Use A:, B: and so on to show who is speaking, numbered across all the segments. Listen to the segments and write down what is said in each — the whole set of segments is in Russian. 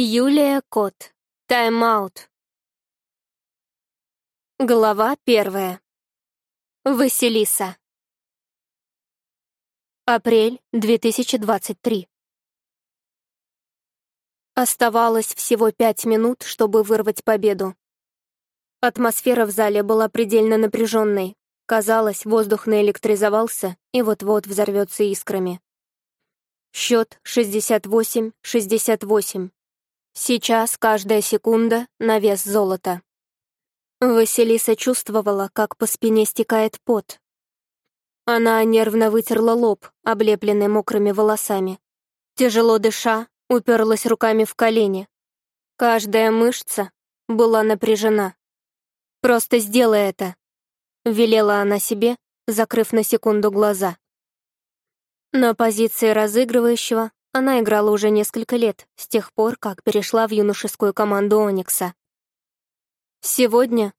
A: Юлия Кот. Тайм-аут. Глава первая. Василиса. Апрель 2023. Оставалось всего пять минут, чтобы вырвать победу.
B: Атмосфера в зале была предельно напряженной. Казалось, воздух наэлектризовался и вот-вот взорвется искрами. Счет 68-68. Сейчас каждая секунда на вес золота. Василиса чувствовала, как по спине стекает пот. Она нервно вытерла лоб, облепленный мокрыми волосами. Тяжело дыша, уперлась руками в колени. Каждая мышца была напряжена. «Просто сделай это», — велела она себе, закрыв на секунду глаза. На позиции разыгрывающего она играла уже несколько лет, с тех пор, как перешла в юношескую команду «Оникса». Сегодня,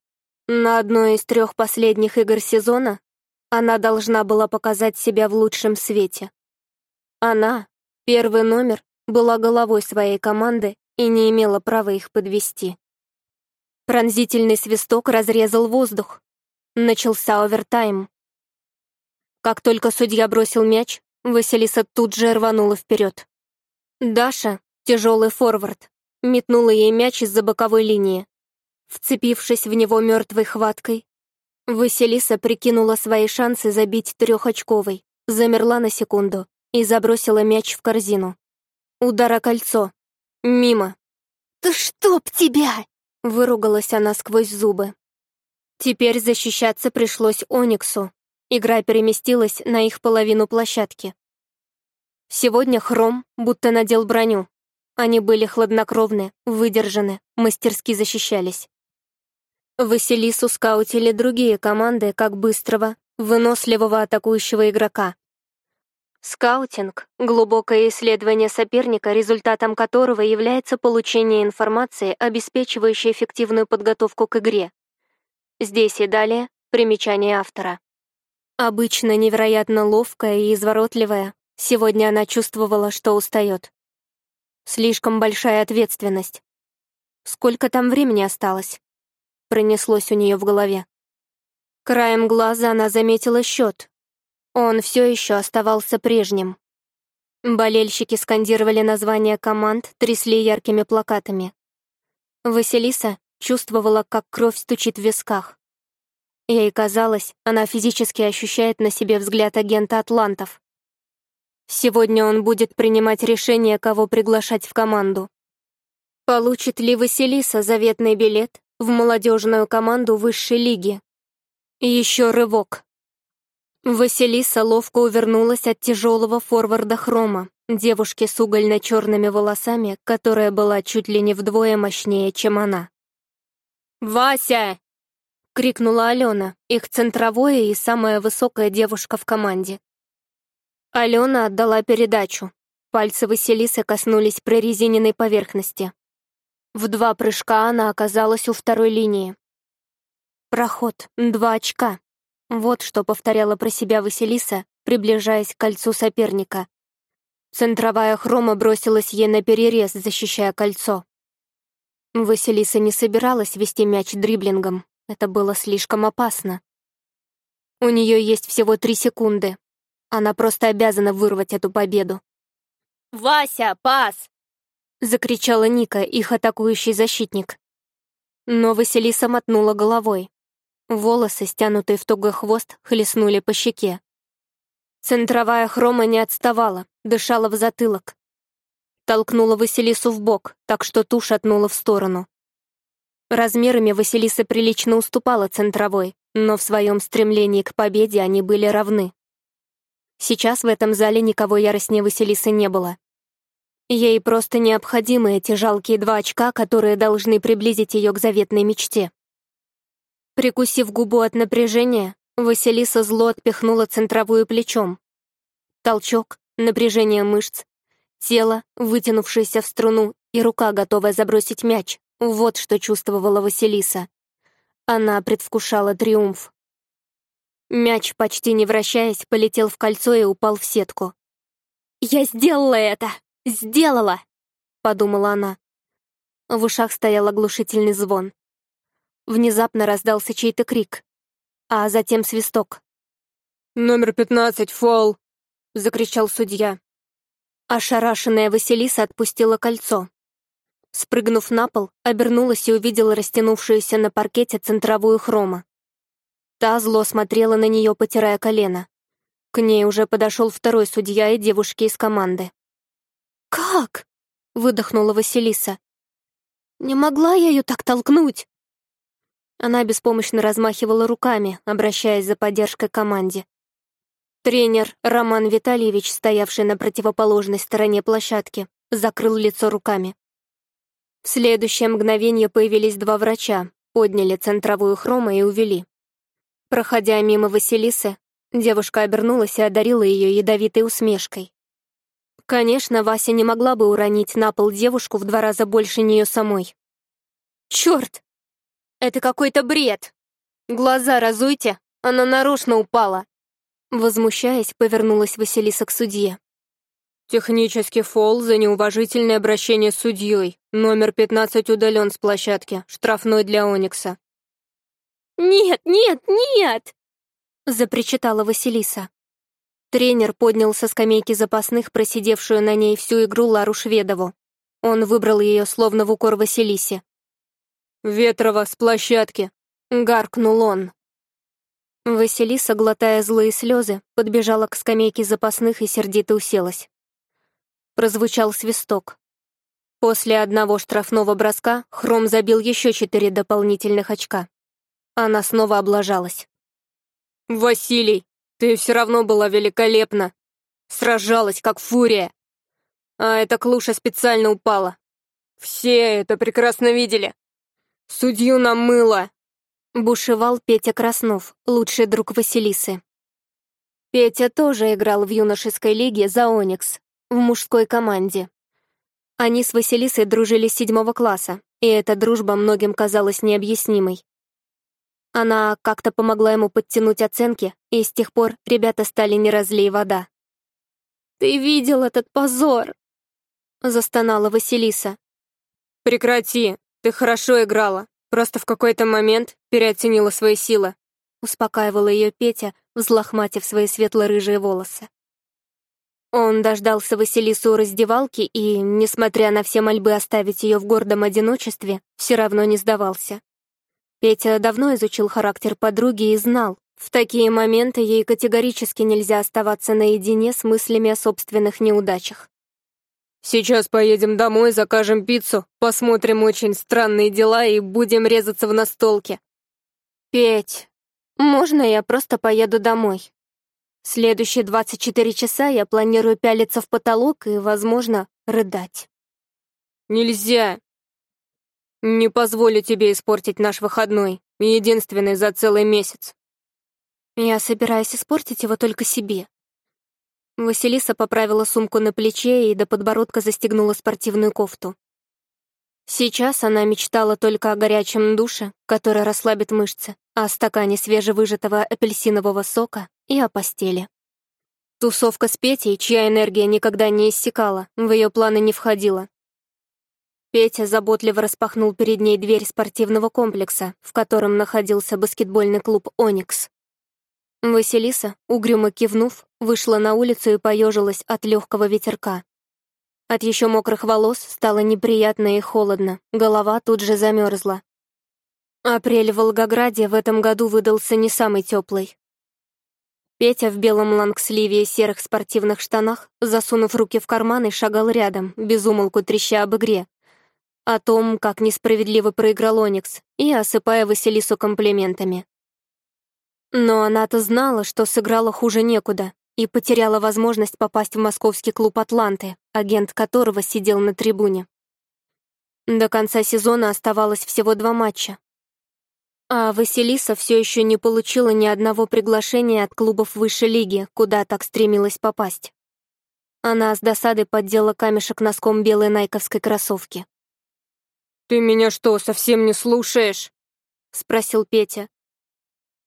B: на одной из трех последних игр сезона, она должна была показать себя в лучшем свете. Она, первый номер, была головой своей команды и не имела права их подвести. Пронзительный свисток разрезал воздух. Начался овертайм. Как только судья бросил мяч, Василиса тут же рванула вперед. Даша, тяжелый форвард, метнула ей мяч из-за боковой линии. Вцепившись в него мертвой хваткой, Василиса прикинула свои шансы забить трехочковый, замерла на секунду и забросила мяч в корзину. Удар кольцо. Мимо. «Да чтоб тебя!» — выругалась она сквозь зубы. Теперь защищаться пришлось Ониксу, Игра переместилась на их половину площадки. Сегодня Хром будто надел броню. Они были хладнокровны, выдержаны, мастерски защищались. Василису скаутили другие команды как быстрого, выносливого атакующего игрока. Скаутинг — глубокое исследование соперника, результатом которого является получение информации, обеспечивающей эффективную подготовку к игре. Здесь и далее примечание автора. Обычно невероятно ловкая и изворотливая, сегодня она чувствовала, что устает. Слишком большая ответственность. Сколько там времени осталось? Пронеслось у нее в голове. Краем глаза она заметила счет. Он все еще оставался прежним. Болельщики скандировали названия команд, трясли яркими плакатами. Василиса чувствовала, как кровь стучит в висках. Ей казалось, она физически ощущает на себе взгляд агента Атлантов. Сегодня он будет принимать решение, кого приглашать в команду. Получит ли Василиса заветный билет в молодежную команду высшей лиги? Еще рывок. Василиса ловко увернулась от тяжелого форварда Хрома, девушки с угольно-черными волосами, которая была чуть ли не вдвое мощнее, чем она. «Вася!» — крикнула Алена, их центровое и самая высокая девушка в команде. Алена отдала передачу. Пальцы Василисы коснулись прорезиненной поверхности. В два прыжка она оказалась у второй линии. Проход, два очка. Вот что повторяла про себя Василиса, приближаясь к кольцу соперника. Центровая хрома бросилась ей на перерез, защищая кольцо. Василиса не собиралась вести мяч дриблингом. Это было слишком опасно. У нее есть всего три секунды. Она просто обязана вырвать эту победу.
A: «Вася, пас!»
B: — закричала Ника, их атакующий защитник. Но Василиса мотнула головой. Волосы, стянутые в тугой хвост, хлестнули по щеке. Центровая хрома не отставала, дышала в затылок. Толкнула Василису в бок, так что ту отнула в сторону. Размерами Василиса прилично уступала центровой, но в своем стремлении к победе они были равны. Сейчас в этом зале никого яростнее Василисы не было. Ей просто необходимы эти жалкие два очка, которые должны приблизить ее к заветной мечте. Прикусив губу от напряжения, Василиса зло отпихнула центровую плечом. Толчок, напряжение мышц, тело, вытянувшееся в струну, и рука, готовая забросить мяч. Вот что чувствовала Василиса. Она предвкушала триумф. Мяч, почти не вращаясь, полетел в кольцо и упал в сетку. «Я сделала это! Сделала!» — подумала она. В ушах стоял оглушительный звон. Внезапно раздался чей-то крик, а затем свисток. «Номер пятнадцать, фол!» — закричал судья. Ошарашенная Василиса отпустила кольцо. Спрыгнув на пол, обернулась и увидела растянувшуюся на паркете центровую хрома. Та зло смотрела на нее, потирая колено. К ней уже подошел второй судья и девушки из команды. «Как?»
A: — выдохнула
B: Василиса. «Не могла я ее так толкнуть!» Она беспомощно размахивала руками, обращаясь за поддержкой команде. Тренер Роман Витальевич, стоявший на противоположной стороне площадки, закрыл лицо руками. В следующее мгновение появились два врача, подняли центровую хрома и увели. Проходя мимо Василисы, девушка обернулась и одарила ее ядовитой усмешкой. Конечно, Вася не могла бы уронить на пол девушку в два раза больше нее самой. «Черт! Это какой-то бред! Глаза разуйте! Она нарочно упала!» Возмущаясь, повернулась Василиса к судье. Технический фол за неуважительное обращение с судьей. Номер 15 удален с площадки. Штрафной для Оникса.
A: «Нет, нет, нет!»
B: — запричитала Василиса. Тренер поднял со скамейки запасных просидевшую на ней всю игру Лару Шведову. Он выбрал ее словно в укор Василисе. «Ветрова, с площадки!» — гаркнул он. Василиса, глотая злые слезы, подбежала к скамейке запасных и сердито уселась прозвучал свисток. После одного штрафного броска Хром забил еще четыре дополнительных очка. Она снова облажалась. «Василий, ты все равно была великолепна. Сражалась, как фурия. А эта клуша специально упала. Все это прекрасно видели. Судью намыло!» Бушевал Петя Краснов, лучший друг Василисы. Петя тоже играл в юношеской лиге за «Оникс», в мужской команде. Они с Василисой дружили с седьмого класса, и эта дружба многим казалась необъяснимой. Она как-то помогла ему подтянуть оценки, и с тех пор ребята стали не разлей вода. «Ты видел этот позор!» — застонала Василиса.
A: «Прекрати, ты хорошо играла, просто в какой-то момент переоценила
B: свои силы», — успокаивала ее Петя, взлохматив свои светло-рыжие волосы. Он дождался Василису у раздевалки и, несмотря на все мольбы оставить ее в гордом одиночестве, все равно не сдавался. Петя давно изучил характер подруги и знал, в такие моменты ей категорически нельзя оставаться наедине с мыслями о собственных неудачах. «Сейчас поедем домой, закажем пиццу, посмотрим очень странные дела и будем резаться в настолке». «Петь, можно я просто поеду домой?» Следующие 24 часа я планирую пялиться в потолок и, возможно, рыдать. Нельзя. Не позволю тебе испортить наш выходной, единственный за целый месяц. Я собираюсь испортить его только себе. Василиса поправила сумку на плече и до подбородка застегнула спортивную кофту. Сейчас она мечтала только о горячем душе, который расслабит мышцы, а о стакане свежевыжатого апельсинового сока и о постели. Тусовка с Петей, чья энергия никогда не иссякала, в ее планы не входила. Петя заботливо распахнул перед ней дверь спортивного комплекса, в котором находился баскетбольный клуб «Оникс». Василиса, угрюмо кивнув, вышла на улицу и поежилась от легкого ветерка. От еще мокрых волос стало неприятно и холодно, голова тут же замерзла. Апрель в Волгограде в этом году выдался не самый теплый. Петя в белом лангсливе и серых спортивных штанах, засунув руки в карманы, шагал рядом, безумолку треща об игре. О том, как несправедливо проиграл Оникс, и осыпая Василису комплиментами. Но она-то знала, что сыграла хуже некуда, и потеряла возможность попасть в московский клуб «Атланты», агент которого сидел на трибуне. До конца сезона оставалось всего два матча, а Василиса все еще не получила ни одного приглашения от клубов высшей лиги, куда так стремилась попасть. Она с досады поддела камешек носком белой найковской кроссовки.
A: «Ты меня что, совсем не слушаешь?» — спросил Петя.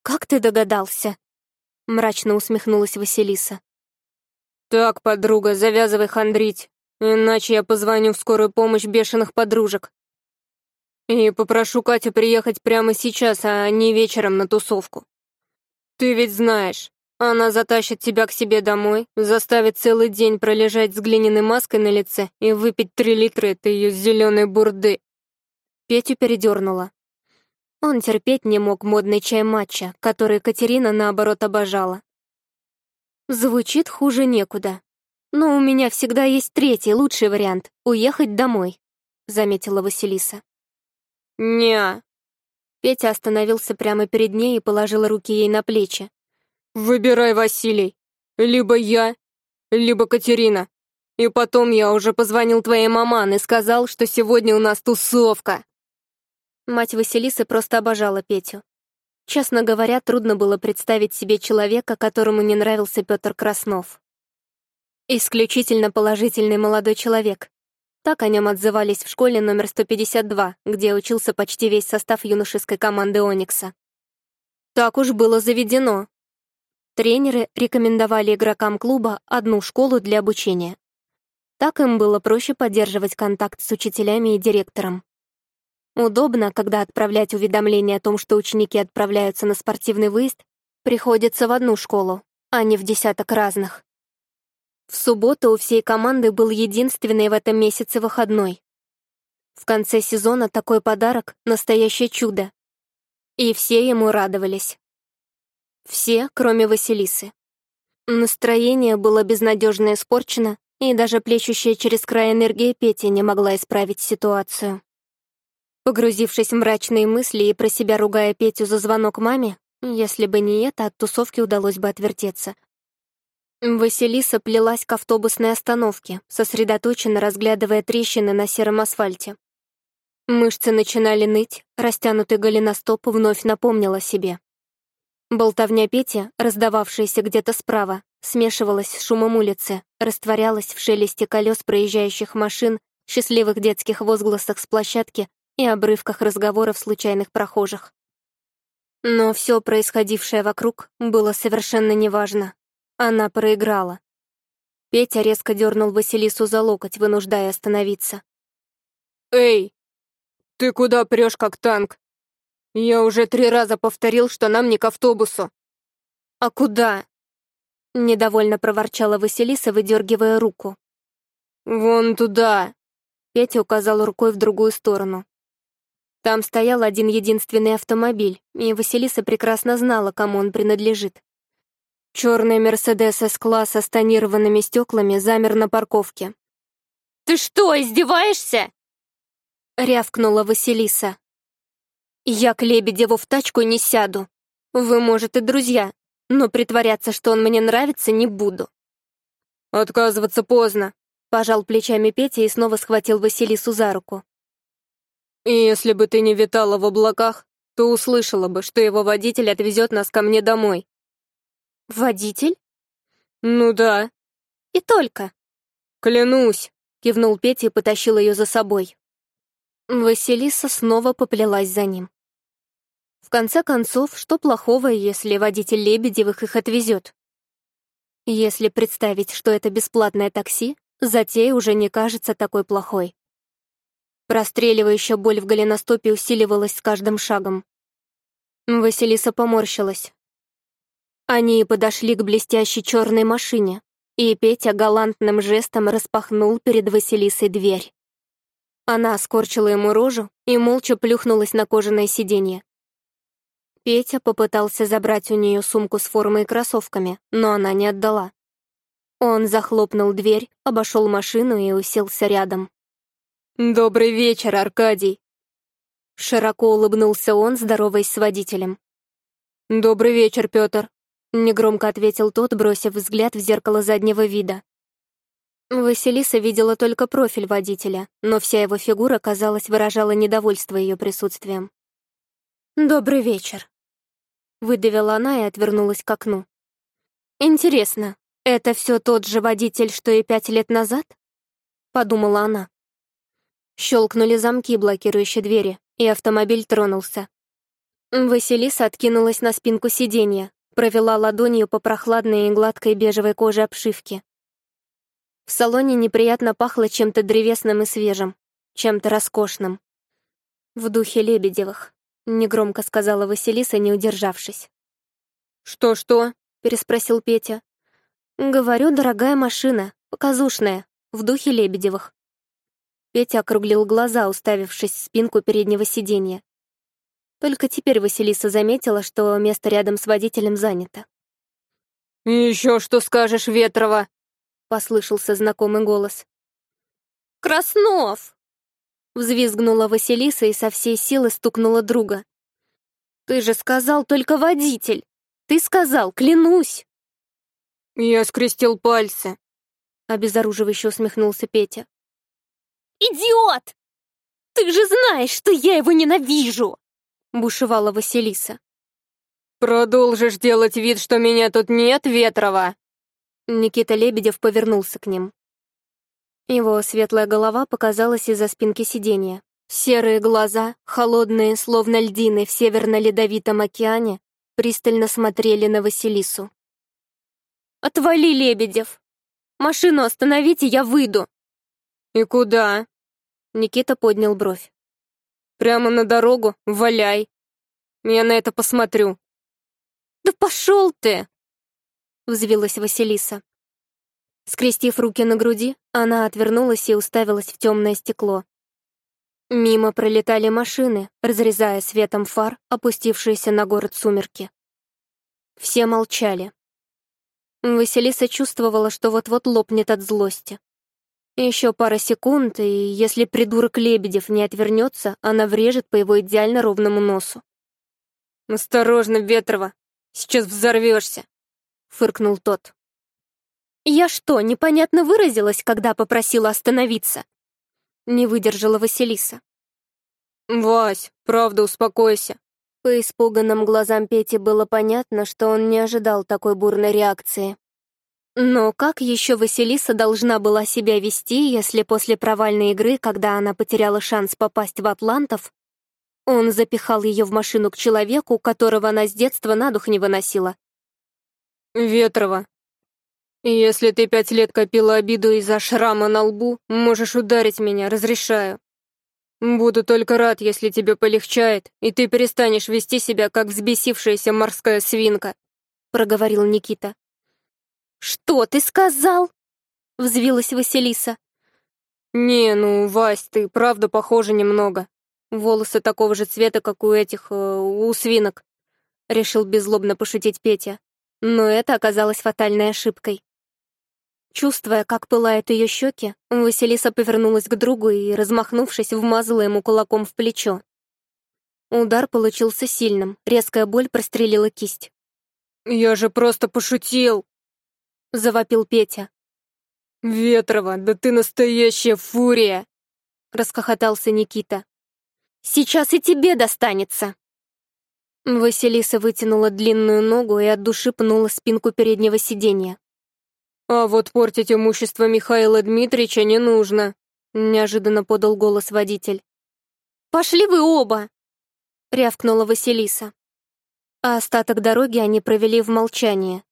A: «Как ты догадался?» — мрачно усмехнулась Василиса.
B: «Так, подруга, завязывай хандрить, иначе я позвоню в скорую помощь бешеных подружек. И попрошу Катю приехать прямо сейчас, а не вечером на тусовку. Ты ведь знаешь, она затащит тебя к себе домой, заставит целый день пролежать с глиняной маской на лице и выпить три литра этой ее зеленой бурды. Петю передернула. Он терпеть не мог модный чай матча, который Катерина, наоборот, обожала. Звучит хуже некуда. Но у меня всегда есть третий, лучший вариант — уехать домой, — заметила Василиса. «Не». Петя остановился прямо перед ней и положил руки ей на плечи.
A: «Выбирай, Василий. Либо я,
B: либо Катерина. И потом я уже позвонил твоей маман и сказал, что сегодня у нас тусовка». Мать Василисы просто обожала Петю. Честно говоря, трудно было представить себе человека, которому не нравился Петр Краснов. Исключительно положительный молодой человек, так о нем отзывались в школе номер 152, где учился почти весь состав юношеской команды «Оникса». Так уж было заведено. Тренеры рекомендовали игрокам клуба одну школу для обучения. Так им было проще поддерживать контакт с учителями и директором. Удобно, когда отправлять уведомления о том, что ученики отправляются на спортивный выезд, приходится в одну школу, а не в десяток разных. В субботу у всей команды был единственный в этом месяце выходной. В конце сезона такой подарок — настоящее чудо. И все ему радовались. Все, кроме Василисы. Настроение было безнадежно испорчено, и даже плещущая через край энергия Пети не могла исправить ситуацию. Погрузившись в мрачные мысли и про себя ругая Петю за звонок маме, если бы не это, от тусовки удалось бы отвертеться, Василиса плелась к автобусной остановке, сосредоточенно разглядывая трещины на сером асфальте. Мышцы начинали ныть, растянутый голеностоп вновь напомнила себе. Болтовня Пети, раздававшаяся где-то справа, смешивалась с шумом улицы, растворялась в шелесте колес проезжающих машин, счастливых детских возгласах с площадки и обрывках разговоров случайных прохожих. Но все происходившее вокруг было совершенно неважно, она проиграла. Петя резко дернул Василису за локоть, вынуждая остановиться.
A: «Эй, ты куда прешь, как танк? Я уже три раза повторил, что нам не к автобусу». «А куда?» — недовольно проворчала
B: Василиса, выдергивая руку. «Вон туда!» — Петя указал рукой в другую сторону. Там стоял один единственный автомобиль, и Василиса прекрасно знала, кому он принадлежит. Черный Мерседес С-класса с тонированными стеклами замер на парковке.
A: «Ты что, издеваешься?»
B: — рявкнула Василиса. «Я к Лебедеву в тачку не сяду. Вы, может, и друзья, но притворяться, что он мне нравится, не буду». «Отказываться поздно», — пожал плечами Петя и снова схватил Василису за руку. «И если бы ты не витала в облаках, то услышала бы, что его водитель отвезет нас ко мне домой. «Водитель?» «Ну да».
A: «И только?» «Клянусь», — кивнул Петя и потащил ее за собой. Василиса снова поплелась за ним. В конце концов,
B: что плохого, если водитель Лебедевых их отвезет? Если представить, что это бесплатное такси, затея уже не кажется такой плохой. Простреливающая боль в голеностопе усиливалась с каждым шагом. Василиса поморщилась. Они подошли к блестящей черной машине, и Петя галантным жестом распахнул перед Василисой дверь. Она скорчила ему рожу и молча плюхнулась на кожаное сиденье. Петя попытался забрать у нее сумку с формой и кроссовками, но она не отдала. Он захлопнул дверь, обошел машину и уселся рядом. «Добрый вечер, Аркадий!» Широко улыбнулся он, здороваясь с водителем. «Добрый вечер, Петр. Негромко ответил тот, бросив взгляд в зеркало заднего вида. Василиса видела только профиль водителя, но вся его фигура, казалось, выражала недовольство ее присутствием. «Добрый вечер», — выдавила она и отвернулась к окну. «Интересно, это все тот же водитель, что и пять лет назад?» — подумала она. Щелкнули замки, блокирующие двери, и автомобиль тронулся. Василиса откинулась на спинку сиденья, провела ладонью по прохладной и гладкой бежевой коже обшивки. В салоне неприятно пахло чем-то древесным и свежим, чем-то роскошным. «В духе Лебедевых», — негромко сказала Василиса, не удержавшись. «Что-что?» — переспросил Петя. «Говорю, дорогая машина, показушная, в духе Лебедевых». Петя округлил глаза, уставившись в спинку переднего сиденья. Только теперь Василиса заметила, что место рядом с водителем занято.
A: «Еще что скажешь, Ветрова?» — послышался знакомый голос. «Краснов!»
B: — взвизгнула Василиса и со всей силы стукнула друга. «Ты же сказал
A: только водитель! Ты сказал, клянусь!» «Я скрестил пальцы», — обезоруживающе усмехнулся Петя. «Идиот! Ты же знаешь, что я его ненавижу!»
B: бушевала Василиса. «Продолжишь делать вид, что меня тут нет, Ветрова!» Никита Лебедев повернулся к ним. Его светлая голова показалась из-за спинки сиденья. Серые глаза, холодные, словно льдины в северно-ледовитом океане,
A: пристально смотрели на Василису. «Отвали, Лебедев! Машину остановите, я выйду!» «И куда?» Никита поднял бровь. Прямо на дорогу? Валяй. Я на это посмотрю. Да пошел ты! Взвилась Василиса. Скрестив руки на груди, она отвернулась и уставилась в темное стекло.
B: Мимо пролетали машины, разрезая светом фар, опустившиеся на город сумерки. Все молчали. Василиса чувствовала, что вот-вот лопнет от злости. Еще пара секунд, и если придурок Лебедев не отвернется, она врежет по его идеально ровному носу.
A: «Осторожно, Ветрова! Сейчас взорвешься!»
B: — фыркнул тот. «Я что, непонятно выразилась, когда попросила остановиться?» — не выдержала Василиса. «Вась, правда, успокойся!» По испуганным глазам Пети было понятно, что он не ожидал такой бурной реакции. Но как еще Василиса должна была себя вести, если после провальной игры, когда она потеряла шанс попасть в Атлантов, он запихал ее в машину к человеку, которого она с детства на дух не выносила?
A: «Ветрова,
B: если ты пять лет копила обиду из-за шрама на лбу, можешь ударить меня, разрешаю. Буду только рад, если тебе полегчает, и ты перестанешь вести себя, как взбесившаяся морская свинка», — проговорил Никита. «Что ты сказал?» — взвилась Василиса. «Не, ну, Вась, ты правда похожа немного. Волосы такого же цвета, как у этих... Э, у свинок», — решил беззлобно пошутить Петя. Но это оказалось фатальной ошибкой. Чувствуя, как пылают ее щеки, Василиса повернулась к другу и, размахнувшись, вмазала ему кулаком в плечо. Удар получился сильным, резкая боль
A: прострелила кисть. «Я же просто пошутил!» — завопил Петя. «Ветрова, да ты настоящая фурия!» — расхохотался Никита. «Сейчас и тебе достанется!» Василиса
B: вытянула длинную ногу и от души пнула спинку переднего сиденья. «А вот портить имущество Михаила Дмитрича не нужно», — неожиданно подал голос водитель. «Пошли вы оба!» — рявкнула Василиса. А остаток дороги они провели в молчании.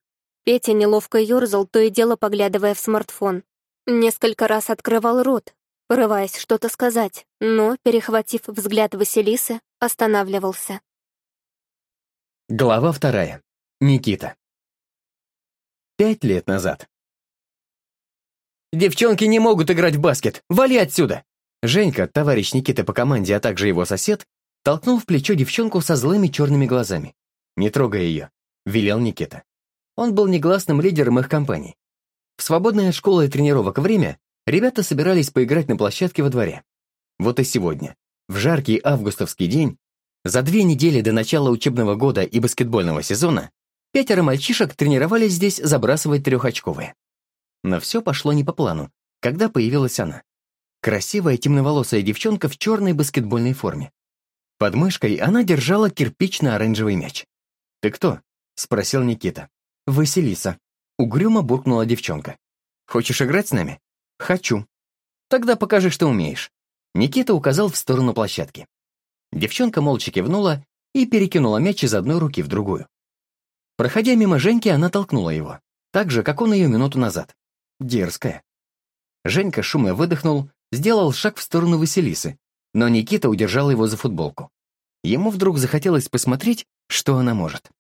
B: Петя неловко ёрзал, то и дело поглядывая в смартфон. Несколько раз открывал рот, порываясь что-то сказать,
A: но, перехватив взгляд Василисы, останавливался. Глава вторая. Никита. Пять лет назад.
C: «Девчонки не могут играть в баскет! Вали отсюда!» Женька, товарищ Никиты по команде, а также его сосед, толкнул в плечо девчонку со злыми черными глазами. «Не трогай ее», — велел Никита. Он был негласным лидером их компаний. В свободное школы и тренировок время ребята собирались поиграть на площадке во дворе. Вот и сегодня, в жаркий августовский день, за две недели до начала учебного года и баскетбольного сезона, пятеро мальчишек тренировались здесь забрасывать трехочковые. Но все пошло не по плану, когда появилась она. Красивая темноволосая девчонка в черной баскетбольной форме. Под мышкой она держала кирпично-оранжевый мяч. «Ты кто?» — спросил Никита. «Василиса», — угрюмо буркнула девчонка. «Хочешь играть с нами?» «Хочу». «Тогда покажи, что умеешь». Никита указал в сторону площадки. Девчонка молча кивнула и перекинула мяч из одной руки в другую. Проходя мимо Женьки, она толкнула его, так же, как он ее минуту назад. Дерзкая. Женька шумно выдохнул, сделал шаг в сторону Василисы, но Никита удержал его за футболку. Ему вдруг захотелось посмотреть, что она может.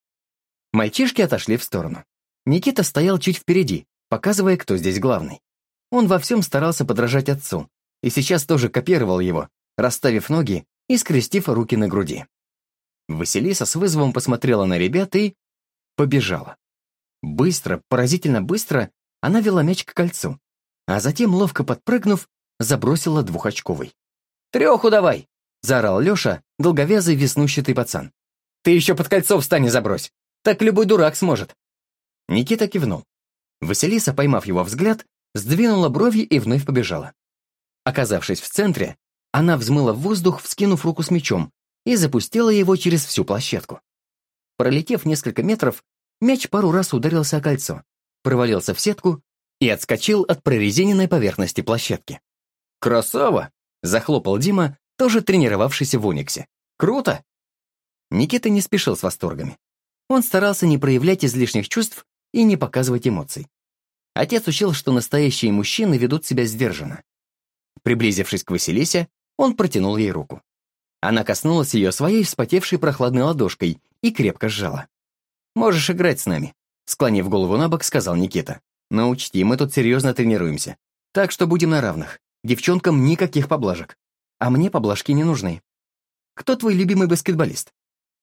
C: Мальчишки отошли в сторону. Никита стоял чуть впереди, показывая, кто здесь главный. Он во всем старался подражать отцу, и сейчас тоже копировал его, расставив ноги и скрестив руки на груди. Василиса с вызовом посмотрела на ребят и... побежала. Быстро, поразительно быстро она вела мяч к кольцу, а затем, ловко подпрыгнув, забросила двухочковый. «Треху давай!» — заорал Леша, долговязый веснущатый пацан. «Ты еще под кольцо встань и забрось! Так любой дурак сможет». Никита кивнул. Василиса, поймав его взгляд, сдвинула брови и вновь побежала. Оказавшись в центре, она взмыла в воздух, вскинув руку с мечом, и запустила его через всю площадку. Пролетев несколько метров, мяч пару раз ударился о кольцо, провалился в сетку и отскочил от прорезиненной поверхности площадки. «Красава!» — захлопал Дима, тоже тренировавшийся в «Униксе». «Круто!» Никита не спешил с восторгами. Он старался не проявлять излишних чувств и не показывать эмоций. Отец учил, что настоящие мужчины ведут себя сдержанно. Приблизившись к Василисе, он протянул ей руку. Она коснулась ее своей вспотевшей прохладной ладошкой и крепко сжала. «Можешь играть с нами», — склонив голову на бок, сказал Никита. «Но учти, мы тут серьезно тренируемся. Так что будем на равных. Девчонкам никаких поблажек. А мне поблажки не нужны. Кто твой любимый баскетболист?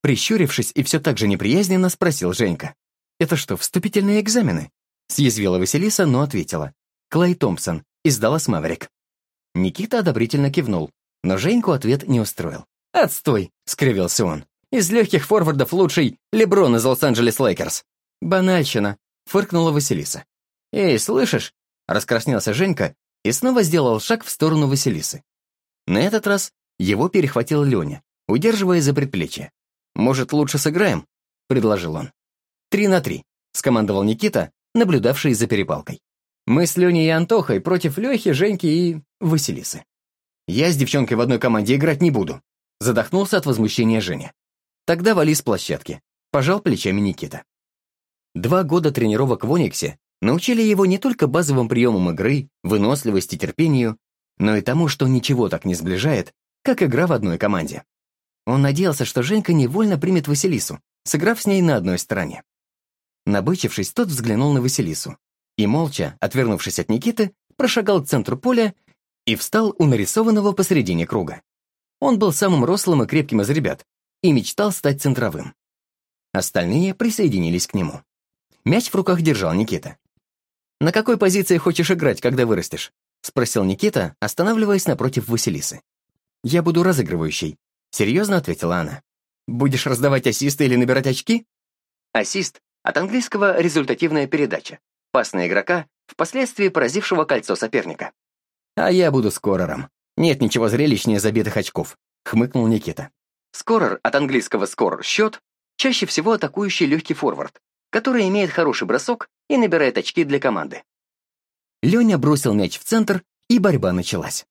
C: Прищурившись и все так же неприязненно спросил Женька. «Это что, вступительные экзамены?» Съязвила Василиса, но ответила. Клай Томпсон, из Даллас Маврик». Никита одобрительно кивнул, но Женьку ответ не устроил. «Отстой!» — скривился он. «Из легких форвардов лучший Леброн из Лос-Анджелес Лейкерс». «Банальщина!» — фыркнула Василиса. «Эй, слышишь?» — раскраснелся Женька и снова сделал шаг в сторону Василисы. На этот раз его перехватил Леня, удерживая за предплечье. «Может, лучше сыграем?» — предложил он. «Три на три», — скомандовал Никита, наблюдавший за перепалкой. «Мы с Леней и Антохой против Лехи, Женьки и Василисы». «Я с девчонкой в одной команде играть не буду», — задохнулся от возмущения Женя. «Тогда вали с площадки», — пожал плечами Никита. Два года тренировок в «Ониксе» научили его не только базовым приемам игры, выносливости, терпению, но и тому, что ничего так не сближает, как игра в одной команде. Он надеялся, что Женька невольно примет Василису, сыграв с ней на одной стороне. Набычившись, тот взглянул на Василису и, молча, отвернувшись от Никиты, прошагал к центру поля и встал у нарисованного посередине круга. Он был самым рослым и крепким из ребят и мечтал стать центровым. Остальные присоединились к нему. Мяч в руках держал Никита. «На какой позиции хочешь играть, когда вырастешь?» — спросил Никита, останавливаясь напротив Василисы. «Я буду разыгрывающей», Серьезно ответила она. Будешь раздавать ассисты или набирать очки? Ассист от английского результативная передача. Пас на игрока, впоследствии поразившего кольцо соперника. А я буду скорером. Нет ничего зрелищнее забитых очков, хмыкнул Никита. Скорер от английского скор счет, чаще всего атакующий легкий форвард, который имеет хороший бросок и набирает очки для команды. Леня бросил мяч в центр, и борьба началась.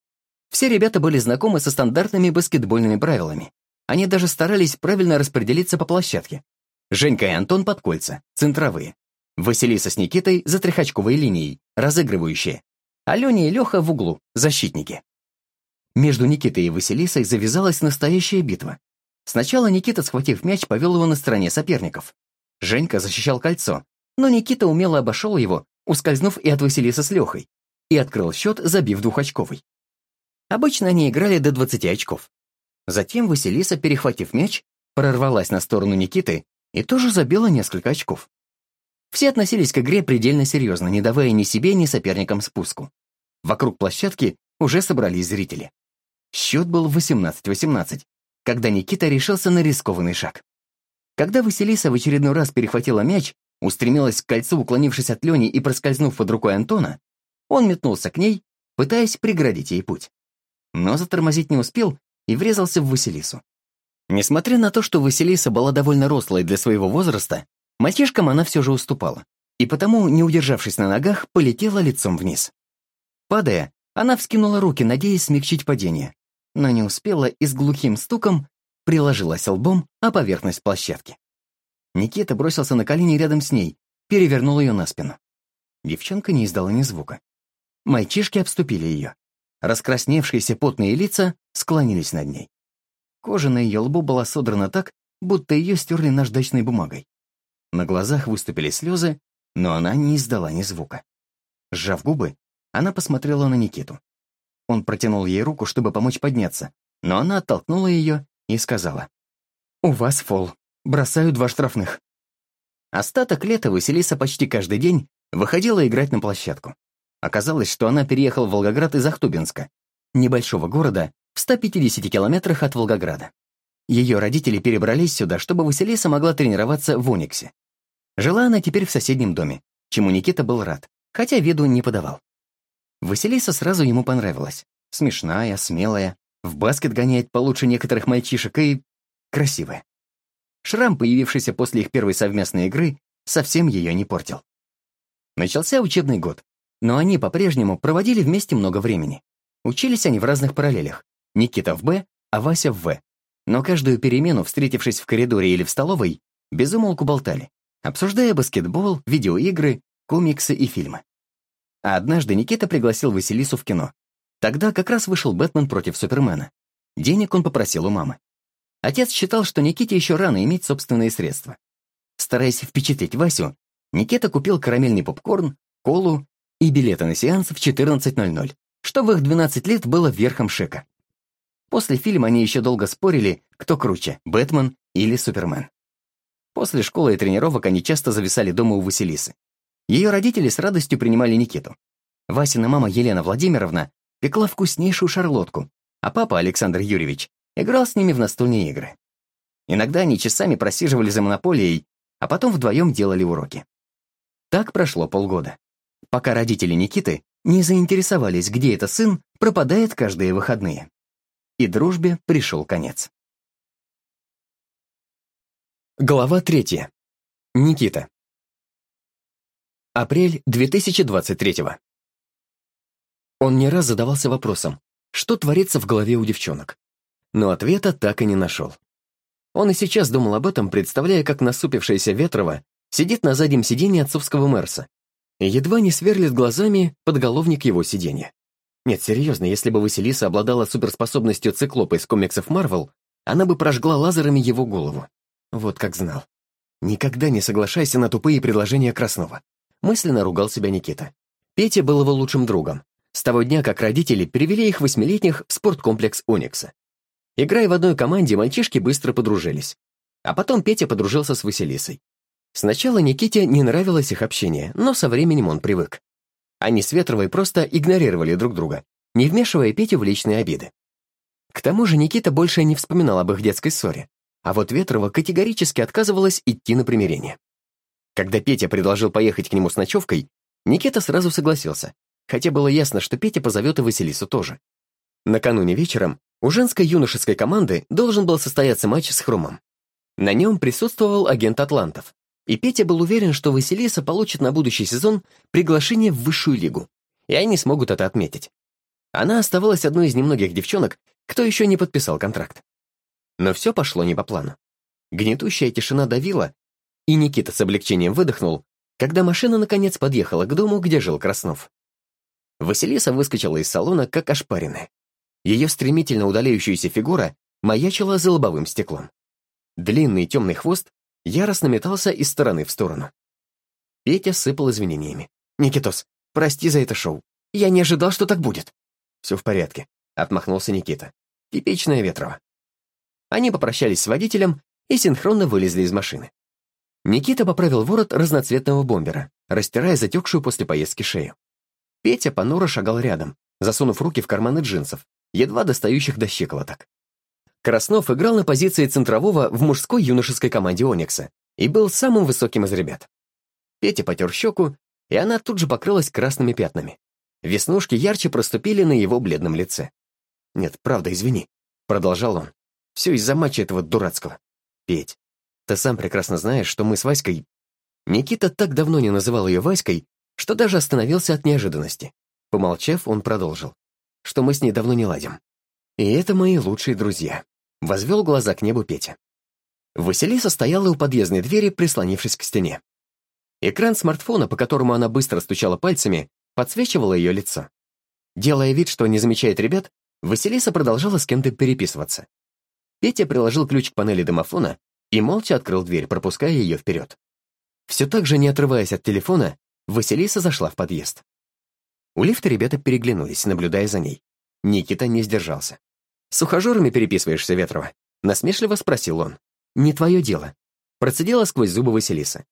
C: Все ребята были знакомы со стандартными баскетбольными правилами. Они даже старались правильно распределиться по площадке. Женька и Антон под кольца, центровые. Василиса с Никитой за трехочковой линией, разыгрывающие. Алене и Леха в углу, защитники. Между Никитой и Василисой завязалась настоящая битва. Сначала Никита, схватив мяч, повел его на стороне соперников. Женька защищал кольцо, но Никита умело обошел его, ускользнув и от Василиса с Лехой, и открыл счет, забив двухочковый. Обычно они играли до 20 очков. Затем Василиса, перехватив мяч, прорвалась на сторону Никиты и тоже забила несколько очков. Все относились к игре предельно серьезно, не давая ни себе, ни соперникам спуску. Вокруг площадки уже собрались зрители. Счет был 18-18, когда Никита решился на рискованный шаг. Когда Василиса в очередной раз перехватила мяч, устремилась к кольцу, уклонившись от Лени и проскользнув под рукой Антона, он метнулся к ней, пытаясь преградить ей путь но затормозить не успел и врезался в Василису. Несмотря на то, что Василиса была довольно рослой для своего возраста, мальчишкам она все же уступала, и потому, не удержавшись на ногах, полетела лицом вниз. Падая, она вскинула руки, надеясь смягчить падение, но не успела и с глухим стуком приложилась лбом о поверхность площадки. Никита бросился на колени рядом с ней, перевернул ее на спину. Девчонка не издала ни звука. Мальчишки обступили ее. Раскрасневшиеся потные лица склонились над ней. Кожа на ее лбу была содрана так, будто ее стерли наждачной бумагой. На глазах выступили слезы, но она не издала ни звука. Сжав губы, она посмотрела на Никиту. Он протянул ей руку, чтобы помочь подняться, но она оттолкнула ее и сказала. «У вас фол. Бросаю два штрафных». Остаток лета Василиса почти каждый день выходила играть на площадку. Оказалось, что она переехала в Волгоград из Ахтубинска, небольшого города в 150 километрах от Волгограда. Ее родители перебрались сюда, чтобы Василиса могла тренироваться в Униксе. Жила она теперь в соседнем доме, чему Никита был рад, хотя виду не подавал. Василиса сразу ему понравилась. Смешная, смелая, в баскет гоняет получше некоторых мальчишек и... красивая. Шрам, появившийся после их первой совместной игры, совсем ее не портил. Начался учебный год, но они по-прежнему проводили вместе много времени. Учились они в разных параллелях. Никита в «Б», а Вася в «В». Но каждую перемену, встретившись в коридоре или в столовой, безумолку болтали, обсуждая баскетбол, видеоигры, комиксы и фильмы. А однажды Никита пригласил Василису в кино. Тогда как раз вышел «Бэтмен против Супермена». Денег он попросил у мамы. Отец считал, что Никите еще рано иметь собственные средства. Стараясь впечатлить Васю, Никита купил карамельный попкорн, колу и билеты на сеанс в 14.00, что в их 12 лет было верхом шика. После фильма они еще долго спорили, кто круче, Бэтмен или Супермен. После школы и тренировок они часто зависали дома у Василисы. Ее родители с радостью принимали Никиту. Васина мама Елена Владимировна пекла вкуснейшую шарлотку, а папа Александр Юрьевич играл с ними в настольные игры. Иногда они часами просиживали за монополией, а потом вдвоем делали уроки. Так прошло полгода пока родители Никиты не заинтересовались, где это сын пропадает каждые выходные. И дружбе
A: пришел конец. Глава третья. Никита. Апрель 2023-го.
C: Он не раз задавался вопросом, что творится в голове у девчонок. Но ответа так и не нашел. Он и сейчас думал об этом, представляя, как насупившаяся Ветрова сидит на заднем сиденье отцовского Мерса едва не сверлит глазами подголовник его сиденья. Нет, серьезно, если бы Василиса обладала суперспособностью циклопа из комиксов Марвел, она бы прожгла лазерами его голову. Вот как знал. Никогда не соглашайся на тупые предложения Краснова. Мысленно ругал себя Никита. Петя был его лучшим другом. С того дня, как родители перевели их восьмилетних в спорткомплекс «Оникса». Играя в одной команде, мальчишки быстро подружились. А потом Петя подружился с Василисой. Сначала Никите не нравилось их общение, но со временем он привык. Они с Ветровой просто игнорировали друг друга, не вмешивая Петю в личные обиды. К тому же Никита больше не вспоминал об их детской ссоре, а вот Ветрова категорически отказывалась идти на примирение. Когда Петя предложил поехать к нему с ночевкой, Никита сразу согласился, хотя было ясно, что Петя позовет и Василису тоже. Накануне вечером у женской юношеской команды должен был состояться матч с Хрумом. На нем присутствовал агент Атлантов, и Петя был уверен, что Василиса получит на будущий сезон приглашение в высшую лигу, и они смогут это отметить. Она оставалась одной из немногих девчонок, кто еще не подписал контракт. Но все пошло не по плану. Гнетущая тишина давила, и Никита с облегчением выдохнул, когда машина наконец подъехала к дому, где жил Краснов. Василиса выскочила из салона, как ошпаренная. Ее стремительно удаляющаяся фигура маячила за лобовым стеклом. Длинный темный хвост яростно метался из стороны в сторону. Петя сыпал извинениями. «Никитос, прости за это шоу. Я не ожидал, что так будет». «Все в порядке», — отмахнулся Никита. Типичная Ветрова. Они попрощались с водителем и синхронно вылезли из машины. Никита поправил ворот разноцветного бомбера, растирая затекшую после поездки шею. Петя понуро шагал рядом, засунув руки в карманы джинсов, едва достающих до щиколоток. Краснов играл на позиции центрового в мужской юношеской команде «Оникса» и был самым высоким из ребят. Петя потер щеку, и она тут же покрылась красными пятнами. Веснушки ярче проступили на его бледном лице. «Нет, правда, извини», — продолжал он. «Все из-за матча этого дурацкого. Петь, ты сам прекрасно знаешь, что мы с Васькой...» Никита так давно не называл ее Васькой, что даже остановился от неожиданности. Помолчав, он продолжил, что мы с ней давно не ладим. И это мои лучшие друзья. Возвел глаза к небу Петя. Василиса стояла у подъездной двери, прислонившись к стене. Экран смартфона, по которому она быстро стучала пальцами, подсвечивало ее лицо. Делая вид, что не замечает ребят, Василиса продолжала с кем-то переписываться. Петя приложил ключ к панели домофона и молча открыл дверь, пропуская ее вперед. Все так же, не отрываясь от телефона, Василиса зашла в подъезд. У лифта ребята переглянулись, наблюдая за ней. Никита не сдержался. «С ухажерами переписываешься, Ветрова?» — насмешливо спросил он. «Не твое дело». Процедила сквозь зубы Василиса.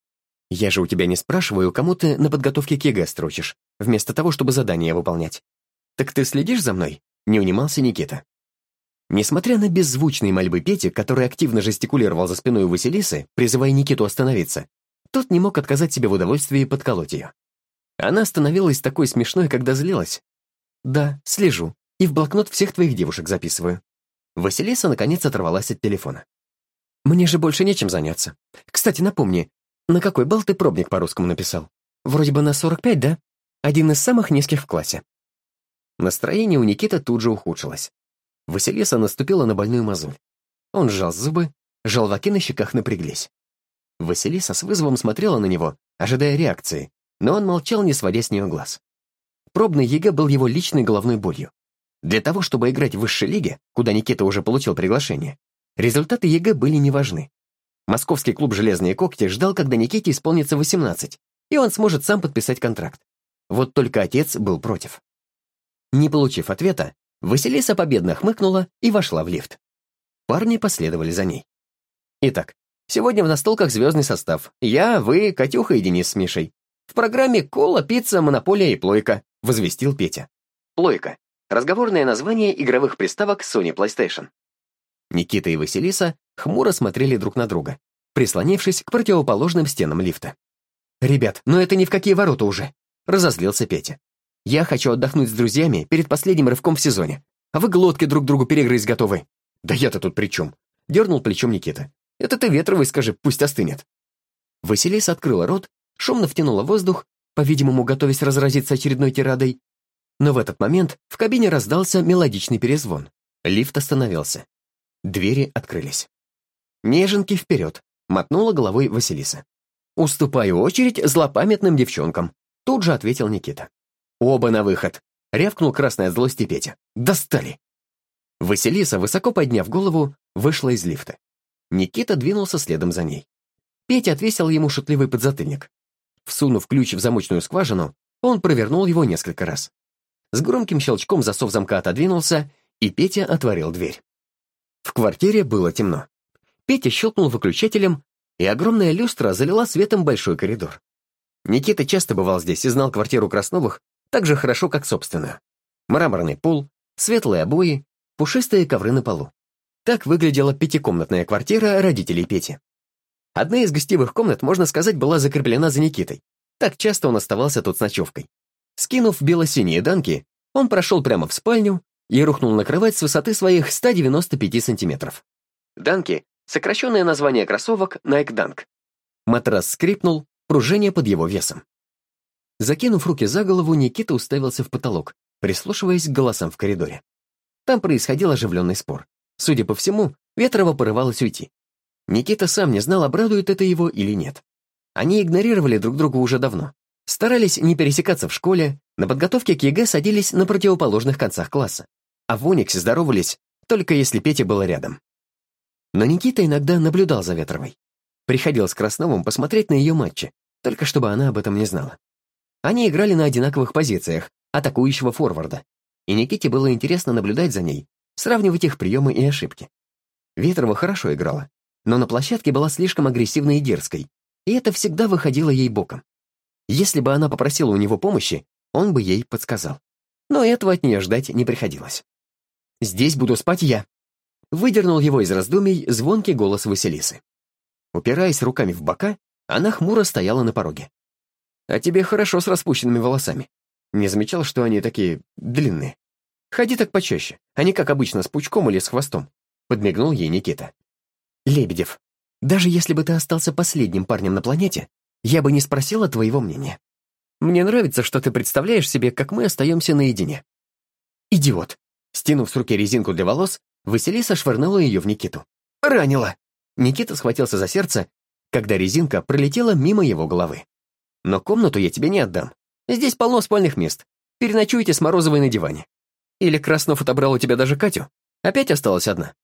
C: «Я же у тебя не спрашиваю, кому ты на подготовке к ЕГЭ строчишь, вместо того, чтобы задание выполнять». «Так ты следишь за мной?» — не унимался Никита. Несмотря на беззвучные мольбы Пети, который активно жестикулировал за спиной у Василисы, призывая Никиту остановиться, тот не мог отказать себе в удовольствии подколоть ее. Она становилась такой смешной, когда злилась. «Да, слежу», и в блокнот всех твоих девушек записываю». Василиса, наконец, оторвалась от телефона. «Мне же больше нечем заняться. Кстати, напомни, на какой балл ты пробник по-русскому написал? Вроде бы на 45, да? Один из самых низких в классе». Настроение у Никиты тут же ухудшилось. Василиса наступила на больную мозоль. Он сжал зубы, желваки на щеках напряглись. Василиса с вызовом смотрела на него, ожидая реакции, но он молчал, не сводя с нее глаз. Пробный ЕГЭ был его личной головной болью. Для того, чтобы играть в высшей лиге, куда Никита уже получил приглашение, результаты ЕГЭ были не важны. Московский клуб «Железные когти» ждал, когда Никите исполнится 18, и он сможет сам подписать контракт. Вот только отец был против. Не получив ответа, Василиса победно хмыкнула и вошла в лифт. Парни последовали за ней. Итак, сегодня в настолках звездный состав. Я, вы, Катюха и Денис с Мишей. В программе «Кола», «Пицца», «Монополия» и «Плойка», — возвестил Петя. «Плойка» Разговорное название игровых приставок Sony PlayStation. Никита и Василиса хмуро смотрели друг на друга, прислонившись к противоположным стенам лифта. «Ребят, но это ни в какие ворота уже!» — разозлился Петя. «Я хочу отдохнуть с друзьями перед последним рывком в сезоне, а вы глотки друг другу перегрызть готовы!» «Да я-то тут при чем?» — дернул плечом Никита. «Это ты Ветровой скажи, пусть остынет!» Василиса открыла рот, шумно втянула воздух, по-видимому, готовясь разразиться очередной тирадой, но в этот момент в кабине раздался мелодичный перезвон. Лифт остановился. Двери открылись. «Неженки вперед!» — мотнула головой Василиса. «Уступаю очередь злопамятным девчонкам», — тут же ответил Никита. «Оба на выход!» — рявкнул красная злость и Петя. «Достали!» Василиса, высоко подняв голову, вышла из лифта. Никита двинулся следом за ней. Петя отвесил ему шутливый подзатыльник. Всунув ключ в замочную скважину, он провернул его несколько раз. С громким щелчком засов замка отодвинулся, и Петя отворил дверь. В квартире было темно. Петя щелкнул выключателем, и огромная люстра залила светом большой коридор. Никита часто бывал здесь и знал квартиру Красновых так же хорошо, как собственную. Мраморный пол, светлые обои, пушистые ковры на полу. Так выглядела пятикомнатная квартира родителей Пети. Одна из гостевых комнат, можно сказать, была закреплена за Никитой. Так часто он оставался тут с ночевкой. Скинув белосиние данки, он прошел прямо в спальню и рухнул на кровать с высоты своих 195 сантиметров. Данки — сокращенное название кроссовок Nike Dunk. Матрас скрипнул, пружение под его весом. Закинув руки за голову, Никита уставился в потолок, прислушиваясь к голосам в коридоре. Там происходил оживленный спор. Судя по всему, Ветрова порывалась уйти. Никита сам не знал, обрадует это его или нет. Они игнорировали друг друга уже давно, Старались не пересекаться в школе, на подготовке к ЕГЭ садились на противоположных концах класса, а в Униксе здоровались, только если Петя была рядом. Но Никита иногда наблюдал за Ветровой. Приходил с Красновым посмотреть на ее матчи, только чтобы она об этом не знала. Они играли на одинаковых позициях, атакующего форварда, и Никите было интересно наблюдать за ней, сравнивать их приемы и ошибки. Ветрова хорошо играла, но на площадке была слишком агрессивной и дерзкой, и это всегда выходило ей боком. Если бы она попросила у него помощи, он бы ей подсказал. Но этого от нее ждать не приходилось. «Здесь буду спать я», — выдернул его из раздумий звонкий голос Василисы. Упираясь руками в бока, она хмуро стояла на пороге. «А тебе хорошо с распущенными волосами. Не замечал, что они такие длинные. Ходи так почаще, а не как обычно с пучком или с хвостом», — подмигнул ей Никита. «Лебедев, даже если бы ты остался последним парнем на планете, я бы не спросила твоего мнения. Мне нравится, что ты представляешь себе, как мы остаемся наедине». «Идиот!» Стянув с руки резинку для волос, Василиса швырнула ее в Никиту. «Ранила!» Никита схватился за сердце, когда резинка пролетела мимо его головы. «Но комнату я тебе не отдам. Здесь полно спальных мест. Переночуйте с Морозовой на диване. Или Краснов отобрал у тебя даже Катю. Опять осталась одна».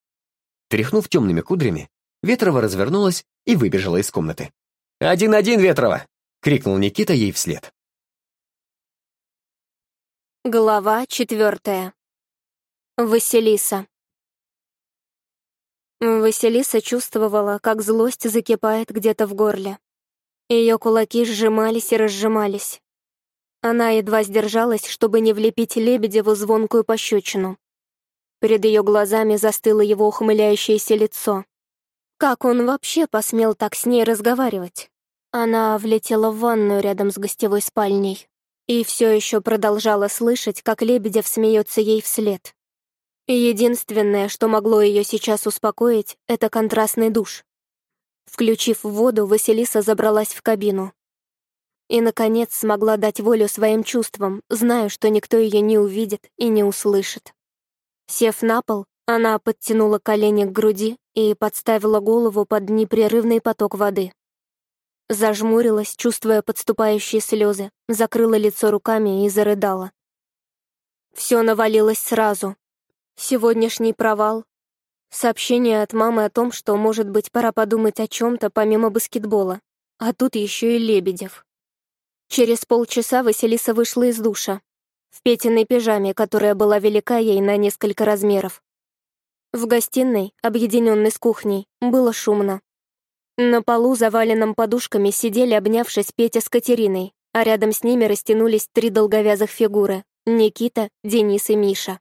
C: Тряхнув темными кудрями, Ветрова развернулась и выбежала из комнаты.
A: «Один-один, Ветрова!» — крикнул Никита ей вслед. Глава четвертая. Василиса. Василиса чувствовала, как злость закипает где-то в горле.
B: Ее кулаки сжимались и разжимались. Она едва сдержалась, чтобы не влепить Лебедеву звонкую пощечину. Перед ее глазами застыло его ухмыляющееся лицо. Как он вообще посмел так с ней разговаривать? Она влетела в ванную рядом с гостевой спальней и все еще продолжала слышать, как Лебедев смеется ей вслед. Единственное, что могло ее сейчас успокоить, это контрастный душ. Включив воду, Василиса забралась в кабину. И, наконец, смогла дать волю своим чувствам, зная, что никто ее не увидит и не услышит. Сев на пол, она подтянула колени к груди и подставила голову под непрерывный поток воды. Зажмурилась, чувствуя подступающие слезы, закрыла лицо руками и зарыдала. Все навалилось сразу. Сегодняшний провал. Сообщение от мамы о том, что, может быть, пора подумать о чем то помимо баскетбола. А тут еще и Лебедев. Через полчаса Василиса вышла из душа. В Петиной пижаме, которая была велика ей на несколько размеров. В гостиной, объединенной с кухней, было шумно. На полу, заваленном подушками, сидели, обнявшись, Петя с Катериной, а рядом с ними растянулись три долговязых фигуры — Никита, Денис и Миша.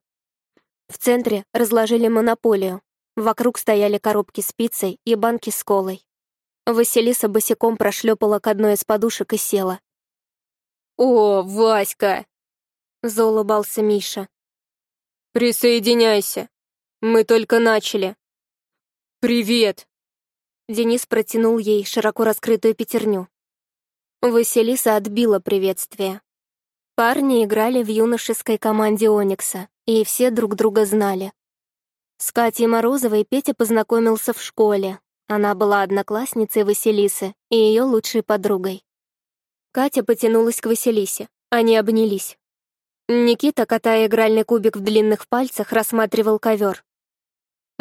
B: В центре разложили монополию. Вокруг стояли коробки с пиццей и банки с колой. Василиса босиком прошлепала к одной из подушек и села.
A: «О, Васька!» — заулыбался Миша. «Присоединяйся. Мы только начали». «Привет!»
B: Денис протянул ей широко раскрытую пятерню. Василиса отбила приветствие. Парни играли в юношеской команде «Оникса», и все друг друга знали. С Катей Морозовой Петя познакомился в школе. Она была одноклассницей Василисы и ее лучшей подругой. Катя потянулась к Василисе. Они обнялись. Никита, катая игральный кубик в длинных пальцах, рассматривал ковер.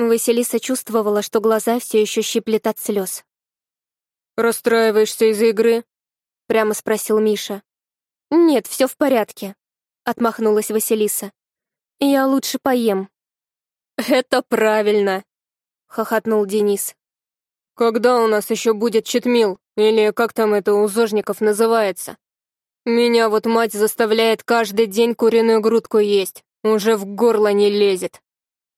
B: Василиса чувствовала, что глаза все еще щиплет от слез.
A: «Расстраиваешься из-за игры?»
B: — прямо спросил Миша. «Нет, все в порядке», — отмахнулась Василиса. «Я лучше поем». «Это правильно», — хохотнул Денис. «Когда у нас еще будет читмил, или как там это у зожников называется? Меня вот мать заставляет каждый день куриную грудку есть, уже в горло не лезет».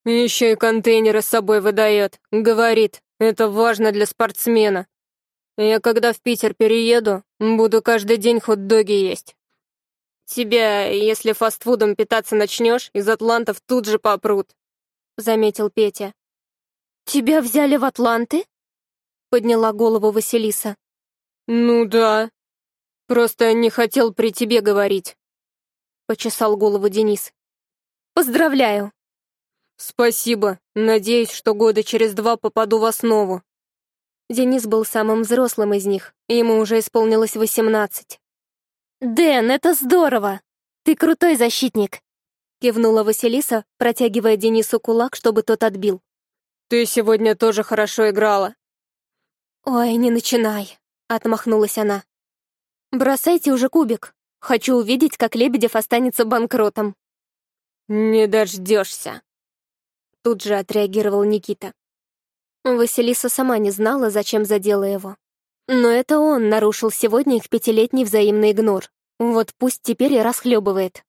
B: Еще и контейнеры с собой выдает. Говорит, это важно для спортсмена. Я когда в Питер перееду, буду каждый день хот-доги есть. Тебя, если
A: фастфудом питаться начнешь, из атлантов тут же попрут»,
B: — заметил Петя.
A: «Тебя взяли в атланты?» — подняла голову Василиса. «Ну да. Просто не хотел при тебе говорить», — почесал голову Денис. «Поздравляю!» «Спасибо. Надеюсь,
B: что года через два попаду в основу». Денис был самым взрослым из них, ему уже исполнилось восемнадцать. «Дэн, это здорово! Ты крутой защитник!» Кивнула Василиса, протягивая Денису кулак, чтобы тот отбил. «Ты сегодня тоже хорошо играла». «Ой, не начинай», — отмахнулась она. «Бросайте уже кубик. Хочу увидеть, как Лебедев останется банкротом».
A: «Не дождешься»,
B: Тут же отреагировал Никита. Василиса сама не знала, зачем задела его. Но это он нарушил сегодня их пятилетний взаимный игнор. Вот пусть теперь и расхлебывает.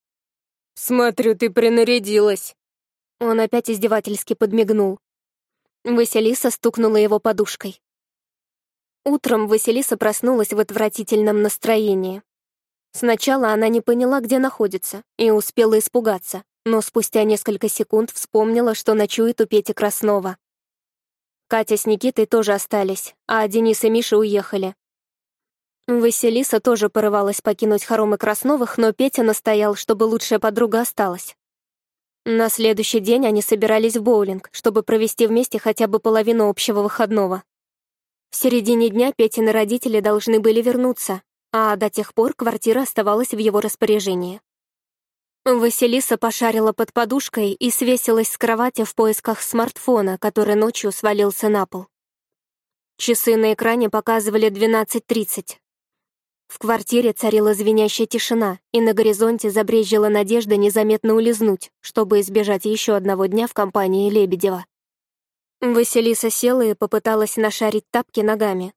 B: «Смотрю, ты принарядилась!» Он опять издевательски подмигнул. Василиса стукнула его подушкой. Утром Василиса проснулась в отвратительном настроении. Сначала она не поняла, где находится, и успела испугаться но спустя несколько секунд вспомнила, что ночует у Пети Краснова. Катя с Никитой тоже остались, а Денис и Миша уехали. Василиса тоже порывалась покинуть хоромы Красновых, но Петя настоял, чтобы лучшая подруга осталась. На следующий день они собирались в боулинг, чтобы провести вместе хотя бы половину общего выходного. В середине дня Петины родители должны были вернуться, а до тех пор квартира оставалась в его распоряжении. Василиса пошарила под подушкой и свесилась с кровати в поисках смартфона, который ночью свалился на пол. Часы на экране показывали 12.30. В квартире царила звенящая тишина, и на горизонте забрежила надежда незаметно улизнуть, чтобы избежать еще одного дня в компании Лебедева. Василиса села и попыталась нашарить тапки ногами.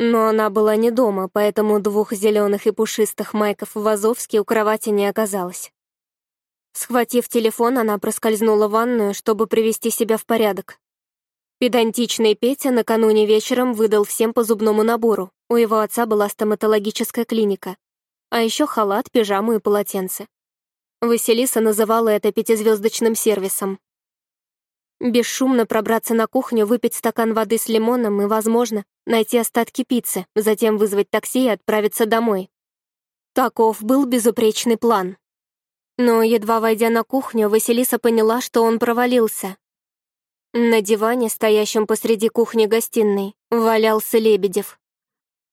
B: Но она была не дома, поэтому двух зеленых и пушистых майков в Азовске у кровати не оказалось. Схватив телефон, она проскользнула в ванную, чтобы привести себя в порядок. Педантичный Петя накануне вечером выдал всем по зубному набору. У его отца была стоматологическая клиника. А еще халат, пижаму и полотенце. Василиса называла это пятизвездочным сервисом. Бесшумно пробраться на кухню, выпить стакан воды с лимоном и, возможно, найти остатки пиццы, затем вызвать такси и отправиться домой. Таков был безупречный план. Но, едва войдя на кухню, Василиса поняла, что он провалился. На диване, стоящем посреди кухни-гостиной, валялся Лебедев.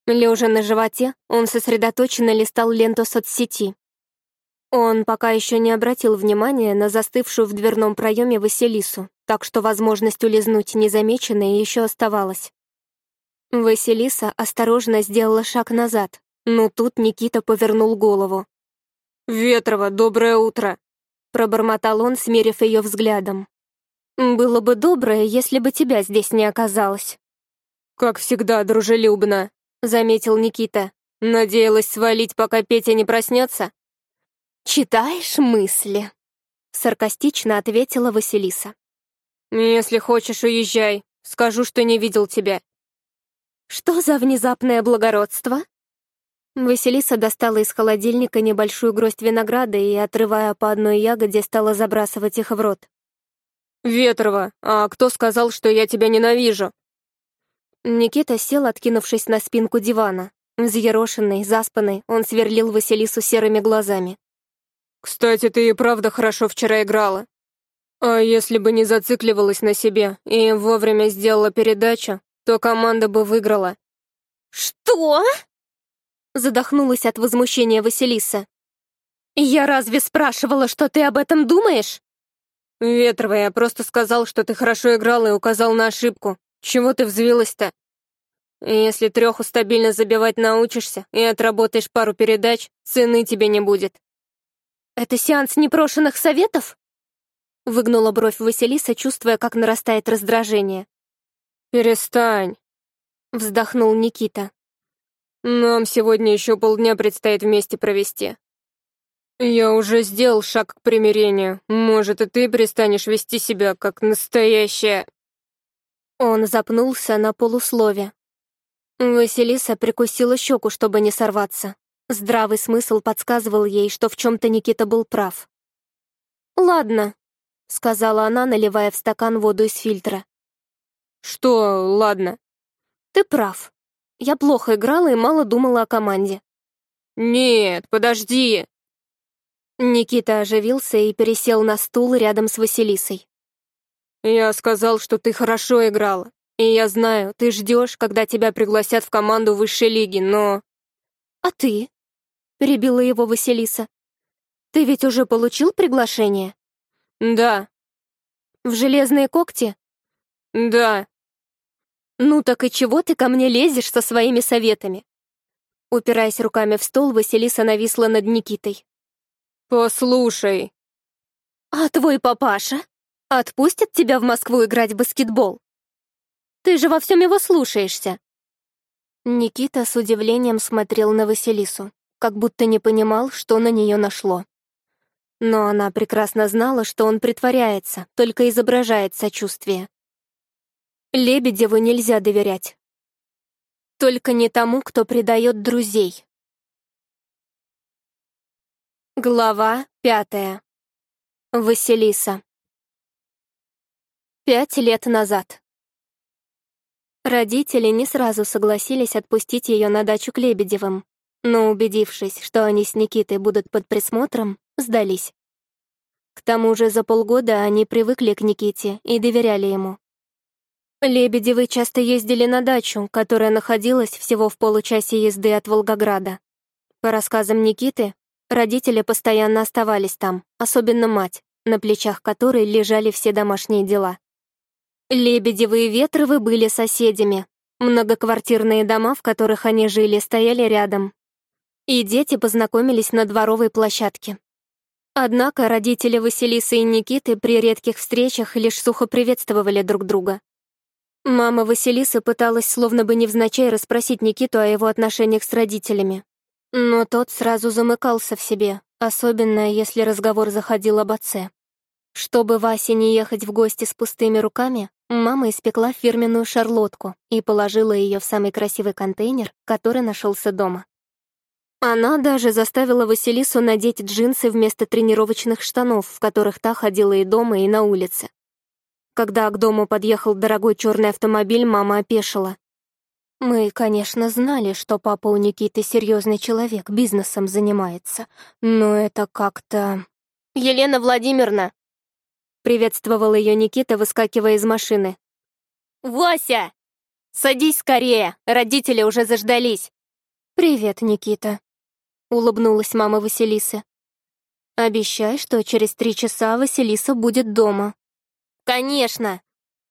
B: Лежа на животе, он сосредоточенно листал ленту соцсети. Он пока еще не обратил внимания на застывшую в дверном проеме Василису, так что возможность улизнуть незамеченной еще оставалась. Василиса осторожно сделала шаг назад, но тут Никита повернул голову. «Ветрова, доброе утро!» — пробормотал он, смерив ее взглядом. «Было бы доброе, если бы тебя здесь не оказалось». «Как всегда, дружелюбно», — заметил Никита. «Надеялась свалить, пока Петя не проснется?» «Читаешь мысли», — саркастично ответила Василиса. «Если хочешь, уезжай. Скажу, что не видел тебя». «Что за внезапное благородство?» Василиса достала из холодильника небольшую гроздь винограда и, отрывая по одной ягоде, стала забрасывать их в рот. «Ветрова, а кто сказал, что я тебя ненавижу?» Никита сел, откинувшись на спинку дивана. Взъерошенный, заспанный, он сверлил Василису серыми глазами. «Кстати, ты и правда хорошо вчера играла. А если бы не зацикливалась на себе и вовремя сделала передачу, то команда бы выиграла». «Что?» Задохнулась от возмущения Василиса. «Я разве спрашивала, что ты об этом думаешь?»
A: «Ветрова, я просто сказал, что ты хорошо играла
B: и указал на ошибку. Чего ты взвилась-то?» «Если треху стабильно забивать научишься и отработаешь пару передач, цены тебе не будет». «Это сеанс непрошенных советов?» Выгнула бровь Василиса, чувствуя, как нарастает
A: раздражение. «Перестань», — вздохнул Никита. Нам сегодня
B: еще полдня предстоит вместе провести. Я уже сделал шаг к примирению. Может, и ты перестанешь вести себя как настоящая... Он запнулся на полуслове. Василиса прикусила щеку, чтобы не сорваться. Здравый смысл подсказывал ей, что в чем-то Никита был
A: прав. «Ладно», — сказала она, наливая в стакан воду из фильтра. «Что «ладно»?» «Ты прав. Я плохо играла и мало думала о команде. «Нет, подожди!» Никита
B: оживился и пересел на стул рядом с Василисой.
A: «Я сказал, что
B: ты хорошо играла. И я знаю, ты ждешь, когда тебя пригласят в команду высшей лиги,
A: но...» «А ты?» — перебила его Василиса. «Ты ведь уже получил приглашение?» «Да». «В железные когти?»
B: «Да». «Ну так и чего ты ко мне лезешь со своими советами?» Упираясь руками в стол, Василиса нависла над Никитой. «Послушай».
A: «А твой папаша? Отпустит тебя в Москву играть в баскетбол? Ты же во всем его слушаешься». Никита с
B: удивлением смотрел на Василису, как будто не понимал, что на нее нашло. Но она прекрасно знала, что он притворяется, только изображает сочувствие,
A: Лебедеву нельзя доверять. Только не тому, кто предает друзей. Глава пятая. Василиса. Пять лет назад. Родители не сразу согласились отпустить ее на дачу
B: к Лебедевым, но, убедившись, что они с Никитой будут под присмотром, сдались. К тому же за полгода они привыкли к Никите и доверяли ему. Лебедевы часто ездили на дачу, которая находилась всего в получасе езды от Волгограда. По рассказам Никиты, родители постоянно оставались там, особенно мать, на плечах которой лежали все домашние дела. Лебедевы и Ветровы были соседями. Многоквартирные дома, в которых они жили, стояли рядом. И дети познакомились на дворовой площадке. Однако родители Василисы и Никиты при редких встречах лишь сухо приветствовали друг друга. Мама Василисы пыталась словно бы невзначай расспросить Никиту о его отношениях с родителями. Но тот сразу замыкался в себе, особенно если разговор заходил об отце. Чтобы Васе не ехать в гости с пустыми руками, мама испекла фирменную шарлотку и положила ее в самый красивый контейнер, который нашелся дома. Она даже заставила Василису надеть джинсы вместо тренировочных штанов, в которых та ходила и дома, и на улице. Когда к дому подъехал дорогой черный автомобиль, мама опешила. Мы, конечно, знали, что папа у Никиты серьезный человек, бизнесом занимается, но это как-то... «Елена Владимировна!» Приветствовал ее Никита, выскакивая из машины.
A: «Вася! Садись скорее, родители уже заждались!» «Привет, Никита», — улыбнулась мама Василисы. «Обещай,
B: что через три часа Василиса будет дома». «Конечно!»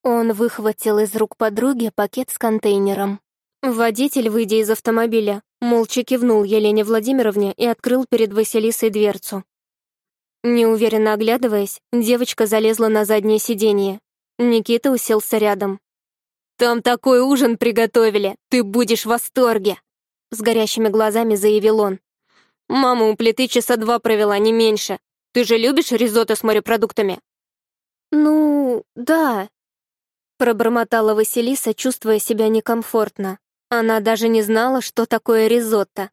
B: Он выхватил из рук подруги пакет с контейнером. Водитель, выйдя из автомобиля, молча кивнул Елене Владимировне и открыл перед Василисой дверцу. Неуверенно оглядываясь, девочка залезла на заднее сиденье. Никита уселся рядом. «Там такой ужин приготовили! Ты будешь в восторге!» С горящими глазами заявил он. «Мама у плиты часа два провела, не меньше. Ты же любишь ризотто с морепродуктами? «Ну, да», — пробормотала Василиса, чувствуя себя некомфортно. Она даже не знала, что такое ризотто.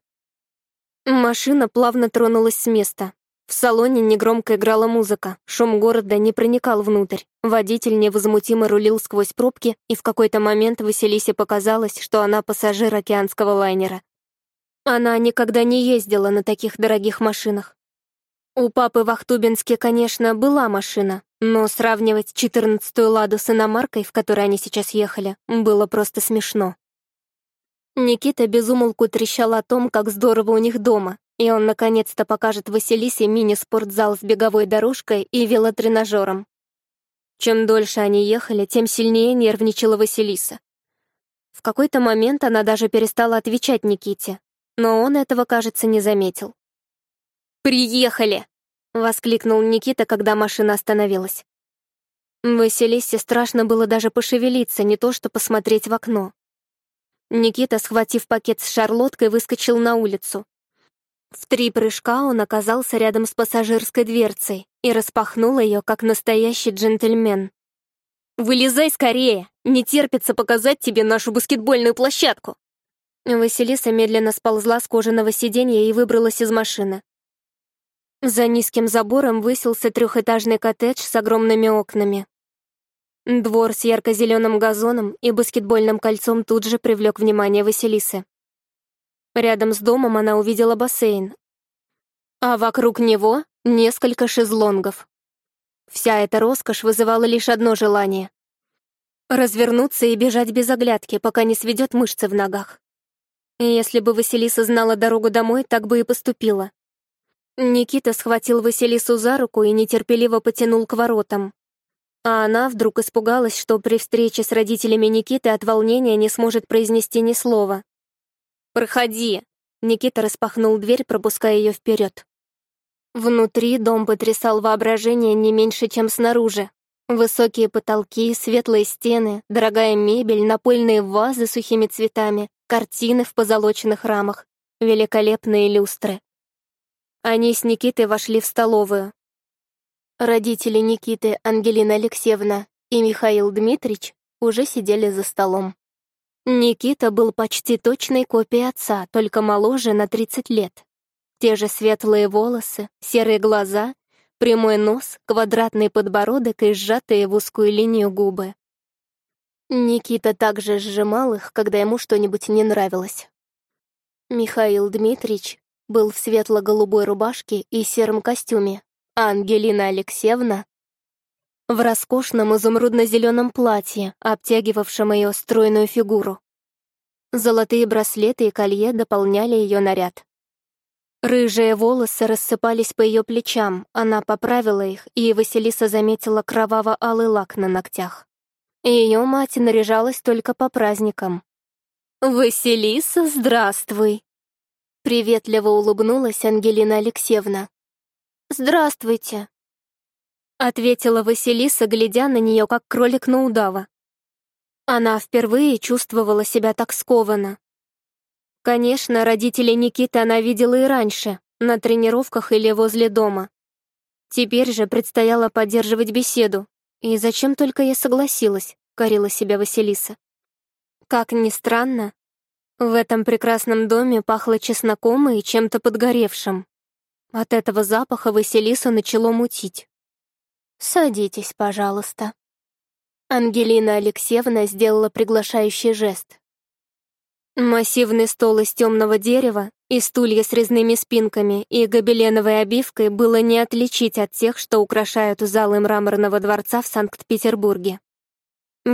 B: Машина плавно тронулась с места. В салоне негромко играла музыка, шум города не проникал внутрь. Водитель невозмутимо рулил сквозь пробки, и в какой-то момент Василисе показалось, что она пассажир океанского лайнера. Она никогда не ездила на таких дорогих машинах. У папы Вахтубински, конечно, была машина, но сравнивать четырнадцатую «Ладу» с иномаркой, в которой они сейчас ехали, было просто смешно. Никита безумолку трещал о том, как здорово у них дома, и он наконец-то покажет Василисе мини-спортзал с беговой дорожкой и велотренажером. Чем дольше они ехали, тем сильнее нервничала Василиса. В какой-то момент она даже перестала отвечать Никите, но он этого, кажется, не заметил. «Приехали!» — воскликнул Никита, когда машина остановилась. Василисе страшно было даже пошевелиться, не то что посмотреть в окно. Никита, схватив пакет с шарлоткой, выскочил на улицу. В три прыжка он оказался рядом с пассажирской дверцей и распахнул ее, как настоящий джентльмен. «Вылезай скорее! Не терпится показать тебе нашу баскетбольную площадку!» Василиса медленно сползла с кожаного сиденья и выбралась из машины. За низким забором высился трехэтажный коттедж с огромными окнами. Двор с ярко-зеленым газоном и баскетбольным кольцом тут же привлек внимание Василисы. Рядом с домом она увидела бассейн, а вокруг него — несколько шезлонгов. Вся эта роскошь вызывала лишь одно желание — развернуться и бежать без оглядки, пока не сведет мышцы в ногах. если бы Василиса знала дорогу домой, так бы и поступила. Никита схватил Василису за руку и нетерпеливо потянул к воротам. А она вдруг испугалась, что при встрече с родителями Никиты от волнения не сможет произнести ни слова. «Проходи!» — Никита распахнул дверь, пропуская ее вперед. Внутри дом потрясал воображение не меньше, чем снаружи. Высокие потолки, светлые стены, дорогая мебель, напольные вазы с сухими цветами, картины в позолоченных рамах, великолепные люстры. Они с Никитой вошли в столовую. Родители Никиты, Ангелина Алексеевна и Михаил Дмитрич уже сидели за столом. Никита был почти точной копией отца, только моложе на 30 лет. Те же светлые волосы, серые глаза, прямой нос, квадратный подбородок и сжатые в узкую линию губы. Никита также сжимал их, когда ему что-нибудь не нравилось. Михаил Дмитрич был в светло-голубой рубашке и сером костюме, а Ангелина Алексеевна в роскошном изумрудно-зеленом платье, обтягивавшем ее стройную фигуру. Золотые браслеты и колье дополняли ее наряд. Рыжие волосы рассыпались по ее плечам, она поправила их, и Василиса заметила кроваво-алый лак на ногтях. Ее мать наряжалась только по праздникам. «Василиса, здравствуй!» Приветливо улыбнулась Ангелина Алексеевна. «Здравствуйте», — ответила Василиса, глядя на нее, как кролик на удава. Она впервые чувствовала себя так скованно. Конечно, родителей Никиты она видела и раньше, на тренировках или возле дома. Теперь же предстояло поддерживать беседу. И зачем только я согласилась, — корила себя Василиса. Как ни странно, в этом прекрасном доме пахло чесноком и чем-то подгоревшим. От этого запаха Василису начало мутить. «Садитесь, пожалуйста». Ангелина Алексеевна сделала приглашающий жест. Массивный стол из темного дерева и стулья с резными спинками и гобеленовой обивкой было не отличить от тех, что украшают залы мраморного дворца в Санкт-Петербурге.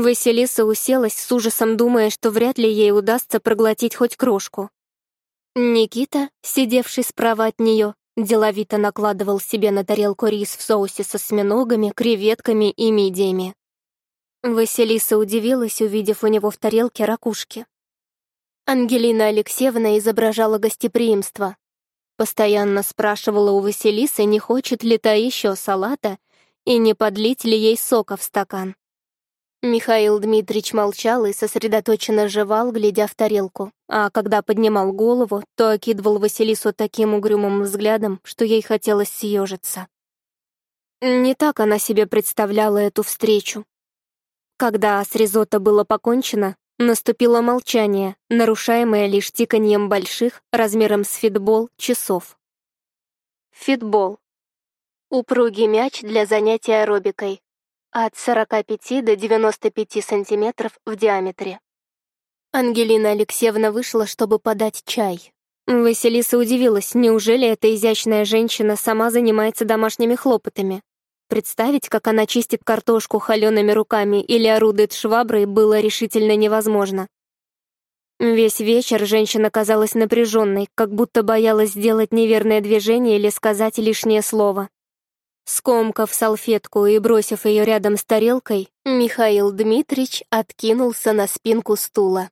B: Василиса уселась с ужасом, думая, что вряд ли ей удастся проглотить хоть крошку. Никита, сидевший справа от нее, деловито накладывал себе на тарелку рис в соусе со сменогами, креветками и мидиями. Василиса удивилась, увидев у него в тарелке ракушки. Ангелина Алексеевна изображала гостеприимство. Постоянно спрашивала у Василисы, не хочет ли та еще салата и не подлить ли ей сока в стакан. Михаил Дмитрич молчал и сосредоточенно жевал, глядя в тарелку, а когда поднимал голову, то окидывал Василису таким угрюмым взглядом, что ей хотелось съежиться. Не так она себе представляла эту встречу. Когда с ризотто было покончено, наступило молчание, нарушаемое лишь тиканьем больших, размером с фитбол, часов. Фитбол. Упругий мяч для занятия аэробикой, от 45 до 95 сантиметров в диаметре. Ангелина Алексеевна вышла, чтобы подать чай. Василиса удивилась, неужели эта изящная женщина сама занимается домашними хлопотами. Представить, как она чистит картошку холеными руками или орудует шваброй, было решительно невозможно. Весь вечер женщина казалась напряженной, как будто боялась сделать неверное движение или сказать лишнее слово. Скомкав салфетку и бросив ее рядом с тарелкой, Михаил Дмитрич откинулся на спинку стула.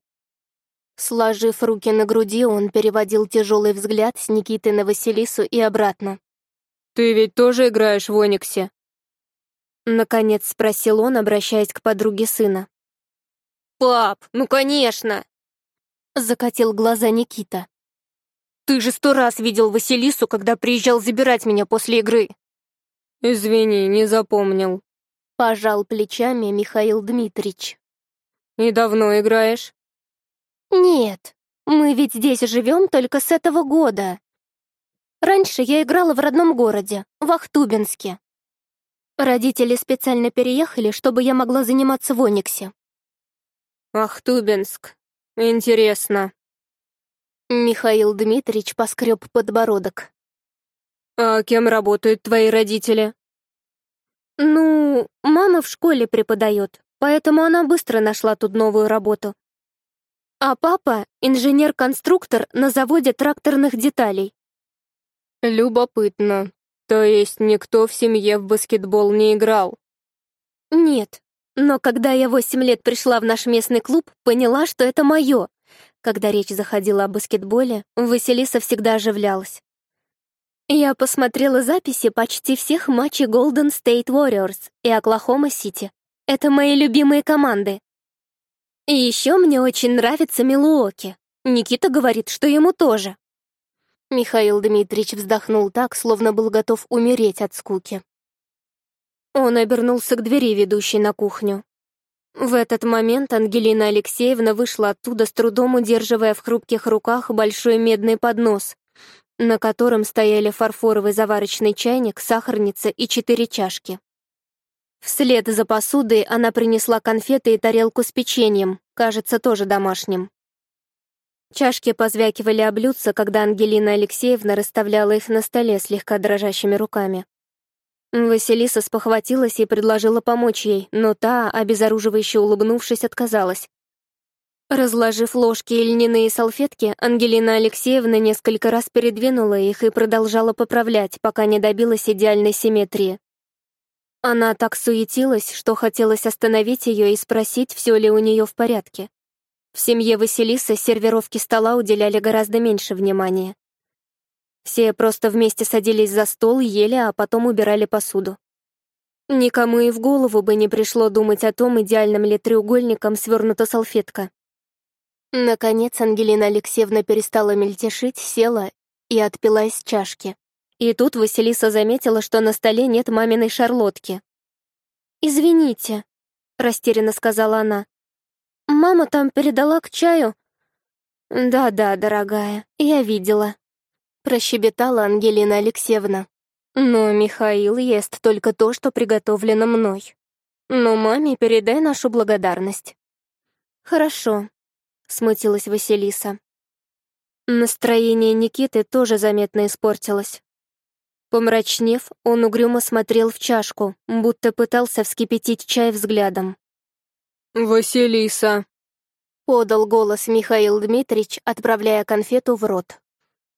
B: Сложив руки на груди, он переводил тяжелый взгляд с Никиты на Василису и обратно.
A: «Ты ведь тоже играешь
B: в Ониксе?» Наконец спросил он, обращаясь к подруге сына. «Пап, ну конечно!» Закатил глаза Никита. «Ты же сто раз видел Василису, когда приезжал забирать меня после игры!» «Извини, не запомнил», — пожал плечами Михаил Дмитрич.
A: «И давно играешь?» «Нет, мы ведь здесь живем только с этого года. Раньше я играла в родном городе, в Ахтубинске. Родители специально переехали, чтобы я могла заниматься в Ониксе». «Ахтубинск. Интересно». Михаил Дмитрич поскреб подбородок. «А кем работают твои родители?»
B: «Ну, мама в школе преподает, поэтому она быстро нашла тут новую работу. А папа — инженер-конструктор на заводе тракторных деталей». «Любопытно. То есть никто в семье в баскетбол не играл?» «Нет. Но когда я восемь лет пришла в наш местный клуб, поняла, что это мое. Когда речь заходила о баскетболе, Василиса всегда оживлялась. Я посмотрела записи почти всех матчей Golden State Warriors и Оклахома Сити. Это мои любимые команды. И еще мне очень нравится Милуоки. Никита говорит, что ему тоже. Михаил Дмитриевич вздохнул так, словно был готов умереть от скуки. Он обернулся к двери, ведущей на кухню. В этот момент Ангелина Алексеевна вышла оттуда, с трудом удерживая в хрупких руках большой медный поднос, на котором стояли фарфоровый заварочный чайник, сахарница и четыре чашки. Вслед за посудой она принесла конфеты и тарелку с печеньем, кажется, тоже домашним. Чашки позвякивали о блюдца, когда Ангелина Алексеевна расставляла их на столе слегка дрожащими руками. Василиса спохватилась и предложила помочь ей, но та, обезоруживающе улыбнувшись, отказалась, Разложив ложки и льняные салфетки, Ангелина Алексеевна несколько раз передвинула их и продолжала поправлять, пока не добилась идеальной симметрии. Она так суетилась, что хотелось остановить ее и спросить, все ли у нее в порядке. В семье Василиса сервировки стола уделяли гораздо меньше внимания. Все просто вместе садились за стол, ели, а потом убирали посуду. Никому и в голову бы не пришло думать о том, идеальным ли треугольником свернута салфетка. Наконец Ангелина Алексеевна перестала мельтешить, села и отпила из чашки. И тут Василиса заметила, что на столе нет маминой шарлотки. «Извините», — растерянно сказала она. «Мама там передала к чаю». «Да-да, дорогая, я видела», — прощебетала Ангелина Алексеевна. «Но Михаил ест только то, что приготовлено мной. Но маме передай нашу благодарность». «Хорошо», — смутилась Василиса. Настроение Никиты тоже заметно испортилось. Помрачнев, он угрюмо смотрел в чашку, будто пытался вскипятить чай взглядом. «Василиса!» — подал голос Михаил Дмитрич, отправляя конфету в рот.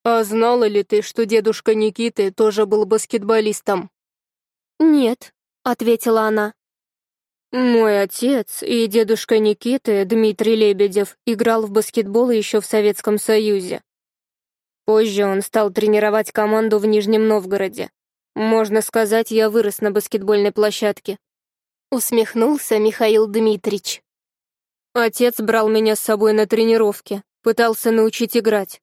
B: «А знала ли ты, что дедушка Никиты тоже был баскетболистом?» «Нет», — ответила она. Мой отец и дедушка Никиты, Дмитрий Лебедев, играл в баскетбол еще в Советском Союзе. Позже он стал тренировать команду в Нижнем Новгороде. Можно сказать, я вырос на баскетбольной площадке. Усмехнулся Михаил Дмитрич. Отец брал меня с собой на тренировки, пытался научить играть.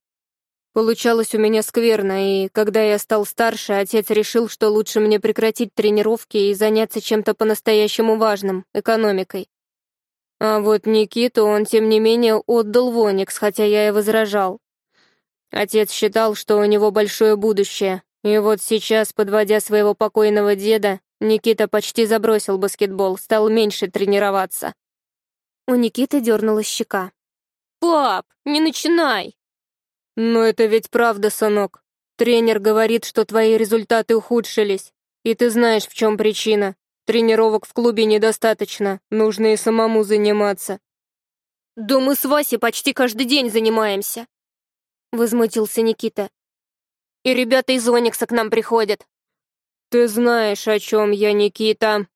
B: Получалось у меня скверно, и когда я стал старше, отец решил, что лучше мне прекратить тренировки и заняться чем-то по-настоящему важным — экономикой. А вот Никиту он, тем не менее, отдал в хотя я и возражал. Отец считал, что у него большое будущее, и вот сейчас, подводя своего покойного деда, Никита почти забросил баскетбол, стал меньше тренироваться. У Никиты дернулась щека. «Пап, не начинай!» «Но это ведь правда, сынок. Тренер говорит, что твои результаты ухудшились. И ты знаешь, в чем причина. Тренировок в клубе недостаточно, нужно и самому заниматься». «Да мы с Васей почти каждый день занимаемся», — возмутился Никита. «И ребята из Оникса к нам приходят». «Ты знаешь, о чем я, Никита»,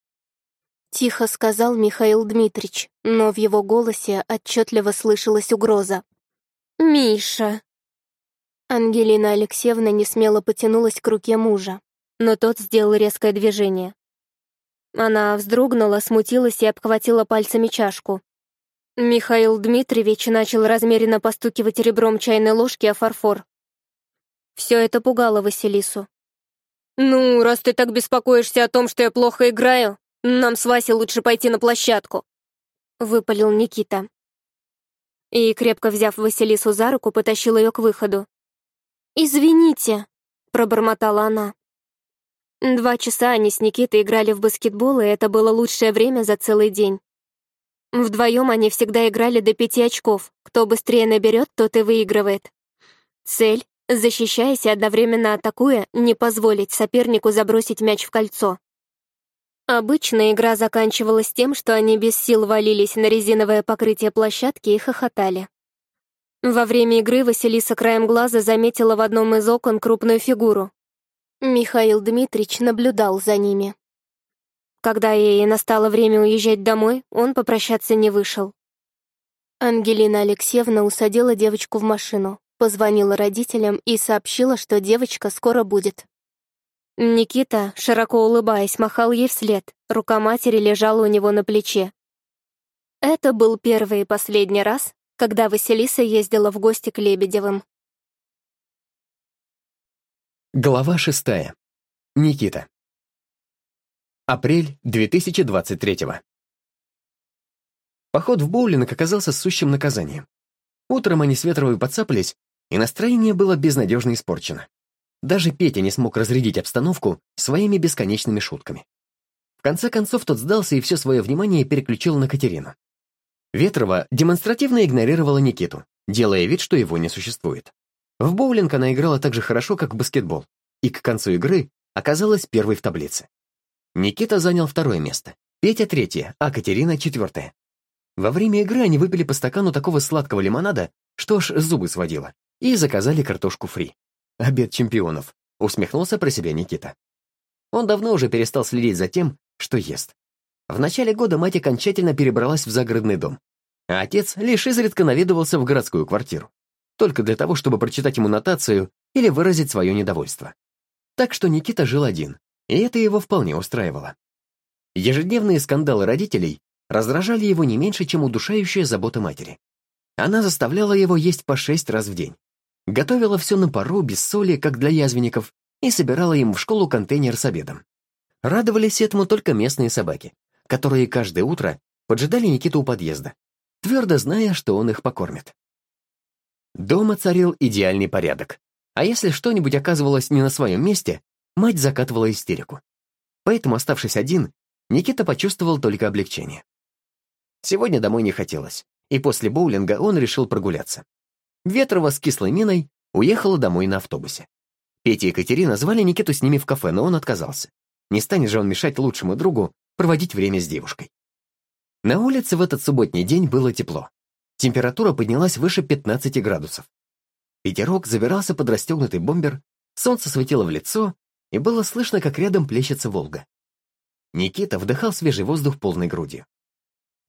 B: — тихо сказал Михаил Дмитрич, но в его голосе отчетливо слышалась угроза. «Миша», Ангелина Алексеевна не смело потянулась к руке мужа, но тот сделал резкое движение. Она вздрогнула, смутилась и обхватила пальцами чашку. Михаил Дмитриевич начал размеренно постукивать ребром чайной ложки о фарфор. Все это пугало Василису. «Ну, раз ты так беспокоишься о том, что я плохо играю, нам с Васей лучше пойти на площадку», — выпалил Никита. И, крепко взяв Василису за руку, потащил ее к выходу. «Извините», — пробормотала она. Два часа они с Никитой играли в баскетбол, и это было лучшее время за целый день. Вдвоем они всегда играли до пяти очков. Кто быстрее наберет, тот и выигрывает. Цель — защищаясь и одновременно атакуя, не позволить сопернику забросить мяч в кольцо. Обычно игра заканчивалась тем, что они без сил валились на резиновое покрытие площадки и хохотали. Во время игры Василиса краем глаза заметила в одном из окон крупную фигуру. Михаил Дмитрич наблюдал за ними. Когда ей настало время уезжать домой, он попрощаться не вышел. Ангелина Алексеевна усадила девочку в машину, позвонила родителям и сообщила, что девочка скоро будет. Никита, широко улыбаясь, махал ей вслед, рука матери лежала у него на плече. Это
A: был первый и последний раз, когда Василиса ездила в гости к Лебедевым. Глава шестая. Никита. Апрель 2023 Поход
C: в боулинг оказался сущим наказанием. Утром они с Ветровой подцапались, и настроение было безнадежно испорчено. Даже Петя не смог разрядить обстановку своими бесконечными шутками. В конце концов, тот сдался и все свое внимание переключил на Катерину. Ветрова демонстративно игнорировала Никиту, делая вид, что его не существует. В боулинг она играла так же хорошо, как в баскетбол, и к концу игры оказалась первой в таблице. Никита занял второе место, Петя — третье, а Катерина — четвертое. Во время игры они выпили по стакану такого сладкого лимонада, что аж зубы сводило, и заказали картошку фри. «Обед чемпионов», — усмехнулся про себя Никита. Он давно уже перестал следить за тем, что ест. В начале года мать окончательно перебралась в загородный дом, а отец лишь изредка наведывался в городскую квартиру, только для того, чтобы прочитать ему нотацию или выразить свое недовольство. Так что Никита жил один, и это его вполне устраивало. Ежедневные скандалы родителей раздражали его не меньше, чем удушающая забота матери. Она заставляла его есть по шесть раз в день. Готовила все на пару, без соли, как для язвенников, и собирала им в школу контейнер с обедом. Радовались этому только местные собаки, которые каждое утро поджидали Никиту у подъезда, твердо зная, что он их покормит. Дома царил идеальный порядок. А если что-нибудь оказывалось не на своем месте, мать закатывала истерику. Поэтому, оставшись один, Никита почувствовал только облегчение. Сегодня домой не хотелось, и после боулинга он решил прогуляться. Ветрова с кислой миной уехала домой на автобусе. Петя и Катерина звали Никиту с ними в кафе, но он отказался. Не станет же он мешать лучшему другу проводить время с девушкой. На улице в этот субботний день было тепло. Температура поднялась выше 15 градусов. Ветерок забирался под расстегнутый бомбер, солнце светило в лицо, и было слышно, как рядом плещется Волга. Никита вдыхал свежий воздух полной грудью.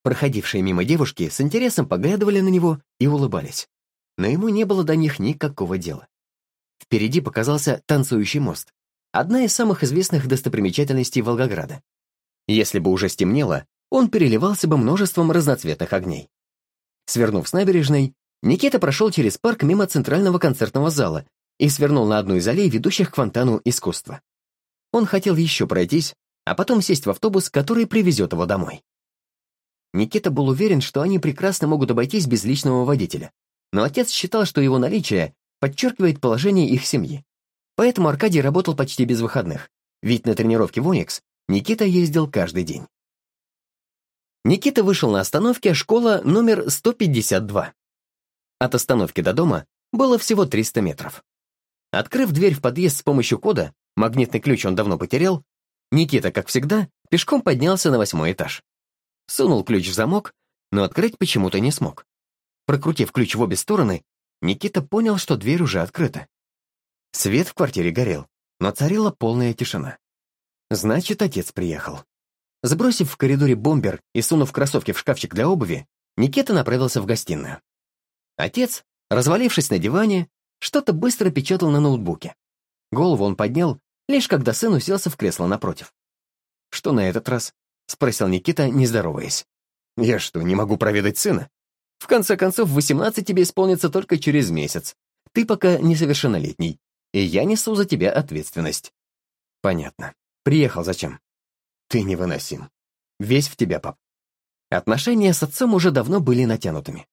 C: Проходившие мимо девушки с интересом поглядывали на него и улыбались. Но ему не было до них никакого дела. Впереди показался танцующий мост, одна из самых известных достопримечательностей Волгограда, если бы уже стемнело, он переливался бы множеством разноцветных огней. Свернув с набережной, Никита прошел через парк мимо центрального концертного зала и свернул на одну из аллей, ведущих к фонтану искусства. Он хотел еще пройтись, а потом сесть в автобус, который привезет его домой. Никита был уверен, что они прекрасно могут обойтись без личного водителя, но отец считал, что его наличие подчеркивает положение их семьи. Поэтому Аркадий работал почти без выходных, ведь на тренировке в «Оникс» Никита ездил каждый день. Никита вышел на остановке школа номер 152. От остановки до дома было всего 300 метров. Открыв дверь в подъезд с помощью кода, магнитный ключ он давно потерял, Никита, как всегда, пешком поднялся на восьмой этаж. Сунул ключ в замок, но открыть почему-то не смог. Прокрутив ключ в обе стороны, Никита понял, что дверь уже открыта. Свет в квартире горел, но царила полная тишина. Значит, отец приехал. Сбросив в коридоре бомбер и сунув кроссовки в шкафчик для обуви, Никита направился в гостиную. Отец, развалившись на диване, что-то быстро печатал на ноутбуке. Голову он поднял, лишь когда сын уселся в кресло напротив. «Что на этот раз?» — спросил Никита, не здороваясь. «Я что, не могу проведать сына? В конце концов, 18 тебе исполнится только через месяц. Ты пока несовершеннолетний, и я несу за тебя ответственность». «Понятно. Приехал зачем? Ты невыносим. Весь в тебя, пап. Отношения с отцом уже давно были натянутыми.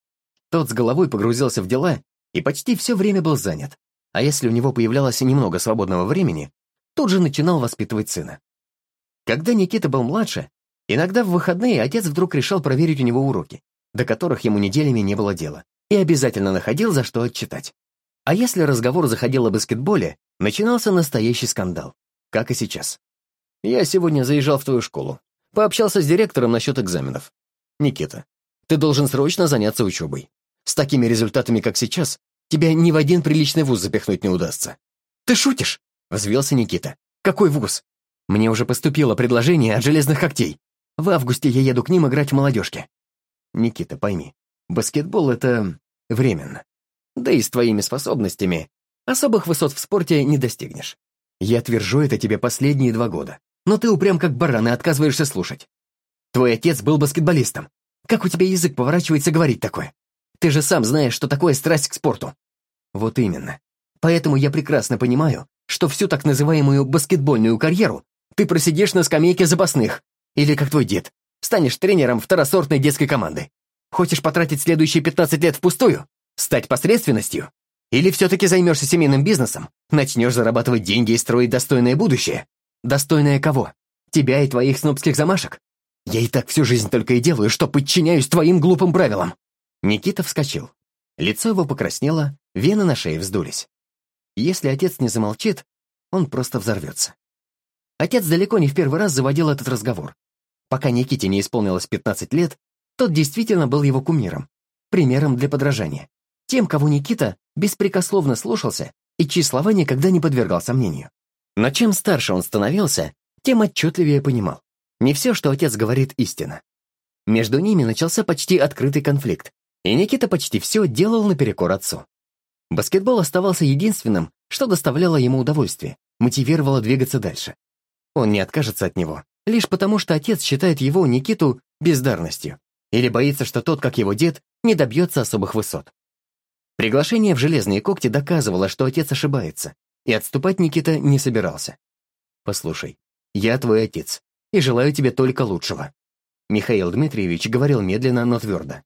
C: Тот с головой погрузился в дела и почти все время был занят. А если у него появлялось немного свободного времени, тут же начинал воспитывать сына. Когда Никита был младше, иногда в выходные отец вдруг решал проверить у него уроки, до которых ему неделями не было дела, и обязательно находил, за что отчитать. А если разговор заходил о баскетболе, начинался настоящий скандал, как и сейчас. Я сегодня заезжал в твою школу. Пообщался с директором насчет экзаменов. Никита, ты должен срочно заняться учебой. С такими результатами, как сейчас, тебя ни в один приличный вуз запихнуть не удастся. Ты шутишь? Взвелся Никита. Какой вуз? Мне уже поступило предложение от железных когтей. В августе я еду к ним играть в молодежке. Никита, пойми, баскетбол — это временно. Да и с твоими способностями особых высот в спорте не достигнешь. Я твержу это тебе последние два года но ты упрям как баран и отказываешься слушать. Твой отец был баскетболистом. Как у тебя язык поворачивается говорить такое? Ты же сам знаешь, что такое страсть к спорту. Вот именно. Поэтому я прекрасно понимаю, что всю так называемую баскетбольную карьеру ты просидишь на скамейке запасных, или, как твой дед, станешь тренером второсортной детской команды. Хочешь потратить следующие 15 лет впустую? Стать посредственностью? Или все-таки займешься семейным бизнесом, начнешь зарабатывать деньги и строить достойное будущее? Достойная кого? Тебя и твоих снобских замашек? Я и так всю жизнь только и делаю, что подчиняюсь твоим глупым правилам!» Никита вскочил. Лицо его покраснело, вены на шее вздулись. Если отец не замолчит, он просто взорвется. Отец далеко не в первый раз заводил этот разговор. Пока Никите не исполнилось 15 лет, тот действительно был его кумиром, примером для подражания, тем, кого Никита беспрекословно слушался и чьи слова никогда не подвергал сомнению. Но чем старше он становился, тем отчетливее понимал. Не все, что отец говорит, истина. Между ними начался почти открытый конфликт, и Никита почти все делал наперекор отцу. Баскетбол оставался единственным, что доставляло ему удовольствие, мотивировало двигаться дальше. Он не откажется от него, лишь потому что отец считает его, Никиту, бездарностью, или боится, что тот, как его дед, не добьется особых высот. Приглашение в «Железные когти» доказывало, что отец ошибается, и отступать Никита не собирался. «Послушай, я твой отец, и желаю тебе только лучшего». Михаил Дмитриевич говорил медленно, но твердо.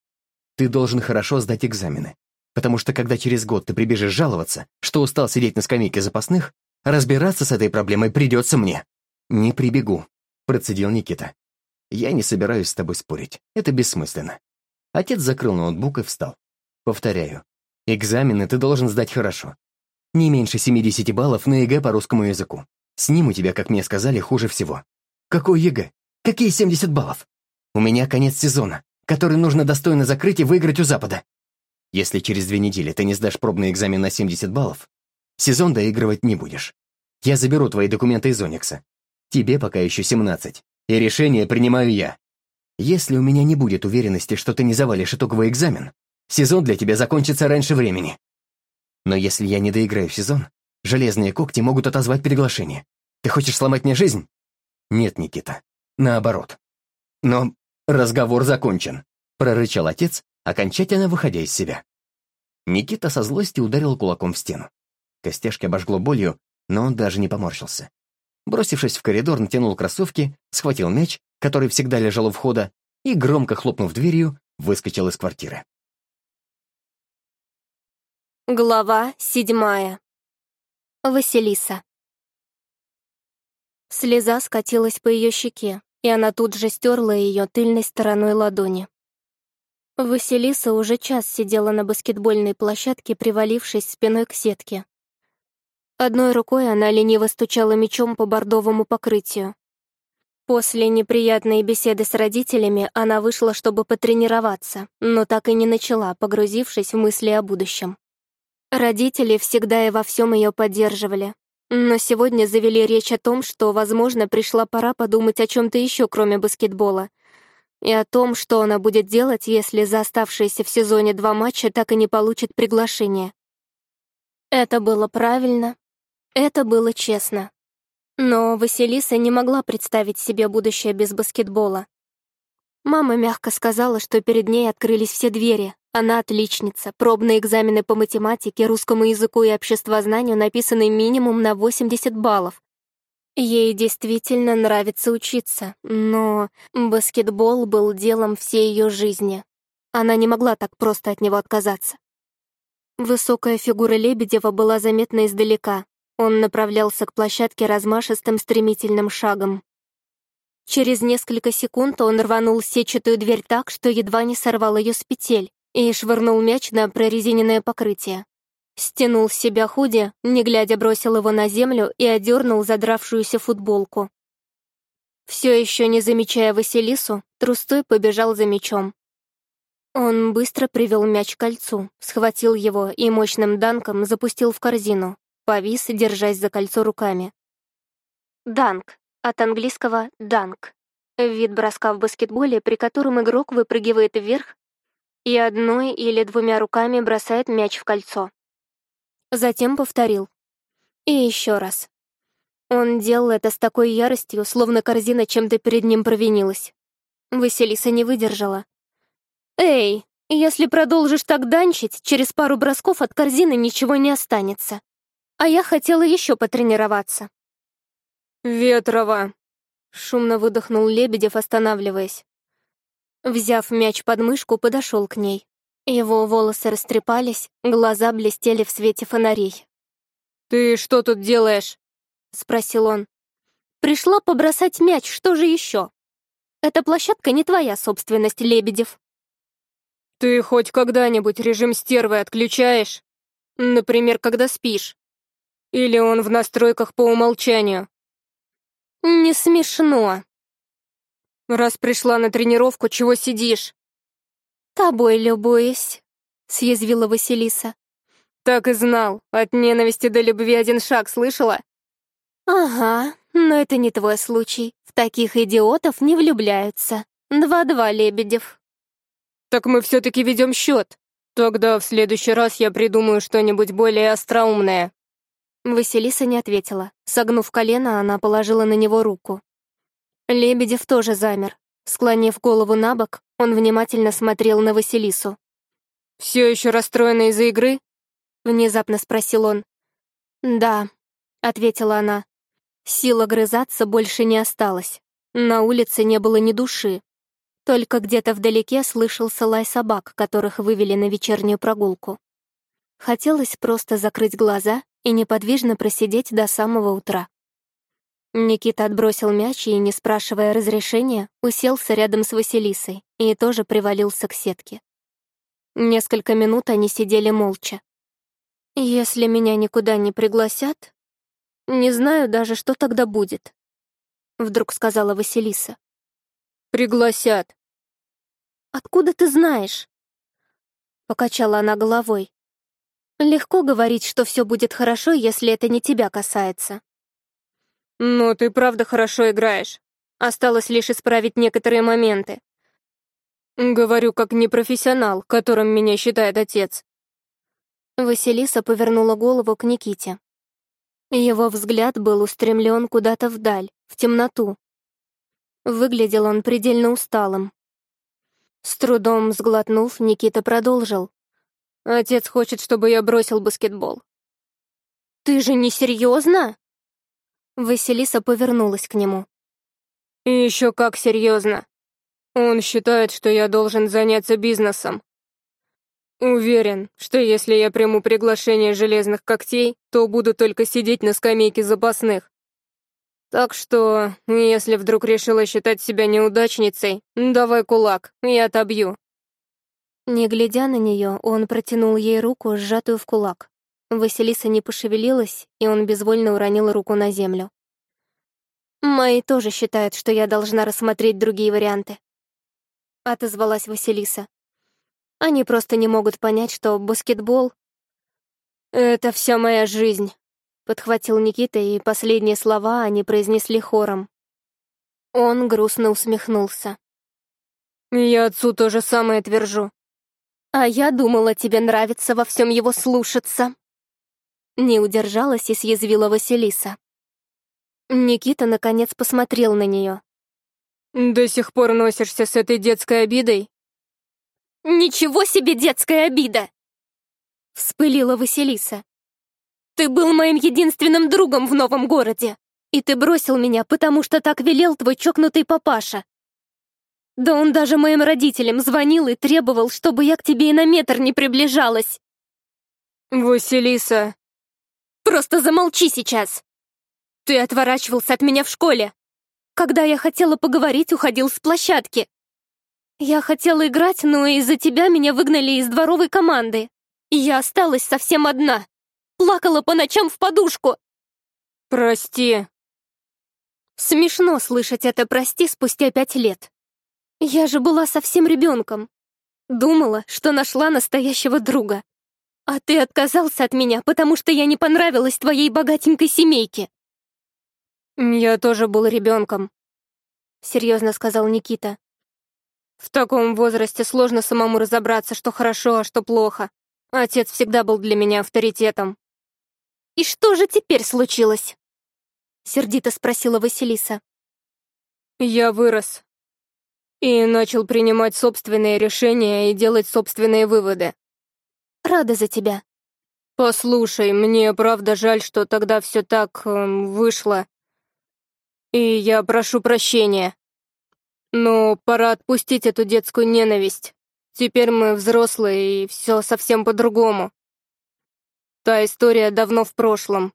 C: «Ты должен хорошо сдать экзамены, потому что когда через год ты прибежишь жаловаться, что устал сидеть на скамейке запасных, разбираться с этой проблемой придется мне». «Не прибегу», — процедил Никита. «Я не собираюсь с тобой спорить, это бессмысленно». Отец закрыл ноутбук и встал. «Повторяю, экзамены ты должен сдать хорошо, не меньше 70 баллов на ЕГЭ по русскому языку. С ним у тебя, как мне сказали, хуже всего. Какой ЕГЭ? Какие 70 баллов? У меня конец сезона, который нужно достойно закрыть и выиграть у Запада. Если через две недели ты не сдашь пробный экзамен на 70 баллов, сезон доигрывать не будешь. Я заберу твои документы из Оникса. Тебе пока еще 17, и решение принимаю я. Если у меня не будет уверенности, что ты не завалишь итоговый экзамен, сезон для тебя закончится раньше времени. Но если я не доиграю сезон, железные когти могут отозвать приглашение. Ты хочешь сломать мне жизнь? Нет, Никита. Наоборот. Но разговор закончен, прорычал отец, окончательно выходя из себя. Никита со злости ударил кулаком в стену. Костяшки обожгло болью, но он даже не поморщился. Бросившись в коридор, натянул кроссовки, схватил мяч, который всегда лежал у входа, и, громко хлопнув дверью, выскочил из квартиры.
A: Глава седьмая. Василиса. Слеза скатилась по ее щеке, и она тут же стерла ее тыльной стороной ладони.
B: Василиса уже час сидела на баскетбольной площадке, привалившись спиной к сетке. Одной рукой она лениво стучала мечом по бордовому покрытию. После неприятной беседы с родителями она вышла, чтобы потренироваться, но так и не начала, погрузившись в мысли о будущем. Родители всегда и во всем ее поддерживали. Но сегодня завели речь о том, что, возможно, пришла пора подумать о чем-то еще, кроме баскетбола. И о том, что она будет делать, если за оставшиеся в сезоне два матча так и не получит приглашение. Это было правильно, это было честно. Но Василиса не могла представить себе будущее без баскетбола. Мама мягко сказала, что перед ней открылись все двери. Она отличница, пробные экзамены по математике, русскому языку и обществознанию написаны минимум на 80 баллов. Ей действительно нравится учиться, но баскетбол был делом всей ее жизни. Она не могла так просто от него отказаться. Высокая фигура Лебедева была заметна издалека. Он направлялся к площадке размашистым стремительным шагом. Через несколько секунд он рванул сетчатую дверь так, что едва не сорвал ее с петель, и швырнул мяч на прорезиненное покрытие. Стянул с себя худи, не глядя бросил его на землю и одернул задравшуюся футболку. Все еще не замечая Василису, трустой побежал за мячом. Он быстро привел мяч к кольцу, схватил его и мощным данком запустил в корзину, повис, держась за кольцо руками. Данк от английского «данк» — вид броска в баскетболе, при котором игрок выпрыгивает вверх и одной или двумя руками бросает мяч в кольцо. Затем повторил. И еще раз. Он делал это с такой яростью, словно корзина чем-то перед ним провинилась. Василиса не выдержала. «Эй, если продолжишь так данчить, через пару бросков от корзины ничего не останется. А я хотела еще потренироваться».
A: «Ветрова!»
B: — шумно выдохнул Лебедев, останавливаясь. Взяв мяч под мышку, подошел к ней. Его волосы растрепались, глаза блестели в свете фонарей.
A: «Ты что тут делаешь?» — спросил он. «Пришла побросать мяч, что же еще? Эта площадка не твоя собственность, Лебедев».
B: «Ты хоть когда-нибудь режим стервы отключаешь? Например, когда спишь?
A: Или он в настройках по умолчанию?» «Не смешно». «Раз пришла на тренировку, чего сидишь?» «Тобой любуюсь», — съязвила Василиса. «Так и знал. От ненависти
B: до любви один шаг, слышала?» «Ага, но это не твой случай. В таких идиотов не влюбляются. Два-два, Лебедев». «Так мы все-таки ведем счет. Тогда в следующий раз я придумаю что-нибудь более остроумное». Василиса не ответила. Согнув колено, она положила на него руку. Лебедев тоже замер. Склонив голову на бок, он внимательно смотрел на Василису. «Все еще расстроена из-за игры?» — внезапно спросил он. «Да», — ответила она. Сила грызаться больше не осталось. На улице не было ни души. Только где-то вдалеке слышался лай собак, которых вывели на вечернюю прогулку. Хотелось просто закрыть глаза и неподвижно просидеть до самого утра. Никита отбросил мяч и, не спрашивая разрешения, уселся рядом с Василисой и тоже привалился к сетке. Несколько минут они сидели молча. «Если меня никуда не
A: пригласят, не знаю даже, что тогда будет», — вдруг сказала Василиса. «Пригласят». «Откуда ты знаешь?» Покачала она головой, Легко говорить, что все будет хорошо,
B: если это не тебя касается.
A: «Ну, ты правда хорошо играешь.
B: Осталось лишь исправить некоторые моменты». Говорю, как непрофессионал, которым меня считает отец. Василиса повернула голову к Никите. Его взгляд был устремлен куда-то вдаль, в темноту. Выглядел он предельно усталым. С трудом сглотнув,
A: Никита продолжил. Отец хочет, чтобы я бросил баскетбол. Ты же не серьезно? Василиса повернулась к нему.
B: еще как серьезно. Он считает, что я должен заняться бизнесом. Уверен, что если я приму приглашение железных когтей, то буду только сидеть на скамейке запасных. Так что, если вдруг решила считать себя неудачницей, давай кулак, я отобью. Не глядя на нее, он протянул ей руку, сжатую в кулак. Василиса не пошевелилась, и он безвольно уронил руку на землю. «Мои тоже считают, что я должна рассмотреть другие варианты», — отозвалась Василиса. «Они просто не могут понять, что баскетбол...» «Это вся моя жизнь», — подхватил Никита, и последние слова они произнесли хором. Он грустно усмехнулся. «Я отцу то же самое твержу», а я думала, тебе нравится во всем его слушаться. Не удержалась и съязвила Василиса. Никита, наконец, посмотрел на нее.
A: «До сих пор носишься с этой детской обидой?» «Ничего себе детская обида!» Вспылила Василиса. «Ты был
B: моим единственным другом в новом городе, и ты бросил меня, потому что так велел твой
A: чокнутый папаша, да он даже моим родителям звонил и требовал, чтобы я к тебе и на метр не приближалась. Василиса. Просто замолчи сейчас. Ты отворачивался от меня в школе. Когда я
B: хотела поговорить, уходил с площадки. Я хотела играть, но из-за тебя меня выгнали из дворовой команды. я осталась совсем одна. Плакала по ночам
A: в подушку. Прости. Смешно слышать это «прости» спустя пять лет. Я же была совсем ребенком. Думала,
B: что нашла настоящего друга. А ты отказался от меня, потому что я не понравилась твоей богатенькой семейке. Я тоже был ребенком, серьезно сказал Никита. В таком возрасте сложно самому разобраться, что хорошо, а что плохо. Отец всегда был для меня авторитетом. «И что же теперь случилось?» — сердито спросила Василиса. «Я вырос, и начал принимать собственные решения и делать собственные выводы. Рада за тебя. Послушай, мне правда жаль, что тогда все так э, вышло. И я прошу прощения. Но пора отпустить эту детскую ненависть. Теперь мы взрослые, и все совсем по-другому. Та история давно в прошлом.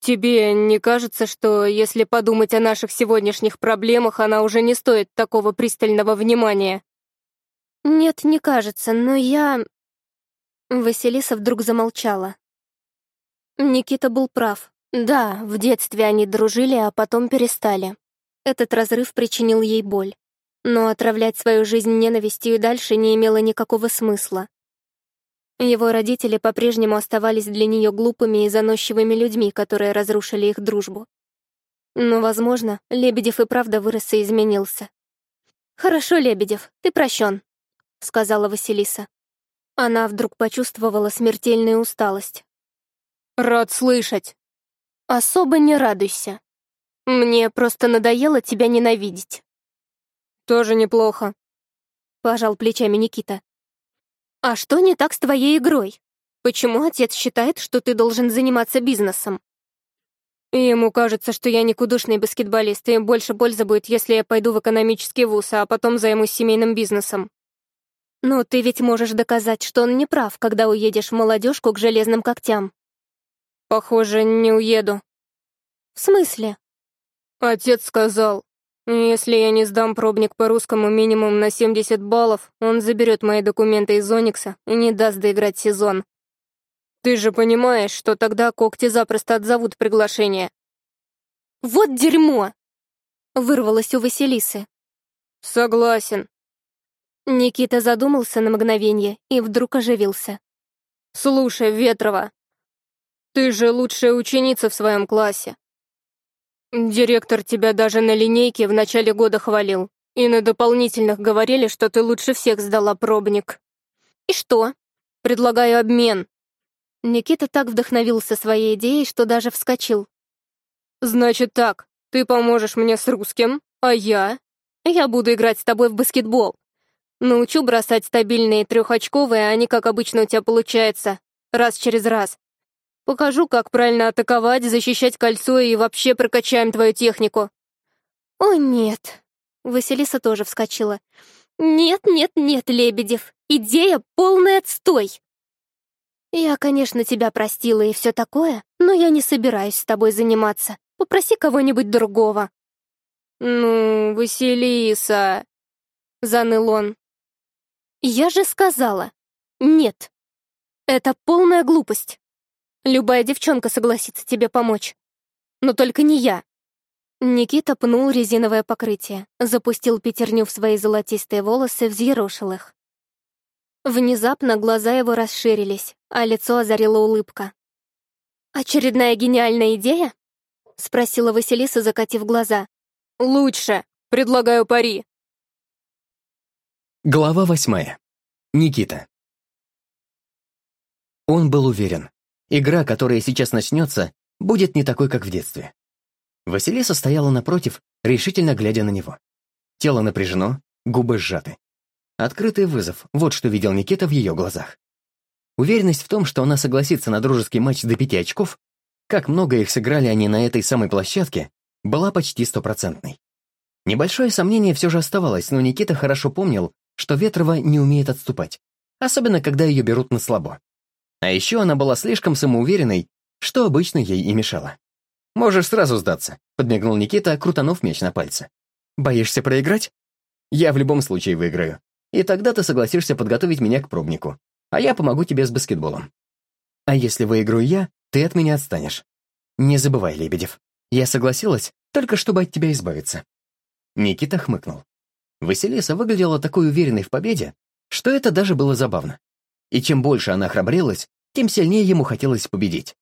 B: «Тебе не кажется, что, если подумать о наших сегодняшних
A: проблемах, она уже не стоит такого пристального внимания?»
B: «Нет, не кажется, но я...» Василиса вдруг замолчала. Никита был прав. Да, в детстве они дружили, а потом перестали. Этот разрыв причинил ей боль. Но отравлять свою жизнь ненавистью дальше не имело никакого смысла. Его родители по-прежнему оставались для нее глупыми и заносчивыми людьми, которые разрушили их дружбу. Но, возможно, Лебедев и правда вырос и изменился. «Хорошо, Лебедев, ты прощен», — сказала Василиса. Она вдруг почувствовала смертельную усталость. «Рад слышать». «Особо не радуйся. Мне просто надоело тебя ненавидеть». «Тоже неплохо», — пожал плечами Никита. А что не так с твоей игрой? Почему отец считает, что ты должен заниматься бизнесом? Ему кажется, что я никудышный баскетболист, и больше пользы будет, если я пойду в экономический вуз, а потом займусь семейным бизнесом. Но ты ведь можешь доказать, что он не прав, когда уедешь в молодежку к железным когтям.
A: Похоже, не уеду. В смысле? Отец сказал,
B: если я не сдам пробник по русскому минимум на 70 баллов, он заберет мои документы из Оникса и не даст доиграть сезон. Ты же понимаешь, что тогда когти
A: запросто отзовут приглашение. Вот дерьмо! Вырвалось у Василисы. Согласен. Никита задумался на
B: мгновение и вдруг оживился. Слушай,
A: Ветрова, ты же
B: лучшая ученица в своем классе. Директор тебя даже на линейке в начале года хвалил. И на дополнительных говорили, что ты лучше всех сдала пробник. И что? Предлагаю обмен. Никита так вдохновился своей идеей, что даже вскочил. Значит так, ты поможешь мне с русским, а я? Я буду играть с тобой в баскетбол. Научу бросать стабильные трехочковые, а не как обычно у тебя получается. Раз через раз. Покажу, как правильно атаковать, защищать кольцо и вообще прокачаем твою технику». «О, нет!» Василиса тоже вскочила. «Нет, нет, нет, Лебедев! Идея полный отстой!» «Я, конечно, тебя простила и все такое, но я не собираюсь с тобой заниматься. Попроси кого-нибудь другого».
A: «Ну, Василиса...» — заныл он. «Я же сказала, нет. Это полная глупость. Любая девчонка согласится тебе помочь. Но только не я». Никита пнул резиновое
B: покрытие, запустил пятерню в свои золотистые волосы, взъерошил их. Внезапно глаза его расширились, а лицо озарила улыбка.
A: «Очередная гениальная идея?» — спросила Василиса, закатив глаза. «Лучше! Предлагаю пари!» Глава восьмая. Никита. Он был уверен. Игра, которая сейчас
C: начнется, будет не такой, как в детстве. Василиса стояла напротив, решительно глядя на него. Тело напряжено, губы сжаты. Открытый вызов — вот что видел Никита в ее глазах. Уверенность в том, что она согласится на дружеский матч до пяти очков, как много их сыграли они на этой самой площадке, была почти стопроцентной. Небольшое сомнение все же оставалось, но Никита хорошо помнил, что Ветрова не умеет отступать, особенно когда ее берут на слабо. А еще она была слишком самоуверенной, что обычно ей и мешало. «Можешь сразу сдаться», — подмигнул Никита, крутанув меч на пальце. «Боишься проиграть?» «Я в любом случае выиграю. И тогда ты согласишься подготовить меня к пробнику. А я помогу тебе с баскетболом». «А если выиграю я, ты от меня отстанешь». «Не забывай, Лебедев. Я согласилась, только чтобы от тебя избавиться». Никита хмыкнул. Василиса выглядела такой уверенной в победе, что это даже было забавно. И чем больше она храбрилась, тем сильнее ему хотелось победить.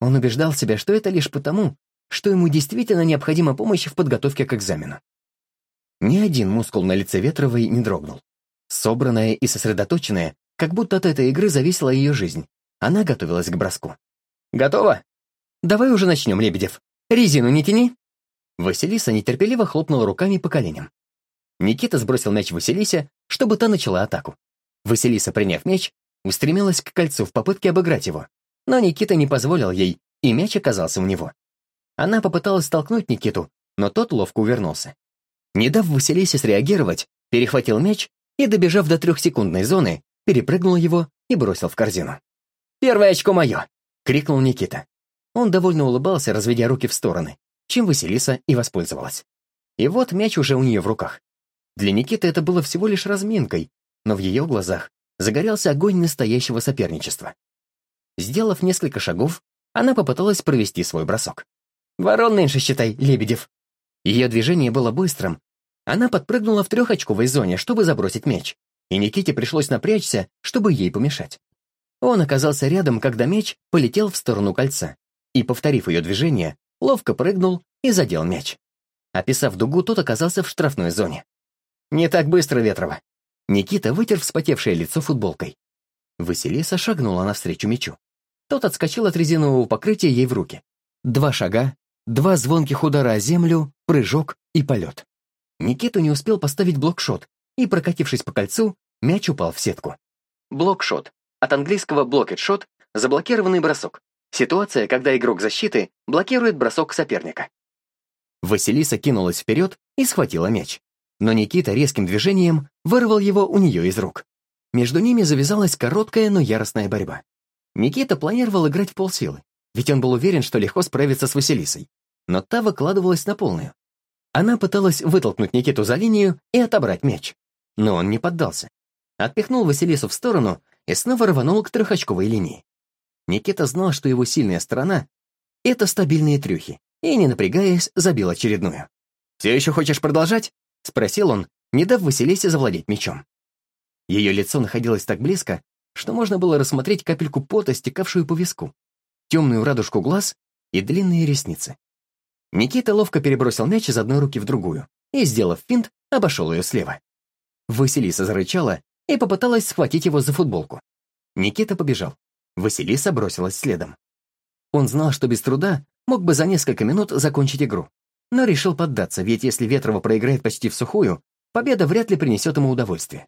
C: Он убеждал себя, что это лишь потому, что ему действительно необходима помощь в подготовке к экзамену. Ни один мускул на лице Ветровой не дрогнул. Собранная и сосредоточенная, как будто от этой игры зависела ее жизнь. Она готовилась к броску. «Готово?» «Давай уже начнем, Лебедев. Резину не тяни!» Василиса нетерпеливо хлопнула руками по коленям. Никита сбросил мяч Василисе, чтобы та начала атаку. Василиса, приняв мяч, устремилась к кольцу в попытке обыграть его, но Никита не позволил ей, и мяч оказался у него. Она попыталась толкнуть Никиту, но тот ловко увернулся. Не дав Василисе среагировать, перехватил мяч и, добежав до трехсекундной зоны, перепрыгнул его и бросил в корзину. «Первое очко мое!» — крикнул Никита. Он довольно улыбался, разведя руки в стороны, чем Василиса и воспользовалась. И вот мяч уже у нее в руках. Для Никиты это было всего лишь разминкой, но в ее глазах загорелся огонь настоящего соперничества. Сделав несколько шагов, она попыталась провести свой бросок. «Ворон меньше считай, Лебедев!» Ее движение было быстрым. Она подпрыгнула в трехочковой зоне, чтобы забросить мяч, и Никите пришлось напрячься, чтобы ей помешать. Он оказался рядом, когда мяч полетел в сторону кольца, и, повторив ее движение, ловко прыгнул и задел мяч. Описав дугу, тот оказался в штрафной зоне. «Не так быстро, Ветрова. Никита вытер вспотевшее лицо футболкой. Василиса шагнула навстречу мячу. Тот отскочил от резинового покрытия ей в руки. Два шага, два звонких удара о землю, прыжок и полет. Никиту не успел поставить блокшот, и, прокатившись по кольцу, мяч упал в сетку. Блокшот. От английского блокетшот — заблокированный бросок. Ситуация, когда игрок защиты блокирует бросок соперника. Василиса кинулась вперед и схватила мяч но Никита резким движением вырвал его у нее из рук. Между ними завязалась короткая, но яростная борьба. Никита планировал играть в полсилы, ведь он был уверен, что легко справится с Василисой. Но та выкладывалась на полную. Она пыталась вытолкнуть Никиту за линию и отобрать мяч. Но он не поддался. Отпихнул Василису в сторону и снова рванул к трехочковой линии. Никита знал, что его сильная сторона — это стабильные трюхи, и, не напрягаясь, забил очередную. «Все еще хочешь продолжать?» — спросил он, не дав Василисе завладеть мечом. Ее лицо находилось так близко, что можно было рассмотреть капельку пота, стекавшую по виску, темную радужку глаз и длинные ресницы. Никита ловко перебросил мяч из одной руки в другую и, сделав финт, обошел ее слева. Василиса зарычала и попыталась схватить его за футболку. Никита побежал. Василиса бросилась следом. Он знал, что без труда мог бы за несколько минут закончить игру но решил поддаться, ведь если Ветрова проиграет почти в сухую, победа вряд ли принесет ему удовольствие.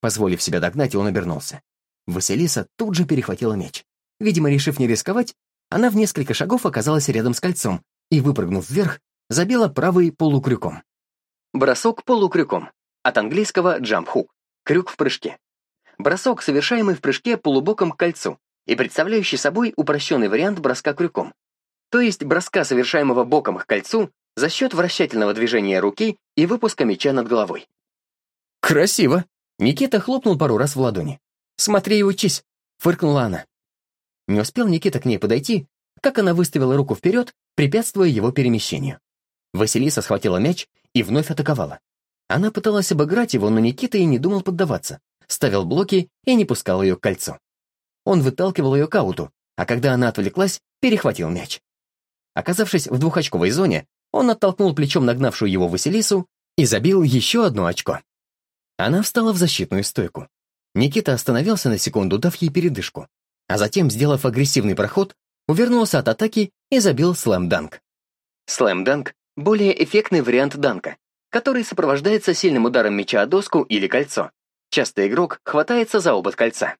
C: Позволив себя догнать, он обернулся. Василиса тут же перехватила меч. Видимо, решив не рисковать, она в несколько шагов оказалась рядом с кольцом и, выпрыгнув вверх, забила правый полукрюком. Бросок полукрюком. От английского «джамп-хук» — крюк в прыжке. Бросок, совершаемый в прыжке полубоком к кольцу и представляющий собой упрощенный вариант броска крюком, то есть броска, совершаемого боком к кольцу за счет вращательного движения руки и выпуска меча над головой. «Красиво!» Никита хлопнул пару раз в ладони. «Смотри и учись!» — фыркнула она. Не успел Никита к ней подойти, как она выставила руку вперед, препятствуя его перемещению. Василиса схватила мяч и вновь атаковала. Она пыталась обыграть его, но Никита и не думал поддаваться, ставил блоки и не пускал ее к кольцу. Он выталкивал ее к ауту, а когда она отвлеклась, перехватил мяч. Оказавшись в двухочковой зоне, он оттолкнул плечом нагнавшую его Василису и забил еще одно очко. Она встала в защитную стойку. Никита остановился на секунду, дав ей передышку, а затем, сделав агрессивный проход, увернулся от атаки и забил слэм-данк. Слэм-данк — более эффектный вариант данка, который сопровождается сильным ударом мяча о доску или кольцо. Часто игрок хватается за обод кольца.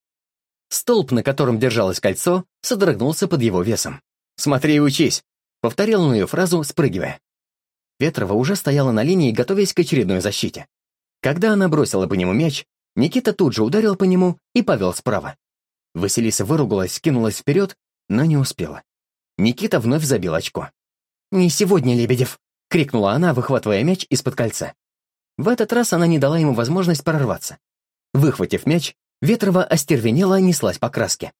C: Столб, на котором держалось кольцо, содрогнулся под его весом. «Смотри и учись!» Повторил он ее фразу, спрыгивая. Ветрова уже стояла на линии, готовясь к очередной защите. Когда она бросила по нему мяч, Никита тут же ударил по нему и повел справа. Василиса выругалась, скинулась вперед, но не успела. Никита вновь забил очко. «Не сегодня, Лебедев!» — крикнула она, выхватывая мяч из-под кольца. В этот раз она не дала ему возможность прорваться. Выхватив мяч, Ветрова остервенела неслась по краске.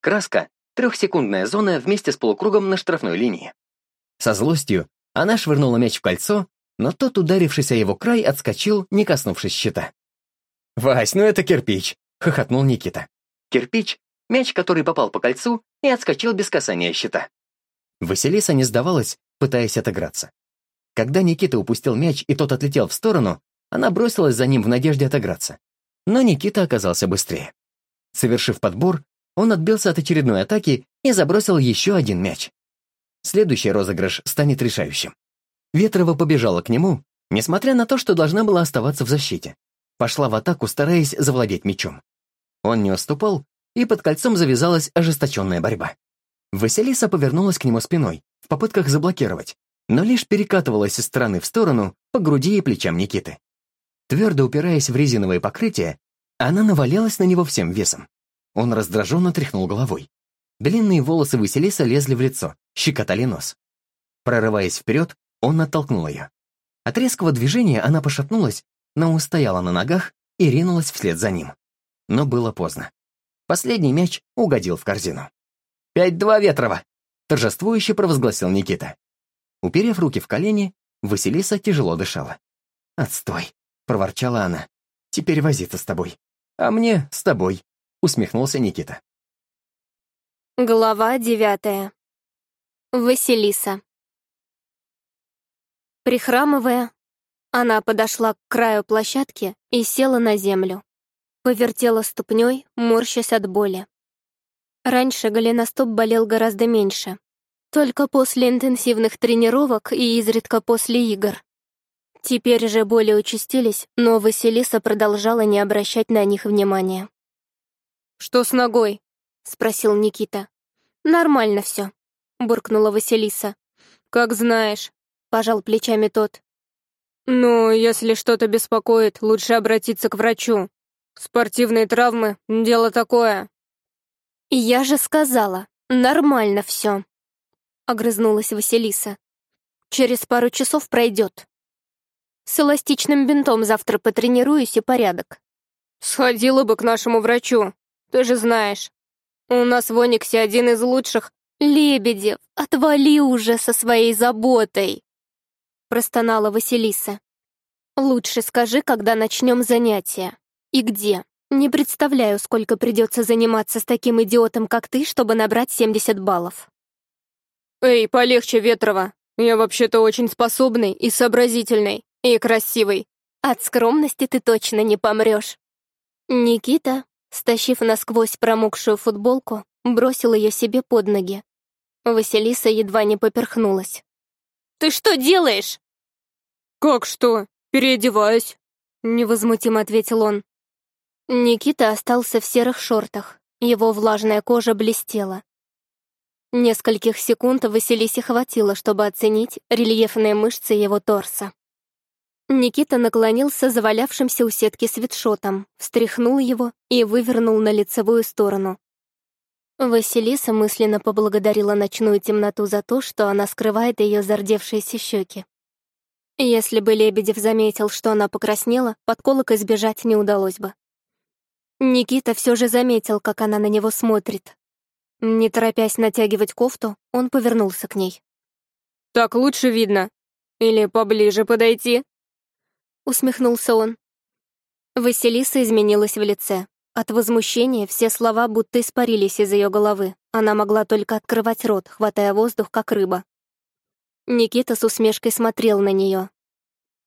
C: Краска Трехсекундная зона вместе с полукругом на штрафной линии. Со злостью она швырнула мяч в кольцо, но тот, ударившись о его край, отскочил, не коснувшись щита. «Вась, ну это кирпич!» — хохотнул Никита. Кирпич — мяч, который попал по кольцу и отскочил без касания щита. Василиса не сдавалась, пытаясь отыграться. Когда Никита упустил мяч и тот отлетел в сторону, она бросилась за ним в надежде отыграться. Но Никита оказался быстрее. Совершив подбор, он отбился от очередной атаки и забросил еще один мяч. Следующий розыгрыш станет решающим. Ветрова побежала к нему, несмотря на то, что должна была оставаться в защите. Пошла в атаку, стараясь завладеть мячом. Он не уступал, и под кольцом завязалась ожесточенная борьба. Василиса повернулась к нему спиной, в попытках заблокировать, но лишь перекатывалась из стороны в сторону по груди и плечам Никиты. Твердо упираясь в резиновое покрытие, она навалилась на него всем весом. Он раздраженно тряхнул головой. Длинные волосы Василиса лезли в лицо, щекотали нос. Прорываясь вперед, он оттолкнул ее. От резкого движения она пошатнулась, но устояла на ногах и ринулась вслед за ним. Но было поздно. Последний мяч угодил в корзину. «Пять-два, Ветрова!» — торжествующе провозгласил Никита. Уперев руки в колени, Василиса тяжело дышала. «Отстой!» — проворчала она. «Теперь возиться с тобой. А мне с
A: тобой усмехнулся Никита. Глава девятая. Василиса. Прихрамывая, она подошла к краю площадки и села на землю. Повертела ступней,
B: морщась от боли. Раньше голеностоп болел гораздо меньше. Только после интенсивных тренировок и изредка после игр. Теперь же боли участились, но Василиса продолжала не обращать на них внимания.
A: «Что с ногой?» — спросил Никита. «Нормально все», — буркнула Василиса. «Как знаешь», — пожал плечами тот.
B: «Ну, если что-то беспокоит, лучше обратиться к врачу. Спортивные травмы —
A: дело такое». «Я же сказала, нормально все», — огрызнулась Василиса. «Через пару часов пройдет.
B: С эластичным бинтом завтра потренируюсь и порядок».
A: «Сходила бы к нашему
B: врачу», ты же знаешь, у нас в Ониксе один из лучших. Лебедев, отвали уже со своей заботой!» Простонала Василиса. «Лучше скажи, когда начнем занятия. И где? Не представляю, сколько придется заниматься с таким идиотом, как ты, чтобы набрать 70 баллов». «Эй, полегче, Ветрова. Я вообще-то очень способный и сообразительный, и красивый. От скромности ты точно не помрешь». Никита Стащив насквозь промокшую футболку, бросил ее себе под ноги. Василиса едва не поперхнулась.
A: «Ты что делаешь?» «Как что? Переодеваюсь», —
B: невозмутимо ответил он. Никита остался в серых шортах. Его влажная кожа блестела. Нескольких секунд Василисе хватило, чтобы оценить рельефные мышцы его торса. Никита наклонился за валявшимся у сетки свитшотом, встряхнул его и вывернул на лицевую сторону. Василиса мысленно поблагодарила ночную темноту за то, что она скрывает ее зардевшиеся щеки. Если бы Лебедев заметил, что она покраснела, подколок избежать не удалось бы. Никита все же заметил, как она на него смотрит. Не торопясь натягивать кофту, он
A: повернулся к ней. «Так лучше видно. Или поближе подойти?»
B: усмехнулся он. Василиса изменилась в лице. От возмущения все слова будто испарились из ее головы. Она могла только открывать рот, хватая воздух, как рыба. Никита с усмешкой смотрел на нее.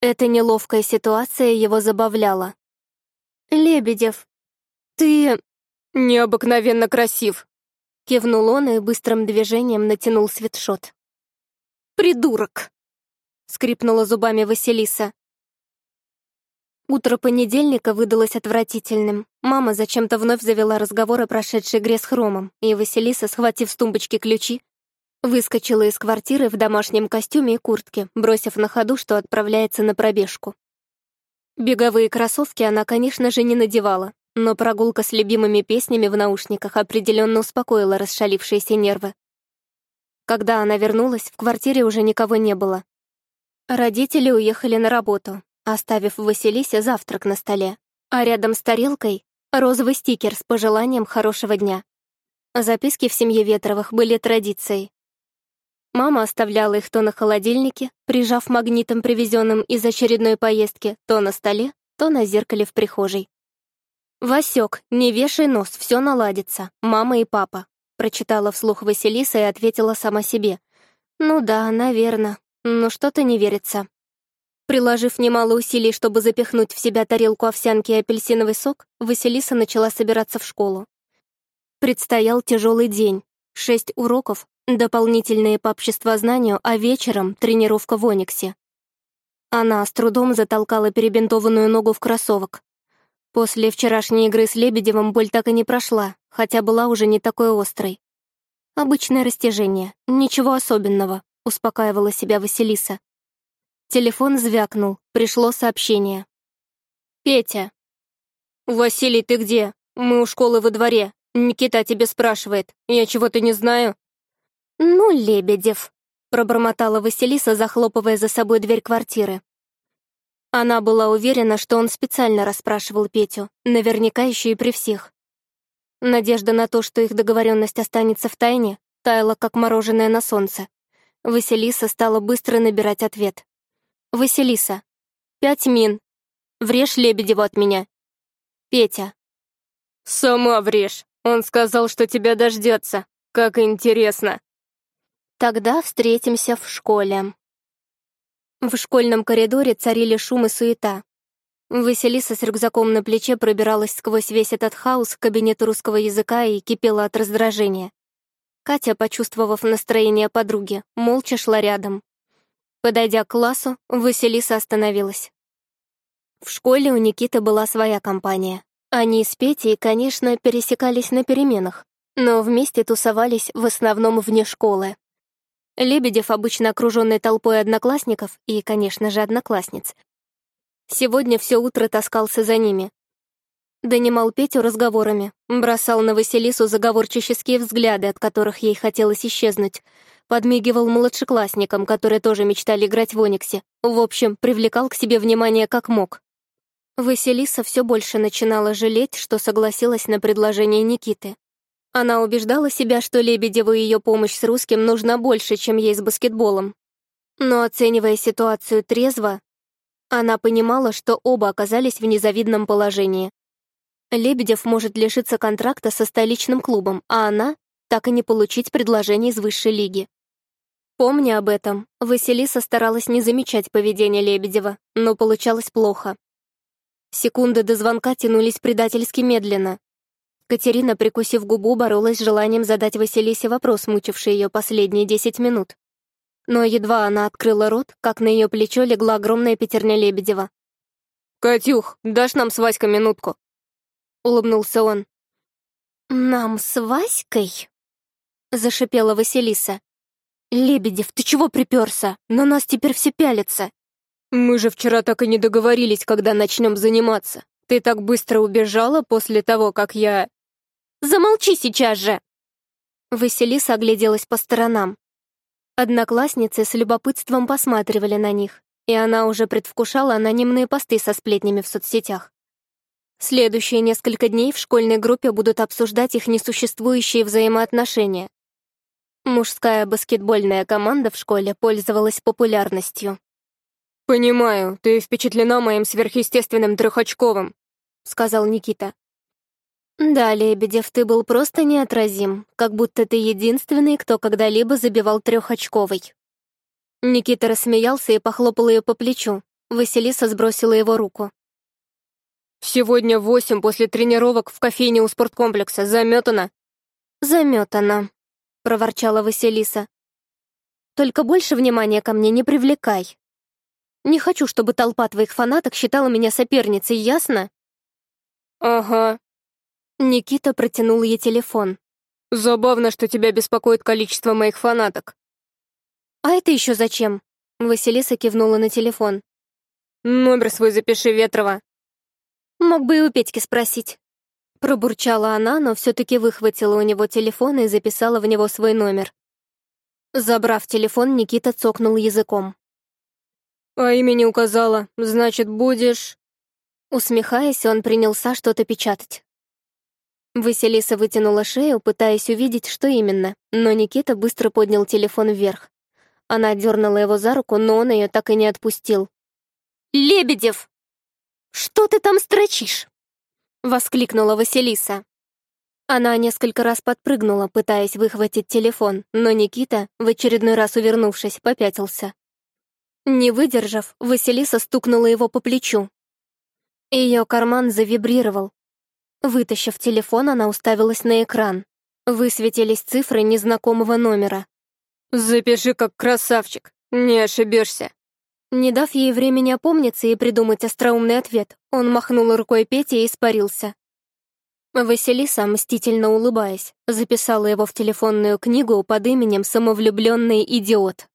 B: Эта неловкая ситуация его забавляла. «Лебедев, ты...» «Необыкновенно красив!» Кивнул он и быстрым движением натянул
A: свитшот. «Придурок!» — скрипнула зубами Василиса. Утро понедельника выдалось отвратительным. Мама зачем-то
B: вновь завела разговор о прошедшей игре с Хромом, и Василиса, схватив с тумбочки ключи, выскочила из квартиры в домашнем костюме и куртке, бросив на ходу, что отправляется на пробежку. Беговые кроссовки она, конечно же, не надевала, но прогулка с любимыми песнями в наушниках определенно успокоила расшалившиеся нервы. Когда она вернулась, в квартире уже никого не было. Родители уехали на работу, оставив Василисе завтрак на столе, а рядом с тарелкой — розовый стикер с пожеланием хорошего дня. Записки в семье Ветровых были традицией. Мама оставляла их то на холодильнике, прижав магнитом, привезенным из очередной поездки, то на столе, то на зеркале в прихожей. «Васек, не вешай нос, все наладится, мама и папа», прочитала вслух Василиса и ответила сама себе. «Ну да, наверное, но что-то не верится». Приложив немало усилий, чтобы запихнуть в себя тарелку овсянки и апельсиновый сок, Василиса начала собираться в школу. Предстоял тяжелый день, шесть уроков, дополнительные по обществознанию, а вечером — тренировка в Ониксе. Она с трудом затолкала перебинтованную ногу в кроссовок. После вчерашней игры с Лебедевым боль так и не прошла, хотя была уже не такой острой. «Обычное растяжение, ничего особенного», — успокаивала себя Василиса. Телефон звякнул, пришло сообщение. «Петя».
A: «Василий, ты где? Мы у
B: школы во дворе. Никита тебя спрашивает. Я чего-то не знаю». «Ну, Лебедев», — пробормотала Василиса, захлопывая за собой дверь квартиры. Она была уверена, что он специально расспрашивал Петю, наверняка еще и при всех. Надежда на то, что их договоренность останется в тайне, таяла, как мороженое на
A: солнце. Василиса стала быстро набирать ответ. Василиса. Пять мин. Врежь Лебедеву от меня. Петя. Сама врежь. Он сказал, что тебя дождется. Как интересно.
B: Тогда встретимся в школе. В школьном коридоре царили шум и суета. Василиса с рюкзаком на плече пробиралась сквозь весь этот хаос к кабинету русского языка и кипела от раздражения. Катя, почувствовав настроение подруги, молча шла рядом. Подойдя к классу, Василиса остановилась. В школе у Никиты была своя компания. Они с Петей, конечно, пересекались на переменах, но вместе тусовались в основном вне школы. Лебедев, обычно окруженный толпой одноклассников и, конечно же, одноклассниц, сегодня все утро таскался за ними. Донимал Петю разговорами, бросал на Василису заговорческие взгляды, от которых ей хотелось исчезнуть — подмигивал младшеклассникам, которые тоже мечтали играть в Ониксе. В общем, привлекал к себе внимание как мог. Василиса все больше начинала жалеть, что согласилась на предложение Никиты. Она убеждала себя, что Лебедеву ее помощь с русским нужна больше, чем ей с баскетболом. Но оценивая ситуацию трезво, она понимала, что оба оказались в незавидном положении. Лебедев может лишиться контракта со столичным клубом, а она — так и не получить предложение из высшей лиги. Помня об этом, Василиса старалась не замечать поведение Лебедева, но получалось плохо. Секунды до звонка тянулись предательски медленно. Катерина, прикусив губу, боролась с желанием задать Василисе вопрос, мучивший ее последние десять минут. Но едва она открыла рот, как на ее плечо легла огромная пятерня Лебедева.
A: «Катюх, дашь нам с Васькой минутку?» — улыбнулся он. «Нам с Васькой?» — зашипела Василиса.
B: «Лебедев, ты чего приперся? На нас теперь все пялятся!» «Мы же вчера так и не договорились, когда начнем заниматься. Ты так быстро убежала после того, как я...» «Замолчи сейчас же!» Василиса огляделась по сторонам. Одноклассницы с любопытством посматривали на них, и она уже предвкушала анонимные посты со сплетнями в соцсетях. Следующие несколько дней в школьной группе будут обсуждать их несуществующие взаимоотношения, Мужская баскетбольная команда в школе пользовалась популярностью. «Понимаю, ты впечатлена моим сверхъестественным трехочковым», — сказал Никита. «Да, Лебедев, ты был просто неотразим, как будто ты единственный, кто когда-либо забивал трехочковый». Никита рассмеялся и похлопал ее по плечу. Василиса сбросила его руку. «Сегодня восемь после тренировок в кофейне у спорткомплекса. Заметано?» «Заметано», — проворчала Василиса.
A: «Только больше внимания ко мне не привлекай. Не хочу, чтобы толпа твоих фанаток считала меня соперницей, ясно?» «Ага». Никита
B: протянул ей телефон. «Забавно, что тебя беспокоит количество моих фанаток». «А это еще зачем?» Василиса кивнула на телефон.
A: «Номер свой запиши, Ветрова».
B: «Мог бы и у Петьки спросить». Пробурчала она, но все таки выхватила у него телефон и записала в него свой номер. Забрав телефон, Никита цокнул языком. «А имени указала, значит, будешь...» Усмехаясь, он принялся что-то печатать. Василиса вытянула шею, пытаясь увидеть, что именно, но Никита быстро поднял телефон вверх. Она дернула его за руку, но он ее так и не отпустил. «Лебедев! Что ты там строчишь?» — воскликнула Василиса. Она несколько раз подпрыгнула, пытаясь выхватить телефон, но Никита, в очередной раз увернувшись, попятился. Не выдержав, Василиса стукнула его по плечу. Ее карман завибрировал. Вытащив телефон, она уставилась на экран. Высветились цифры незнакомого номера. «Запиши как красавчик, не ошибешься», не дав ей времени опомниться и придумать остроумный ответ, он махнул рукой Пете и испарился. Василиса, мстительно улыбаясь, записала его в телефонную книгу под именем «Самовлюбленный
A: идиот».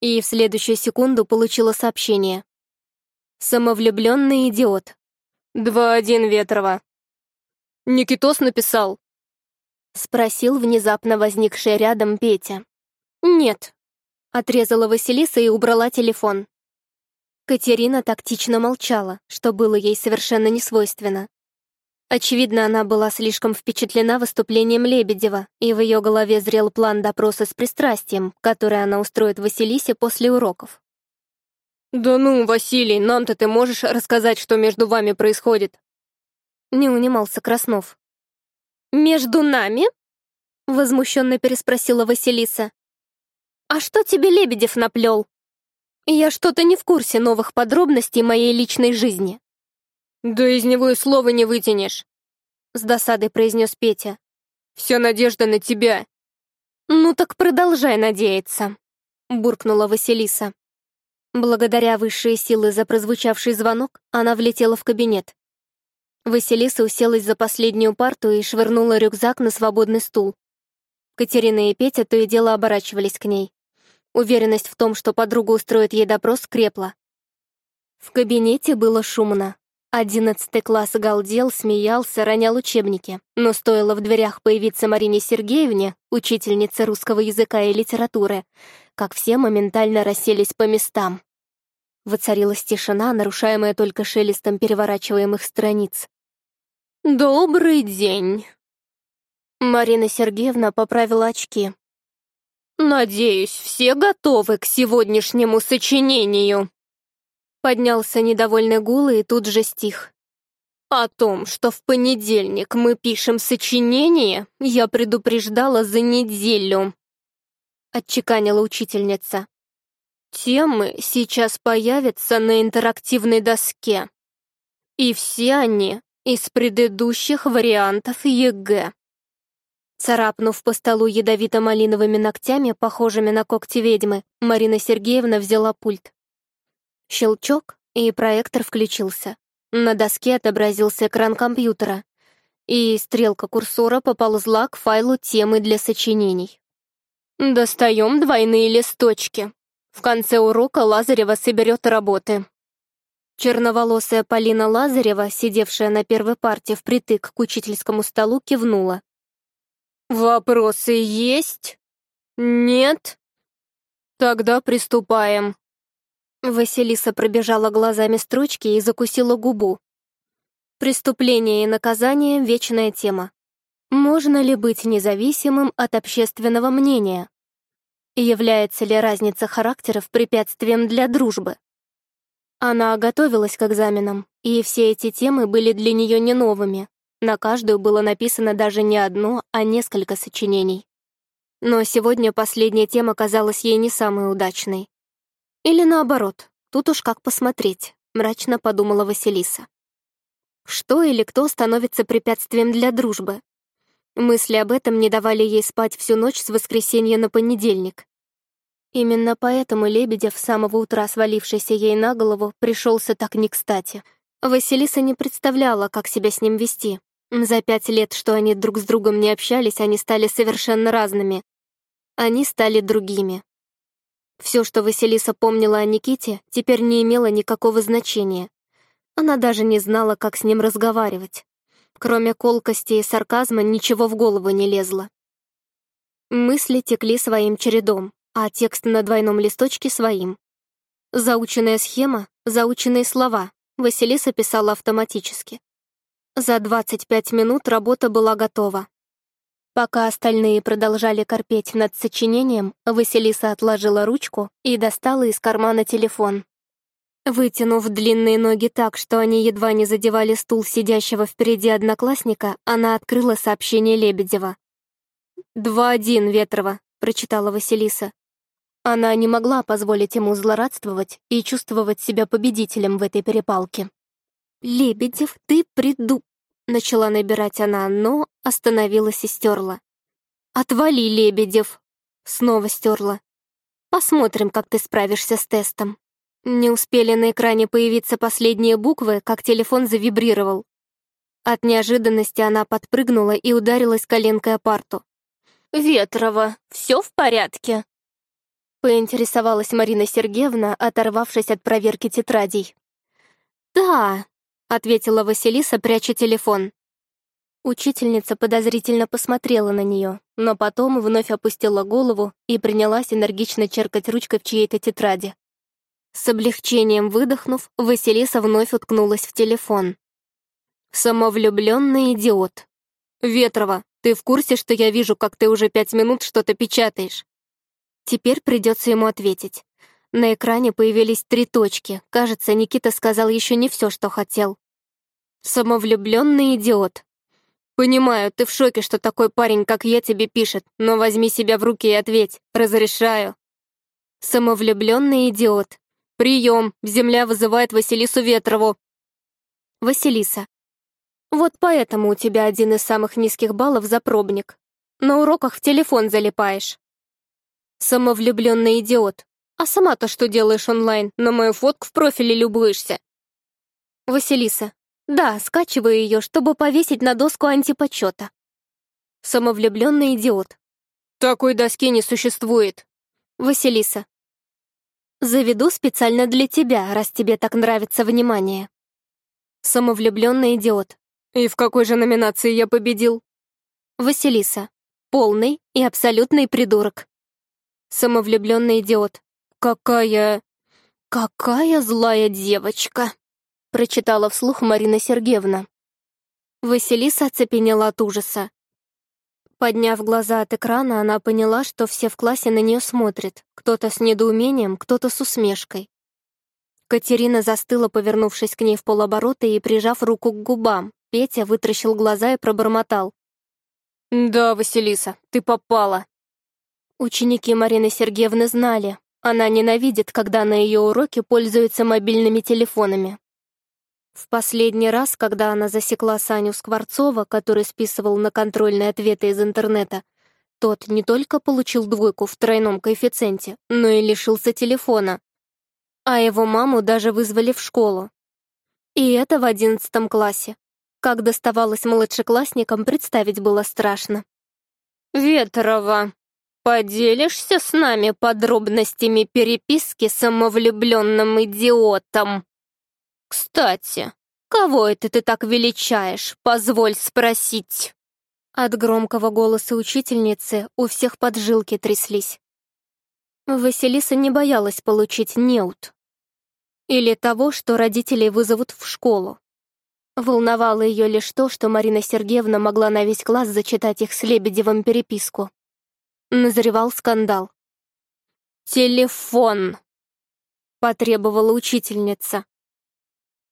A: И в следующую секунду получила сообщение. «Самовлюбленный идиот». «Два-один Ветрова». «Никитос
B: написал?» Спросил внезапно возникший рядом Петя. «Нет», Отрезала Василиса и убрала телефон. Катерина тактично молчала, что было ей совершенно не свойственно. Очевидно, она была слишком впечатлена выступлением Лебедева, и в ее голове зрел план допроса с пристрастием, который она устроит Василисе после уроков. «Да ну, Василий, нам-то ты можешь рассказать, что между вами происходит?» Не унимался Краснов. «Между нами?» Возмущенно переспросила Василиса. «А что тебе Лебедев наплел?» «Я что-то не в курсе новых подробностей моей личной жизни». «Да из него и слова не вытянешь», — с досадой произнес Петя. «Вся надежда на тебя». «Ну так продолжай надеяться», — буркнула Василиса. Благодаря высшей силы за прозвучавший звонок она влетела в кабинет. Василиса уселась за последнюю парту и швырнула рюкзак на свободный стул. Катерина и Петя то и дело оборачивались к ней. Уверенность в том, что подруга устроит ей допрос, крепла. В кабинете было шумно. Одиннадцатый класс галдел, смеялся, ронял учебники. Но стоило в дверях появиться Марине Сергеевне, учительнице русского языка и литературы, как все моментально расселись по местам. Воцарилась тишина, нарушаемая только шелестом переворачиваемых страниц.
A: «Добрый
B: день!» Марина Сергеевна поправила очки, «Надеюсь, все готовы к сегодняшнему сочинению!» Поднялся недовольный гул и тут же стих. «О том, что в понедельник мы пишем сочинение, я предупреждала за неделю», — отчеканила учительница. «Темы сейчас появятся на интерактивной доске. И все они из предыдущих вариантов ЕГЭ. Царапнув по столу ядовито-малиновыми ногтями, похожими на когти ведьмы, Марина Сергеевна взяла пульт. Щелчок, и проектор включился. На доске отобразился экран компьютера, и стрелка курсора поползла к файлу темы для сочинений. «Достаем двойные листочки. В конце урока Лазарева соберет работы», Черноволосая Полина Лазарева, сидевшая на первой парте впритык к учительскому столу,
A: кивнула. Вопросы есть? Нет? Тогда приступаем. Василиса пробежала глазами
B: строчки и закусила губу. Преступление и наказание — вечная тема. Можно ли быть независимым от общественного мнения? Является ли разница характеров препятствием для дружбы? Она готовилась к экзаменам, и все эти темы были для нее не новыми. На каждую было написано даже не одно, а несколько сочинений. Но сегодня последняя тема казалась ей не самой удачной. Или наоборот, тут уж как посмотреть, мрачно подумала Василиса. Что или кто становится препятствием для дружбы? Мысли об этом не давали ей спать всю ночь с воскресенья на понедельник. Именно поэтому Лебедев, с самого утра свалившийся ей на голову, пришелся так не кстати. Василиса не представляла, как себя с ним вести. За пять лет, что они друг с другом не общались, они стали совершенно разными. Они стали другими. Все, что Василиса помнила о Никите, теперь не имело никакого значения. Она даже не знала, как с ним разговаривать. Кроме колкости и сарказма ничего в голову не лезло. Мысли текли своим чередом, а текст на двойном листочке своим. Заученная схема, заученные слова Василиса писала автоматически. За 25 минут работа была готова. Пока остальные продолжали корпеть над сочинением, Василиса отложила ручку и достала из кармана телефон. Вытянув длинные ноги так, что они едва не задевали стул сидящего впереди одноклассника, она открыла сообщение Лебедева. «Два-один, Ветрова», — прочитала Василиса. Она не могла позволить ему злорадствовать и чувствовать себя победителем в этой перепалке. «Лебедев, ты придуп. Начала набирать она, но остановилась и стерла. «Отвали, Лебедев!» Снова стерла. «Посмотрим, как ты справишься с тестом». Не успели на экране появиться последние буквы, как телефон завибрировал. От неожиданности она подпрыгнула и ударилась коленкой о парту. «Ветрова, все в порядке?» Поинтересовалась Марина Сергеевна, оторвавшись от проверки тетрадей. «Да», — ответила Василиса, пряча телефон. Учительница подозрительно посмотрела на нее, но потом вновь опустила голову и принялась энергично черкать ручкой в чьей-то тетради. С облегчением выдохнув, Василиса вновь уткнулась в телефон. «Самовлюбленный идиот. Ветрова, ты в курсе, что я вижу, как ты уже пять минут что-то печатаешь?» Теперь придется ему ответить. На экране появились три точки. Кажется, Никита сказал еще не все, что хотел. Самовлюбленный идиот. «Понимаю, ты в шоке, что такой парень, как я, тебе пишет, но возьми себя в руки и ответь. Разрешаю». Самовлюбленный идиот. «Прием! Земля вызывает Василису Ветрову!» Василиса. «Вот поэтому у тебя один из самых низких баллов за пробник. На уроках в телефон залипаешь». Самовлюбленный идиот. А сама-то что делаешь онлайн? На мою фотку в профиле любуешься. Василиса. Да, скачиваю ее, чтобы повесить на доску антипочета.
A: Самовлюбленный идиот. Такой доски не существует. Василиса. Заведу специально для тебя, раз тебе так нравится внимание. Самовлюбленный идиот. И в какой же номинации я победил? Василиса. Полный и абсолютный придурок.
B: Самовлюбленный идиот какая... какая злая девочка!» — прочитала вслух Марина Сергеевна. Василиса оцепенела от ужаса. Подняв глаза от экрана, она поняла, что все в классе на нее смотрят, кто-то с недоумением, кто-то с усмешкой. Катерина застыла, повернувшись к ней в полоборота и прижав руку к губам. Петя вытращил глаза и пробормотал. «Да, Василиса, ты попала!» Ученики Марины Сергеевны знали, она ненавидит, когда на ее уроке пользуются мобильными телефонами. В последний раз, когда она засекла Саню Скворцова, который списывал на контрольные ответы из интернета, тот не только получил двойку в тройном коэффициенте, но и лишился телефона. А его маму даже вызвали в школу. И это в одиннадцатом классе. Как доставалось младшеклассникам, представить было страшно. «Ветрова», «Поделишься с нами подробностями переписки с самовлюбленным идиотом?» «Кстати, кого это ты так величаешь, позволь спросить?» От громкого голоса учительницы у всех поджилки тряслись. Василиса не боялась получить неут. Или того, что родителей вызовут в школу. Волновало ее лишь то, что Марина Сергеевна могла на весь
A: класс зачитать их с Лебедевым переписку. Назревал скандал. «Телефон!» — потребовала учительница.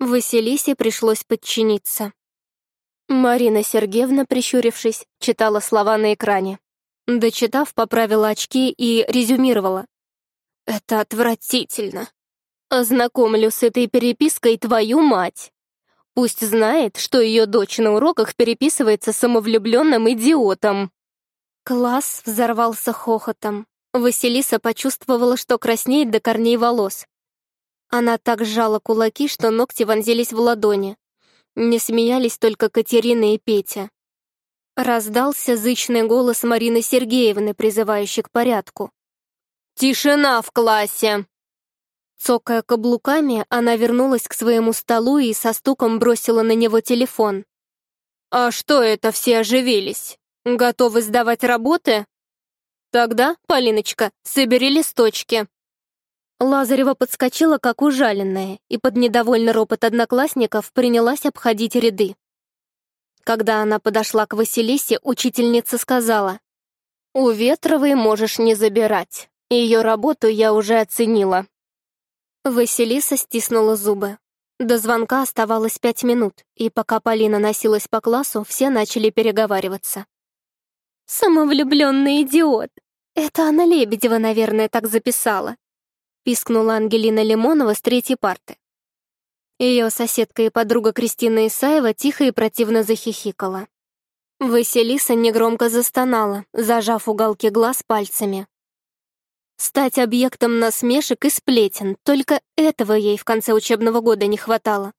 A: Василисе пришлось подчиниться. Марина Сергеевна, прищурившись,
B: читала слова на экране. Дочитав, поправила очки и резюмировала. «Это отвратительно. Ознакомлю с этой перепиской твою мать. Пусть знает, что ее дочь на уроках переписывается самовлюбленным идиотом». Класс взорвался хохотом. Василиса почувствовала, что краснеет до корней волос. Она так сжала кулаки, что ногти вонзились в ладони. Не смеялись только Катерина и Петя. Раздался зычный голос Марины Сергеевны, призывающий к порядку. «Тишина в классе!» Цокая каблуками, она вернулась к своему столу и со стуком бросила на него телефон. «А что это все оживились?» Готовы сдавать работы? Тогда, Полиночка, собери листочки. Лазарева подскочила, как ужаленная, и под недовольный ропот одноклассников принялась обходить ряды. Когда она подошла к Василисе, учительница сказала, «У Ветровой можешь не забирать. Ее работу я уже оценила». Василиса стиснула зубы. До звонка оставалось пять минут, и пока Полина носилась по классу, все начали переговариваться. «Самовлюбленный идиот! Это она Лебедева, наверное, так записала!» пискнула Ангелина Лимонова с третьей парты. Ее соседка и подруга Кристина Исаева тихо и противно захихикала. Василиса негромко застонала, зажав уголки глаз пальцами. Стать объектом насмешек и сплетен, только этого ей в конце учебного года не хватало.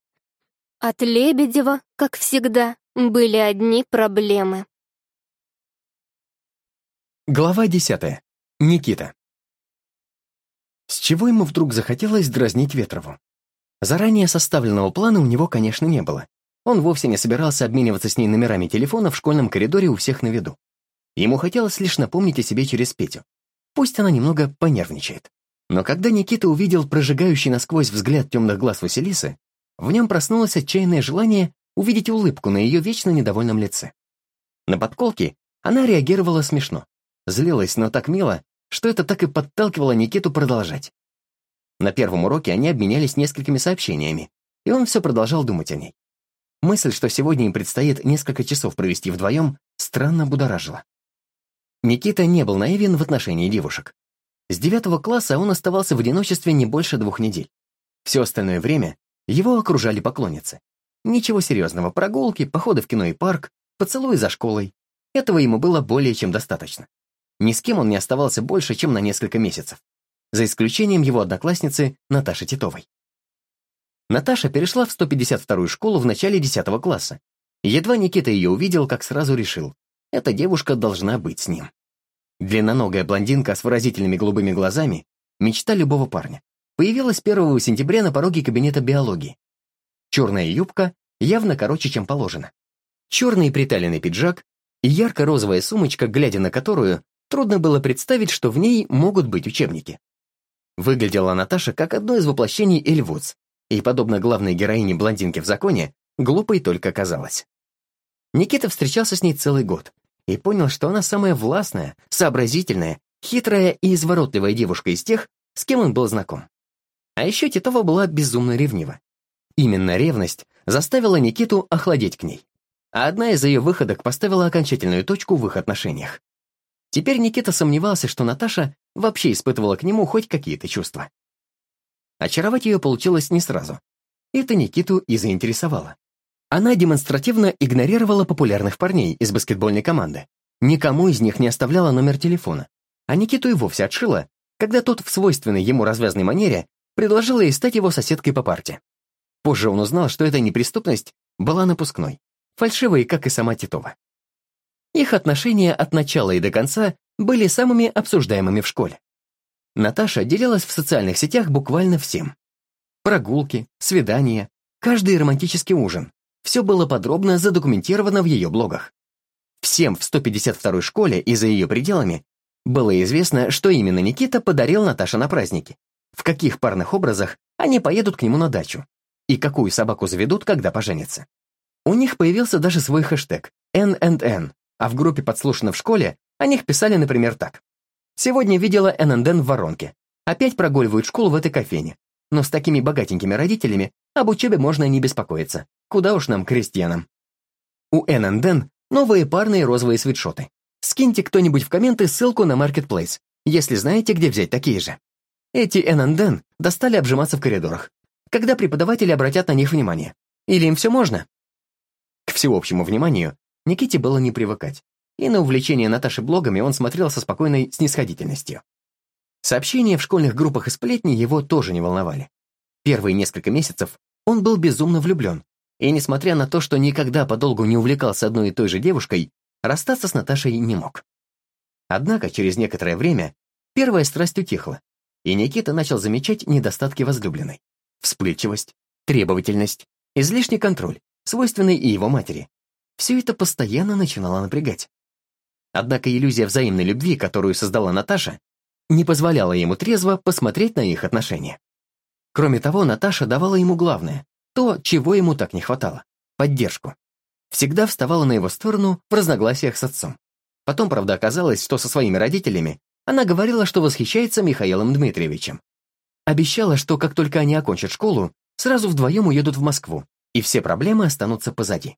A: От Лебедева, как всегда, были одни проблемы. Глава десятая. Никита.
C: С чего ему вдруг захотелось дразнить Ветрову? Заранее составленного плана у него, конечно, не было. Он вовсе не собирался обмениваться с ней номерами телефона в школьном коридоре у всех на виду. Ему хотелось лишь напомнить о себе через Петю. Пусть она немного понервничает. Но когда Никита увидел прожигающий насквозь взгляд темных глаз Василисы, в нем проснулось отчаянное желание увидеть улыбку на ее вечно недовольном лице. На подколки она реагировала смешно. Злилась, но так мило, что это так и подталкивало Никиту продолжать. На первом уроке они обменялись несколькими сообщениями, и он все продолжал думать о ней. Мысль, что сегодня им предстоит несколько часов провести вдвоем, странно будоражила. Никита не был наивен в отношении девушек. С девятого класса он оставался в одиночестве не больше двух недель. Все остальное время его окружали поклонницы. Ничего серьезного, прогулки, походы в кино и парк, поцелуи за школой. Этого ему было более чем достаточно. Ни с кем он не оставался больше, чем на несколько месяцев, за исключением его одноклассницы Наташи Титовой. Наташа перешла в 152-ю школу в начале 10 класса. Едва Никита ее увидел, как сразу решил, эта девушка должна быть с ним. Длинноногая блондинка с выразительными голубыми глазами — мечта любого парня. Появилась 1 сентября на пороге кабинета биологии. Черная юбка явно короче, чем положено. Черный приталенный пиджак и ярко-розовая сумочка, глядя на которую, Трудно было представить, что в ней могут быть учебники. Выглядела Наташа как одно из воплощений Эль и, подобно главной героине блондинки в законе, глупой только казалась. Никита встречался с ней целый год и понял, что она самая властная, сообразительная, хитрая и изворотливая девушка из тех, с кем он был знаком. А еще Титова была безумно ревнива. Именно ревность заставила Никиту охладеть к ней. А одна из ее выходок поставила окончательную точку в их отношениях. Теперь Никита сомневался, что Наташа вообще испытывала к нему хоть какие-то чувства. Очаровать ее получилось не сразу. Это Никиту и заинтересовало. Она демонстративно игнорировала популярных парней из баскетбольной команды. Никому из них не оставляла номер телефона. А Никиту и вовсе отшила, когда тот в свойственной ему развязной манере предложил ей стать его соседкой по парте. Позже он узнал, что эта неприступность была напускной, фальшивой, как и сама Титова. Их отношения от начала и до конца были самыми обсуждаемыми в школе. Наташа делилась в социальных сетях буквально всем. Прогулки, свидания, каждый романтический ужин. Все было подробно задокументировано в ее блогах. Всем в 152-й школе и за ее пределами было известно, что именно Никита подарил Наташе на празднике, в каких парных образах они поедут к нему на дачу и какую собаку заведут, когда поженятся. У них появился даже свой хэштег «ННН», а в группе подслушано в школе, о них писали, например, так. «Сегодня видела ННДН в воронке. Опять прогуливают школу в этой кофейне. Но с такими богатенькими родителями об учебе можно не беспокоиться. Куда уж нам, крестьянам». У ННДН новые парные розовые свитшоты. Скиньте кто-нибудь в комменты ссылку на маркетплейс, если знаете, где взять такие же. Эти ННДН достали обжиматься в коридорах. Когда преподаватели обратят на них внимание? Или им все можно? К всеобщему вниманию Никите было не привыкать, и на увлечение Наташи блогами он смотрел со спокойной снисходительностью. Сообщения в школьных группах и сплетни его тоже не волновали. Первые несколько месяцев он был безумно влюблен, и, несмотря на то, что никогда подолгу не увлекался одной и той же девушкой, расстаться с Наташей не мог. Однако через некоторое время первая страсть утихла, и Никита начал замечать недостатки возлюбленной. Вспыльчивость, требовательность, излишний контроль, свойственный и его матери, все это постоянно начинало напрягать. Однако иллюзия взаимной любви, которую создала Наташа, не позволяла ему трезво посмотреть на их отношения. Кроме того, Наташа давала ему главное, то, чего ему так не хватало — поддержку. Всегда вставала на его сторону в разногласиях с отцом. Потом, правда, оказалось, что со своими родителями она говорила, что восхищается Михаилом Дмитриевичем. Обещала, что как только они окончат школу, сразу вдвоем уедут в Москву, и все проблемы останутся позади.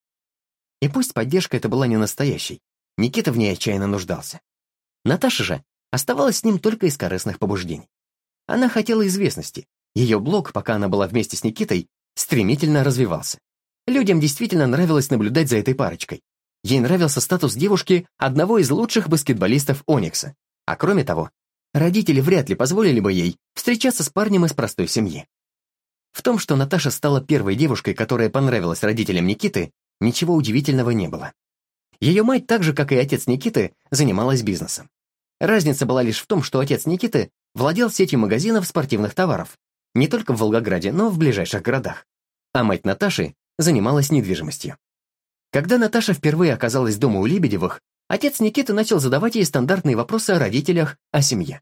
C: И пусть поддержка эта была не настоящей, Никита в ней отчаянно нуждался. Наташа же оставалась с ним только из корыстных побуждений. Она хотела известности. Ее блог, пока она была вместе с Никитой, стремительно развивался. Людям действительно нравилось наблюдать за этой парочкой. Ей нравился статус девушки одного из лучших баскетболистов Оникса. А кроме того, родители вряд ли позволили бы ей встречаться с парнем из простой семьи. В том, что Наташа стала первой девушкой, которая понравилась родителям Никиты, ничего удивительного не было. Ее мать, так же, как и отец Никиты, занималась бизнесом. Разница была лишь в том, что отец Никиты владел сетью магазинов спортивных товаров, не только в Волгограде, но и в ближайших городах. А мать Наташи занималась недвижимостью. Когда Наташа впервые оказалась дома у Лебедевых, отец Никиты начал задавать ей стандартные вопросы о родителях, о семье.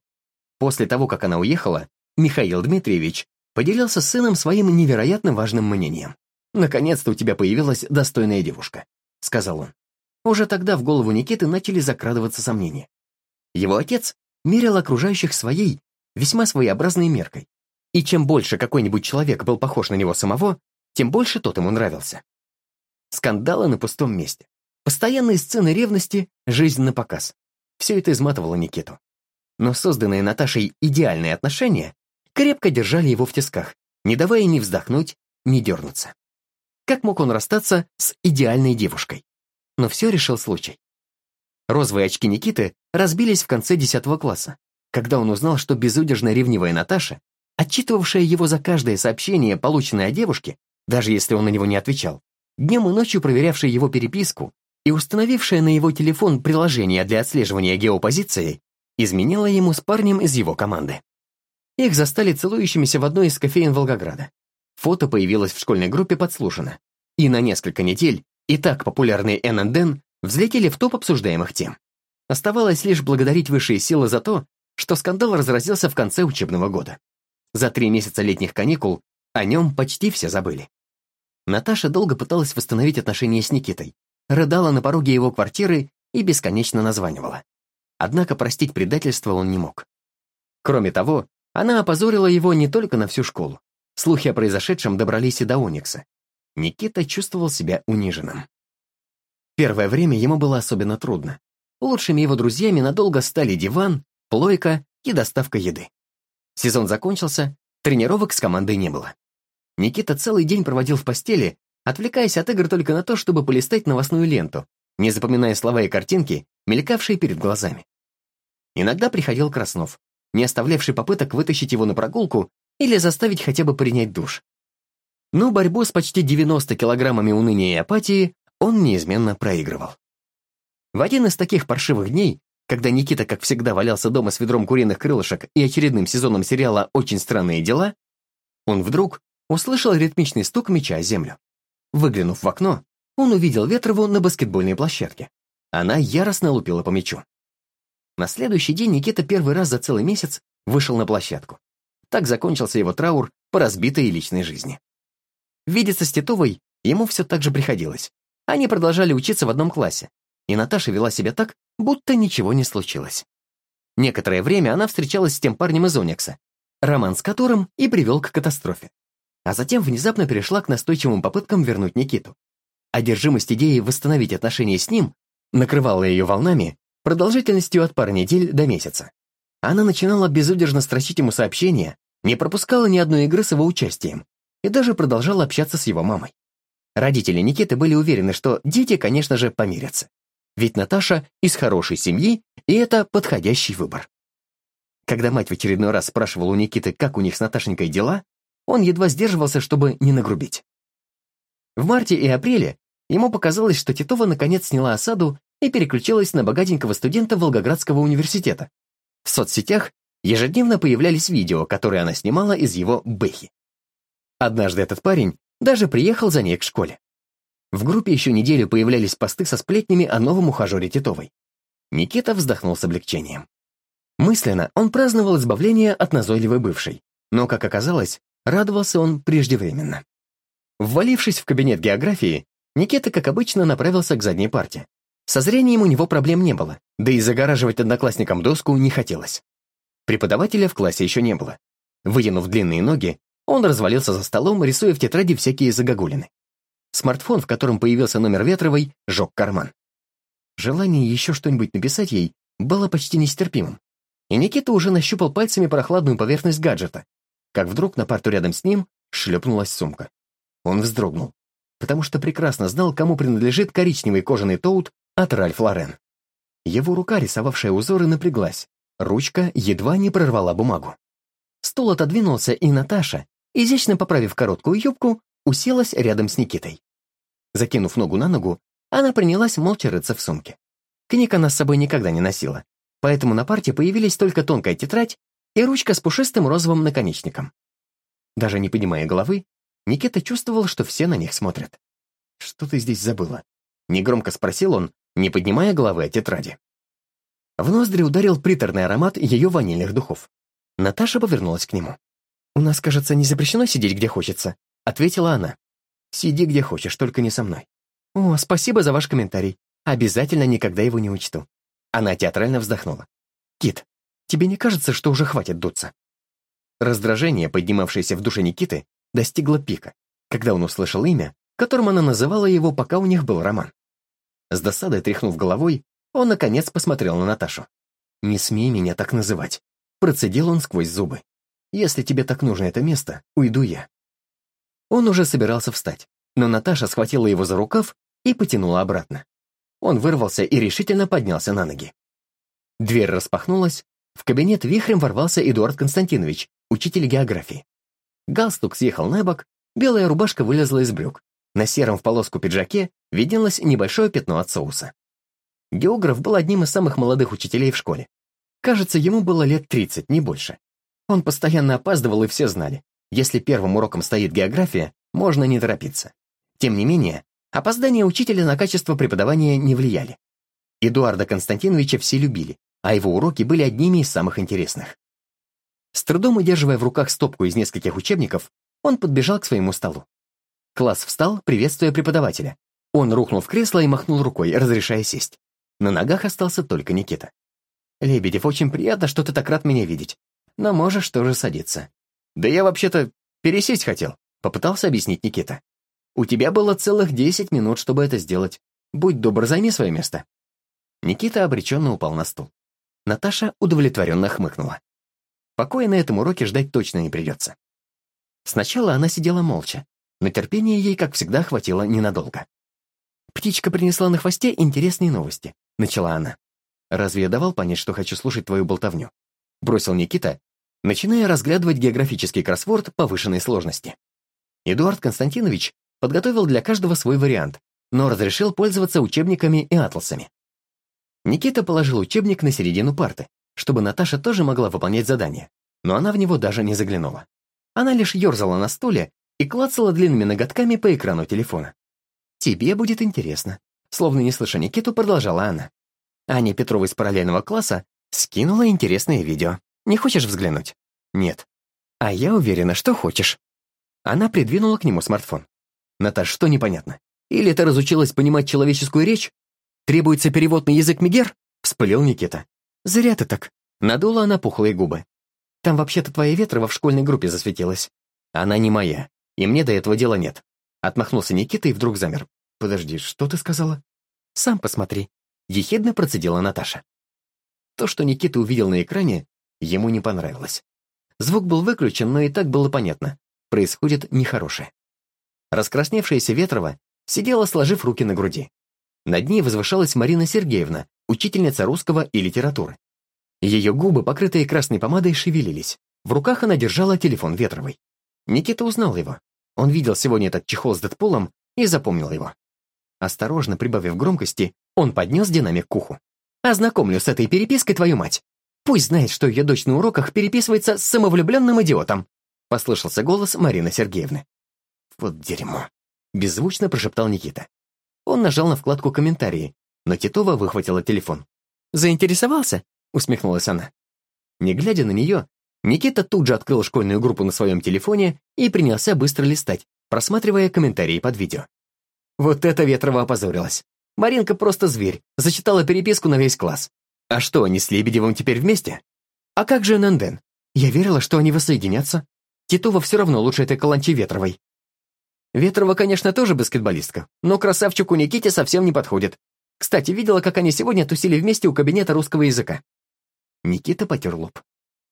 C: После того, как она уехала, Михаил Дмитриевич поделился с сыном своим невероятно важным мнением. Наконец-то у тебя появилась достойная девушка», — сказал он. Уже тогда в голову Никиты начали закрадываться сомнения. Его отец мерил окружающих своей, весьма своеобразной меркой. И чем больше какой-нибудь человек был похож на него самого, тем больше тот ему нравился. Скандалы на пустом месте. Постоянные сцены ревности, жизнь на показ. Все это изматывало Никиту. Но созданные Наташей идеальные отношения крепко держали его в тисках, не давая ни вздохнуть, ни дернуться. Как мог он расстаться с идеальной девушкой? Но все решил случай. Розовые очки Никиты разбились в конце 10 класса, когда он узнал, что безудержно ревнивая Наташа, отчитывавшая его за каждое сообщение, полученное о девушке, даже если он на него не отвечал, днем и ночью проверявшая его переписку и установившая на его телефон приложение для отслеживания геопозиции, изменила ему с парнем из его команды. Их застали целующимися в одной из кофеин Волгограда. Фото появилось в школьной группе «Подслушано». И на несколько недель и так популярные ННДН взлетели в топ обсуждаемых тем. Оставалось лишь благодарить высшие силы за то, что скандал разразился в конце учебного года. За три месяца летних каникул о нем почти все забыли. Наташа долго пыталась восстановить отношения с Никитой, рыдала на пороге его квартиры и бесконечно названивала. Однако простить предательство он не мог. Кроме того, она опозорила его не только на всю школу. Слухи о произошедшем добрались и до Оникса. Никита чувствовал себя униженным. Первое время ему было особенно трудно. Лучшими его друзьями надолго стали диван, плойка и доставка еды. Сезон закончился, тренировок с командой не было. Никита целый день проводил в постели, отвлекаясь от игр только на то, чтобы полистать новостную ленту, не запоминая слова и картинки, мелькавшие перед глазами. Иногда приходил Краснов, не оставлявший попыток вытащить его на прогулку или заставить хотя бы принять душ. Но борьбу с почти 90 килограммами уныния и апатии он неизменно проигрывал. В один из таких паршивых дней, когда Никита, как всегда, валялся дома с ведром куриных крылышек и очередным сезоном сериала «Очень странные дела», он вдруг услышал ритмичный стук мяча о землю. Выглянув в окно, он увидел Ветрову на баскетбольной площадке. Она яростно лупила по мячу. На следующий день Никита первый раз за целый месяц вышел на площадку. Так закончился его траур по разбитой личной жизни. Видеться с Титовой ему все так же приходилось. Они продолжали учиться в одном классе, и Наташа вела себя так, будто ничего не случилось. Некоторое время она встречалась с тем парнем из Оникса, роман с которым и привел к катастрофе. А затем внезапно перешла к настойчивым попыткам вернуть Никиту. Одержимость идеи восстановить отношения с ним накрывала ее волнами продолжительностью от пары недель до месяца. Она начинала безудержно строчить ему сообщения, не пропускала ни одной игры с его участием и даже продолжала общаться с его мамой. Родители Никиты были уверены, что дети, конечно же, помирятся. Ведь Наташа из хорошей семьи, и это подходящий выбор. Когда мать в очередной раз спрашивала у Никиты, как у них с Наташенькой дела, он едва сдерживался, чтобы не нагрубить. В марте и апреле ему показалось, что Титова наконец сняла осаду и переключилась на богатенького студента Волгоградского университета, в соцсетях ежедневно появлялись видео, которые она снимала из его бэхи. Однажды этот парень даже приехал за ней к школе. В группе еще неделю появлялись посты со сплетнями о новом ухажере Титовой. Никита вздохнул с облегчением. Мысленно он праздновал избавление от назойливой бывшей, но, как оказалось, радовался он преждевременно. Ввалившись в кабинет географии, Никита, как обычно, направился к задней парте, со зрением у него проблем не было, да и загораживать одноклассникам доску не хотелось. Преподавателя в классе еще не было. Вытянув длинные ноги, он развалился за столом, рисуя в тетради всякие загогулины. Смартфон, в котором появился номер Ветровой, жег карман. Желание еще что-нибудь написать ей было почти нестерпимым. И Никита уже нащупал пальцами прохладную поверхность гаджета, как вдруг на парту рядом с ним шлепнулась сумка. Он вздрогнул, потому что прекрасно знал, кому принадлежит коричневый кожаный тоут от Ральф Лорен. Его рука, рисовавшая узоры, напряглась. Ручка едва не прорвала бумагу. Стол отодвинулся, и Наташа, изящно поправив короткую юбку, уселась рядом с Никитой. Закинув ногу на ногу, она принялась молча рыться в сумке. Книг она с собой никогда не носила, поэтому на парте появились только тонкая тетрадь и ручка с пушистым розовым наконечником. Даже не поднимая головы, Никита чувствовал, что все на них смотрят. «Что ты здесь забыла?» — негромко спросил он, не поднимая головы от тетради. В ноздри ударил приторный аромат ее ванильных духов. Наташа повернулась к нему. «У нас, кажется, не запрещено сидеть, где хочется», — ответила она. «Сиди, где хочешь, только не со мной». «О, спасибо за ваш комментарий. Обязательно никогда его не учту». Она театрально вздохнула. «Кит, тебе не кажется, что уже хватит дуться?» Раздражение, поднимавшееся в душе Никиты, достигло пика, когда он услышал имя, которым она называла его, пока у них был роман. С досадой тряхнув головой, он, наконец, посмотрел на Наташу. «Не смей меня так называть», — процедил он сквозь зубы. «Если тебе так нужно это место, уйду я». Он уже собирался встать, но Наташа схватила его за рукав и потянула обратно. Он вырвался и решительно поднялся на ноги. Дверь распахнулась, в кабинет вихрем ворвался Эдуард Константинович, учитель географии. Галстук съехал на бок, белая рубашка вылезла из брюк. На сером в полоску пиджаке виделось небольшое пятно от соуса. Географ был одним из самых молодых учителей в школе. Кажется, ему было лет 30, не больше. Он постоянно опаздывал, и все знали. Если первым уроком стоит география, можно не торопиться. Тем не менее, опоздания учителя на качество преподавания не влияли. Эдуарда Константиновича все любили, а его уроки были одними из самых интересных. С трудом удерживая в руках стопку из нескольких учебников, он подбежал к своему столу. Класс встал, приветствуя преподавателя. Он рухнул в кресло и махнул рукой, разрешая сесть. На ногах остался только Никита. «Лебедев, очень приятно, что ты так рад меня видеть. Но можешь тоже садиться». «Да я вообще-то пересесть хотел», — попытался объяснить Никита. «У тебя было целых десять минут, чтобы это сделать. Будь добр, займи свое место». Никита обреченно упал на стул. Наташа удовлетворенно хмыкнула. Покоя на этом уроке ждать точно не придется. Сначала она сидела молча, но терпения ей, как всегда, хватило ненадолго. «Птичка принесла на хвосте интересные новости», — начала она. «Разве я давал понять, что хочу слушать твою болтовню?» — бросил Никита, начиная разглядывать географический кроссворд повышенной сложности. Эдуард Константинович подготовил для каждого свой вариант, но разрешил пользоваться учебниками и атласами. Никита положил учебник на середину парты, чтобы Наташа тоже могла выполнять задание, но она в него даже не заглянула. Она лишь ерзала на стуле и клацала длинными ноготками по экрану телефона. «Тебе будет интересно», — словно не слыша Никиту, продолжала она. Аня Петрова из параллельного класса скинула интересное видео. «Не хочешь взглянуть?» «Нет». «А я уверена, что хочешь». Она придвинула к нему смартфон. «Наташ, что непонятно? Или ты разучилась понимать человеческую речь? Требуется перевод на язык Мегер?» — вспылил Никита. «Зря ты так». Надула она пухлые губы. «Там вообще-то твоя ветрова в школьной группе засветилась». «Она не моя и мне до этого дела нет». Отмахнулся Никита и вдруг замер. «Подожди, что ты сказала?» «Сам посмотри», — ехидно процедила Наташа. То, что Никита увидел на экране, ему не понравилось. Звук был выключен, но и так было понятно. Происходит нехорошее. Раскрасневшаяся Ветрова сидела, сложив руки на груди. Над ней возвышалась Марина Сергеевна, учительница русского и литературы. Ее губы, покрытые красной помадой, шевелились. В руках она держала телефон Ветровой. Никита узнал его. Он видел сегодня этот чехол с Дэдпулом и запомнил его. Осторожно прибавив громкости, он поднес динамик к уху. «Ознакомлю с этой перепиской твою мать. Пусть знает, что ее дочь на уроках переписывается с самовлюбленным идиотом», послышался голос Марины Сергеевны. «Вот дерьмо», — беззвучно прошептал Никита. Он нажал на вкладку «Комментарии», но Титова выхватила телефон. «Заинтересовался?» — усмехнулась она. Не глядя на нее, Никита тут же открыл школьную группу на своем телефоне и принялся быстро листать, просматривая комментарии под видео. Вот это Ветрова опозорилась. Маринка просто зверь, зачитала переписку на весь класс. А что, они с Лебедевым теперь вместе? А как же Нанден? Я верила, что они воссоединятся. Титова все равно лучше этой каланчи Ветровой. Ветрова, конечно, тоже баскетболистка, но красавчику Никите совсем не подходит. Кстати, видела, как они сегодня тусили вместе у кабинета русского языка. Никита потер лоб.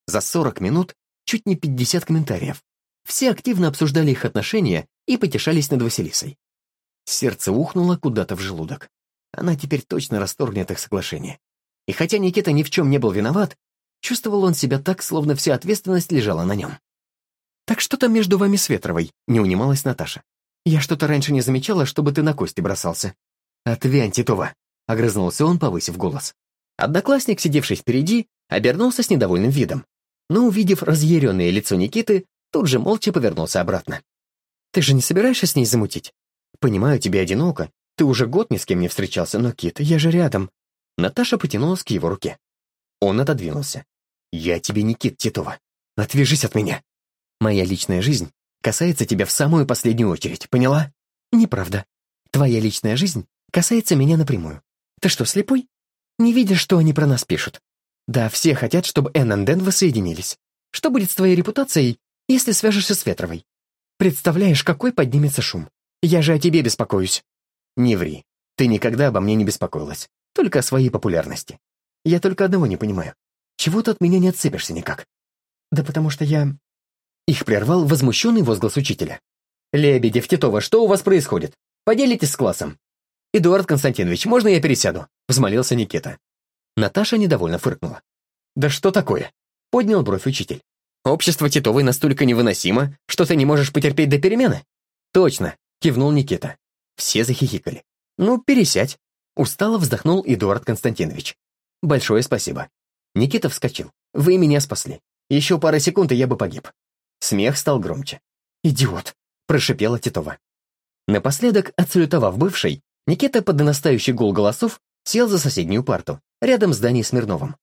C: За 40 минут чуть не 50 комментариев. Все активно обсуждали их отношения и потешались над Василисой. Сердце ухнуло куда-то в желудок. Она теперь точно расторгнет их соглашение. И хотя Никита ни в чем не был виноват, чувствовал он себя так, словно вся ответственность лежала на нем. «Так что там между вами с Ветровой?» — не унималась Наташа. «Я что-то раньше не замечала, чтобы ты на кости бросался». «Отвянь, Титова!» — огрызнулся он, повысив голос. Одноклассник, сидевший впереди, обернулся с недовольным видом но, увидев разъяренное лицо Никиты, тут же молча повернулся обратно. «Ты же не собираешься с ней замутить? Понимаю, тебе одиноко. Ты уже год ни с кем не встречался, но, Кит, я же рядом». Наташа потянулась к его руке. Он отодвинулся. «Я тебе Никит Титова. Отвяжись от меня. Моя личная жизнь касается тебя в самую последнюю очередь, поняла?» «Неправда. Твоя личная жизнь касается меня напрямую. Ты что, слепой? Не видишь, что они про нас пишут? Да, все хотят, чтобы Энн и Дэн воссоединились. Что будет с твоей репутацией, если свяжешься с Ветровой? Представляешь, какой поднимется шум. Я же о тебе беспокоюсь. Не ври. Ты никогда обо мне не беспокоилась. Только о своей популярности. Я только одного не понимаю. Чего ты от меня не отцепишься никак? Да потому что я... Их прервал возмущенный возглас учителя. «Лебедев, Титова, что у вас происходит? Поделитесь с классом!» «Эдуард Константинович, можно я пересяду?» — взмолился Никита. Наташа недовольно фыркнула. «Да что такое?» — поднял бровь учитель. «Общество Титовой настолько невыносимо, что ты не можешь потерпеть до перемены?» «Точно», — кивнул Никита. Все захихикали. «Ну, пересядь». Устало вздохнул Эдуард Константинович. «Большое спасибо». Никита вскочил. «Вы меня спасли. Еще пара секунд, и я бы погиб». Смех стал громче. «Идиот!» — прошипела Титова. Напоследок, отсалютовав бывшей, Никита под нарастающий гул голосов сел за соседнюю парту рядом с Даней Смирновым.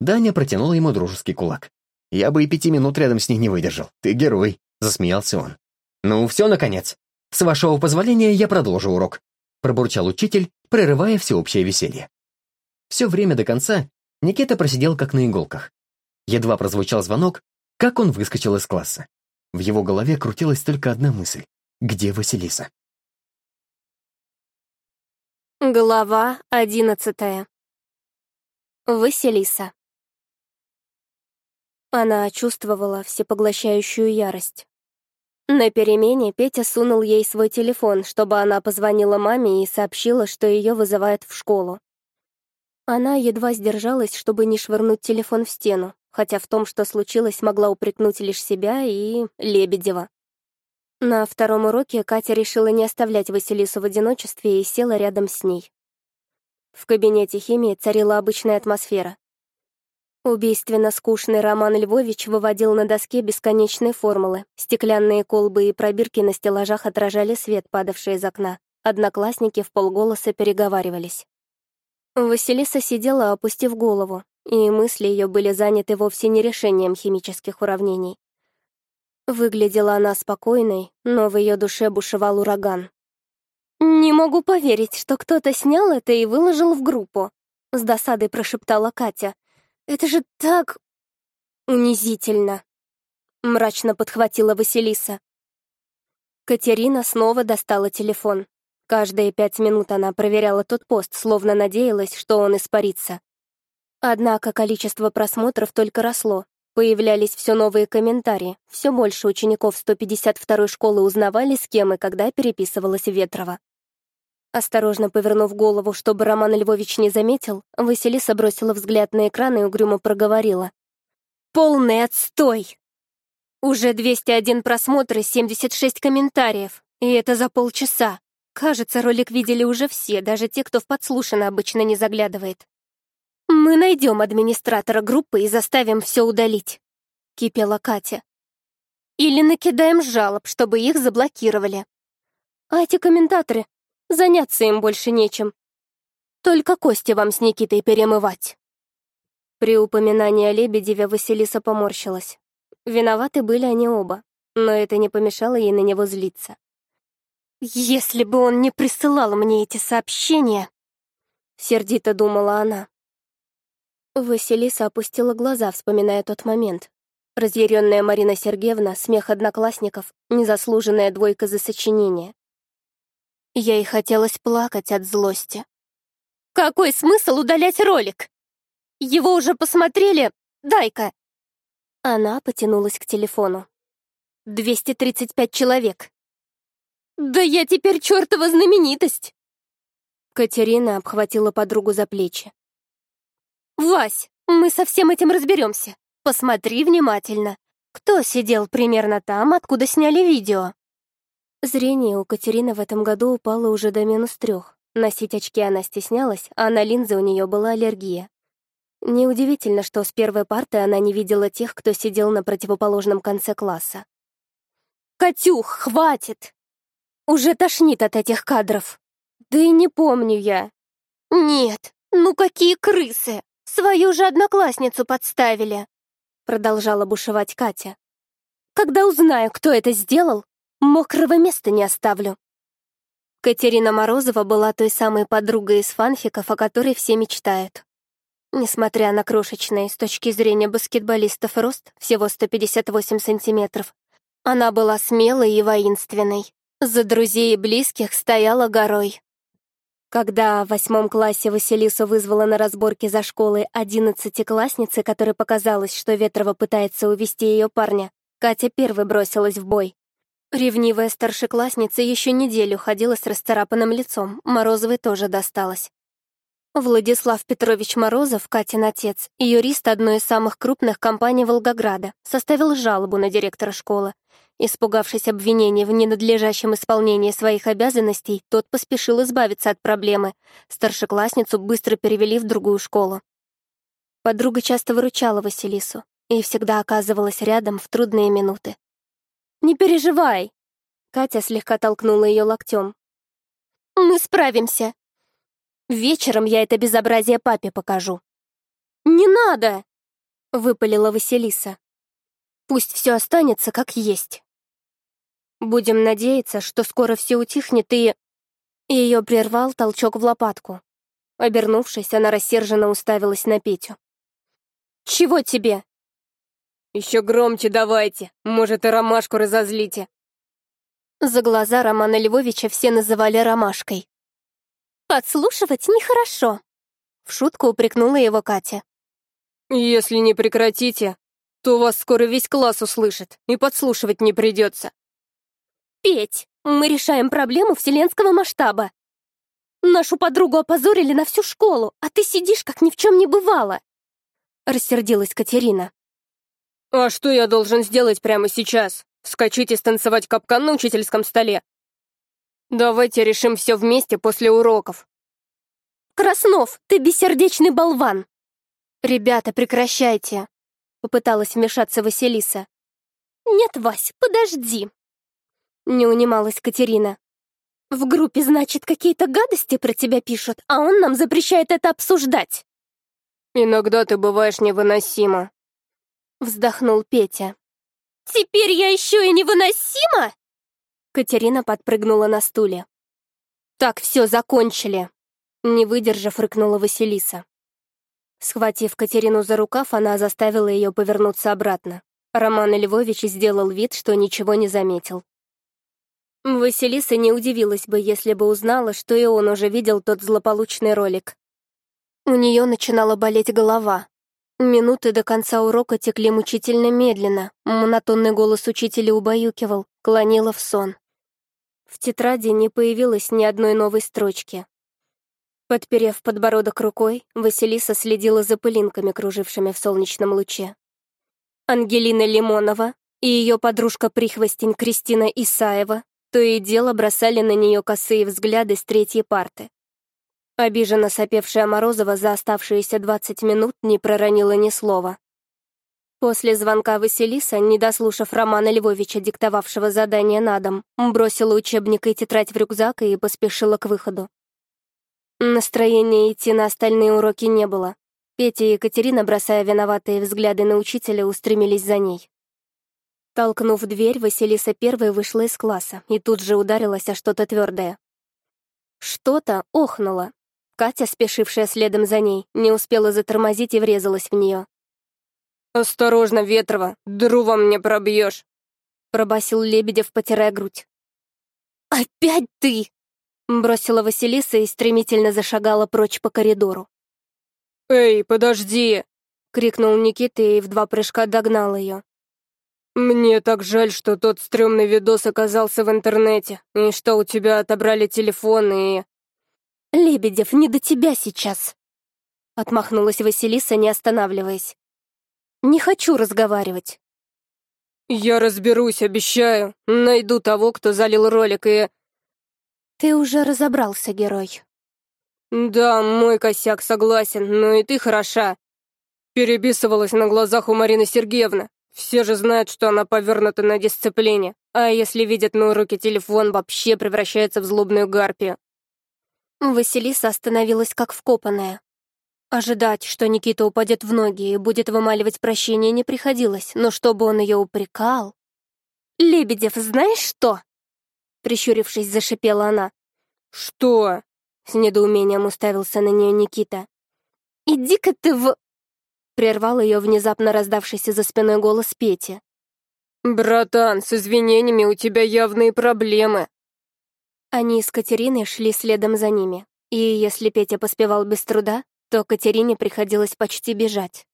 C: Даня протянула ему дружеский кулак. «Я бы и пяти минут рядом с ней не выдержал. Ты герой», — засмеялся он. «Ну, все, наконец. С вашего позволения я продолжу урок», — пробурчал учитель, прерывая всеобщее веселье. Все время до конца Никита просидел как на иголках. Едва прозвучал звонок, как он выскочил из класса. В его голове крутилась только одна мысль. «Где Василиса?»
A: Глава одиннадцатая Василиса. Она чувствовала всепоглощающую ярость. На перемене Петя сунул ей свой телефон,
B: чтобы она позвонила маме и сообщила, что ее вызывают в школу. Она едва сдержалась, чтобы не швырнуть телефон в стену, хотя в том, что случилось, могла упрекнуть лишь себя и Лебедева. На втором уроке Катя решила не оставлять Василису в одиночестве и села рядом с ней. В кабинете химии царила обычная атмосфера. Убийственно скучный Роман Львович выводил на доске бесконечные формулы. Стеклянные колбы и пробирки на стеллажах отражали свет, падавший из окна. Одноклассники в полголоса переговаривались. Василиса сидела, опустив голову, и мысли ее были заняты вовсе не решением химических уравнений. Выглядела она спокойной, но в ее душе бушевал ураган. «Не могу поверить, что кто-то снял это и выложил в группу», — с досадой прошептала Катя. «Это же так... унизительно», — мрачно подхватила Василиса. Катерина снова достала телефон. Каждые пять минут она проверяла тот пост, словно надеялась, что он испарится. Однако количество просмотров только росло. Появлялись все новые комментарии. Все больше учеников 152-й школы узнавали, с кем и когда переписывалась Ветрова. Осторожно повернув голову, чтобы Роман Львович не заметил, Василиса бросила взгляд на экран и угрюмо проговорила. «Полный отстой!» Уже 201 просмотр и 76 комментариев. И это за полчаса. Кажется, ролик видели уже все, даже те, кто в подслушано обычно не заглядывает. «Мы найдем администратора группы и заставим все удалить», — кипела Катя. «Или накидаем жалоб, чтобы их заблокировали». «А эти комментаторы, Заняться им больше нечем. Только кости вам с Никитой перемывать». При упоминании о Лебедеве Василиса поморщилась. Виноваты были они оба, но это не помешало ей на него злиться. «Если бы он не присылал мне эти сообщения!» Сердито думала она. Василиса опустила глаза, вспоминая тот момент. Разъяренная Марина Сергеевна, смех одноклассников, незаслуженная двойка за сочинение. Я и хотелось плакать от злости.
A: «Какой смысл удалять ролик? Его уже посмотрели? Дай-ка!» Она потянулась к телефону. «235 человек». «Да я теперь чертова знаменитость!» Катерина обхватила подругу за плечи.
B: «Вась, мы со всем этим разберемся. Посмотри внимательно. Кто сидел примерно там, откуда сняли видео?» Зрение у Катерины в этом году упало уже до минус трех. Носить очки она стеснялась, а на линзы у нее была аллергия. Неудивительно, что с первой парты она не видела тех, кто сидел на противоположном конце класса. «Катюх, хватит! Уже тошнит от этих кадров! Да и не помню я!» «Нет, ну какие крысы! Свою же одноклассницу подставили!» Продолжала бушевать Катя. «Когда узнаю, кто это сделал, Мокрого места не оставлю». Катерина Морозова была той самой подругой из фанфиков, о которой все мечтают. Несмотря на крошечный, с точки зрения баскетболистов, рост всего 158 сантиметров, она была смелой и воинственной. За друзей и близких стояла горой. Когда в восьмом классе Василису вызвала на разборке за школой одиннадцатиклассницы, которой показалось, что Ветрова пытается увести ее парня, Катя первой бросилась в бой. Ревнивая старшеклассница еще неделю ходила с расцарапанным лицом, Морозовой тоже досталось. Владислав Петрович Морозов, Катин отец, юрист одной из самых крупных компаний Волгограда, составил жалобу на директора школы. Испугавшись обвинений в ненадлежащем исполнении своих обязанностей, тот поспешил избавиться от проблемы. Старшеклассницу быстро перевели в другую школу. Подруга часто выручала Василису и всегда оказывалась рядом в трудные минуты. Не переживай!» Катя слегка толкнула ее локтем.
A: «Мы справимся!» «Вечером я это безобразие папе покажу». «Не надо!» — выпалила Василиса. «Пусть все останется как есть». «Будем надеяться, что скоро все утихнет и...»
B: Ее прервал толчок в лопатку. Обернувшись, она рассерженно уставилась на Петю. «Чего тебе?»
A: Еще громче давайте,
B: может, и ромашку разозлите». За глаза Романа Львовича все называли ромашкой. «Подслушивать нехорошо», — в шутку упрекнула его Катя. «Если не прекратите, то вас скоро весь класс услышит, и подслушивать не придется». «Петь, мы решаем проблему вселенского масштаба. Нашу подругу опозорили на всю школу, а ты сидишь, как ни в чем не бывало», — рассердилась Катерина.
A: «А что я должен сделать
B: прямо сейчас? Скачать и станцевать капкан на учительском столе?» «Давайте решим все вместе после уроков». «Краснов, ты бессердечный болван!»
A: «Ребята, прекращайте!» — попыталась вмешаться Василиса. «Нет, Вась, подожди!» Не унималась Катерина. «В
B: группе, значит, какие-то гадости про тебя пишут, а он нам запрещает это обсуждать!» «Иногда ты бываешь невыносима», Вздохнул Петя.
A: «Теперь я еще и невыносима?»
B: Катерина подпрыгнула на стуле. «Так все закончили!» Не выдержав, рыкнула Василиса. Схватив Катерину за рукав, она заставила ее повернуться обратно. Роман Львович сделал вид, что ничего не заметил. Василиса не удивилась бы, если бы узнала, что и он уже видел тот злополучный ролик. У нее начинала болеть голова, Минуты до конца урока текли мучительно медленно. Монотонный голос учителя убаюкивал, клонило в сон. В тетради не появилось ни одной новой строчки. Подперев подбородок рукой, Василиса следила за пылинками, кружившими в солнечном луче. Ангелина Лимонова и ее подружка-прихвостень Кристина Исаева то и дело бросали на нее косые взгляды с третьей парты. Обиженно сопевшая Морозова за оставшиеся 20 минут не проронила ни слова. После звонка Василиса, не дослушав Романа Львовича, диктовавшего задание на дом, бросила учебник и тетрадь в рюкзак и поспешила к выходу. Настроения идти на остальные уроки не было. Петя и Екатерина, бросая виноватые взгляды на учителя, устремились за ней. Толкнув дверь, Василиса первой вышла из класса и тут же ударилась о что-то твердое. Что-то охнуло, Катя, спешившая следом за ней, не успела затормозить и врезалась в нее.
A: «Осторожно, Ветрова, друва мне пробьешь!» — пробасил Лебедев, потирая грудь. «Опять ты!» — бросила Василиса и стремительно зашагала прочь по коридору. «Эй, подожди!»
B: — крикнул Никита и в два прыжка догнал ее. «Мне так жаль, что тот стрёмный видос оказался в интернете, и что у тебя отобрали
A: телефон, и «Лебедев, не до тебя сейчас!» Отмахнулась Василиса, не останавливаясь. «Не хочу разговаривать». «Я разберусь, обещаю. Найду того, кто залил ролик и...»
B: «Ты уже разобрался, герой». «Да, мой косяк, согласен, но и ты хороша. Переписывалась на глазах у Марины Сергеевны. Все же знают, что она повернута на дисциплине. А если видят на уроке телефон, вообще превращается в злобную гарпию. Василиса остановилась как вкопанная. Ожидать, что Никита упадет в ноги и будет вымаливать прощение, не приходилось, но чтобы он ее упрекал... «Лебедев, знаешь что?» Прищурившись, зашипела она. «Что?» — с недоумением уставился на нее Никита. «Иди-ка ты в...» Прервал ее внезапно раздавшийся за спиной голос Пети. «Братан, с извинениями у тебя явные проблемы», они с Катериной шли следом за ними, и если Петя поспевал без труда, то Катерине приходилось почти бежать.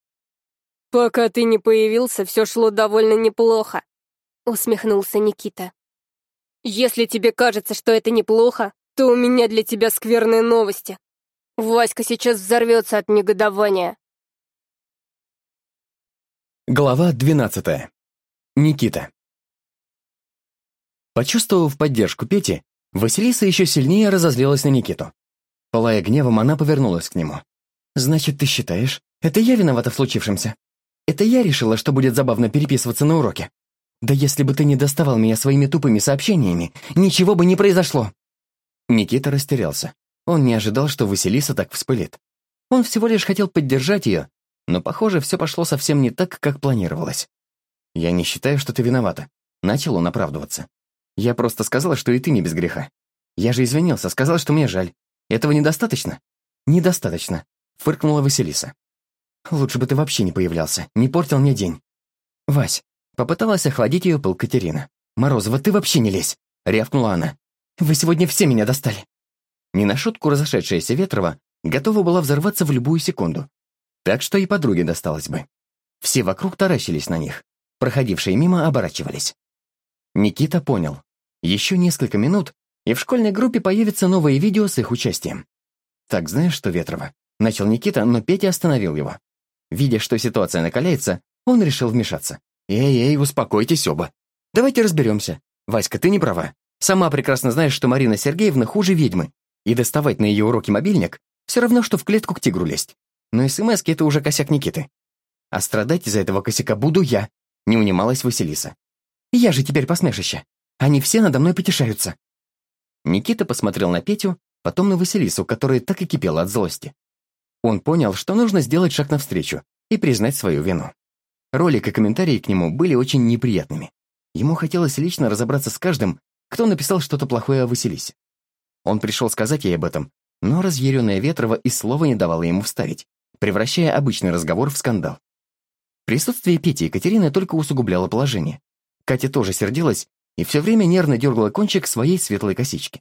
B: «Пока ты не появился, все шло довольно неплохо», — усмехнулся Никита. «Если тебе кажется, что это неплохо,
A: то у меня для тебя скверные новости. Васька сейчас взорвется от негодования». Глава двенадцатая. Никита.
C: Почувствовав поддержку Пети, Василиса еще сильнее разозлилась на Никиту. Пылая гневом, она повернулась к нему. «Значит, ты считаешь, это я виновата в случившемся? Это я решила, что будет забавно переписываться на уроке? Да если бы ты не доставал меня своими тупыми сообщениями, ничего бы не произошло!» Никита растерялся. Он не ожидал, что Василиса так вспылит. Он всего лишь хотел поддержать ее, но, похоже, все пошло совсем не так, как планировалось. «Я не считаю, что ты виновата», — начал он оправдываться. Я просто сказала, что и ты не без греха. Я же извинился, сказал, что мне жаль. Этого недостаточно? Недостаточно, фыркнула Василиса. Лучше бы ты вообще не появлялся, не портил мне день. Вась, попыталась охладить ее пыл Катерина. Морозова, ты вообще не лезь, рявкнула она. Вы сегодня все меня достали. Не на шутку разошедшаяся Ветрова готова была взорваться в любую секунду. Так что и подруге досталось бы. Все вокруг таращились на них. Проходившие мимо оборачивались. Никита понял. Еще несколько минут, и в школьной группе появится новое видео с их участием. «Так знаешь что, Ветрова?» — начал Никита, но Петя остановил его. Видя, что ситуация накаляется, он решил вмешаться. «Эй-эй, успокойтесь оба. Давайте разберемся. Васька, ты не права. Сама прекрасно знаешь, что Марина Сергеевна хуже ведьмы, и доставать на ее уроки мобильник все равно, что в клетку к тигру лезть. Но смс это уже косяк Никиты. А страдать из-за этого косяка буду я, не унималась Василиса. Я же теперь посмешище. Они все надо мной потешаются». Никита посмотрел на Петю, потом на Василису, которая так и кипела от злости. Он понял, что нужно сделать шаг навстречу и признать свою вину. Ролик и комментарии к нему были очень неприятными. Ему хотелось лично разобраться с каждым, кто написал что-то плохое о Василисе. Он пришел сказать ей об этом, но разъяренная Ветрова и слова не давала ему вставить, превращая обычный разговор в скандал. Присутствие Пети Екатерины только усугубляло положение, Катя тоже сердилась и все время нервно дергала кончик своей светлой косички.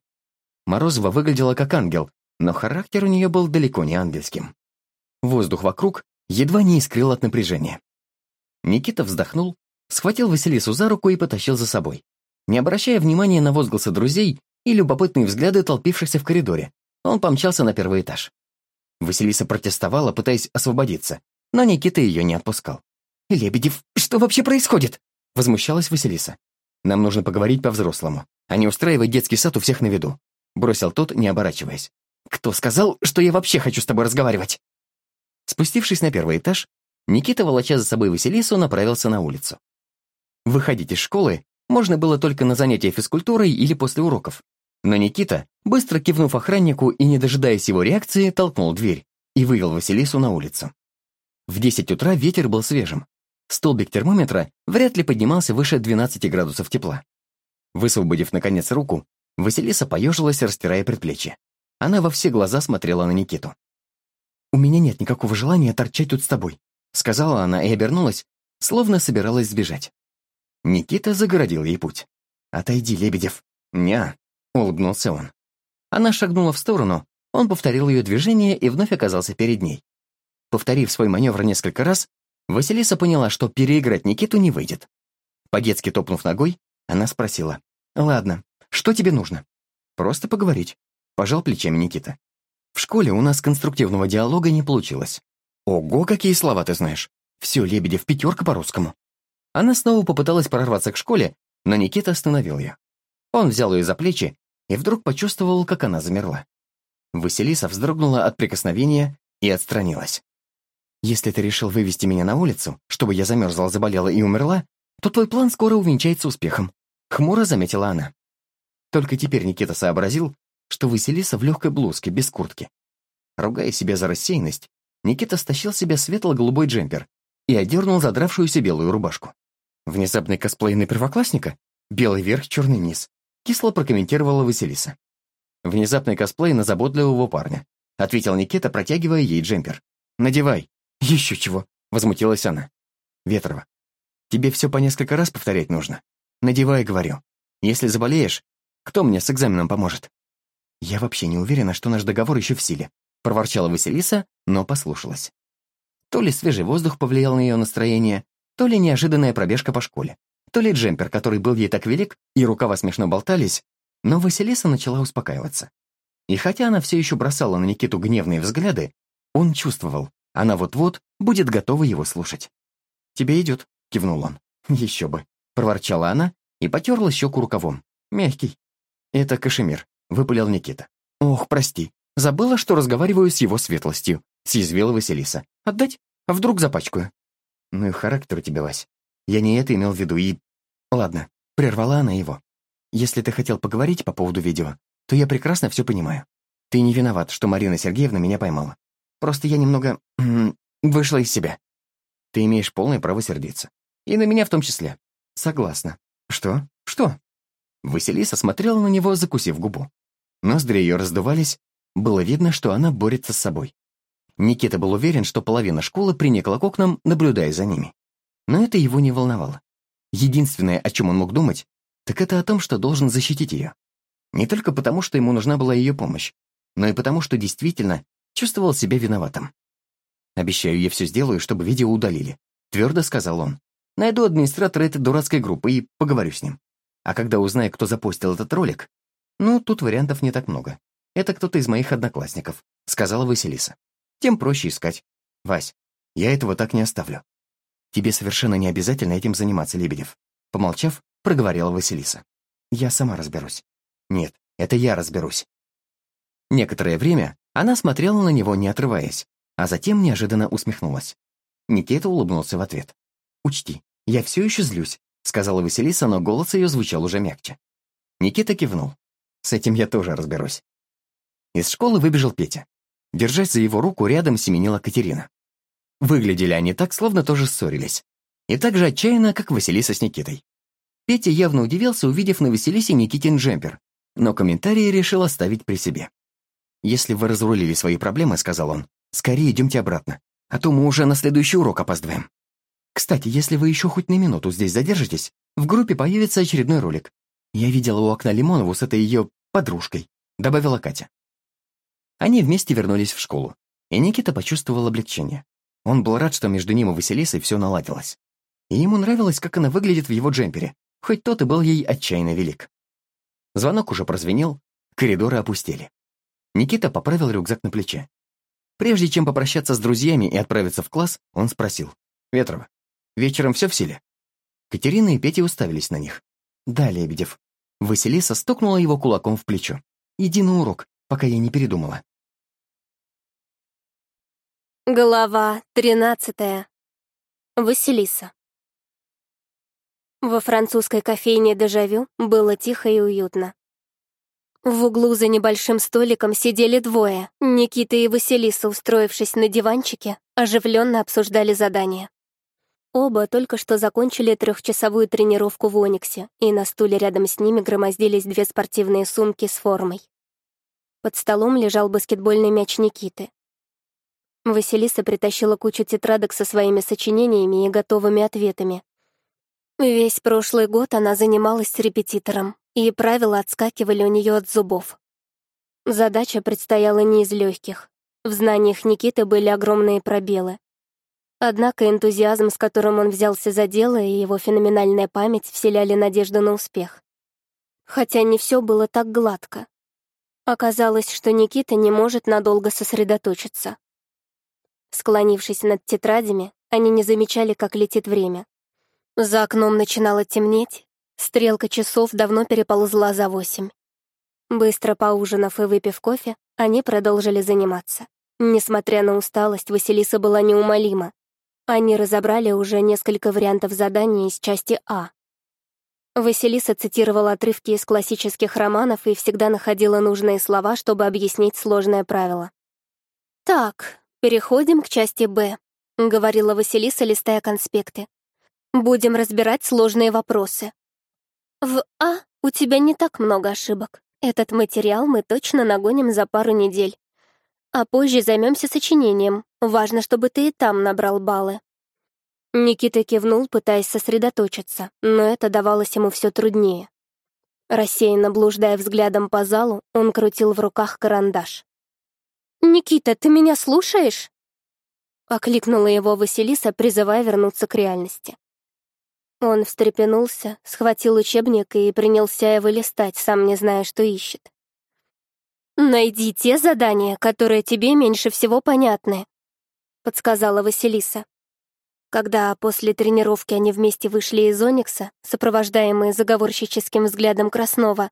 C: Морозова выглядела как ангел, но характер у нее был далеко не ангельским. Воздух вокруг едва не искрил от напряжения. Никита вздохнул, схватил Василису за руку и потащил за собой, не обращая внимания на возгласы друзей и любопытные взгляды толпившихся в коридоре. Он помчался на первый этаж. Василиса протестовала, пытаясь освободиться, но Никита ее не отпускал. «Лебедев, что вообще происходит?» Возмущалась Василиса. «Нам нужно поговорить по-взрослому, а не устраивать детский сад у всех на виду», — бросил тот, не оборачиваясь. «Кто сказал, что я вообще хочу с тобой разговаривать?» Спустившись на первый этаж, Никита, волоча за собой Василису, направился на улицу. Выходить из школы можно было только на занятия физкультурой или после уроков. Но Никита, быстро кивнув охраннику и не дожидаясь его реакции, толкнул дверь и вывел Василису на улицу. В 10 утра ветер был свежим, столбик термометра вряд ли поднимался выше 12 градусов тепла. Высвободив, наконец, руку, Василиса поежилась, растирая предплечье. Она во все глаза смотрела на Никиту. «У меня нет никакого желания торчать тут с тобой», сказала она и обернулась, словно собиралась сбежать. Никита загородил ей путь. «Отойди, Ня, улыбнулся он. Она шагнула в сторону, он повторил ее движение и вновь оказался перед ней. Повторив свой маневр несколько раз, Василиса поняла, что переиграть Никиту не выйдет. По-детски топнув ногой, она спросила. «Ладно, что тебе нужно?» «Просто поговорить», — пожал плечами Никита. «В школе у нас конструктивного диалога не получилось». «Ого, какие слова ты знаешь! Все, Лебедев, пятерка по-русскому!» Она снова попыталась прорваться к школе, но Никита остановил ее. Он взял ее за плечи и вдруг почувствовал, как она замерла. Василиса вздрогнула от прикосновения и отстранилась. Если ты решил вывести меня на улицу, чтобы я замерзла, заболела и умерла, то твой план скоро увенчается успехом», — хмуро заметила она. Только теперь Никита сообразил, что Василиса в легкой блузке, без куртки. Ругая себя за рассеянность, Никита стащил себе светло-голубой джемпер и одернул задравшуюся белую рубашку. Внезапный косплей на первоклассника? Белый верх, черный низ. Кисло прокомментировала Василиса. Внезапный косплей на заботливого парня. Ответил Никита, протягивая ей джемпер. «Надевай, «Еще чего!» — возмутилась она. «Ветрова, тебе все по несколько раз повторять нужно. Надевай, говорю. Если заболеешь, кто мне с экзаменом поможет?» «Я вообще не уверена, что наш договор еще в силе», — проворчала Василиса, но послушалась. То ли свежий воздух повлиял на ее настроение, то ли неожиданная пробежка по школе, то ли джемпер, который был ей так велик, и рукава смешно болтались, но Василиса начала успокаиваться. И хотя она все еще бросала на Никиту гневные взгляды, он чувствовал, она вот-вот будет готова его слушать. «Тебе идет», — кивнул он. «Еще бы», — проворчала она и потерла щеку рукавом. «Мягкий». «Это кашемир», — выпалил Никита. «Ох, прости. Забыла, что разговариваю с его светлостью», — съязвила Василиса. «Отдать? А вдруг запачкаю?» «Ну и характер у тебя, Вась. Я не это имел в виду и...» «Ладно», — прервала она его. «Если ты хотел поговорить по поводу видео, то я прекрасно все понимаю. Ты не виноват, что Марина Сергеевна меня поймала. Просто я немного... вышла из себя. Ты имеешь полное право сердиться. И на меня в том числе. Согласна. Что? Что? Василиса смотрела на него, закусив губу. Ноздри ее раздувались. Было видно, что она борется с собой. Никита был уверен, что половина школы приникла к окнам, наблюдая за ними. Но это его не волновало. Единственное, о чем он мог думать, так это о том, что должен защитить ее. Не только потому, что ему нужна была ее помощь, но и потому, что действительно Чувствовал себя виноватым. «Обещаю, я все сделаю, чтобы видео удалили», — твердо сказал он. «Найду администратора этой дурацкой группы и поговорю с ним. А когда узнаю, кто запостил этот ролик...» «Ну, тут вариантов не так много. Это кто-то из моих одноклассников», — сказала Василиса. «Тем проще искать. Вась, я этого так не оставлю». «Тебе совершенно не обязательно этим заниматься, Лебедев», — помолчав, проговорила Василиса. «Я сама разберусь». «Нет, это я разберусь». Некоторое время она смотрела на него, не отрываясь, а затем неожиданно усмехнулась. Никита улыбнулся в ответ. «Учти, я все еще злюсь», — сказала Василиса, но голос ее звучал уже мягче. Никита кивнул. «С этим я тоже разберусь». Из школы выбежал Петя. Держась за его руку, рядом семенила Катерина. Выглядели они так, словно тоже ссорились. И так же отчаянно, как Василиса с Никитой. Петя явно удивился, увидев на Василисе Никитин джемпер, но комментарии решил оставить при себе. «Если вы разрулили свои проблемы, — сказал он, — скорее идемте обратно, а то мы уже на следующий урок опаздываем. Кстати, если вы еще хоть на минуту здесь задержитесь, в группе появится очередной ролик. Я видела у окна Лимонову с этой ее подружкой», — добавила Катя. Они вместе вернулись в школу, и Никита почувствовал облегчение. Он был рад, что между ним и Василисой все наладилось. И ему нравилось, как она выглядит в его джемпере, хоть тот и был ей отчаянно велик. Звонок уже прозвенел, коридоры опустели. Никита поправил рюкзак на плече. Прежде чем попрощаться с друзьями и отправиться в класс, он спросил. «Ветрова, вечером все в силе?» Катерина и Петя уставились на них. «Да, Лебедев». Василиса стукнула его кулаком в плечо. «Иди на урок,
A: пока я не передумала». Глава тринадцатая. Василиса. Во французской кофейне «Дежавю» было тихо и уютно. В углу за небольшим
B: столиком сидели двое. Никита и Василиса, устроившись на диванчике, оживленно обсуждали задание. Оба только что закончили трехчасовую тренировку в «Ониксе», и на стуле рядом с ними громоздились две спортивные сумки с формой. Под столом лежал баскетбольный мяч Никиты. Василиса притащила кучу тетрадок со своими сочинениями и готовыми ответами, Весь прошлый год она занималась с репетитором, и правила отскакивали у нее от зубов. Задача предстояла не из легких. В знаниях Никиты были огромные пробелы. Однако энтузиазм, с которым он взялся за дело, и его феноменальная память вселяли надежду на успех. Хотя не все было так гладко. Оказалось, что Никита не может надолго сосредоточиться. Склонившись над тетрадями, они не замечали, как летит время. За окном начинало темнеть, стрелка часов давно переползла за восемь. Быстро поужинав и выпив кофе, они продолжили заниматься. Несмотря на усталость, Василиса была неумолима. Они разобрали уже несколько вариантов задания из части А. Василиса цитировала отрывки из классических романов и всегда находила нужные слова, чтобы объяснить сложное правило. «Так, переходим к части Б», — говорила Василиса, листая конспекты. Будем разбирать сложные вопросы. В А у тебя не так много ошибок. Этот материал мы точно нагоним за пару недель. А позже займемся сочинением. Важно, чтобы ты и там набрал баллы. Никита кивнул, пытаясь сосредоточиться, но это давалось ему все труднее. Рассеянно блуждая взглядом по залу, он крутил в руках карандаш. «Никита, ты меня слушаешь?» Окликнула его Василиса, призывая вернуться к реальности. Он встрепенулся, схватил учебник и принялся его листать, сам не зная, что ищет. «Найди те задания, которые тебе меньше всего понятны», — подсказала Василиса. Когда после тренировки они вместе вышли из Оникса, сопровождаемые заговорщическим взглядом Краснова,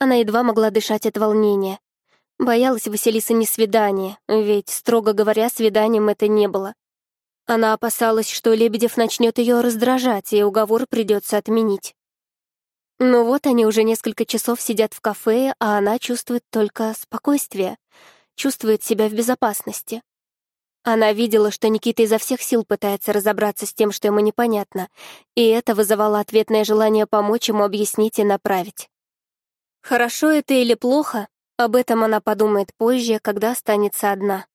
B: она едва могла дышать от волнения. Боялась Василиса не свидания, ведь, строго говоря, свиданием это не было. Она опасалась, что Лебедев начнет ее раздражать, и уговор придется отменить. Но ну вот они уже несколько часов сидят в кафе, а она чувствует только спокойствие, чувствует себя в безопасности. Она видела, что Никита изо всех сил пытается разобраться с тем, что ему непонятно, и это вызывало ответное желание помочь ему объяснить и направить. Хорошо это или плохо, об этом она подумает позже, когда останется одна.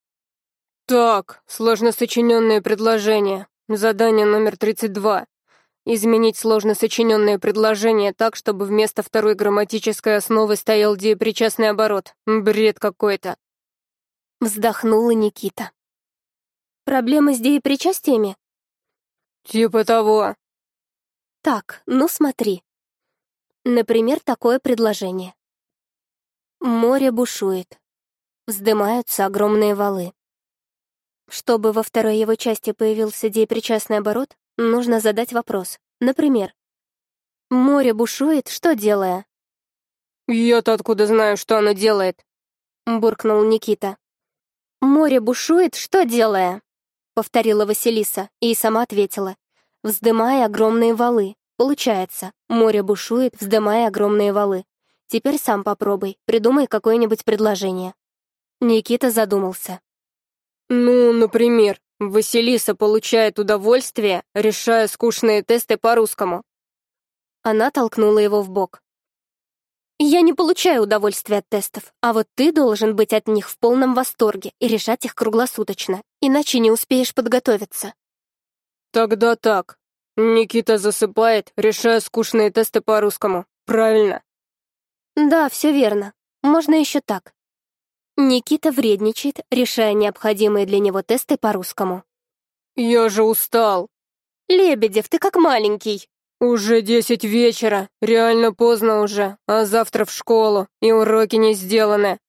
A: «Так, сложно сочиненное
B: предложение. Задание номер 32. Изменить сложно сочиненное предложение так, чтобы вместо второй грамматической основы стоял диапричастный оборот. Бред
A: какой-то». Вздохнула Никита. «Проблемы с деепричастиями?» «Типа того». «Так, ну смотри. Например, такое предложение. Море бушует. Вздымаются огромные валы. Чтобы во второй его
B: части появился деепричастный оборот, нужно задать вопрос. Например, «Море бушует, что делая?»
A: «Я-то откуда знаю, что оно делает?»
B: — буркнул Никита. «Море бушует, что делая?» — повторила Василиса и сама ответила. «Вздымая огромные валы. Получается, море бушует, вздымая огромные валы. Теперь сам попробуй, придумай какое-нибудь предложение». Никита задумался. Ну, например, Василиса получает удовольствие, решая скучные тесты по-русскому. Она толкнула его в бок. Я не получаю удовольствия от тестов, а вот ты должен быть от них в полном восторге и решать их круглосуточно, иначе не успеешь подготовиться.
A: Тогда так. Никита засыпает, решая скучные тесты по-русскому. Правильно?
B: Да, все верно. Можно еще так. Никита вредничает, решая необходимые для него тесты по-русскому. «Я же устал!» «Лебедев, ты как маленький!» «Уже десять вечера, реально поздно уже, а завтра в школу, и уроки не сделаны».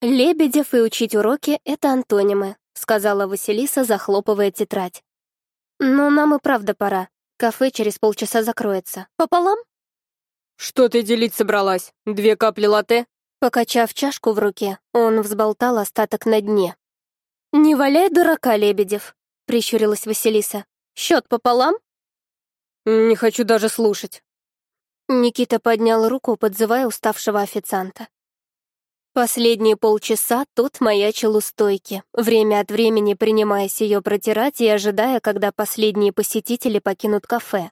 B: «Лебедев и учить уроки — это антонимы», — сказала Василиса, захлопывая тетрадь. «Но нам и правда пора. Кафе через полчаса закроется. Пополам?» «Что ты делить собралась? Две капли латте? Покачав чашку в руке, он взболтал остаток на дне. «Не валяй дурака, Лебедев», — прищурилась Василиса. «Счет пополам?» «Не хочу даже слушать». Никита поднял руку, подзывая уставшего официанта. Последние полчаса тот маячил у стойки, время от времени принимаясь ее протирать и ожидая, когда последние посетители покинут кафе.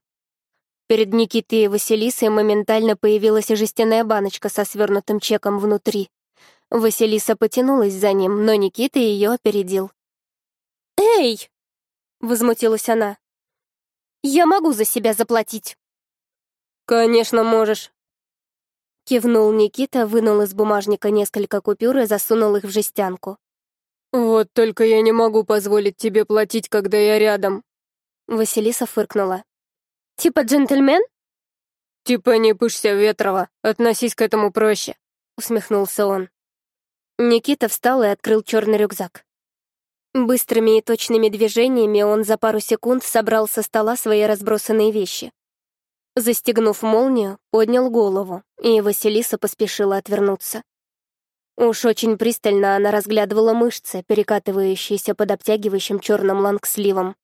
B: Перед Никитой и Василисой моментально появилась жестяная баночка со свернутым чеком внутри.
A: Василиса потянулась за ним, но Никита ее опередил. «Эй!» — возмутилась она. «Я могу за себя заплатить!» «Конечно можешь!» Кивнул Никита, вынул из бумажника несколько
B: купюр и засунул их в жестянку. «Вот только я не могу позволить тебе платить,
A: когда я рядом!» Василиса фыркнула. Типа джентльмен? Типа не пышься, Ветрова, относись к этому проще, усмехнулся он.
B: Никита встал и открыл черный рюкзак. Быстрыми и точными движениями он за пару секунд собрал со стола свои разбросанные вещи. Застегнув молнию, поднял голову, и Василиса поспешила отвернуться. Уж очень пристально она разглядывала мышцы, перекатывающиеся под обтягивающим черным лангсливом.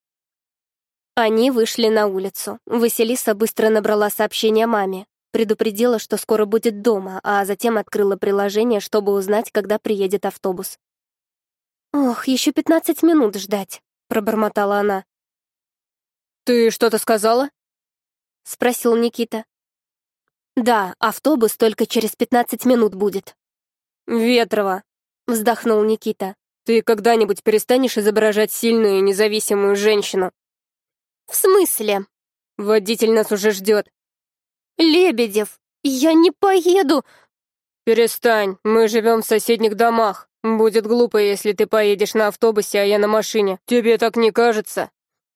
B: Они вышли на улицу. Василиса быстро набрала сообщение маме. Предупредила, что скоро будет дома, а затем открыла приложение, чтобы узнать,
A: когда приедет автобус. «Ох, еще пятнадцать минут ждать», — пробормотала она. «Ты что-то сказала?» — спросил Никита. «Да, автобус только через пятнадцать минут будет». «Ветрова», —
B: вздохнул Никита. «Ты когда-нибудь перестанешь изображать сильную и независимую
A: женщину?» «В смысле?» «Водитель нас уже ждет». «Лебедев, я не поеду!» «Перестань, мы живем в
B: соседних домах. Будет глупо, если ты поедешь на автобусе, а я на машине. Тебе так не кажется?»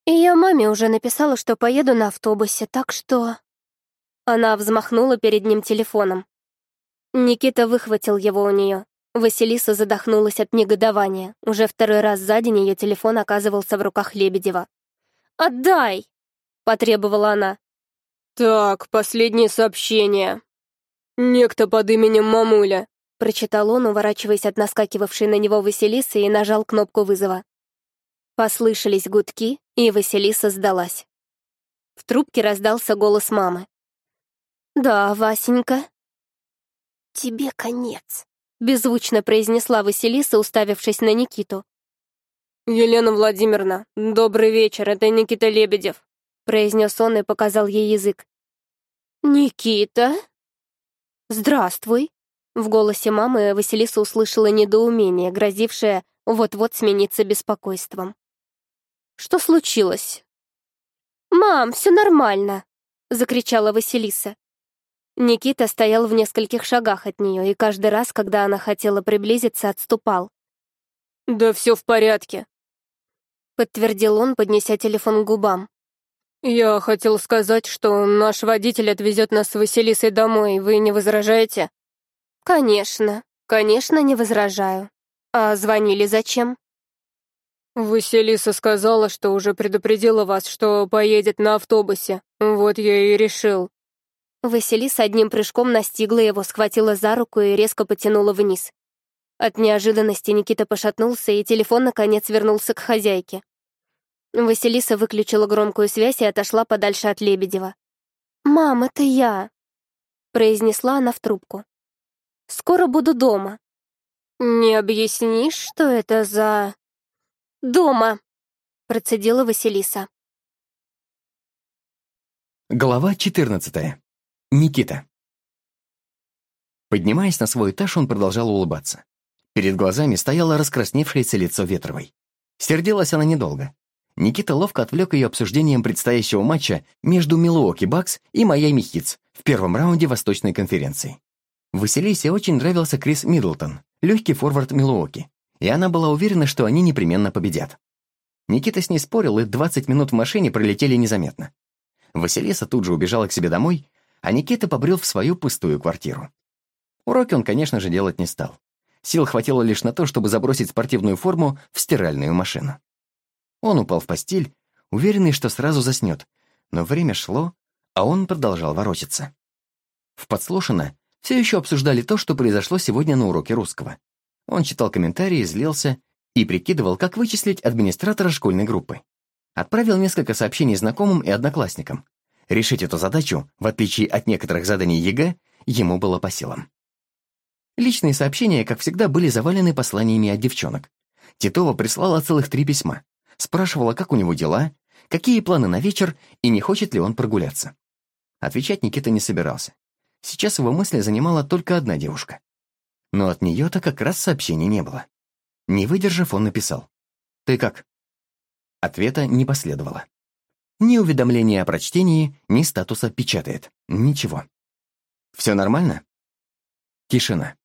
B: я маме уже написала, что поеду на автобусе, так что... Она взмахнула перед ним телефоном. Никита выхватил его у нее. Василиса задохнулась от негодования. Уже второй раз за день ее телефон оказывался в руках Лебедева. Отдай!» — потребовала она. «Так, последнее сообщение. Некто под именем Мамуля», — прочитал он, уворачиваясь от наскакивавшей на него Василисы и нажал кнопку вызова. Послышались
A: гудки, и Василиса сдалась. В трубке раздался голос мамы. «Да, Васенька». «Тебе конец», — беззвучно
B: произнесла Василиса, уставившись на Никиту.
A: «Елена Владимировна,
B: добрый вечер, это Никита Лебедев», произнес он и показал ей язык. «Никита? Здравствуй!» В голосе мамы Василиса услышала недоумение, грозившее вот-вот смениться беспокойством. «Что случилось?» «Мам, все нормально!» — закричала Василиса. Никита стоял в нескольких шагах от нее, и каждый раз, когда она хотела приблизиться, отступал.
A: «Да все в порядке»,
B: подтвердил он, поднеся телефон к губам. «Я хотел сказать, что наш водитель отвезет нас с Василисой домой, вы не возражаете?» «Конечно, конечно, не возражаю. А звонили зачем?» «Василиса сказала, что уже предупредила вас, что поедет на автобусе. Вот я и решил». Василиса одним прыжком настигла его, схватила за руку и резко потянула вниз. От неожиданности Никита пошатнулся, и телефон, наконец, вернулся к хозяйке. Василиса выключила громкую связь и отошла подальше от Лебедева.
A: «Мам, это я!» — произнесла она в трубку. «Скоро буду дома». «Не объяснишь, что это за...» «Дома!» — процедила Василиса. Глава 14.
C: Никита. Поднимаясь на свой этаж, он продолжал улыбаться. Перед глазами стояло раскрасневшееся лицо Ветровой. Сердилась она недолго. Никита ловко отвлек ее обсуждением предстоящего матча между Милуоки Бакс и Майами Хитс в первом раунде Восточной конференции. Василисе очень нравился Крис Миддлтон, легкий форвард Милуоки, и она была уверена, что они непременно победят. Никита с ней спорил, и 20 минут в машине пролетели незаметно. Василиса тут же убежала к себе домой, а Никита побрел в свою пустую квартиру. Уроки он, конечно же, делать не стал. Сил хватило лишь на то, чтобы забросить спортивную форму в стиральную машину. Он упал в постель, уверенный, что сразу заснет, но время шло, а он продолжал ворочаться. В подслушано все еще обсуждали то, что произошло сегодня на уроке русского. Он читал комментарии, злился и прикидывал, как вычислить администратора школьной группы. Отправил несколько сообщений знакомым и одноклассникам. Решить эту задачу, в отличие от некоторых заданий ЕГЭ, ему было по силам. Личные сообщения, как всегда, были завалены посланиями от девчонок. Титова прислала целых три письма спрашивала, как у него дела, какие планы на вечер и не хочет ли он прогуляться. Отвечать Никита не собирался. Сейчас его мысли занимала только одна девушка. Но от нее-то как раз сообщений не было. Не выдержав, он написал. «Ты как?» Ответа не последовало. Ни уведомления о прочтении, ни статуса печатает. Ничего. «Все нормально?» Тишина.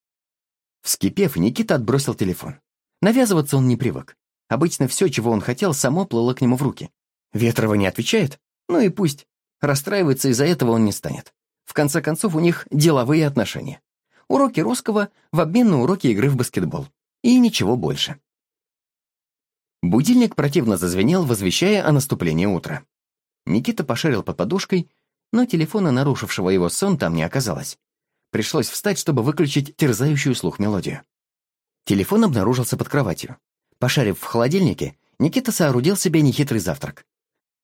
C: Вскипев, Никита отбросил телефон. Навязываться он не привык. Обычно все, чего он хотел, само плыло к нему в руки. Ветрова не отвечает? Ну и пусть. Расстраиваться из-за этого он не станет. В конце концов, у них деловые отношения. Уроки русского в обмен на уроки игры в баскетбол. И ничего больше. Будильник противно зазвенел, возвещая о наступлении утра. Никита пошарил под подушкой, но телефона, нарушившего его сон, там не оказалось. Пришлось встать, чтобы выключить терзающую слух мелодию. Телефон обнаружился под кроватью. Пошарив в холодильнике, Никита соорудил себе нехитрый завтрак.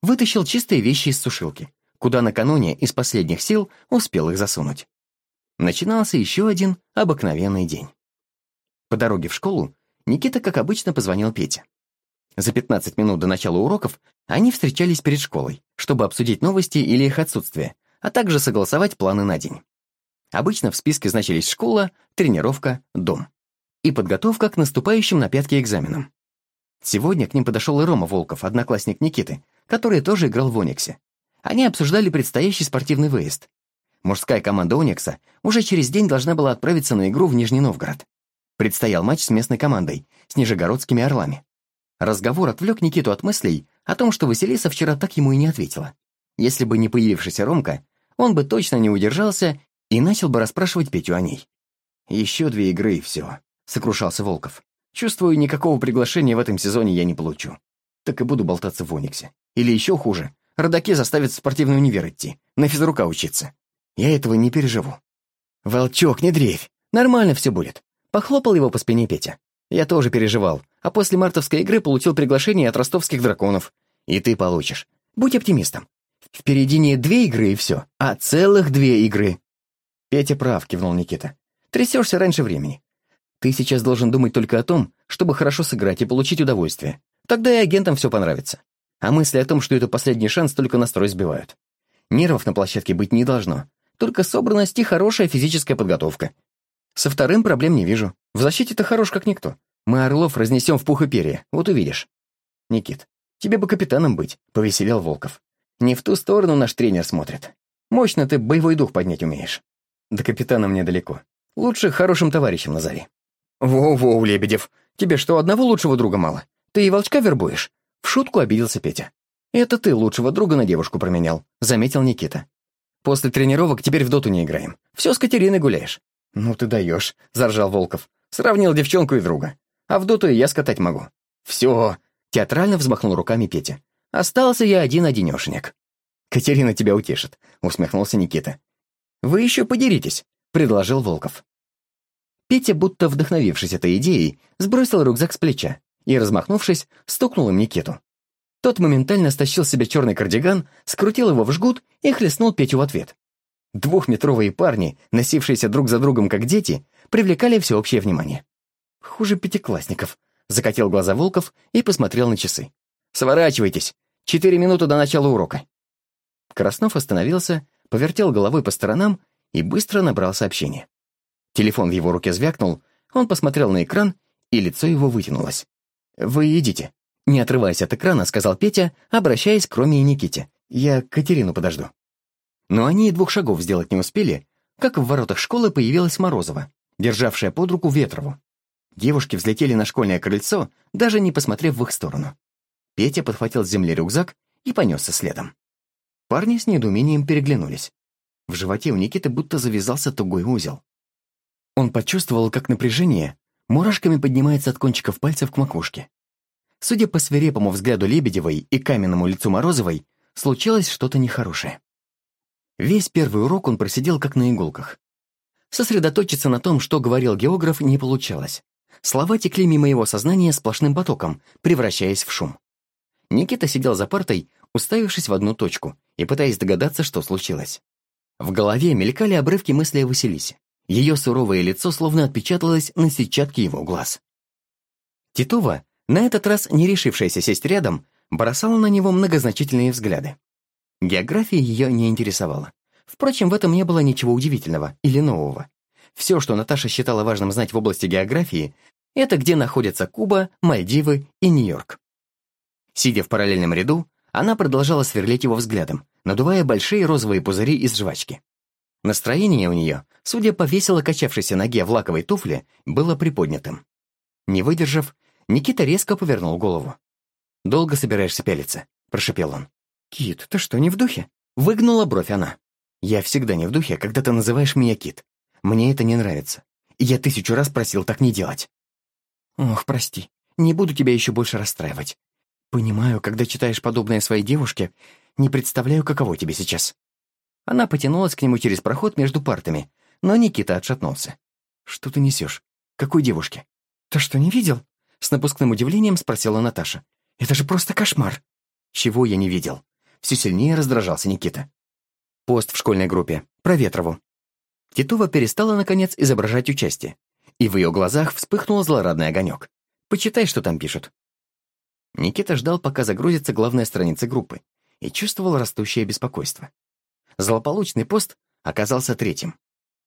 C: Вытащил чистые вещи из сушилки, куда накануне из последних сил успел их засунуть. Начинался еще один обыкновенный день. По дороге в школу Никита, как обычно, позвонил Пете. За 15 минут до начала уроков они встречались перед школой, чтобы обсудить новости или их отсутствие, а также согласовать планы на день. Обычно в списке значились школа, тренировка, дом и подготовка к наступающим на пятки экзаменам. Сегодня к ним подошел и Рома Волков, одноклассник Никиты, который тоже играл в «Ониксе». Они обсуждали предстоящий спортивный выезд. Мужская команда «Оникса» уже через день должна была отправиться на игру в Нижний Новгород. Предстоял матч с местной командой, с нижегородскими «Орлами». Разговор отвлек Никиту от мыслей о том, что Василиса вчера так ему и не ответила. Если бы не появившийся Ромка, он бы точно не удержался и начал бы расспрашивать Петю о ней. Еще две игры и все сокрушался Волков. «Чувствую, никакого приглашения в этом сезоне я не получу. Так и буду болтаться в Ониксе. Или еще хуже, родаки заставят в спортивный универ идти, на физрука учиться. Я этого не переживу». «Волчок, не дрейфь! Нормально все будет!» Похлопал его по спине Петя. «Я тоже переживал, а после мартовской игры получил приглашение от ростовских драконов. И ты получишь. Будь оптимистом. Впереди не две игры и все, а целых две игры». «Петя прав», — кивнул Никита. «Трясешься раньше времени. Ты сейчас должен думать только о том, чтобы хорошо сыграть и получить удовольствие. Тогда и агентам все понравится. А мысли о том, что это последний шанс, только настрой сбивают. Нервов на площадке быть не должно. Только собранность и хорошая физическая подготовка. Со вторым проблем не вижу. В защите ты хорош как никто. Мы Орлов разнесем в пух и перья, вот увидишь. Никит, тебе бы капитаном быть, — Повеселел Волков. Не в ту сторону наш тренер смотрит. Мощно ты боевой дух поднять умеешь. Да капитана мне далеко. Лучше хорошим товарищем назови. «Воу-воу, Лебедев, тебе что, одного лучшего друга мало? Ты и волчка вербуешь?» В шутку обиделся Петя. «Это ты лучшего друга на девушку променял», — заметил Никита. «После тренировок теперь в доту не играем. Все с Катериной гуляешь». «Ну ты даешь», — заржал Волков. «Сравнил девчонку и друга. А в доту и я скатать могу». «Все», — театрально взмахнул руками Петя. «Остался я один-одинешенек». «Катерина тебя утешит», — усмехнулся Никита. «Вы еще подеритесь», — предложил Волков. Петя, будто вдохновившись этой идеей, сбросил рюкзак с плеча и, размахнувшись, стукнул им Никиту. Тот моментально стащил себе черный кардиган, скрутил его в жгут и хлестнул Петю в ответ. Двухметровые парни, носившиеся друг за другом как дети, привлекали всеобщее внимание. «Хуже пятиклассников», — закатил глаза Волков и посмотрел на часы. «Сворачивайтесь! Четыре минуты до начала урока!» Краснов остановился, повертел головой по сторонам и быстро набрал сообщение. Телефон в его руке звякнул, он посмотрел на экран, и лицо его вытянулось. «Вы идите», — не отрываясь от экрана, сказал Петя, обращаясь к Роме и Никите. «Я Катерину подожду». Но они и двух шагов сделать не успели, как в воротах школы появилась Морозова, державшая под руку Ветрову. Девушки взлетели на школьное крыльцо, даже не посмотрев в их сторону. Петя подхватил с земли рюкзак и понесся следом. Парни с недоумением переглянулись. В животе у Никиты будто завязался тугой узел. Он почувствовал, как напряжение мурашками поднимается от кончиков пальцев к макушке. Судя по свирепому взгляду Лебедевой и каменному лицу Морозовой, случилось что-то нехорошее. Весь первый урок он просидел как на иголках. Сосредоточиться на том, что говорил географ, не получалось. Слова текли мимо его сознания сплошным потоком, превращаясь в шум. Никита сидел за партой, уставившись в одну точку и пытаясь догадаться, что случилось. В голове мелькали обрывки мысли о Василисе. Ее суровое лицо словно отпечаталось на сетчатке его глаз. Титова, на этот раз не решившаяся сесть рядом, бросала на него многозначительные взгляды. География ее не интересовала. Впрочем, в этом не было ничего удивительного или нового. Все, что Наташа считала важным знать в области географии, это где находятся Куба, Мальдивы и Нью-Йорк. Сидя в параллельном ряду, она продолжала сверлить его взглядом, надувая большие розовые пузыри из жвачки. Настроение у нее, судя по весело качавшейся ноге в лаковой туфле, было приподнятым. Не выдержав, Никита резко повернул голову. «Долго собираешься пялиться?» — прошепел он. «Кит, ты что, не в духе?» Выгнула бровь она. «Я всегда не в духе, когда ты называешь меня Кит. Мне это не нравится. И я тысячу раз просил так не делать». «Ох, прости. Не буду тебя еще больше расстраивать. Понимаю, когда читаешь подобное своей девушке, не представляю, каково тебе сейчас». Она потянулась к нему через проход между партами, но Никита отшатнулся. «Что ты несешь? Какой девушке?» «Ты что, не видел?» С напускным удивлением спросила Наташа. «Это же просто кошмар!» «Чего я не видел?» Все сильнее раздражался Никита. Пост в школьной группе. Про Ветрову. Титова перестала, наконец, изображать участие. И в ее глазах вспыхнул злорадный огонек. «Почитай, что там пишут». Никита ждал, пока загрузится главная страница группы, и чувствовал растущее беспокойство. Злополучный пост оказался третьим.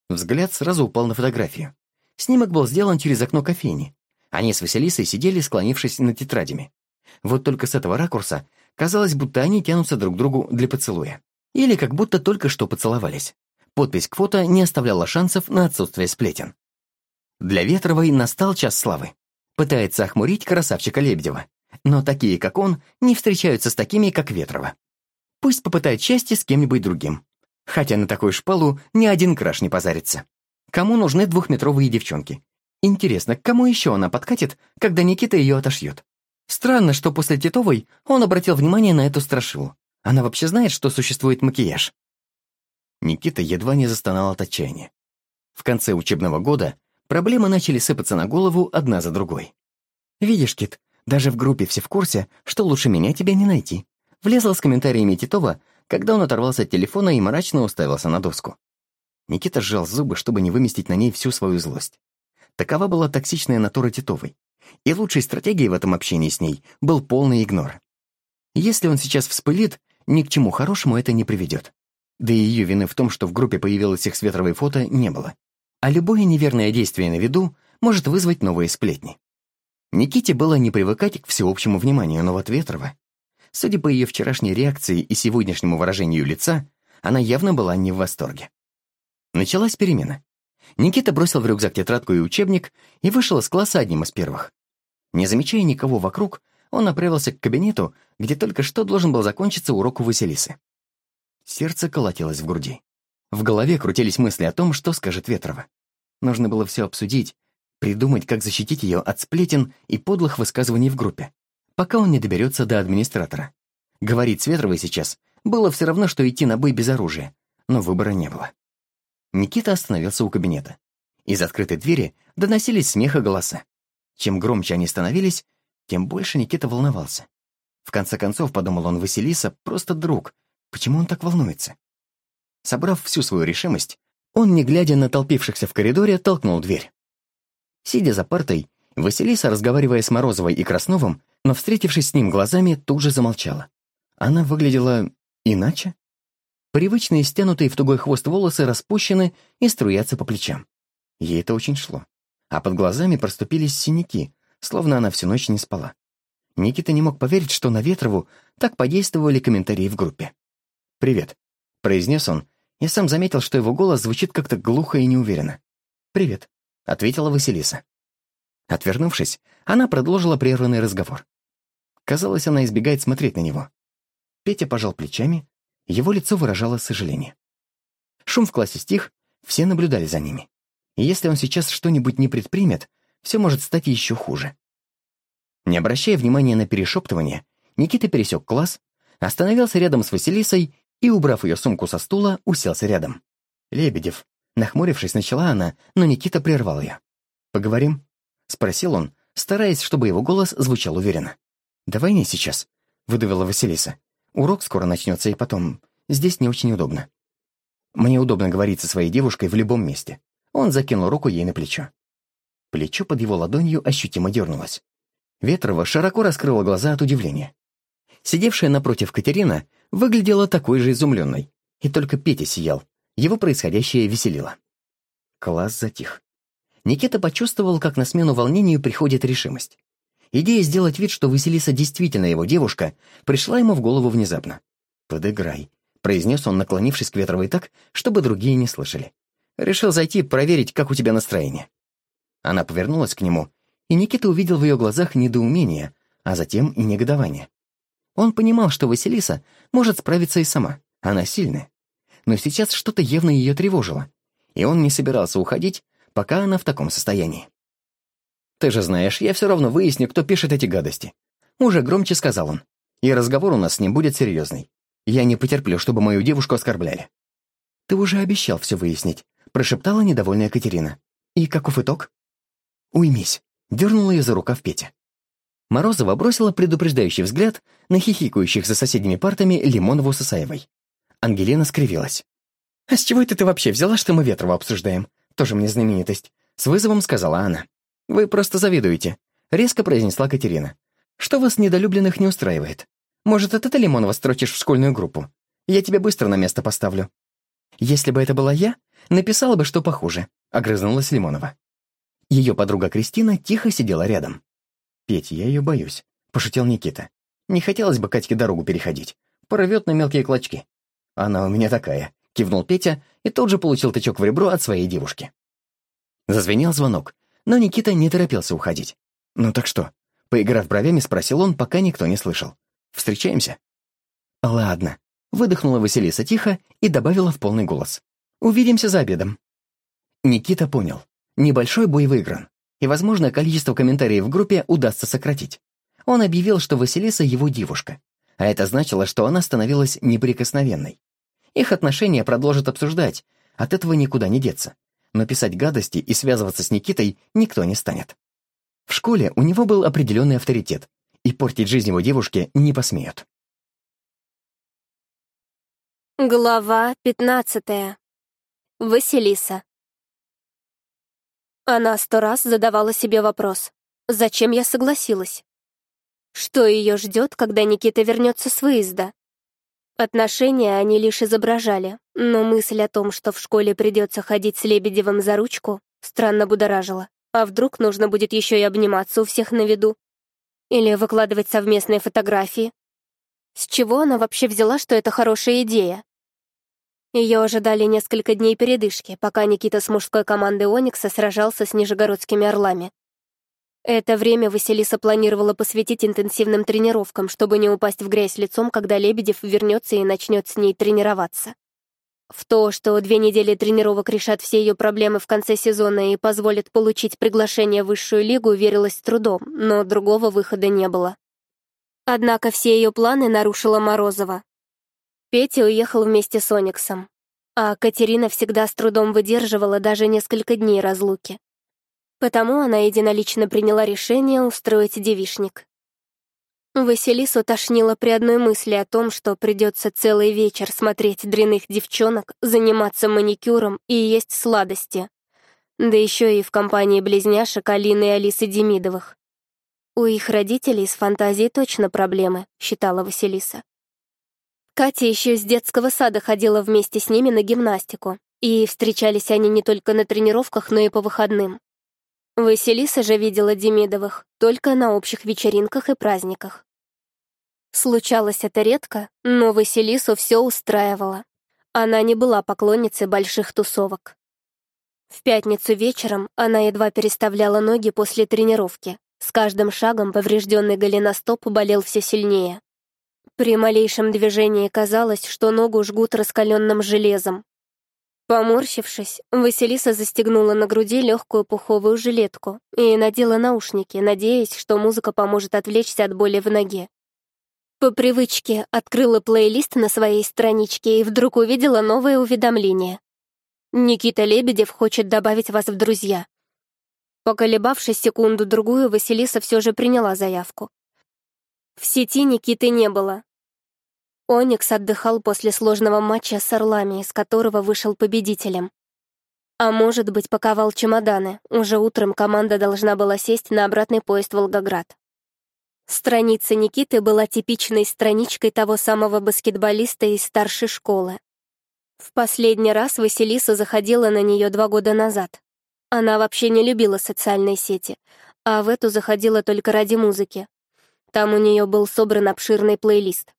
C: Взгляд сразу упал на фотографию. Снимок был сделан через окно кофейни. Они с Василисой сидели, склонившись над тетрадями. Вот только с этого ракурса казалось, будто они тянутся друг к другу для поцелуя. Или как будто только что поцеловались. Подпись к фото не оставляла шансов на отсутствие сплетен. Для Ветровой настал час славы. Пытается охмурить красавчика Лебедева. Но такие, как он, не встречаются с такими, как Ветрова. Пусть попытает счастье с кем-нибудь другим. Хотя на такую шпалу ни один краш не позарится. Кому нужны двухметровые девчонки? Интересно, к кому еще она подкатит, когда Никита ее отошьет? Странно, что после Титовой он обратил внимание на эту страшилу. Она вообще знает, что существует макияж? Никита едва не застонал от отчаяния. В конце учебного года проблемы начали сыпаться на голову одна за другой. «Видишь, Кит, даже в группе все в курсе, что лучше меня тебя не найти», влезла с комментариями Титова, когда он оторвался от телефона и мрачно уставился на доску. Никита сжал зубы, чтобы не выместить на ней всю свою злость. Такова была токсичная натура Титовой, и лучшей стратегией в этом общении с ней был полный игнор. Если он сейчас вспылит, ни к чему хорошему это не приведет. Да и ее вины в том, что в группе появилось их светровое фото, не было. А любое неверное действие на виду может вызвать новые сплетни. Никите было не привыкать к всеобщему вниманию, но вот Ветрова Судя по ее вчерашней реакции и сегодняшнему выражению лица, она явно была не в восторге. Началась перемена. Никита бросил в рюкзак тетрадку и учебник и вышел из класса одним из первых. Не замечая никого вокруг, он направился к кабинету, где только что должен был закончиться урок у Василисы. Сердце колотилось в груди. В голове крутились мысли о том, что скажет Ветрова. Нужно было все обсудить, придумать, как защитить ее от сплетен и подлых высказываний в группе пока он не доберется до администратора. Говорить с Ветровой сейчас было все равно, что идти на бой без оружия, но выбора не было. Никита остановился у кабинета. Из открытой двери доносились смех и голоса. Чем громче они становились, тем больше Никита волновался. В конце концов, подумал он, Василиса — просто друг. Почему он так волнуется? Собрав всю свою решимость, он, не глядя на толпившихся в коридоре, толкнул дверь. Сидя за партой, Василиса, разговаривая с Морозовой и Красновым, но, встретившись с ним глазами, тут же замолчала. Она выглядела иначе. Привычные стянутые в тугой хвост волосы распущены и струятся по плечам. Ей это очень шло. А под глазами проступились синяки, словно она всю ночь не спала. Никита не мог поверить, что на Ветрову так подействовали комментарии в группе. «Привет», — произнес он, и сам заметил, что его голос звучит как-то глухо и неуверенно. «Привет», — ответила Василиса. Отвернувшись, она продолжила прерванный разговор. Казалось, она избегает смотреть на него. Петя пожал плечами, его лицо выражало сожаление. Шум в классе стих, все наблюдали за ними. И если он сейчас что-нибудь не предпримет, все может стать еще хуже. Не обращая внимания на перешептывание, Никита пересек класс, остановился рядом с Василисой и, убрав ее сумку со стула, уселся рядом. «Лебедев», — нахмурившись, начала она, но Никита прервал ее. «Поговорим?» спросил он, стараясь, чтобы его голос звучал уверенно. «Давай не сейчас», — выдавила Василиса. «Урок скоро начнется, и потом. Здесь не очень удобно». «Мне удобно говорить со своей девушкой в любом месте». Он закинул руку ей на плечо. Плечо под его ладонью ощутимо дернулось. Ветрова широко раскрыла глаза от удивления. Сидевшая напротив Катерина выглядела такой же изумленной. И только Петя сиял. Его происходящее веселило. Класс затих. Никита почувствовал, как на смену волнению приходит решимость. Идея сделать вид, что Василиса действительно его девушка, пришла ему в голову внезапно. «Подыграй», — произнес он, наклонившись к Ветровой так, чтобы другие не слышали. «Решил зайти проверить, как у тебя настроение». Она повернулась к нему, и Никита увидел в ее глазах недоумение, а затем и негодование. Он понимал, что Василиса может справиться и сама, она сильная. Но сейчас что-то явно ее тревожило, и он не собирался уходить, пока она в таком состоянии. «Ты же знаешь, я все равно выясню, кто пишет эти гадости». Уже громче сказал он. «И разговор у нас с ним будет серьезный. Я не потерплю, чтобы мою девушку оскорбляли». «Ты уже обещал все выяснить», — прошептала недовольная Катерина. «И каков итог?» «Уймись», — дернула ее за рукав Петя. Морозова бросила предупреждающий взгляд на хихикающих за соседними партами Лимонову с Исаевой. Ангелина скривилась. «А с чего это ты вообще взяла, что мы Ветрова обсуждаем? тоже мне знаменитость», — с вызовом сказала она. «Вы просто завидуете», — резко произнесла Катерина. «Что вас недолюбленных не устраивает? Может, это ты Лимонова строчишь в школьную группу? Я тебя быстро на место поставлю». «Если бы это была я, написала бы, что похуже», — огрызнулась Лимонова. Ее подруга Кристина тихо сидела рядом. «Петь, я ее боюсь», — пошутил Никита. «Не хотелось бы Катьке дорогу переходить. Порвет на мелкие клочки». «Она у меня такая», — кивнул Петя, и тут же получил тычок в ребро от своей девушки. Зазвенел звонок, но Никита не торопился уходить. «Ну так что?» — поиграв бровями, спросил он, пока никто не слышал. «Встречаемся?» «Ладно», — выдохнула Василиса тихо и добавила в полный голос. «Увидимся за обедом». Никита понял. Небольшой бой выигран, и, возможно, количество комментариев в группе удастся сократить. Он объявил, что Василиса его девушка, а это значило, что она становилась неприкосновенной. Их отношения продолжат обсуждать, от этого никуда не деться. Но писать гадости и связываться с Никитой никто не станет. В школе у него был определенный авторитет, и портить жизнь его девушке не посмеют.
A: Глава 15. Василиса. Она сто раз задавала себе вопрос,
B: зачем я согласилась? Что ее ждет, когда Никита вернется с выезда? Отношения они лишь изображали, но мысль о том, что в школе придется ходить с Лебедевым за ручку, странно будоражила. А вдруг нужно будет еще и обниматься у всех на виду? Или выкладывать совместные фотографии? С чего она вообще взяла, что это хорошая идея? Ее ожидали несколько дней передышки, пока Никита с мужской командой «Оникса» сражался с нижегородскими орлами. Это время Василиса планировала посвятить интенсивным тренировкам, чтобы не упасть в грязь лицом, когда Лебедев вернется и начнет с ней тренироваться. В то, что две недели тренировок решат все ее проблемы в конце сезона и позволят получить приглашение в высшую лигу, верилось трудом, но другого выхода не было. Однако все ее планы нарушила Морозова. Петя уехал вместе с Ониксом, а Катерина всегда с трудом выдерживала даже несколько дней разлуки. Потому она единолично приняла решение устроить девишник. Василису тошнило при одной мысли о том, что придется целый вечер смотреть дряных девчонок, заниматься маникюром и есть сладости. Да еще и в компании близняшек Алины и Алисы Демидовых. У их родителей с фантазией точно проблемы, считала Василиса. Катя еще с детского сада ходила вместе с ними на гимнастику, и встречались они не только на тренировках, но и по выходным. Василиса же видела Демидовых только на общих вечеринках и праздниках. Случалось это редко, но Василису все устраивало. Она не была поклонницей больших тусовок. В пятницу вечером она едва переставляла ноги после тренировки. С каждым шагом поврежденный голеностоп болел все сильнее. При малейшем движении казалось, что ногу жгут раскаленным железом, Поморщившись, Василиса застегнула на груди легкую пуховую жилетку и надела наушники, надеясь, что музыка поможет отвлечься от боли в ноге. По привычке открыла плейлист на своей страничке и вдруг увидела новое уведомление. «Никита Лебедев хочет добавить вас в друзья». Поколебавшись секунду-другую, Василиса все же приняла заявку. В сети Никиты не было, Оникс отдыхал после сложного матча с Орлами, из которого вышел победителем. А может быть, паковал чемоданы. Уже утром команда должна была сесть на обратный поезд в Волгоград. Страница Никиты была типичной страничкой того самого баскетболиста из старшей школы. В последний раз Василиса заходила на нее два года назад. Она вообще не любила социальные сети, а в эту заходила только ради музыки. Там у нее был собран обширный плейлист.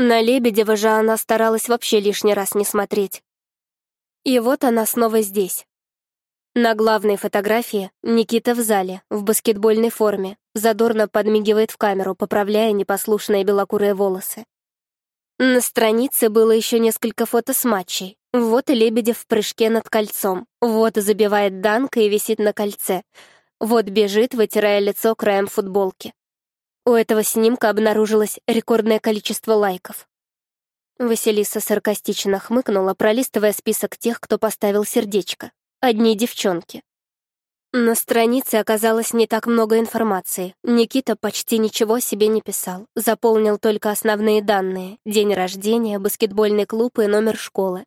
B: На Лебедева же она старалась вообще лишний раз не смотреть. И вот она снова здесь. На главной фотографии Никита в зале, в баскетбольной форме, задорно подмигивает в камеру, поправляя непослушные белокурые волосы. На странице было еще несколько фото с матчей. Вот и Лебедев в прыжке над кольцом. Вот забивает данка и висит на кольце. Вот бежит, вытирая лицо краем футболки. У этого снимка обнаружилось рекордное количество лайков. Василиса саркастично хмыкнула, пролистывая список тех, кто поставил сердечко. Одни девчонки. На странице оказалось не так много информации. Никита почти ничего себе не писал. Заполнил только основные данные — день рождения, баскетбольный клуб и номер школы.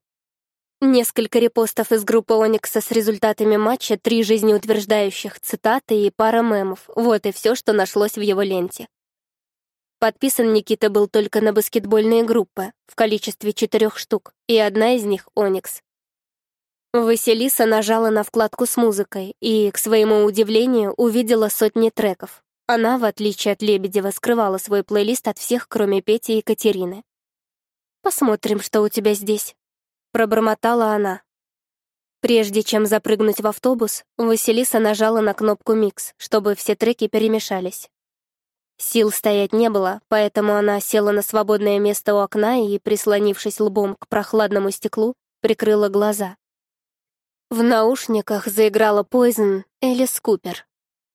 B: Несколько репостов из группы «Оникса» с результатами матча, три жизнеутверждающих цитаты и пара мемов. Вот и все, что нашлось в его ленте. Подписан Никита был только на баскетбольные группы, в количестве четырех штук, и одна из них — «Оникс». Василиса нажала на вкладку с музыкой и, к своему удивлению, увидела сотни треков. Она, в отличие от Лебедева, скрывала свой плейлист от всех, кроме Пети и Екатерины. «Посмотрим, что у тебя здесь», пробормотала она. Прежде чем запрыгнуть в автобус, Василиса нажала на кнопку «Микс», чтобы все треки перемешались. Сил стоять не было, поэтому она села на свободное место у окна и, прислонившись лбом к прохладному стеклу, прикрыла глаза. В наушниках заиграла Poison Элис Купер.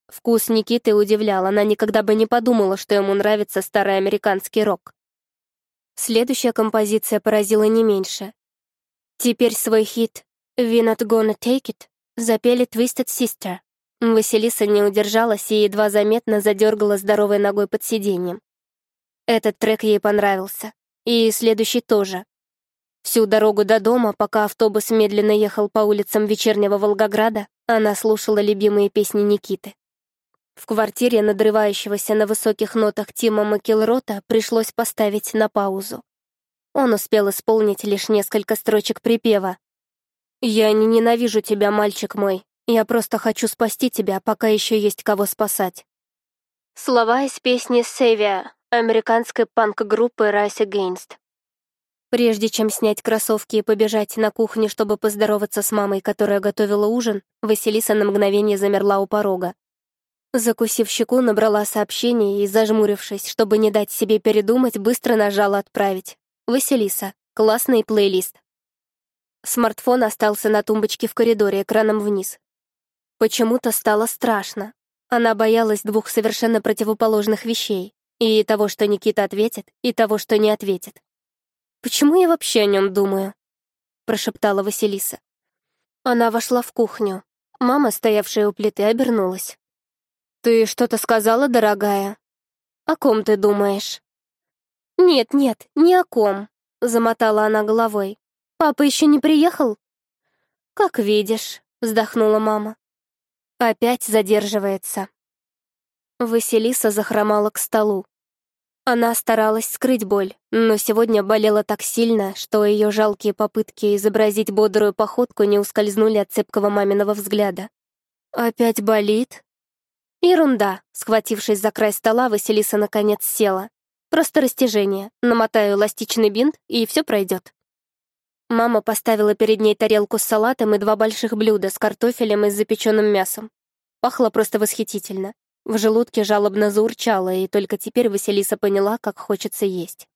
B: Вкус Никиты удивлял, она никогда бы не подумала, что ему нравится старый американский рок. Следующая композиция поразила не меньше. Теперь свой хит «We not gonna take it» запели Twisted Sister. Василиса не удержалась и едва заметно задергала здоровой ногой под сиденьем. Этот трек ей понравился. И следующий тоже. Всю дорогу до дома, пока автобус медленно ехал по улицам вечернего Волгограда, она слушала любимые песни Никиты. В квартире надрывающегося на высоких нотах Тима Макелрота пришлось поставить на паузу. Он успел исполнить лишь несколько строчек припева. «Я не ненавижу тебя, мальчик мой. Я просто хочу спасти тебя, пока еще есть кого спасать». Слова из песни «Севия» американской панк-группы «Rise Against». Прежде чем снять кроссовки и побежать на кухню, чтобы поздороваться с мамой, которая готовила ужин, Василиса на мгновение замерла у порога. Закусив щеку, набрала сообщение и, зажмурившись, чтобы не дать себе передумать, быстро нажала «Отправить». Василиса. Классный плейлист. Смартфон остался на тумбочке в коридоре, экраном вниз. Почему-то стало страшно. Она боялась двух совершенно противоположных вещей. И того, что Никита ответит, и того, что не ответит. «Почему я вообще о нем думаю?» — прошептала Василиса. Она вошла в кухню. Мама, стоявшая у плиты, обернулась. «Ты что-то сказала, дорогая?» «О ком ты думаешь?» «Нет-нет, ни о ком», — замотала она головой. «Папа еще не приехал?» «Как видишь», — вздохнула мама. Опять задерживается. Василиса захромала к столу. Она старалась скрыть боль, но сегодня болела так сильно, что ее жалкие попытки изобразить бодрую походку не ускользнули от цепкого маминого взгляда. «Опять болит?» «Ерунда», — схватившись за край стола, Василиса наконец села просто растяжение. Намотаю эластичный бинт, и все пройдет. Мама поставила перед ней тарелку с салатом и два больших блюда с картофелем и с запеченным мясом. Пахло просто восхитительно. В желудке жалобно заурчало, и только теперь Василиса поняла, как хочется есть.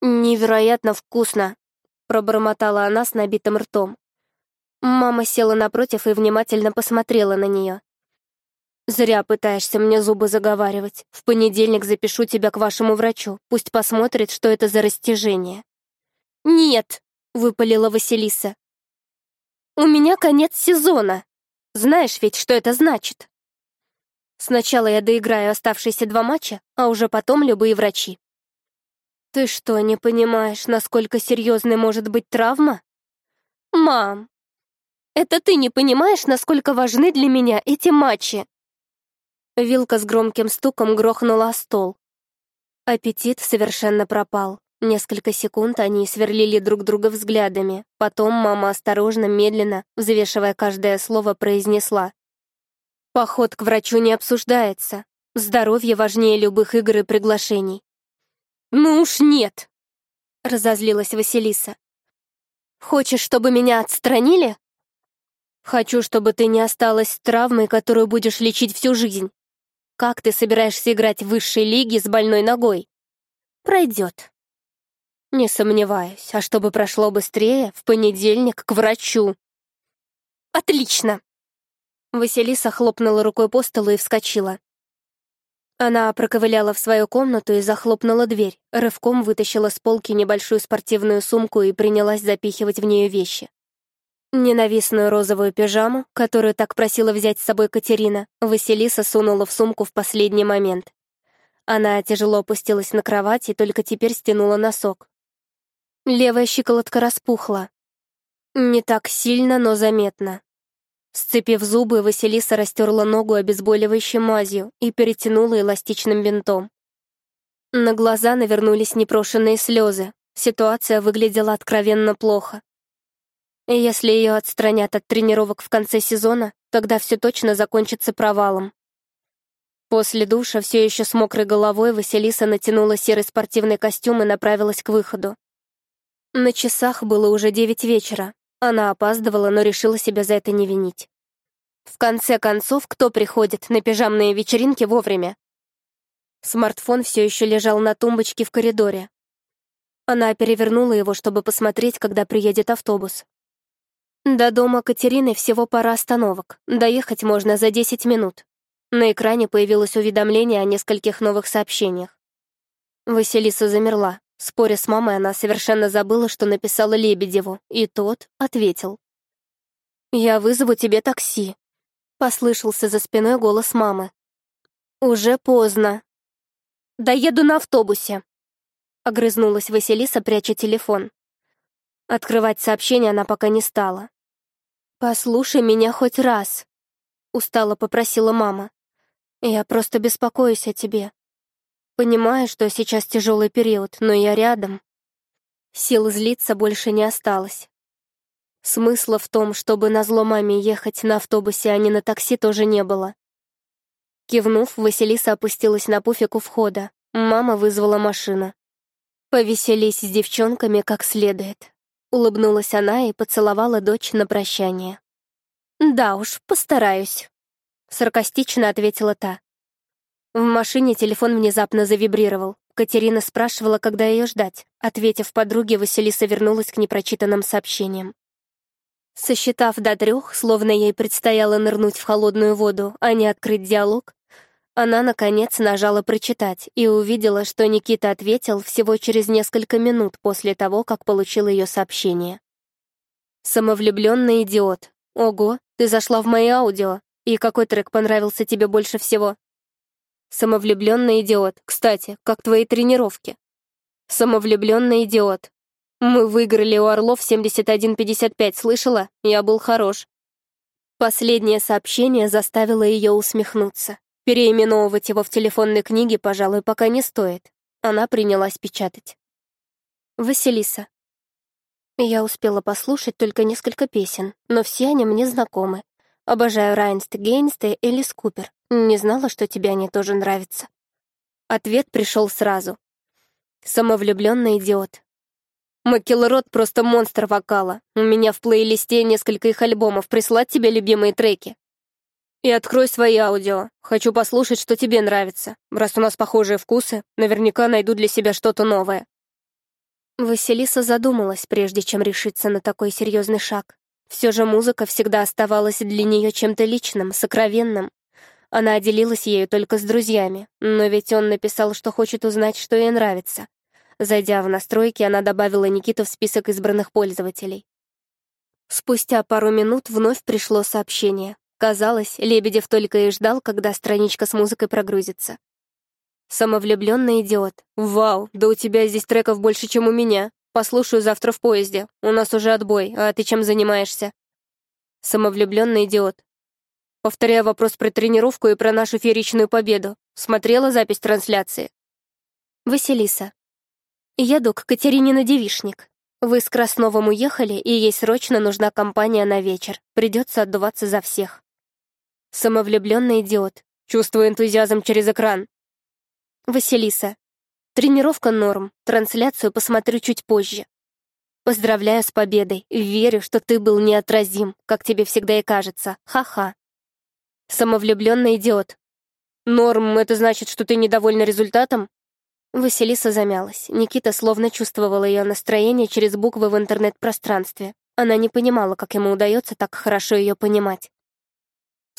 B: «Невероятно вкусно!» — пробормотала она с набитым ртом. Мама села напротив и внимательно посмотрела на нее. «Зря пытаешься мне зубы заговаривать. В понедельник запишу тебя к вашему врачу. Пусть посмотрит,
A: что это за растяжение». «Нет!» — выпалила Василиса. «У меня конец сезона. Знаешь ведь, что это значит?»
B: «Сначала я доиграю оставшиеся два матча, а уже потом любые врачи». «Ты что, не понимаешь, насколько серьезной может быть травма?» «Мам, это ты не понимаешь, насколько важны для меня эти матчи?» Вилка с громким стуком грохнула о стол. Аппетит совершенно пропал. Несколько секунд они сверлили друг друга взглядами. Потом мама осторожно, медленно, взвешивая каждое слово, произнесла. «Поход к врачу не обсуждается. Здоровье важнее любых игр и приглашений». «Ну уж нет!» — разозлилась Василиса. «Хочешь, чтобы меня отстранили?» «Хочу, чтобы ты не осталась с травмой, которую будешь лечить всю жизнь», как ты собираешься играть в высшей лиге с больной ногой? Пройдет. Не сомневаюсь, а чтобы прошло быстрее, в понедельник к врачу. Отлично! Василиса хлопнула рукой по столу и вскочила. Она проковыляла в свою комнату и захлопнула дверь, рывком вытащила с полки небольшую спортивную сумку и принялась запихивать в нее вещи. Ненавистную розовую пижаму, которую так просила взять с собой Катерина, Василиса сунула в сумку в последний момент. Она тяжело опустилась на кровать и только теперь стянула носок. Левая щиколотка распухла. Не так сильно, но заметно. Сцепив зубы, Василиса растерла ногу обезболивающей мазью и перетянула эластичным бинтом. На глаза навернулись непрошенные слезы. Ситуация выглядела откровенно плохо. Если ее отстранят от тренировок в конце сезона, тогда все точно закончится провалом. После душа, все еще с мокрой головой, Василиса натянула серый спортивный костюм и направилась к выходу. На часах было уже девять вечера. Она опаздывала, но решила себя за это не винить. В конце концов, кто приходит на пижамные вечеринки вовремя? Смартфон все еще лежал на тумбочке в коридоре. Она перевернула его, чтобы посмотреть, когда приедет автобус, до дома Катерины всего пара остановок. Доехать можно за 10 минут. На экране появилось уведомление о нескольких новых сообщениях. Василиса замерла. Споря с мамой, она совершенно забыла, что написала Лебедеву, и тот ответил.
A: «Я вызову тебе такси», — послышался за спиной голос мамы. «Уже поздно». «Доеду на автобусе», —
B: огрызнулась Василиса, пряча телефон. Открывать сообщение она пока не стала. «Послушай меня хоть раз», — устало попросила мама. «Я просто беспокоюсь о тебе. Понимаю, что сейчас тяжелый период, но я рядом». Сил злиться больше не осталось. Смысла в том, чтобы на зло маме ехать на автобусе, а не на такси, тоже не было. Кивнув, Василиса опустилась на пуфик у входа. Мама вызвала машину. Повеселись с девчонками как следует. Улыбнулась она и поцеловала дочь на прощание. «Да уж, постараюсь», — саркастично ответила та. В машине телефон внезапно завибрировал. Катерина спрашивала, когда ее ждать. Ответив подруге, Василиса вернулась к непрочитанным сообщениям. Сосчитав до трех, словно ей предстояло нырнуть в холодную воду, а не открыть диалог, она, наконец, нажала «Прочитать» и увидела, что Никита ответил всего через несколько минут после того, как получил ее сообщение. «Самовлюбленный идиот. Ого, ты зашла в мои аудио. И какой трек понравился тебе больше всего?» «Самовлюбленный идиот. Кстати, как твои тренировки?» «Самовлюбленный идиот. Мы выиграли у Орлов 71-55, слышала? Я был хорош». Последнее сообщение заставило ее усмехнуться. Переименовывать его в телефонной книге, пожалуй, пока не стоит. Она принялась печатать. Василиса. Я успела послушать только несколько песен, но все они мне знакомы. Обожаю Райнст Гейнста и Элис Купер. Не знала, что тебе они тоже нравятся. Ответ пришел сразу. Самовлюбленный идиот. Макелрот просто монстр вокала. У меня в плейлисте несколько их альбомов. Прислать тебе любимые треки. И открой свои аудио. Хочу послушать, что тебе нравится. Раз у нас похожие вкусы, наверняка найду для себя что-то новое». Василиса задумалась, прежде чем решиться на такой серьезный шаг. Все же музыка всегда оставалась для нее чем-то личным, сокровенным. Она делилась ею только с друзьями, но ведь он написал, что хочет узнать, что ей нравится. Зайдя в настройки, она добавила Никиту в список избранных пользователей. Спустя пару минут вновь пришло сообщение. Казалось, Лебедев только и ждал, когда страничка с музыкой прогрузится. Самовлюбленный идиот. Вау, да у тебя здесь треков больше, чем у меня. Послушаю завтра в поезде. У нас уже отбой, а ты чем занимаешься?
A: Самовлюбленный идиот. Повторяю вопрос про тренировку и про нашу фееричную победу. Смотрела запись трансляции? Василиса.
B: Еду к Катерине на девишник. Вы с Красновым уехали, и ей срочно нужна компания на вечер. Придется отдуваться за всех. Самовлюбленный идиот. Чувствую энтузиазм через экран. Василиса. Тренировка норм. Трансляцию посмотрю чуть позже. Поздравляю с победой. Верю, что ты был неотразим, как тебе всегда и кажется. Ха-ха. Самовлюбленный идиот. Норм, это значит, что ты недовольна результатом? Василиса замялась. Никита словно чувствовал ее настроение через буквы в интернет-пространстве. Она не понимала, как ему удается так хорошо ее понимать.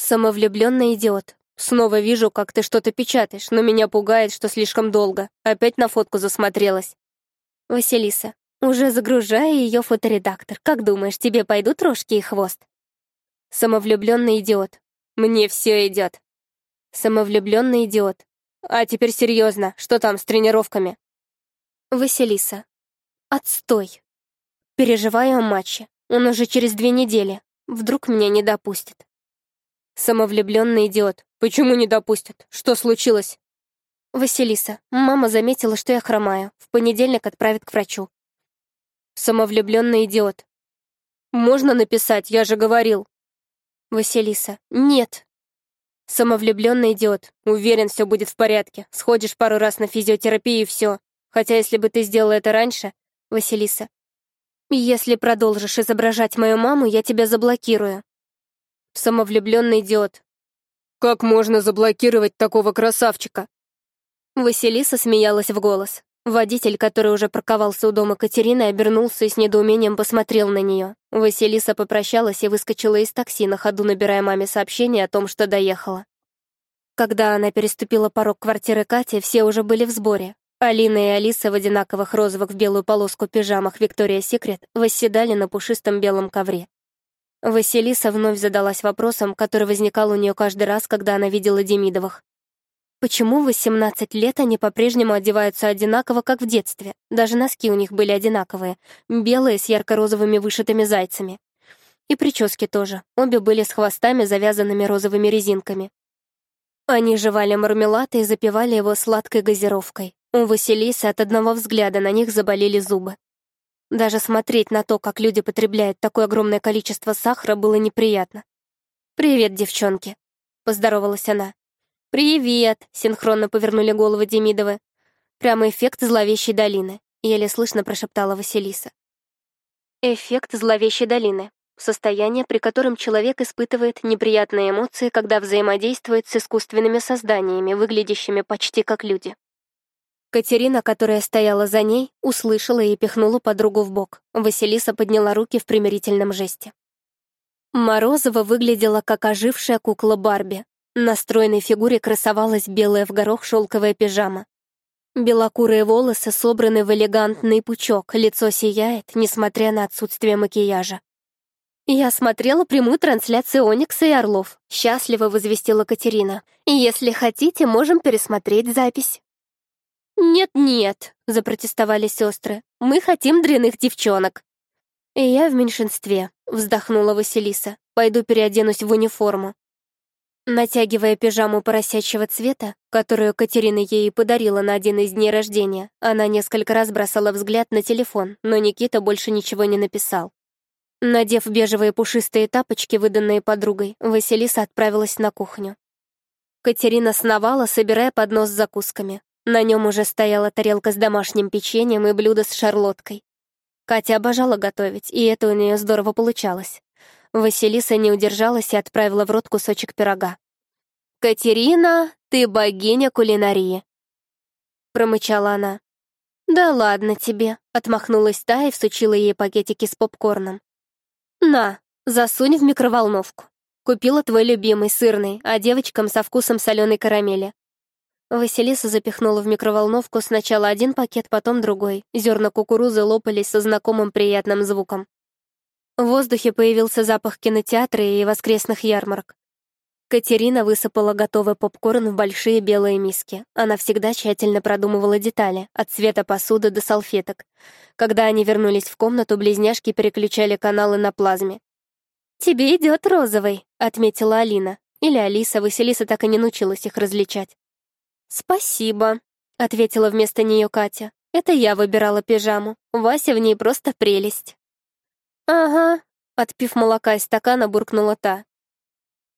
B: «Самовлюбленный идиот. Снова вижу, как ты что-то печатаешь, но меня пугает, что слишком долго. Опять на фотку засмотрелась». «Василиса, уже загружая ее фоторедактор, как думаешь, тебе пойдут рожки и хвост?» «Самовлюбленный идиот. Мне все идет». «Самовлюбленный идиот. А теперь серьезно, что там с тренировками?» «Василиса, отстой. Переживаю о матче. Он уже через две недели. Вдруг меня не допустит. «Самовлюбленный идиот. Почему не допустят? Что случилось?» «Василиса, мама заметила, что я хромаю. В понедельник
A: отправят к врачу». «Самовлюбленный идиот. Можно написать, я же говорил». «Василиса, нет». «Самовлюбленный идиот.
B: Уверен, все будет в порядке. Сходишь пару раз на физиотерапию и все. Хотя если бы ты сделала это раньше...» «Василиса, если продолжишь изображать мою маму, я тебя заблокирую» самовлюбленный идиот. «Как можно заблокировать такого красавчика?» Василиса смеялась в голос. Водитель, который уже парковался у дома Катерины, обернулся и с недоумением посмотрел на нее. Василиса попрощалась и выскочила из такси, на ходу набирая маме сообщение о том, что доехала. Когда она переступила порог квартиры Кати, все уже были в сборе. Алина и Алиса в одинаковых розовых в белую полоску пижамах «Виктория Секрет» восседали на пушистом белом ковре. Василиса вновь задалась вопросом, который возникал у нее каждый раз, когда она видела Демидовых. Почему в 18 лет они по-прежнему одеваются одинаково, как в детстве? Даже носки у них были одинаковые, белые с ярко-розовыми вышитыми зайцами. И прически тоже, обе были с хвостами, завязанными розовыми резинками. Они жевали мармелад и запивали его сладкой газировкой. У Василисы от одного взгляда на них заболели зубы. Даже смотреть на то, как люди потребляют такое огромное количество сахара, было неприятно. «Привет, девчонки», — поздоровалась она. «Привет», — синхронно повернули головы Демидовы. Прямо эффект зловещей долины, — еле слышно прошептала Василиса. Эффект зловещей долины — состояние, при котором человек испытывает неприятные эмоции, когда взаимодействует с искусственными созданиями, выглядящими почти как люди. Катерина, которая стояла за ней, услышала и пихнула подругу в бок. Василиса подняла руки в примирительном жесте. Морозова выглядела как ожившая кукла Барби. На стройной фигуре красовалась белая в горох шелковая пижама. Белокурые волосы собраны в элегантный пучок, лицо сияет, несмотря на отсутствие макияжа. «Я смотрела прямую трансляцию Оникса и Орлов», — счастливо возвестила Катерина. «Если хотите, можем пересмотреть запись». «Нет-нет», — запротестовали сестры, — «мы хотим дряных девчонок». «И я в меньшинстве», — вздохнула Василиса. «Пойду переоденусь в униформу». Натягивая пижаму поросячьего цвета, которую Катерина ей подарила на один из дней рождения, она несколько раз бросала взгляд на телефон, но Никита больше ничего не написал. Надев бежевые пушистые тапочки, выданные подругой, Василиса отправилась на кухню. Катерина сновала, собирая поднос с закусками. На нем уже стояла тарелка с домашним печеньем и блюдо с шарлоткой. Катя обожала готовить, и это у нее здорово получалось. Василиса не удержалась и отправила в рот кусочек пирога. «Катерина, ты богиня кулинарии!» Промычала она. «Да ладно тебе!» — отмахнулась та и всучила ей пакетики с попкорном. «На, засунь в микроволновку. Купила твой любимый, сырный, а девочкам со вкусом соленой карамели. Василиса запихнула в микроволновку сначала один пакет, потом другой. Зерна кукурузы лопались со знакомым приятным звуком. В воздухе появился запах кинотеатра и воскресных ярмарок. Катерина высыпала готовый попкорн в большие белые миски. Она всегда тщательно продумывала детали, от цвета посуды до салфеток. Когда они вернулись в комнату, близняшки переключали каналы на плазме. «Тебе идет розовый», — отметила Алина. Или Алиса, Василиса так и не научилась их различать. «Спасибо», — ответила вместо нее Катя. «Это я выбирала пижаму. Вася в ней просто прелесть». «Ага», — отпив молока из стакана, буркнула та.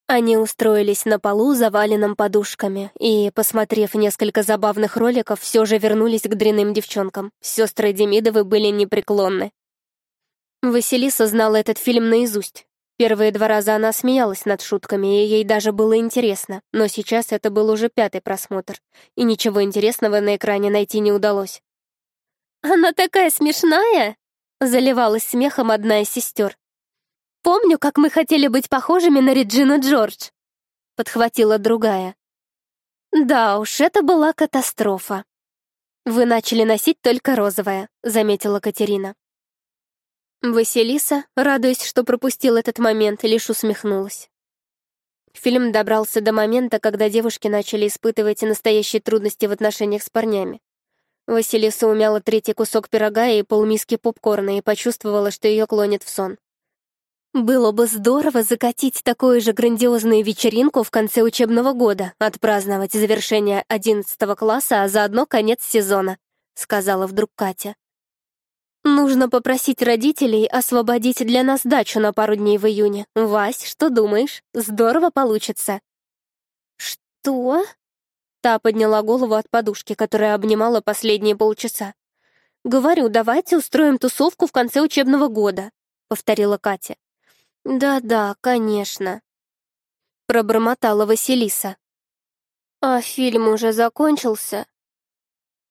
B: Они устроились на полу, заваленном подушками, и, посмотрев несколько забавных роликов, все же вернулись к дряным девчонкам. Сестры Демидовы были непреклонны. Василиса знала этот фильм наизусть. Первые два раза она смеялась над шутками, и ей даже было интересно, но сейчас это был уже пятый просмотр, и ничего интересного на экране найти не удалось. «Она такая смешная!» — заливалась смехом одна из сестер. «Помню, как мы хотели быть похожими на Реджину Джордж», — подхватила другая. «Да уж, это была катастрофа». «Вы начали носить только розовое», — заметила Катерина. Василиса, радуясь, что пропустил этот момент, лишь усмехнулась. Фильм добрался до момента, когда девушки начали испытывать настоящие трудности в отношениях с парнями. Василиса умяла третий кусок пирога и полмиски попкорна и почувствовала, что ее клонит в сон. Было бы здорово закатить такую же грандиозную вечеринку в конце учебного года, отпраздновать завершение 11 класса, а заодно конец сезона, сказала вдруг Катя. «Нужно попросить родителей освободить для нас дачу на пару дней в июне. Вась, что думаешь? Здорово получится». «Что?» Та подняла голову от подушки, которая обнимала последние полчаса. «Говорю, давайте устроим тусовку в конце учебного года», — повторила Катя.
A: «Да-да, конечно», — пробормотала Василиса. «А фильм уже закончился?»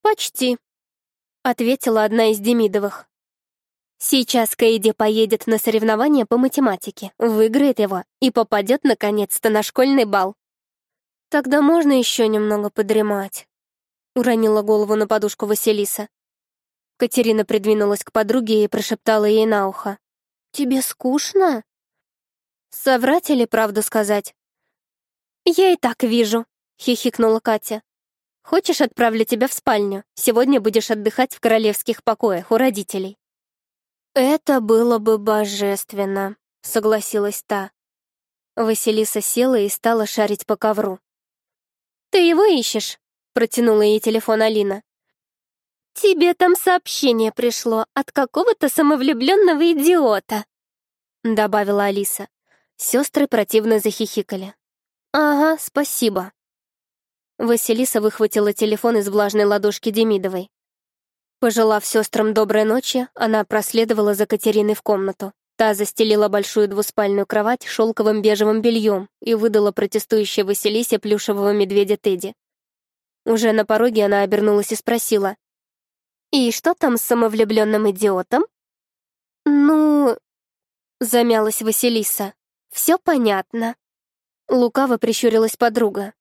A: «Почти», — ответила одна
B: из Демидовых. Сейчас Кэйди поедет на соревнования по математике, выиграет его и попадет наконец-то на школьный бал. Тогда можно еще немного подремать. Уронила голову на подушку Василиса. Катерина придвинулась к подруге и прошептала ей на ухо. «Тебе скучно?» «Соврать или правду сказать?» «Я и так вижу», — хихикнула Катя. Хочешь, отправлю тебя в спальню? Сегодня будешь отдыхать в королевских покоях у родителей». «Это было бы божественно», — согласилась та. Василиса села и стала шарить по ковру. «Ты его ищешь?» — протянула ей телефон Алина. «Тебе там сообщение пришло от какого-то самовлюбленного идиота», — добавила Алиса. Сестры противно захихикали. «Ага, спасибо», Василиса выхватила телефон из влажной ладошки Демидовой. Пожелав сестрам доброй ночи, она проследовала за Катериной в комнату. Та застелила большую двуспальную кровать шелковым бежевым бельем и выдала протестующей Василисе плюшевого медведя Тедди.
A: Уже на пороге она обернулась и спросила. «И что там с самовлюбленным идиотом?» «Ну...» — замялась Василиса. «Все понятно». Лукаво прищурилась подруга.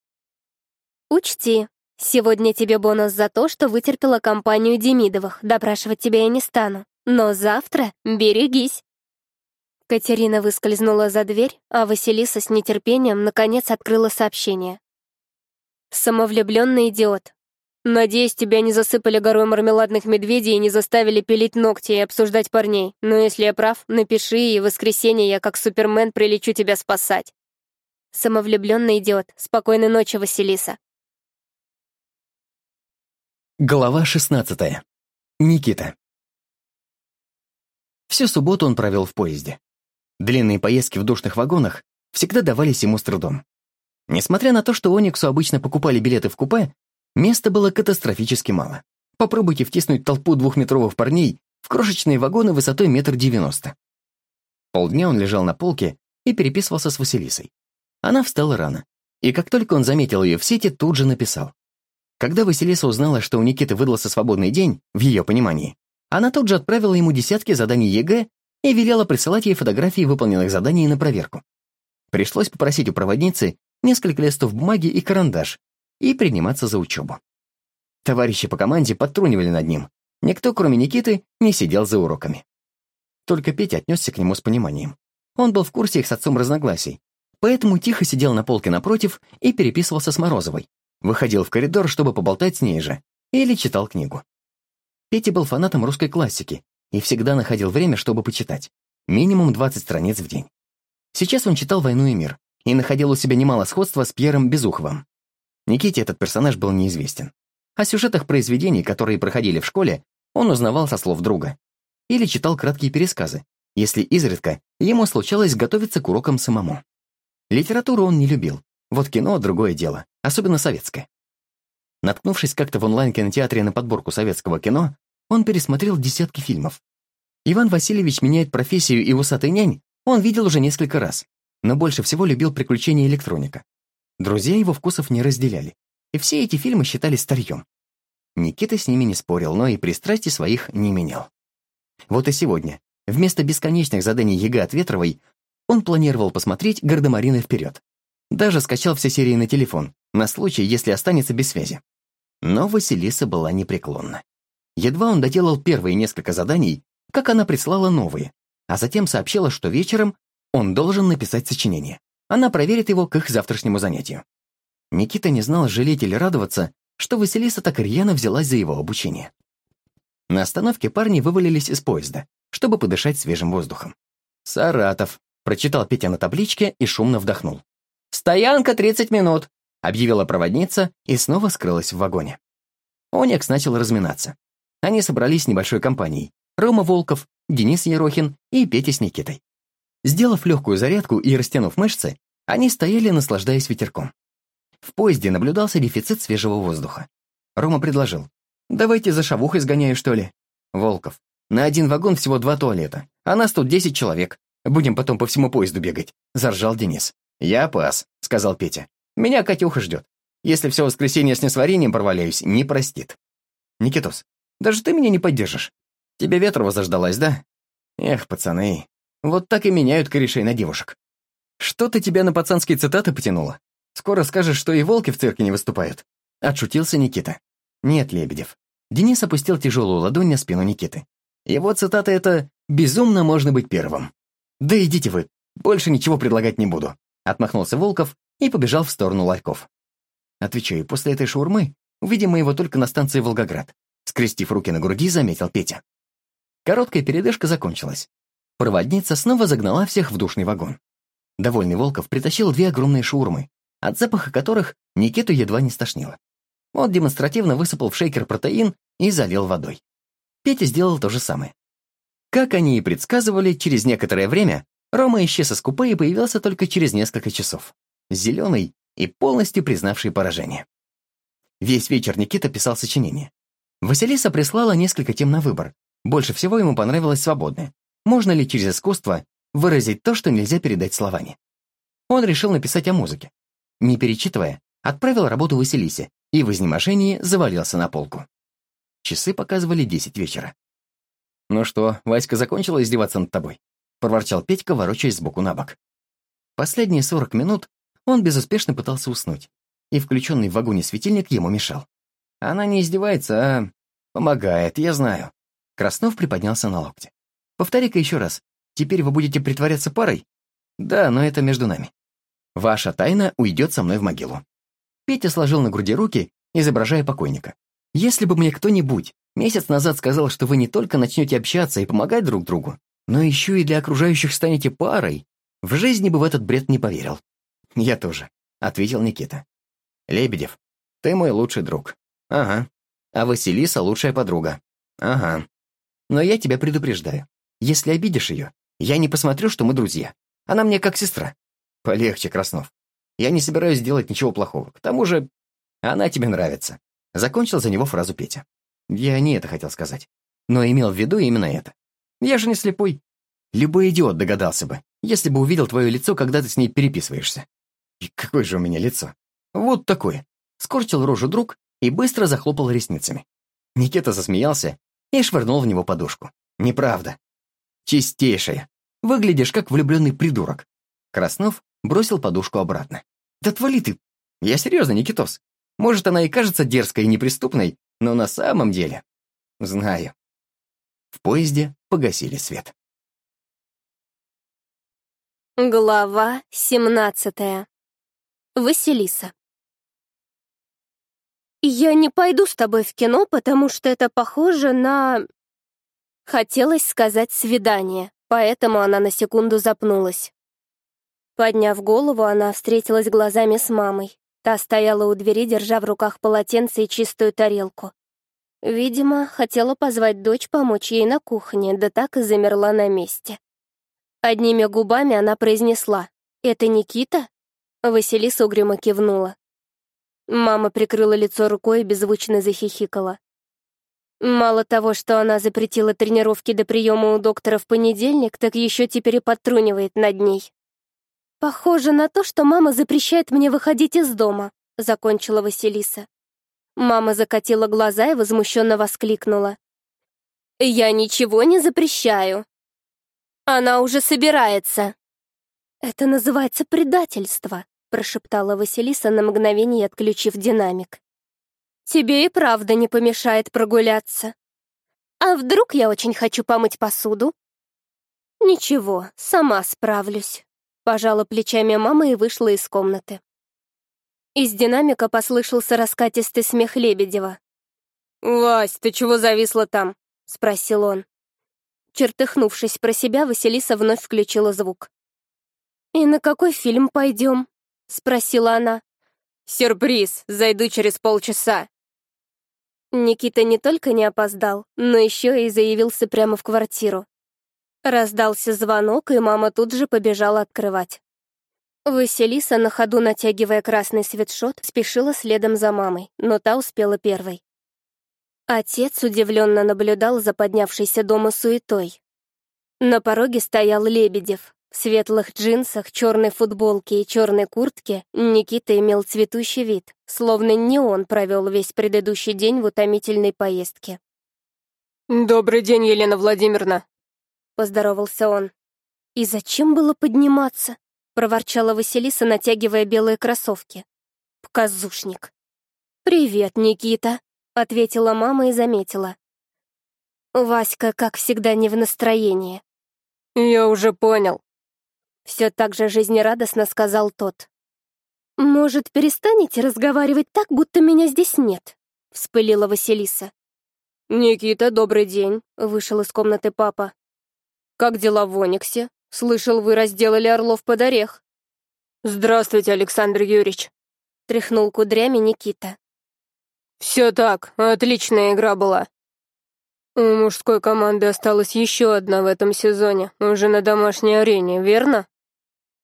B: Учти, сегодня тебе бонус за то, что вытерпела компанию Демидовых, допрашивать тебя я не стану. Но завтра берегись. Катерина выскользнула за дверь, а Василиса с нетерпением наконец открыла сообщение. Самовлюбленный идиот. Надеюсь, тебя не засыпали горой мармеладных медведей и не заставили пилить ногти и обсуждать парней. Но если я прав, напиши, и в воскресенье я как Супермен
A: прилечу тебя спасать. Самовлюбленный идиот. Спокойной ночи, Василиса. Глава 16. Никита.
C: Всю субботу он провел в поезде. Длинные поездки в душных вагонах всегда давались ему с трудом. Несмотря на то, что Ониксу обычно покупали билеты в купе, места было катастрофически мало. Попробуйте втиснуть толпу двухметровых парней в крошечные вагоны высотой метр девяносто. Полдня он лежал на полке и переписывался с Василисой. Она встала рано, и как только он заметил ее в сети, тут же написал. Когда Василиса узнала, что у Никиты выдался свободный день, в ее понимании, она тут же отправила ему десятки заданий ЕГЭ и велела присылать ей фотографии выполненных заданий на проверку. Пришлось попросить у проводницы несколько листов бумаги и карандаш и приниматься за учебу. Товарищи по команде подтрунивали над ним. Никто, кроме Никиты, не сидел за уроками. Только Петя отнесся к нему с пониманием. Он был в курсе их с отцом разногласий, поэтому тихо сидел на полке напротив и переписывался с Морозовой, Выходил в коридор, чтобы поболтать с ней же, или читал книгу. Петя был фанатом русской классики и всегда находил время, чтобы почитать. Минимум 20 страниц в день. Сейчас он читал «Войну и мир» и находил у себя немало сходства с Пьером Безуховым. Никите этот персонаж был неизвестен. О сюжетах произведений, которые проходили в школе, он узнавал со слов друга. Или читал краткие пересказы, если изредка ему случалось готовиться к урокам самому. Литературу он не любил, вот кино — другое дело, особенно советское. Наткнувшись как-то в онлайн-кинотеатре на подборку советского кино, он пересмотрел десятки фильмов. Иван Васильевич меняет профессию и усатый нянь он видел уже несколько раз, но больше всего любил приключения электроника. Друзья его вкусов не разделяли, и все эти фильмы считали старьем. Никита с ними не спорил, но и пристрастий своих не менял. Вот и сегодня, вместо бесконечных заданий ЕГЭ от Ветровой, он планировал посмотреть «Гардемарины вперед». Даже скачал все серии на телефон, на случай, если останется без связи. Но Василиса была непреклонна. Едва он доделал первые несколько заданий, как она прислала новые, а затем сообщила, что вечером он должен написать сочинение. Она проверит его к их завтрашнему занятию. Никита не знал, жалеть или радоваться, что Василиса так рьяно взялась за его обучение. На остановке парни вывалились из поезда, чтобы подышать свежим воздухом. «Саратов», — прочитал Петя на табличке и шумно вдохнул. «Стоянка 30 минут», — объявила проводница и снова скрылась в вагоне. Оникс начал разминаться. Они собрались небольшой компанией. Рома Волков, Денис Ерохин и Петя с Никитой. Сделав легкую зарядку и растянув мышцы, они стояли, наслаждаясь ветерком. В поезде наблюдался дефицит свежего воздуха. Рома предложил. «Давайте за шавухой сгоняю, что ли?» Волков. «На один вагон всего два туалета, а нас тут десять человек. Будем потом по всему поезду бегать», — заржал Денис. «Я пас», — сказал Петя. «Меня Катюха ждет. Если все воскресенье с несварением проваляюсь, не простит». «Никитос, даже ты меня не поддержишь. Тебе Ветрова заждалась, да?» «Эх, пацаны, вот так и меняют корешей на девушек». «Что-то тебя на пацанские цитаты потянуло. Скоро скажешь, что и волки в цирке не выступают». Отшутился Никита. «Нет, Лебедев». Денис опустил тяжелую ладонь на спину Никиты. Его цитата — это «безумно можно быть первым». «Да идите вы, больше ничего предлагать не буду». Отмахнулся Волков и побежал в сторону ларьков. Отвечаю, после этой шаурмы увидим мы его только на станции «Волгоград», скрестив руки на груди, заметил Петя. Короткая передышка закончилась. Проводница снова загнала всех в душный вагон. Довольный Волков притащил две огромные шаурмы, от запаха которых Никиту едва не стошнило. Он демонстративно высыпал в шейкер протеин и залил водой. Петя сделал то же самое. Как они и предсказывали, через некоторое время Рома исчез из купе и появился только через несколько часов. Зеленый и полностью признавший поражение. Весь вечер Никита писал сочинение. Василиса прислала несколько тем на выбор. Больше всего ему понравилось свободное. Можно ли через искусство выразить то, что нельзя передать словами? Он решил написать о музыке. Не перечитывая, отправил работу Василисе и в изнеможении завалился на полку. Часы показывали десять вечера. «Ну что, Васька закончила издеваться над тобой?» — проворчал Петька, ворочаясь сбоку на бок. Последние сорок минут он безуспешно пытался уснуть, и включенный в вагоне светильник ему мешал. «Она не издевается, а помогает, я знаю». Краснов приподнялся на локте. «Повтори-ка еще раз. Теперь вы будете притворяться парой?» «Да, но это между нами. Ваша тайна уйдет со мной в могилу». Петя сложил на груди руки, изображая покойника. «Если бы мне кто-нибудь месяц назад сказал, что вы не только начнете общаться и помогать друг другу, но еще и для окружающих станете парой, в жизни бы в этот бред не поверил». «Я тоже», — ответил Никита. «Лебедев, ты мой лучший друг». «Ага». «А Василиса — лучшая подруга». «Ага». «Но я тебя предупреждаю. Если обидишь ее, я не посмотрю, что мы друзья. Она мне как сестра». «Полегче, Краснов. Я не собираюсь делать ничего плохого. К тому же она тебе нравится». Закончил за него фразу Петя. Я не это хотел сказать, но имел в виду именно это. Я же не слепой. Любой идиот догадался бы, если бы увидел твое лицо, когда ты с ней переписываешься. И какое же у меня лицо? Вот такое. Скорчил рожу друг и быстро захлопал ресницами. Никита засмеялся и швырнул в него подушку. Неправда. Чистейшая. Выглядишь как влюбленный придурок. Краснов бросил подушку обратно. Да твали ты. Я серьезно, Никитос. Может, она и кажется дерзкой и неприступной, но на самом деле... Знаю.
A: В поезде погасили свет. Глава 17. Василиса. «Я не пойду с тобой в кино, потому что это похоже на...»
B: Хотелось сказать «свидание», поэтому она на секунду запнулась. Подняв голову, она встретилась глазами с мамой. Та стояла у двери, держа в руках полотенце и чистую тарелку. Видимо, хотела позвать дочь помочь ей на кухне, да так и замерла на месте. Одними губами она произнесла «Это Никита?» Василиса угрюмо кивнула. Мама прикрыла лицо рукой и беззвучно захихикала. Мало того, что она запретила тренировки до приема у доктора в понедельник, так еще теперь и подтрунивает над ней. «Похоже на то, что мама запрещает мне выходить из дома», — закончила Василиса. Мама закатила глаза и возмущенно воскликнула. «Я ничего не запрещаю. Она уже собирается». «Это называется предательство», — прошептала Василиса на мгновение, отключив динамик. «Тебе и правда не помешает прогуляться. А вдруг я очень хочу помыть посуду?» «Ничего, сама справлюсь», — пожала плечами мама и вышла из комнаты. Из динамика послышался раскатистый смех Лебедева. «Вась, ты чего зависла там?» — спросил он. Чертыхнувшись про себя, Василиса вновь включила звук. «И на какой фильм пойдем?» — спросила она. «Сюрприз! Зайду через полчаса!» Никита не только не опоздал, но еще и заявился прямо в квартиру. Раздался звонок, и мама тут же побежала открывать. Василиса, на ходу натягивая красный свитшот, спешила следом за мамой, но та успела первой. Отец удивленно наблюдал за поднявшейся дома суетой. На пороге стоял Лебедев. В светлых джинсах, черной футболке и черной куртке Никита имел цветущий вид, словно не он провел весь предыдущий день в утомительной поездке.
A: «Добрый день, Елена Владимировна!»
B: — поздоровался он. «И зачем было подниматься?» — проворчала Василиса, натягивая белые кроссовки. «Показушник». «Привет, Никита», — ответила мама и заметила. Васька, как всегда, не в настроении.
A: «Я уже понял», — все так же
B: жизнерадостно сказал тот. «Может, перестанете разговаривать так, будто меня здесь нет?» — вспылила Василиса. «Никита, добрый день», — вышел из комнаты папа. «Как дела в Ониксе?» Слышал, вы разделали орлов под орех.
A: Здравствуйте, Александр Юрьевич. Тряхнул кудрями Никита. Все так, отличная игра была. У мужской команды
B: осталась еще одна в этом сезоне, уже на домашней арене, верно?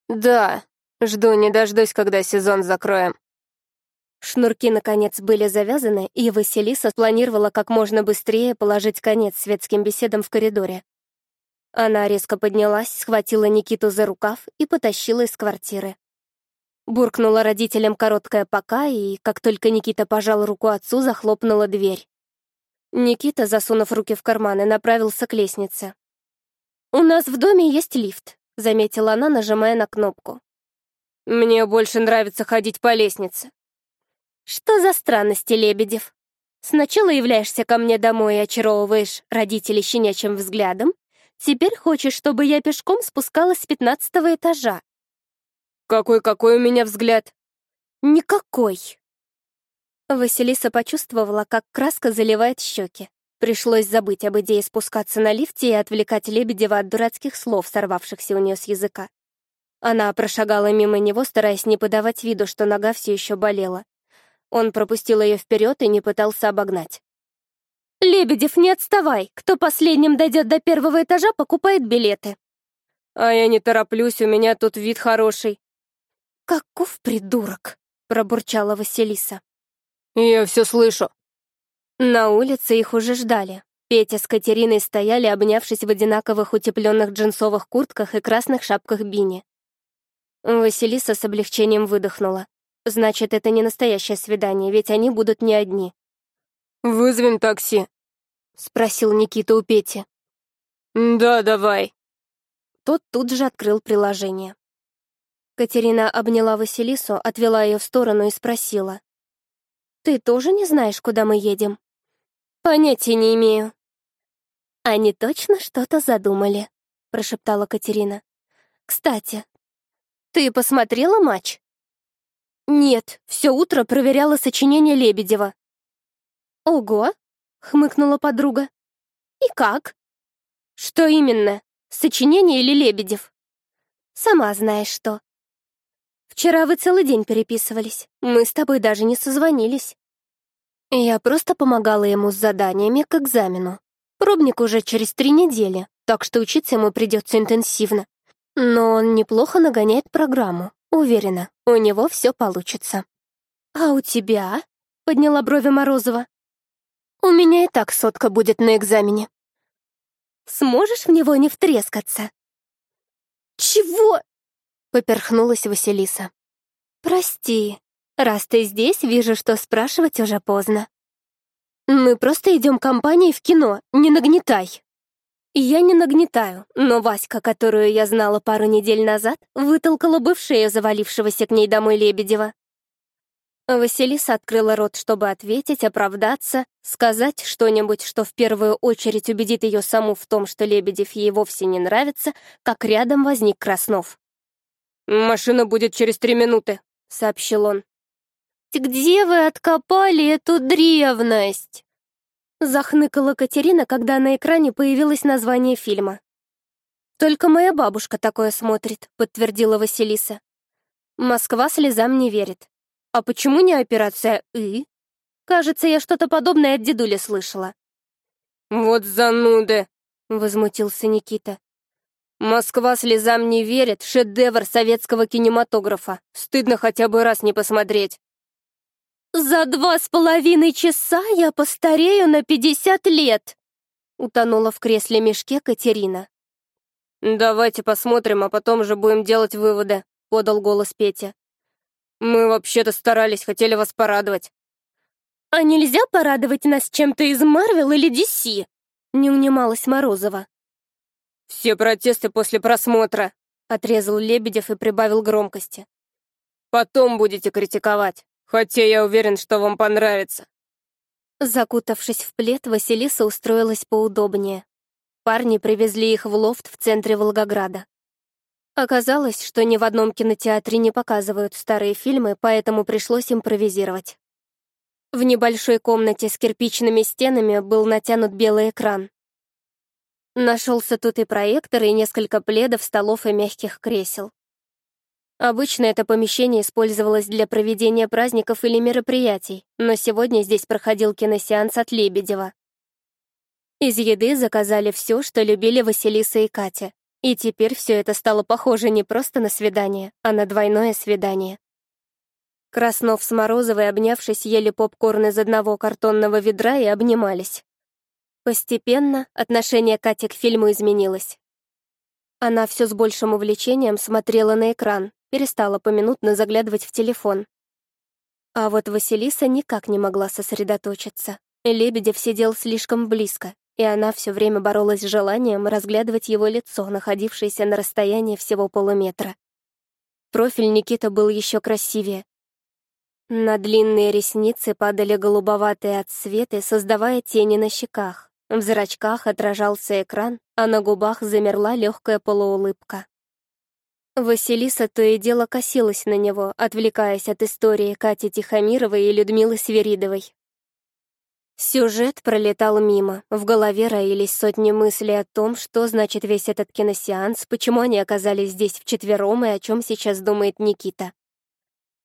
B: Да, жду не дождусь, когда сезон закроем. Шнурки, наконец, были завязаны, и Василиса планировала как можно быстрее положить конец светским беседам в коридоре. Она резко поднялась, схватила Никиту за рукав и потащила из квартиры. Буркнула родителям короткое «пока», и, как только Никита пожал руку отцу, захлопнула дверь. Никита, засунув руки в карманы, направился к лестнице. «У нас в доме есть лифт», — заметила она, нажимая на кнопку. «Мне больше нравится ходить по лестнице». «Что за странности, Лебедев? Сначала являешься ко мне домой и очаровываешь родителей щенячьим взглядом, Теперь хочешь, чтобы я пешком спускалась с пятнадцатого этажа?»
A: «Какой-какой у меня взгляд?»
B: «Никакой». Василиса почувствовала, как краска заливает щеки. Пришлось забыть об идее спускаться на лифте и отвлекать Лебедева от дурацких слов, сорвавшихся у нее с языка. Она прошагала мимо него, стараясь не подавать виду, что нога все еще болела. Он пропустил ее вперед и не пытался обогнать. «Лебедев, не отставай! Кто последним дойдет до первого этажа, покупает билеты». «А я не тороплюсь, у меня тут вид хороший». «Каков придурок!» — пробурчала Василиса.
A: «Я все слышу».
B: На улице их уже ждали. Петя с Катериной стояли, обнявшись в одинаковых утепленных джинсовых куртках и красных шапках бини. Василиса с облегчением выдохнула. «Значит, это не настоящее свидание, ведь они
A: будут не одни». «Вызовем такси», — спросил Никита у Пети. «Да, давай». Тот тут же открыл приложение.
B: Катерина обняла Василису, отвела ее в сторону и спросила. «Ты тоже не знаешь, куда мы едем?» «Понятия не имею». «Они точно что-то задумали», — прошептала Катерина. «Кстати,
A: ты посмотрела матч?» «Нет, все утро проверяла сочинение Лебедева». «Ого, хмыкнула подруга. «И как?» «Что именно? Сочинение или Лебедев?» «Сама знаешь что».
B: «Вчера вы целый день переписывались. Мы с тобой даже не созвонились». Я просто помогала ему с заданиями к экзамену. Пробник уже через три недели, так что учиться ему придется интенсивно. Но он неплохо нагоняет программу. Уверена, у него все получится. «А у тебя?» —
A: подняла брови Морозова. У меня и так сотка будет на экзамене. Сможешь в него не втрескаться? Чего? Поперхнулась Василиса. Прости, раз ты здесь, вижу, что спрашивать
B: уже поздно. Мы просто идем компанией в кино, не нагнетай. Я не нагнетаю, но Васька, которую я знала пару недель назад, вытолкала бывшего завалившегося к ней домой Лебедева. Василиса открыла рот, чтобы ответить, оправдаться, сказать что-нибудь, что в первую очередь убедит ее саму в том, что Лебедев ей вовсе не нравится, как рядом возник Краснов. «Машина будет через три минуты», — сообщил он. «Где вы откопали эту древность?» Захныкала Катерина, когда на экране появилось название фильма. «Только моя бабушка такое смотрит», — подтвердила Василиса. «Москва слезам не верит». А почему не операция «И»? Кажется, я что-то подобное от дедуля слышала.
A: «Вот зануды!»
B: — возмутился Никита. «Москва слезам не верит, шедевр советского кинематографа. Стыдно хотя бы раз не посмотреть». «За два с половиной часа я постарею на пятьдесят лет!» — утонула в кресле мешке Катерина. «Давайте посмотрим, а потом же будем делать выводы», — подал голос Петя. Мы вообще-то старались, хотели вас порадовать. А нельзя порадовать нас чем-то из Марвел или DC? Не унималась Морозова. Все протесты после просмотра, отрезал Лебедев и прибавил громкости. Потом будете критиковать, хотя я уверен, что вам понравится. Закутавшись в плед, Василиса устроилась поудобнее. Парни привезли их в лофт в центре Волгограда. Оказалось, что ни в одном кинотеатре не показывают старые фильмы, поэтому пришлось импровизировать. В небольшой комнате с кирпичными стенами был натянут белый экран. Нашелся тут и проектор, и несколько пледов, столов и мягких кресел. Обычно это помещение использовалось для проведения праздников или мероприятий, но сегодня здесь проходил киносеанс от Лебедева. Из еды заказали все, что любили Василиса и Катя. И теперь все это стало похоже не просто на свидание, а на двойное свидание. Краснов с Морозовой, обнявшись, ели попкорн из одного картонного ведра и обнимались. Постепенно отношение Кати к фильму изменилось. Она все с большим увлечением смотрела на экран, перестала поминутно заглядывать в телефон. А вот Василиса никак не могла сосредоточиться. Лебедев сидел слишком близко, и она все время боролась с желанием разглядывать его лицо, находившееся на расстоянии всего полуметра. Профиль Никита был еще красивее. На длинные ресницы падали голубоватые отсветы, создавая тени на щеках. В зрачках отражался экран, а на губах замерла легкая полуулыбка. Василиса то и дело косилась на него, отвлекаясь от истории Кати Тихомировой и Людмилы Сверидовой. Сюжет пролетал мимо. В голове роились сотни мыслей о том, что значит весь этот киносеанс, почему они оказались здесь вчетвером и о чем сейчас думает Никита.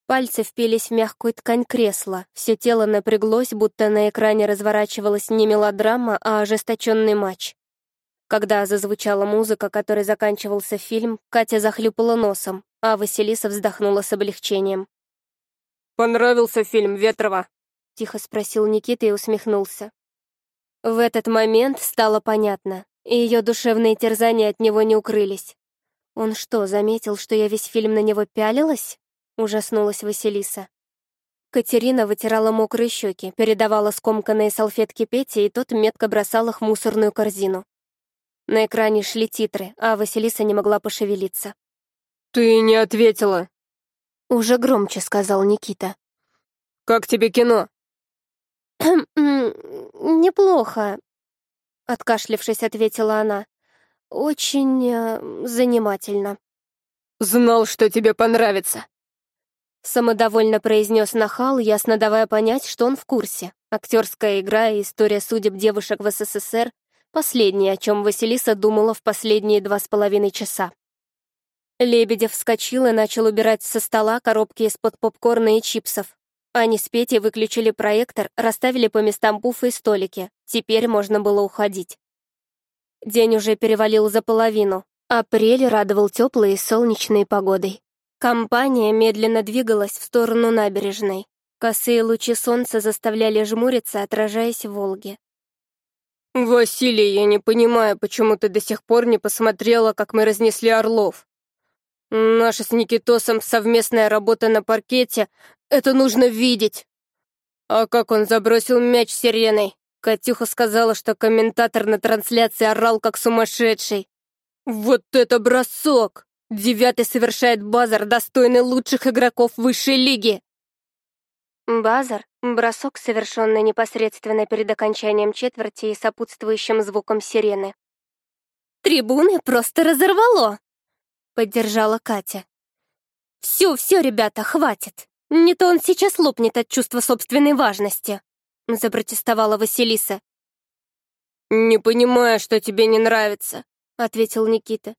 B: Пальцы впились в мягкую ткань кресла, все тело напряглось, будто на экране разворачивалась не мелодрама, а ожесточенный матч. Когда зазвучала музыка, которой заканчивался фильм, Катя захлюпала носом, а Василиса вздохнула с облегчением.
A: «Понравился фильм Ветрова?»
B: тихо спросил Никита и усмехнулся. В этот момент стало понятно, и ее душевные терзания от него не укрылись. «Он что, заметил, что я весь фильм на него пялилась?» — ужаснулась Василиса. Катерина вытирала мокрые щеки, передавала скомканные салфетки Пете, и тот метко бросал их в мусорную корзину. На экране шли титры, а Василиса не могла пошевелиться. «Ты не ответила!»
A: Уже громче сказал Никита. «Как тебе кино?» неплохо», — откашлившись, ответила
B: она. «Очень э, занимательно».
A: «Знал, что тебе понравится»,
B: — самодовольно произнес Нахал, ясно давая понять, что он в курсе. Актерская игра и история судеб девушек в СССР — последнее, о чем Василиса думала в последние два с половиной часа. Лебедев вскочил и начал убирать со стола коробки из-под попкорна и чипсов. Они с Петей выключили проектор, расставили по местам пуфы и столики. Теперь можно было уходить. День уже перевалил за половину. Апрель радовал теплой и солнечной погодой. Компания медленно двигалась в сторону набережной. Косые лучи солнца заставляли жмуриться, отражаясь в Волге. «Василий, я не понимаю, почему ты до сих пор не посмотрела, как мы разнесли орлов», Наша с Никитосом совместная работа на паркете — это нужно видеть. А как он забросил мяч сиреной? Катюха сказала, что комментатор на трансляции орал как сумасшедший. Вот это бросок! Девятый совершает базар, достойный лучших игроков высшей лиги. Базар — бросок, совершенный непосредственно перед окончанием четверти и сопутствующим звуком сирены. Трибуны просто разорвало. — поддержала Катя. «Все, все, ребята, хватит! Не то он сейчас лопнет от чувства собственной важности!» — запротестовала Василиса. «Не понимаю, что тебе не нравится», — ответил Никита.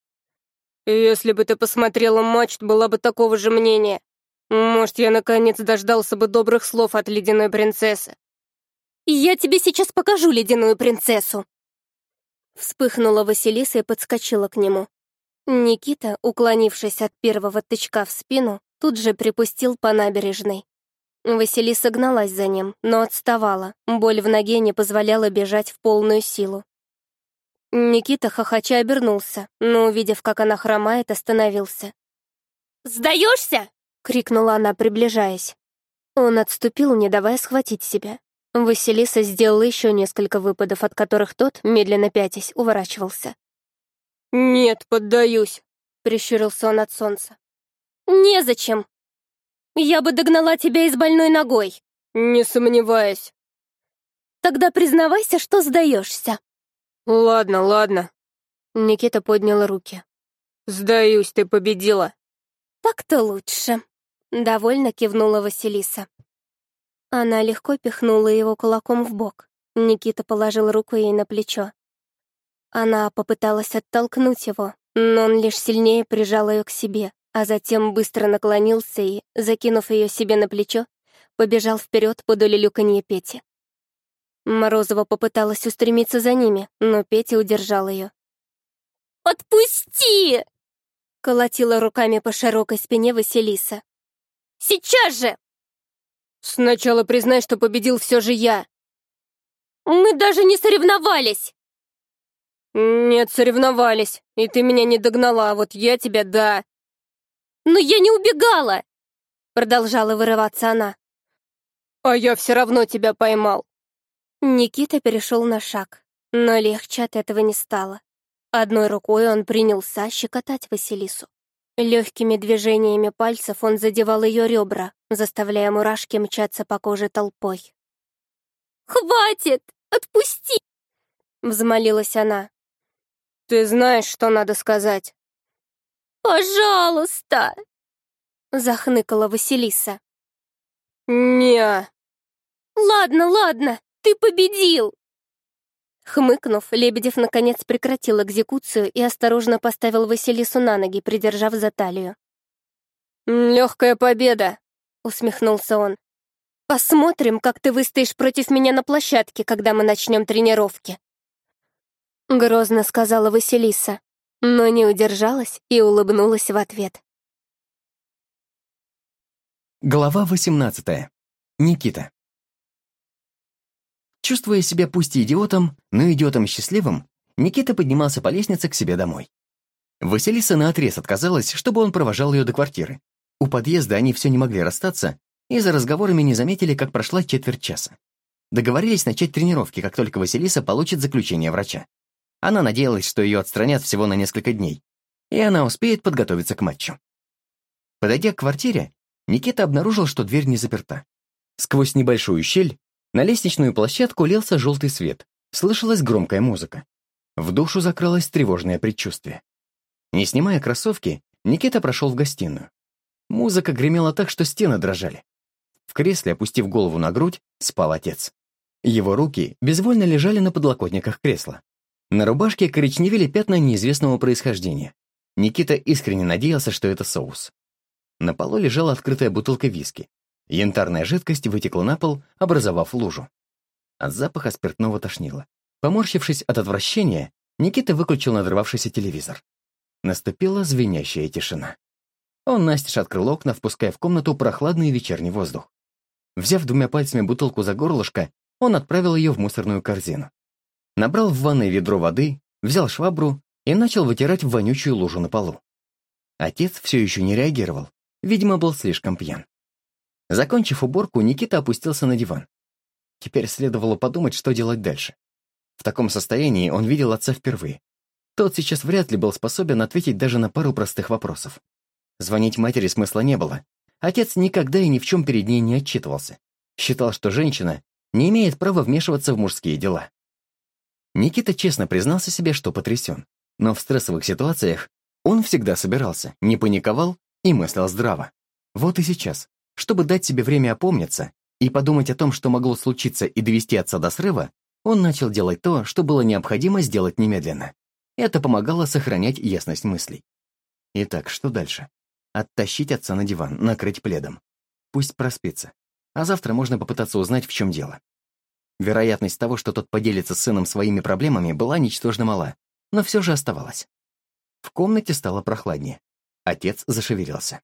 A: «Если бы ты посмотрела матч, была бы
B: такого же мнения. Может, я наконец дождался бы добрых слов от ледяной принцессы». «Я тебе сейчас покажу ледяную принцессу!» Вспыхнула Василиса и подскочила к нему. Никита, уклонившись от первого тычка в спину, тут же припустил по набережной. Василиса гналась за ним, но отставала, боль в ноге не позволяла бежать в полную силу. Никита хохоча обернулся, но, увидев, как она хромает, остановился.
A: «Сдаешься?»
B: — крикнула она, приближаясь. Он отступил, не давая схватить себя. Василиса сделала еще несколько выпадов, от которых тот, медленно пятясь, уворачивался.
A: «Нет, поддаюсь», — прищурился он от солнца. «Незачем. Я бы догнала тебя из больной ногой». «Не сомневаюсь». «Тогда признавайся, что сдаешься». «Ладно, ладно». Никита поднял руки. «Сдаюсь, ты победила».
B: «Так-то лучше», — довольно кивнула Василиса. Она легко пихнула его кулаком в бок. Никита положил руку ей на плечо. Она попыталась оттолкнуть его, но он лишь сильнее прижал ее к себе, а затем быстро наклонился и, закинув ее себе на плечо, побежал вперед под улюлюканье Пети. Морозова попыталась устремиться за ними, но Петя удержал ее.
A: «Отпусти!» — колотила руками по широкой спине Василиса. «Сейчас же!» «Сначала признай, что победил все же я!» «Мы даже не соревновались!» «Нет, соревновались, и ты меня не догнала, а вот я тебя, да». «Но я не
B: убегала!» Продолжала вырываться она. «А я все равно тебя поймал». Никита перешел на шаг, но легче от этого не стало. Одной рукой он принялся щекотать Василису. Легкими движениями пальцев он задевал ее ребра, заставляя мурашки мчаться по коже толпой.
A: «Хватит! Отпусти!» — взмолилась она. Ты знаешь, что надо сказать. Пожалуйста, захныкала Василиса. Не. Ладно, ладно, ты победил. Хмыкнув, Лебедев наконец прекратил
B: экзекуцию и осторожно поставил Василису на ноги, придержав за талию. «Легкая победа», — усмехнулся он. «Посмотрим, как ты выстоишь против меня на площадке, когда мы начнем тренировки», Грозно сказала
A: Василиса, но не удержалась и улыбнулась в ответ. Глава 18. Никита.
C: Чувствуя себя пусть и идиотом, но идиотом счастливым, Никита поднимался по лестнице к себе домой. Василиса наотрез отказалась, чтобы он провожал ее до квартиры. У подъезда они все не могли расстаться, и за разговорами не заметили, как прошла четверть часа. Договорились начать тренировки, как только Василиса получит заключение врача. Она надеялась, что ее отстранят всего на несколько дней, и она успеет подготовиться к матчу. Подойдя к квартире, Никита обнаружил, что дверь не заперта. Сквозь небольшую щель на лестничную площадку лился желтый свет, слышалась громкая музыка. В душу закрылось тревожное предчувствие. Не снимая кроссовки, Никита прошел в гостиную. Музыка гремела так, что стены дрожали. В кресле, опустив голову на грудь, спал отец. Его руки безвольно лежали на подлокотниках кресла. На рубашке коричневели пятна неизвестного происхождения. Никита искренне надеялся, что это соус. На полу лежала открытая бутылка виски. Янтарная жидкость вытекла на пол, образовав лужу. От запаха спиртного тошнило. Поморщившись от отвращения, Никита выключил надрывавшийся телевизор. Наступила звенящая тишина. Он настежь открыл окна, впуская в комнату прохладный вечерний воздух. Взяв двумя пальцами бутылку за горлышко, он отправил ее в мусорную корзину набрал в ванной ведро воды, взял швабру и начал вытирать вонючую лужу на полу. Отец все еще не реагировал, видимо, был слишком пьян. Закончив уборку, Никита опустился на диван. Теперь следовало подумать, что делать дальше. В таком состоянии он видел отца впервые. Тот сейчас вряд ли был способен ответить даже на пару простых вопросов. Звонить матери смысла не было. Отец никогда и ни в чем перед ней не отчитывался. Считал, что женщина не имеет права вмешиваться в мужские дела. Никита честно признался себе, что потрясен. Но в стрессовых ситуациях он всегда собирался, не паниковал и мыслил здраво. Вот и сейчас, чтобы дать себе время опомниться и подумать о том, что могло случиться и довести отца до срыва, он начал делать то, что было необходимо сделать немедленно. Это помогало сохранять ясность мыслей. Итак, что дальше? Оттащить отца на диван, накрыть пледом. Пусть проспится. А завтра можно попытаться узнать, в чем дело. Вероятность того, что тот поделится с сыном своими проблемами, была ничтожно мала, но все же оставалась. В комнате стало прохладнее. Отец зашевелился.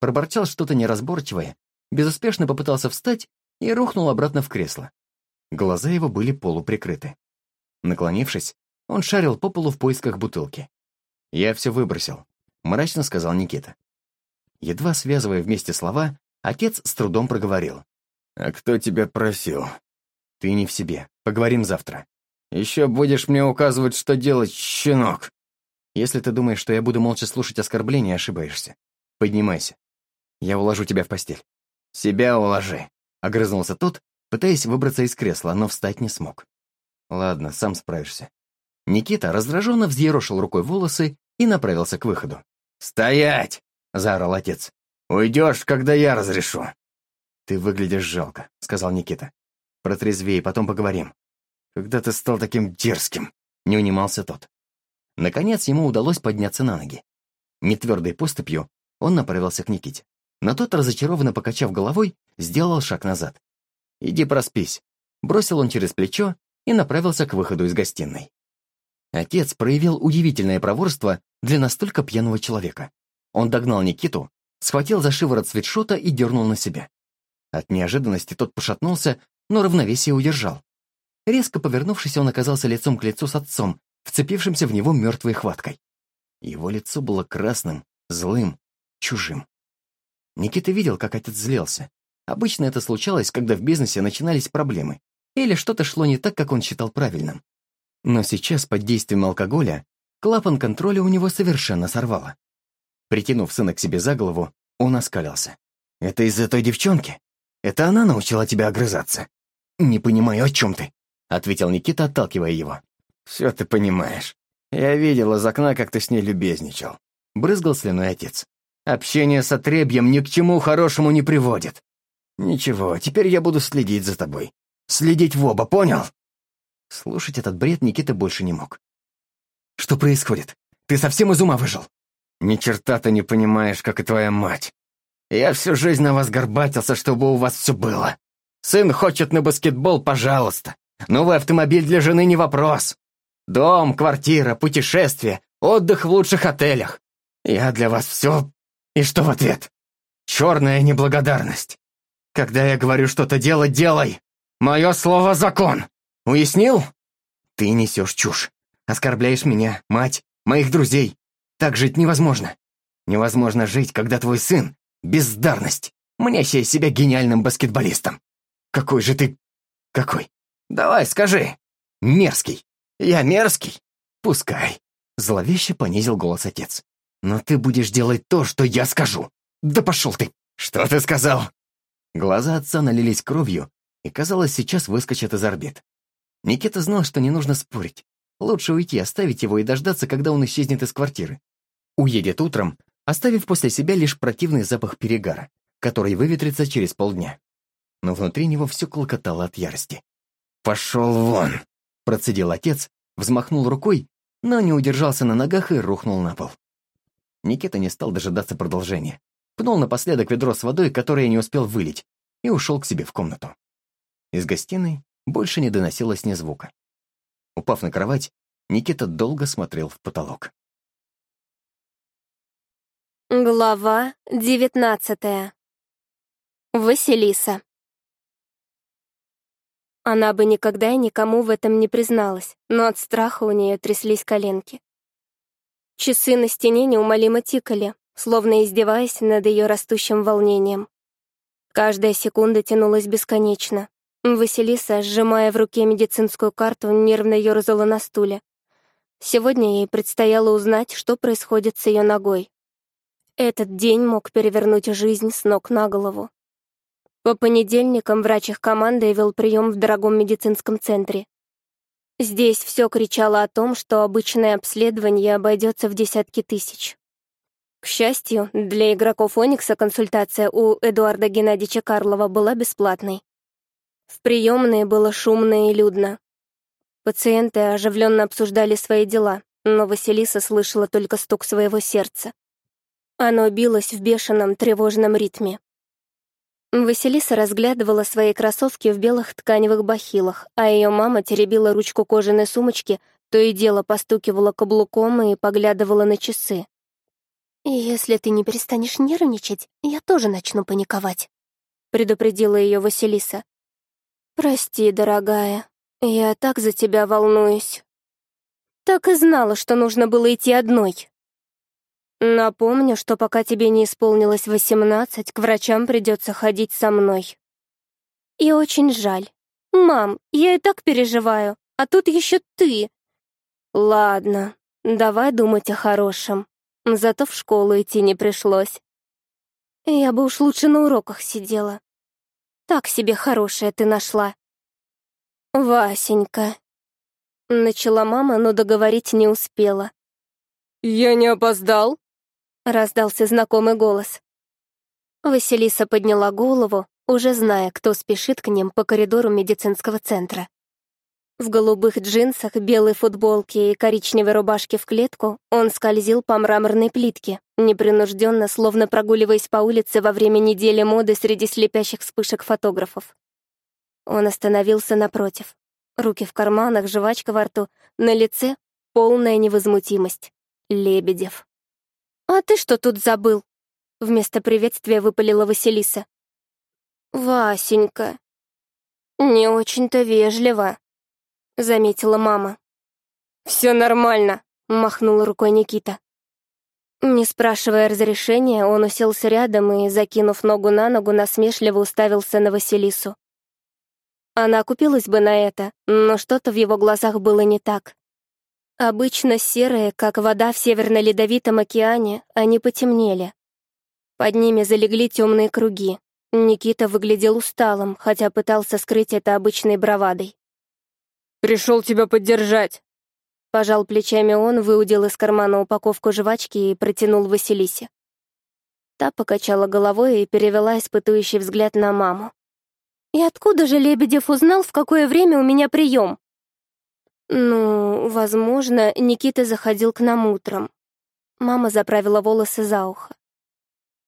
C: Проборчал что-то неразборчивое, безуспешно попытался встать и рухнул обратно в кресло. Глаза его были полуприкрыты. Наклонившись, он шарил по полу в поисках бутылки. «Я все выбросил», — мрачно сказал Никита. Едва связывая вместе слова, отец с трудом проговорил. «А кто тебя просил?» «Ты не в себе. Поговорим завтра». «Еще будешь мне указывать, что делать, щенок!» «Если ты думаешь, что я буду молча слушать оскорбления, ошибаешься. Поднимайся. Я уложу тебя в постель». «Себя уложи», — огрызнулся тот, пытаясь выбраться из кресла, но встать не смог. «Ладно, сам справишься». Никита раздраженно взъерошил рукой волосы и направился к выходу. «Стоять!» — заорал отец. «Уйдешь, когда я разрешу». «Ты выглядишь жалко», — сказал Никита. Протрезвей, потом поговорим. Когда ты стал таким дерзким?» — не унимался тот. Наконец ему удалось подняться на ноги. Нетвердой поступью он направился к Никите. Но тот, разочарованно покачав головой, сделал шаг назад. «Иди проспись», — бросил он через плечо и направился к выходу из гостиной. Отец проявил удивительное проворство для настолько пьяного человека. Он догнал Никиту, схватил за шиворот свитшота и дернул на себя. От неожиданности тот пошатнулся но равновесие удержал. Резко повернувшись, он оказался лицом к лицу с отцом, вцепившимся в него мертвой хваткой. Его лицо было красным, злым, чужим. Никита видел, как отец злился. Обычно это случалось, когда в бизнесе начинались проблемы, или что-то шло не так, как он считал правильным. Но сейчас, под действием алкоголя, клапан контроля у него совершенно сорвало. Притянув сына к себе за голову, он оскалился. «Это из-за той девчонки? Это она научила тебя огрызаться?» «Не понимаю, о чем ты?» — ответил Никита, отталкивая его. «Все ты понимаешь. Я видел из окна, как ты с ней любезничал», — брызгал слюной отец. «Общение с отребьем ни к чему хорошему не приводит. Ничего, теперь я буду следить за тобой. Следить в оба, понял?» Слушать этот бред Никита больше не мог. «Что происходит? Ты совсем из ума выжил?» «Ни черта ты не понимаешь, как и твоя мать. Я всю жизнь на вас горбатился, чтобы у вас все было. Сын хочет на баскетбол, пожалуйста. Новый ну, автомобиль для жены не вопрос. Дом, квартира, путешествие, отдых в лучших отелях. Я для вас все... И что в ответ? Черная неблагодарность. Когда я говорю что-то делать, делай. Мое слово — закон. Уяснил? Ты несешь чушь. Оскорбляешь меня, мать, моих друзей. Так жить невозможно. Невозможно жить, когда твой сын — бездарность, мнящая себя гениальным баскетболистом. Какой же ты... какой? Давай, скажи. Мерзкий. Я мерзкий? Пускай. Зловеще понизил голос отец. Но ты будешь делать то, что я скажу. Да пошел ты. Что ты сказал? Глаза отца налились кровью, и, казалось, сейчас выскочат из орбит. Никита знал, что не нужно спорить. Лучше уйти, оставить его и дождаться, когда он исчезнет из квартиры. Уедет утром, оставив после себя лишь противный запах перегара, который выветрится через полдня но внутри него все клокотало от ярости. «Пошел вон!» — процедил отец, взмахнул рукой, но не удержался на ногах и рухнул на пол. Никита не стал дожидаться продолжения. Пнул напоследок ведро с водой, которое не успел вылить, и ушел к себе в комнату. Из гостиной больше не доносилось ни звука. Упав на кровать, Никита долго смотрел
A: в потолок. Глава девятнадцатая. Василиса.
B: Она бы никогда и никому в этом не призналась, но от страха у нее тряслись коленки. Часы на стене неумолимо тикали, словно издеваясь над ее растущим волнением. Каждая секунда тянулась бесконечно. Василиса, сжимая в руке медицинскую карту, нервно ерзала на стуле. Сегодня ей предстояло узнать, что происходит с ее ногой. Этот день мог перевернуть жизнь с ног на голову. По понедельникам врач их команды вел прием в дорогом медицинском центре. Здесь все кричало о том, что обычное обследование обойдется в десятки тысяч. К счастью, для игроков «Оникса» консультация у Эдуарда Геннадьевича Карлова была бесплатной. В приемной было шумно и людно. Пациенты оживленно обсуждали свои дела, но Василиса слышала только стук своего сердца. Оно билось в бешеном тревожном ритме. Василиса разглядывала свои кроссовки в белых тканевых бахилах, а ее мама теребила ручку кожаной сумочки, то и дело постукивала каблуком и поглядывала на часы. «Если ты не перестанешь нервничать, я тоже начну паниковать», — предупредила ее Василиса. «Прости, дорогая, я так за тебя волнуюсь». «Так и знала, что нужно было идти одной», Напомню, что пока тебе не исполнилось восемнадцать, к врачам придется ходить со мной. И очень жаль. Мам, я и так переживаю, а тут еще ты. Ладно, давай думать о хорошем. Зато в школу идти не пришлось. Я бы уж лучше на уроках сидела. Так себе хорошее ты нашла.
A: Васенька. Начала мама, но договорить не успела. «Я не опоздал?» раздался знакомый голос.
B: Василиса подняла голову, уже зная, кто спешит к ним по коридору медицинского центра. В голубых джинсах, белой футболке и коричневой рубашке в клетку он скользил по мраморной плитке, непринужденно, словно прогуливаясь по улице во время недели моды среди слепящих вспышек фотографов. Он остановился напротив. Руки в карманах, жвачка во рту, на лице — полная невозмутимость.
A: Лебедев. «А ты что тут забыл?» — вместо приветствия выпалила Василиса. «Васенька, не очень-то вежливо», — заметила мама. «Все нормально», —
B: махнул рукой Никита. Не спрашивая разрешения, он уселся рядом и, закинув ногу на ногу, насмешливо уставился на Василису. Она купилась бы на это, но что-то в его глазах было не так. Обычно серые, как вода в Северно-Ледовитом океане, они потемнели. Под ними залегли темные круги. Никита выглядел усталым, хотя пытался скрыть это обычной
A: бравадой. «Пришел тебя поддержать!»
B: Пожал плечами он, выудил из кармана упаковку жвачки и протянул Василисе. Та покачала головой и перевела испытующий взгляд на маму. «И откуда же Лебедев узнал, в какое время у меня прием?» Ну, возможно, Никита заходил к нам утром. Мама заправила волосы за ухо.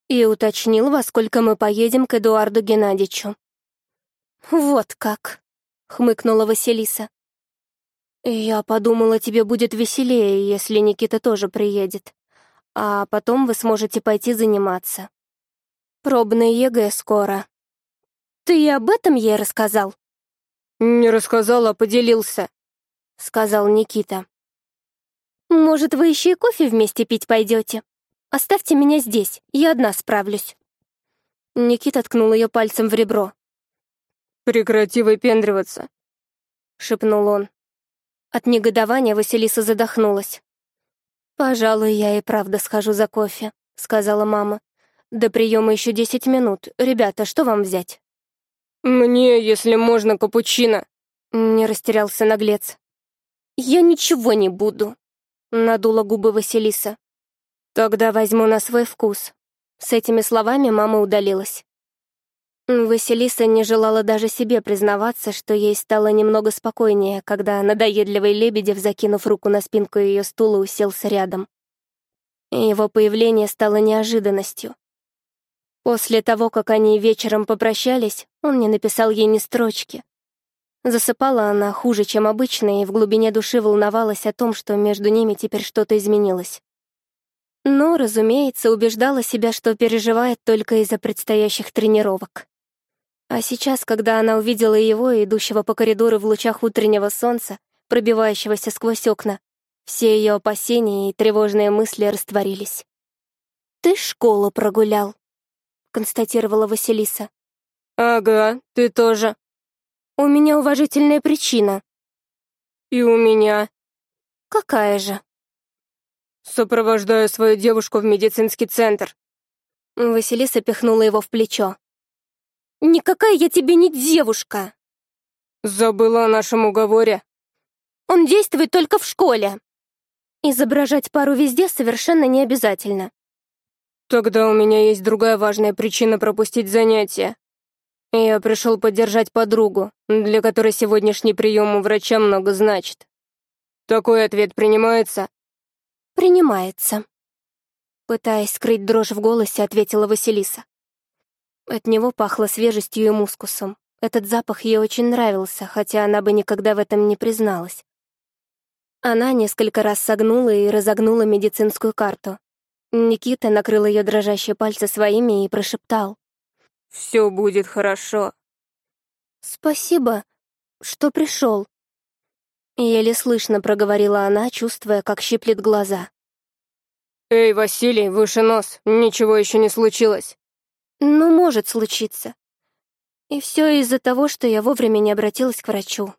B: И уточнил, во сколько мы поедем к Эдуарду Геннадьевичу. «Вот как!» — хмыкнула Василиса. «Я подумала, тебе будет веселее, если Никита тоже приедет. А потом вы сможете пойти заниматься.
A: Пробное ЕГЭ скоро». «Ты и об этом ей рассказал?» «Не рассказал, а поделился», сказал Никита. Может,
B: вы еще и кофе вместе пить пойдете? Оставьте меня здесь, я одна справлюсь. Никита ткнул ее пальцем в ребро.
A: Прекрати выпендриваться,
B: шепнул он. От негодования Василиса задохнулась. «Пожалуй, я и правда схожу за кофе», — сказала мама. «До приема еще десять минут. Ребята, что вам взять?» «Мне, если можно, капучино», — не растерялся наглец. «Я ничего не буду», — надула губы Василиса. «Тогда возьму на свой вкус». С этими словами мама удалилась. Василиса не желала даже себе признаваться, что ей стало немного спокойнее, когда надоедливый Лебедев, закинув руку на спинку ее стула, уселся рядом. Его появление стало неожиданностью. После того, как они вечером попрощались, он не написал ей ни строчки, Засыпала она хуже, чем обычно, и в глубине души волновалась о том, что между ними теперь что-то изменилось. Но, разумеется, убеждала себя, что переживает только из-за предстоящих тренировок. А сейчас, когда она увидела его, идущего по коридору в лучах утреннего солнца, пробивающегося сквозь окна, все ее опасения и тревожные мысли растворились. «Ты школу прогулял»,
A: — констатировала Василиса. «Ага, ты тоже», у меня уважительная причина. И у меня. Какая же? Сопровождаю свою девушку в медицинский центр. Василиса пихнула его в плечо. Никакая я тебе не девушка. Забыла о нашем уговоре. Он действует только в школе.
B: Изображать пару везде совершенно не обязательно. Тогда у меня есть другая важная причина пропустить занятия. «Я пришел поддержать подругу, для которой сегодняшний прием у врача много значит». «Такой ответ принимается?» «Принимается», — пытаясь скрыть дрожь в голосе, ответила Василиса. От него пахло свежестью и мускусом. Этот запах ей очень нравился, хотя она бы никогда в этом не призналась. Она несколько раз согнула и разогнула медицинскую карту. Никита накрыл ее дрожащие пальцы своими и прошептал. Все будет хорошо. Спасибо, что пришел. Еле слышно проговорила она, чувствуя, как щиплет глаза. Эй, Василий, выше нос, ничего еще не случилось. Ну, может случиться. И все из-за того, что я вовремя не обратилась к врачу.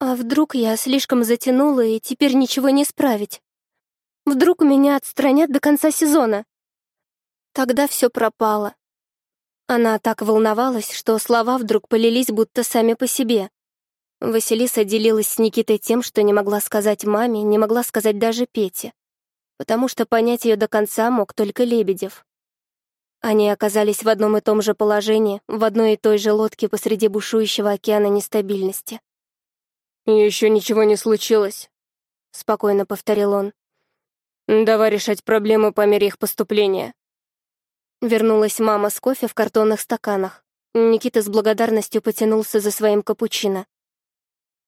B: А вдруг я слишком затянула и теперь ничего не исправить? Вдруг меня отстранят до конца сезона? Тогда все пропало. Она так волновалась, что слова вдруг полились будто сами по себе. Василиса делилась с Никитой тем, что не могла сказать маме, не могла сказать даже Пете, потому что понять ее до конца мог только Лебедев. Они оказались в одном и том же положении, в одной и той же лодке посреди бушующего океана нестабильности. «Еще ничего не случилось», — спокойно повторил он. «Давай решать проблемы по мере их поступления. Вернулась мама с кофе в картонных стаканах. Никита с благодарностью потянулся за своим капучино.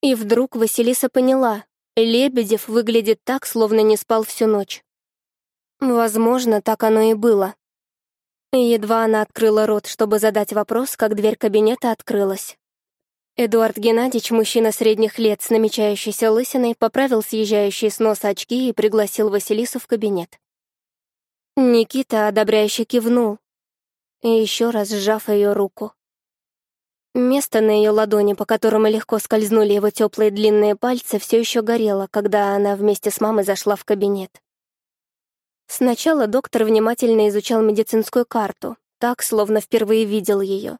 B: И вдруг Василиса поняла, Лебедев выглядит так, словно не спал всю ночь. Возможно, так оно и было. Едва она открыла рот, чтобы задать вопрос, как дверь кабинета открылась. Эдуард Геннадьевич, мужчина средних лет с намечающейся лысиной, поправил съезжающие с носа очки и пригласил Василису в кабинет. Никита одобряюще кивнул, и еще раз сжав ее руку. Место на ее ладони, по которому легко скользнули его теплые длинные пальцы, все еще горело, когда она вместе с мамой зашла в кабинет. Сначала доктор внимательно изучал медицинскую карту, так, словно впервые видел ее.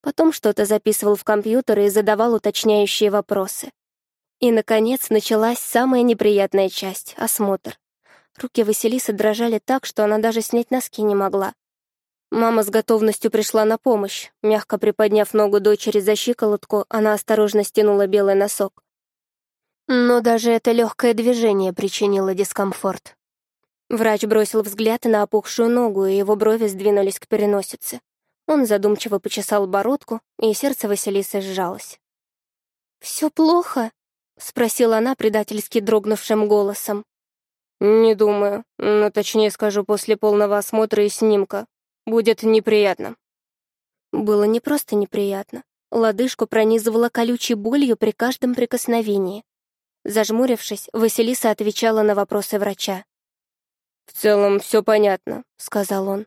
B: Потом что-то записывал в компьютер и задавал уточняющие вопросы. И, наконец, началась самая неприятная часть — осмотр. Руки Василисы дрожали так, что она даже снять носки не могла. Мама с готовностью пришла на помощь. Мягко приподняв ногу дочери за щиколотку, она осторожно стянула белый носок. Но даже это легкое движение причинило дискомфорт. Врач бросил взгляд на опухшую ногу, и его брови сдвинулись к переносице. Он задумчиво почесал бородку, и сердце Василисы сжалось. «Все плохо?» — спросила она предательски дрогнувшим голосом. «Не думаю. Но точнее скажу, после полного осмотра и снимка. Будет неприятно». Было не просто неприятно. Лодыжку пронизывала колючей болью при каждом прикосновении. Зажмурившись, Василиса отвечала на вопросы врача. «В целом все понятно», — сказал он.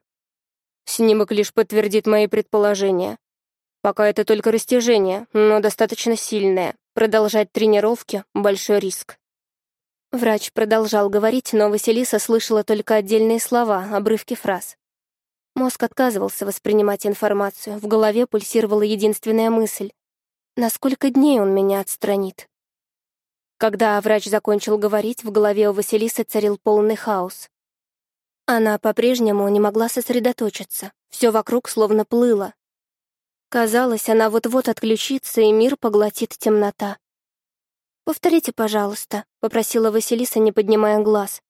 B: «Снимок лишь подтвердит мои предположения. Пока это только растяжение, но достаточно сильное. Продолжать тренировки — большой риск». Врач продолжал говорить, но Василиса слышала только отдельные слова, обрывки фраз. Мозг отказывался воспринимать информацию, в голове пульсировала единственная мысль. «На сколько дней он меня отстранит?» Когда врач закончил говорить, в голове у Василисы царил полный хаос. Она по-прежнему не могла сосредоточиться, все вокруг словно плыло. Казалось, она вот-вот отключится, и мир поглотит темнота. «Повторите, пожалуйста», — попросила Василиса, не поднимая глаз.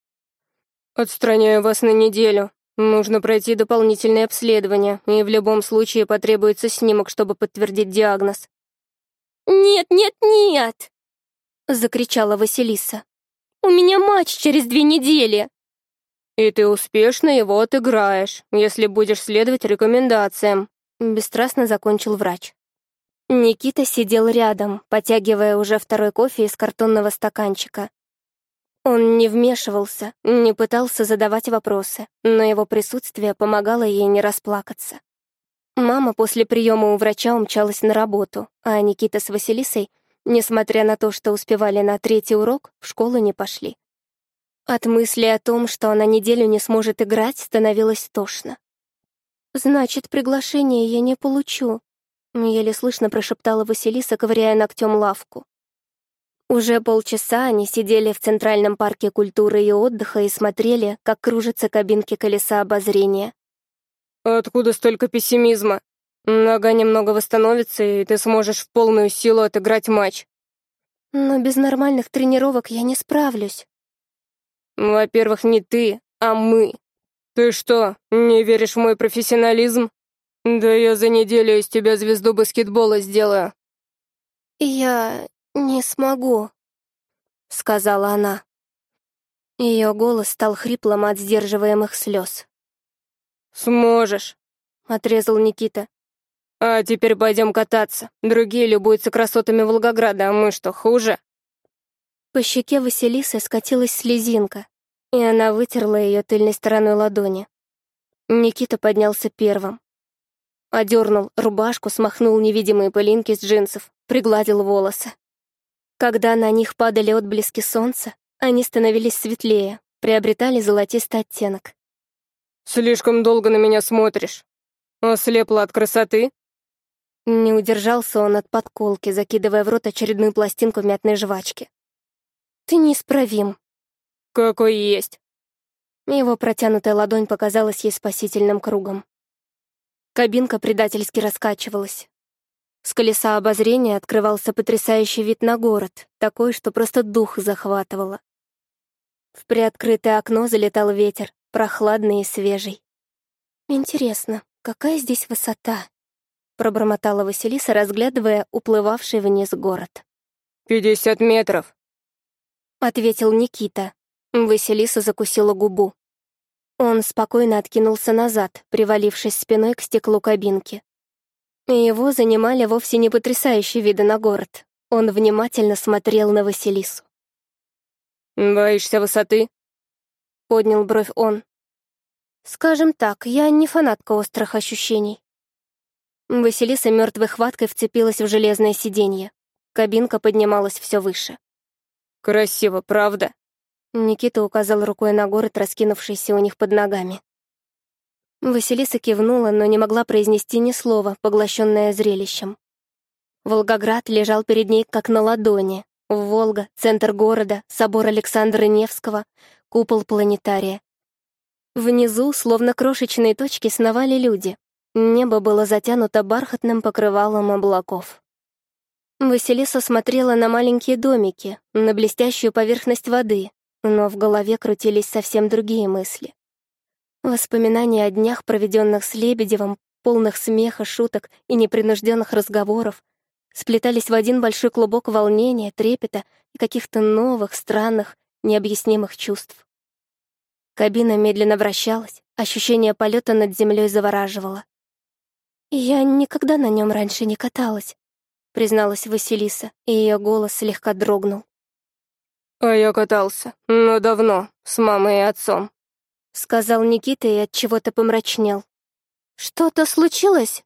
B: «Отстраняю вас на неделю. Нужно пройти дополнительное обследование, и в любом случае потребуется снимок, чтобы подтвердить диагноз». «Нет, нет, нет!» — закричала Василиса. «У меня матч через две недели!» «И ты успешно его отыграешь, если будешь следовать рекомендациям», — бесстрастно закончил врач. Никита сидел рядом, потягивая уже второй кофе из картонного стаканчика. Он не вмешивался, не пытался задавать вопросы, но его присутствие помогало ей не расплакаться. Мама после приема у врача умчалась на работу, а Никита с Василисой, несмотря на то, что успевали на третий урок, в школу не пошли. От мысли о том, что она неделю не сможет играть, становилось тошно. «Значит, приглашение я не получу», Еле слышно прошептала Василиса, ковыряя ногтем лавку. Уже полчаса они сидели в Центральном парке культуры и отдыха и смотрели, как кружатся кабинки колеса обозрения. «Откуда столько пессимизма? Нога немного восстановится, и ты сможешь в полную силу отыграть матч». «Но без нормальных тренировок я не справлюсь». «Во-первых, не ты, а мы. Ты что, не веришь в мой профессионализм?»
A: «Да я за неделю из тебя звезду баскетбола сделаю». «Я не смогу», — сказала она.
B: Ее голос стал хриплым от сдерживаемых слез.
A: «Сможешь»,
B: — отрезал Никита. «А теперь пойдем кататься. Другие любуются красотами Волгограда, а мы что, хуже?» По щеке Василисы скатилась слезинка, и она вытерла ее тыльной стороной ладони. Никита поднялся первым. Одернул рубашку, смахнул невидимые пылинки с джинсов, пригладил волосы. Когда на них падали отблески солнца, они становились светлее, приобретали золотистый оттенок.
A: «Слишком долго на меня смотришь. Ослепла от красоты?»
B: Не удержался он от подколки, закидывая в рот очередную пластинку мятной жвачки. «Ты неисправим».
A: «Какой есть».
B: Его протянутая ладонь показалась ей спасительным кругом. Кабинка предательски раскачивалась. С колеса обозрения открывался потрясающий вид на город, такой, что просто дух захватывало. В приоткрытое окно залетал ветер, прохладный и свежий. «Интересно, какая здесь высота?» — пробормотала Василиса, разглядывая уплывавший вниз
A: город. «Пятьдесят метров»,
B: — ответил Никита. Василиса закусила губу. Он спокойно откинулся назад, привалившись спиной к стеклу кабинки. Его занимали вовсе не потрясающие виды на город. Он внимательно смотрел на Василису.
A: «Боишься высоты?»
B: — поднял бровь он. «Скажем так, я не фанатка острых ощущений». Василиса мертвой хваткой вцепилась в железное сиденье. Кабинка поднималась все выше. «Красиво, правда?» Никита указал рукой на город, раскинувшийся у них под ногами. Василиса кивнула, но не могла произнести ни слова, поглощенная зрелищем. Волгоград лежал перед ней как на ладони. Волга, центр города, собор Александра Невского, купол планетария. Внизу, словно крошечные точки, сновали люди. Небо было затянуто бархатным покрывалом облаков. Василиса смотрела на маленькие домики, на блестящую поверхность воды, но в голове крутились совсем другие мысли. Воспоминания о днях, проведенных с Лебедевым, полных смеха, шуток и непринужденных разговоров, сплетались в один большой клубок волнения, трепета и каких-то новых, странных, необъяснимых чувств. Кабина медленно вращалась, ощущение полета над землей завораживало. «Я никогда на нем раньше не каталась», — призналась Василиса, и ее голос слегка
A: дрогнул. «А я катался, но давно, с мамой и отцом», —
B: сказал Никита и от чего то помрачнел.
A: «Что-то случилось?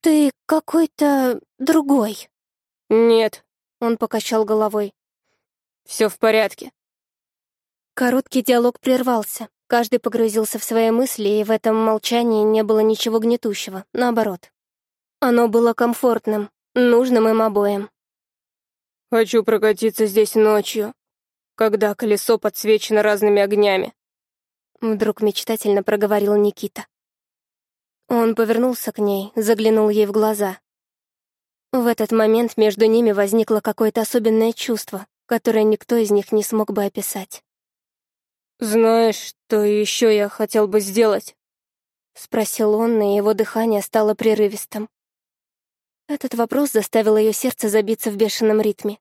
A: Ты какой-то другой?» «Нет», — он покачал головой. «Все в порядке». Короткий
B: диалог прервался. Каждый погрузился в свои мысли, и в этом молчании не было ничего гнетущего, наоборот. Оно было комфортным, нужным им обоим.
A: «Хочу прокатиться здесь ночью», когда колесо подсвечено разными огнями.
B: Вдруг мечтательно проговорил Никита. Он повернулся к ней, заглянул ей в глаза. В этот момент между ними возникло какое-то особенное чувство, которое никто из них не смог бы описать. «Знаешь, что еще я хотел бы сделать?» — спросил он, и его дыхание стало прерывистым. Этот вопрос заставил ее сердце забиться в бешеном
A: ритме.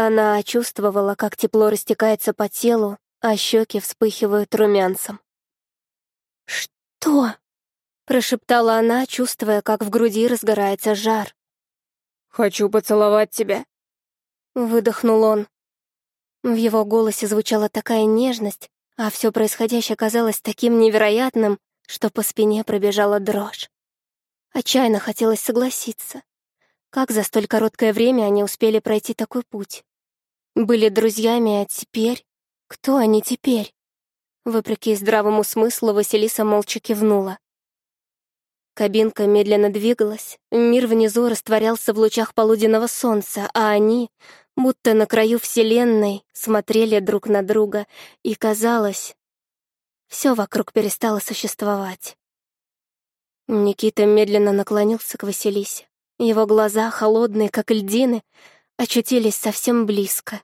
A: Она чувствовала, как тепло растекается по телу, а щеки вспыхивают румянцем. «Что?» —
B: прошептала она, чувствуя, как в груди разгорается жар. «Хочу
D: поцеловать
B: тебя», — выдохнул он. В его голосе звучала такая нежность, а все происходящее казалось таким невероятным, что по спине пробежала дрожь. Отчаянно хотелось согласиться, как за столь короткое время они успели пройти такой путь? Были друзьями, а теперь? Кто они теперь? Вопреки здравому смыслу, Василиса молча кивнула. Кабинка медленно двигалась, мир внизу растворялся в лучах полуденного солнца, а они, будто на краю вселенной, смотрели друг на друга, и казалось, все вокруг перестало существовать. Никита медленно наклонился к Василисе. Его глаза, холодные, как льдины, очутились совсем близко.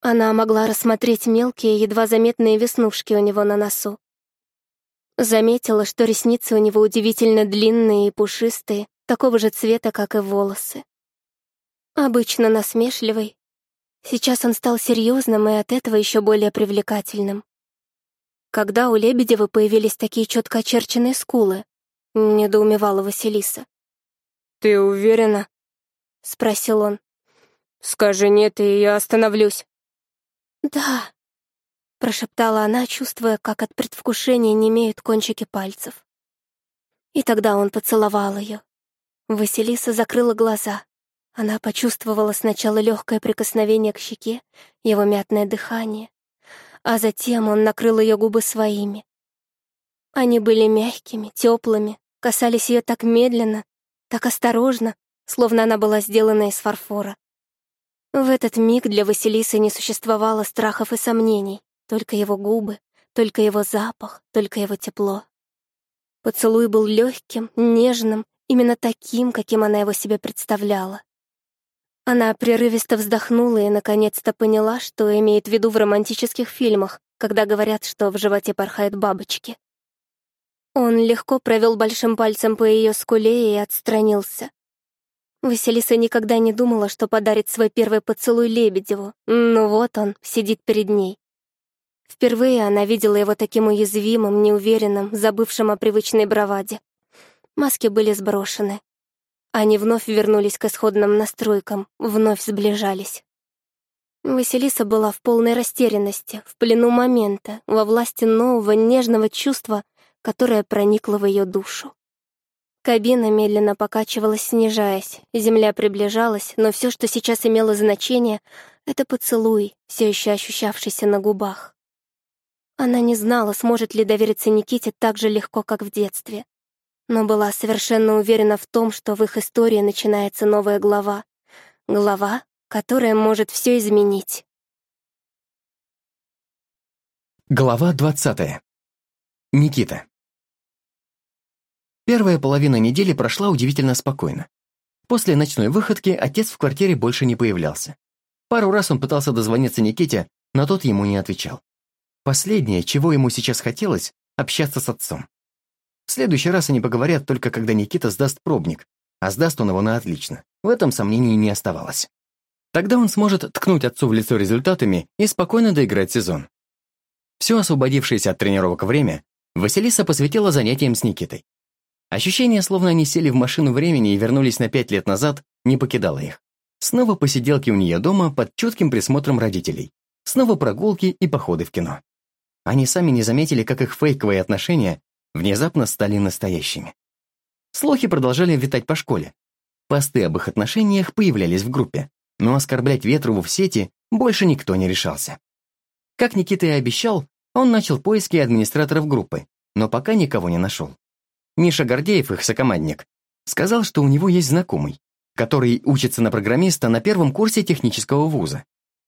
B: Она могла рассмотреть мелкие, едва заметные веснушки у него на носу. Заметила, что ресницы у него удивительно длинные и пушистые, такого же цвета, как и волосы. Обычно насмешливый. Сейчас он стал серьезным и от этого еще более привлекательным. Когда у Лебедева появились такие четко очерченные скулы,
A: недоумевала Василиса. «Ты уверена?» — спросил он. «Скажи нет, и я остановлюсь». «Да»,
B: — прошептала она, чувствуя, как от предвкушения не имеют кончики пальцев. И тогда он поцеловал ее. Василиса закрыла глаза. Она почувствовала сначала легкое прикосновение к щеке, его мятное дыхание, а затем он накрыл ее губы своими. Они были мягкими, теплыми, касались ее так медленно, так осторожно, словно она была сделана из фарфора. В этот миг для Василисы не существовало страхов и сомнений, только его губы, только его запах, только его тепло. Поцелуй был легким, нежным, именно таким, каким она его себе представляла. Она прерывисто вздохнула и наконец-то поняла, что имеет в виду в романтических фильмах, когда говорят, что в животе порхают бабочки. Он легко провел большим пальцем по ее скуле и отстранился. Василиса никогда не думала, что подарит свой первый поцелуй Лебедеву, но вот он, сидит перед ней. Впервые она видела его таким уязвимым, неуверенным, забывшим о привычной браваде. Маски были сброшены. Они вновь вернулись к исходным настройкам, вновь сближались. Василиса была в полной растерянности, в плену момента, во власти нового нежного чувства — которая проникла в ее душу. Кабина медленно покачивалась, снижаясь. Земля приближалась, но все, что сейчас имело значение, это поцелуй, все еще ощущавшийся на губах. Она не знала, сможет ли довериться Никите так же легко, как в детстве. Но была совершенно уверена в том, что в их истории начинается новая глава.
A: Глава, которая может все изменить. Глава двадцатая. Никита.
C: Первая половина недели прошла удивительно спокойно. После ночной выходки отец в квартире больше не появлялся. Пару раз он пытался дозвониться Никите, но тот ему не отвечал. Последнее, чего ему сейчас хотелось, общаться с отцом. В следующий раз они поговорят только когда Никита сдаст пробник, а сдаст он его на отлично. В этом сомнений не оставалось. Тогда он сможет ткнуть отцу в лицо результатами и спокойно доиграть сезон. Все освободившееся от тренировок время Василиса посвятила занятиям с Никитой. Ощущение, словно они сели в машину времени и вернулись на пять лет назад, не покидало их. Снова посиделки у нее дома под чутким присмотром родителей. Снова прогулки и походы в кино. Они сами не заметили, как их фейковые отношения внезапно стали настоящими. Слухи продолжали витать по школе. Посты об их отношениях появлялись в группе, но оскорблять Ветрову в сети больше никто не решался. Как Никита и обещал, он начал поиски администраторов группы, но пока никого не нашел. Миша Гордеев, их сокомандник, сказал, что у него есть знакомый, который учится на программиста на первом курсе технического вуза.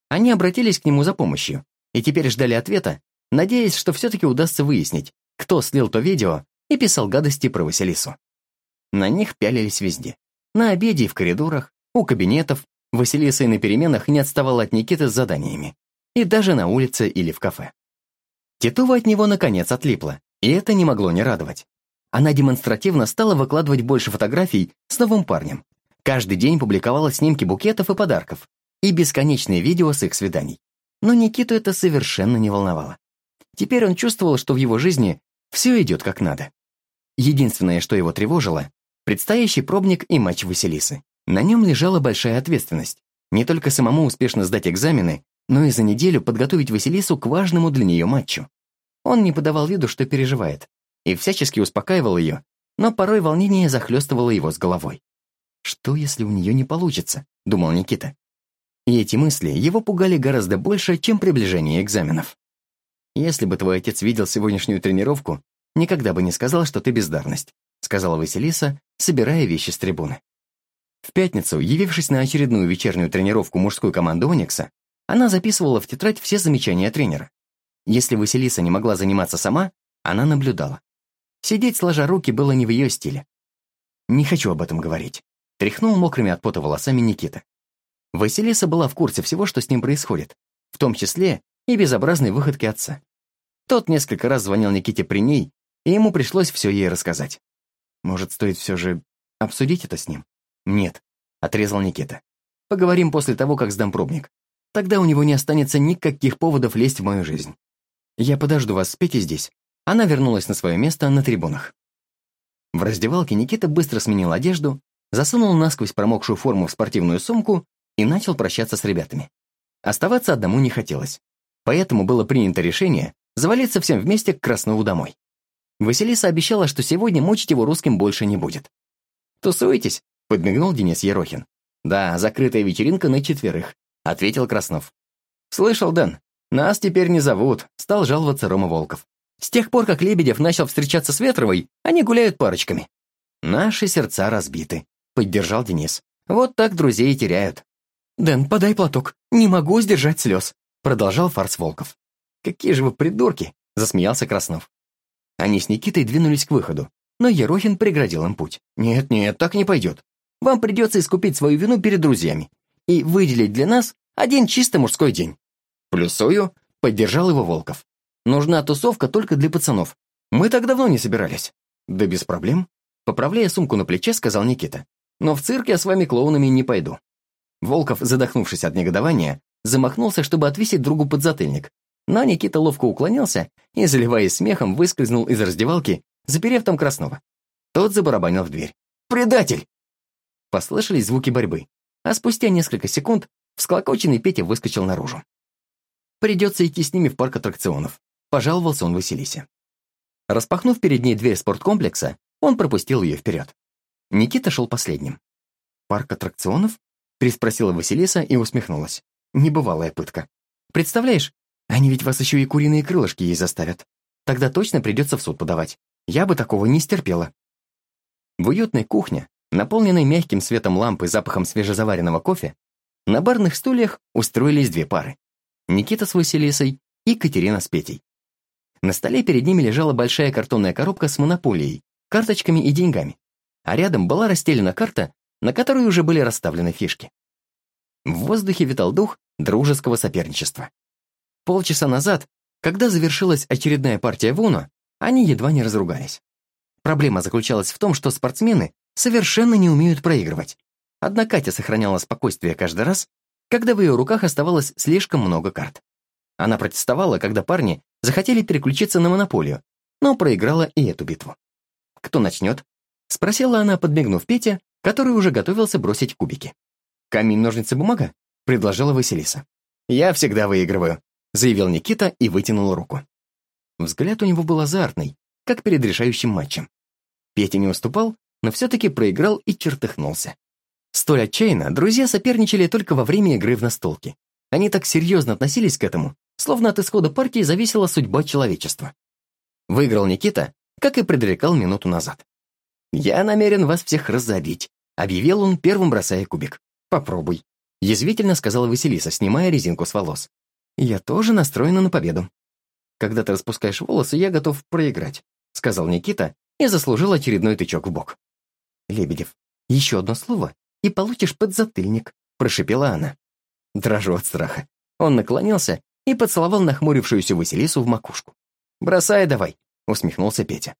C: Они обратились к нему за помощью и теперь ждали ответа, надеясь, что все-таки удастся выяснить, кто слил то видео и писал гадости про Василису. На них пялились везде. На обеде и в коридорах, у кабинетов, Василиса и на переменах не отставала от Никиты с заданиями. И даже на улице или в кафе. Титова от него, наконец, отлипла, и это не могло не радовать она демонстративно стала выкладывать больше фотографий с новым парнем. Каждый день публиковала снимки букетов и подарков и бесконечные видео с их свиданий. Но Никиту это совершенно не волновало. Теперь он чувствовал, что в его жизни все идет как надо. Единственное, что его тревожило, предстоящий пробник и матч Василисы. На нем лежала большая ответственность. Не только самому успешно сдать экзамены, но и за неделю подготовить Василису к важному для нее матчу. Он не подавал виду, что переживает, и всячески успокаивал ее, но порой волнение захлестывало его с головой. «Что, если у нее не получится?» — думал Никита. И эти мысли его пугали гораздо больше, чем приближение экзаменов. «Если бы твой отец видел сегодняшнюю тренировку, никогда бы не сказал, что ты бездарность», — сказала Василиса, собирая вещи с трибуны. В пятницу, явившись на очередную вечернюю тренировку мужской команды «Оникса», она записывала в тетрадь все замечания тренера. Если Василиса не могла заниматься сама, она наблюдала. Сидеть сложа руки было не в ее стиле. «Не хочу об этом говорить», — тряхнул мокрыми от пота волосами Никита. Василиса была в курсе всего, что с ним происходит, в том числе и безобразной выходки отца. Тот несколько раз звонил Никите при ней, и ему пришлось все ей рассказать. «Может, стоит все же обсудить это с ним?» «Нет», — отрезал Никита. «Поговорим после того, как сдам пробник. Тогда у него не останется никаких поводов лезть в мою жизнь. Я подожду вас, спите здесь она вернулась на свое место на трибунах. В раздевалке Никита быстро сменил одежду, засунул насквозь промокшую форму в спортивную сумку и начал прощаться с ребятами. Оставаться одному не хотелось. Поэтому было принято решение завалиться всем вместе к Краснову домой. Василиса обещала, что сегодня мучить его русским больше не будет. «Тусуетесь?» — подмигнул Денис Ерохин. «Да, закрытая вечеринка на четверых», — ответил Краснов. «Слышал, Дэн, нас теперь не зовут», — стал жаловаться Рома Волков. С тех пор, как Лебедев начал встречаться с Ветровой, они гуляют парочками. «Наши сердца разбиты», — поддержал Денис. «Вот так друзей теряют». «Дэн, подай платок. Не могу сдержать слез», — продолжал фарс Волков. «Какие же вы придурки!» — засмеялся Краснов. Они с Никитой двинулись к выходу, но Ерохин преградил им путь. «Нет-нет, так не пойдет. Вам придется искупить свою вину перед друзьями и выделить для нас один чисто мужской день». «Плюсую», — поддержал его Волков. Нужна тусовка только для пацанов. Мы так давно не собирались». «Да без проблем», — поправляя сумку на плече, сказал Никита. «Но в цирк я с вами клоунами не пойду». Волков, задохнувшись от негодования, замахнулся, чтобы отвесить другу подзатыльник. Но Никита ловко уклонился и, заливаясь смехом, выскользнул из раздевалки, заперев там Краснова. Тот забарабанил в дверь. «Предатель!» Послышались звуки борьбы, а спустя несколько секунд всклокоченный Петя выскочил наружу. Придется идти с ними в парк аттракционов. Пожаловался он Василисе. Распахнув перед ней дверь спорткомплекса, он пропустил ее вперед. Никита шел последним. «Парк аттракционов?» — приспросила Василиса и усмехнулась. Небывалая пытка. «Представляешь, они ведь вас еще и куриные крылышки ей заставят. Тогда точно придется в суд подавать. Я бы такого не стерпела». В уютной кухне, наполненной мягким светом лампы и запахом свежезаваренного кофе, на барных стульях устроились две пары. Никита с Василисой и Катерина с Петей. На столе перед ними лежала большая картонная коробка с монополией, карточками и деньгами, а рядом была расстелена карта, на которой уже были расставлены фишки. В воздухе витал дух дружеского соперничества. Полчаса назад, когда завершилась очередная партия в УНО, они едва не разругались. Проблема заключалась в том, что спортсмены совершенно не умеют проигрывать. Однако Катя сохраняла спокойствие каждый раз, когда в ее руках оставалось слишком много карт. Она протестовала, когда парни захотели переключиться на монополию, но проиграла и эту битву. «Кто начнет?» — спросила она, подмигнув Пете, который уже готовился бросить кубики. «Камень, ножницы, бумага?» — предложила Василиса. «Я всегда выигрываю», — заявил Никита и вытянул руку. Взгляд у него был азартный, как перед решающим матчем. Петя не уступал, но все-таки проиграл и чертыхнулся. Столь отчаянно друзья соперничали только во время игры в настолки. Они так серьезно относились к этому, словно от исхода партии зависела судьба человечества. Выиграл Никита, как и предрекал минуту назад. «Я намерен вас всех разорить», — объявил он, первым бросая кубик. «Попробуй», — язвительно сказала Василиса, снимая резинку с волос. «Я тоже настроена на победу». «Когда ты распускаешь волосы, я готов проиграть», — сказал Никита и заслужил очередной тычок в бок. «Лебедев, еще одно слово, и получишь подзатыльник», — прошипела она. Дрожу от страха. Он наклонился и поцеловал нахмурившуюся Василису в макушку. «Бросай давай», — усмехнулся Петя.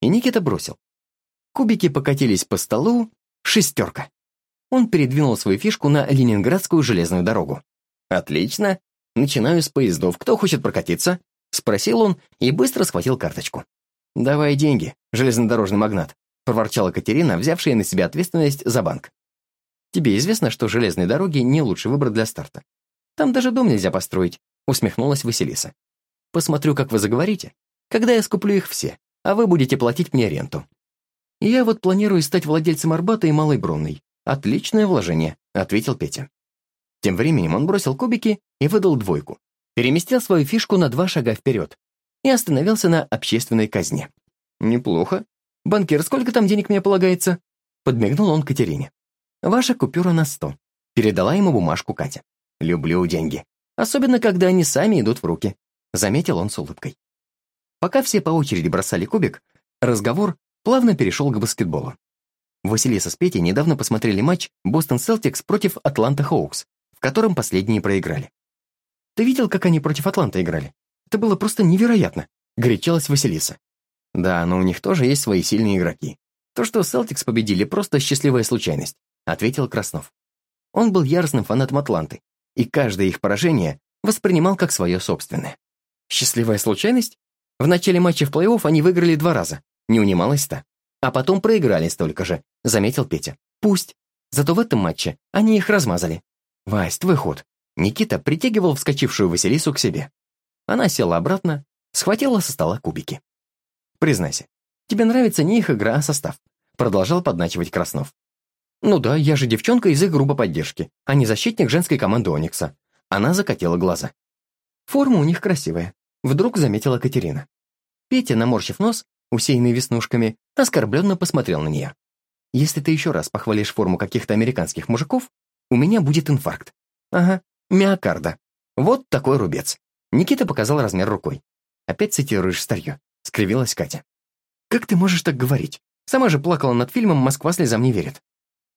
C: И Никита бросил. Кубики покатились по столу, шестерка. Он передвинул свою фишку на Ленинградскую железную дорогу. «Отлично. Начинаю с поездов. Кто хочет прокатиться?» — спросил он и быстро схватил карточку. «Давай деньги, железнодорожный магнат», — проворчала Катерина, взявшая на себя ответственность за банк. «Тебе известно, что железные дороги — не лучший выбор для старта. Там даже дом нельзя построить, усмехнулась Василиса. «Посмотрю, как вы заговорите, когда я скуплю их все, а вы будете платить мне ренту. Я вот планирую стать владельцем Арбата и Малой Бронной. Отличное вложение», — ответил Петя. Тем временем он бросил кубики и выдал двойку, переместил свою фишку на два шага вперед и остановился на общественной казне. «Неплохо. Банкир, сколько там денег мне полагается?» Подмигнул он Катерине. «Ваша купюра на сто», — передала ему бумажку Катя. «Люблю деньги», особенно когда они сами идут в руки», — заметил он с улыбкой. Пока все по очереди бросали кубик, разговор плавно перешел к баскетболу. Василиса с Петей недавно посмотрели матч «Бостон Селтикс» против «Атланта Хоукс», в котором последние проиграли. «Ты видел, как они против «Атланта» играли? Это было просто невероятно», — горячалась Василиса. «Да, но у них тоже есть свои сильные игроки. То, что «Селтикс» победили, просто счастливая случайность», — ответил Краснов. Он был яростным фанатом «Атланты» и каждое их поражение воспринимал как свое собственное. Счастливая случайность? В начале матча в плей-офф они выиграли два раза, не унималось-то, А потом проиграли столько же, заметил Петя. Пусть. Зато в этом матче они их размазали. Вась, твой ход. Никита притягивал вскочившую Василису к себе. Она села обратно, схватила со стола кубики. «Признайся, тебе нравится не их игра, а состав», — продолжал подначивать Краснов. «Ну да, я же девчонка из их группы поддержки, а не защитник женской команды Оникса». Она закатила глаза. «Форма у них красивая», — вдруг заметила Катерина. Петя, наморщив нос, усеянный веснушками, оскорбленно посмотрел на нее. «Если ты еще раз похвалишь форму каких-то американских мужиков, у меня будет инфаркт». «Ага, миокарда. Вот такой рубец». Никита показал размер рукой. «Опять цитируешь старье», — скривилась Катя. «Как ты можешь так говорить? Сама же плакала над фильмом «Москва слезам не верит».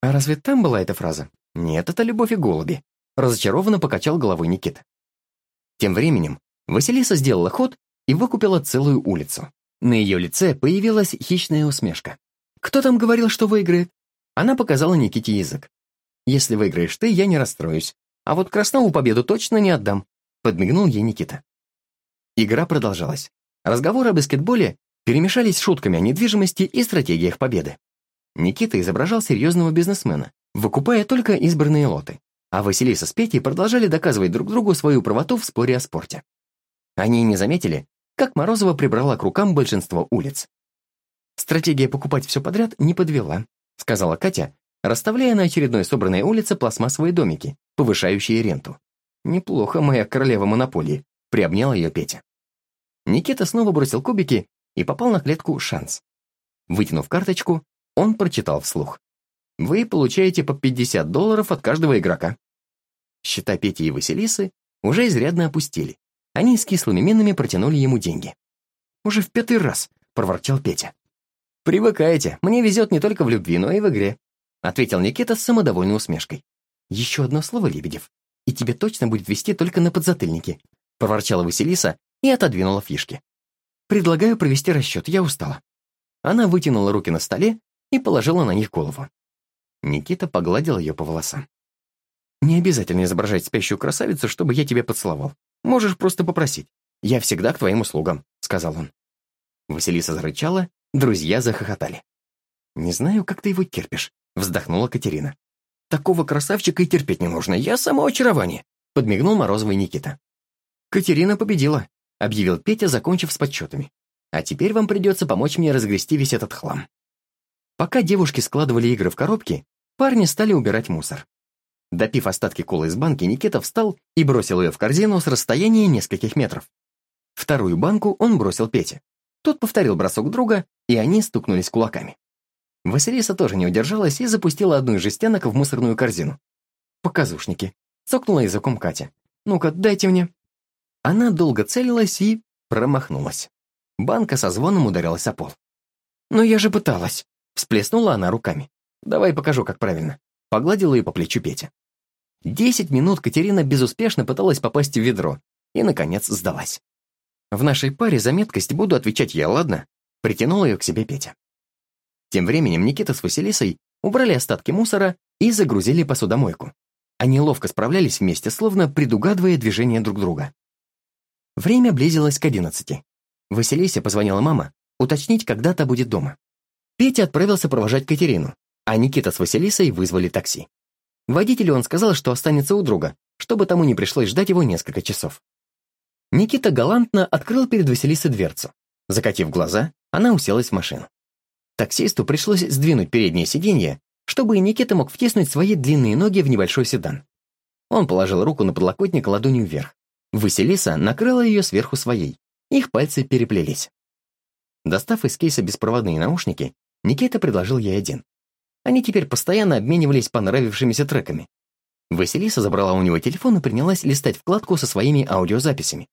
C: «А разве там была эта фраза?» «Нет, это «Любовь и голуби», — разочарованно покачал головой Никита. Тем временем Василиса сделала ход и выкупила целую улицу. На ее лице появилась хищная усмешка. «Кто там говорил, что выиграет?» Она показала Никите язык. «Если выиграешь ты, я не расстроюсь. А вот Краснову победу точно не отдам», — подмигнул ей Никита. Игра продолжалась. Разговоры о баскетболе перемешались с шутками о недвижимости и стратегиях победы. Никита изображал серьезного бизнесмена, выкупая только избранные лоты. А Василиса с Петей продолжали доказывать друг другу свою правоту в споре о спорте. Они не заметили, как Морозова прибрала к рукам большинство улиц. «Стратегия покупать все подряд не подвела», — сказала Катя, расставляя на очередной собранной улице пластмассовые домики, повышающие ренту. «Неплохо, моя королева монополии», — приобняла ее Петя. Никита снова бросил кубики и попал на клетку «Шанс». Вытянув карточку, он прочитал вслух. «Вы получаете по 50 долларов от каждого игрока». Счета Пети и Василисы уже изрядно опустили. Они с кислыми минами протянули ему деньги. «Уже в пятый раз», — проворчал Петя. «Привыкайте, мне везет не только в любви, но и в игре», — ответил Никита с самодовольной усмешкой. «Еще одно слово, Лебедев, и тебе точно будет вести только на подзатыльнике», — проворчала Василиса и отодвинула фишки. «Предлагаю провести расчет, я устала». Она вытянула руки на столе и положила на них голову. Никита погладил ее по волосам. «Не обязательно изображать спящую красавицу, чтобы я тебя поцеловал. Можешь просто попросить. Я всегда к твоим услугам», — сказал он. Василиса зарычала, друзья захохотали. «Не знаю, как ты его терпишь», — вздохнула Катерина. «Такого красавчика и терпеть не нужно, я само очарование», — подмигнул Морозовый Никита. «Катерина победила», — объявил Петя, закончив с подсчетами. «А теперь вам придется помочь мне разгрести весь этот хлам». Пока девушки складывали игры в коробки, парни стали убирать мусор. Допив остатки колы из банки, Никита встал и бросил ее в корзину с расстояния нескольких метров. Вторую банку он бросил Пете. Тот повторил бросок друга, и они стукнулись кулаками. Василиса тоже не удержалась и запустила одну из жестянок в мусорную корзину. «Показушники», — цокнула языком Катя. «Ну-ка, дайте мне». Она долго целилась и промахнулась. Банка со звоном ударилась о пол. «Но «Ну, я же пыталась», Всплеснула она руками. «Давай покажу, как правильно». Погладила ее по плечу Петя. Десять минут Катерина безуспешно пыталась попасть в ведро и, наконец, сдалась. «В нашей паре за меткость буду отвечать я, ладно?» Притянула ее к себе Петя. Тем временем Никита с Василисой убрали остатки мусора и загрузили посудомойку. Они ловко справлялись вместе, словно предугадывая движение друг друга. Время близилось к одиннадцати. Василисе позвонила мама уточнить, когда та будет дома. Петя отправился провожать Катерину, а Никита с Василисой вызвали такси. Водителю он сказал, что останется у друга, чтобы тому не пришлось ждать его несколько часов. Никита галантно открыл перед Василисой дверцу. Закатив глаза, она уселась в машину. Таксисту пришлось сдвинуть переднее сиденье, чтобы и Никита мог втиснуть свои длинные ноги в небольшой седан. Он положил руку на подлокотник ладонью вверх. Василиса накрыла ее сверху своей. Их пальцы переплелись. Достав из кейса беспроводные наушники, Никита предложил ей один. Они теперь постоянно обменивались понравившимися треками. Василиса забрала у него телефон и принялась листать вкладку со своими аудиозаписями.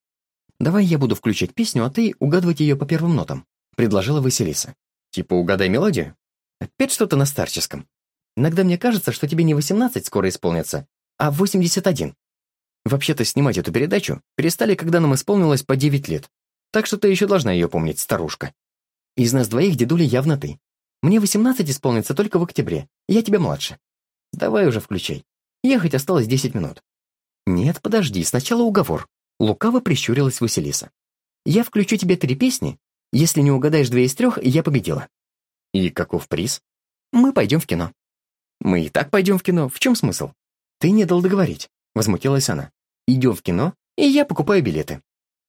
C: «Давай я буду включать песню, а ты угадывать ее по первым нотам», — предложила Василиса. «Типа угадай мелодию?» «Опять что-то на старческом. Иногда мне кажется, что тебе не 18 скоро исполнится, а 81. Вообще-то снимать эту передачу перестали, когда нам исполнилось по 9 лет. Так что ты еще должна ее помнить, старушка. Из нас двоих, дедуля, явно ты. Мне 18 исполнится только в октябре. Я тебя младше. Давай уже включай. Ехать осталось 10 минут. Нет, подожди, сначала уговор. Лукаво прищурилась Василиса. Я включу тебе три песни. Если не угадаешь две из трех, я победила. И каков приз? Мы пойдем в кино. Мы и так пойдем в кино. В чем смысл? Ты не дал договорить. Возмутилась она. Идем в кино, и я покупаю билеты.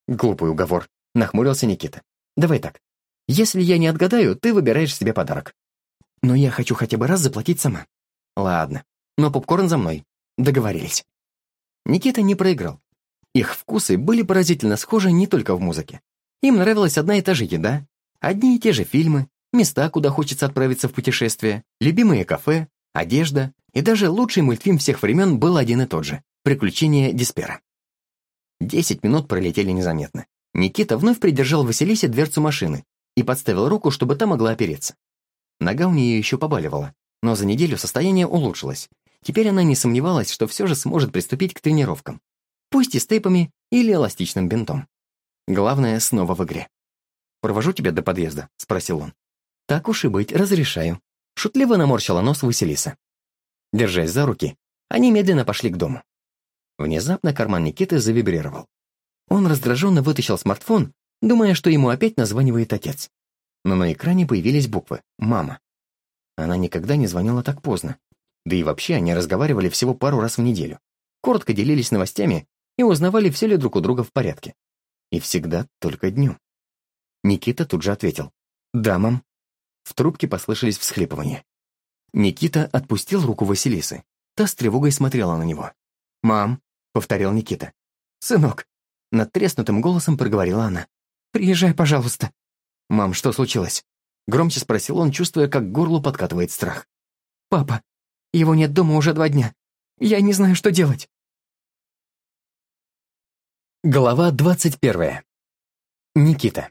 C: Глупый уговор. Нахмурился Никита. Давай так. Если я не отгадаю, ты выбираешь себе подарок. Но я хочу хотя бы раз заплатить сама. Ладно, но попкорн за мной. Договорились. Никита не проиграл. Их вкусы были поразительно схожи не только в музыке. Им нравилась одна и та же еда, одни и те же фильмы, места, куда хочется отправиться в путешествие, любимые кафе, одежда и даже лучший мультфильм всех времен был один и тот же — «Приключения Диспера». Десять минут пролетели незаметно. Никита вновь придержал Василисе дверцу машины, и подставил руку, чтобы та могла опереться. Нога у нее еще побаливала, но за неделю состояние улучшилось. Теперь она не сомневалась, что все же сможет приступить к тренировкам. Пусть и с тейпами или эластичным бинтом. Главное, снова в игре. «Провожу тебя до подъезда?» — спросил он. «Так уж и быть, разрешаю». Шутливо наморщила нос Василиса. Держась за руки, они медленно пошли к дому. Внезапно карман Никиты завибрировал. Он раздраженно вытащил смартфон думая, что ему опять названивает отец. Но на экране появились буквы «Мама». Она никогда не звонила так поздно. Да и вообще они разговаривали всего пару раз в неделю. Коротко делились новостями и узнавали, все ли друг у друга в порядке. И всегда только днем. Никита тут же ответил. «Да, мам». В трубке послышались всхлипывания. Никита отпустил руку Василисы. Та с тревогой смотрела на него. «Мам», — повторил Никита. «Сынок», — надтреснутым голосом проговорила она. «Приезжай, пожалуйста». «Мам, что случилось?» Громче спросил он, чувствуя, как горло подкатывает страх. «Папа, его нет дома уже два дня. Я не знаю, что делать».
A: Глава двадцать первая.
C: Никита.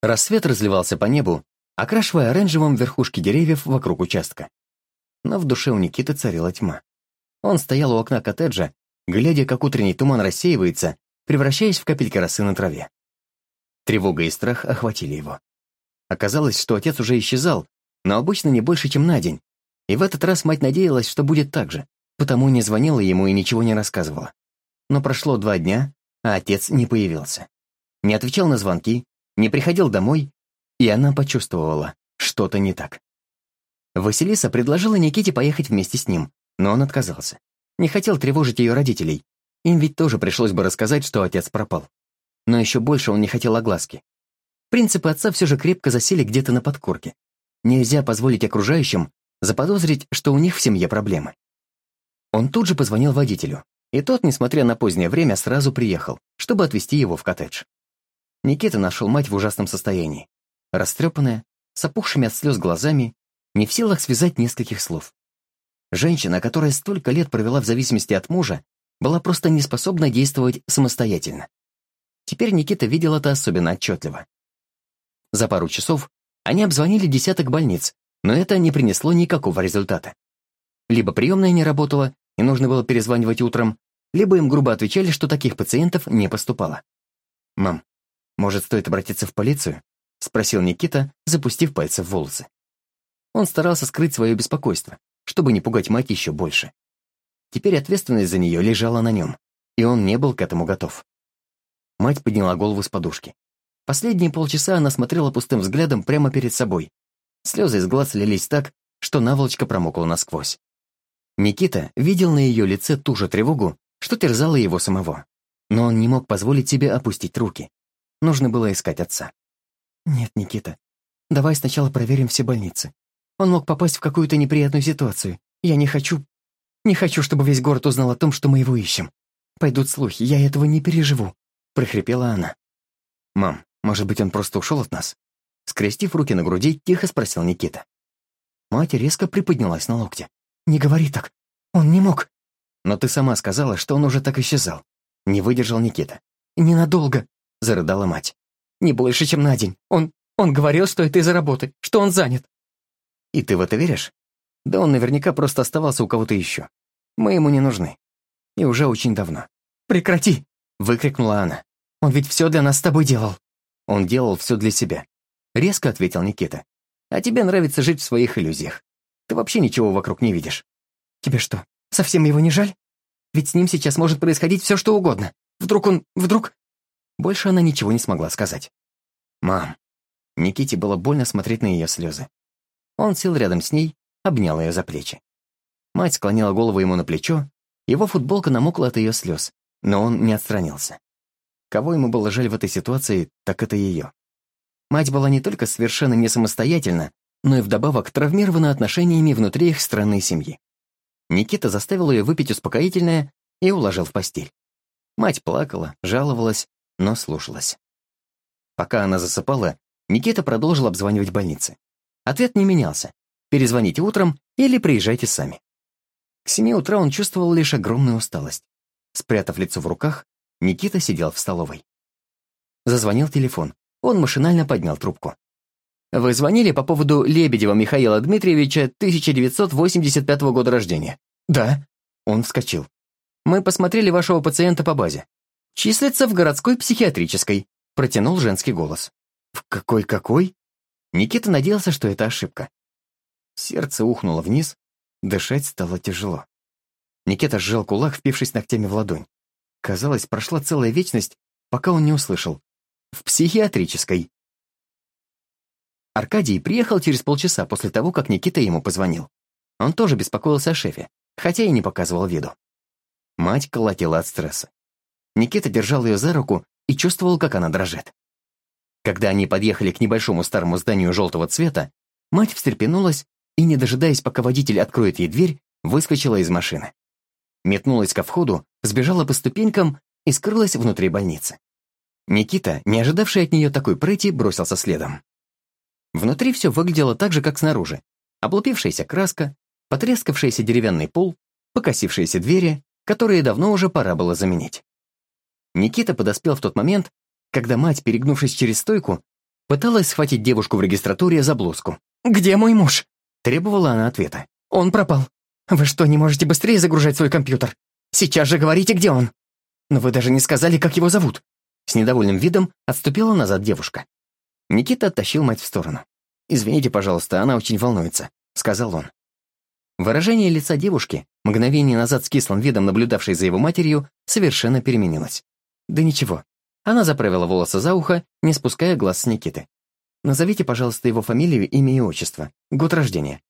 C: Рассвет разливался по небу, окрашивая оранжевым верхушки деревьев вокруг участка. Но в душе у Никиты царила тьма. Он стоял у окна коттеджа, глядя, как утренний туман рассеивается, превращаясь в капельки росы на траве. Тревога и страх охватили его. Оказалось, что отец уже исчезал, но обычно не больше, чем на день. И в этот раз мать надеялась, что будет так же, потому не звонила ему и ничего не рассказывала. Но прошло два дня, а отец не появился. Не отвечал на звонки, не приходил домой, и она почувствовала, что-то не так. Василиса предложила Никите поехать вместе с ним, но он отказался. Не хотел тревожить ее родителей, им ведь тоже пришлось бы рассказать, что отец пропал. Но еще больше он не хотел огласки. Принципы отца все же крепко засели где-то на подкорке. Нельзя позволить окружающим заподозрить, что у них в семье проблемы. Он тут же позвонил водителю, и тот, несмотря на позднее время, сразу приехал, чтобы отвезти его в коттедж. Никита нашел мать в ужасном состоянии. Растрепанная, с опухшими от слез глазами, не в силах связать нескольких слов. Женщина, которая столько лет провела в зависимости от мужа, была просто не способна действовать самостоятельно. Теперь Никита видел это особенно отчетливо. За пару часов они обзвонили десяток больниц, но это не принесло никакого результата. Либо приемная не работала, и нужно было перезванивать утром, либо им грубо отвечали, что таких пациентов не поступало. «Мам, может, стоит обратиться в полицию?» — спросил Никита, запустив пальцы в волосы. Он старался скрыть свое беспокойство, чтобы не пугать мать еще больше. Теперь ответственность за нее лежала на нем, и он не был к этому готов. Мать подняла голову с подушки. Последние полчаса она смотрела пустым взглядом прямо перед собой. Слезы из глаз лились так, что наволочка промокла насквозь. Никита видел на ее лице ту же тревогу, что терзало его самого. Но он не мог позволить себе опустить руки. Нужно было искать отца. «Нет, Никита, давай сначала проверим все больницы. Он мог попасть в какую-то неприятную ситуацию. Я не хочу...» Не хочу, чтобы весь город узнал о том, что мы его ищем. Пойдут слухи, я этого не переживу», — прохрипела она. «Мам, может быть, он просто ушел от нас?» Скрестив руки на груди, тихо спросил Никита. Мать резко приподнялась на локте. «Не говори так. Он не мог». «Но ты сама сказала, что он уже так исчезал». Не выдержал Никита. «Ненадолго», — зарыдала мать. «Не больше, чем на день. Он... он говорил, что это из-за работы, что он занят». «И ты в это веришь?» Да он наверняка просто оставался у кого-то еще. Мы ему не нужны. И уже очень давно. «Прекрати!» — выкрикнула она. «Он ведь все для нас с тобой делал!» «Он делал все для себя», — резко ответил Никита. «А тебе нравится жить в своих иллюзиях. Ты вообще ничего вокруг не видишь». «Тебе что, совсем его не жаль? Ведь с ним сейчас может происходить все, что угодно. Вдруг он... вдруг...» Больше она ничего не смогла сказать. «Мам». Никите было больно смотреть на ее слезы. Он сел рядом с ней, обнял ее за плечи. Мать склонила голову ему на плечо, его футболка намокла от ее слез, но он не отстранился. Кого ему было жаль в этой ситуации, так это ее. Мать была не только совершенно не самостоятельна, но и вдобавок травмирована отношениями внутри их странной семьи. Никита заставил ее выпить успокоительное и уложил в постель. Мать плакала, жаловалась, но слушалась. Пока она засыпала, Никита продолжил обзванивать больницы. Ответ не менялся, перезвоните утром или приезжайте сами. К семи утра он чувствовал лишь огромную усталость. Спрятав лицо в руках, Никита сидел в столовой. Зазвонил телефон. Он машинально поднял трубку. «Вы звонили по поводу Лебедева Михаила Дмитриевича 1985 года рождения?» «Да». Он вскочил. «Мы посмотрели вашего пациента по базе. Числится в городской психиатрической», — протянул женский голос. «В какой-какой?» Никита надеялся, что это ошибка. Сердце ухнуло вниз, дышать стало тяжело. Никита сжал кулак, впившись ногтями в ладонь. Казалось, прошла целая вечность, пока он не услышал. В психиатрической. Аркадий приехал через полчаса после того, как Никита ему позвонил. Он тоже беспокоился о шефе, хотя и не показывал виду. Мать колотила от стресса. Никита держал ее за руку и чувствовал, как она дрожит. Когда они подъехали к небольшому старому зданию желтого цвета, мать встрепенулась и, не дожидаясь, пока водитель откроет ей дверь, выскочила из машины. Метнулась ко входу, сбежала по ступенькам и скрылась внутри больницы. Никита, не ожидавший от нее такой прыти, бросился следом. Внутри все выглядело так же, как снаружи. Облупившаяся краска, потрескавшийся деревянный пол, покосившиеся двери, которые давно уже пора было заменить. Никита подоспел в тот момент, когда мать, перегнувшись через стойку, пыталась схватить девушку в регистратуре за блузку. «Где мой муж?» Требовала она ответа. «Он пропал. Вы что, не можете быстрее загружать свой компьютер? Сейчас же говорите, где он!» «Но вы даже не сказали, как его зовут!» С недовольным видом отступила назад девушка. Никита оттащил мать в сторону. «Извините, пожалуйста, она очень волнуется», — сказал он. Выражение лица девушки, мгновение назад с кислым видом наблюдавшей за его матерью, совершенно переменилось. Да ничего. Она заправила волосы за ухо, не спуская глаз с Никиты. Назовите, пожалуйста, его фамилию, имя и отчество, год рождения.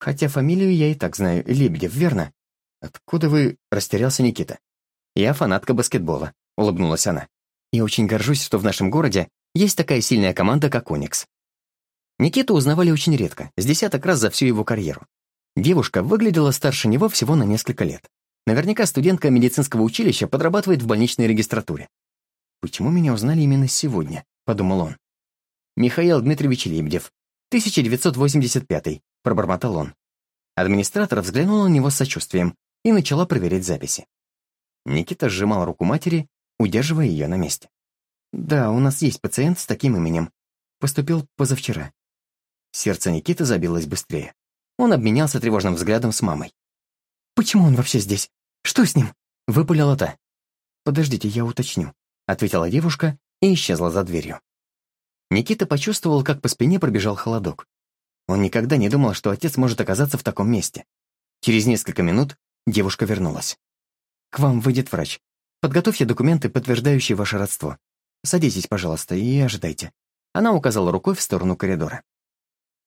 C: Хотя фамилию я и так знаю, Лебедев, верно? Откуда вы...» — растерялся Никита. «Я фанатка баскетбола», — улыбнулась она. «И очень горжусь, что в нашем городе есть такая сильная команда, как «Оникс». Никиту узнавали очень редко, с десяток раз за всю его карьеру. Девушка выглядела старше него всего на несколько лет. Наверняка студентка медицинского училища подрабатывает в больничной регистратуре. «Почему меня узнали именно сегодня?» — подумал он. Михаил Дмитриевич Лебедев, 1985», — пробормотал он. Администратор взглянула на него с сочувствием и начала проверять записи. Никита сжимал руку матери, удерживая ее на месте. «Да, у нас есть пациент с таким именем. Поступил позавчера». Сердце Никиты забилось быстрее. Он обменялся тревожным взглядом с мамой. «Почему он вообще здесь? Что с ним?» — выпалила та. «Подождите, я уточню», — ответила девушка и исчезла за дверью. Никита почувствовал, как по спине пробежал холодок. Он никогда не думал, что отец может оказаться в таком месте. Через несколько минут девушка вернулась. «К вам выйдет врач. Подготовьте документы, подтверждающие ваше родство. Садитесь, пожалуйста, и ожидайте». Она указала рукой в сторону коридора.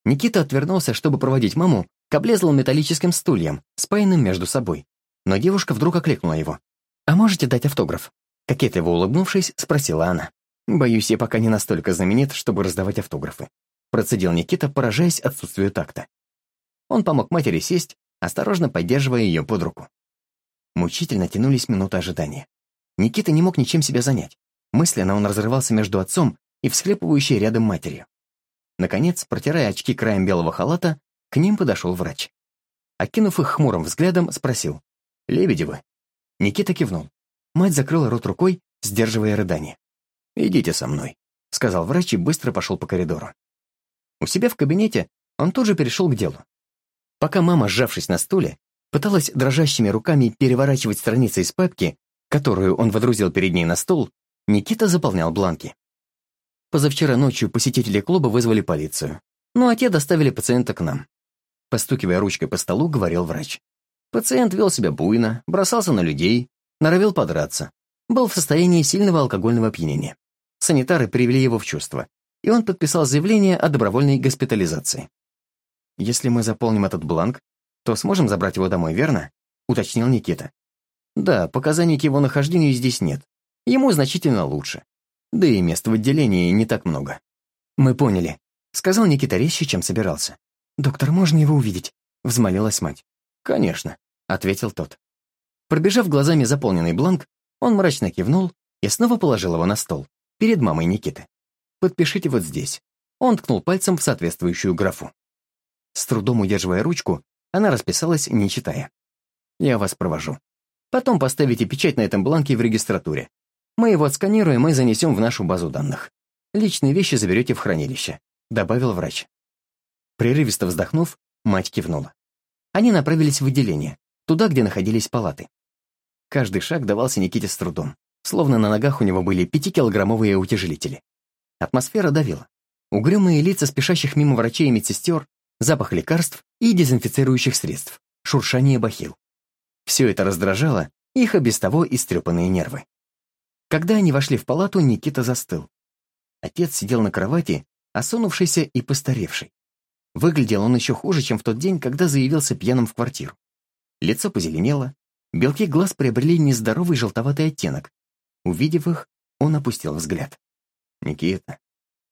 C: Никита отвернулся, чтобы проводить маму, к облезлым металлическим стульям, спаянным между собой. Но девушка вдруг окликнула его. «А можете дать автограф?» Кокетливо улыбнувшись, спросила она. «Боюсь, я пока не настолько знаменит, чтобы раздавать автографы», процедил Никита, поражаясь отсутствию такта. Он помог матери сесть, осторожно поддерживая ее под руку. Мучительно тянулись минуты ожидания. Никита не мог ничем себя занять. Мысленно он разрывался между отцом и всхлепывающей рядом матерью. Наконец, протирая очки краем белого халата, к ним подошел врач. Окинув их хмурым взглядом, спросил. «Лебедевы?» Никита кивнул. Мать закрыла рот рукой, сдерживая рыдание. «Идите со мной», — сказал врач и быстро пошел по коридору. У себя в кабинете он тут же перешел к делу. Пока мама, сжавшись на стуле, пыталась дрожащими руками переворачивать страницы из папки, которую он водрузил перед ней на стол, Никита заполнял бланки. Позавчера ночью посетители клуба вызвали полицию, ну а те доставили пациента к нам. Постукивая ручкой по столу, говорил врач. Пациент вел себя буйно, бросался на людей, норовил подраться, был в состоянии сильного алкогольного опьянения. Санитары привели его в чувство, и он подписал заявление о добровольной госпитализации. «Если мы заполним этот бланк, то сможем забрать его домой, верно?» — уточнил Никита. «Да, показаний к его нахождению здесь нет. Ему значительно лучше. Да и мест в отделении не так много». «Мы поняли», — сказал Никита резче, чем собирался. «Доктор, можно его увидеть?» — взмолилась мать. «Конечно», — ответил тот. Пробежав глазами заполненный бланк, он мрачно кивнул и снова положил его на стол перед мамой Никиты. Подпишите вот здесь. Он ткнул пальцем в соответствующую графу. С трудом удерживая ручку, она расписалась, не читая. «Я вас провожу. Потом поставите печать на этом бланке в регистратуре. Мы его отсканируем и занесем в нашу базу данных. Личные вещи заберете в хранилище», — добавил врач. Прерывисто вздохнув, мать кивнула. Они направились в отделение, туда, где находились палаты. Каждый шаг давался Никите с трудом словно на ногах у него были пятикилограммовые утяжелители. Атмосфера давила. Угрюмые лица спешащих мимо врачей и медсестер, запах лекарств и дезинфицирующих средств, шуршание бахил. Все это раздражало их и без того истрепанные нервы. Когда они вошли в палату, Никита застыл. Отец сидел на кровати, осунувшийся и постаревший. Выглядел он еще хуже, чем в тот день, когда заявился пьяным в квартиру. Лицо позеленело, белки глаз приобрели нездоровый желтоватый оттенок, Увидев их, он опустил взгляд. «Никита,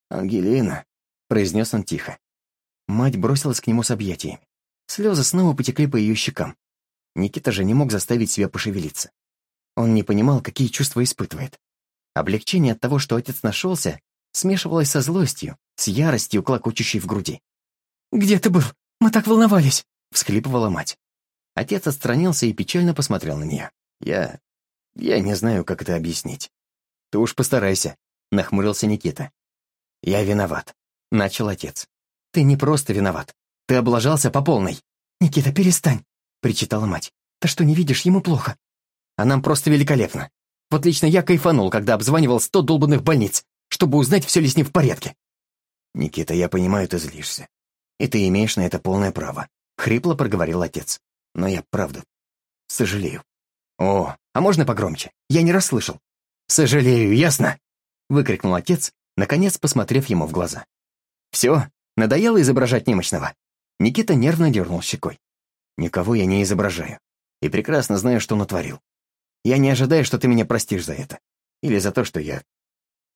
C: Ангелина», — произнес он тихо. Мать бросилась к нему с объятиями. Слезы снова потекли по ее щекам. Никита же не мог заставить себя пошевелиться. Он не понимал, какие чувства испытывает. Облегчение от того, что отец нашелся, смешивалось со злостью, с яростью, клокочущей в груди. «Где ты был? Мы так волновались!» — всхлипывала мать. Отец отстранился и печально посмотрел на нее. «Я... Я не знаю, как это объяснить. Ты уж постарайся, нахмурился Никита. Я виноват, начал отец. Ты не просто виноват. Ты облажался по полной. Никита, перестань, причитала мать. Ты что, не видишь, ему плохо. А нам просто великолепно. Вот лично я кайфанул, когда обзванивал сто долбанных больниц, чтобы узнать, все ли с ним в порядке. Никита, я понимаю, ты злишься. И ты имеешь на это полное право. Хрипло проговорил отец. Но я правда сожалею. О, а можно погромче? Я не расслышал». «Сожалею, ясно?» — выкрикнул отец, наконец посмотрев ему в глаза. «Все, надоело изображать немощного?» Никита нервно дернул щекой. «Никого я не изображаю. И прекрасно знаю, что натворил. Я не ожидаю, что ты меня простишь за это. Или за то, что я...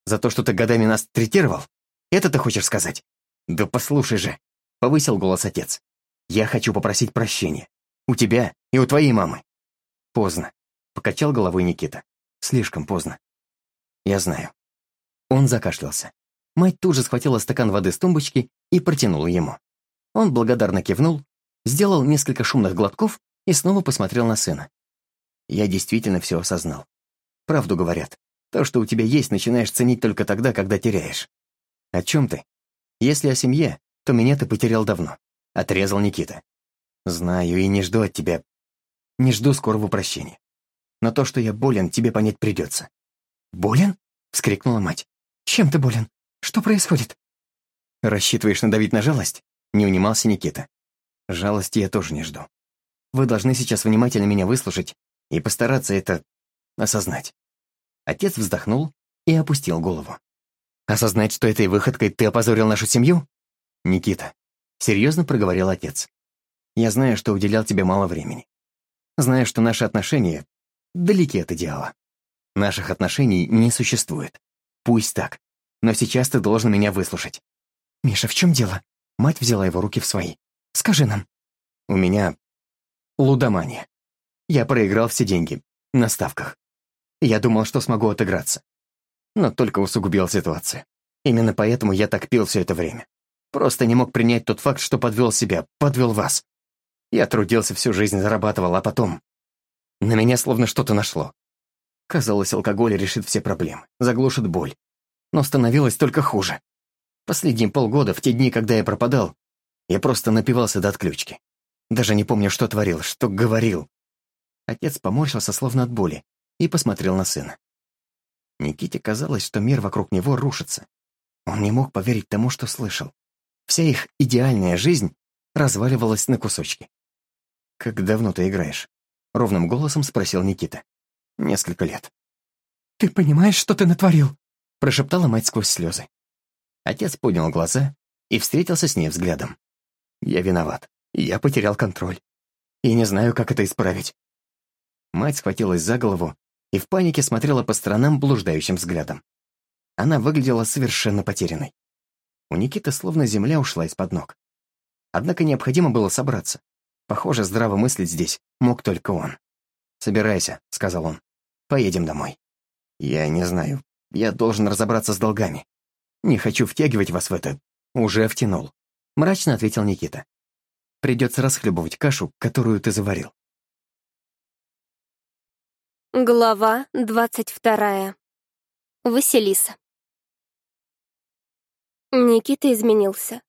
C: За то, что ты годами нас третировал? Это ты хочешь сказать?» «Да послушай же!» — повысил голос отец. «Я хочу попросить прощения. У тебя и у твоей мамы». «Поздно. Покачал головой Никита. Слишком поздно. Я знаю. Он закашлялся. Мать тут же схватила стакан воды с тумбочки и протянула ему. Он благодарно кивнул, сделал несколько шумных глотков и снова посмотрел на сына. Я действительно все осознал. Правду говорят. То, что у тебя есть, начинаешь ценить только тогда, когда теряешь. О чем ты? Если о семье, то меня ты потерял давно. Отрезал Никита. Знаю и не жду от тебя. Не жду скорого прощения но то, что я болен, тебе понять придется». «Болен?» — вскрикнула мать. «Чем ты болен? Что происходит?» «Рассчитываешь надавить на жалость?» — не унимался Никита. «Жалости я тоже не жду. Вы должны сейчас внимательно меня выслушать и постараться это осознать». Отец вздохнул и опустил голову. «Осознать, что этой выходкой ты опозорил нашу семью?» «Никита», — серьезно проговорил отец. «Я знаю, что уделял тебе мало времени. Знаю, что наши отношения далеки от идеала. Наших отношений не существует. Пусть так. Но сейчас ты должен меня выслушать. «Миша, в чем дело?» Мать взяла его руки в
A: свои. «Скажи нам». «У меня лудомания.
C: Я проиграл все деньги. На ставках. Я думал, что смогу отыграться. Но только усугубил ситуацию. Именно поэтому я так пил все это время. Просто не мог принять тот факт, что подвел себя, подвел вас. Я трудился всю жизнь, зарабатывал, а потом... На меня словно что-то нашло. Казалось, алкоголь решит все проблемы, заглушит боль. Но становилось только хуже. Последние полгода, в те дни, когда я пропадал, я просто напивался до отключки. Даже не помню, что творил, что говорил. Отец поморщился, словно от боли, и посмотрел на сына. Никите казалось, что мир вокруг него рушится. Он не мог поверить тому, что слышал. Вся их идеальная жизнь разваливалась на кусочки. «Как давно ты играешь?» — ровным голосом
A: спросил Никита. «Несколько лет». «Ты понимаешь, что ты натворил?» — прошептала мать сквозь слезы. Отец поднял глаза и встретился с ней взглядом.
C: «Я виноват. Я потерял контроль. И не знаю, как это исправить». Мать схватилась за голову и в панике смотрела по сторонам блуждающим взглядом. Она выглядела совершенно потерянной. У Никиты словно земля ушла из-под ног. Однако необходимо было собраться. Похоже, здраво мыслить здесь мог только он. «Собирайся», — сказал он. «Поедем домой». «Я не знаю. Я должен разобраться с долгами. Не хочу втягивать вас в это. Уже втянул», — мрачно ответил Никита.
A: «Придется расхлебывать кашу, которую ты заварил». Глава двадцать вторая. Василиса. Никита изменился.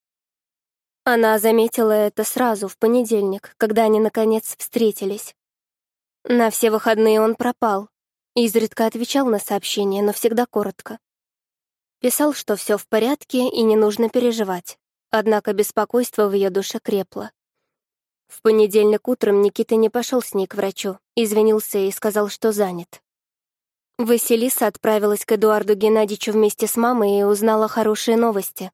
A: Она заметила это сразу, в понедельник, когда они, наконец, встретились. На
B: все выходные он пропал. Изредка отвечал на сообщения, но всегда коротко. Писал, что все в порядке и не нужно переживать. Однако беспокойство в ее душе крепло. В понедельник утром Никита не пошел с ней к врачу, извинился и сказал, что занят. Василиса отправилась к Эдуарду Геннадьевичу вместе с мамой и узнала хорошие новости.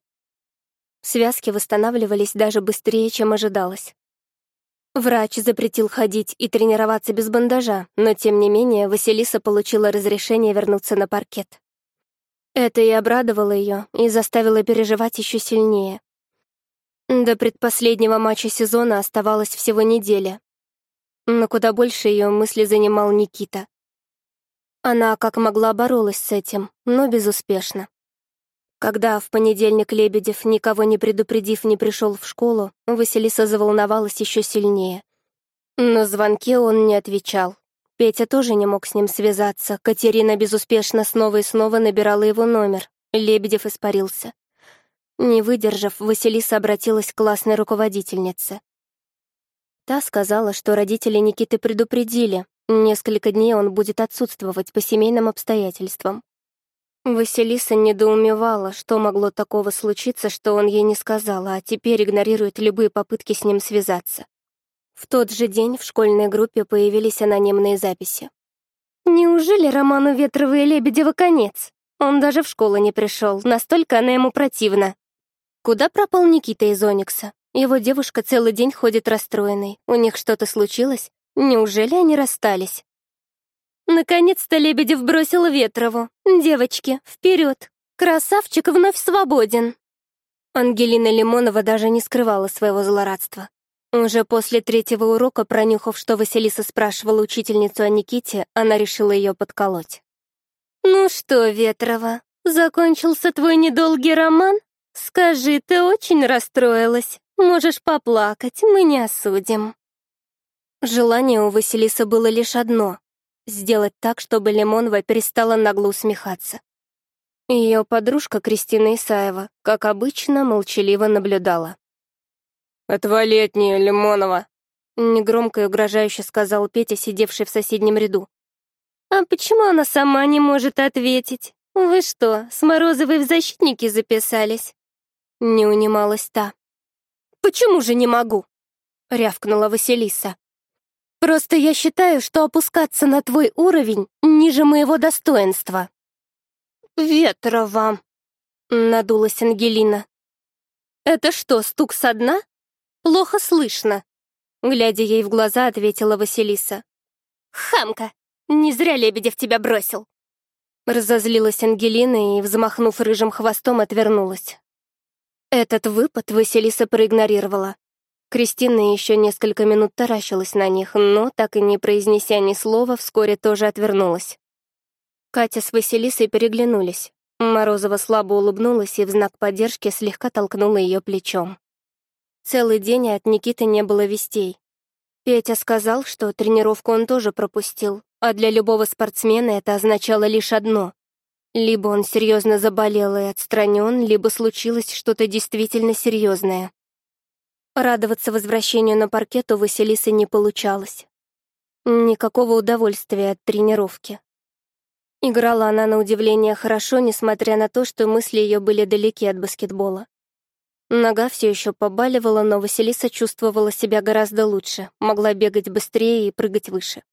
B: Связки восстанавливались даже быстрее, чем ожидалось. Врач запретил ходить и тренироваться без бандажа, но тем не менее Василиса получила разрешение вернуться на паркет. Это и обрадовало ее, и заставило переживать еще сильнее. До предпоследнего матча сезона оставалась всего неделя. Но куда больше ее мысли занимал Никита. Она как могла боролась с этим, но безуспешно. Когда в понедельник Лебедев, никого не предупредив, не пришел в школу, Василиса заволновалась еще сильнее. На звонки он не отвечал. Петя тоже не мог с ним связаться. Катерина безуспешно снова и снова набирала его номер. Лебедев испарился. Не выдержав, Василиса обратилась к классной руководительнице. Та сказала, что родители Никиты предупредили. Несколько дней он будет отсутствовать по семейным обстоятельствам. Василиса недоумевала, что могло такого случиться, что он ей не сказал, а теперь игнорирует любые попытки с ним связаться. В тот же день в школьной группе появились анонимные записи. «Неужели Роману Ветровые и Лебедева конец? Он даже в школу не пришел, настолько она ему противна». Куда пропал Никита из Оникса? Его девушка целый день ходит расстроенной. У них что-то случилось? Неужели они расстались? Наконец-то Лебедев бросил Ветрову. «Девочки, вперед! Красавчик вновь свободен!» Ангелина Лимонова даже не скрывала своего злорадства. Уже после третьего урока, пронюхав, что Василиса спрашивала учительницу о Никите, она решила ее подколоть. «Ну что, Ветрова, закончился твой недолгий роман? Скажи, ты очень расстроилась. Можешь поплакать, мы не осудим». Желание у Василисы было лишь одно сделать так, чтобы Лимонова перестала нагло усмехаться. Ее подружка Кристина Исаева, как обычно, молчаливо наблюдала. «Отвали от нее, Лимонова!» — негромко и угрожающе сказал Петя, сидевший в соседнем ряду. «А почему она сама не может ответить? Вы что, с Морозовой в защитники записались?» Не унималась та. «Почему же не могу?» — рявкнула Василиса.
A: Просто я считаю, что опускаться
B: на твой уровень ниже моего достоинства». «Ветрова», — надулась Ангелина. «Это что, стук со дна? Плохо слышно», — глядя ей в глаза, ответила Василиса. «Хамка! Не зря в тебя бросил!» Разозлилась Ангелина и, взмахнув рыжим хвостом, отвернулась. Этот выпад Василиса проигнорировала. Кристина еще несколько минут таращилась на них, но, так и не произнеся ни слова, вскоре тоже отвернулась. Катя с Василисой переглянулись. Морозова слабо улыбнулась и в знак поддержки слегка толкнула ее плечом. Целый день от Никиты не было вестей. Петя сказал, что тренировку он тоже пропустил, а для любого спортсмена это означало лишь одно. Либо он серьезно заболел и отстранен, либо случилось что-то действительно серьезное. Радоваться возвращению на паркет у Василисы не получалось. Никакого удовольствия от тренировки. Играла она на удивление хорошо, несмотря на то, что мысли ее были далеки от баскетбола. Нога все еще побаливала, но Василиса чувствовала себя гораздо лучше, могла бегать быстрее и прыгать выше.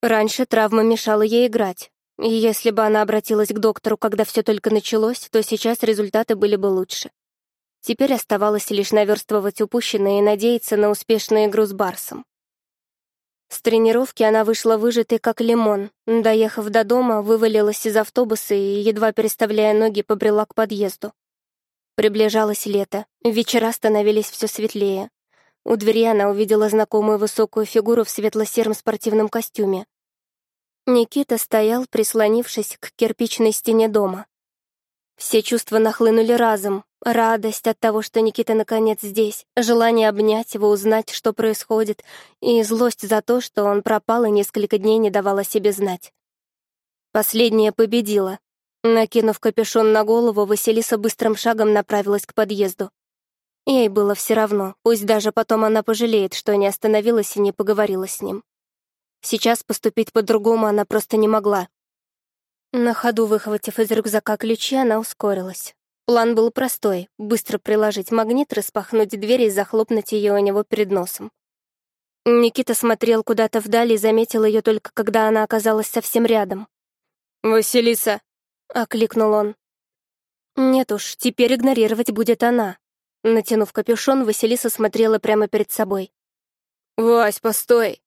B: Раньше травма мешала ей играть, и если бы она обратилась к доктору, когда все только началось, то сейчас результаты были бы лучше. Теперь оставалось лишь наверстывать упущенное и надеяться на успешную игру с Барсом. С тренировки она вышла выжатой, как лимон. Доехав до дома, вывалилась из автобуса и, едва переставляя ноги, побрела к подъезду. Приближалось лето, вечера становились все светлее. У двери она увидела знакомую высокую фигуру в светло-сером спортивном костюме. Никита стоял, прислонившись к кирпичной стене дома. Все чувства нахлынули разом. Радость от того, что Никита наконец здесь, желание обнять его, узнать, что происходит, и злость за то, что он пропал и несколько дней не давал о себе знать. Последняя победила. Накинув капюшон на голову, Василиса быстрым шагом направилась к подъезду. Ей было все равно, пусть даже потом она пожалеет, что не остановилась и не поговорила с ним. Сейчас поступить по-другому она просто не могла, на ходу выхватив из рюкзака ключи, она ускорилась. План был простой — быстро приложить магнит, распахнуть дверь и захлопнуть ее у него перед носом. Никита смотрел куда-то вдали и заметил ее только, когда она оказалась совсем рядом.
A: «Василиса!»
B: — окликнул он. «Нет уж, теперь игнорировать будет она». Натянув капюшон, Василиса смотрела прямо перед собой.
A: «Вась, постой!»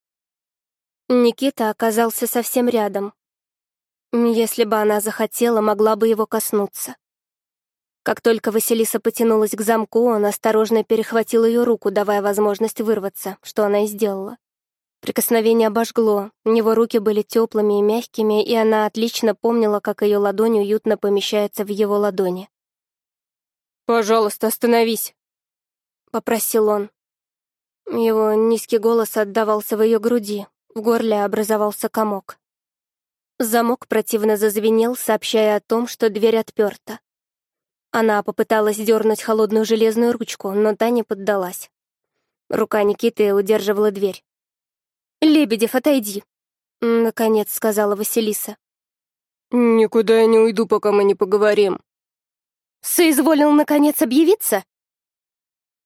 B: Никита оказался совсем рядом, если бы она захотела, могла бы его коснуться. Как только Василиса потянулась к замку, он осторожно перехватил ее руку, давая возможность вырваться, что она и сделала. Прикосновение обожгло, Его руки были теплыми и мягкими, и она отлично помнила, как ее ладонь уютно помещается в его ладони.
A: «Пожалуйста, остановись!» — попросил он. Его низкий голос отдавался в ее груди, в горле образовался
B: комок. Замок противно зазвенел, сообщая о том, что дверь отперта. Она попыталась дернуть холодную железную ручку, но та не поддалась. Рука Никиты удерживала дверь. «Лебедев, отойди!» — наконец сказала Василиса.
A: «Никуда я не уйду, пока мы не поговорим».
B: «Соизволил, наконец, объявиться?»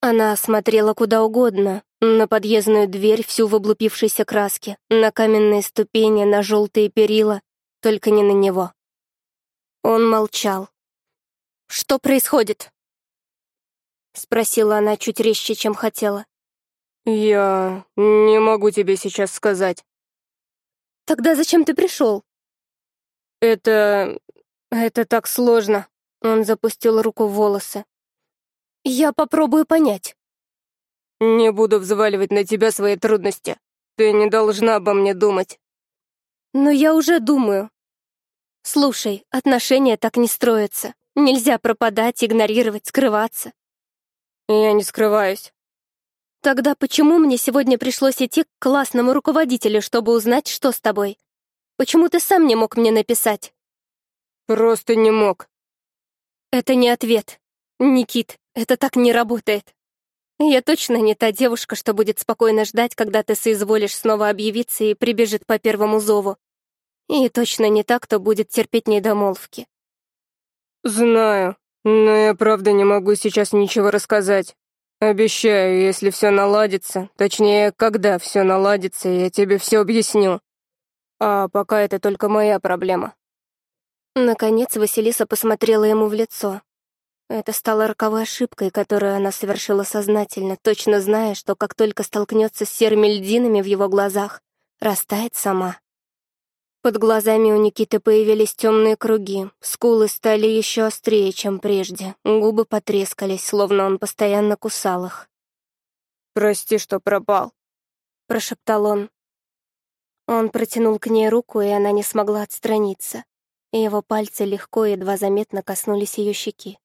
B: Она смотрела куда угодно. На подъездную дверь всю в облупившейся краске, на каменные ступени,
A: на желтые перила, только не на него. Он молчал. «Что происходит?» Спросила она чуть резче, чем хотела. «Я не могу тебе сейчас сказать». «Тогда зачем ты пришел?» «Это... это так сложно». Он запустил руку в волосы. Я попробую понять. Не буду взваливать на тебя свои трудности. Ты не должна обо мне думать.
B: Но я уже думаю. Слушай, отношения так не строятся. Нельзя
A: пропадать,
B: игнорировать, скрываться.
A: Я не скрываюсь.
B: Тогда почему мне сегодня пришлось идти к классному руководителю, чтобы узнать, что с тобой?
A: Почему ты сам не мог мне написать? Просто не мог. Это не ответ. Никит, это так не работает. Я точно
B: не та девушка, что будет спокойно ждать, когда ты соизволишь снова объявиться и прибежит по первому зову. И точно не та, кто будет терпеть недомолвки. Знаю, но я правда не могу сейчас ничего рассказать. Обещаю, если все наладится, точнее, когда все наладится, я тебе все объясню. А пока это только моя проблема. Наконец Василиса посмотрела ему в лицо. Это стало роковой ошибкой, которую она совершила сознательно, точно зная, что как только столкнется с серыми льдинами в его глазах, растает сама. Под глазами у Никиты появились темные круги, скулы стали еще острее, чем прежде, губы потрескались, словно он постоянно кусал их.
A: «Прости, что пропал»,
B: — прошептал он. Он протянул к ней руку, и она не смогла отстраниться. Его пальцы легко и едва заметно коснулись
A: ее щеки.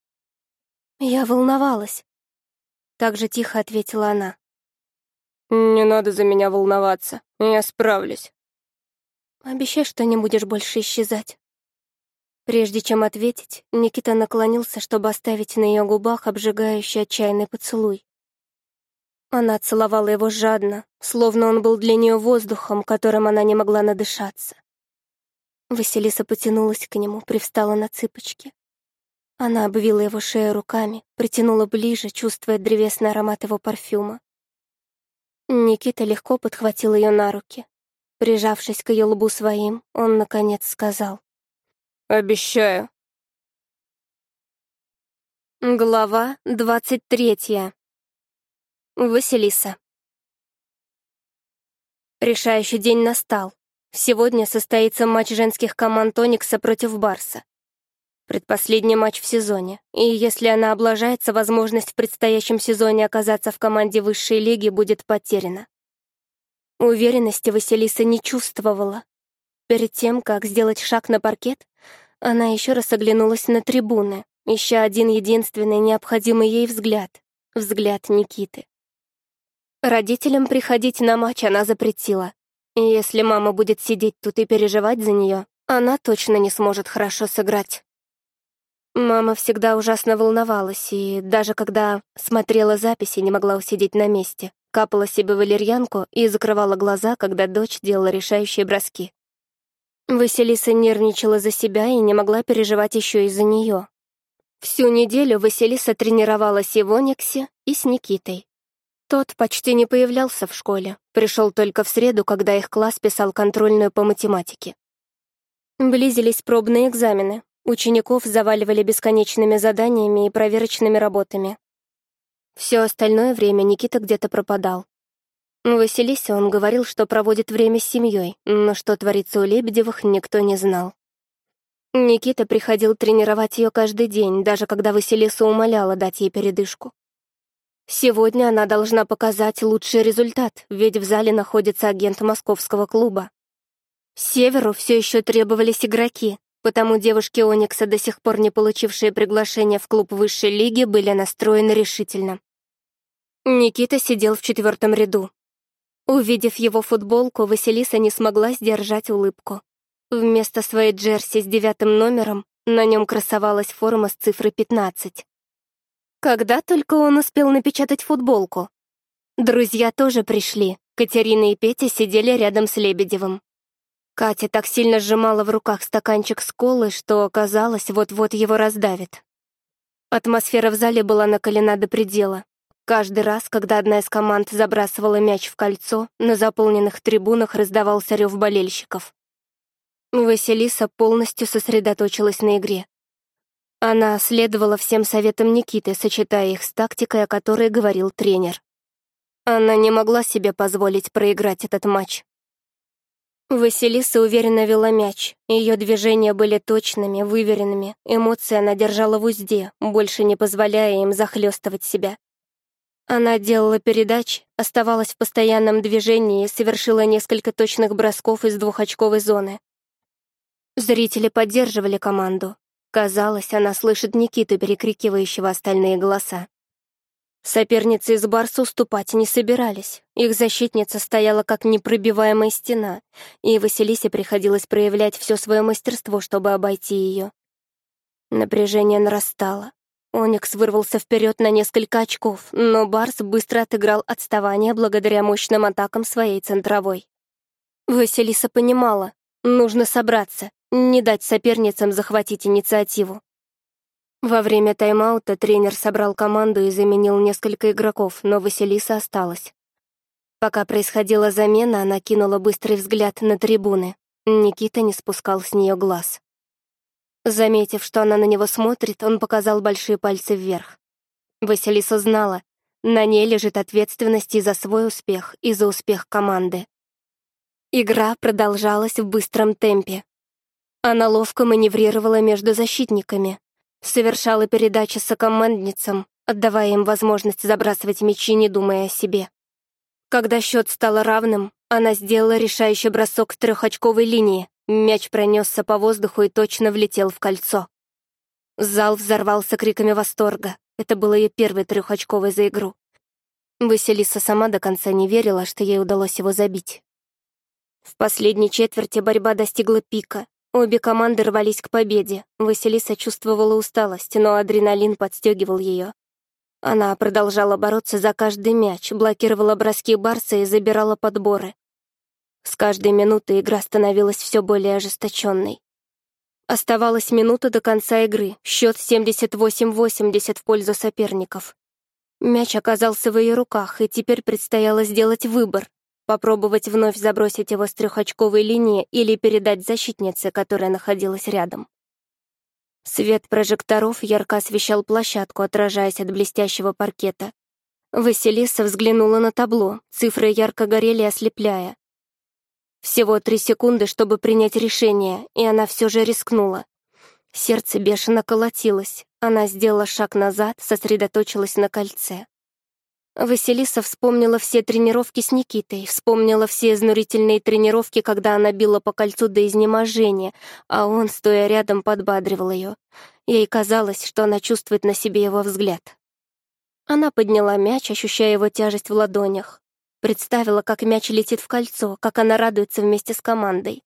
A: Я волновалась. Так же тихо ответила она. «Не надо за меня волноваться, я справлюсь».
B: «Обещай, что не будешь больше исчезать». Прежде чем ответить, Никита наклонился, чтобы оставить на ее губах обжигающий отчаянный поцелуй. Она целовала его жадно, словно он был для нее воздухом, которым она не могла надышаться. Василиса потянулась к нему, привстала на цыпочки. Она обвила его шею руками, притянула ближе, чувствуя древесный аромат его парфюма.
A: Никита легко подхватил ее на руки. Прижавшись к ее лбу своим, он, наконец, сказал. «Обещаю». Глава двадцать третья. Василиса. Решающий день настал.
B: Сегодня состоится матч женских команд Тоникса против Барса. Предпоследний матч в сезоне, и если она облажается, возможность в предстоящем сезоне оказаться в команде высшей лиги будет потеряна. Уверенности Василиса не чувствовала. Перед тем, как сделать шаг на паркет, она еще раз оглянулась на трибуны, ища один-единственный необходимый ей взгляд — взгляд Никиты. Родителям приходить на матч она запретила. И если мама будет сидеть тут и переживать за нее, она точно не сможет хорошо сыграть. Мама всегда ужасно волновалась, и даже когда смотрела записи, не могла усидеть на месте. Капала себе валерьянку и закрывала глаза, когда дочь делала решающие броски. Василиса нервничала за себя и не могла переживать еще и за нее. Всю неделю Василиса тренировалась и в Ониксе, и с Никитой. Тот почти не появлялся в школе, пришел только в среду, когда их класс писал контрольную по математике. Близились пробные экзамены, Учеников заваливали бесконечными заданиями и проверочными работами. Все остальное время Никита где-то пропадал. Василисе он говорил, что проводит время с семьей, но что творится у Лебедевых, никто не знал. Никита приходил тренировать ее каждый день, даже когда Василиса умоляла дать ей передышку. Сегодня она должна показать лучший результат, ведь в зале находится агент московского клуба. Северу все еще требовались игроки, Потому девушки Оникса, до сих пор не получившие приглашение в клуб высшей лиги, были настроены решительно. Никита сидел в четвертом ряду. Увидев его футболку, Василиса не смогла сдержать улыбку. Вместо своей джерси с девятым номером на нем красовалась форма с цифрой 15. Когда только он успел напечатать футболку? Друзья тоже пришли. Катерина и Петя сидели рядом с Лебедевым. Катя так сильно сжимала в руках стаканчик с колы, что, казалось, вот-вот его раздавит. Атмосфера в зале была накалена до предела. Каждый раз, когда одна из команд забрасывала мяч в кольцо, на заполненных трибунах раздавался рев болельщиков. Василиса полностью сосредоточилась на игре. Она следовала всем советам Никиты, сочетая их с тактикой, о которой говорил тренер. Она не могла себе позволить проиграть этот матч. Василиса уверенно вела мяч. Ее движения были точными, выверенными. Эмоции она держала в узде, больше не позволяя им захлестывать себя. Она делала передачи, оставалась в постоянном движении и совершила несколько точных бросков из двухочковой зоны. Зрители поддерживали команду. Казалось, она слышит Никиту, перекрикивающего остальные голоса. Соперницы из Барса уступать не собирались. Их защитница стояла как непробиваемая стена, и Василисе приходилось проявлять все свое мастерство, чтобы обойти ее. Напряжение нарастало. Оникс вырвался вперед на несколько очков, но Барс быстро отыграл отставание благодаря мощным атакам своей центровой. Василиса понимала, нужно собраться, не дать соперницам захватить инициативу. Во время тайм-аута тренер собрал команду и заменил несколько игроков, но Василиса осталась. Пока происходила замена, она кинула быстрый взгляд на трибуны. Никита не спускал с нее глаз. Заметив, что она на него смотрит, он показал большие пальцы вверх. Василиса знала, на ней лежит ответственность и за свой успех, и за успех команды. Игра продолжалась в быстром темпе. Она ловко маневрировала между защитниками, Совершала передачи сокомандницам, отдавая им возможность забрасывать мячи, не думая о себе. Когда счет стал равным, она сделала решающий бросок с трехочковой линии. Мяч пронесся по воздуху и точно влетел в кольцо. Зал взорвался криками восторга. Это был ее первый трехочковый за игру. Василиса сама до конца не верила, что ей удалось его забить. В последней четверти борьба достигла пика. Обе команды рвались к победе. Василиса чувствовала усталость, но адреналин подстегивал ее. Она продолжала бороться за каждый мяч, блокировала броски Барса и забирала подборы. С каждой минуты игра становилась все более ожесточенной. Оставалась минута до конца игры, счет 78-80 в пользу соперников. Мяч оказался в ее руках, и теперь предстояло сделать выбор попробовать вновь забросить его с трехочковой линии или передать защитнице, которая находилась рядом. Свет прожекторов ярко освещал площадку, отражаясь от блестящего паркета. Василиса взглянула на табло, цифры ярко горели, ослепляя. Всего три секунды, чтобы принять решение, и она все же рискнула. Сердце бешено колотилось, она сделала шаг назад, сосредоточилась на кольце. Василиса вспомнила все тренировки с Никитой, вспомнила все изнурительные тренировки, когда она била по кольцу до изнеможения, а он, стоя рядом, подбадривал ее. Ей казалось, что она чувствует на себе его взгляд. Она подняла мяч, ощущая его тяжесть в ладонях. Представила, как мяч летит в кольцо, как она радуется вместе с командой.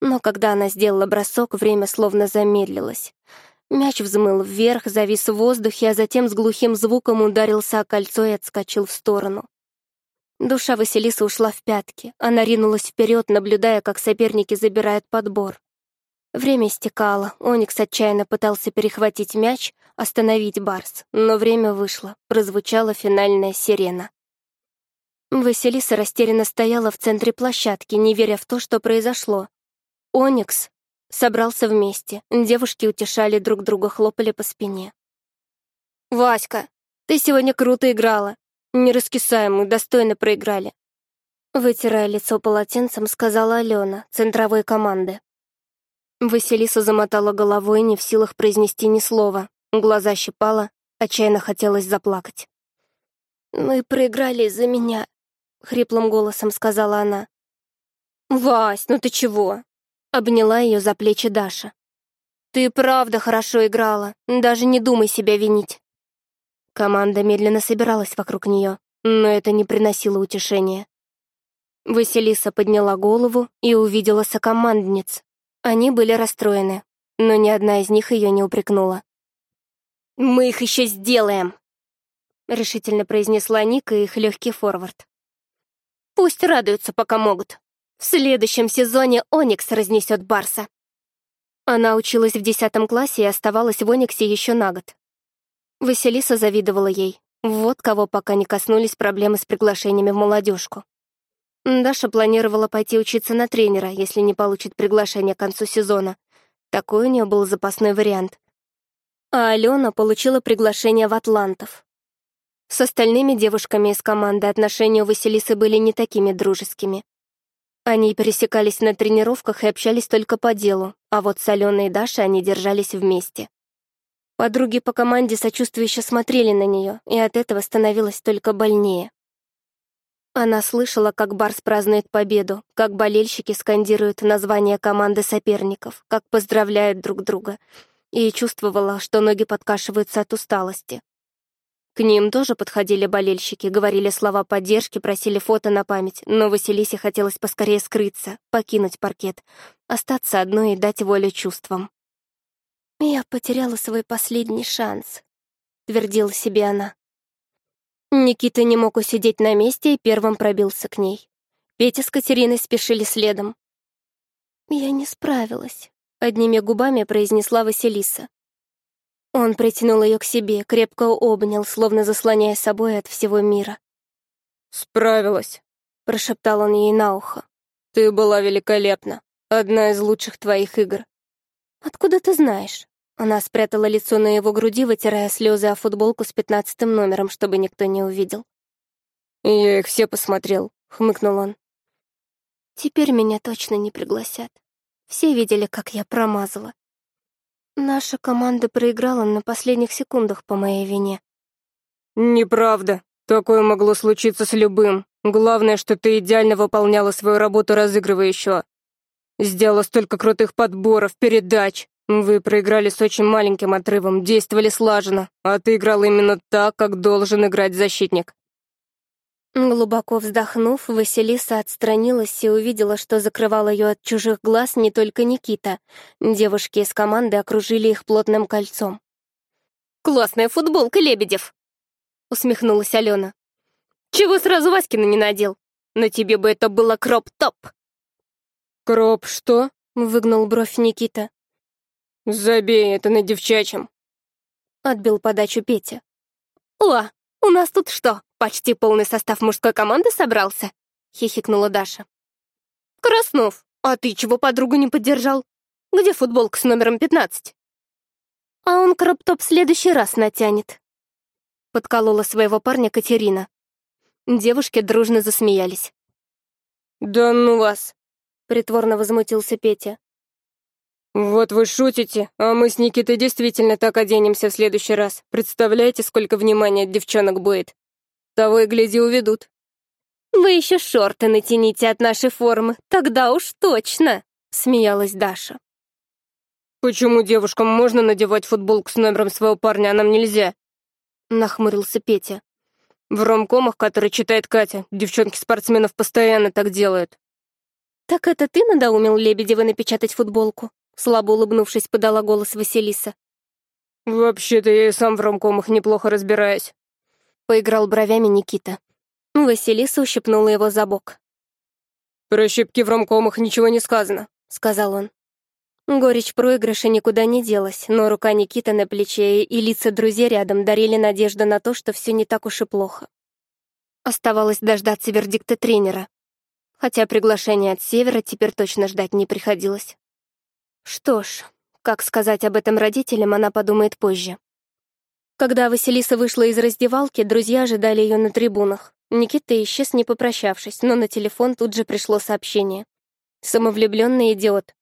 B: Но когда она сделала бросок, время словно замедлилось. Мяч взмыл вверх, завис в воздухе, а затем с глухим звуком ударился о кольцо и отскочил в сторону. Душа Василиса ушла в пятки. Она ринулась вперед, наблюдая, как соперники забирают подбор. Время стекало. Оникс отчаянно пытался перехватить мяч, остановить Барс, но время вышло. Прозвучала финальная сирена. Василиса растерянно стояла в центре площадки, не веря в то, что произошло. Оникс Собрался вместе, девушки утешали друг друга, хлопали по спине. «Васька, ты сегодня круто играла. Не раскисаем, мы достойно проиграли». Вытирая лицо полотенцем, сказала Алена, центровой команды. Василиса замотала головой, не в силах произнести ни слова. Глаза щипала, отчаянно хотелось заплакать. «Мы проиграли из-за меня», — хриплым голосом сказала она. «Вась, ну ты чего? Обняла ее за плечи Даша. «Ты правда хорошо играла, даже не думай себя винить». Команда медленно собиралась вокруг нее, но это не приносило утешения. Василиса подняла голову и увидела сокомандниц. Они были расстроены, но ни одна из них ее не упрекнула. «Мы их еще сделаем!» — решительно произнесла Ника их легкий форвард. «Пусть радуются, пока могут!» В следующем сезоне Оникс разнесет Барса. Она училась в 10 классе и оставалась в Ониксе еще на год. Василиса завидовала ей. Вот кого пока не коснулись проблемы с приглашениями в молодежку. Даша планировала пойти учиться на тренера, если не получит приглашение к концу сезона. Такой у нее был запасной вариант. А Алена получила приглашение в Атлантов. С остальными девушками из команды отношения у Василисы были не такими дружескими. Они пересекались на тренировках и общались только по делу, а вот с Аленой и Дашей они держались вместе. Подруги по команде сочувствующе смотрели на нее, и от этого становилось только больнее. Она слышала, как Барс празднует победу, как болельщики скандируют название команды соперников, как поздравляют друг друга, и чувствовала, что ноги подкашиваются от усталости. К ним тоже подходили болельщики, говорили слова поддержки, просили фото на память, но Василисе хотелось поскорее скрыться, покинуть паркет, остаться одной и дать волю чувствам. «Я потеряла свой последний шанс», — твердила себе она. Никита не мог усидеть на месте и первым пробился к ней. Петя с Катериной спешили следом. «Я не справилась», — одними губами произнесла Василиса. Он притянул ее к себе, крепко обнял, словно заслоняя собой от всего мира. «Справилась», — прошептал он ей на ухо. «Ты была великолепна. Одна из лучших твоих игр». «Откуда ты знаешь?» Она спрятала лицо на его груди, вытирая слезы о футболку с пятнадцатым номером, чтобы никто не увидел. «Я их все посмотрел», — хмыкнул он. «Теперь меня точно не пригласят. Все видели, как я промазала. Наша команда проиграла на последних секундах по моей вине.
A: Неправда. Такое могло случиться с
B: любым. Главное, что ты идеально выполняла свою работу разыгрывающего. Сделала столько крутых подборов, передач. Вы проиграли с очень маленьким отрывом, действовали слаженно, а ты играл именно так, как должен играть защитник. Глубоко вздохнув, Василиса отстранилась и увидела, что закрывал ее от чужих глаз не только Никита. Девушки из команды окружили их плотным кольцом. «Классная футболка, Лебедев!» — усмехнулась Алена. «Чего
D: сразу
A: Васькина не надел? На тебе бы это было кроп-топ!» «Кроп что?» — Выгнал бровь Никита. «Забей это на девчачьем!»
B: — отбил подачу Петя. «О, у нас тут что, «Почти полный состав мужской
A: команды собрался?» — хихикнула Даша. «Краснов, а ты чего подругу не поддержал? Где футболка с номером 15?» «А он кроптоп в
B: следующий раз натянет», — подколола своего парня Катерина. Девушки дружно засмеялись. «Да ну вас!» — притворно возмутился Петя.
A: «Вот вы шутите,
B: а мы с Никитой действительно так оденемся в следующий раз. Представляете, сколько внимания от девчонок будет?» Того и гляди уведут. «Вы еще шорты натяните от нашей формы, тогда уж точно!» — смеялась Даша. «Почему девушкам можно надевать футболку с номером своего парня, а нам нельзя?» — нахмурился Петя. «В ромкомах, которые читает Катя, девчонки спортсменов постоянно так делают». «Так это ты надоумил Лебедева напечатать футболку?» Слабо улыбнувшись, подала голос Василиса. «Вообще-то я и сам в ромкомах неплохо разбираюсь». Поиграл бровями Никита. Василиса ущипнула его за бок. «Про щипки в ромкомах ничего не сказано», — сказал он. Горечь проигрыша никуда не делась, но рука Никита на плече и лица друзей рядом дарили надежду на то, что все не так уж и плохо. Оставалось дождаться вердикта тренера. Хотя приглашение от Севера теперь точно ждать не приходилось. Что ж, как сказать об этом родителям, она подумает позже. Когда Василиса вышла из раздевалки, друзья ожидали ее на трибунах. Никита исчез, не попрощавшись, но на телефон тут же пришло сообщение. «Самовлюбленный идиот.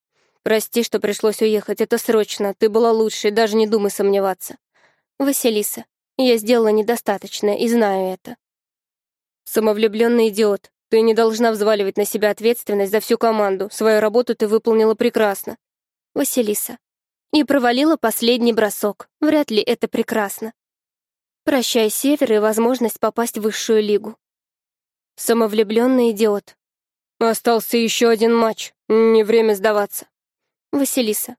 B: Прости, что пришлось уехать, это срочно, ты была лучшей, даже не думай сомневаться. Василиса, я сделала недостаточно и знаю это». «Самовлюбленный идиот, ты не должна взваливать на себя ответственность за всю команду, свою работу ты выполнила прекрасно». «Василиса, и провалила последний бросок. Вряд ли это прекрасно. Прощай север и возможность попасть в высшую лигу. Самовлюбленный идиот. Остался еще один матч. Не время сдаваться. Василиса,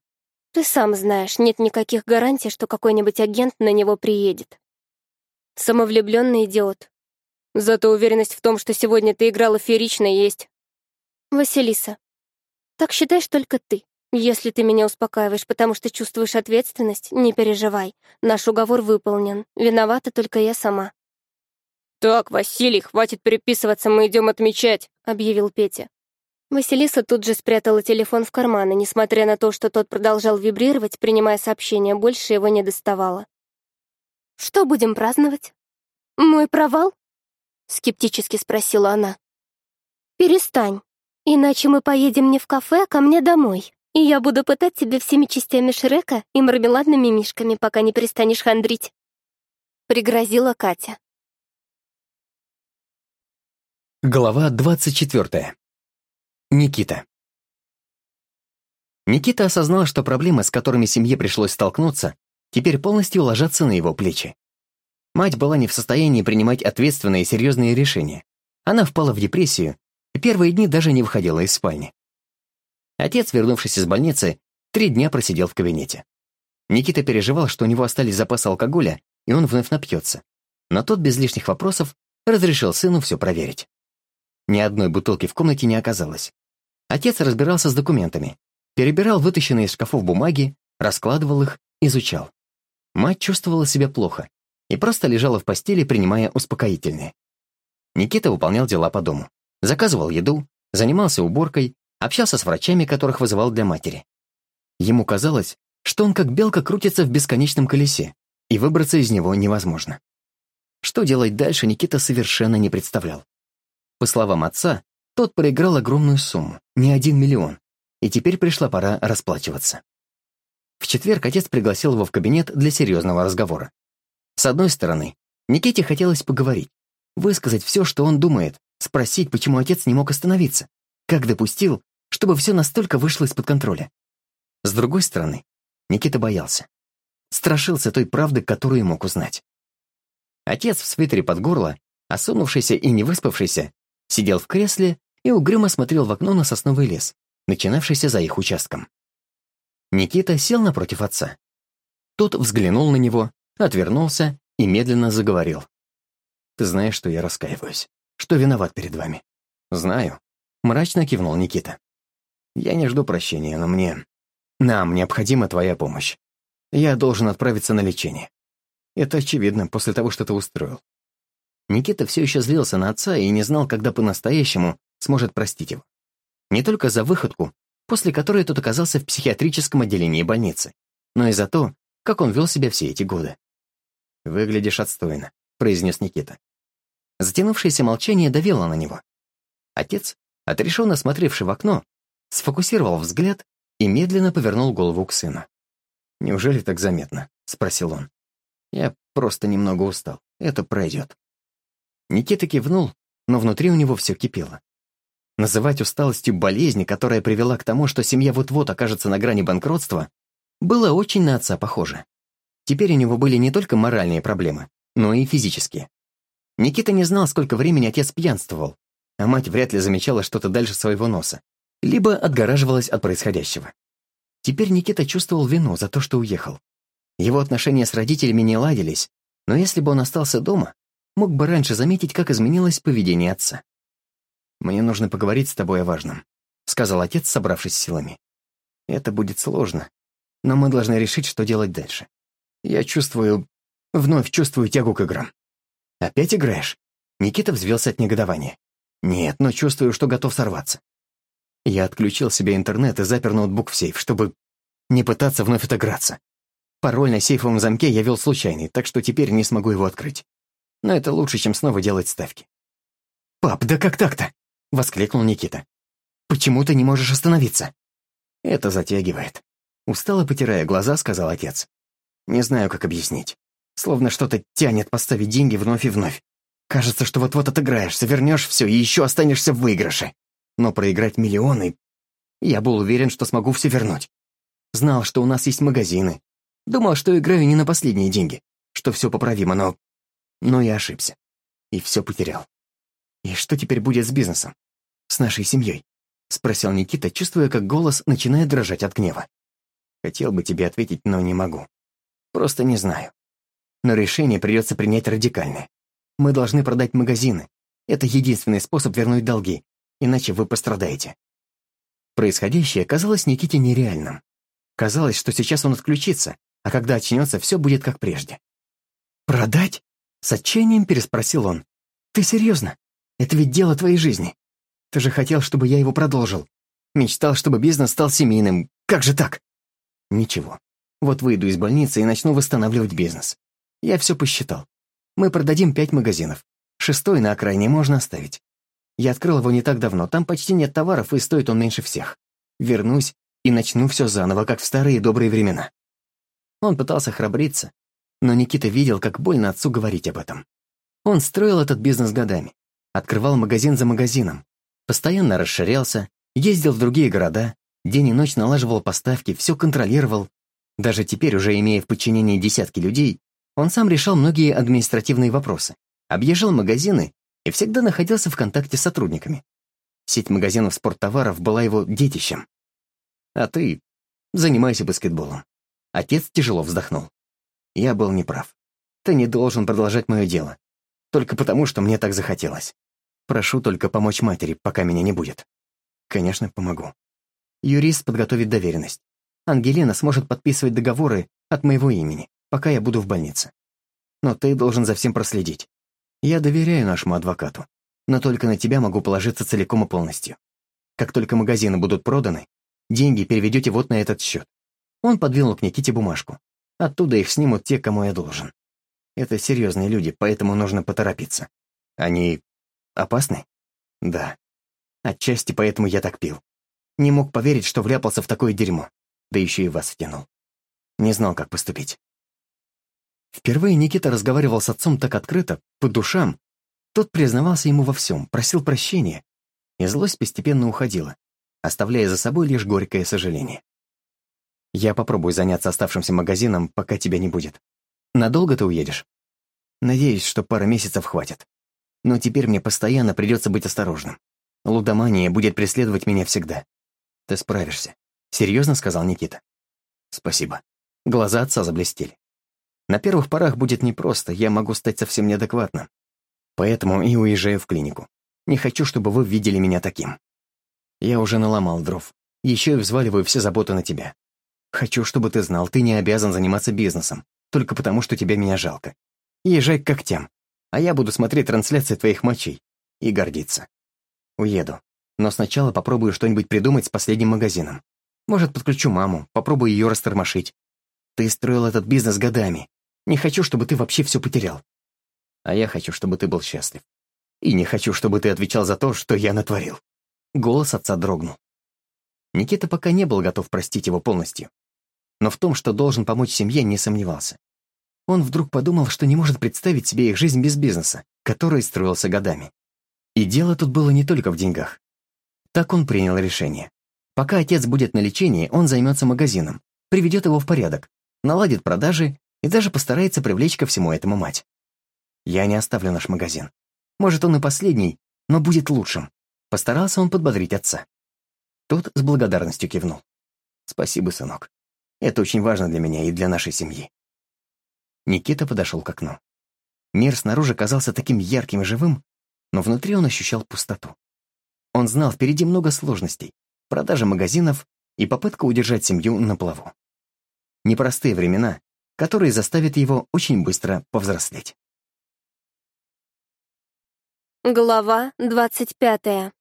B: ты сам знаешь, нет никаких гарантий, что какой-нибудь агент на него приедет. Самовлюбленный идиот. Зато уверенность в том, что сегодня ты играла феерично, есть. Василиса, так считаешь только ты. «Если ты меня успокаиваешь, потому что чувствуешь ответственность, не переживай. Наш уговор выполнен. Виновата только я сама». «Так, Василий, хватит переписываться, мы идем отмечать», — объявил Петя. Василиса тут же спрятала телефон в карман, и, несмотря на то, что тот продолжал вибрировать, принимая сообщение, больше его не доставала.
A: «Что будем праздновать?» «Мой провал?» — скептически спросила она. «Перестань, иначе мы поедем не в кафе, а ко мне домой», и я буду пытать тебя всеми частями Шрека и мармеладными мишками, пока не перестанешь хандрить. Пригрозила Катя.
C: Глава 24. Никита. Никита осознал, что проблемы, с которыми семье пришлось столкнуться, теперь полностью ложатся на его плечи. Мать была не в состоянии принимать ответственные и серьезные решения. Она впала в депрессию и первые дни даже не выходила из спальни. Отец, вернувшись из больницы, три дня просидел в кабинете. Никита переживал, что у него остались запасы алкоголя, и он вновь напьется. Но тот без лишних вопросов разрешил сыну все проверить. Ни одной бутылки в комнате не оказалось. Отец разбирался с документами, перебирал вытащенные из шкафов бумаги, раскладывал их, изучал. Мать чувствовала себя плохо и просто лежала в постели, принимая успокоительные. Никита выполнял дела по дому. Заказывал еду, занимался уборкой, общался с врачами, которых вызывал для матери. Ему казалось, что он как белка крутится в бесконечном колесе, и выбраться из него невозможно. Что делать дальше, Никита совершенно не представлял. По словам отца, тот проиграл огромную сумму, не один миллион, и теперь пришла пора расплачиваться. В четверг отец пригласил его в кабинет для серьезного разговора. С одной стороны, Никите хотелось поговорить, высказать все, что он думает, спросить, почему отец не мог остановиться. Как допустил, чтобы все настолько вышло из-под контроля? С другой стороны, Никита боялся. Страшился той правды, которую мог узнать. Отец в свитере под горло, осунувшийся и не выспавшийся, сидел в кресле и угрюмо смотрел в окно на сосновый лес, начинавшийся за их участком. Никита сел напротив отца. Тот взглянул на него, отвернулся и медленно заговорил. «Ты знаешь, что я раскаиваюсь, что виноват перед вами. Знаю, Мрачно кивнул Никита. «Я не жду прощения, но мне... Нам необходима твоя помощь. Я должен отправиться на лечение. Это очевидно после того, что ты устроил». Никита все еще злился на отца и не знал, когда по-настоящему сможет простить его. Не только за выходку, после которой тот оказался в психиатрическом отделении больницы, но и за то, как он вел себя все эти годы. «Выглядишь отстойно», — произнес Никита. Затянувшееся молчание давило на него. Отец, отрешенно смотревший в окно, сфокусировал взгляд и медленно повернул голову к сыну. «Неужели так заметно?» — спросил он. «Я просто немного устал. Это пройдет». Никита кивнул, но внутри у него все кипело. Называть усталостью болезни, которая привела к тому, что семья вот-вот окажется на грани банкротства, было очень на отца похоже. Теперь у него были не только моральные проблемы, но и физические. Никита не знал, сколько времени отец пьянствовал, а мать вряд ли замечала что-то дальше своего носа, либо отгораживалась от происходящего. Теперь Никита чувствовал вину за то, что уехал. Его отношения с родителями не ладились, но если бы он остался дома, мог бы раньше заметить, как изменилось поведение отца. «Мне нужно поговорить с тобой о важном», — сказал отец, собравшись силами. «Это будет сложно, но мы должны решить, что делать дальше. Я чувствую... вновь чувствую тягу к играм». «Опять играешь?» Никита взвелся от негодования. Нет, но чувствую, что готов сорваться. Я отключил себе интернет и запер ноутбук в сейф, чтобы не пытаться вновь отыграться. Пароль на сейфовом замке я вел случайный, так что теперь не смогу его открыть. Но это лучше, чем снова делать ставки. «Пап, да как так-то?» — воскликнул Никита. «Почему ты не можешь остановиться?» «Это затягивает». Устало потирая глаза, сказал отец. «Не знаю, как объяснить. Словно что-то тянет поставить деньги вновь и вновь. Кажется, что вот-вот отыграешься, вернешь все и еще останешься в выигрыше. Но проиграть миллионы... Я был уверен, что смогу все вернуть. Знал, что у нас есть магазины. Думал, что играю не на последние деньги, что все поправимо, но... Но я ошибся. И все потерял. «И что теперь будет с бизнесом? С нашей семьей?» — спросил Никита, чувствуя, как голос начинает дрожать от гнева. «Хотел бы тебе ответить, но не могу. Просто не знаю. Но решение придется принять радикальное. Мы должны продать магазины. Это единственный способ вернуть долги, иначе вы пострадаете». Происходящее казалось Никите нереальным. Казалось, что сейчас он отключится, а когда очнется, все будет как прежде. «Продать?» — с отчаянием переспросил он. «Ты серьезно? Это ведь дело твоей жизни. Ты же хотел, чтобы я его продолжил. Мечтал, чтобы бизнес стал семейным. Как же так?» «Ничего. Вот выйду из больницы и начну восстанавливать бизнес. Я все посчитал. Мы продадим пять магазинов. Шестой на окраине можно оставить. Я открыл его не так давно, там почти нет товаров, и стоит он меньше всех. Вернусь и начну все заново, как в старые добрые времена». Он пытался храбриться, но Никита видел, как больно отцу говорить об этом. Он строил этот бизнес годами, открывал магазин за магазином, постоянно расширялся, ездил в другие города, день и ночь налаживал поставки, все контролировал. Даже теперь, уже имея в подчинении десятки людей, он сам решал многие административные вопросы, объезжал магазины и всегда находился в контакте с сотрудниками. Сеть магазинов спорттоваров была его детищем. «А ты занимайся баскетболом». Отец тяжело вздохнул. «Я был неправ. Ты не должен продолжать мое дело. Только потому, что мне так захотелось. Прошу только помочь матери, пока меня не будет». «Конечно, помогу». Юрист подготовит доверенность. Ангелина сможет подписывать договоры от моего имени пока я буду в больнице. Но ты должен за всем проследить. Я доверяю нашему адвокату, но только на тебя могу положиться целиком и полностью. Как только магазины будут проданы, деньги переведете вот на этот счет. Он подвинул к Никите бумажку. Оттуда их снимут те, кому я должен. Это серьезные люди, поэтому нужно поторопиться. Они опасны? Да. Отчасти поэтому я так пил. Не мог поверить, что вляпался в такое дерьмо. Да еще и вас втянул. Не знал, как поступить. Впервые Никита разговаривал с отцом так открыто, по душам. Тот признавался ему во всем, просил прощения. И злость постепенно уходила, оставляя за собой лишь горькое сожаление. «Я попробую заняться оставшимся магазином, пока тебя не будет. Надолго ты уедешь?» «Надеюсь, что пара месяцев хватит. Но теперь мне постоянно придется быть осторожным. Лудомания будет преследовать меня всегда. Ты справишься», — серьезно сказал Никита. «Спасибо». Глаза отца заблестели. На первых порах будет непросто, я могу стать совсем неадекватным. Поэтому и уезжаю в клинику. Не хочу, чтобы вы видели меня таким. Я уже наломал дров. Еще и взваливаю все заботы на тебя. Хочу, чтобы ты знал, ты не обязан заниматься бизнесом, только потому, что тебе меня жалко. Езжай к когтям, а я буду смотреть трансляции твоих матчей и гордиться. Уеду, но сначала попробую что-нибудь придумать с последним магазином. Может, подключу маму, попробую ее растормошить. Ты строил этот бизнес годами. Не хочу, чтобы ты вообще все потерял. А я хочу, чтобы ты был счастлив. И не хочу, чтобы ты отвечал за то, что я натворил». Голос отца дрогнул. Никита пока не был готов простить его полностью. Но в том, что должен помочь семье, не сомневался. Он вдруг подумал, что не может представить себе их жизнь без бизнеса, который строился годами. И дело тут было не только в деньгах. Так он принял решение. Пока отец будет на лечении, он займется магазином, приведет его в порядок, наладит продажи и даже постарается привлечь ко всему этому мать. Я не оставлю наш магазин. Может, он и последний, но будет лучшим. Постарался он подбодрить отца. Тот с благодарностью кивнул. Спасибо, сынок. Это очень важно для меня и для нашей семьи. Никита подошел к окну. Мир снаружи казался таким ярким и живым, но внутри он ощущал пустоту. Он знал, впереди много сложностей, продажа магазинов и попытка удержать семью на плаву. Непростые времена, который заставит его очень
A: быстро повзрослеть. Глава двадцать пятая.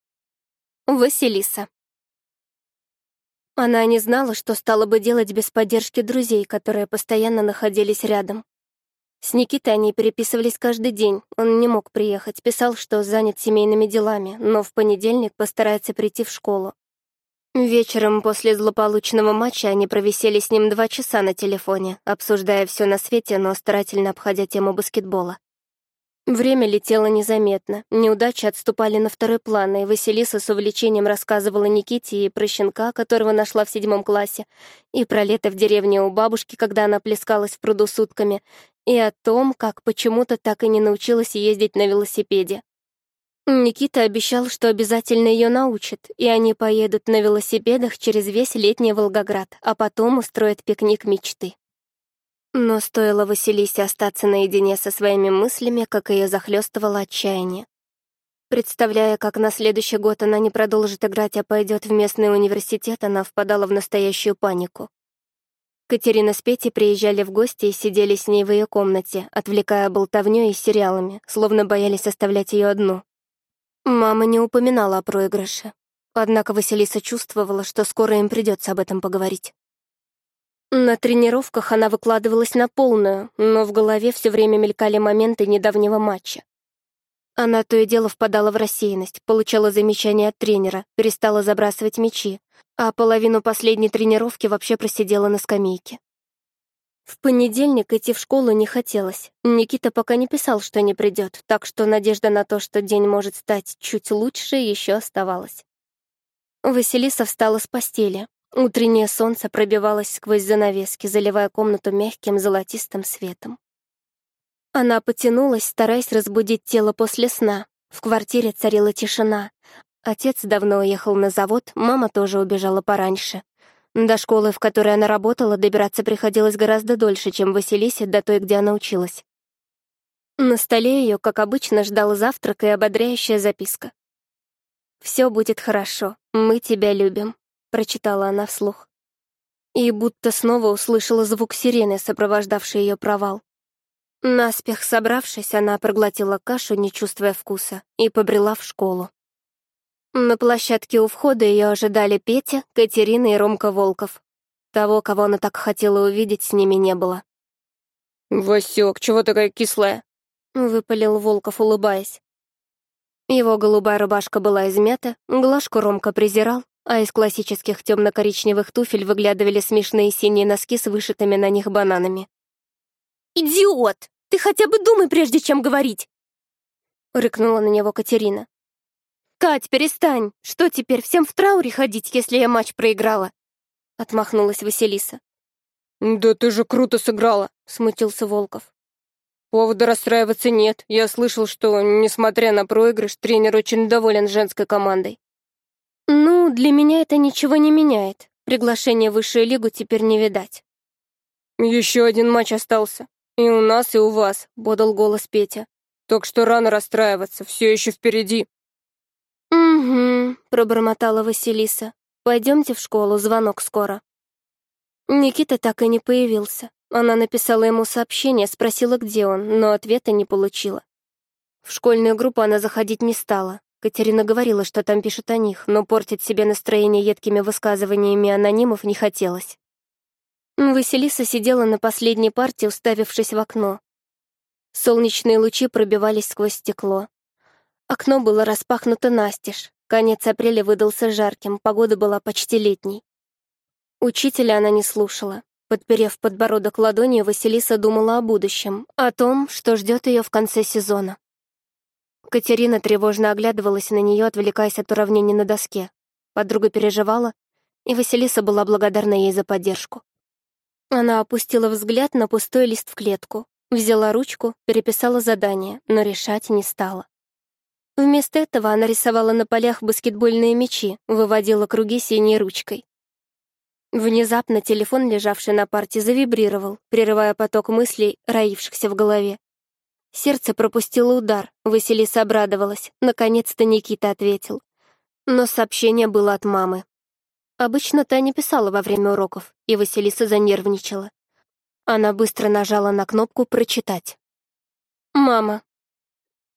A: Василиса. Она не
B: знала, что стала бы делать без поддержки друзей, которые постоянно находились рядом. С Никитой они переписывались каждый день, он не мог приехать, писал, что занят семейными делами, но в понедельник постарается прийти в школу. Вечером после злополучного матча они провисели с ним два часа на телефоне, обсуждая все на свете, но старательно обходя тему баскетбола. Время летело незаметно, неудачи отступали на второй план, и Василиса с увлечением рассказывала Никите и про щенка, которого нашла в седьмом классе, и про лето в деревне у бабушки, когда она плескалась в пруду сутками, и о том, как почему-то так и не научилась ездить на велосипеде. Никита обещал, что обязательно ее научит, и они поедут на велосипедах через весь летний Волгоград, а потом устроят пикник мечты. Но стоило Василисе остаться наедине со своими мыслями, как ее захлестывало отчаяние. Представляя, как на следующий год она не продолжит играть, а пойдет в местный университет, она впадала в настоящую панику. Катерина с Петей приезжали в гости и сидели с ней в ее комнате, отвлекая болтовнёй и сериалами, словно боялись оставлять ее одну. Мама не упоминала о проигрыше. Однако Василиса чувствовала, что скоро им придется об этом поговорить. На тренировках она выкладывалась на полную, но в голове все время мелькали моменты недавнего матча. Она то и дело впадала в рассеянность, получала замечания от тренера, перестала забрасывать мячи, а половину последней тренировки вообще просидела на скамейке. В понедельник идти в школу не хотелось. Никита пока не писал, что не придет, так что надежда на то, что день может стать чуть лучше, еще оставалась. Василиса встала с постели. Утреннее солнце пробивалось сквозь занавески, заливая комнату мягким золотистым светом. Она потянулась, стараясь разбудить тело после сна. В квартире царила тишина. Отец давно уехал на завод, мама тоже убежала пораньше. До школы, в которой она работала, добираться приходилось гораздо дольше, чем Василисе до той, где она училась. На столе ее, как обычно, ждал завтрак и ободряющая записка. «Все будет хорошо, мы тебя любим», — прочитала она вслух. И будто снова услышала звук сирены, сопровождавший ее провал. Наспех собравшись, она проглотила кашу, не чувствуя вкуса, и побрела в школу. На площадке у входа ее ожидали Петя, Катерина и Ромка Волков. Того, кого она так хотела увидеть, с ними не было.
A: «Васёк, чего такая кислая?»
B: — выпалил Волков, улыбаясь. Его голубая рубашка была измята, глажку Ромка презирал, а из классических темно коричневых туфель выглядывали смешные синие носки с вышитыми на них бананами.
A: «Идиот!
B: Ты хотя бы думай, прежде чем говорить!» — рыкнула на него Катерина. «Кать, перестань! Что теперь, всем в трауре ходить, если я матч проиграла?» Отмахнулась Василиса. «Да ты же круто сыграла!» — смутился Волков. «Повода расстраиваться нет. Я слышал, что, несмотря на проигрыш, тренер очень доволен женской командой». «Ну, для меня это ничего не меняет. Приглашение в высшую лигу теперь не видать». «Еще один матч остался. И у нас, и у вас», — бодал голос Петя. «Так что рано расстраиваться, все еще впереди». «Угу», — пробормотала Василиса. «Пойдемте в школу, звонок скоро». Никита так и не появился. Она написала ему сообщение, спросила, где он, но ответа не получила. В школьную группу она заходить не стала. Катерина говорила, что там пишут о них, но портить себе настроение едкими высказываниями анонимов не хотелось. Василиса сидела на последней парте, уставившись в окно. Солнечные лучи пробивались сквозь стекло. Окно было распахнуто настежь. Конец апреля выдался жарким, погода была почти летней. Учителя она не слушала. Подперев подбородок ладонью, Василиса думала о будущем, о том, что ждет ее в конце сезона. Катерина тревожно оглядывалась на нее, отвлекаясь от уравнений на доске. Подруга переживала, и Василиса была благодарна ей за поддержку. Она опустила взгляд на пустой лист в клетку, взяла ручку, переписала задание, но решать не стала. Вместо этого она рисовала на полях баскетбольные мячи, выводила круги синей ручкой. Внезапно телефон, лежавший на парте, завибрировал, прерывая поток мыслей, роившихся в голове. Сердце пропустило удар, Василиса обрадовалась, наконец-то Никита ответил. Но сообщение было от мамы. Обычно та не писала во время уроков, и Василиса занервничала. Она быстро нажала на кнопку «Прочитать». «Мама».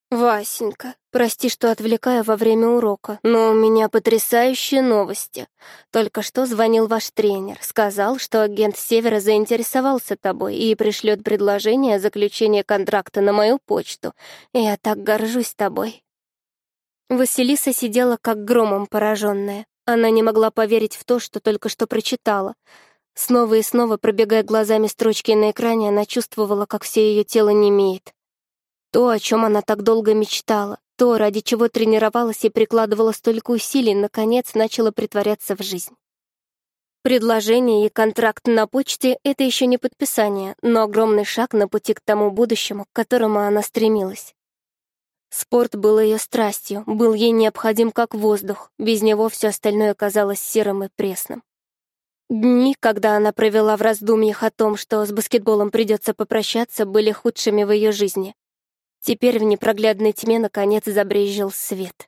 A: «Васенька,
B: Прости, что отвлекаю во время урока, но у меня потрясающие новости. Только что звонил ваш тренер, сказал, что агент Севера заинтересовался тобой и пришлет предложение о заключении контракта на мою почту. Я так горжусь тобой». Василиса сидела как громом пораженная. Она не могла поверить в то, что только что прочитала. Снова и снова, пробегая глазами строчки на экране, она чувствовала, как все ее тело немеет. То, о чем она так долго мечтала, то, ради чего тренировалась и прикладывала столько усилий, наконец начало притворяться в жизнь. Предложение и контракт на почте — это еще не подписание, но огромный шаг на пути к тому будущему, к которому она стремилась. Спорт был ее страстью, был ей необходим как воздух, без него все остальное казалось серым и пресным. Дни, когда она провела в раздумьях о том, что с баскетболом придется попрощаться, были худшими в ее жизни, Теперь в непроглядной тьме наконец забрезжил свет.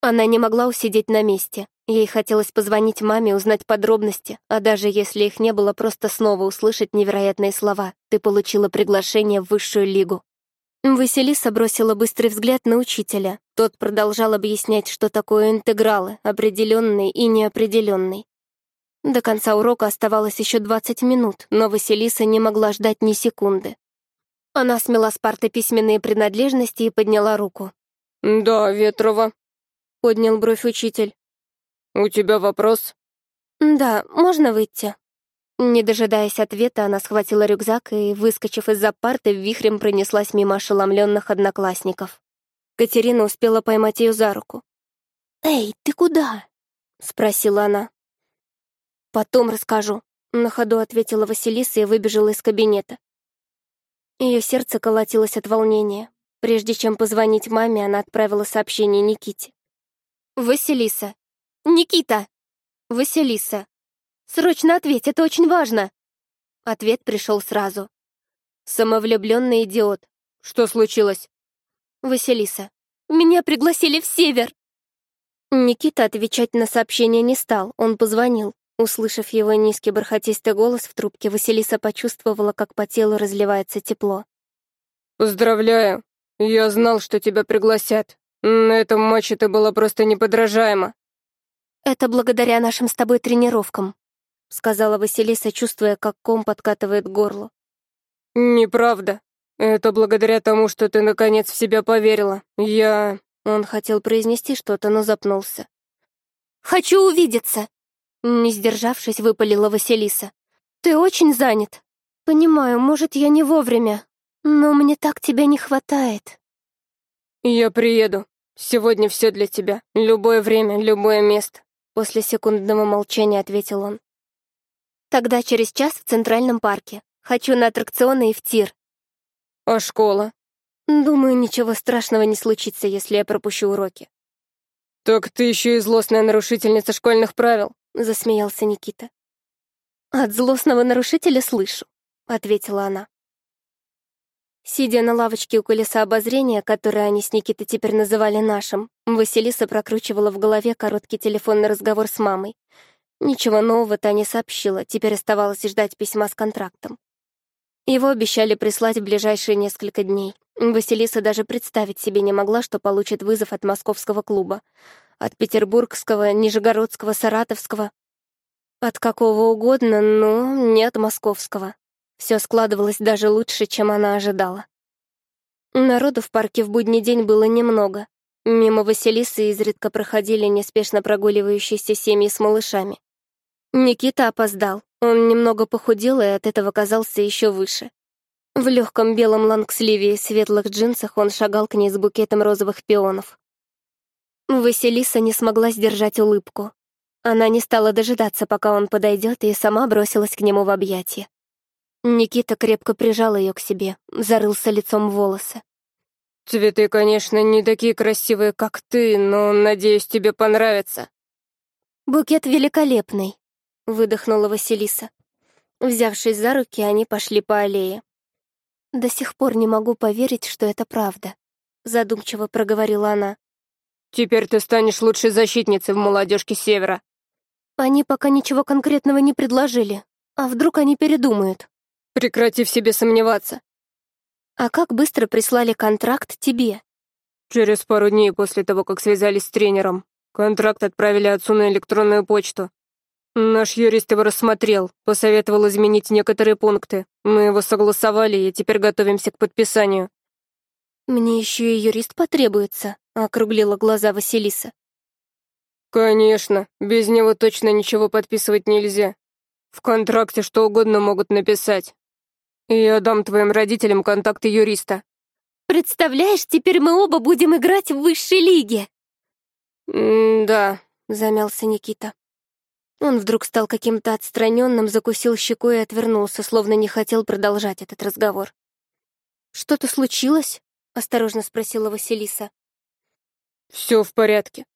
B: Она не могла усидеть на месте. Ей хотелось позвонить маме, узнать подробности, а даже если их не было, просто снова услышать невероятные слова. «Ты получила приглашение в высшую лигу». Василиса бросила быстрый взгляд на учителя. Тот продолжал объяснять, что такое интегралы, определенный и неопределенный. До конца урока оставалось еще 20 минут, но Василиса не могла ждать ни секунды. Она смела с парты письменные принадлежности и подняла руку. «Да, Ветрова», — поднял бровь учитель.
A: «У тебя вопрос?»
B: «Да, можно выйти?» Не дожидаясь ответа, она схватила рюкзак и, выскочив из-за парты, вихрем пронеслась мимо ошеломленных одноклассников. Катерина успела поймать ее за руку.
A: «Эй, ты куда?» — спросила она. «Потом расскажу», — на ходу ответила Василиса и выбежала из кабинета. Ее
B: сердце колотилось от волнения. Прежде чем позвонить маме, она отправила сообщение Никите.
A: «Василиса! Никита! Василиса! Срочно ответь, это очень важно!» Ответ пришел сразу. Самовлюбленный
B: идиот. «Что случилось?» «Василиса! Меня пригласили в Север!» Никита отвечать на сообщение не стал, он позвонил. Услышав его низкий бархатистый голос в трубке, Василиса почувствовала, как по телу разливается тепло. «Поздравляю! Я знал, что тебя пригласят. На этом матче ты была просто неподражаема». «Это благодаря нашим с тобой тренировкам», — сказала Василиса, чувствуя, как ком подкатывает горло. «Неправда. Это благодаря тому, что ты наконец в себя поверила. Я...» Он хотел произнести что-то, но запнулся. «Хочу увидеться!» Не сдержавшись, выпалила Василиса. «Ты очень занят. Понимаю, может, я не вовремя, но мне так тебя не хватает». «Я приеду. Сегодня все для тебя. Любое время, любое место», — после секундного молчания ответил он. «Тогда через час в Центральном парке. Хочу на аттракционы и в тир». «А школа?» «Думаю, ничего страшного не случится, если я пропущу уроки».
A: «Так ты еще и злостная нарушительница школьных правил», — засмеялся Никита. «От злостного нарушителя слышу», — ответила она.
B: Сидя на лавочке у колеса обозрения, которое они с Никитой теперь называли нашим, Василиса прокручивала в голове короткий телефонный разговор с мамой. Ничего нового та не сообщила, теперь оставалось ждать письма с контрактом. Его обещали прислать в ближайшие несколько дней. Василиса даже представить себе не могла, что получит вызов от московского клуба. От петербургского, нижегородского, саратовского. От какого угодно, но не от московского. Все складывалось даже лучше, чем она ожидала. Народу в парке в будний день было немного. Мимо Василисы изредка проходили неспешно прогуливающиеся семьи с малышами. Никита опоздал. Он немного похудел и от этого казался еще выше. В легком белом лангсливе и светлых джинсах он шагал к ней с букетом розовых пионов. Василиса не смогла сдержать улыбку. Она не стала дожидаться, пока он подойдет, и сама бросилась к нему в объятия. Никита крепко прижал ее к себе, зарылся лицом в волосы. «Цветы, конечно, не такие красивые, как ты, но, надеюсь, тебе понравится». «Букет великолепный», — выдохнула Василиса. Взявшись за руки, они пошли по аллее. «До сих пор не могу поверить, что это правда», — задумчиво проговорила она. «Теперь ты станешь лучшей защитницей в молодежке Севера». «Они пока ничего конкретного не предложили. А вдруг они передумают?» «Прекрати в себе сомневаться». «А как быстро прислали контракт тебе?» «Через пару дней после того, как связались с тренером. Контракт отправили отцу на электронную почту. Наш юрист его рассмотрел, посоветовал изменить некоторые пункты. Мы его согласовали и теперь готовимся к подписанию». «Мне еще и юрист потребуется», — округлила глаза Василиса. «Конечно, без него точно ничего подписывать нельзя. В контракте что угодно могут написать. я дам твоим родителям контакты юриста». «Представляешь, теперь мы оба будем играть в высшей лиге!» «Да», — замялся Никита. Он вдруг стал каким-то отстраненным, закусил щеку и отвернулся, словно не хотел продолжать этот разговор. «Что-то случилось?» — осторожно спросила Василиса. Все в порядке?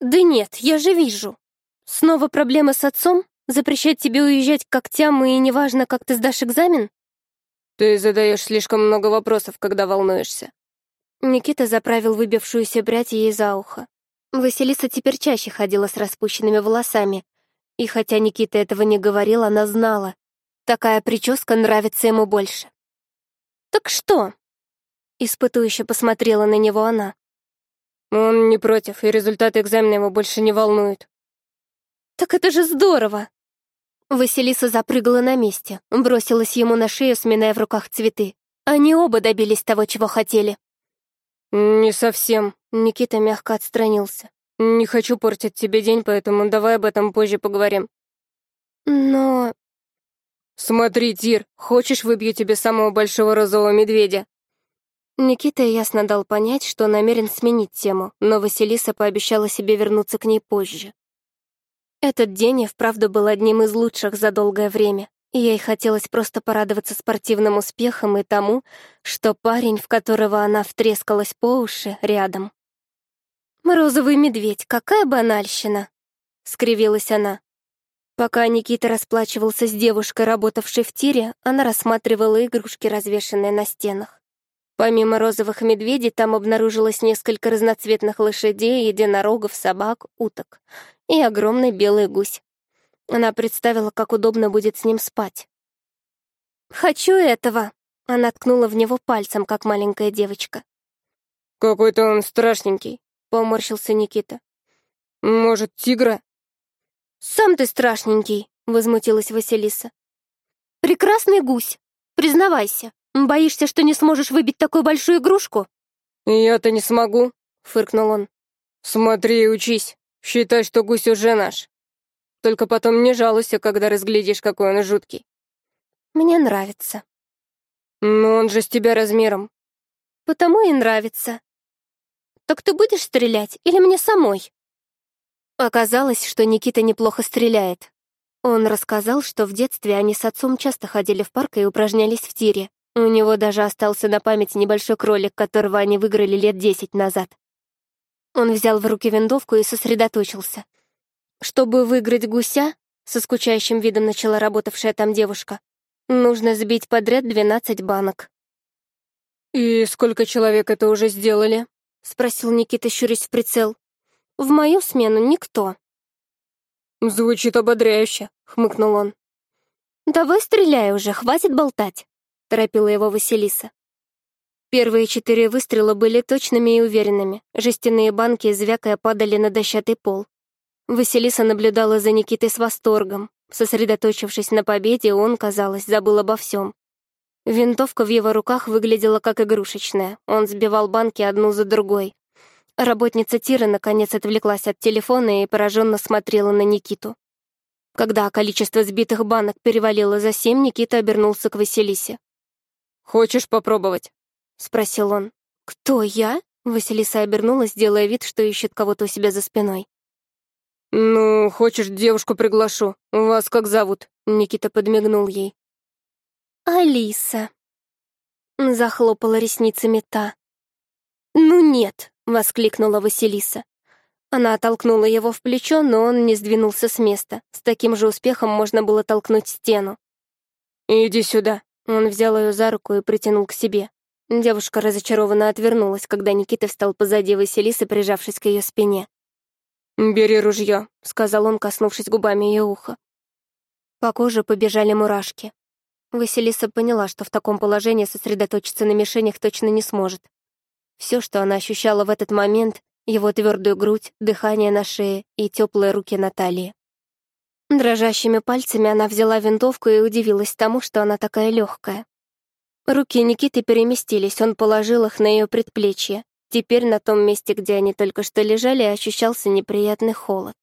B: Да нет, я же вижу. Снова проблема с отцом? Запрещать тебе уезжать к когтям, и неважно, как ты сдашь экзамен?
A: Ты задаешь слишком
B: много вопросов, когда волнуешься. Никита заправил выбившуюся прядь ей за ухо. Василиса теперь чаще ходила с распущенными волосами. И хотя Никита этого не говорил, она знала. Такая прическа нравится ему больше. «Так что?» — испытующе посмотрела на него она.
A: Он не против,
B: и результаты экзамена его больше не волнуют. «Так это же здорово!» Василиса запрыгала на месте, бросилась ему на шею, сминая в руках цветы. Они оба добились того, чего хотели. «Не совсем», — Никита мягко отстранился. «Не хочу портить тебе день, поэтому давай об этом позже поговорим».
A: «Но...»
B: «Смотри, дир, хочешь, выбью тебе самого большого розового медведя?» Никита ясно дал понять, что намерен сменить тему, но Василиса пообещала себе вернуться к ней позже. Этот день и вправду был одним из лучших за долгое время, и ей хотелось просто порадоваться спортивным успехам и тому, что парень, в которого она втрескалась по уши, рядом. «Розовый медведь, какая банальщина!» — скривилась она. Пока Никита расплачивался с девушкой, работавшей в тире, она рассматривала игрушки, развешанные на стенах. Помимо розовых медведей там обнаружилось несколько разноцветных лошадей, единорогов, собак, уток и огромный белый гусь. Она представила, как удобно будет с ним спать. «Хочу этого!» — она ткнула в него пальцем, как маленькая девочка.
A: «Какой-то он страшненький»,
B: — поморщился Никита. «Может, тигра?» «Сам ты страшненький», — возмутилась Василиса. «Прекрасный гусь, признавайся». «Боишься, что не сможешь выбить такую большую игрушку?» «Я-то не смогу», — фыркнул он. «Смотри и учись. Считай, что гусь уже наш. Только потом не жалуйся, когда
A: разглядишь, какой он жуткий». «Мне нравится». «Но он же с тебя размером». «Потому и нравится». «Так ты будешь стрелять или мне
B: самой?» Оказалось, что Никита неплохо стреляет. Он рассказал, что в детстве они с отцом часто ходили в парк и упражнялись в тире. У него даже остался на память небольшой кролик, которого они выиграли лет десять назад. Он взял в руки винтовку и сосредоточился. Чтобы выиграть гуся, со скучающим видом начала работавшая там девушка, нужно сбить подряд двенадцать банок. «И сколько человек это уже сделали?» — спросил Никита, щурясь в прицел. «В мою смену никто».
A: «Звучит ободряюще», —
B: хмыкнул он. «Давай стреляй уже, хватит болтать» поторопила его Василиса. Первые четыре выстрела были точными и уверенными. Жестяные банки, звякая, падали на дощатый пол. Василиса наблюдала за Никитой с восторгом. Сосредоточившись на победе, он, казалось, забыл обо всем. Винтовка в его руках выглядела как игрушечная. Он сбивал банки одну за другой. Работница тира наконец отвлеклась от телефона и пораженно смотрела на Никиту. Когда количество сбитых банок перевалило за семь, Никита обернулся к Василисе. «Хочешь попробовать?» — спросил он. «Кто я?» — Василиса обернулась, делая вид, что ищет кого-то
A: у себя за спиной. «Ну, хочешь, девушку приглашу. Вас как зовут?» — Никита подмигнул ей. «Алиса», — захлопала ресницами та. «Ну нет», — воскликнула Василиса.
B: Она оттолкнула его в плечо, но он не сдвинулся с места. С таким же успехом можно было толкнуть стену. «Иди сюда», он взял ее за руку и притянул к себе. Девушка разочарованно отвернулась, когда Никита встал позади Василисы, прижавшись к ее спине.
A: «Бери ружье»,
B: — сказал он, коснувшись губами ее уха. По коже побежали мурашки. Василиса поняла, что в таком положении сосредоточиться на мишенях точно не сможет. Все, что она ощущала в этот момент, его твердую грудь, дыхание на шее и теплые руки на талии. Дрожащими пальцами она взяла винтовку и удивилась тому, что она такая легкая. Руки Никиты переместились, он положил их на ее предплечье. Теперь на том месте, где они только что лежали, ощущался неприятный холод.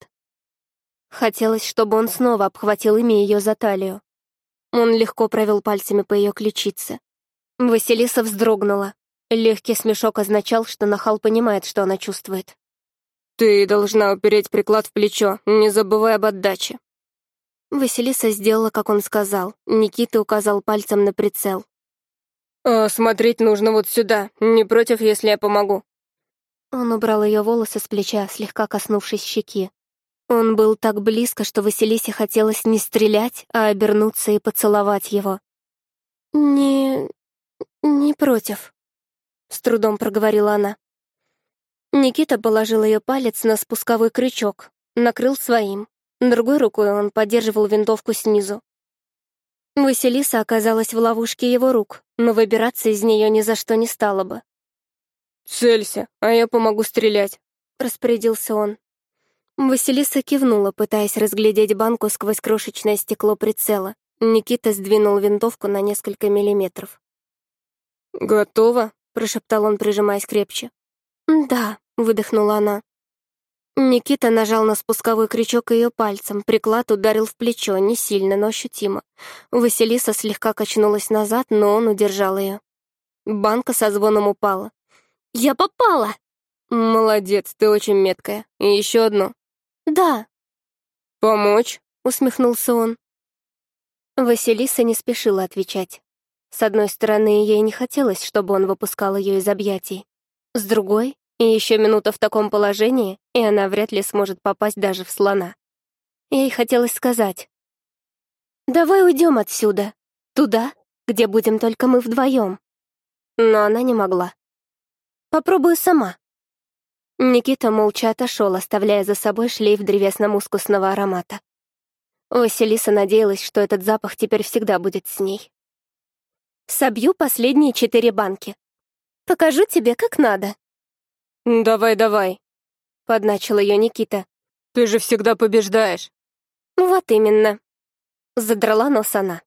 B: Хотелось, чтобы он снова обхватил ими ее за талию. Он легко провел пальцами по ее ключице. Василиса вздрогнула. Легкий смешок означал, что Нахал понимает, что она чувствует. «Ты должна упереть приклад в плечо, не забывай об отдаче», Василиса сделала, как он сказал. Никита указал пальцем на прицел. «А смотреть нужно вот сюда. Не против, если я помогу?» Он убрал ее волосы с плеча, слегка коснувшись щеки. Он был так близко, что Василисе хотелось не стрелять, а обернуться и поцеловать его. «Не... не против», — с трудом проговорила она. Никита положил ее палец на спусковой крючок, накрыл своим, Другой рукой он поддерживал винтовку снизу. Василиса оказалась в ловушке его рук, но выбираться из нее ни за что не стало бы. «Целься, а я помогу стрелять», — распорядился он. Василиса кивнула, пытаясь разглядеть банку сквозь крошечное стекло прицела. Никита сдвинул винтовку на несколько миллиметров. «Готово?» — прошептал он, прижимаясь крепче. «Да», — выдохнула она. Никита нажал на спусковой крючок ее пальцем, приклад ударил в плечо, не сильно, но ощутимо. Василиса слегка качнулась назад, но он удержал ее. Банка со звоном упала. «Я попала!» «Молодец, ты очень меткая. И еще одну».
A: «Да». «Помочь?» — усмехнулся он.
B: Василиса не спешила отвечать. С одной стороны, ей не хотелось, чтобы он выпускал ее из объятий. С другой, и еще минута в таком положении, и она вряд ли сможет попасть даже в слона. Ей хотелось сказать.
A: «Давай уйдем отсюда, туда, где будем только мы вдвоем. Но она не могла. «Попробую сама». Никита молча
B: отошел, оставляя за собой шлейф древесно-мускусного аромата. Василиса надеялась, что этот запах теперь всегда будет с ней. «Собью последние четыре банки.
A: Покажу тебе, как надо», «Давай, давай», — подначил ее Никита. «Ты же всегда побеждаешь». «Ну «Вот именно»,
B: — задрала нос она.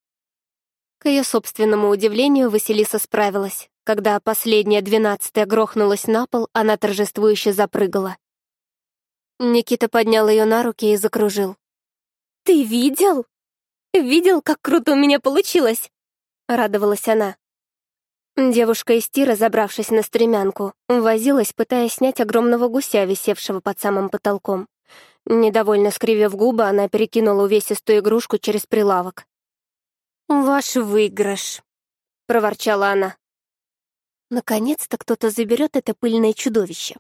B: К ее собственному удивлению Василиса справилась. Когда последняя двенадцатая грохнулась на пол, она торжествующе запрыгала.
A: Никита поднял ее на руки и закружил. «Ты видел? Видел, как круто у меня получилось?» — радовалась она. Девушка
B: из тира, забравшись на стремянку, возилась, пытаясь снять огромного гуся, висевшего под самым потолком. Недовольно скривив губы, она перекинула увесистую игрушку через
A: прилавок. «Ваш выигрыш», — проворчала она. «Наконец-то кто-то заберет это пыльное чудовище».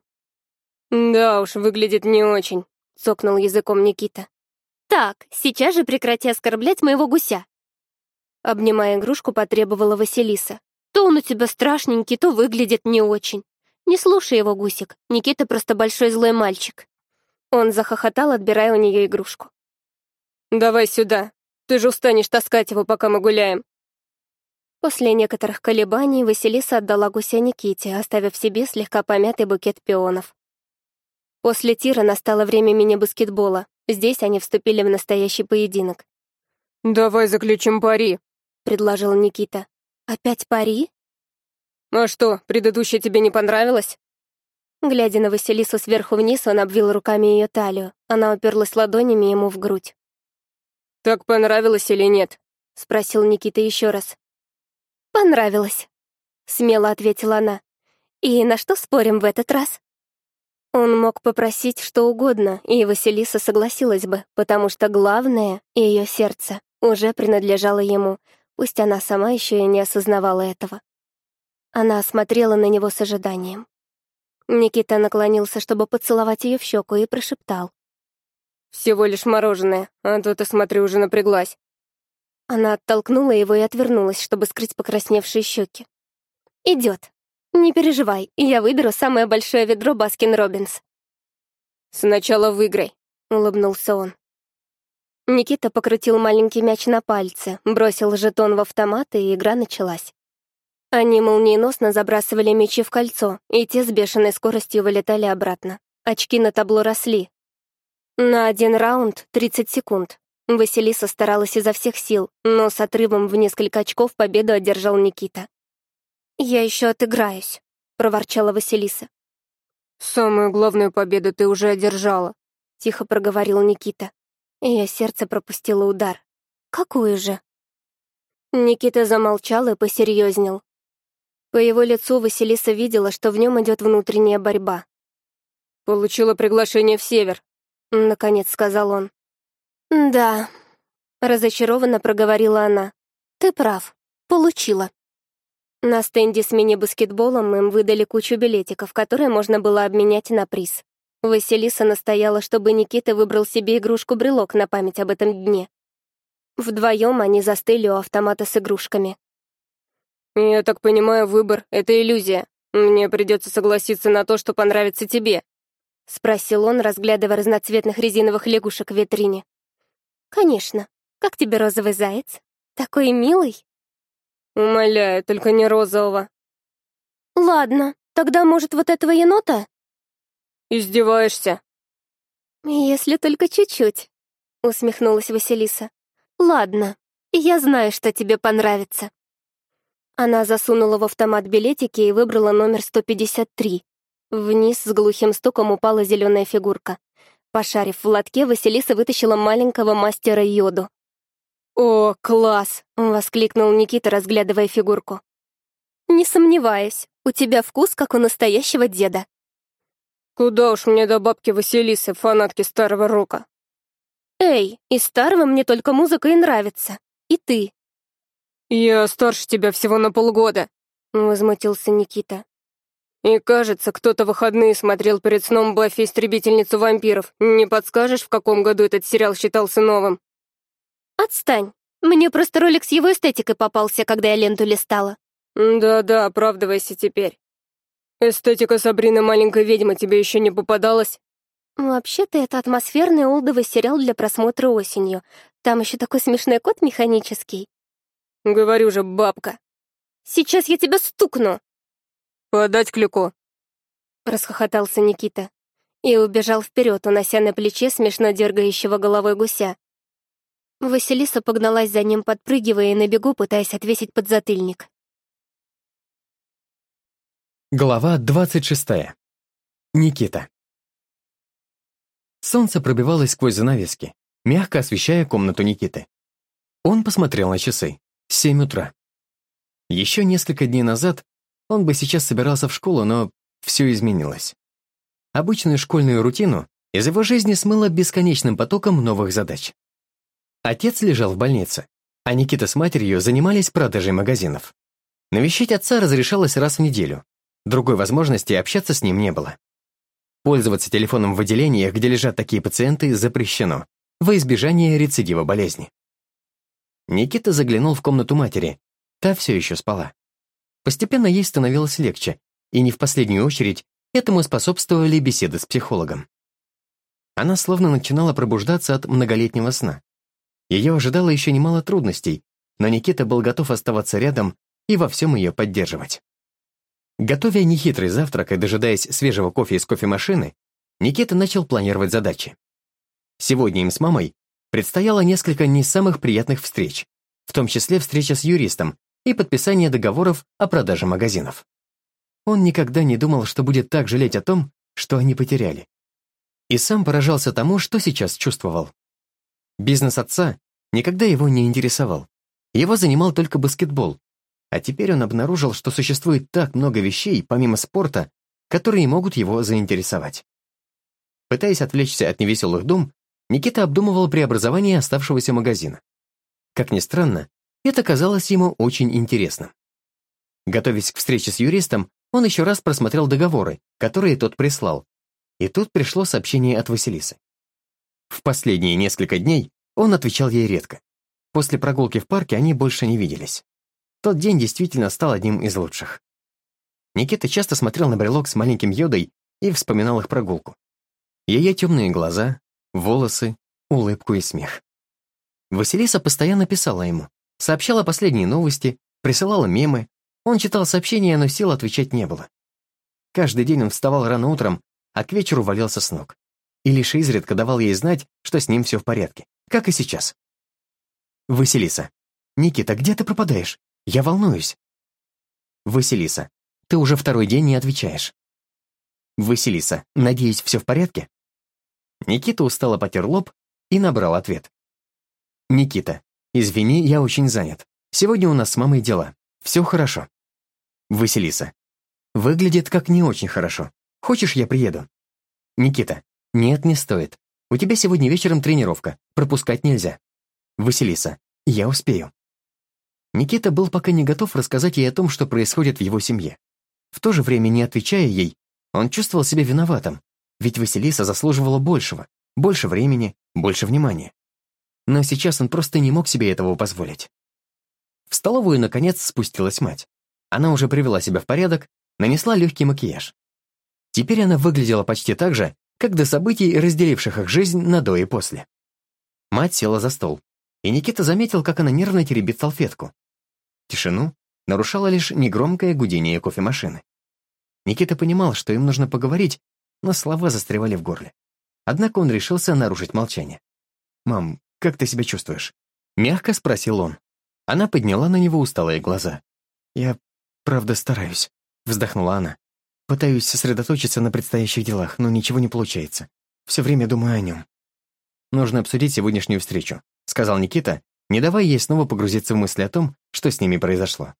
A: «Да уж, выглядит
B: не очень», — цокнул языком Никита. «Так, сейчас же прекрати оскорблять моего гуся». Обнимая игрушку, потребовала Василиса. То он у тебя страшненький, то выглядит не очень. Не слушай его, Гусик. Никита просто большой злой мальчик. Он захохотал, отбирая у нее игрушку.
A: «Давай сюда. Ты
B: же устанешь таскать его, пока мы гуляем». После некоторых колебаний Василиса отдала гуся Никите, оставив себе слегка помятый букет пионов. После тира настало время мини-баскетбола. Здесь они вступили в настоящий поединок.
A: «Давай заключим
B: пари», — предложил Никита. «Опять пари?» «А что, предыдущая тебе не понравилась?» Глядя на Василису сверху вниз, он обвил руками ее талию. Она уперлась ладонями ему в грудь.
A: «Так понравилось или нет?»
B: — спросил Никита еще раз. «Понравилось», — смело ответила она. «И на что спорим в этот раз?» Он мог попросить что угодно, и Василиса согласилась бы, потому что главное — ее сердце уже принадлежало ему, Пусть она сама еще и не осознавала этого. Она смотрела на него с ожиданием. Никита наклонился, чтобы поцеловать ее в щеку, и прошептал. «Всего лишь мороженое, а то ты, смотрю, уже напряглась». Она оттолкнула его и отвернулась, чтобы скрыть покрасневшие щеки. «Идет. Не переживай, я выберу самое большое ведро Баскин Робинс». «Сначала выиграй», — улыбнулся он. Никита покрутил маленький мяч на пальце, бросил жетон в автомат, и игра началась. Они молниеносно забрасывали мячи в кольцо, и те с бешеной скоростью вылетали обратно. Очки на табло росли. На один раунд — 30 секунд. Василиса старалась изо всех сил, но с отрывом в несколько очков победу одержал Никита. «Я еще отыграюсь», — проворчала Василиса. «Самую главную победу ты уже одержала», — тихо проговорил Никита. Ее сердце пропустило удар. «Какую же?» Никита замолчал и посерьезнел. По его лицу Василиса видела, что в нем идет внутренняя борьба. «Получила приглашение в Север», — наконец сказал он. «Да», — разочарованно проговорила она. «Ты прав. Получила». На стенде с мини-баскетболом им выдали кучу билетиков, которые можно было обменять на приз. Василиса настояла, чтобы Никита выбрал себе игрушку-брелок на память об этом дне. Вдвоем они застыли у автомата с игрушками. «Я так понимаю, выбор — это иллюзия. Мне придется согласиться на то, что понравится тебе», — спросил он, разглядывая разноцветных резиновых лягушек в витрине. «Конечно. Как тебе розовый
A: заяц? Такой милый?» «Умоляю, только не розового». «Ладно, тогда, может, вот этого енота?» Издеваешься? Если только чуть-чуть, усмехнулась Василиса. Ладно,
B: я знаю, что тебе понравится. Она засунула в автомат билетики и выбрала номер 153. Вниз с глухим стуком упала зеленая фигурка. Пошарив в лотке, Василиса вытащила маленького мастера йоду. «О, класс!» — воскликнул Никита, разглядывая фигурку. «Не сомневаюсь, у тебя вкус, как у настоящего деда», Куда уж мне до бабки Василисы, фанатки старого рока. Эй, из старого мне только музыка и нравится. И ты. Я старше тебя всего на полгода, возмутился Никита. И кажется, кто-то выходные смотрел перед сном Баффи истребительницу вампиров. Не подскажешь, в каком году этот сериал считался новым? Отстань. Мне просто ролик с его эстетикой попался, когда я ленту листала. Да-да, оправдывайся теперь. Эстетика Сабрины маленькой ведьмы тебе еще не попадалась? Вообще-то это атмосферный олдовый сериал для просмотра осенью. Там еще такой смешной кот
A: механический. Говорю же, бабка. Сейчас я тебя стукну. Подать клюку. Расхохотался Никита и убежал
B: вперед, унося на плече смешно дергающего головой гуся. Василиса погналась
A: за ним, подпрыгивая и на бегу, пытаясь отвесить подзатыльник. Глава 26. Никита.
C: Солнце пробивалось сквозь занавески, мягко освещая комнату Никиты. Он посмотрел на часы. Семь утра. Еще несколько дней назад он бы сейчас собирался в школу, но все изменилось. Обычную школьную рутину из его жизни смыло бесконечным потоком новых задач. Отец лежал в больнице, а Никита с матерью занимались продажей магазинов. Навещать отца разрешалось раз в неделю, Другой возможности общаться с ним не было. Пользоваться телефоном в отделениях, где лежат такие пациенты, запрещено, во избежание рецидива болезни. Никита заглянул в комнату матери. Та все еще спала. Постепенно ей становилось легче, и не в последнюю очередь этому способствовали беседы с психологом. Она словно начинала пробуждаться от многолетнего сна. Ее ожидало еще немало трудностей, но Никита был готов оставаться рядом и во всем ее поддерживать. Готовя нехитрый завтрак и дожидаясь свежего кофе из кофемашины, Никита начал планировать задачи. Сегодня им с мамой предстояло несколько не самых приятных встреч, в том числе встреча с юристом и подписание договоров о продаже магазинов. Он никогда не думал, что будет так жалеть о том, что они потеряли. И сам поражался тому, что сейчас чувствовал. Бизнес отца никогда его не интересовал. Его занимал только баскетбол, а теперь он обнаружил, что существует так много вещей, помимо спорта, которые могут его заинтересовать. Пытаясь отвлечься от невеселых дум, Никита обдумывал преобразование оставшегося магазина. Как ни странно, это казалось ему очень интересным. Готовясь к встрече с юристом, он еще раз просмотрел договоры, которые тот прислал. И тут пришло сообщение от Василисы. В последние несколько дней он отвечал ей редко. После прогулки в парке они больше не виделись. Тот день действительно стал одним из лучших. Никита часто смотрел на брелок с маленьким йодой и вспоминал их прогулку. Ее темные глаза, волосы, улыбку и смех. Василиса постоянно писала ему, сообщала последние новости, присылала мемы. Он читал сообщения, но сил отвечать не было. Каждый день он вставал рано утром, а к вечеру валялся с ног. И лишь изредка давал ей знать, что с ним все в порядке, как и сейчас. «Василиса, Никита, где ты пропадаешь? Я волнуюсь. Василиса, ты уже второй день не отвечаешь. Василиса, надеюсь, все в порядке? Никита устало потер лоб и набрал ответ. Никита, извини, я очень занят. Сегодня у нас с мамой дела. Все хорошо. Василиса, выглядит как не очень хорошо. Хочешь, я приеду? Никита, нет, не стоит. У тебя сегодня вечером тренировка. Пропускать нельзя. Василиса, я успею. Никита был пока не готов рассказать ей о том, что происходит в его семье. В то же время, не отвечая ей, он чувствовал себя виноватым, ведь Василиса заслуживала большего, больше времени, больше внимания. Но сейчас он просто не мог себе этого позволить. В столовую, наконец, спустилась мать. Она уже привела себя в порядок, нанесла легкий макияж. Теперь она выглядела почти так же, как до событий, разделивших их жизнь на до и после. Мать села за стол, и Никита заметил, как она нервно теребит салфетку, Тишину нарушало лишь негромкое гудение кофемашины. Никита понимал, что им нужно поговорить, но слова застревали в горле. Однако он решился нарушить молчание. «Мам, как ты себя чувствуешь?» Мягко спросил он. Она подняла на него усталые глаза. «Я, правда, стараюсь», — вздохнула она. «Пытаюсь сосредоточиться на предстоящих делах, но ничего не получается. Все время думаю о нем». «Нужно обсудить сегодняшнюю встречу», — сказал Никита не давая ей снова погрузиться в мысли о том, что с ними произошло.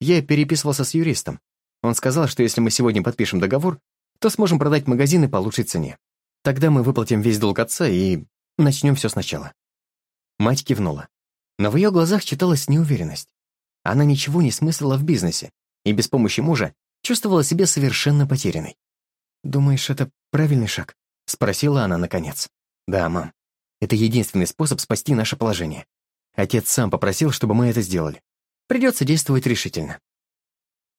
C: Я переписывался с юристом. Он сказал, что если мы сегодня подпишем договор, то сможем продать магазины по лучшей цене. Тогда мы выплатим весь долг отца и начнем все сначала. Мать кивнула. Но в ее глазах читалась неуверенность. Она ничего не смыслила в бизнесе и без помощи мужа чувствовала себя совершенно потерянной. «Думаешь, это правильный шаг?» — спросила она наконец. «Да, мам. Это единственный способ спасти наше положение. Отец сам попросил, чтобы мы это сделали. Придется действовать решительно».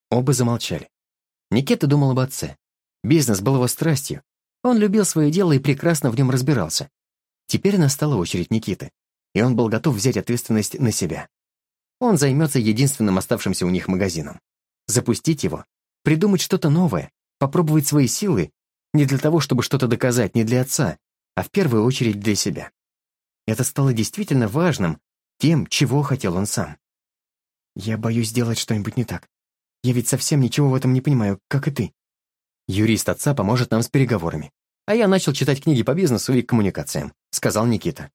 C: Оба замолчали. Никита думал об отце. Бизнес был его страстью. Он любил свое дело и прекрасно в нем разбирался. Теперь настала очередь Никиты, и он был готов взять ответственность на себя. Он займется единственным оставшимся у них магазином. Запустить его, придумать что-то новое, попробовать свои силы не для того, чтобы что-то доказать, не для отца, а в первую очередь для себя. Это стало действительно важным тем, чего хотел он сам. «Я боюсь сделать что-нибудь не так. Я ведь совсем ничего в этом не понимаю, как и ты». «Юрист отца поможет нам с переговорами. А я начал читать книги по бизнесу и коммуникациям», — сказал Никита.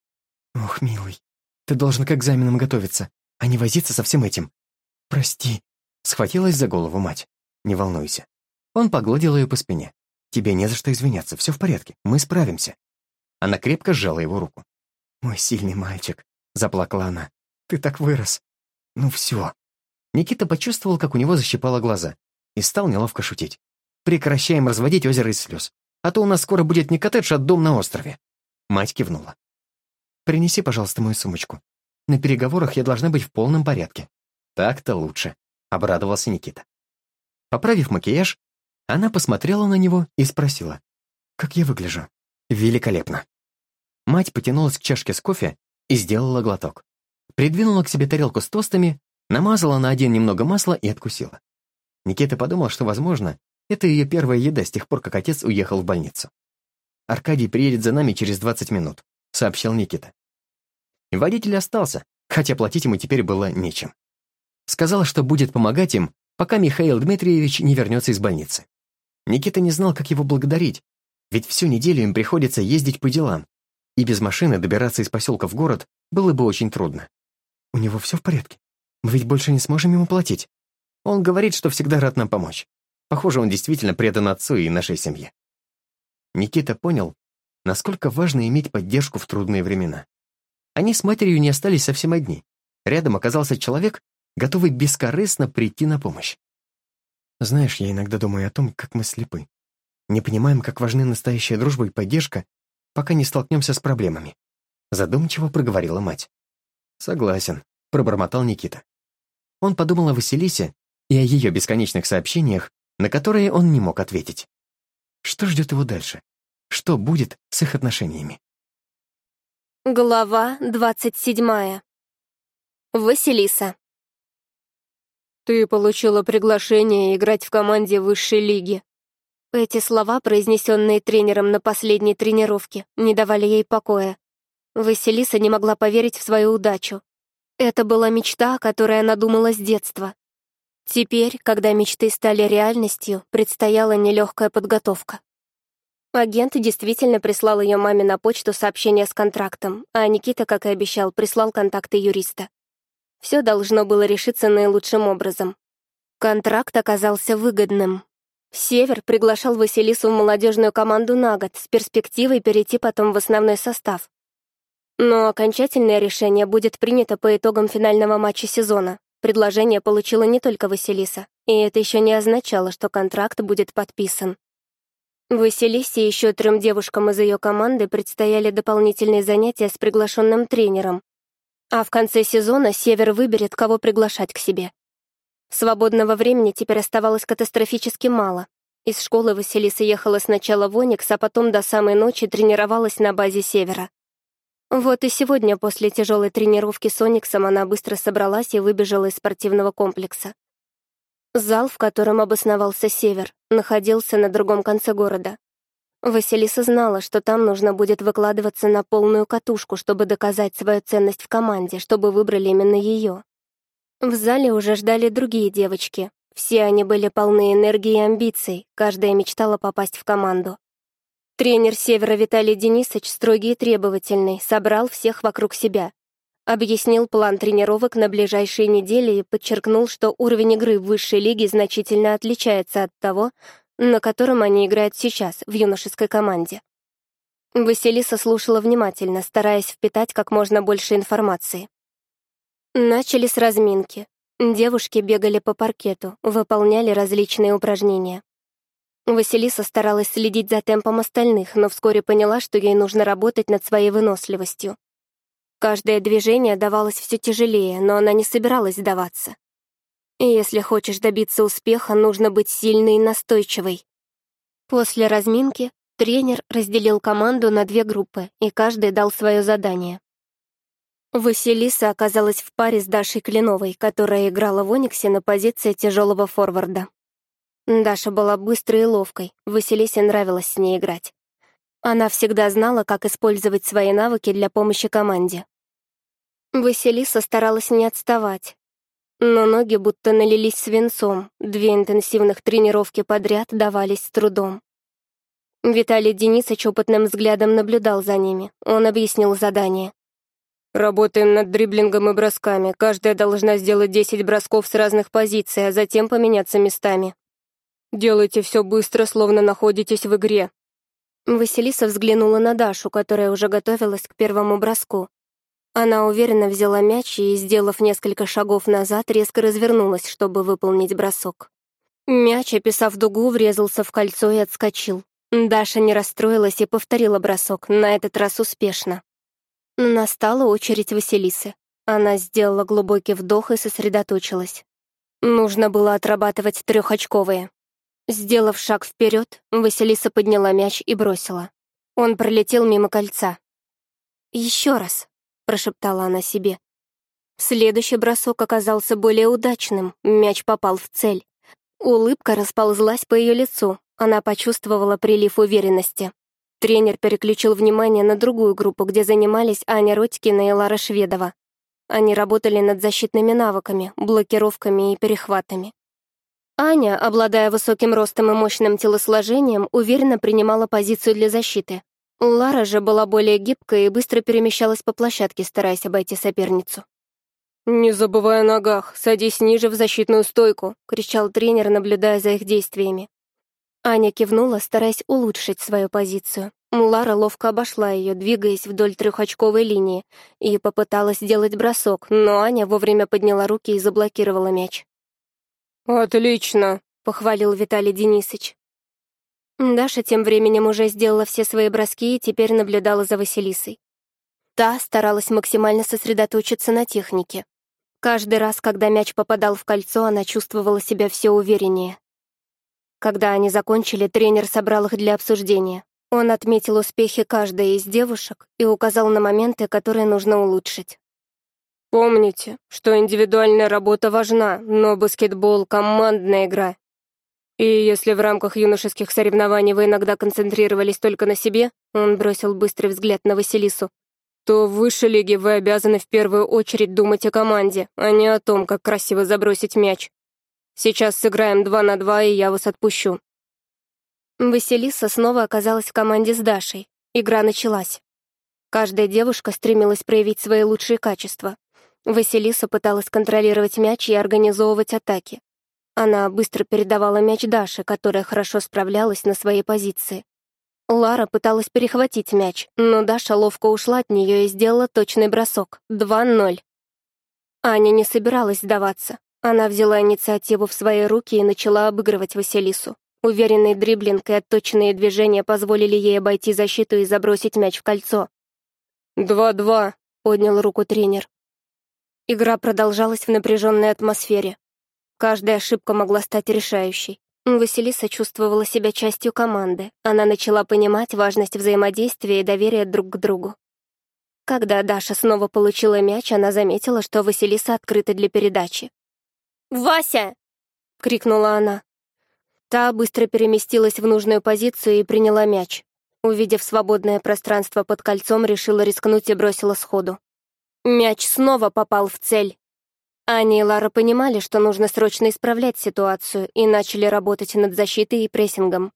C: «Ох, милый, ты должен к экзаменам готовиться, а не возиться со всем этим. Прости», — схватилась за голову мать. «Не волнуйся». Он погладил ее по спине. «Тебе не за что извиняться, все в порядке, мы справимся». Она крепко сжала его руку. «Мой сильный мальчик, — заплакала она. «Ты так вырос. Ну все». Никита почувствовал, как у него защипало глаза, и стал неловко шутить. «Прекращаем разводить озеро из слез, а то у нас скоро будет не коттедж, а дом на острове». Мать кивнула. «Принеси, пожалуйста, мою сумочку. На переговорах я должна быть в полном порядке». «Так-то лучше», — обрадовался Никита. Поправив макияж, она посмотрела на него и спросила. «Как я выгляжу?» «Великолепно». Мать потянулась к чашке с кофе и сделала глоток. Придвинула к себе тарелку с тостами, намазала на один немного масла и откусила. Никита подумал, что, возможно, это ее первая еда с тех пор, как отец уехал в больницу. «Аркадий приедет за нами через 20 минут», — сообщил Никита. И Водитель остался, хотя платить ему теперь было нечем. Сказал, что будет помогать им, пока Михаил Дмитриевич не вернется из больницы. Никита не знал, как его благодарить, ведь всю неделю им приходится ездить по делам, и без машины добираться из поселка в город было бы очень трудно. «У него все в порядке? Мы ведь больше не сможем ему платить. Он говорит, что всегда рад нам помочь. Похоже, он действительно предан отцу и нашей семье». Никита понял, насколько важно иметь поддержку в трудные времена. Они с матерью не остались совсем одни. Рядом оказался человек, готовый бескорыстно прийти на помощь. Знаешь, я иногда думаю о том, как мы слепы. Не понимаем, как важны настоящая дружба и поддержка, пока не столкнемся с проблемами», — задумчиво проговорила мать. «Согласен», — пробормотал Никита. Он подумал о Василисе и о ее бесконечных сообщениях, на которые он не мог ответить. Что ждет его дальше? Что будет с их
D: отношениями?
A: Глава двадцать седьмая. Василиса. «Ты получила приглашение играть в
B: команде высшей лиги. Эти слова, произнесенные тренером на последней тренировке, не давали ей покоя. Василиса не могла поверить в свою удачу. Это была мечта, о которой она думала с детства. Теперь, когда мечты стали реальностью, предстояла нелегкая подготовка. Агент действительно прислал ее маме на почту сообщение с контрактом, а Никита, как и обещал, прислал контакты юриста. Все должно было решиться наилучшим образом. Контракт оказался выгодным, Север приглашал Василису в молодежную команду на год с перспективой перейти потом в основной состав. Но окончательное решение будет принято по итогам финального матча сезона. Предложение получила не только Василиса, и это еще не означало, что контракт будет подписан. Василисе и еще трем девушкам из ее команды предстояли дополнительные занятия с приглашенным тренером. А в конце сезона Север выберет, кого приглашать к себе. Свободного времени теперь оставалось катастрофически мало. Из школы Василиса ехала сначала в Оникс, а потом до самой ночи тренировалась на базе Севера. Вот и сегодня после тяжелой тренировки с Ониксом она быстро собралась и выбежала из спортивного комплекса. Зал, в котором обосновался Север, находился на другом конце города. Василиса знала, что там нужно будет выкладываться на полную катушку, чтобы доказать свою ценность в команде, чтобы выбрали именно ее. В зале уже ждали другие девочки. Все они были полны энергии и амбиций, каждая мечтала попасть в команду. Тренер Севера Виталий Денисович, строгий и требовательный, собрал всех вокруг себя. Объяснил план тренировок на ближайшие недели и подчеркнул, что уровень игры в высшей лиге значительно отличается от того, на котором они играют сейчас, в юношеской команде. Василиса слушала внимательно, стараясь впитать как можно больше информации. Начали с разминки. Девушки бегали по паркету, выполняли различные упражнения. Василиса старалась следить за темпом остальных, но вскоре поняла, что ей нужно работать над своей выносливостью. Каждое движение давалось все тяжелее, но она не собиралась сдаваться. если хочешь добиться успеха, нужно быть сильной и настойчивой. После разминки тренер разделил команду на две группы, и каждый дал свое задание. Василиса оказалась в паре с Дашей Клиновой, которая играла в «Ониксе» на позиции тяжелого форварда. Даша была быстрой и ловкой, Василисе нравилось с ней играть. Она всегда знала, как использовать свои навыки для помощи команде. Василиса старалась не отставать. Но ноги будто налились свинцом, две интенсивных тренировки подряд давались с трудом. Виталий Денисович опытным взглядом наблюдал за ними, он объяснил задание. Работаем над дриблингом и бросками. Каждая должна сделать 10 бросков с разных позиций, а затем поменяться местами. Делайте все быстро, словно находитесь в игре». Василиса взглянула на Дашу, которая уже готовилась к первому броску. Она уверенно взяла мяч и, сделав несколько шагов назад, резко развернулась, чтобы выполнить бросок. Мяч, описав дугу, врезался в кольцо и отскочил. Даша не расстроилась и повторила бросок, на этот раз успешно. Но настала очередь Василисы. Она сделала глубокий вдох и сосредоточилась. Нужно было отрабатывать трехочковые. Сделав шаг вперед, Василиса подняла мяч и бросила. Он пролетел мимо кольца. «Еще раз», — прошептала она себе. Следующий бросок оказался более удачным, мяч попал в цель. Улыбка расползлась по ее лицу, она почувствовала прилив уверенности. Тренер переключил внимание на другую группу, где занимались Аня Родькина и Лара Шведова. Они работали над защитными навыками, блокировками и перехватами. Аня, обладая высоким ростом и мощным телосложением, уверенно принимала позицию для защиты. Лара же была более гибкой и быстро перемещалась по площадке, стараясь обойти соперницу. «Не забывай о ногах, садись ниже в защитную стойку», — кричал тренер, наблюдая за их действиями. Аня кивнула, стараясь улучшить свою позицию. Мулара ловко обошла ее, двигаясь вдоль трехочковой линии, и попыталась сделать бросок, но Аня вовремя подняла руки и заблокировала мяч. «Отлично!» — похвалил Виталий Денисович. Даша тем временем уже сделала все свои броски и теперь наблюдала за Василисой. Та старалась максимально сосредоточиться на технике. Каждый раз, когда мяч попадал в кольцо, она чувствовала себя все увереннее. Когда они закончили, тренер собрал их для обсуждения. Он отметил успехи каждой из девушек и указал на моменты, которые нужно улучшить. «Помните, что индивидуальная работа важна, но баскетбол — командная игра. И если в рамках юношеских соревнований вы иногда концентрировались только на себе, он бросил быстрый взгляд на Василису, то в высшей лиге вы обязаны в первую очередь думать о команде, а не о том, как красиво забросить мяч. Сейчас сыграем два на два, и я вас отпущу». Василиса снова оказалась в команде с Дашей. Игра началась. Каждая девушка стремилась проявить свои лучшие качества. Василиса пыталась контролировать мяч и организовывать атаки. Она быстро передавала мяч Даше, которая хорошо справлялась на своей позиции. Лара пыталась перехватить мяч, но Даша ловко ушла от нее и сделала точный бросок. 2-0. Аня не собиралась сдаваться. Она взяла инициативу в свои руки и начала обыгрывать Василису. Уверенный дриблинг и отточенные движения позволили ей обойти защиту и забросить мяч в кольцо.
A: «Два-два»,
B: — поднял руку тренер. Игра продолжалась в напряженной атмосфере. Каждая ошибка могла стать решающей. Василиса чувствовала себя частью команды. Она начала понимать важность взаимодействия и доверия друг к другу. Когда Даша снова получила мяч, она заметила, что Василиса открыта для передачи. «Вася!» — крикнула она. Та быстро переместилась в нужную позицию и приняла мяч. Увидев свободное пространство под кольцом, решила рискнуть и бросила сходу. Мяч снова попал в цель. Аня и Лара понимали, что нужно срочно исправлять ситуацию, и начали работать над защитой и прессингом.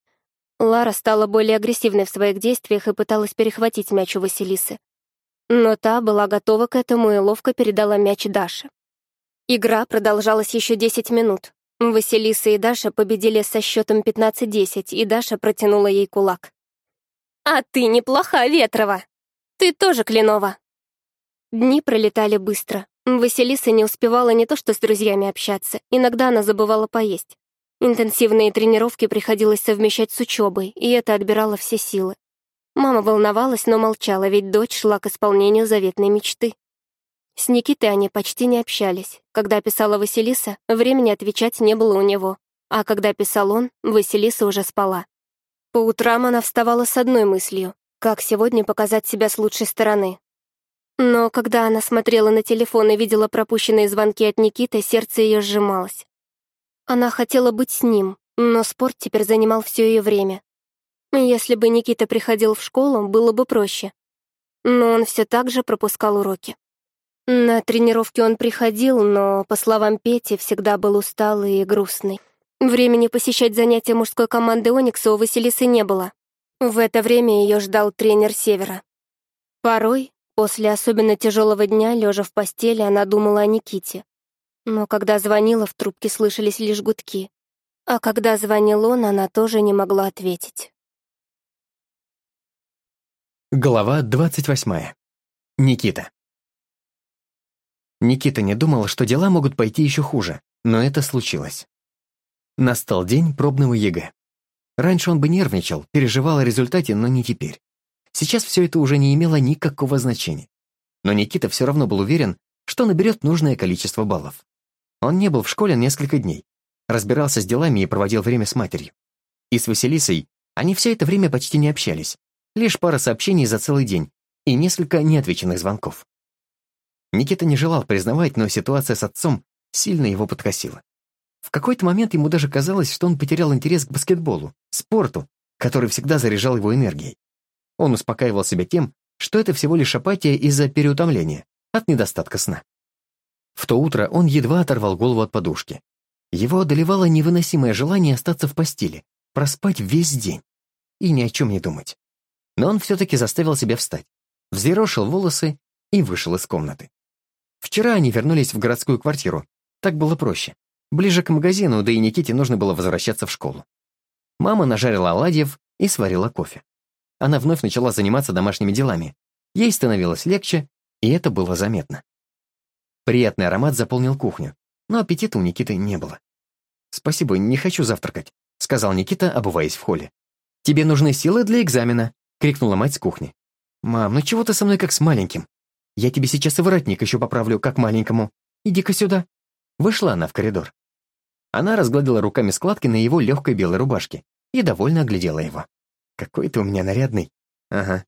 B: Лара стала более агрессивной в своих действиях и пыталась перехватить мяч у Василисы. Но та была готова к этому и ловко передала мяч Даше. Игра продолжалась еще 10 минут. Василиса и Даша победили со счетом 15-10, и Даша протянула ей кулак. «А ты неплоха, Ветрова! Ты тоже Кленова!» Дни пролетали быстро. Василиса не успевала не то что с друзьями общаться, иногда она забывала поесть. Интенсивные тренировки приходилось совмещать с учебой, и это отбирало все силы. Мама волновалась, но молчала, ведь дочь шла к исполнению заветной мечты. С Никитой они почти не общались. Когда писала Василиса, времени отвечать не было у него. А когда писал он, Василиса уже спала. По утрам она вставала с одной мыслью — как сегодня показать себя с лучшей стороны. Но когда она смотрела на телефон и видела пропущенные звонки от Никиты, сердце ее сжималось. Она хотела быть с ним, но спорт теперь занимал все ее время. Если бы Никита приходил в школу, было бы проще. Но он все так же пропускал уроки. На тренировки он приходил, но, по словам Пети, всегда был усталый и грустный. Времени посещать занятия мужской команды «Оникса» у Василисы не было. В это время ее ждал тренер Севера. Порой, после особенно тяжелого дня, лежа в постели, она думала о Никите.
A: Но когда звонила, в трубке слышались лишь гудки. А когда звонил он, она тоже не могла ответить.
D: Глава
C: 28. Никита. Никита не думал, что дела могут пойти еще хуже, но это случилось. Настал день пробного ЕГЭ. Раньше он бы нервничал, переживал о результате, но не теперь. Сейчас все это уже не имело никакого значения. Но Никита все равно был уверен, что наберет нужное количество баллов. Он не был в школе несколько дней, разбирался с делами и проводил время с матерью. И с Василисой они все это время почти не общались, лишь пара сообщений за целый день и несколько неотвеченных звонков. Никита не желал признавать, но ситуация с отцом сильно его подкосила. В какой-то момент ему даже казалось, что он потерял интерес к баскетболу, спорту, который всегда заряжал его энергией. Он успокаивал себя тем, что это всего лишь апатия из-за переутомления, от недостатка сна. В то утро он едва оторвал голову от подушки. Его одолевало невыносимое желание остаться в постели, проспать весь день и ни о чем не думать. Но он все-таки заставил себя встать, взъерошил волосы и вышел из комнаты. Вчера они вернулись в городскую квартиру. Так было проще. Ближе к магазину, да и Никите нужно было возвращаться в школу. Мама нажарила оладьев и сварила кофе. Она вновь начала заниматься домашними делами. Ей становилось легче, и это было заметно. Приятный аромат заполнил кухню, но аппетита у Никиты не было. «Спасибо, не хочу завтракать», — сказал Никита, обуваясь в холле. «Тебе нужны силы для экзамена», — крикнула мать с кухни. «Мам, ну чего ты со мной как с маленьким?» Я тебе сейчас и воротник еще поправлю, как маленькому. Иди-ка сюда». Вышла она в коридор. Она разгладила руками складки на его легкой белой рубашке и довольно оглядела его. «Какой ты у меня нарядный». «Ага».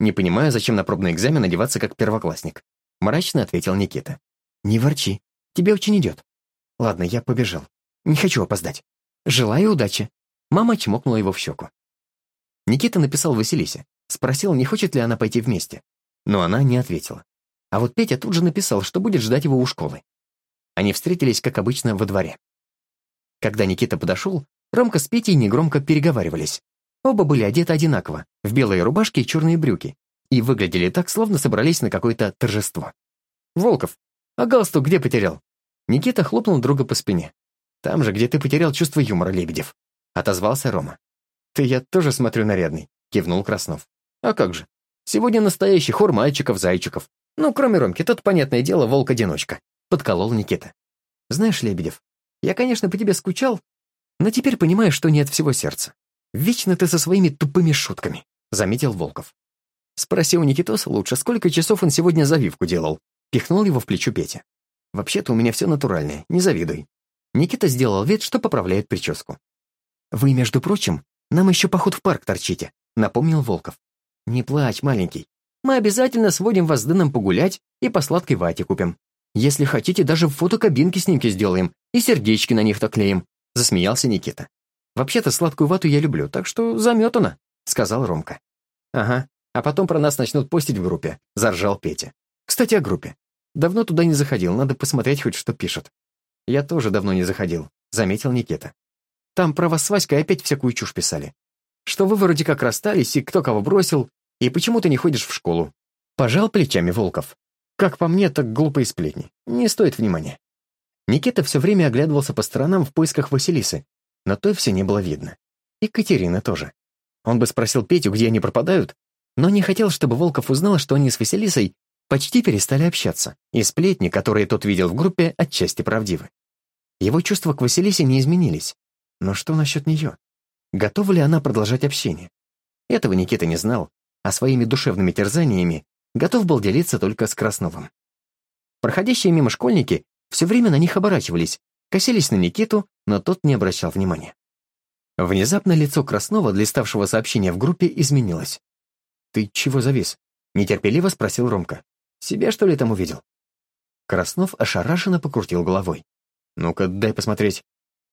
C: «Не понимаю, зачем на пробный экзамен одеваться как первоклассник», — мрачно ответил Никита. «Не ворчи. Тебе очень идет». «Ладно, я побежал. Не хочу опоздать. Желаю удачи». Мама чмокнула его в щеку. Никита написал Василисе, спросил, не хочет ли она пойти вместе но она не ответила. А вот Петя тут же написал, что будет ждать его у школы. Они встретились, как обычно, во дворе. Когда Никита подошел, Ромка с Петей негромко переговаривались. Оба были одеты одинаково, в белые рубашки и черные брюки, и выглядели так, словно собрались на какое-то торжество. «Волков, а галстук где потерял?» Никита хлопнул друга по спине. «Там же, где ты потерял чувство юмора, Лебедев», — отозвался Рома. «Ты, я тоже смотрю нарядный», — кивнул Краснов. «А как же? Сегодня настоящий хор мальчиков-зайчиков. Ну, кроме Ромки, тот, понятное дело, волк-одиночка. Подколол Никита. Знаешь, Лебедев, я, конечно, по тебе скучал, но теперь понимаю, что не от всего сердца. Вечно ты со своими тупыми шутками, — заметил Волков. Спросил Никитоса лучше, сколько часов он сегодня завивку делал. Пихнул его в плечо Петя. Вообще-то у меня все натуральное, не завидуй. Никита сделал вид, что поправляет прическу. «Вы, между прочим, нам еще поход в парк торчите», — напомнил Волков. «Не плачь, маленький. Мы обязательно сводим вас с Дэном погулять и по сладкой вате купим. Если хотите, даже в фотокабинке снимки сделаем и сердечки на них так клеим», — засмеялся Никита. «Вообще-то сладкую вату я люблю, так что заметано», — сказал Ромка. «Ага, а потом про нас начнут постить в группе», — заржал Петя. «Кстати, о группе. Давно туда не заходил, надо посмотреть хоть что пишут». «Я тоже давно не заходил», — заметил Никита. «Там про вас с Васькой опять всякую чушь писали что вы вроде как расстались и кто кого бросил, и почему ты не ходишь в школу. Пожал плечами Волков. Как по мне, так глупые сплетни. Не стоит внимания. Никита все время оглядывался по сторонам в поисках Василисы, но той все не было видно. И Катерина тоже. Он бы спросил Петю, где они пропадают, но не хотел, чтобы Волков узнал, что они с Василисой почти перестали общаться, и сплетни, которые тот видел в группе, отчасти правдивы. Его чувства к Василисе не изменились. Но что насчет нее? готова ли она продолжать общение. Этого Никита не знал, а своими душевными терзаниями готов был делиться только с Красновым. Проходящие мимо школьники все время на них оборачивались, косились на Никиту, но тот не обращал внимания. Внезапно лицо Краснова, листавшего сообщения в группе, изменилось. «Ты чего завис?» — нетерпеливо спросил Ромка. «Себя, что ли, там увидел?» Краснов ошарашенно покрутил головой. «Ну-ка, дай посмотреть».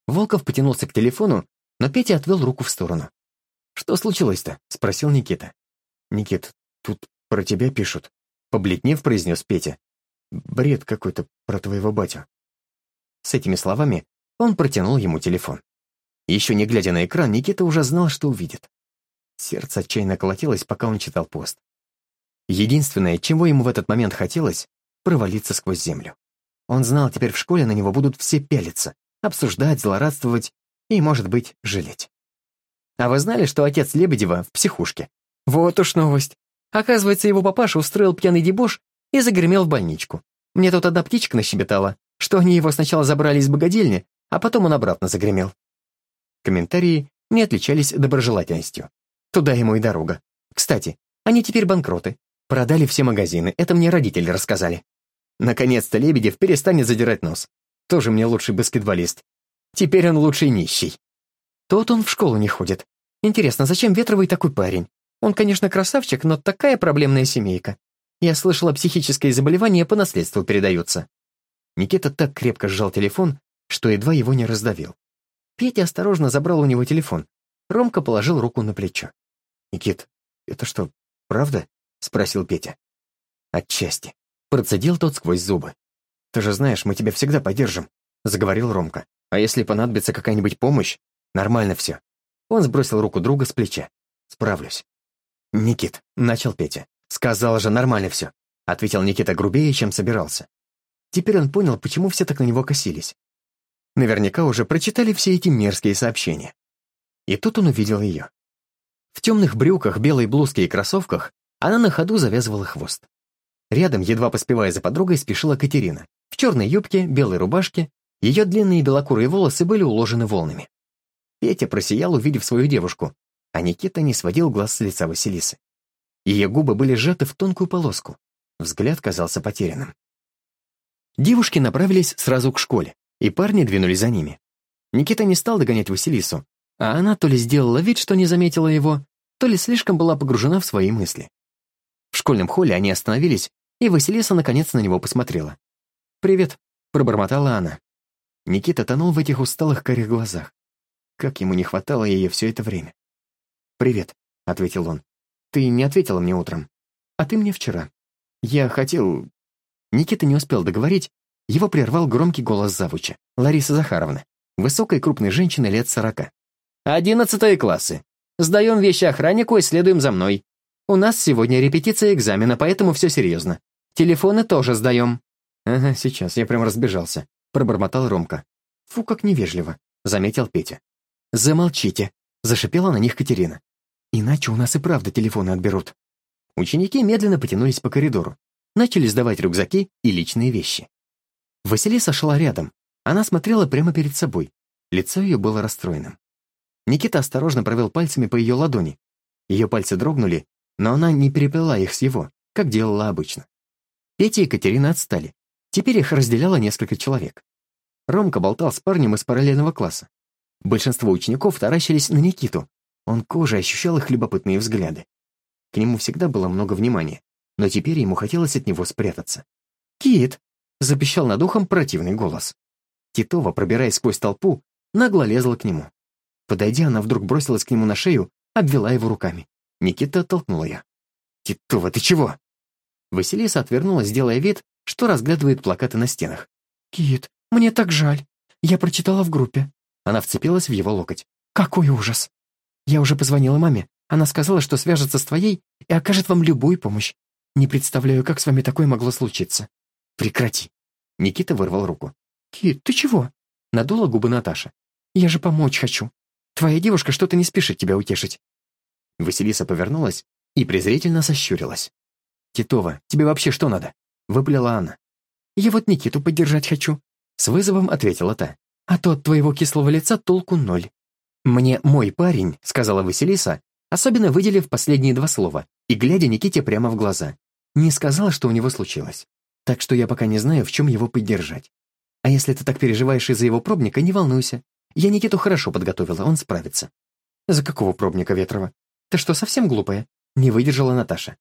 C: Волков потянулся к телефону но Петя отвел руку в сторону. «Что случилось-то?» — спросил Никита. «Никит, тут про тебя пишут», — побледнев произнес Петя. «Бред какой-то про твоего батю». С этими словами он протянул ему телефон. Еще не глядя на экран, Никита уже знал, что увидит. Сердце отчаянно колотилось, пока он читал пост. Единственное, чего ему в этот момент хотелось — провалиться сквозь землю. Он знал, теперь в школе на него будут все пялиться, обсуждать, злорадствовать и, может быть, жалеть. А вы знали, что отец Лебедева в психушке? Вот уж новость. Оказывается, его папаша устроил пьяный дебош и загремел в больничку. Мне тут одна птичка нащебетала, что они его сначала забрали из богадельни, а потом он обратно загремел. Комментарии не отличались доброжелательностью. Туда ему и дорога. Кстати, они теперь банкроты. Продали все магазины, это мне родители рассказали. Наконец-то Лебедев перестанет задирать нос. Тоже мне лучший баскетболист. Теперь он лучший нищий. Тот он в школу не ходит. Интересно, зачем Ветровый такой парень? Он, конечно, красавчик, но такая проблемная семейка. Я слышала, психическое заболевание по наследству передается. Никита так крепко сжал телефон, что едва его не раздавил. Петя осторожно забрал у него телефон. Ромка положил руку на плечо. «Никит, это что, правда?» — спросил Петя. «Отчасти». Процедил тот сквозь зубы. «Ты же знаешь, мы тебя всегда поддержим», — заговорил Ромка. А если понадобится какая-нибудь помощь, нормально все. Он сбросил руку друга с плеча. Справлюсь. «Никит», — начал Петя. «Сказал же, нормально все», — ответил Никита грубее, чем собирался. Теперь он понял, почему все так на него косились. Наверняка уже прочитали все эти мерзкие сообщения. И тут он увидел ее. В темных брюках, белой блузке и кроссовках она на ходу завязывала хвост. Рядом, едва поспевая за подругой, спешила Катерина. В черной юбке, белой рубашке ее длинные белокурые волосы были уложены волнами. Петя просиял, увидев свою девушку, а Никита не сводил глаз с лица Василисы. Ее губы были сжаты в тонкую полоску. Взгляд казался потерянным. Девушки направились сразу к школе, и парни двинулись за ними. Никита не стал догонять Василису, а она то ли сделала вид, что не заметила его, то ли слишком была погружена в свои мысли. В школьном холле они остановились, и Василиса наконец на него посмотрела. «Привет», — пробормотала она. Никита тонул в этих усталых карих глазах. Как ему не хватало ее все это время. «Привет», — ответил он. «Ты не ответила мне утром, а ты мне вчера. Я хотел...» Никита не успел договорить, его прервал громкий голос завуча, Ларисы Захаровны, высокой крупной женщины лет сорока. «Одиннадцатые классы. Сдаем вещи охраннику и следуем за мной. У нас сегодня репетиция экзамена, поэтому все серьезно. Телефоны тоже сдаем». «Ага, сейчас, я прям разбежался. — пробормотал Ромка. «Фу, как невежливо», — заметил Петя. «Замолчите», — зашипела на них Катерина. «Иначе у нас и правда телефоны отберут». Ученики медленно потянулись по коридору, начали сдавать рюкзаки и личные вещи. Василиса шла рядом. Она смотрела прямо перед собой. Лицо ее было расстроенным. Никита осторожно провел пальцами по ее ладони. Ее пальцы дрогнули, но она не переплела их с его, как делала обычно. Петя и Катерина отстали. Теперь их разделяло несколько человек. Ромка болтал с парнем из параллельного класса. Большинство учеников таращились на Никиту. Он кожей ощущал их любопытные взгляды. К нему всегда было много внимания, но теперь ему хотелось от него спрятаться. «Кит!» — запищал над ухом противный голос. Титова, пробираясь сквозь толпу, нагло лезла к нему. Подойдя, она вдруг бросилась к нему на шею, обвела его руками. Никита оттолкнула я. «Титова, ты чего?» Василиса отвернулась, делая вид, что разглядывает плакаты на стенах. «Кит, мне так жаль. Я прочитала в группе». Она вцепилась в его локоть. «Какой ужас!» «Я уже позвонила маме. Она сказала, что свяжется с твоей и окажет вам любую помощь. Не представляю, как с вами такое могло случиться». «Прекрати!» Никита вырвал руку. «Кит, ты чего?» Надула губы Наташа. «Я же помочь хочу. Твоя девушка что-то не спешит тебя утешить». Василиса повернулась и презрительно сощурилась. «Титова, тебе вообще что надо?» выплела она. «Я вот Никиту поддержать хочу», — с вызовом ответила та. «А то от твоего кислого лица толку ноль». «Мне мой парень», — сказала Василиса, особенно выделив последние два слова и глядя Никите прямо в глаза. Не сказала, что у него случилось. Так что я пока не знаю, в чем его поддержать. А если ты так переживаешь из-за его пробника, не волнуйся. Я Никиту хорошо подготовила, он справится. За какого пробника Ветрова? Ты что, совсем глупая? Не выдержала Наташа.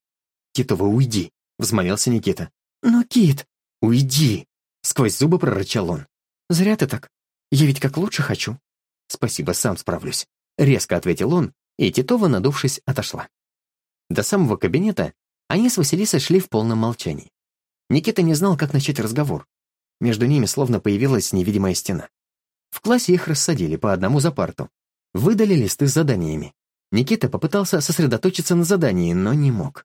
C: Титова, уйди, взмолился Никита.
A: «Но, Кит...»
C: «Уйди!» — сквозь зубы прорычал он. «Зря ты так. Я ведь как лучше хочу». «Спасибо, сам справлюсь», — резко ответил он, и Титова, надувшись, отошла. До самого кабинета они с Василисой шли в полном молчании. Никита не знал, как начать разговор. Между ними словно появилась невидимая стена. В классе их рассадили по одному за парту. Выдали листы с заданиями. Никита попытался сосредоточиться на задании, но не мог.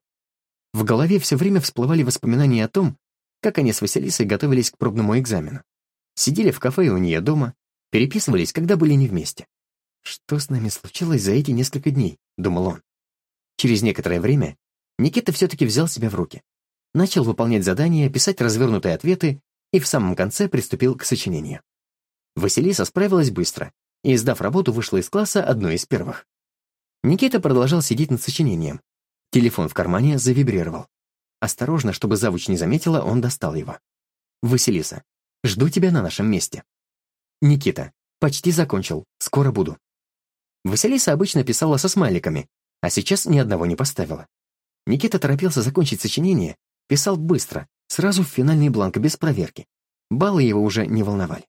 C: В голове все время всплывали воспоминания о том, как они с Василисой готовились к пробному экзамену. Сидели в кафе у нее дома, переписывались, когда были не вместе. «Что с нами случилось за эти несколько дней?» — думал он. Через некоторое время Никита все-таки взял себя в руки. Начал выполнять задания, писать развернутые ответы и в самом конце приступил к сочинению. Василиса справилась быстро и, сдав работу, вышла из класса одной из первых. Никита продолжал сидеть над сочинением, Телефон в кармане завибрировал. Осторожно, чтобы завуч не заметила, он достал его. «Василиса, жду тебя на нашем месте». «Никита, почти закончил, скоро буду». Василиса обычно писала со смайликами, а сейчас ни одного не поставила. Никита торопился закончить сочинение, писал быстро, сразу в финальный бланк, без проверки. Баллы его уже не волновали.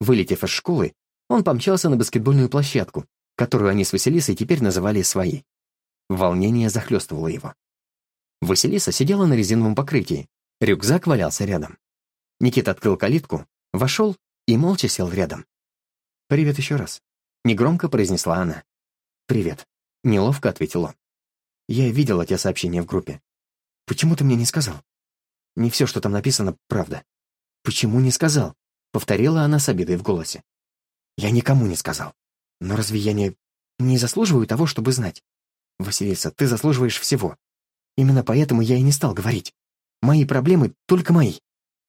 C: Вылетев из школы, он помчался на баскетбольную площадку, которую они с Василисой теперь называли своей. Волнение захлестывало его. Василиса сидела на резиновом покрытии. Рюкзак валялся рядом. Никита открыл калитку, вошел и молча сел рядом. «Привет еще раз», — негромко произнесла она. «Привет», — неловко ответил он. «Я видел эти сообщения в группе. Почему ты мне не сказал?» «Не все, что там написано, правда». «Почему не сказал?» — повторила она с обидой в голосе. «Я никому не сказал. Но разве я не... не заслуживаю того, чтобы знать?» Василиса, ты заслуживаешь всего. Именно поэтому я и не стал говорить. Мои проблемы только мои.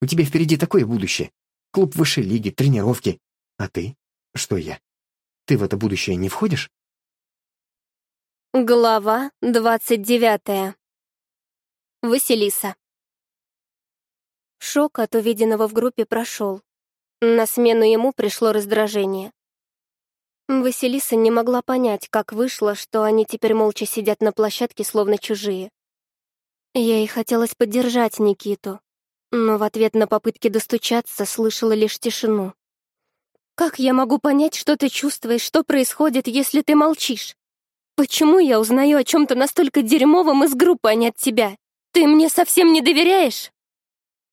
C: У тебя впереди такое будущее. Клуб высшей лиги, тренировки. А ты? Что я? Ты в это будущее не входишь?
A: Глава двадцать девятая. Василиса. Шок от увиденного в группе прошел. На смену ему пришло раздражение. Василиса не могла
B: понять, как вышло, что они теперь молча сидят на площадке, словно чужие. Ей хотелось поддержать Никиту, но в ответ на попытки достучаться слышала лишь тишину. «Как я могу понять, что ты чувствуешь, что происходит, если ты молчишь? Почему я узнаю о чем-то настолько дерьмовом из группы, а не от тебя? Ты мне совсем не доверяешь?»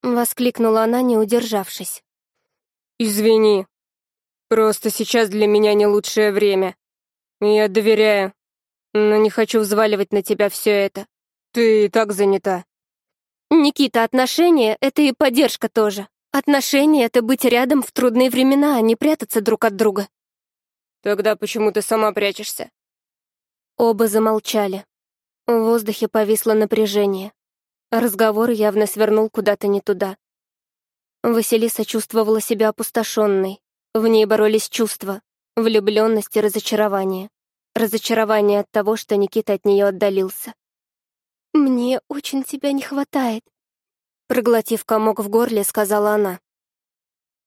B: Воскликнула она, не удержавшись. «Извини», Просто сейчас для меня не лучшее время. Я доверяю, но не хочу взваливать на тебя все это. Ты и так занята. Никита, отношения — это и поддержка тоже. Отношения — это быть рядом в трудные времена, а не прятаться друг от друга. Тогда почему ты сама прячешься? Оба замолчали. В воздухе повисло напряжение. Разговор явно свернул куда-то не туда. Василиса чувствовала себя опустошенной, в ней боролись чувства, влюбленность и разочарование. Разочарование от того, что Никита от нее отдалился. «Мне очень тебя не хватает», — проглотив комок в горле, сказала она.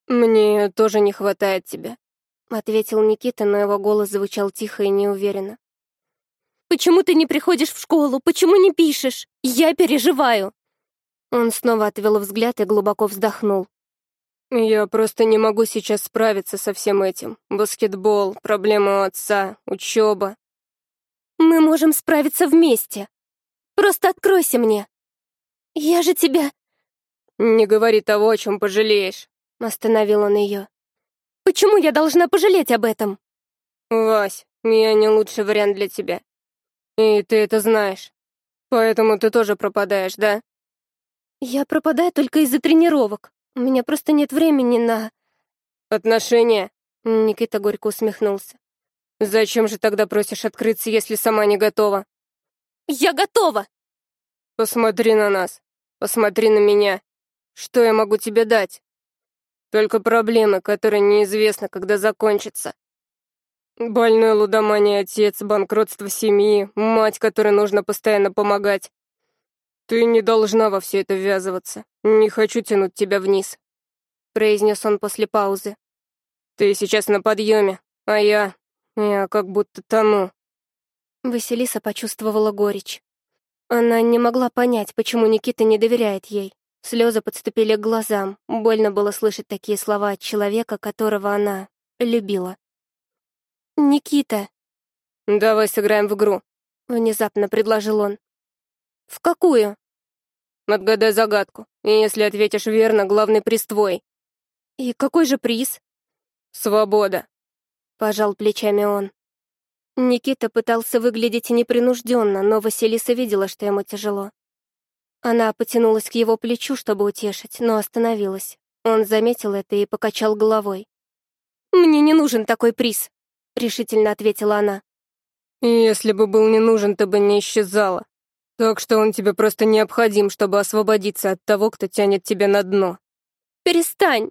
B: «Мне тоже не хватает тебя», — ответил Никита, но его голос звучал тихо и неуверенно. «Почему ты не приходишь в школу? Почему не пишешь? Я переживаю!» Он снова отвел взгляд и глубоко вздохнул. Я просто не могу сейчас справиться со всем этим. Баскетбол, проблема отца,
A: учеба. Мы можем справиться вместе. Просто откройся мне. Я же тебя... Не говори того, о чем пожалеешь.
B: Остановил он ее. Почему я должна пожалеть об этом?
A: Вась, я
B: не лучший вариант для тебя. И ты это знаешь. Поэтому ты тоже пропадаешь, да? Я пропадаю только из-за тренировок. У меня просто нет времени на...» «Отношения?» — Никита горько усмехнулся. «Зачем же тогда
A: просишь открыться, если сама не готова?» «Я готова!» «Посмотри на нас. Посмотри на меня. Что я могу тебе дать? Только
B: проблемы, которые неизвестно, когда закончатся. Больной лудомания отец, банкротство семьи, мать, которой нужно постоянно помогать. «Ты не должна во все это ввязываться. Не хочу тянуть тебя вниз», — произнес он после паузы.
A: «Ты сейчас на подъеме,
B: а я... я как будто тону». Василиса почувствовала горечь. Она не могла понять, почему Никита не доверяет ей. Слезы подступили к глазам. Больно было слышать такие слова от человека, которого она любила. «Никита!»
A: «Давай сыграем в игру»,
B: — внезапно
A: предложил он. «В какую?» «Отгадай загадку, и если ответишь верно, главный приз твой». «И какой же приз?» «Свобода», — пожал плечами он.
B: Никита пытался выглядеть непринужденно, но Василиса видела, что ему тяжело. Она потянулась к его плечу, чтобы утешить, но остановилась. Он заметил это и покачал головой. «Мне не нужен такой приз», — решительно ответила она. «Если бы был не нужен, ты бы не исчезала», так что он тебе просто необходим, чтобы освободиться от того, кто тянет тебя на дно. Перестань!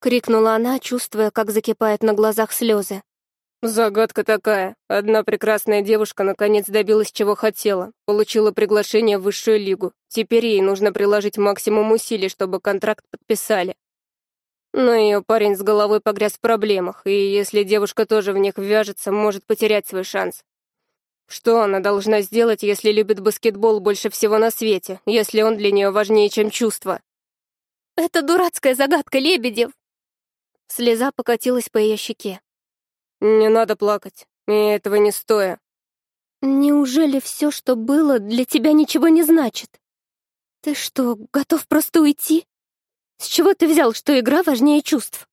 B: крикнула она, чувствуя, как закипают на глазах слезы.
A: Загадка такая. Одна
B: прекрасная девушка наконец добилась чего хотела. Получила приглашение в высшую лигу. Теперь ей нужно приложить максимум усилий, чтобы контракт подписали. Но ее парень с головой погряз в проблемах, и если девушка тоже в них ввяжется, может потерять свой шанс. Что она должна сделать, если любит баскетбол больше всего на свете, если он для нее важнее, чем чувства? Это дурацкая загадка, Лебедев. Слеза покатилась по ее щеке.
A: Не надо плакать, и этого не стоя.
B: Неужели все, что было, для тебя ничего не значит? Ты что, готов просто уйти? С чего ты взял, что игра важнее чувств?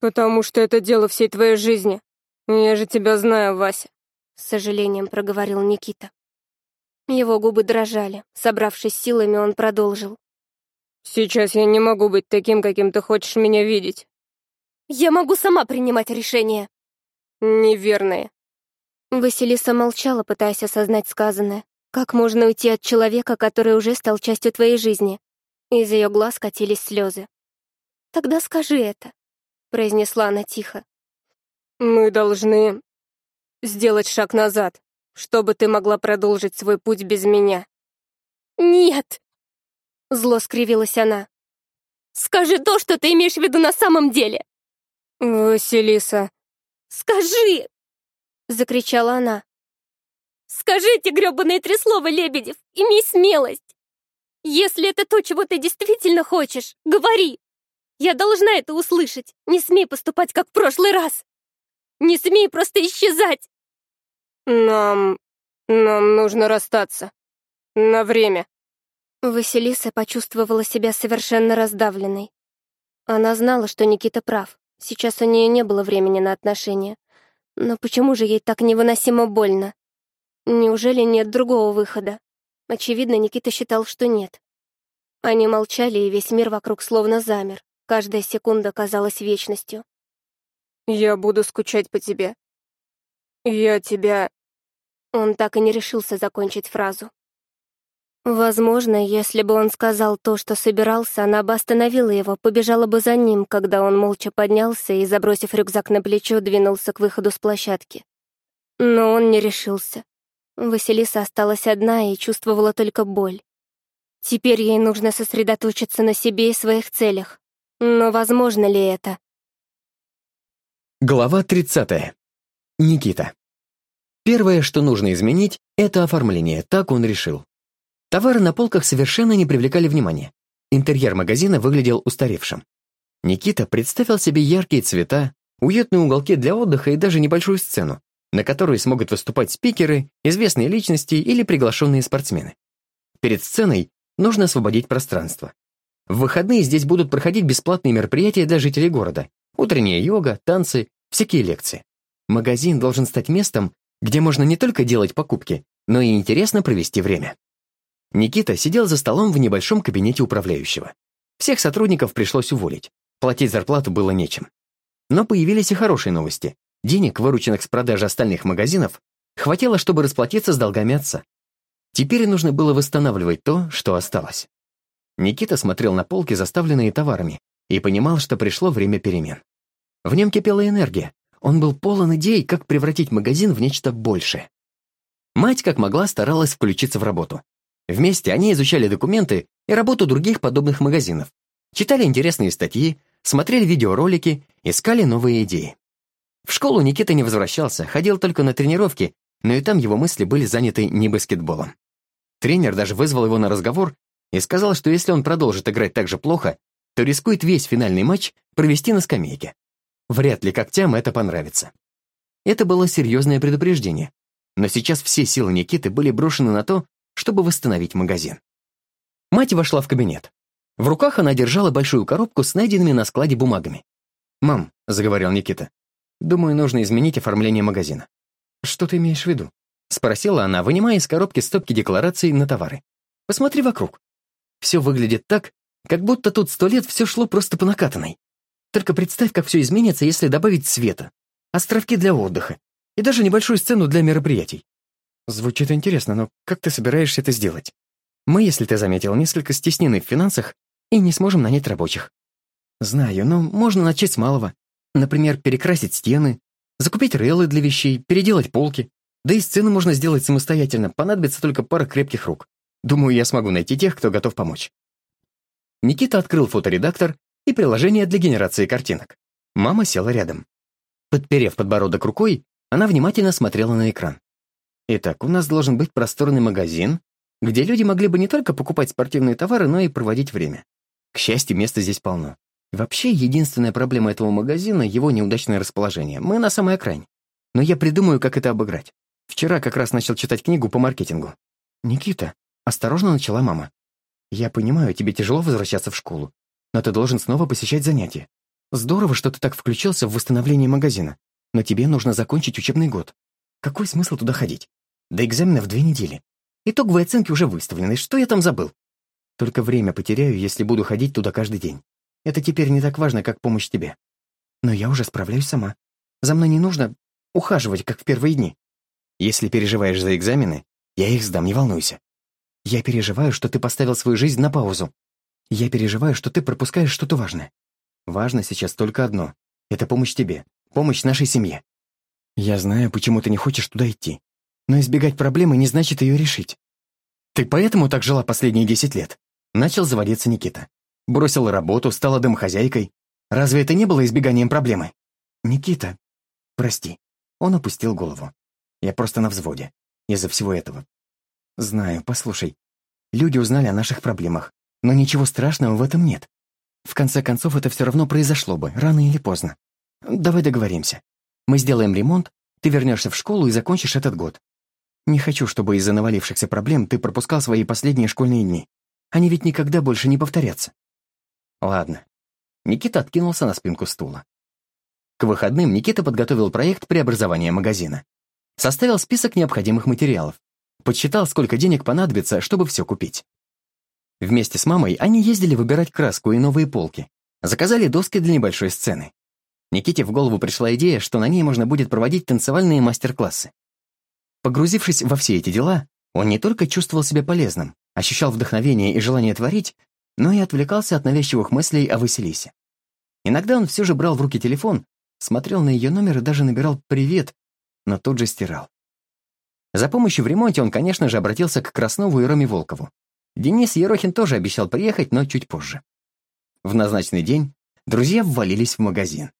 B: Потому что это дело всей твоей жизни. Я же тебя знаю, Вася. — с сожалением проговорил Никита. Его губы дрожали. Собравшись силами, он продолжил. «Сейчас я не могу быть таким, каким ты хочешь меня видеть».
A: «Я могу сама
B: принимать решение». «Неверное». Василиса молчала, пытаясь осознать сказанное. «Как можно уйти от человека, который уже стал частью твоей жизни?» Из ее глаз катились слезы. «Тогда скажи это», — произнесла она тихо.
A: «Мы должны сделать шаг назад, чтобы ты могла продолжить свой путь без меня».
B: «Нет!»
A: — зло скривилась она. «Скажи то, что ты имеешь в виду на самом деле!» «Василиса!» «Скажи!» — закричала она. «Скажи эти грёбаные три слова, Лебедев! Имей смелость!
B: Если это то, чего ты действительно хочешь, говори! Я должна это услышать!
A: Не смей поступать, как в прошлый раз! Не смей просто исчезать!» «Нам... нам нужно расстаться. На время».
B: Василиса почувствовала себя совершенно раздавленной. Она знала, что Никита прав. Сейчас у нее не было времени на отношения. Но почему же ей так невыносимо больно? Неужели нет другого выхода? Очевидно, Никита считал, что нет. Они молчали, и весь мир вокруг словно замер. Каждая секунда казалась
A: вечностью. «Я буду скучать по тебе», «Я тебя...» Он так и не решился закончить фразу. Возможно,
B: если бы он сказал то, что собирался, она бы остановила его, побежала бы за ним, когда он молча поднялся и, забросив рюкзак на плечо, двинулся к выходу с площадки. Но он не решился. Василиса осталась одна и чувствовала только боль. Теперь ей нужно сосредоточиться на себе и своих целях. Но возможно ли это?
A: Глава тридцатая. Никита.
C: Первое, что нужно изменить, это оформление, так он решил. Товары на полках совершенно не привлекали внимания. Интерьер магазина выглядел устаревшим. Никита представил себе яркие цвета, уютные уголки для отдыха и даже небольшую сцену, на которой смогут выступать спикеры, известные личности или приглашенные спортсмены. Перед сценой нужно освободить пространство. В выходные здесь будут проходить бесплатные мероприятия для жителей города. Утренняя йога, танцы, всякие лекции. Магазин должен стать местом, где можно не только делать покупки, но и интересно провести время. Никита сидел за столом в небольшом кабинете управляющего. Всех сотрудников пришлось уволить. Платить зарплату было нечем. Но появились и хорошие новости. Денег, вырученных с продажи остальных магазинов, хватило, чтобы расплатиться с долгами отца. Теперь нужно было восстанавливать то, что осталось. Никита смотрел на полки, заставленные товарами, и понимал, что пришло время перемен. В нем кипела энергия, он был полон идей, как превратить магазин в нечто большее. Мать как могла старалась включиться в работу. Вместе они изучали документы и работу других подобных магазинов, читали интересные статьи, смотрели видеоролики, искали новые идеи. В школу Никита не возвращался, ходил только на тренировки, но и там его мысли были заняты не баскетболом. Тренер даже вызвал его на разговор и сказал, что если он продолжит играть так же плохо, то рискует весь финальный матч провести на скамейке. Вряд ли когтям это понравится. Это было серьезное предупреждение, но сейчас все силы Никиты были брошены на то, чтобы восстановить магазин. Мать вошла в кабинет. В руках она держала большую коробку с найденными на складе бумагами. «Мам», — заговорил Никита, — «думаю, нужно изменить оформление магазина». «Что ты имеешь в виду?» — спросила она, вынимая из коробки стопки деклараций на товары. «Посмотри вокруг. Все выглядит так, как будто тут сто лет все шло просто по накатанной. Только представь, как все изменится, если добавить света, островки для отдыха и даже небольшую сцену для мероприятий. Звучит интересно, но как ты собираешься это сделать? Мы, если ты заметил, несколько стеснены в финансах и не сможем нанять рабочих. Знаю, но можно начать с малого. Например, перекрасить стены, закупить рейлы для вещей, переделать полки. Да и сцену можно сделать самостоятельно, понадобится только пара крепких рук. Думаю, я смогу найти тех, кто готов помочь. Никита открыл фоторедактор и приложение для генерации картинок. Мама села рядом. Подперев подбородок рукой, она внимательно смотрела на экран. Итак, у нас должен быть просторный магазин, где люди могли бы не только покупать спортивные товары, но и проводить время. К счастью, места здесь полно. Вообще, единственная проблема этого магазина — его неудачное расположение. Мы на самой окраине. Но я придумаю, как это обыграть. Вчера как раз начал читать книгу по маркетингу. «Никита», — осторожно начала мама. «Я понимаю, тебе тяжело возвращаться в школу но ты должен снова посещать занятия. Здорово, что ты так включился в восстановление магазина, но тебе нужно закончить учебный год. Какой смысл туда ходить? До экзамена в две недели. Итоговые оценки уже выставлены, что я там забыл? Только время потеряю, если буду ходить туда каждый день. Это теперь не так важно, как помощь тебе. Но я уже справляюсь сама. За мной не нужно ухаживать, как в первые дни. Если переживаешь за экзамены, я их сдам, не волнуйся. Я переживаю, что ты поставил свою жизнь на паузу. Я переживаю, что ты пропускаешь что-то важное. Важно сейчас только одно. Это помощь тебе, помощь нашей семье. Я знаю, почему ты не хочешь туда идти. Но избегать проблемы не значит ее решить. Ты поэтому так жила последние десять лет? Начал заводиться Никита. Бросила работу, стала домохозяйкой. Разве это не было избеганием проблемы? Никита, прости. Он опустил голову. Я просто на взводе. Из-за всего этого. Знаю, послушай. Люди узнали о наших проблемах. Но ничего страшного в этом нет. В конце концов, это все равно произошло бы, рано или поздно. Давай договоримся. Мы сделаем ремонт, ты вернешься в школу и закончишь этот год. Не хочу, чтобы из-за навалившихся проблем ты пропускал свои последние школьные дни. Они ведь никогда больше не повторятся. Ладно. Никита откинулся на спинку стула. К выходным Никита подготовил проект преобразования магазина. Составил список необходимых материалов. Подсчитал, сколько денег понадобится, чтобы все купить. Вместе с мамой они ездили выбирать краску и новые полки. Заказали доски для небольшой сцены. Никите в голову пришла идея, что на ней можно будет проводить танцевальные мастер-классы. Погрузившись во все эти дела, он не только чувствовал себя полезным, ощущал вдохновение и желание творить, но и отвлекался от навязчивых мыслей о Василисе. Иногда он все же брал в руки телефон, смотрел на ее номер и даже набирал «Привет», но тут же стирал. За помощью в ремонте он, конечно же, обратился к Краснову и Роме Волкову. Денис Ерохин тоже обещал приехать, но чуть позже. В назначенный день друзья ввалились в магазин.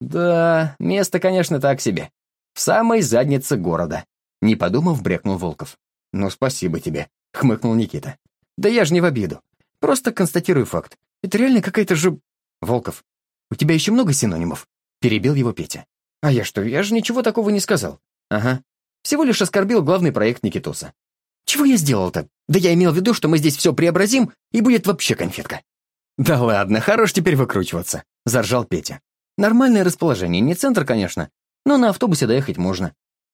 C: «Да, место, конечно, так себе. В самой заднице города», — не подумав, брекнул Волков. «Ну, спасибо тебе», — хмыкнул Никита. «Да я же не в обиду. Просто констатирую факт. Это реально какая-то же...» «Волков, у тебя еще много синонимов?» — перебил его Петя. «А я что, я же ничего такого не сказал». «Ага. Всего лишь оскорбил главный проект Никитоса. Чего я сделал-то? Да я имел в виду, что мы здесь все преобразим, и будет вообще конфетка. Да ладно, хорош теперь выкручиваться, заржал Петя. Нормальное расположение, не центр, конечно, но на автобусе доехать можно.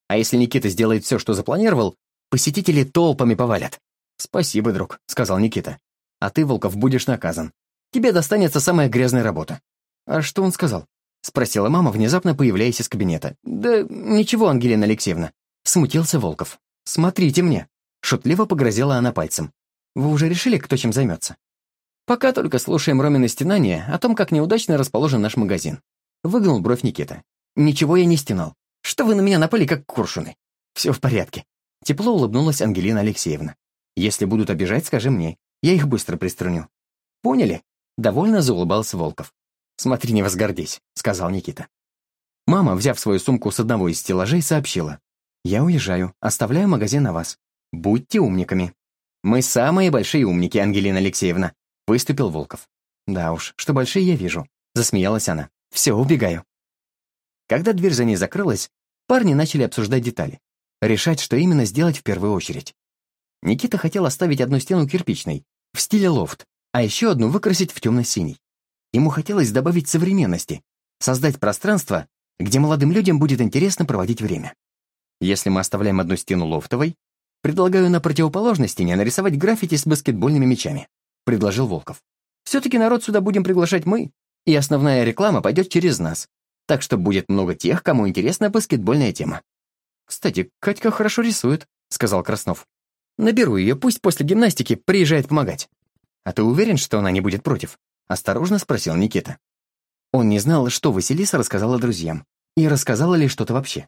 C: А если Никита сделает все, что запланировал, посетители толпами повалят. «Спасибо, друг», — сказал Никита. «А ты, Волков, будешь наказан. Тебе достанется самая грязная работа». «А что он сказал?» — спросила мама, внезапно появляясь из кабинета. «Да ничего, Ангелина Алексеевна». Смутился Волков. «Смотрите мне». Шутливо погрозила она пальцем. «Вы уже решили, кто чем займется?» «Пока только слушаем Ромины стенания о том, как неудачно расположен наш магазин». Выгнул бровь Никита. «Ничего я не стенал. Что вы на меня напали, как куршуны? Все в порядке». Тепло улыбнулась Ангелина Алексеевна. «Если будут обижать, скажи мне. Я их быстро приструню». «Поняли?» — довольно заулыбался Волков. «Смотри, не возгордись», — сказал Никита. Мама, взяв свою сумку с одного из стеллажей, сообщила. «Я уезжаю, оставляю магазин на вас. Будьте умниками. Мы самые большие умники, Ангелина Алексеевна, выступил Волков. Да уж, что большие я вижу, засмеялась она. Все, убегаю. Когда дверь за ней закрылась, парни начали обсуждать детали. Решать, что именно сделать в первую очередь. Никита хотел оставить одну стену кирпичной, в стиле лофт, а еще одну выкрасить в темно-синий. Ему хотелось добавить современности, создать пространство, где молодым людям будет интересно проводить время. Если мы оставляем одну стену лофтовой, Предлагаю на противоположной стене нарисовать граффити с баскетбольными мячами», — предложил Волков. «Все-таки народ сюда будем приглашать мы, и основная реклама пойдет через нас. Так что будет много тех, кому интересна баскетбольная тема». «Кстати, Катька хорошо рисует», — сказал Краснов. «Наберу ее, пусть после гимнастики приезжает помогать». «А ты уверен, что она не будет против?» — осторожно спросил Никита. Он не знал, что Василиса рассказала друзьям, и рассказала ли что-то вообще.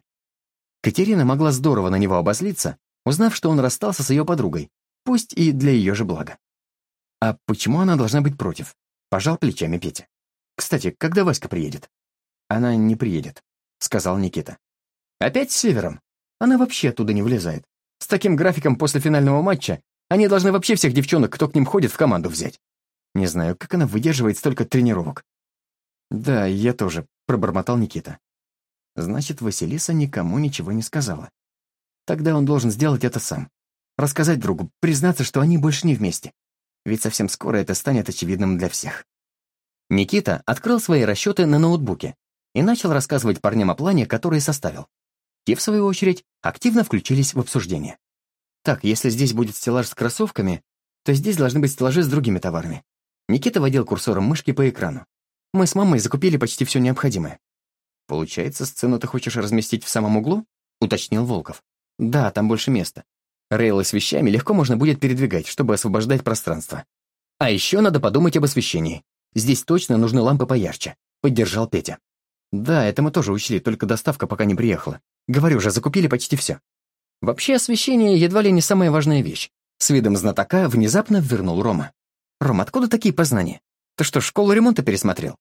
C: Катерина могла здорово на него обозлиться, узнав, что он расстался с ее подругой, пусть и для ее же блага. А почему она должна быть против? Пожал плечами Петя. Кстати, когда Васька приедет? Она не приедет, сказал Никита. Опять с севером? Она вообще оттуда не влезает. С таким графиком после финального матча они должны вообще всех девчонок, кто к ним ходит, в команду взять. Не знаю, как она выдерживает столько тренировок. Да, я тоже, пробормотал Никита. Значит, Василиса никому ничего не сказала. Тогда он должен сделать это сам. Рассказать другу, признаться, что они больше не вместе. Ведь совсем скоро это станет очевидным для всех. Никита открыл свои расчеты на ноутбуке и начал рассказывать парням о плане, который составил. Те, в свою очередь, активно включились в обсуждение. Так, если здесь будет стеллаж с кроссовками, то здесь должны быть стеллажи с другими товарами. Никита водил курсором мышки по экрану. Мы с мамой закупили почти все необходимое. «Получается, сцену ты хочешь разместить в самом углу?» — уточнил Волков. Да, там больше места. Рейлы с вещами легко можно будет передвигать, чтобы освобождать пространство. А еще надо подумать об освещении. Здесь точно нужны лампы поярче. Поддержал Петя. Да, это мы тоже учли, только доставка пока не приехала. Говорю же, закупили почти все. Вообще, освещение едва ли не самая важная вещь. С видом знатока внезапно вернул Рома. «Ром, откуда такие познания? Ты что, школу ремонта пересмотрел?»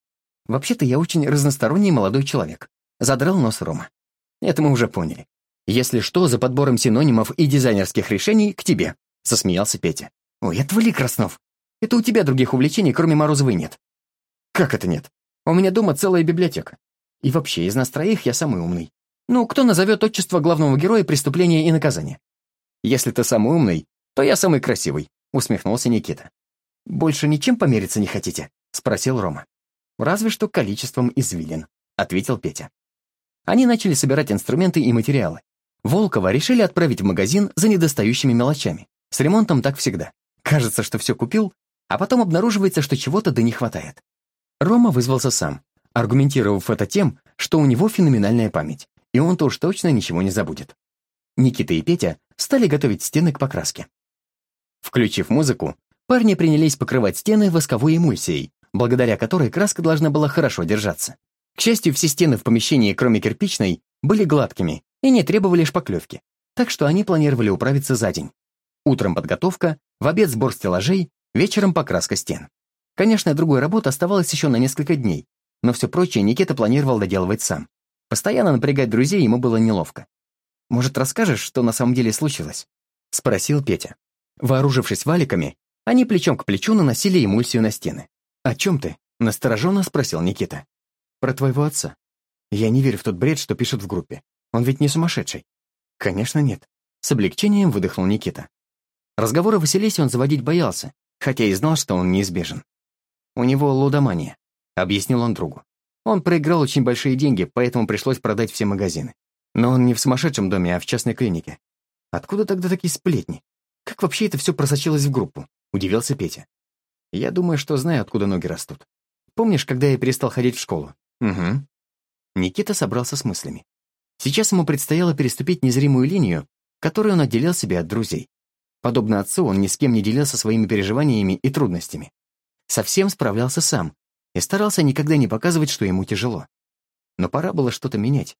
C: «Вообще-то я очень разносторонний молодой человек», — задрал нос Рома. «Это мы уже поняли. Если что, за подбором синонимов и дизайнерских решений к тебе», — засмеялся Петя. «Ой, отвали, Краснов. Это у тебя других увлечений, кроме Морозовой, нет». «Как это нет? У меня дома целая библиотека. И вообще, из нас троих я самый умный. Ну, кто назовет отчество главного героя преступления и наказания?» «Если ты самый умный, то я самый красивый», — усмехнулся Никита. «Больше ничем помериться не хотите?» — спросил Рома. «Разве что количеством извилин», — ответил Петя. Они начали собирать инструменты и материалы. Волкова решили отправить в магазин за недостающими мелочами. С ремонтом так всегда. Кажется, что все купил, а потом обнаруживается, что чего-то да не хватает. Рома вызвался сам, аргументировав это тем, что у него феноменальная память, и он-то уж точно ничего не забудет. Никита и Петя стали готовить стены к покраске. Включив музыку, парни принялись покрывать стены восковой эмульсией, благодаря которой краска должна была хорошо держаться. К счастью, все стены в помещении, кроме кирпичной, были гладкими и не требовали шпаклевки, так что они планировали управиться за день. Утром подготовка, в обед сбор стеллажей, вечером покраска стен. Конечно, другой работы оставалось еще на несколько дней, но все прочее Никита планировал доделывать сам. Постоянно напрягать друзей ему было неловко. «Может, расскажешь, что на самом деле случилось?» — спросил Петя. Вооружившись валиками, они плечом к плечу наносили эмульсию на стены. «О чем ты?» — настороженно спросил Никита. «Про твоего отца», я не верю в тот бред, что пишут в группе. Он ведь не сумасшедший. Конечно, нет. С облегчением выдохнул Никита. Разговор о Василисе он заводить боялся, хотя и знал, что он неизбежен. «У него лудомания», — объяснил он другу. «Он проиграл очень большие деньги, поэтому пришлось продать все магазины. Но он не в сумасшедшем доме, а в частной клинике. Откуда тогда такие сплетни? Как вообще это все просочилось в группу?» — удивился Петя. «Я думаю, что знаю, откуда ноги растут. Помнишь, когда я перестал ходить в школу?» «Угу. Никита собрался с мыслями. Сейчас ему предстояло переступить незримую линию, которую он отделял себя от друзей. Подобно отцу, он ни с кем не делился своими переживаниями и трудностями. Совсем справлялся сам и старался никогда не показывать, что ему тяжело. Но пора было что-то менять.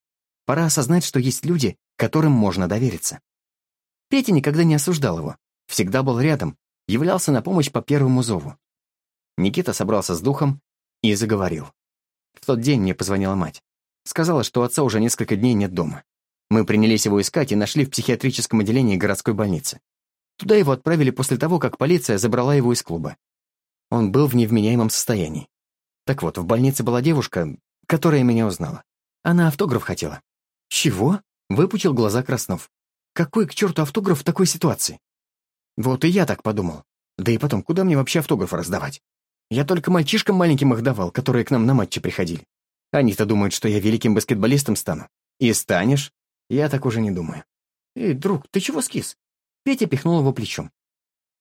C: Пора осознать, что есть люди, которым можно довериться. Петя никогда не осуждал его, всегда был рядом, являлся на помощь по первому зову. Никита собрался с духом и заговорил. В тот день мне позвонила мать. Сказала, что отца уже несколько дней нет дома. Мы принялись его искать и нашли в психиатрическом отделении городской больницы. Туда его отправили после того, как полиция забрала его из клуба. Он был в невменяемом состоянии. Так вот, в больнице была девушка, которая меня узнала. Она автограф хотела. «Чего?» — выпучил глаза Краснов. «Какой к черту автограф в такой ситуации?» Вот и я так подумал. Да и потом, куда мне вообще автограф раздавать? Я только мальчишкам маленьким их давал, которые к нам на матче приходили. Они-то думают, что я великим баскетболистом стану. И станешь? Я так уже не думаю. Эй, друг, ты чего скис? Петя пихнул его плечом.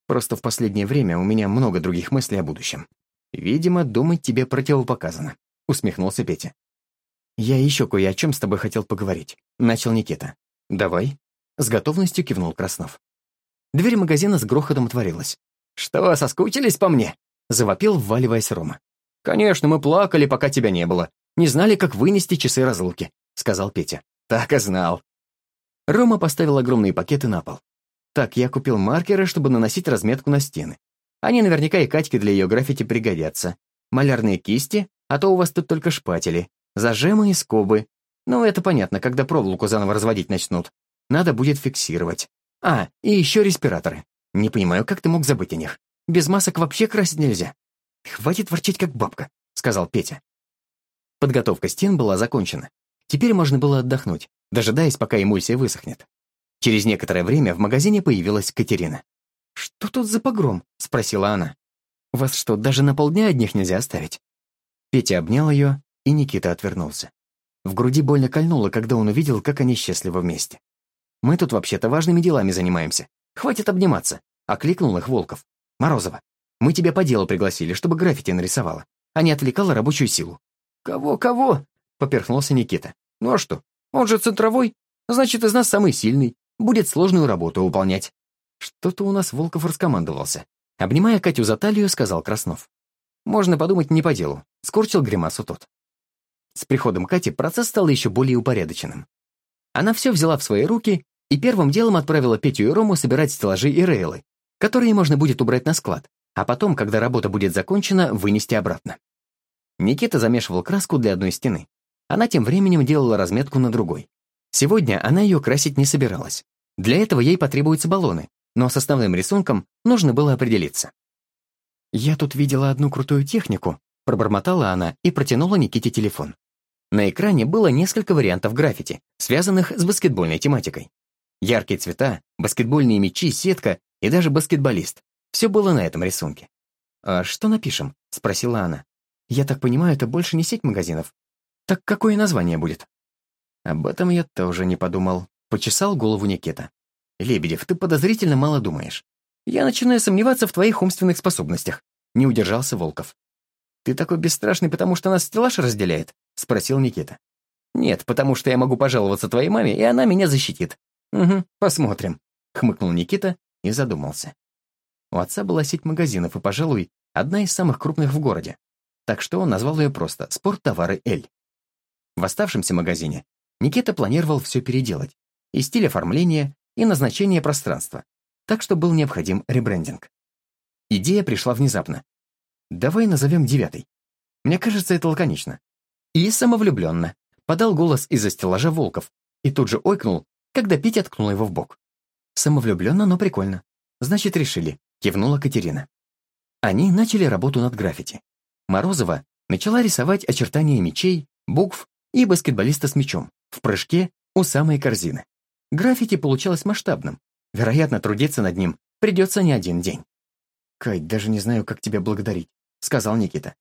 C: Просто в последнее время у меня много других мыслей о будущем. Видимо, думать тебе противопоказано, усмехнулся Петя. Я еще кое о чем с тобой хотел поговорить, начал Никита. Давай. С готовностью кивнул Краснов. Дверь магазина с грохотом отворилась. «Что, соскучились по мне?» — завопил, вваливаясь Рома. «Конечно, мы плакали, пока тебя не было. Не знали, как вынести часы разлуки», — сказал Петя. «Так и знал». Рома поставил огромные пакеты на пол. «Так, я купил маркеры, чтобы наносить разметку на стены. Они наверняка и Катьке для ее граффити пригодятся. Малярные кисти, а то у вас тут только шпатели. Зажимы и скобы. Ну, это понятно, когда проволоку заново разводить начнут. Надо будет фиксировать. А, и еще респираторы. Не понимаю, как ты мог забыть о них. Без масок вообще красить нельзя». «Хватит ворчать, как бабка», — сказал Петя. Подготовка стен была закончена. Теперь можно было отдохнуть, дожидаясь, пока эмульсия высохнет. Через некоторое время в магазине появилась Катерина. «Что тут за погром?» — спросила она. «Вас что, даже на полдня одних нельзя оставить?» Петя обнял ее, и Никита отвернулся. В груди больно кольнуло, когда он увидел, как они счастливы вместе. «Мы тут вообще-то важными делами занимаемся. Хватит обниматься!» — окликнул их Волков. «Морозова, мы тебя по делу пригласили, чтобы граффити нарисовала, а не отвлекала рабочую силу. «Кого, кого?» — поперхнулся Никита. «Ну а что? Он же центровой. Значит, из нас самый сильный. Будет сложную работу выполнять». Что-то у нас Волков раскомандовался. Обнимая Катю за талию, сказал Краснов. «Можно подумать не по делу», — скорчил гримасу тот. С приходом Кати процесс стал еще более упорядоченным. Она все взяла в свои руки и первым делом отправила Петю и Рому собирать стеллажи и рейлы, которые можно будет убрать на склад, а потом, когда работа будет закончена, вынести обратно. Никита замешивал краску для одной стены. Она тем временем делала разметку на другой. Сегодня она ее красить не собиралась. Для этого ей потребуются баллоны, но с основным рисунком нужно было определиться. «Я тут видела одну крутую технику», — пробормотала она и протянула Никите телефон. На экране было несколько вариантов граффити, связанных с баскетбольной тематикой. Яркие цвета, баскетбольные мячи, сетка и даже баскетболист. Все было на этом рисунке. «А что напишем?» — спросила она. Я так понимаю, это больше не сеть магазинов. Так какое название будет? Об этом я тоже не подумал. Почесал голову Никита. Лебедев, ты подозрительно мало думаешь. Я начинаю сомневаться в твоих умственных способностях. Не удержался Волков. Ты такой бесстрашный, потому что нас стеллаж разделяет? Спросил Никита. Нет, потому что я могу пожаловаться твоей маме, и она меня защитит. Угу, посмотрим. Хмыкнул Никита и задумался. У отца была сеть магазинов и, пожалуй, одна из самых крупных в городе так что он назвал ее просто «Спорттовары Эль». В оставшемся магазине Никита планировал все переделать, и стиль оформления, и назначение пространства, так что был необходим ребрендинг. Идея пришла внезапно. «Давай назовем девятый. Мне кажется, это лаконично». И самовлюбленно подал голос из-за стеллажа Волков и тут же ойкнул, когда Петя ткнул его в бок. «Самовлюбленно, но прикольно. Значит, решили», — кивнула Катерина. Они начали работу над граффити. Морозова начала рисовать очертания мечей, букв и баскетболиста с мячом в прыжке у самой корзины. Граффити получалось масштабным. Вероятно, трудиться над ним придется не один день. «Кай, даже не знаю, как тебя благодарить», — сказал Никита.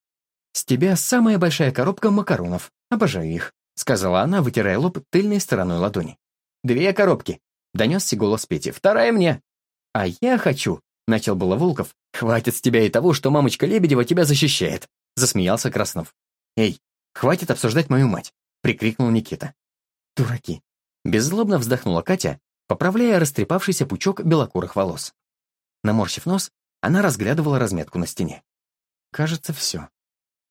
C: «С тебя самая большая коробка макаронов. Обожаю их», — сказала она, вытирая лоб тыльной стороной ладони. «Две коробки», — донесся голос Пети. «Вторая мне». «А я хочу», — начал было Волков. «Хватит с тебя и того, что мамочка Лебедева тебя защищает», засмеялся Краснов. «Эй, хватит обсуждать мою мать!» — прикрикнул Никита. «Дураки!» — беззлобно вздохнула Катя, поправляя растрепавшийся пучок белокурых волос. Наморщив нос, она разглядывала разметку на стене. «Кажется, все.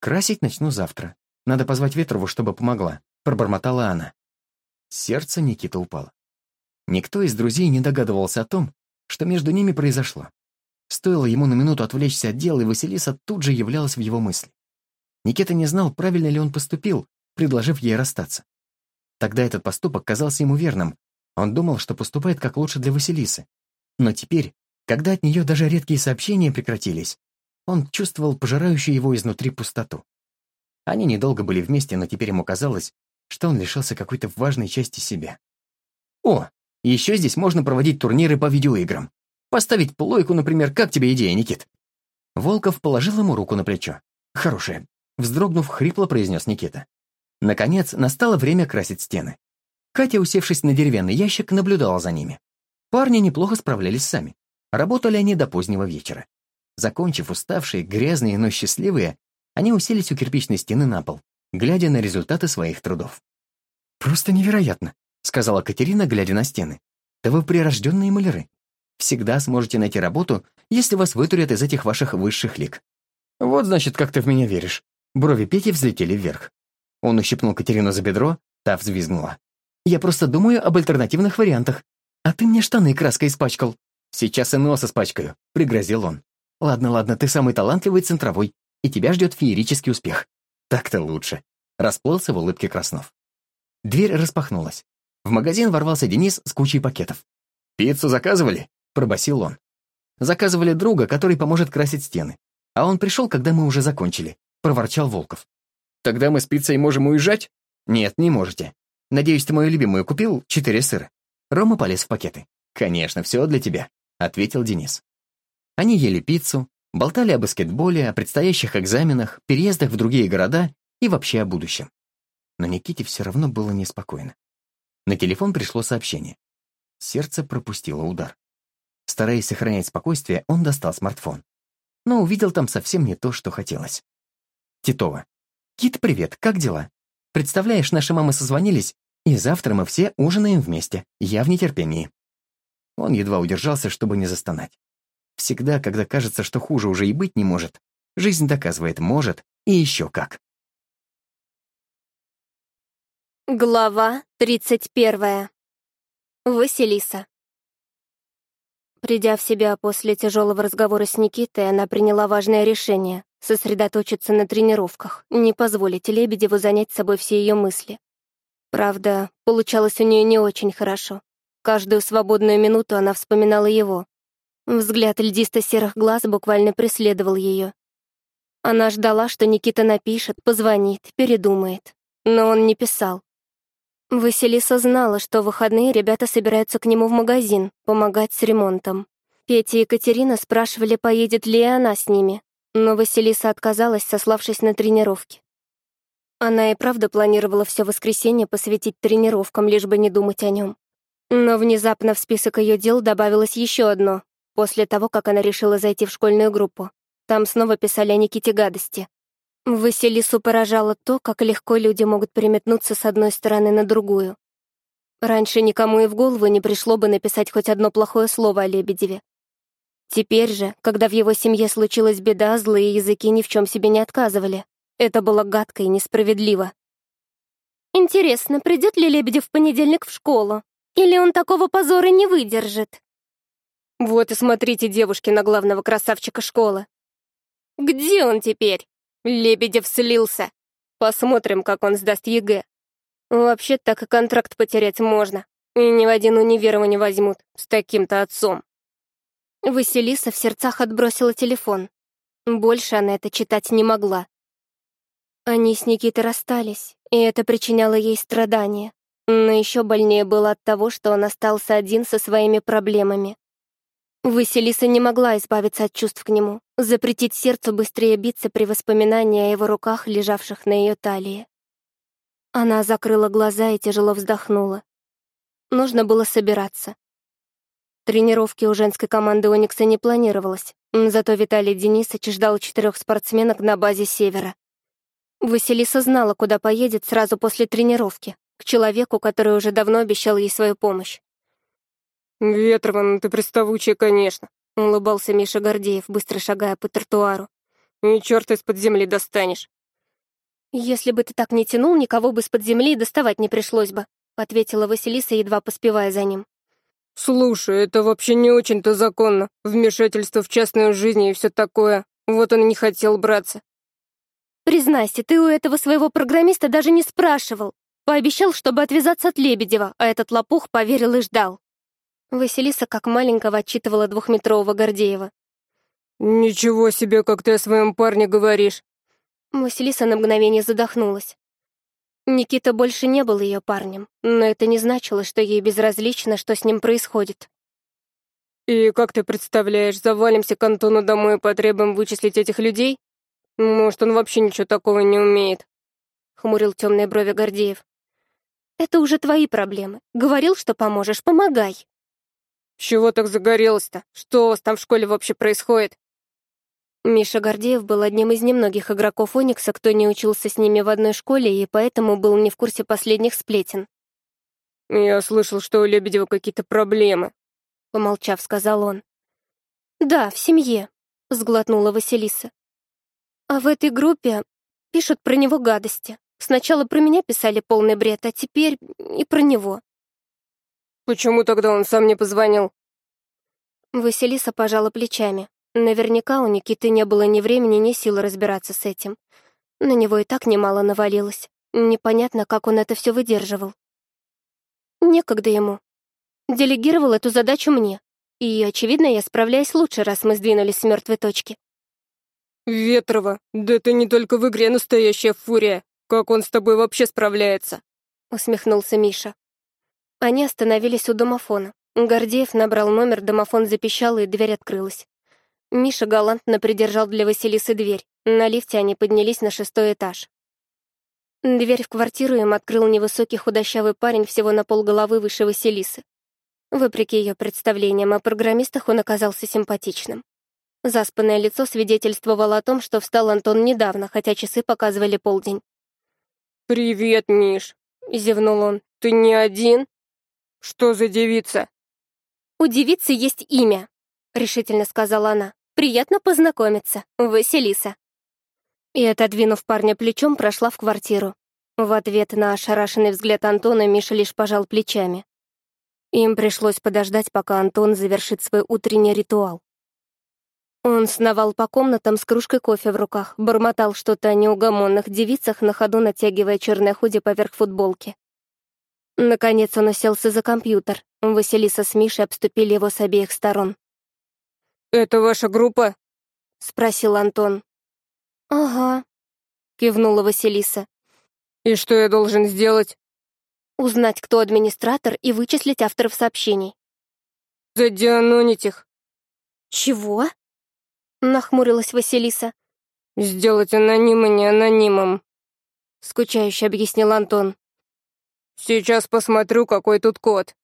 C: Красить начну завтра. Надо позвать Ветрову, чтобы помогла», — пробормотала она. Сердце Никита упало. Никто из друзей не догадывался о том, что между ними произошло. Стоило ему на минуту отвлечься от дел, и Василиса тут же являлась в его мысли. Никита не знал, правильно ли он поступил, предложив ей расстаться. Тогда этот поступок казался ему верным. Он думал, что поступает как лучше для Василисы. Но теперь, когда от нее даже редкие сообщения прекратились, он чувствовал пожирающую его изнутри пустоту. Они недолго были вместе, но теперь ему казалось, что он лишился какой-то важной части себя. «О, еще здесь можно проводить турниры по видеоиграм. Поставить плойку, например. Как тебе идея, Никит?» Волков положил ему руку на плечо. «Хорошая. Вздрогнув, хрипло произнес Никита. Наконец, настало время красить стены. Катя, усевшись на деревянный ящик, наблюдала за ними. Парни неплохо справлялись сами. Работали они до позднего вечера. Закончив уставшие, грязные, но счастливые, они уселись у кирпичной стены на пол, глядя на результаты своих трудов. «Просто невероятно», — сказала Катерина, глядя на стены. «Да вы прирожденные маляры. Всегда сможете найти работу, если вас вытурят из этих ваших высших лиг». «Вот, значит, как ты в меня веришь», Брови Пети взлетели вверх. Он ущипнул Катерину за бедро, та взвизгнула. «Я просто думаю об альтернативных вариантах. А ты мне штаны краской испачкал». «Сейчас и нос испачкаю», — пригрозил он. «Ладно, ладно, ты самый талантливый центровой, и тебя ждет феерический успех». «Так-то лучше», — расплылся в улыбке Краснов. Дверь распахнулась. В магазин ворвался Денис с кучей пакетов. «Пиццу заказывали?» — пробасил он. «Заказывали друга, который поможет красить стены. А он пришел, когда мы уже закончили проворчал Волков. «Тогда мы с пиццей можем уезжать?» «Нет, не можете. Надеюсь, ты мою любимую купил четыре сыра». Рома полез в пакеты. «Конечно, все для тебя», — ответил Денис. Они ели пиццу, болтали о баскетболе, о предстоящих экзаменах, переездах в другие города и вообще о будущем. Но Никите все равно было неспокойно. На телефон пришло сообщение. Сердце пропустило удар. Стараясь сохранять спокойствие, он достал смартфон. Но увидел там совсем не то, что хотелось. Титова. «Кит, привет, как дела? Представляешь, наши мамы созвонились, и завтра мы все ужинаем вместе. Я в нетерпении». Он едва удержался, чтобы не застонать. Всегда, когда кажется, что хуже уже и быть не может, жизнь доказывает «может» и еще как.
A: Глава 31. Василиса.
B: Придя в себя после тяжелого разговора с Никитой, она приняла важное решение сосредоточиться на тренировках, не позволить Лебедеву занять собой все ее мысли. Правда, получалось у нее не очень хорошо. Каждую свободную минуту она вспоминала его. Взгляд льдисто-серых глаз буквально преследовал ее. Она ждала, что Никита напишет, позвонит, передумает. Но он не писал. Василиса знала, что в выходные ребята собираются к нему в магазин, помогать с ремонтом. Петя и Екатерина спрашивали, поедет ли она с ними, но Василиса отказалась, сославшись на тренировки. Она и правда планировала все воскресенье посвятить тренировкам, лишь бы не думать о нем. Но внезапно в список ее дел добавилось еще одно, после того, как она решила зайти в школьную группу. Там снова писали о Никите гадости. Василису поражало то, как легко люди могут переметнуться с одной стороны на другую. Раньше никому и в голову не пришло бы написать хоть одно плохое слово о Лебедеве, Теперь же, когда в его семье случилась беда, злые языки ни в чем себе не отказывали. Это было гадко и несправедливо. «Интересно, придет ли Лебедев в понедельник в школу? Или он такого позора не выдержит?» «Вот и смотрите, девушки, на главного красавчика школы!» «Где он теперь?» Лебедев слился. «Посмотрим, как он сдаст ЕГЭ. Вообще так и контракт потерять можно. И ни в один универ его не возьмут с таким-то отцом». Василиса в сердцах отбросила телефон. Больше она это читать не могла. Они с Никитой расстались, и это причиняло ей страдания. Но еще больнее было от того, что он остался один со своими проблемами. Василиса не могла избавиться от чувств к нему, запретить сердцу быстрее биться при воспоминании о его руках, лежавших на ее талии. Она закрыла глаза и тяжело вздохнула. Нужно было собираться. Тренировки у женской команды «Оникса» не планировалось, зато Виталий Денисович ждал четырех спортсменок на базе «Севера». Василиса знала, куда поедет сразу после тренировки, к человеку, который уже давно обещал ей свою помощь. Ветрован, ну ты приставучая, конечно», — улыбался Миша Гордеев, быстро шагая по тротуару. «И черт из-под земли достанешь». «Если бы ты так не тянул, никого бы из-под земли доставать не пришлось бы», — ответила Василиса, едва поспевая за ним. «Слушай, это вообще не очень-то законно. Вмешательство в частную жизнь и все такое. Вот он и не хотел браться». «Признайся, ты у этого своего программиста даже не спрашивал. Пообещал, чтобы отвязаться от Лебедева, а этот лопух поверил и ждал». Василиса как маленького отчитывала двухметрового Гордеева.
A: «Ничего себе, как ты о
B: своем парне говоришь!» Василиса на мгновение задохнулась. Никита больше не был ее парнем, но это не значило, что ей безразлично, что с ним происходит. «И как ты представляешь, завалимся к Антону домой и потребуем вычислить этих людей?
A: Может, он вообще ничего такого не умеет?»
B: — хмурил темные брови Гордеев. «Это уже твои проблемы. Говорил, что поможешь, помогай».
A: «Чего так загорелось-то? Что у вас там в школе вообще происходит?»
B: Миша Гордеев был одним из немногих игроков «Оникса», кто не учился с ними в одной школе и поэтому был не в курсе последних сплетен.
A: «Я слышал, что у Лебедева какие-то проблемы»,
B: — помолчав, сказал он. «Да, в семье», — сглотнула Василиса. «А в этой группе пишут про него гадости. Сначала про меня писали полный бред, а теперь и про него». «Почему тогда он сам не позвонил?» Василиса пожала плечами. Наверняка у Никиты не было ни времени, ни сил разбираться с этим. На него и так немало навалилось. Непонятно, как он это все выдерживал. Некогда ему. Делегировал эту задачу мне. И, очевидно, я справляюсь лучше, раз мы сдвинулись с мертвой точки. «Ветрова, да ты не только в игре настоящая фурия. Как он с тобой вообще справляется?» усмехнулся Миша. Они остановились у домофона. Гордеев набрал номер, домофон запищал, и дверь открылась. Миша галантно придержал для Василисы дверь. На лифте они поднялись на шестой этаж. Дверь в квартиру им открыл невысокий худощавый парень всего на полголовы выше Василисы. Вопреки ее представлениям о программистах, он оказался симпатичным. Заспанное лицо свидетельствовало о том, что встал Антон недавно, хотя часы показывали полдень.
A: «Привет, Миш!» — зевнул он. «Ты не один?» «Что за девица?»
B: «У девицы есть имя», решительно сказала она. «Приятно познакомиться.
A: Василиса».
B: И, отодвинув парня плечом, прошла в квартиру. В ответ на ошарашенный взгляд Антона Миша лишь пожал плечами. Им пришлось подождать, пока Антон завершит свой утренний ритуал. Он сновал по комнатам с кружкой кофе в руках, бормотал что-то о неугомонных девицах, на ходу натягивая черное худи поверх футболки. Наконец он уселся за компьютер. Василиса с Мишей обступили
A: его с обеих сторон. «Это ваша группа?» — спросил Антон. «Ага», — кивнула Василиса. «И что я должен сделать?» «Узнать, кто администратор, и вычислить авторов сообщений». «Задианонить их». «Чего?» — нахмурилась Василиса. «Сделать анонима не анонимом», — скучающе объяснил Антон. «Сейчас посмотрю, какой тут код».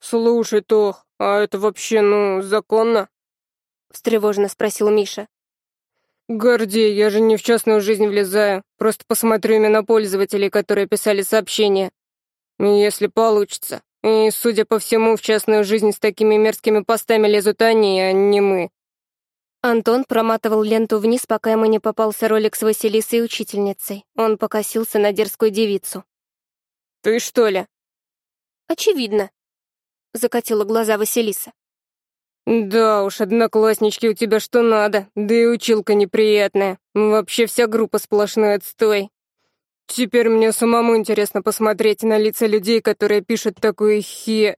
A: «Слушай, Тох, а это вообще, ну, законно?» — встревоженно спросил Миша.
B: «Гордей, я же не в частную жизнь влезаю. Просто посмотрю именно пользователей, которые писали сообщения. Если получится. И, судя по всему, в частную жизнь с такими мерзкими постами лезут они, а не мы». Антон проматывал ленту вниз, пока ему не попался ролик с Василисой и учительницей. Он покосился на дерзкую девицу.
A: «Ты что ли?» «Очевидно», — закатила глаза Василиса. «Да уж, однокласснички у тебя что надо, да и училка
B: неприятная. Вообще вся группа сплошной отстой. Теперь мне самому интересно посмотреть на лица людей, которые пишут такую хе...»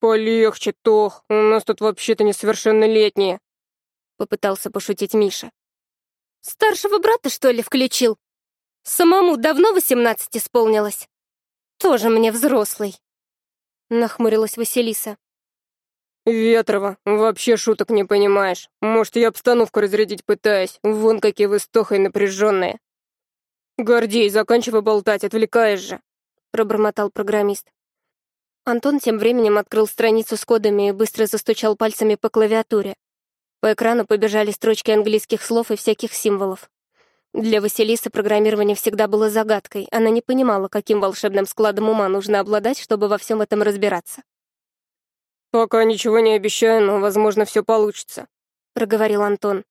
B: «Полегче, Тох, у нас тут вообще-то несовершеннолетние», — попытался пошутить Миша.
A: «Старшего брата, что ли, включил? Самому давно восемнадцать исполнилось? Тоже мне взрослый», — нахмурилась Василиса.
B: «Ветрова, вообще шуток не понимаешь. Может, я обстановку разрядить пытаюсь. Вон какие вы с напряженные». «Гордей, заканчивай болтать, отвлекаешь же», — пробормотал программист. Антон тем временем открыл страницу с кодами и быстро застучал пальцами по клавиатуре. По экрану побежали строчки английских слов и всяких символов. Для Василисы программирование всегда было загадкой, она не понимала, каким волшебным складом ума нужно обладать, чтобы во всем этом разбираться. «Пока ничего не обещаю, но, возможно, все получится», — проговорил Антон.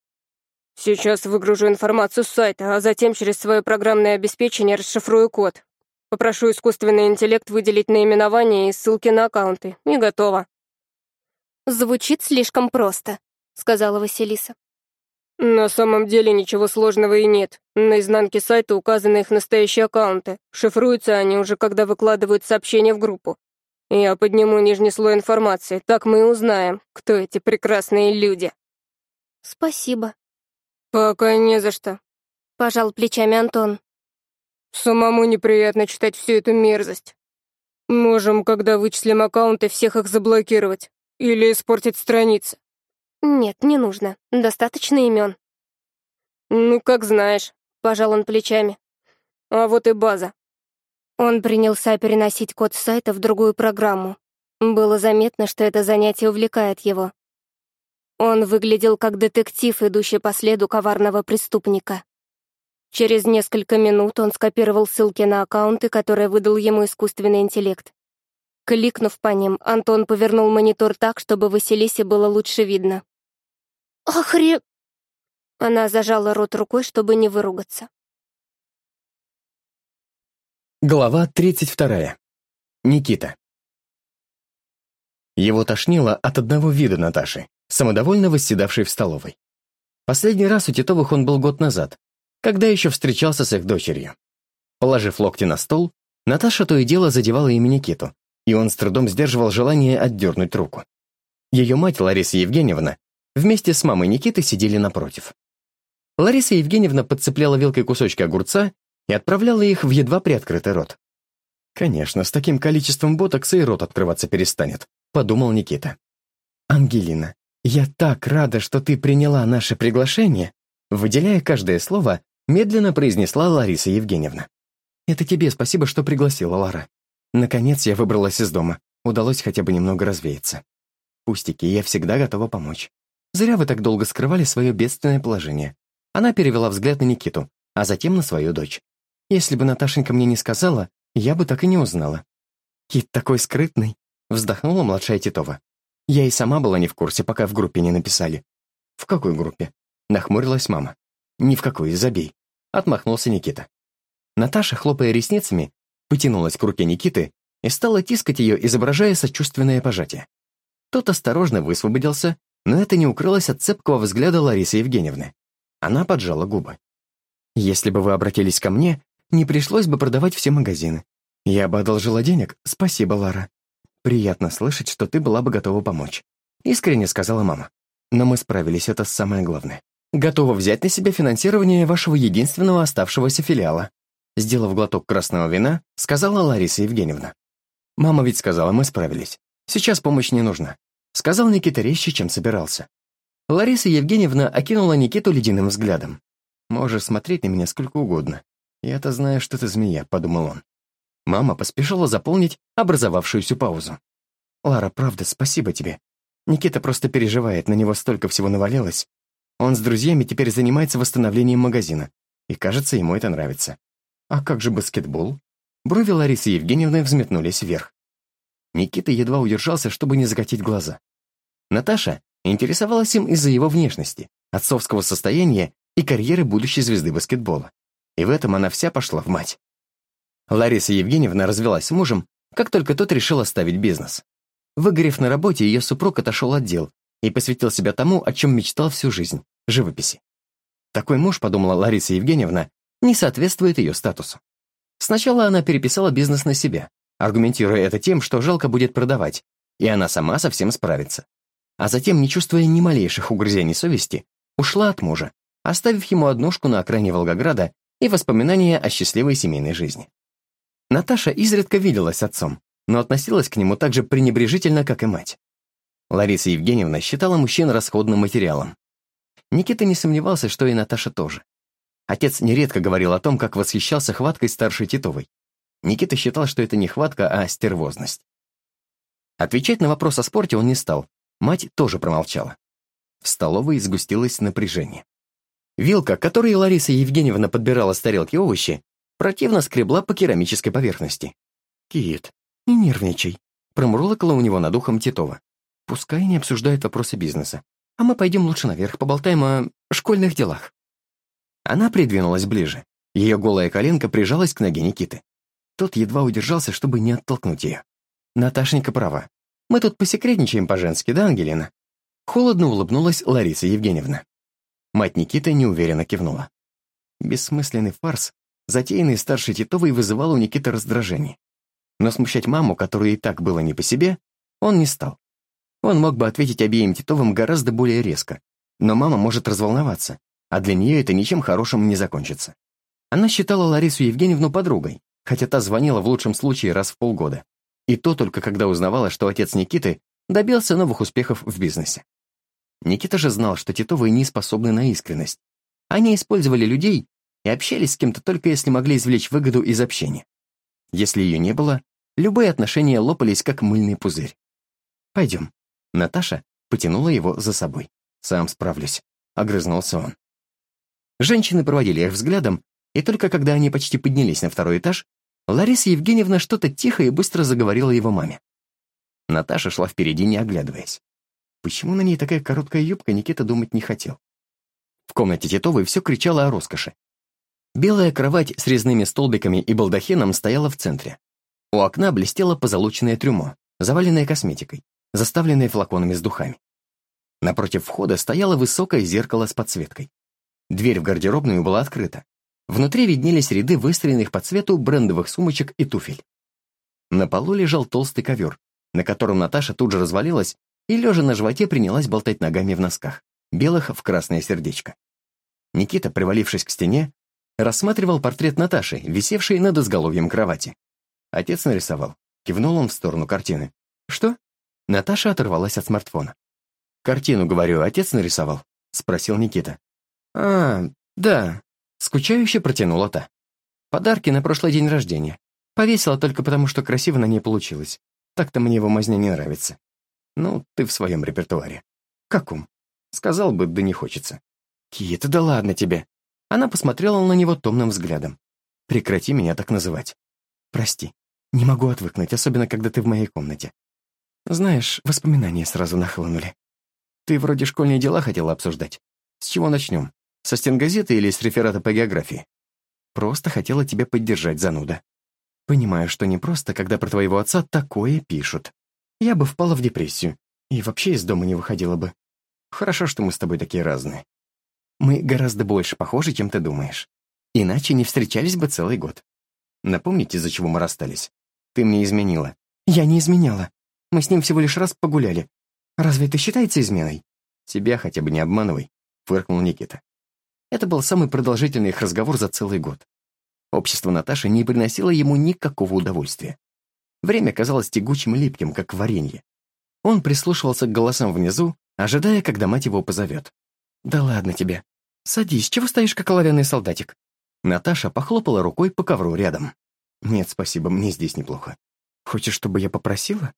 B: «Сейчас выгружу информацию с сайта, а затем через свое программное обеспечение расшифрую код. Попрошу искусственный интеллект выделить наименование и ссылки на аккаунты, и готово». «Звучит слишком просто», — сказала Василиса. «На самом деле ничего сложного и нет. На изнанке сайта указаны их настоящие аккаунты. Шифруются они уже, когда выкладывают сообщения в группу. Я подниму нижний слой информации, так мы и узнаем, кто эти прекрасные люди.
A: Спасибо. Пока
B: не за что. Пожал плечами Антон. Самому неприятно читать всю эту мерзость. Можем, когда вычислим аккаунты, всех их заблокировать.
A: Или испортить страницы.
B: Нет, не нужно. Достаточно имен. Ну, как знаешь. Пожал он плечами. А вот и база. Он принялся переносить код сайта в другую программу. Было заметно, что это занятие увлекает его. Он выглядел как детектив, идущий по следу коварного преступника. Через несколько минут он скопировал ссылки на аккаунты, которые выдал ему искусственный интеллект. Кликнув по ним, Антон повернул монитор
A: так, чтобы Василисе было лучше видно. «Охре...» Она зажала рот рукой, чтобы не выругаться. Глава 32. Никита. Его
C: тошнило от одного вида Наташи, самодовольно восседавшей в столовой. Последний раз у Титовых он был год назад, когда еще встречался с их дочерью. Положив локти на стол, Наташа то и дело задевала ими Никиту, и он с трудом сдерживал желание отдернуть руку. Ее мать, Лариса Евгеньевна, вместе с мамой Никиты сидели напротив. Лариса Евгеньевна подцепляла вилкой кусочки огурца и отправляла их в едва приоткрытый рот. «Конечно, с таким количеством ботокса и рот открываться перестанет», — подумал Никита. «Ангелина, я так рада, что ты приняла наше приглашение», выделяя каждое слово, медленно произнесла Лариса Евгеньевна. «Это тебе спасибо, что пригласила, Лара. Наконец я выбралась из дома, удалось хотя бы немного развеяться. Пустики, я всегда готова помочь. Зря вы так долго скрывали свое бедственное положение». Она перевела взгляд на Никиту, а затем на свою дочь. Если бы Наташенька мне не сказала, я бы так и не узнала. Кит такой скрытный, вздохнула младшая Титова. Я и сама была не в курсе, пока в группе не написали. В какой группе? Нахмурилась мама. Ни в какой, забей. Отмахнулся Никита. Наташа, хлопая ресницами, потянулась к руке Никиты и стала тискать ее, изображая сочувственное пожатие. Тот осторожно высвободился, но это не укрылось от цепкого взгляда Ларисы Евгеньевны. Она поджала губы. «Если бы вы обратились ко мне, не пришлось бы продавать все магазины. Я бы одолжила денег, спасибо, Лара. Приятно слышать, что ты была бы готова помочь. Искренне сказала мама. Но мы справились, это самое главное. Готова взять на себя финансирование вашего единственного оставшегося филиала. Сделав глоток красного вина, сказала Лариса Евгеньевна. Мама ведь сказала, мы справились. Сейчас помощь не нужна. Сказал Никита резче, чем собирался. Лариса Евгеньевна окинула Никиту ледяным взглядом. Можешь смотреть на меня сколько угодно. «Я-то знаю, что ты змея», — подумал он. Мама поспешила заполнить образовавшуюся паузу. «Лара, правда, спасибо тебе. Никита просто переживает, на него столько всего навалилось. Он с друзьями теперь занимается восстановлением магазина, и, кажется, ему это нравится. А как же баскетбол?» Брови Ларисы Евгеньевны взметнулись вверх. Никита едва удержался, чтобы не закатить глаза. Наташа интересовалась им из-за его внешности, отцовского состояния и карьеры будущей звезды баскетбола и в этом она вся пошла в мать. Лариса Евгеньевна развелась с мужем, как только тот решил оставить бизнес. Выгорев на работе, ее супруг отошел от дел и посвятил себя тому, о чем мечтал всю жизнь — живописи. Такой муж, подумала Лариса Евгеньевна, не соответствует ее статусу. Сначала она переписала бизнес на себя, аргументируя это тем, что жалко будет продавать, и она сама совсем справится. А затем, не чувствуя ни малейших угрызений совести, ушла от мужа, оставив ему однушку на окраине Волгограда и воспоминания о счастливой семейной жизни. Наташа изредка виделась отцом, но относилась к нему так же пренебрежительно, как и мать. Лариса Евгеньевна считала мужчин расходным материалом. Никита не сомневался, что и Наташа тоже. Отец нередко говорил о том, как восхищался хваткой старшей Титовой. Никита считал, что это не хватка, а стервозность. Отвечать на вопрос о спорте он не стал. Мать тоже промолчала. В столовой сгустилось напряжение. Вилка, которой Лариса Евгеньевна подбирала с тарелки овощи, противно скребла по керамической поверхности. «Кит, не нервничай», — промурлокала у него над ухом Титова. «Пускай не обсуждает вопросы бизнеса. А мы пойдем лучше наверх, поболтаем о школьных делах». Она придвинулась ближе. Ее голая коленка прижалась к ноге Никиты. Тот едва удержался, чтобы не оттолкнуть ее. Наташенька права. Мы тут посекретничаем по-женски, да, Ангелина? Холодно улыбнулась Лариса Евгеньевна. Мать Никиты неуверенно кивнула. Бессмысленный фарс, затеянный старшей Титовой, вызывал у Никиты раздражение. Но смущать маму, которой и так было не по себе, он не стал. Он мог бы ответить обеим Титовым гораздо более резко, но мама может разволноваться, а для нее это ничем хорошим не закончится. Она считала Ларису Евгеньевну подругой, хотя та звонила в лучшем случае раз в полгода. И то только когда узнавала, что отец Никиты добился новых успехов в бизнесе. Никита же знал, что титовые не способны на искренность. Они использовали людей и общались с кем-то только если могли извлечь выгоду из общения. Если ее не было, любые отношения лопались, как мыльный пузырь. «Пойдем». Наташа потянула его за собой. «Сам справлюсь», — огрызнулся он. Женщины проводили их взглядом, и только когда они почти поднялись на второй этаж, Лариса Евгеньевна что-то тихо и быстро заговорила его маме. Наташа шла впереди, не оглядываясь. Почему на ней такая короткая юбка, Никита думать не хотел. В комнате Титовой все кричало о роскоши. Белая кровать с резными столбиками и балдахином стояла в центре. У окна блестело позолоченное трюмо, заваленное косметикой, заставленное флаконами с духами. Напротив входа стояло высокое зеркало с подсветкой. Дверь в гардеробную была открыта. Внутри виднелись ряды выстроенных по цвету брендовых сумочек и туфель. На полу лежал толстый ковер, на котором Наташа тут же развалилась и, лежа на животе, принялась болтать ногами в носках, белых в красное сердечко. Никита, привалившись к стене, рассматривал портрет Наташи, висевший над изголовьем кровати. Отец нарисовал. Кивнул он в сторону картины. «Что?» Наташа оторвалась от смартфона. «Картину, говорю, отец нарисовал?» — спросил Никита. «А, да», — скучающе протянула та. «Подарки на прошлый день рождения. Повесила только потому, что красиво на ней получилось. Так-то мне его мазня не нравится». Ну, ты в своем репертуаре. Каком? Сказал бы, да не хочется. Кита, да ладно тебе. Она посмотрела на него томным взглядом. Прекрати меня так называть. Прости. Не могу отвыкнуть, особенно когда ты в моей комнате. Знаешь, воспоминания сразу нахлынули. Ты вроде школьные дела хотела обсуждать. С чего начнем? Со стенгазеты или с реферата по географии? Просто хотела тебя поддержать, зануда. Понимаю, что не просто, когда про твоего отца такое пишут я бы впала в депрессию и вообще из дома не выходила бы. Хорошо, что мы с тобой такие разные. Мы гораздо больше похожи, чем ты думаешь. Иначе не встречались бы целый год. Напомните, из-за чего мы расстались? Ты мне изменила. Я не изменяла. Мы с ним всего лишь раз погуляли. Разве это считается изменой? Тебя хотя бы не обманывай, фыркнул Никита. Это был самый продолжительный их разговор за целый год. Общество Наташи не приносило ему никакого удовольствия. Время казалось тягучим и липким, как варенье. Он прислушивался к голосам внизу, ожидая, когда мать его позовет. «Да ладно тебе. Садись, чего стоишь, как оловянный солдатик?» Наташа похлопала рукой по ковру рядом. «Нет, спасибо, мне здесь неплохо. Хочешь, чтобы я попросила?»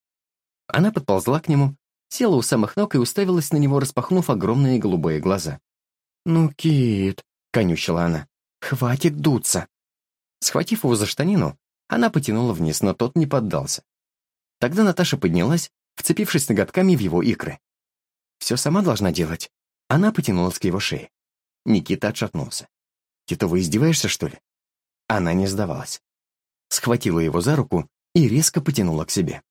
C: Она подползла к нему, села у самых ног и уставилась на него, распахнув огромные голубые глаза. «Ну, Кит!» — конючила она. «Хватит дуться!» Схватив его за штанину, она потянула вниз, но тот не поддался. Тогда Наташа поднялась, вцепившись ноготками в его икры. «Все сама должна делать». Она потянулась к его шее. Никита отшатнулся. Ты то вы издеваешься, что ли?» Она не сдавалась. Схватила его за руку и резко потянула к себе.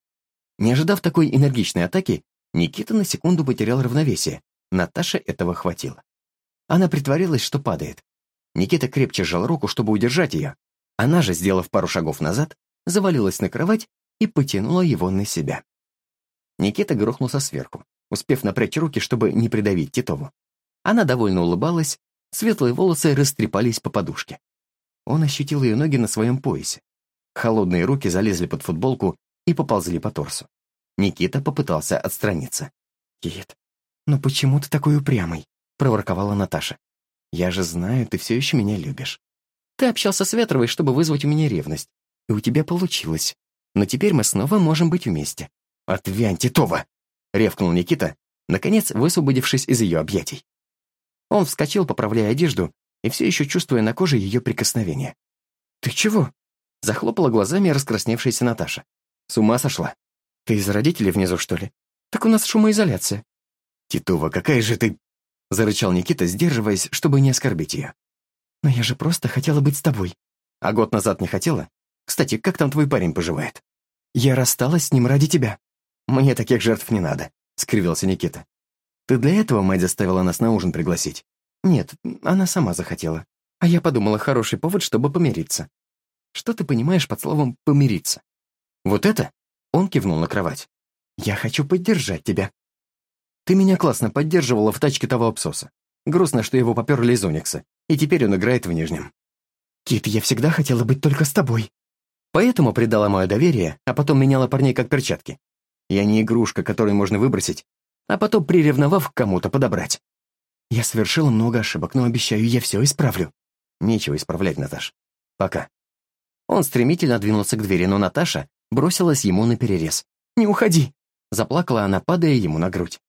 C: Не ожидав такой энергичной атаки, Никита на секунду потерял равновесие. Наташа этого хватило. Она притворилась, что падает. Никита крепче сжал руку, чтобы удержать ее, она же, сделав пару шагов назад, завалилась на кровать и потянула его на себя. Никита грохнулся сверху, успев напрячь руки, чтобы не придавить Титову. Она довольно улыбалась, светлые волосы растрепались по подушке. Он ощутил ее ноги на своем поясе. Холодные руки залезли под футболку и поползли по торсу. Никита попытался отстраниться. «Кит, ну почему ты такой упрямый?» — проворковала Наташа. «Я же знаю, ты все еще меня любишь. Ты общался с Ветровой, чтобы вызвать у меня ревность. И у тебя получилось. Но теперь мы снова можем быть вместе». «Отвянь, Титова!» — ревкнул Никита, наконец высвободившись из ее объятий. Он вскочил, поправляя одежду, и все еще чувствуя на коже ее прикосновение. «Ты чего?» — захлопала глазами раскрасневшаяся Наташа. «С ума сошла? Ты из родителей внизу, что ли? Так у нас шумоизоляция». «Титова, какая же ты...» — зарычал Никита, сдерживаясь, чтобы не оскорбить ее. «Но я же просто хотела быть с тобой». «А год назад не хотела? Кстати, как там твой парень поживает?» «Я рассталась с ним ради тебя». «Мне таких жертв не надо», — скривился Никита. «Ты для этого мать заставила нас на ужин пригласить?» «Нет, она сама захотела. А я подумала, хороший повод, чтобы помириться». «Что ты понимаешь под словом «помириться»?» «Вот это?» — он кивнул на кровать. «Я хочу поддержать тебя». «Ты меня классно поддерживала в тачке того обсоса. Грустно, что его поперли из Уникса и теперь он играет в нижнем. «Кит, я всегда хотела быть только с тобой». Поэтому предала мое доверие, а потом меняла парней как перчатки. Я не игрушка, которую можно выбросить, а потом, приревновав, к кому-то подобрать. Я совершила много ошибок, но обещаю, я все исправлю. Нечего исправлять, Наташ. Пока. Он стремительно двинулся к двери, но Наташа бросилась ему на перерез. «Не уходи!» Заплакала она, падая ему на грудь.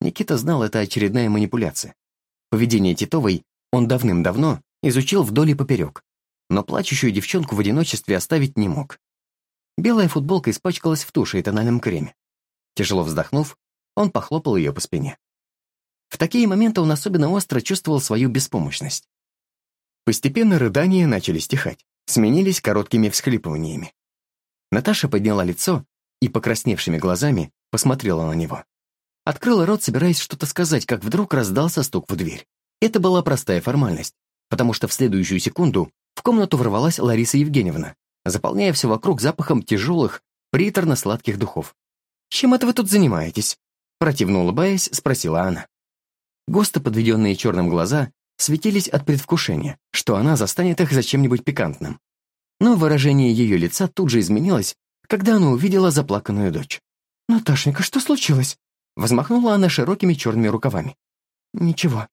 C: Никита знал, это очередная манипуляция. Поведение Титовой он давным-давно изучил вдоль и поперек, но плачущую девчонку в одиночестве оставить не мог. Белая футболка испачкалась в туше и тональном креме. Тяжело вздохнув, он похлопал ее по спине. В такие моменты он особенно остро чувствовал свою беспомощность. Постепенно рыдания начали стихать, сменились короткими всхлипываниями. Наташа подняла лицо и покрасневшими глазами посмотрела на него. Открыла рот, собираясь что-то сказать, как вдруг раздался стук в дверь. Это была простая формальность, потому что в следующую секунду в комнату ворвалась Лариса Евгеньевна, заполняя все вокруг запахом тяжелых, приторно-сладких духов. «Чем это вы тут занимаетесь?» Противно улыбаясь, спросила она. Густо подведенные черным глаза светились от предвкушения, что она застанет их за чем-нибудь пикантным. Но выражение ее лица тут же изменилось, когда она увидела заплаканную дочь. «Наташенька, что случилось?» Возмахнула она широкими черными рукавами. «Ничего,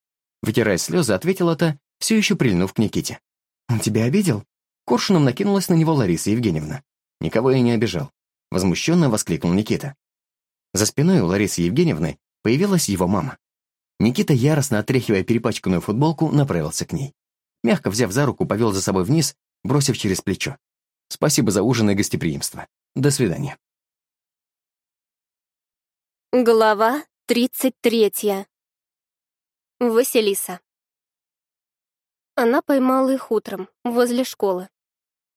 C: Вытирая слезы, ответила та, все еще прильнув к Никите. «Он тебя обидел?» Коршуном накинулась на него Лариса Евгеньевна. «Никого я не обижал», — возмущенно воскликнул Никита. За спиной у Ларисы Евгеньевны появилась его мама. Никита, яростно отряхивая перепачканную футболку, направился к ней. Мягко взяв за руку, повел за собой вниз, бросив через плечо. «Спасибо за
A: ужин и гостеприимство. До свидания». Глава тридцать третья. Василиса. Она поймала их утром, возле школы.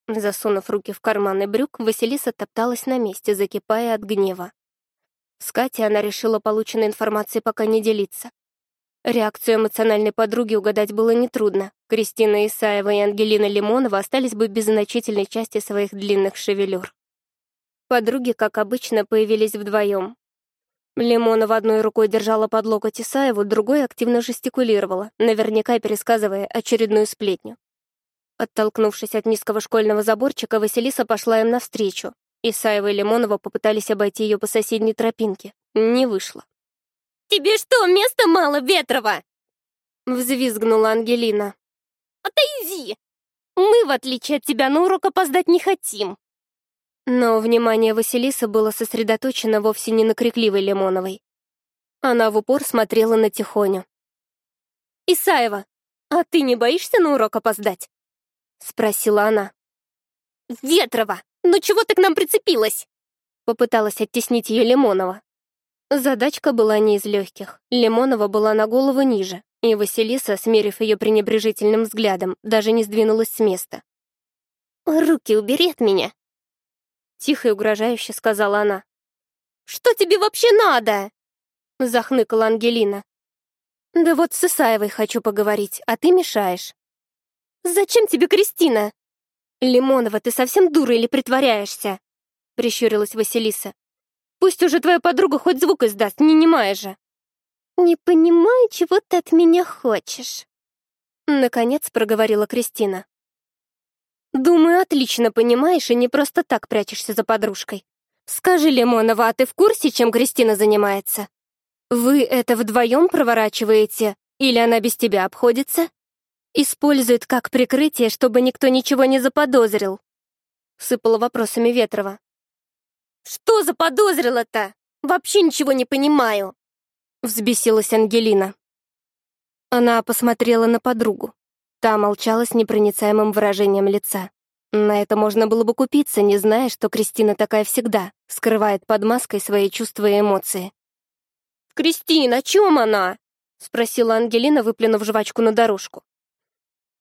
A: Засунув руки в карманы
B: брюк, Василиса топталась на месте, закипая от гнева. С Катей она решила полученной информации пока не делиться. Реакцию эмоциональной подруги угадать было нетрудно. Кристина Исаева и Ангелина Лимонова остались бы без значительной части своих длинных шевелюр. Подруги, как обычно, появились вдвоем, Лимонова одной рукой держала под локоть Исаеву, другой активно жестикулировала, наверняка пересказывая очередную сплетню. Оттолкнувшись от низкого школьного заборчика, Василиса пошла им навстречу. Исаева и Лимонова попытались обойти ее по соседней тропинке. Не вышло. «Тебе что, места мало, Ветрова?» Взвизгнула Ангелина. «Отойди! Мы, в отличие от тебя, на урок опоздать не хотим!» Но внимание Василисы было сосредоточено вовсе не на крикливой Лимоновой.
A: Она в упор смотрела на Тихоню. «Исаева, а ты не боишься на урок опоздать?» — спросила она. «Ветрова,
B: ну чего ты к нам прицепилась?» Попыталась оттеснить ее Лимонова. Задачка была не из легких. Лимонова была на голову ниже, и Василиса, смерив ее пренебрежительным взглядом, даже не сдвинулась с места. «Руки убери от меня!» Тихо и угрожающе сказала она. «Что тебе вообще надо?» Захныкала Ангелина. «Да вот с Исаевой хочу поговорить, а ты мешаешь». «Зачем тебе Кристина?» «Лимонова, ты совсем дура или притворяешься?» Прищурилась Василиса. «Пусть уже твоя подруга хоть звук издаст, не немая же».
A: «Не понимаю, чего ты от меня хочешь», —
B: наконец проговорила Кристина. Думаю, отлично понимаешь и не просто так прячешься за подружкой. Скажи, Лимонова, а ты в курсе, чем Кристина занимается? Вы это вдвоем проворачиваете? Или она без тебя обходится? Использует как прикрытие, чтобы никто ничего не заподозрил. Сыпала вопросами Ветрова. Что заподозрила-то? Вообще ничего не понимаю. Взбесилась Ангелина. Она посмотрела на подругу. Та молчала с непроницаемым выражением лица. На это можно было бы купиться, не зная, что Кристина такая всегда, скрывает под маской свои чувства и эмоции. «Кристина, о чем она?» — спросила Ангелина, выплюнув жвачку на дорожку.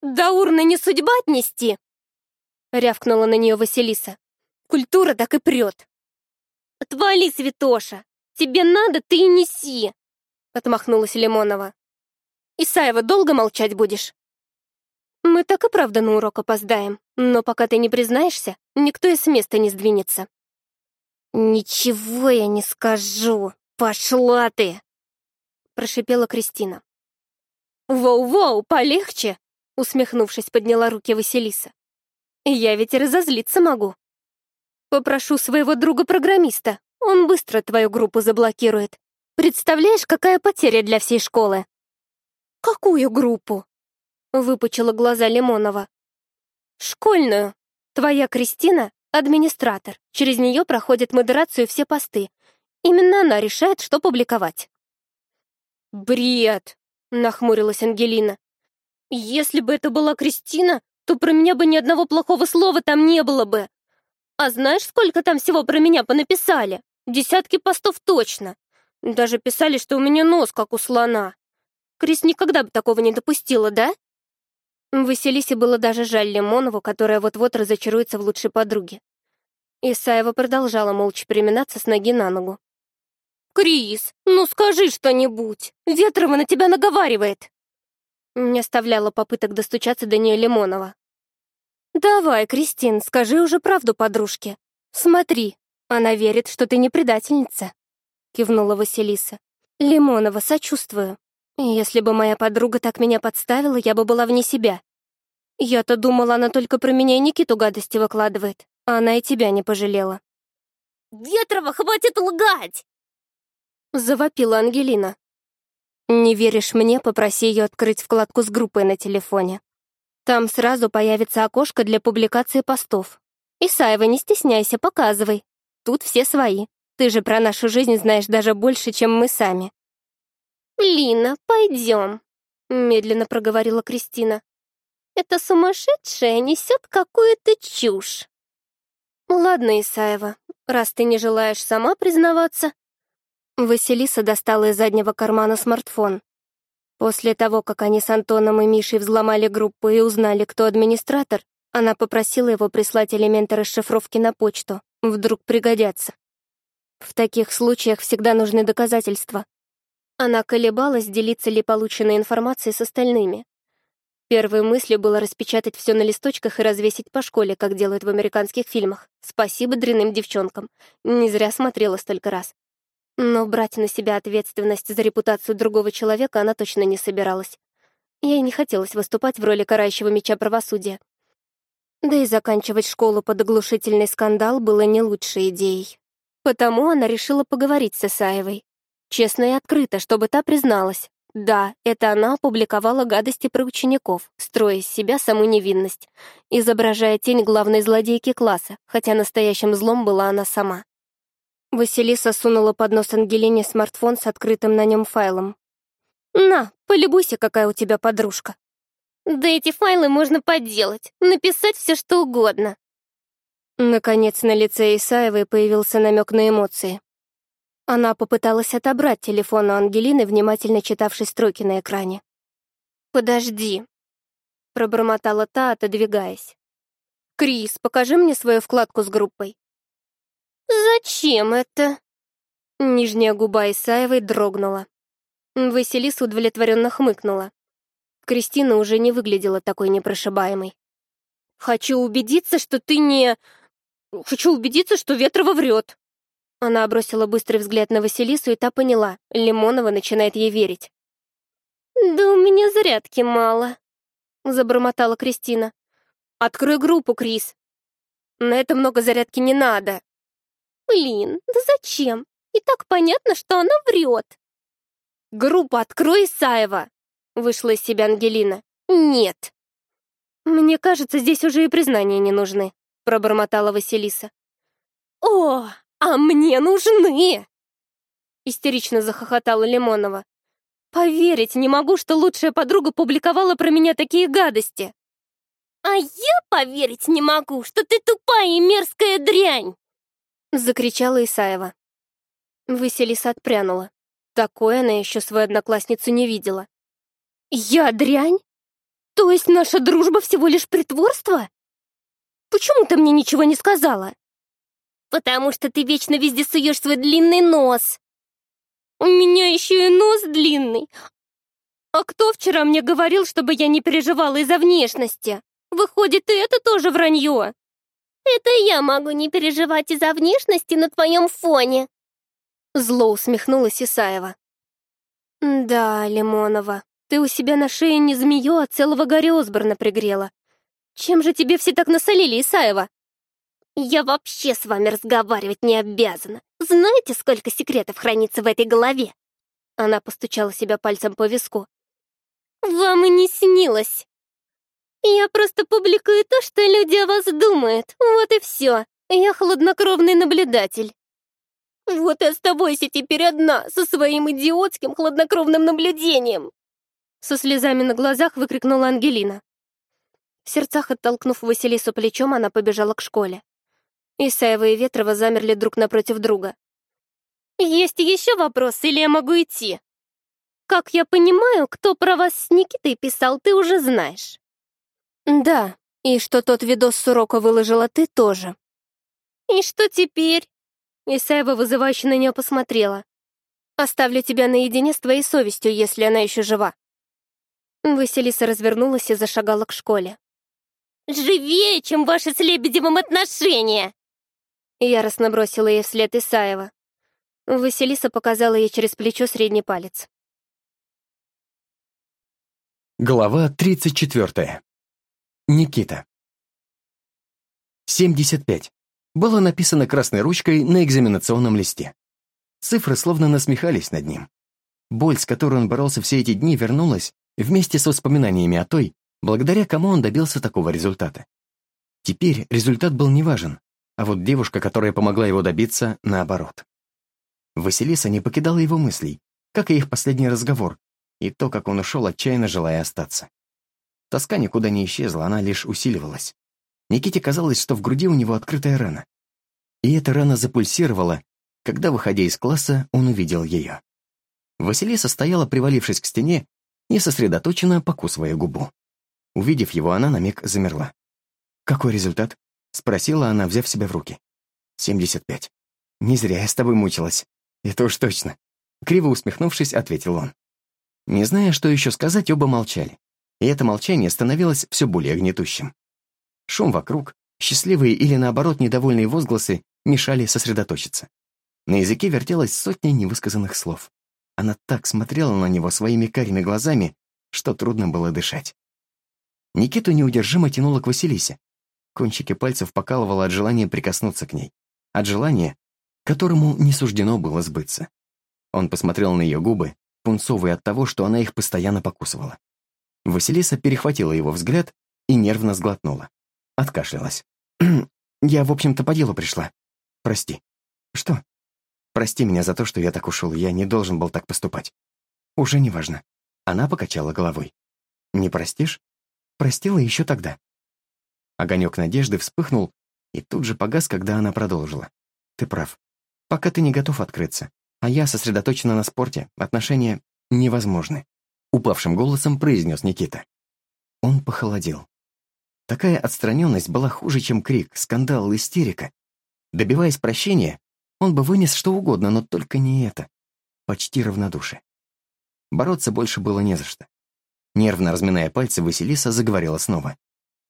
B: «Да урны не судьба отнести!» — рявкнула на нее Василиса. «Культура так и прет!» «Отвали, Святоша! Тебе надо, ты и неси!» — отмахнулась Лимонова. «Исаева, долго молчать будешь?» Мы так и правда на урок опоздаем, но пока ты не признаешься, никто и с места не сдвинется. Ничего я не скажу. Пошла ты, прошипела Кристина. Воу-воу, полегче, усмехнувшись, подняла руки Василиса. Я ведь разозлиться могу. Попрошу своего друга-программиста. Он быстро твою группу заблокирует. Представляешь, какая потеря для всей школы? Какую группу? выпучила глаза Лимонова. «Школьную. Твоя Кристина — администратор. Через нее проходят модерацию все посты. Именно она решает, что публиковать». «Бред!» — нахмурилась Ангелина. «Если бы это была Кристина, то про меня бы ни одного плохого слова там не было бы. А знаешь, сколько там всего про меня понаписали? Десятки постов точно. Даже писали, что у меня нос, как у слона. Крис никогда бы такого не допустила, да?» Василисе было даже жаль Лимонову, которая вот-вот разочаруется в лучшей подруге. Исаева продолжала молча переминаться с ноги на ногу. «Крис, ну скажи что-нибудь! Ветрова на тебя наговаривает!» Не оставляла попыток достучаться до нее Лимонова. «Давай, Кристин, скажи уже правду подружке. Смотри, она верит, что ты не предательница», — кивнула Василиса. «Лимонова, сочувствую. Если бы моя подруга так меня подставила, я бы была вне себя. Я-то думала, она только про меня и Никиту гадости выкладывает, а она и тебя не пожалела.
A: «Ветрова, хватит лгать!»
B: Завопила Ангелина. «Не веришь мне, попроси ее открыть вкладку с группой на телефоне. Там сразу появится окошко для публикации постов. Исаева, не стесняйся, показывай. Тут все свои. Ты же про нашу жизнь знаешь даже больше, чем мы сами. «Лина, пойдем», — медленно проговорила Кристина. Это сумасшедшая несет какую-то чушь». «Ладно, Исаева, раз ты не желаешь сама признаваться...» Василиса достала из заднего кармана смартфон. После того, как они с Антоном и Мишей взломали группу и узнали, кто администратор, она попросила его прислать элементы расшифровки на почту. Вдруг пригодятся. В таких случаях всегда нужны доказательства, она колебалась, делиться ли полученной информацией с остальными. Первой мыслью было распечатать все на листочках и развесить по школе, как делают в американских фильмах. Спасибо дрянным девчонкам. Не зря смотрела столько раз. Но брать на себя ответственность за репутацию другого человека она точно не собиралась. Ей не хотелось выступать в роли карающего меча правосудия. Да и заканчивать школу под оглушительный скандал было не лучшей идеей. Потому она решила поговорить с Исаевой, Честно и открыто, чтобы та призналась. Да, это она опубликовала гадости про учеников, строя из себя саму невинность, изображая тень главной злодейки класса, хотя настоящим злом была она сама. Василиса сунула под нос Ангелине смартфон с открытым на нем файлом. «На, полюбуйся, какая у тебя подружка». «Да эти файлы можно подделать, написать все что угодно». Наконец на лице Исаевой появился намек на эмоции. Она попыталась отобрать телефон у Ангелины, внимательно читавшей строки на экране. «Подожди», — пробормотала та, отодвигаясь. «Крис, покажи мне свою вкладку с группой». «Зачем это?» Нижняя губа Исаевой дрогнула. Василиса удовлетворенно хмыкнула. Кристина уже не выглядела такой непрошибаемой. «Хочу убедиться, что ты не... Хочу убедиться, что Ветрова врет», она бросила быстрый взгляд на Василису, и та поняла, Лимонова начинает ей верить. «Да у меня зарядки мало», — забормотала Кристина. «Открой группу, Крис». «На это много зарядки не надо». «Блин, да зачем? И так понятно, что она врет». «Группу открой, Исаева!» — вышла из себя Ангелина.
A: «Нет».
B: «Мне кажется, здесь уже и признания не нужны», — пробормотала Василиса.
A: «О, «А мне нужны!» Истерично захохотала
B: Лимонова. «Поверить не могу, что лучшая подруга публиковала про меня такие
A: гадости!» «А я поверить не могу, что ты тупая и мерзкая дрянь!» Закричала Исаева. Василиса отпрянула. Такое она еще свою одноклассницу не видела. «Я дрянь? То есть наша дружба всего лишь притворство? Почему ты мне ничего не сказала?» «Потому что ты вечно везде суешь свой длинный нос!» «У меня
B: еще и нос длинный! А кто вчера мне говорил, чтобы я не переживала из-за внешности? Выходит, и это тоже вранье!» «Это я могу не переживать из-за внешности на твоем фоне!» Зло усмехнулась Исаева. «Да, Лимонова, ты у себя на шее не змею, а целого Гарри Осборна пригрела. Чем же тебе все так насолили, Исаева?» Я вообще с вами разговаривать не обязана. Знаете, сколько секретов хранится в этой голове?» Она постучала себя пальцем по виску. «Вам и не снилось. Я просто публикую то, что люди о вас думают. Вот и все. Я хладнокровный наблюдатель». «Вот и оставайся теперь одна со своим идиотским хладнокровным наблюдением!» Со слезами на глазах выкрикнула Ангелина. В сердцах оттолкнув Василису плечом, она побежала к школе. Исаева и Ветрова замерли друг напротив друга. «Есть еще вопрос, или я могу идти?» «Как я понимаю, кто про вас с Никитой писал, ты уже знаешь». «Да, и что тот видос с урока выложила ты тоже». «И что теперь?» Исаева вызывающе на нее посмотрела. «Оставлю тебя наедине с твоей совестью, если она еще жива». Василиса развернулась и зашагала к школе. «Живее, чем ваши с Лебедевым отношения!»
A: Яростно бросила ей вслед Исаева. Василиса показала ей через плечо средний палец. Глава 34.
C: Никита. 75. Было написано красной ручкой на экзаменационном листе. Цифры словно насмехались над ним. Боль, с которой он боролся все эти дни, вернулась вместе с воспоминаниями о той, благодаря кому он добился такого результата. Теперь результат был неважен а вот девушка, которая помогла его добиться, наоборот. Василиса не покидала его мыслей, как и их последний разговор, и то, как он ушел, отчаянно желая остаться. Тоска никуда не исчезла, она лишь усиливалась. Никите казалось, что в груди у него открытая рана. И эта рана запульсировала, когда, выходя из класса, он увидел ее. Василиса стояла, привалившись к стене, и сосредоточенно покусывая губу. Увидев его, она на миг замерла. «Какой результат?» — спросила она, взяв себя в руки. «Семьдесят пять. Не зря я с тобой мучилась. Это уж точно». Криво усмехнувшись, ответил он. Не зная, что еще сказать, оба молчали. И это молчание становилось все более гнетущим. Шум вокруг, счастливые или, наоборот, недовольные возгласы мешали сосредоточиться. На языке вертелось сотня невысказанных слов. Она так смотрела на него своими карими глазами, что трудно было дышать. Никиту неудержимо тянуло к Василисе, Кончики пальцев покалывало от желания прикоснуться к ней. От желания, которому не суждено было сбыться. Он посмотрел на ее губы, пунцовые от того, что она их постоянно покусывала. Василиса перехватила его взгляд и нервно сглотнула. Откашлялась. «Я, в общем-то, по делу пришла. Прости». «Что?» «Прости меня за то, что я так ушел. Я не должен был так
A: поступать». «Уже неважно». Она покачала головой. «Не простишь?»
C: «Простила еще тогда. Огонек надежды вспыхнул и тут же погас, когда она продолжила. «Ты прав. Пока ты не готов открыться, а я сосредоточена на спорте, отношения невозможны», — упавшим голосом произнес Никита. Он похолодел. Такая отстраненность была хуже, чем крик, скандал, истерика. Добиваясь прощения, он бы вынес что угодно, но только не это. Почти равнодушие. Бороться больше было не за что. Нервно разминая пальцы, Василиса заговорила снова.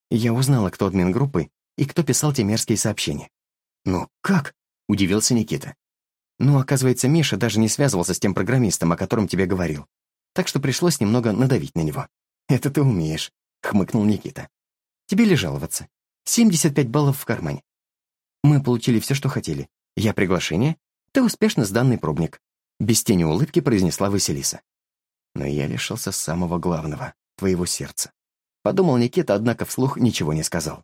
C: Я узнала, кто админ группы и кто писал те мерзкие сообщения. Ну как?» — удивился Никита. «Ну, оказывается, Миша даже не связывался с тем программистом, о котором тебе говорил. Так что пришлось немного надавить на него». «Это ты умеешь», — хмыкнул Никита. «Тебе ли жаловаться? 75 баллов в кармане. Мы получили все, что хотели. Я приглашение, ты успешно сданный пробник», — без тени улыбки произнесла Василиса. «Но я лишился самого главного — твоего сердца. Подумал Никита, однако вслух ничего не сказал.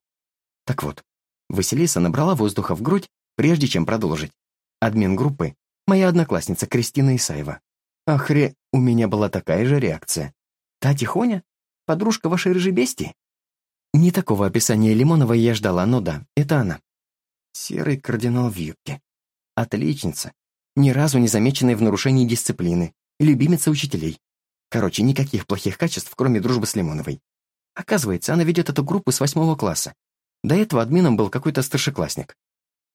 C: Так вот, Василиса набрала воздуха в грудь, прежде чем продолжить. Админ группы — моя одноклассница Кристина Исаева. Ахре, у меня была такая же реакция. Та тихоня? Подружка вашей рыжебести? Не такого описания Лимонова я ждала, но да, это она. Серый кардинал в юбке. Отличница. Ни разу не замеченная в нарушении дисциплины. Любимица учителей. Короче, никаких плохих качеств, кроме дружбы с Лимоновой. Оказывается, она ведет эту группу с восьмого класса. До этого админом был какой-то старшеклассник.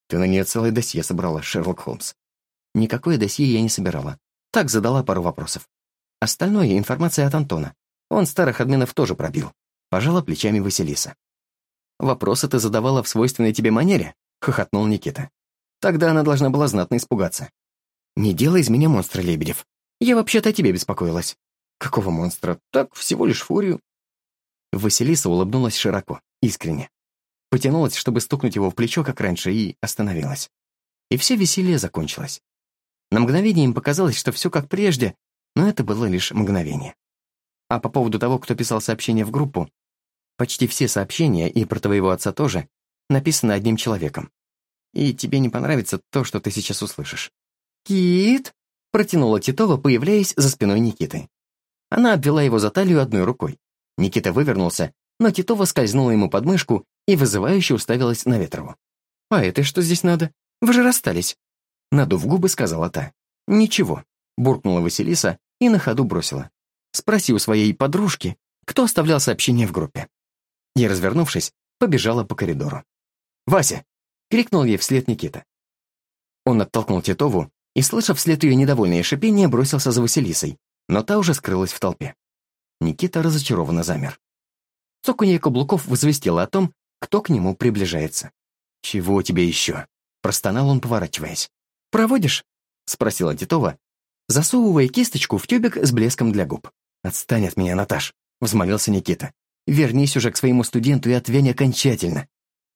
C: Ты на нее целое досье собрала, Шерлок Холмс. Никакое досье я не собирала. Так задала пару вопросов. Остальное — информация от Антона. Он старых админов тоже пробил. Пожала плечами Василиса. «Вопросы ты задавала в свойственной тебе манере?» — хохотнул Никита. «Тогда она должна была знатно испугаться». «Не делай из меня монстра, Лебедев. Я вообще-то о тебе беспокоилась». «Какого монстра? Так, всего лишь фурию. Василиса улыбнулась широко, искренне. Потянулась, чтобы стукнуть его в плечо, как раньше, и остановилась. И все веселье закончилось. На мгновение им показалось, что все как прежде, но это было лишь мгновение. А по поводу того, кто писал сообщение в группу, почти все сообщения, и про твоего отца тоже, написаны одним человеком. И тебе не понравится то, что ты сейчас услышишь.
A: «Кит!»
C: — протянула Титова, появляясь за спиной Никиты. Она обвела его за талию одной рукой. Никита вывернулся, но Титова скользнула ему под мышку и вызывающе уставилась на Ветрову. «А это что здесь надо? Вы же расстались!» Надув губы, сказала та. «Ничего», — буркнула Василиса и на ходу бросила. «Спроси у своей подружки, кто оставлял сообщение в группе». И, развернувшись, побежала по коридору. «Вася!» — крикнул ей вслед Никита. Он оттолкнул Титову и, слышав вслед ее недовольное шипение, бросился за Василисой, но та уже скрылась в толпе. Никита разочарованно замер. Цокунье каблуков возвестило о том, кто к нему приближается. «Чего тебе еще?» — простонал он, поворачиваясь. «Проводишь?» — спросила Титова, засовывая кисточку в тюбик с блеском для губ. «Отстань от меня, Наташ!» — взмолился Никита. «Вернись уже к своему студенту и отвянь окончательно!»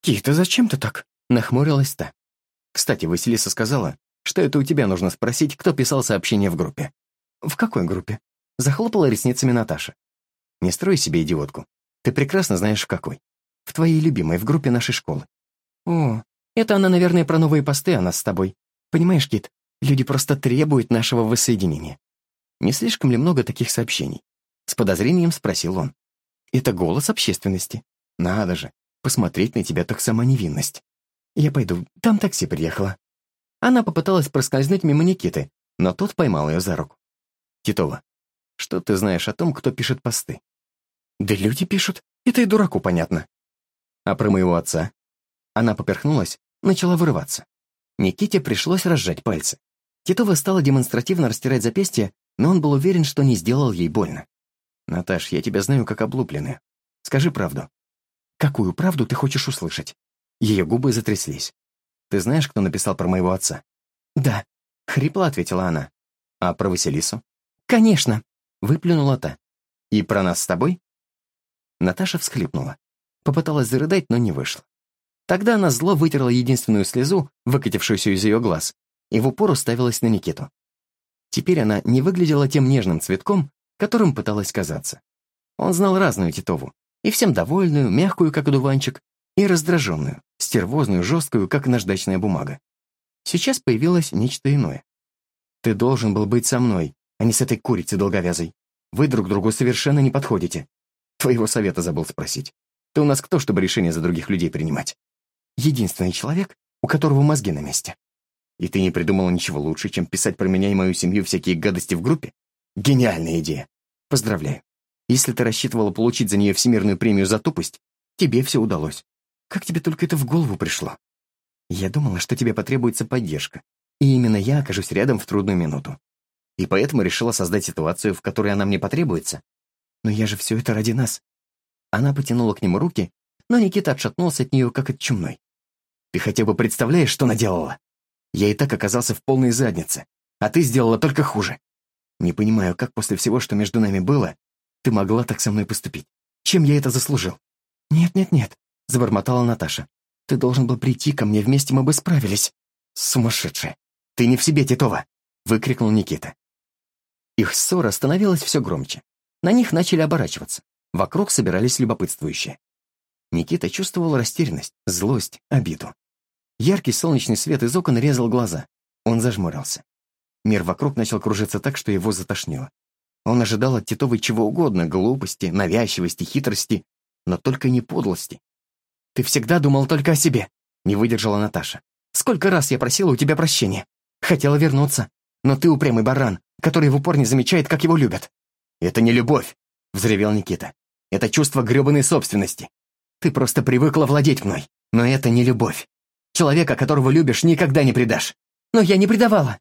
C: «Кита, зачем ты так?» — нахмурилась та. «Кстати, Василиса сказала, что это у тебя нужно спросить, кто писал сообщение в группе». «В какой группе?» Захлопала ресницами Наташа. «Не строй себе идиотку. Ты прекрасно знаешь, в какой. В твоей любимой, в группе нашей школы». «О, это она, наверное, про новые посты о а нас с тобой. Понимаешь, Кит, люди просто требуют нашего воссоединения». «Не слишком ли много таких сообщений?» С подозрением спросил он. «Это голос общественности. Надо же, посмотреть на тебя так сама невинность. Я пойду, там такси приехало». Она попыталась проскользнуть мимо Никиты, но тот поймал ее за руку. «Титова, что ты знаешь о том, кто пишет посты? Да люди пишут. Это и дураку понятно. А про моего отца? Она поперхнулась, начала вырываться. Никите пришлось разжать пальцы. Титова стала демонстративно растирать запястье, но он был уверен, что не сделал ей больно. «Наташ, я тебя знаю как облупленную. Скажи правду». «Какую правду ты хочешь услышать?» Ее губы затряслись. «Ты знаешь, кто написал про моего отца?» «Да», — хрипло ответила она. «А про Василису?» «Конечно!» Выплюнула та. «И про нас с тобой?» Наташа всхлипнула. Попыталась зарыдать, но не вышло. Тогда она зло вытерла единственную слезу, выкатившуюся из ее глаз, и в упор уставилась на Никиту. Теперь она не выглядела тем нежным цветком, которым пыталась казаться. Он знал разную Титову, и всем довольную, мягкую, как одуванчик, и раздраженную, стервозную, жесткую, как наждачная бумага. Сейчас появилось нечто иное. «Ты должен был быть со мной», а не с этой курицей долговязой. Вы друг другу совершенно не подходите. Твоего совета забыл спросить. Ты у нас кто, чтобы решение за других людей принимать? Единственный человек, у которого мозги на месте. И ты не придумала ничего лучше, чем писать про меня и мою семью всякие гадости в группе? Гениальная идея. Поздравляю. Если ты рассчитывала получить за нее всемирную премию за тупость, тебе все удалось. Как тебе только это в голову пришло? Я думала, что тебе потребуется поддержка, и именно я окажусь рядом в трудную минуту и поэтому решила создать ситуацию, в которой она мне потребуется. Но я же все это ради нас. Она потянула к нему руки, но Никита отшатнулся от нее, как от чумной. Ты хотя бы представляешь, что наделала? Я и так оказался в полной заднице, а ты сделала только хуже. Не понимаю, как после всего, что между нами было, ты могла так со мной поступить. Чем я это заслужил? Нет-нет-нет, забормотала Наташа. Ты должен был прийти ко мне, вместе мы бы справились. Сумасшедшая! Ты не в себе, Титова! выкрикнул Никита. Их ссора становилась все громче. На них начали оборачиваться. Вокруг собирались любопытствующие. Никита чувствовал растерянность, злость, обиду. Яркий солнечный свет из окон резал глаза. Он зажмурился. Мир вокруг начал кружиться так, что его затошнило. Он ожидал от Титовой чего угодно — глупости, навязчивости, хитрости, но только не подлости. «Ты всегда думал только о себе», — не выдержала Наташа. «Сколько раз я просила у тебя прощения. Хотела вернуться, но ты упрямый баран, который в упор не замечает, как его любят. «Это не любовь», — взревел Никита. «Это чувство грёбаной собственности. Ты просто привыкла владеть мной, но это не любовь. Человека, которого любишь, никогда не предашь. Но я не предавала.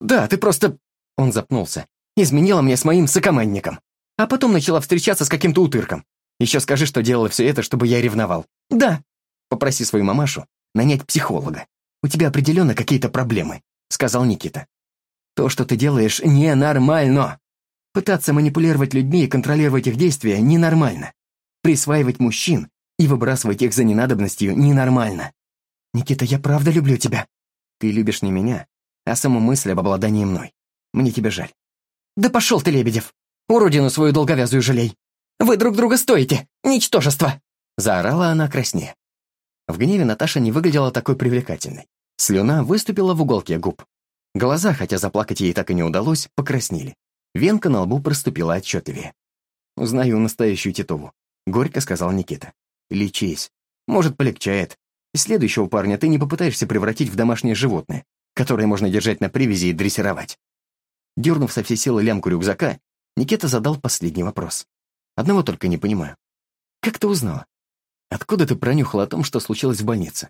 C: Да, ты просто...» Он запнулся. «Изменила мне с моим сокомандником. А потом начала встречаться с каким-то утырком. Еще скажи, что делала все это, чтобы я ревновал». «Да». «Попроси свою мамашу нанять психолога. У тебя определенно какие-то проблемы», — сказал Никита. То, что ты делаешь, ненормально. Пытаться манипулировать людьми и контролировать их действия ненормально. Присваивать мужчин и выбрасывать их за ненадобностью ненормально. Никита, я правда люблю тебя. Ты любишь не меня, а саму мысль об обладании мной. Мне тебя жаль. Да пошел ты, Лебедев! Уродину свою долговязую жалей! Вы друг друга стоите! Ничтожество! Заорала она краснее. В гневе Наташа не выглядела такой привлекательной. Слюна выступила в уголке губ. Глаза, хотя заплакать ей так и не удалось, покраснели. Венка на лбу проступила отчетливее. «Узнаю настоящую Титову», — горько сказал Никита. «Лечись. Может, полегчает. Следующего парня ты не попытаешься превратить в домашнее животное, которое можно держать на привязи и дрессировать». Дернув со всей силы лямку рюкзака, Никита задал последний вопрос. «Одного только не понимаю. Как ты узнала? Откуда ты пронюхала о том, что случилось в больнице?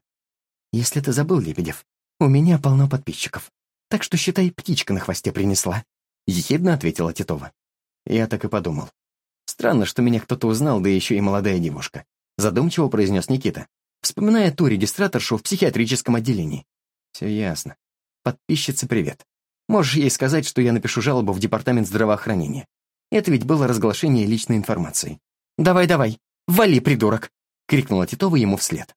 C: Если ты забыл, Лебедев, у меня полно подписчиков. Так что, считай, птичка на хвосте принесла», — ехидно ответила Титова. Я так и подумал. «Странно, что меня кто-то узнал, да еще и молодая девушка», — задумчиво произнес Никита, вспоминая ту регистраторшу в психиатрическом отделении. «Все ясно. Подписчице привет. Можешь ей сказать, что я напишу жалобу в департамент здравоохранения. Это ведь было разглашение личной информации. «Давай-давай, вали, придурок!» — крикнула Титова ему вслед.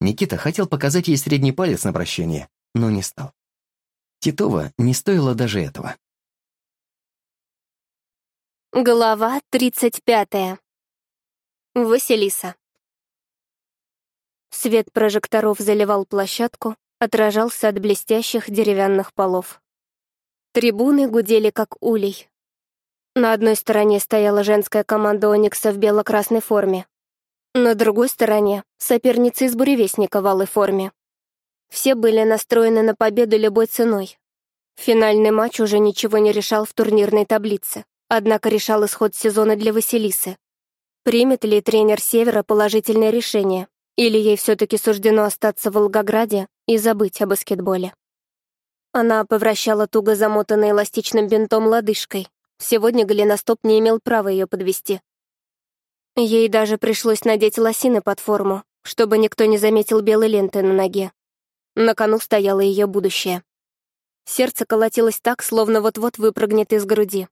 C: Никита хотел показать ей средний палец на прощение, но не стал. Титова не стоило даже этого.
A: Глава 35. Василиса. Свет прожекторов заливал площадку,
B: отражался от блестящих деревянных полов. Трибуны гудели, как улей. На одной стороне стояла женская команда «Оникса» в бело-красной форме. На другой стороне — соперницы из «Буревестника» в алой форме. Все были настроены на победу любой ценой. Финальный матч уже ничего не решал в турнирной таблице, однако решал исход сезона для Василисы. Примет ли тренер Севера положительное решение, или ей все-таки суждено остаться в Волгограде и забыть о баскетболе? Она повращала туго замотанной эластичным бинтом лодыжкой. Сегодня голеностоп не имел права ее подвести. Ей даже пришлось надеть лосины под форму, чтобы никто не заметил белой ленты на ноге. На кону стояло ее будущее. Сердце колотилось так, словно вот-вот выпрыгнет из груди.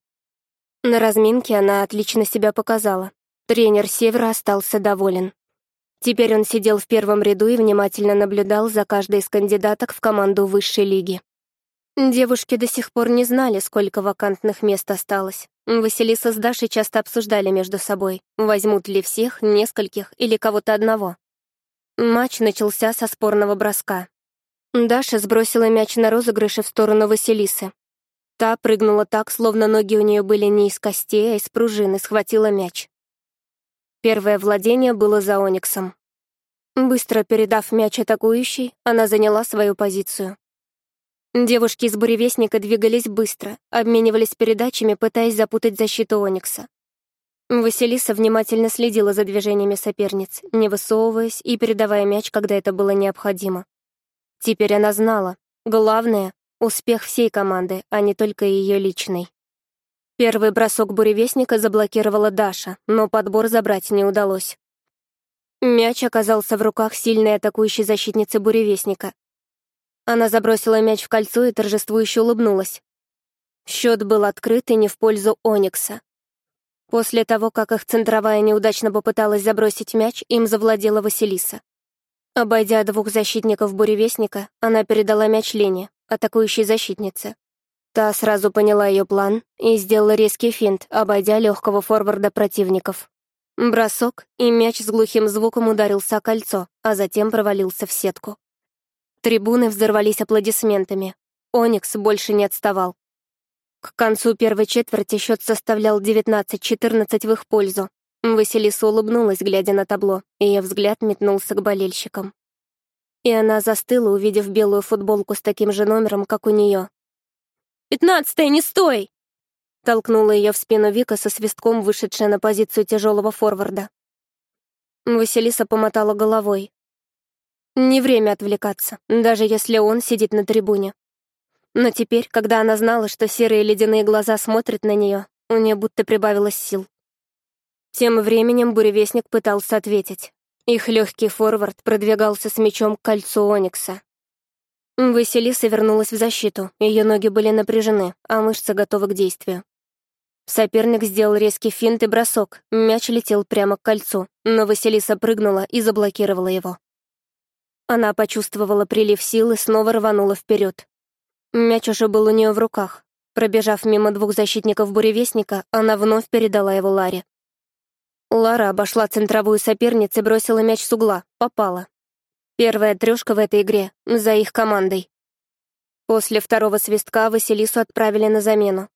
B: На разминке она отлично себя показала. Тренер Севера остался доволен. Теперь он сидел в первом ряду и внимательно наблюдал за каждой из кандидаток в команду высшей лиги. Девушки до сих пор не знали, сколько вакантных мест осталось. Василиса с Дашей часто обсуждали между собой, возьмут ли всех, нескольких или кого-то одного. Матч начался со спорного броска. Даша сбросила мяч на розыгрыше в сторону Василисы. Та прыгнула так, словно ноги у нее были не из костей, а из пружины, схватила мяч. Первое владение было за Ониксом. Быстро передав мяч атакующей, она заняла свою позицию. Девушки из буревестника двигались быстро, обменивались передачами, пытаясь запутать защиту Оникса. Василиса внимательно следила за движениями соперниц, не высовываясь и передавая мяч, когда это было необходимо. Теперь она знала. Главное — успех всей команды, а не только ее личный. Первый бросок буревестника заблокировала Даша, но подбор забрать не удалось. Мяч оказался в руках сильной атакующей защитницы буревестника. Она забросила мяч в кольцо и торжествующе улыбнулась. Счет был открыт и не в пользу Оникса. После того, как их центровая неудачно попыталась забросить мяч, им завладела Василиса. Обойдя двух защитников буревестника, она передала мяч Лене, атакующей защитнице. Та сразу поняла ее план и сделала резкий финт, обойдя легкого форварда противников. Бросок, и мяч с глухим звуком ударился о кольцо, а затем провалился в сетку. Трибуны взорвались аплодисментами. «Оникс» больше не отставал. К концу первой четверти счет составлял 19-14 в их пользу, Василиса улыбнулась, глядя на табло, и ее взгляд метнулся к болельщикам. И она застыла, увидев белую футболку с таким же номером, как у нее. «Пятнадцатая, не стой!» Толкнула ее в спину Вика со свистком, вышедшая на позицию тяжелого форварда. Василиса помотала головой. Не время отвлекаться, даже если он сидит на трибуне. Но теперь, когда она знала, что серые ледяные глаза смотрят на нее, у нее будто прибавилось сил. Тем временем буревестник пытался ответить. Их легкий форвард продвигался с мячом к кольцу Оникса. Василиса вернулась в защиту, ее ноги были напряжены, а мышцы готовы к действию. Соперник сделал резкий финт и бросок, мяч летел прямо к кольцу, но Василиса прыгнула и заблокировала его. Она почувствовала прилив сил и снова рванула вперед. Мяч уже был у нее в руках. Пробежав мимо двух защитников буревестника, она вновь передала его Ларе. Лара обошла центровую соперницу и бросила мяч с угла. Попала. Первая трешка в этой игре. За их командой. После второго свистка Василису отправили на замену.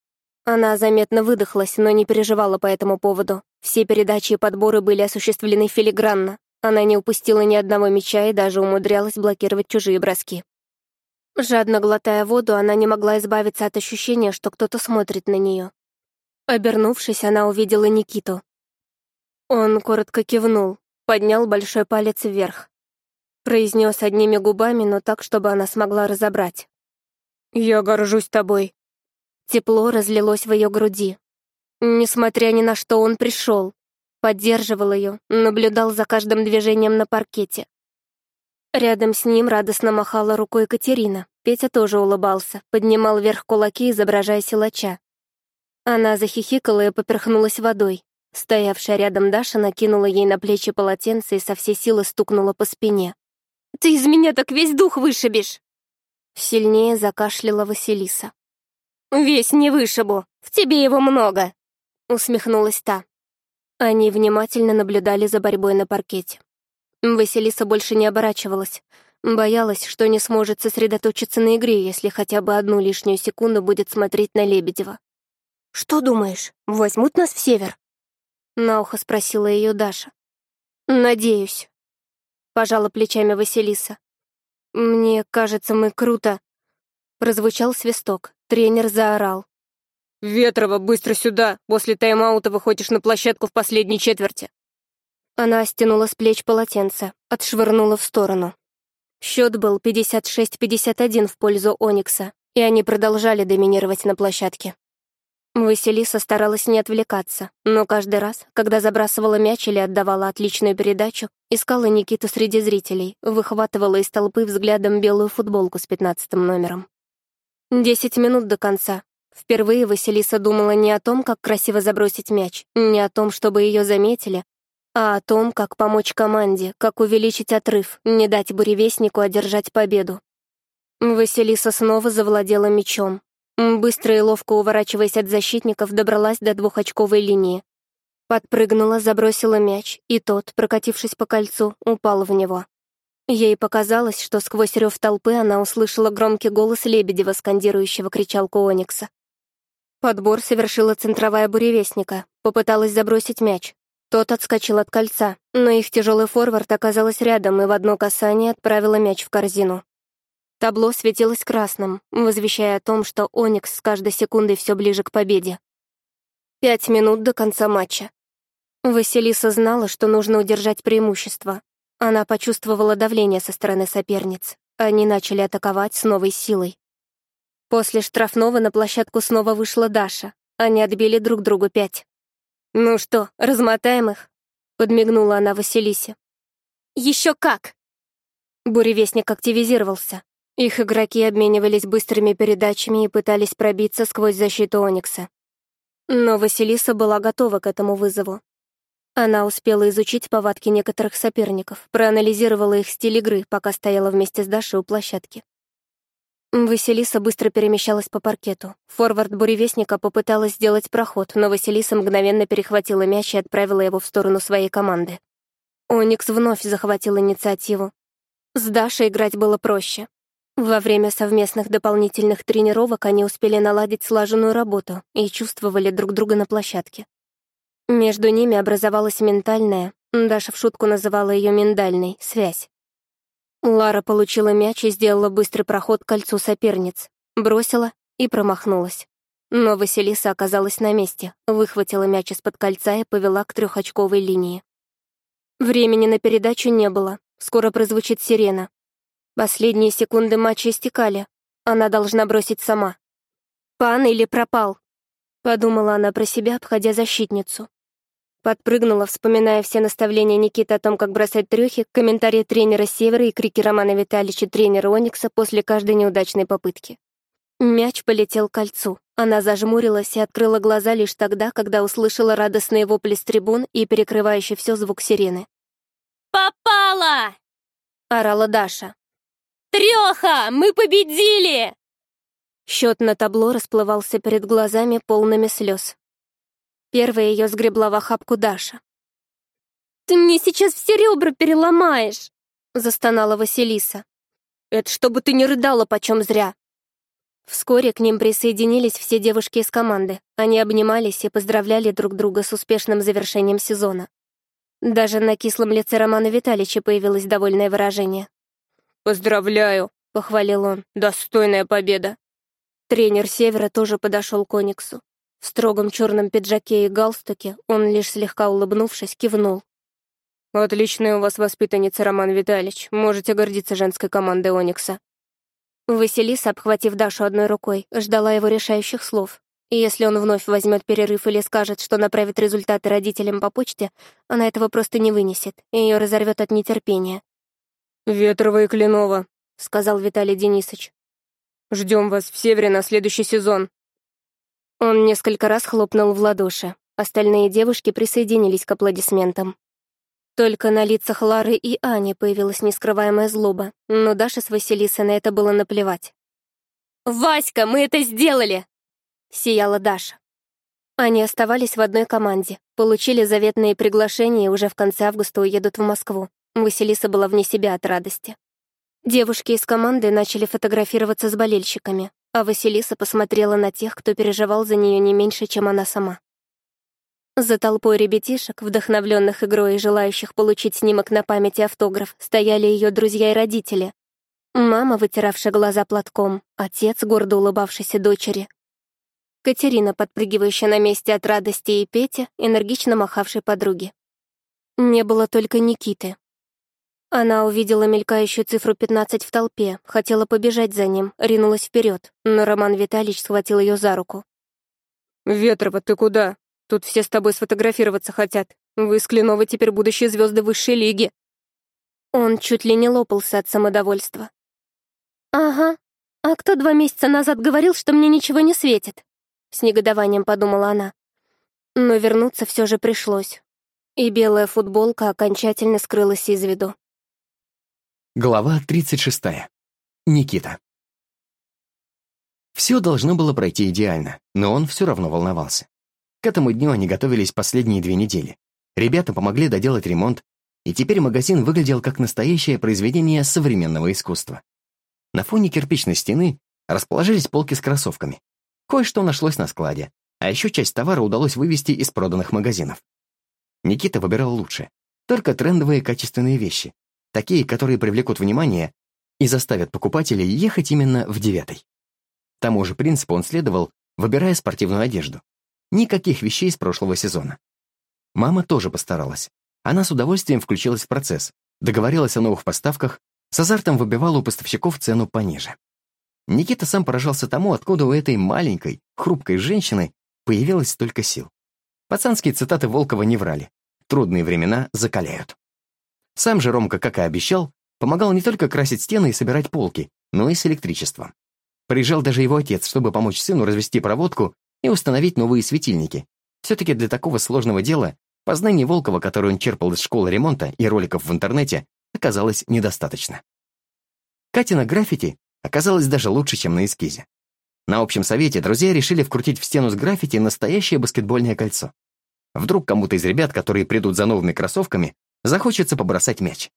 B: Она заметно выдохлась, но не переживала по этому поводу. Все передачи и подборы были осуществлены филигранно. Она не упустила ни одного мяча и даже умудрялась блокировать чужие броски. Жадно глотая воду, она не могла избавиться от ощущения, что кто-то смотрит на нее. Обернувшись, она увидела Никиту. Он коротко кивнул, поднял большой палец вверх. Произнес одними губами, но так, чтобы она смогла разобрать.
A: «Я горжусь
B: тобой». Тепло разлилось в ее груди. Несмотря ни на что, он пришел. Поддерживал ее, наблюдал за каждым движением на паркете. Рядом с ним радостно махала рукой Катерина. Петя тоже улыбался, поднимал вверх кулаки, изображая силача. Она захихикала и поперхнулась водой. Стоявшая рядом Даша накинула ей на плечи полотенце и со всей силы стукнула по спине. «Ты из меня так весь дух вышибешь!» Сильнее закашляла Василиса. «Весь не вышибу, в тебе его много!» Усмехнулась та. Они внимательно наблюдали за борьбой на паркете. Василиса больше не оборачивалась. Боялась, что не сможет сосредоточиться на игре, если хотя бы одну лишнюю секунду будет смотреть на Лебедева. «Что думаешь, возьмут нас в север?» На ухо спросила ее Даша. «Надеюсь», — пожала плечами Василиса. «Мне кажется, мы круто...» Прозвучал свисток. Тренер заорал. «Ветрова, быстро сюда! После тайм-аута выходишь на площадку в последней четверти!» Она стянула с плеч полотенце, отшвырнула в сторону. Счет был 56-51 в пользу Оникса, и они продолжали доминировать на площадке. Василиса старалась не отвлекаться, но каждый раз, когда забрасывала мяч или отдавала отличную передачу, искала Никиту среди зрителей, выхватывала из толпы взглядом белую футболку с пятнадцатым номером. Десять минут до конца. Впервые Василиса думала не о том, как красиво забросить мяч, не о том, чтобы ее заметили, а о том, как помочь команде, как увеличить отрыв, не дать буревестнику одержать победу. Василиса снова завладела мячом. Быстро и ловко уворачиваясь от защитников, добралась до двухочковой линии. Подпрыгнула, забросила мяч, и тот, прокатившись по кольцу, упал в него. Ей показалось, что сквозь рев толпы она услышала громкий голос Лебедева, скандирующего кричалку Оникса. Подбор совершила центровая буревестника, попыталась забросить мяч. Тот отскочил от кольца, но их тяжелый форвард оказалась рядом и в одно касание отправила мяч в корзину. Табло светилось красным, возвещая о том, что «Оникс» с каждой секундой все ближе к победе. Пять минут до конца матча. Василиса знала, что нужно удержать преимущество. Она почувствовала давление со стороны соперниц. Они начали атаковать с новой силой. После штрафного на площадку снова вышла Даша. Они отбили друг другу пять. «Ну что, размотаем их?» — подмигнула она Василисе. «Еще как!» Буревестник активизировался. Их игроки обменивались быстрыми передачами и пытались пробиться сквозь защиту Оникса. Но Василиса была готова к этому вызову. Она успела изучить повадки некоторых соперников, проанализировала их стиль игры, пока стояла вместе с Дашей у площадки. Василиса быстро перемещалась по паркету. Форвард буревестника попыталась сделать проход, но Василиса мгновенно перехватила мяч и отправила его в сторону своей команды. Оникс вновь захватил инициативу. С Дашей играть было проще. Во время совместных дополнительных тренировок они успели наладить слаженную работу и чувствовали друг друга на площадке. Между ними образовалась ментальная, Даша в шутку называла ее миндальной, связь. Лара получила мяч и сделала быстрый проход к кольцу соперниц, бросила и промахнулась. Но Василиса оказалась на месте, выхватила мяч из-под кольца и повела к трехочковой линии. Времени на передачу не было, скоро прозвучит сирена, Последние секунды матча истекали. Она должна бросить сама. «Пан или пропал?» — подумала она про себя, обходя защитницу. Подпрыгнула, вспоминая все наставления Никиты о том, как бросать трёхи, комментарии тренера Севера и крики Романа Витальевича тренера Оникса после каждой неудачной попытки. Мяч полетел к кольцу. Она зажмурилась и открыла глаза лишь тогда, когда услышала радостные вопли с трибун и перекрывающий всё звук сирены.
A: «Попала!»
B: — орала Даша.
A: «Треха! Мы победили!»
B: Счет на табло расплывался перед глазами полными слез. Первая ее сгребла в охапку Даша. «Ты мне сейчас все ребра переломаешь!» — застонала Василиса. «Это чтобы ты не рыдала почем зря!» Вскоре к ним присоединились все девушки из команды. Они обнимались и поздравляли друг друга с успешным завершением сезона. Даже на кислом лице Романа Витальевича появилось довольное выражение. «Поздравляю!» — похвалил он. «Достойная победа!» Тренер Севера тоже подошел к Ониксу. В строгом черном пиджаке и галстуке он, лишь слегка улыбнувшись, кивнул. «Отличная у вас воспитанница, Роман Витальевич. Можете гордиться женской командой Оникса». Василиса, обхватив Дашу одной рукой, ждала его решающих слов. И если он вновь возьмет перерыв или скажет, что направит результаты родителям по почте, она этого просто не вынесет, и ее разорвет от нетерпения. «Ветрова и Кленова», — сказал Виталий Денисович. «Ждем вас в Севере на следующий сезон». Он несколько раз хлопнул в ладоши. Остальные девушки присоединились к аплодисментам. Только на лицах Лары и Ани появилась нескрываемая злоба, но Даша с Василисой на это было наплевать. «Васька, мы это сделали!» — сияла Даша. Они оставались в одной команде, получили заветные приглашения и уже в конце августа уедут в Москву. Василиса была вне себя от радости. Девушки из команды начали фотографироваться с болельщиками, а Василиса посмотрела на тех, кто переживал за нее не меньше, чем она сама. За толпой ребятишек, вдохновленных игрой и желающих получить снимок на память и автограф, стояли ее друзья и родители. Мама, вытиравшая глаза платком, отец, гордо улыбавшийся дочери. Катерина, подпрыгивающая на месте от радости, и Петя, энергично махавший подруге. Не было только Никиты. Она увидела мелькающую цифру 15 в толпе, хотела побежать за ним, ринулась вперед, но Роман Витальевич схватил ее за руку. «Ветрова, ты куда? Тут все с тобой сфотографироваться хотят. Вы с Кленовой теперь будущие звезды высшей лиги». Он чуть ли не лопался от самодовольства. «Ага. А кто два месяца назад говорил, что мне ничего не светит?» С негодованием подумала она. Но вернуться все же пришлось. И белая футболка окончательно
A: скрылась из виду. Глава 36. Никита.
C: Все должно было пройти идеально, но он все равно волновался. К этому дню они готовились последние две недели. Ребята помогли доделать ремонт, и теперь магазин выглядел как настоящее произведение современного искусства. На фоне кирпичной стены расположились полки с кроссовками. Кое-что нашлось на складе, а еще часть товара удалось вывести из проданных магазинов. Никита выбирал лучше, только трендовые качественные вещи, такие, которые привлекут внимание и заставят покупателей ехать именно в девятой. Тому же принципу он следовал, выбирая спортивную одежду. Никаких вещей с прошлого сезона. Мама тоже постаралась. Она с удовольствием включилась в процесс, договорилась о новых поставках, с азартом выбивала у поставщиков цену пониже. Никита сам поражался тому, откуда у этой маленькой, хрупкой женщины появилось столько сил. Пацанские цитаты Волкова не врали. Трудные времена закаляют. Сам же Ромка, как и обещал, помогал не только красить стены и собирать полки, но и с электричеством. Приезжал даже его отец, чтобы помочь сыну развести проводку и установить новые светильники. Все-таки для такого сложного дела познание Волкова, которое он черпал из школы ремонта и роликов в интернете, оказалось недостаточно. Катина граффити оказалось даже лучше, чем на эскизе. На общем совете друзья решили вкрутить в стену с граффити настоящее баскетбольное кольцо. Вдруг кому-то из ребят, которые придут за новыми кроссовками, захочется побросать мяч.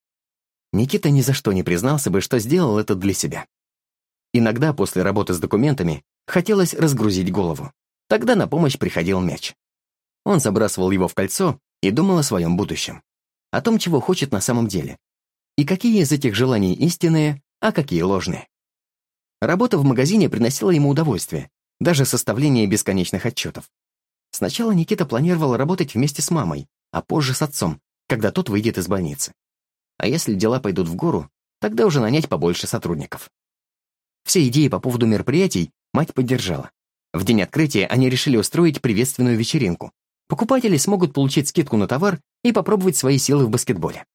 C: Никита ни за что не признался бы, что сделал это для себя. Иногда после работы с документами хотелось разгрузить голову. Тогда на помощь приходил мяч. Он забрасывал его в кольцо и думал о своем будущем, о том, чего хочет на самом деле, и какие из этих желаний истинные, а какие ложные. Работа в магазине приносила ему удовольствие, даже составление бесконечных отчетов. Сначала Никита планировал работать вместе с мамой, а позже с отцом, когда тот выйдет из больницы. А если дела пойдут в гору, тогда уже нанять побольше сотрудников. Все идеи по поводу мероприятий мать поддержала. В день открытия они решили устроить приветственную вечеринку. Покупатели смогут получить скидку на товар и попробовать свои силы в баскетболе.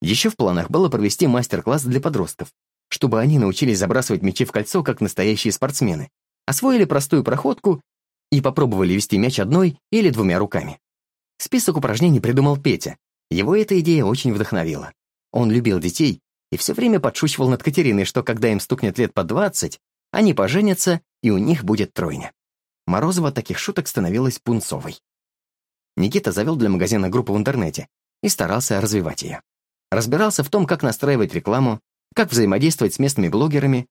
C: Еще в планах было провести мастер-класс для подростков, чтобы они научились забрасывать мячи в кольцо, как настоящие спортсмены, освоили простую проходку и попробовали вести мяч одной или двумя руками. Список упражнений придумал Петя, его эта идея очень вдохновила. Он любил детей и все время подшучивал над Катериной, что когда им стукнет лет по двадцать, они поженятся, и у них будет тройня. Морозова таких шуток становилась пунцовой. Никита завел для магазина группу в интернете и старался развивать ее. Разбирался в том, как настраивать рекламу, как взаимодействовать с местными блогерами,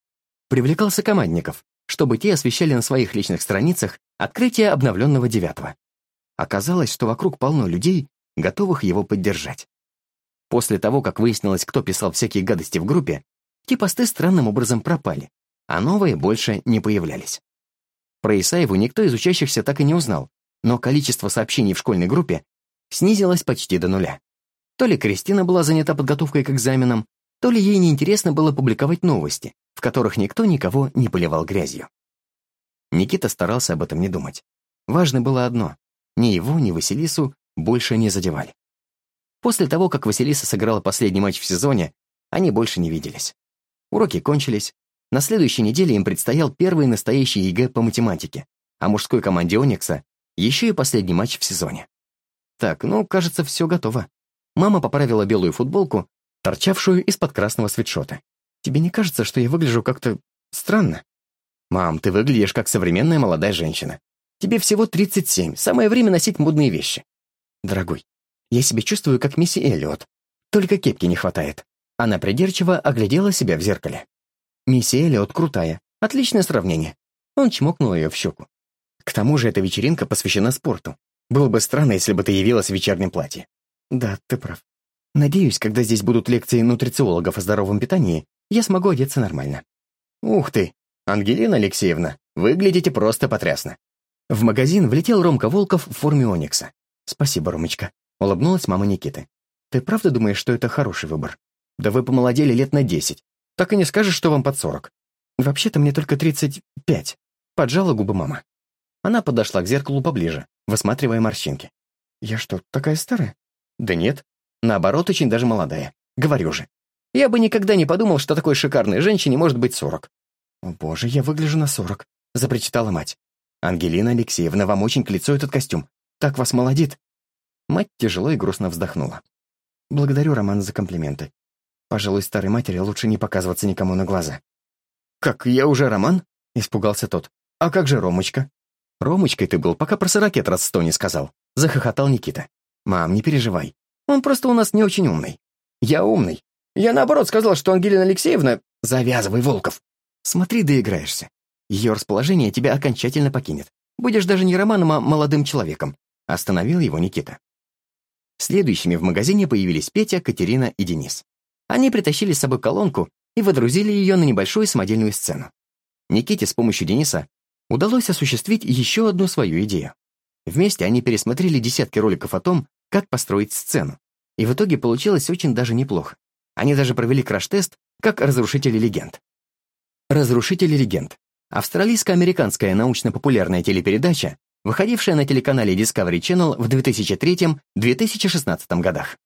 C: привлекался командников, чтобы те освещали на своих личных страницах открытие обновленного девятого. Оказалось, что вокруг полно людей, готовых его поддержать. После того, как выяснилось, кто писал всякие гадости в группе, те посты странным образом пропали, а новые больше не появлялись. Про Исаеву никто из учащихся так и не узнал, но количество сообщений в школьной группе снизилось почти до нуля. То ли Кристина была занята подготовкой к экзаменам, то ли ей неинтересно было публиковать новости, в которых никто никого не поливал грязью. Никита старался об этом не думать. Важно было одно — ни его, ни Василису больше не задевали. После того, как Василиса сыграла последний матч в сезоне, они больше не виделись. Уроки кончились. На следующей неделе им предстоял первый настоящий ЕГЭ по математике, а мужской команде «Оникса» еще и последний матч в сезоне. Так, ну, кажется, все готово. Мама поправила белую футболку, торчавшую из-под красного свитшота. «Тебе не кажется, что я выгляжу как-то странно?» «Мам, ты выглядишь как современная молодая женщина. Тебе всего 37, самое время носить модные вещи». «Дорогой, я себя чувствую, как мисси Эллиот. Только кепки не хватает». Она придирчиво оглядела себя в зеркале. «Мисси Эллиот крутая. Отличное сравнение». Он чмокнул ее в щеку. «К тому же эта вечеринка посвящена спорту. Было бы странно, если бы ты явилась в вечернем платье». «Да, ты прав. Надеюсь, когда здесь будут лекции нутрициологов о здоровом питании, я смогу одеться нормально». «Ух ты! Ангелина Алексеевна, выглядите просто потрясно!» В магазин влетел Ромка Волков в форме Оникса. «Спасибо, Ромочка», — улыбнулась мама Никиты. «Ты правда думаешь, что это хороший выбор? Да вы помолодели лет на десять. Так и не скажешь, что вам под сорок. Вообще-то мне только тридцать пять», — поджала губы мама. Она подошла к зеркалу поближе, высматривая морщинки. «Я что, такая старая?» «Да нет. Наоборот, очень даже молодая. Говорю же. Я бы никогда не подумал, что такой шикарной женщине может быть сорок». «О боже, я выгляжу на сорок», — запричитала мать. «Ангелина Алексеевна, вам очень к лицу этот костюм так вас молодит!» Мать тяжело и грустно вздохнула. «Благодарю, Роман, за комплименты. Пожалуй, старой матери лучше не показываться никому на глаза». «Как, я уже Роман?» — испугался тот. «А как же Ромочка?» «Ромочкой ты был, пока про сорокет раз сто не сказал», — захохотал Никита. «Мам, не переживай. Он просто у нас не очень умный». «Я умный. Я наоборот сказал, что Ангелина Алексеевна...» «Завязывай, Волков!» «Смотри, доиграешься. Ее расположение тебя окончательно покинет. Будешь даже не Романом, а молодым человеком. Остановил его Никита. Следующими в магазине появились Петя, Катерина и Денис. Они притащили с собой колонку и водрузили ее на небольшую самодельную сцену. Никите с помощью Дениса удалось осуществить еще одну свою идею. Вместе они пересмотрели десятки роликов о том, как построить сцену. И в итоге получилось очень даже неплохо. Они даже провели краш-тест, как разрушители легенд. Разрушители легенд. Австралийско-американская научно-популярная телепередача выходившая на телеканале Discovery Channel в 2003-2016 годах.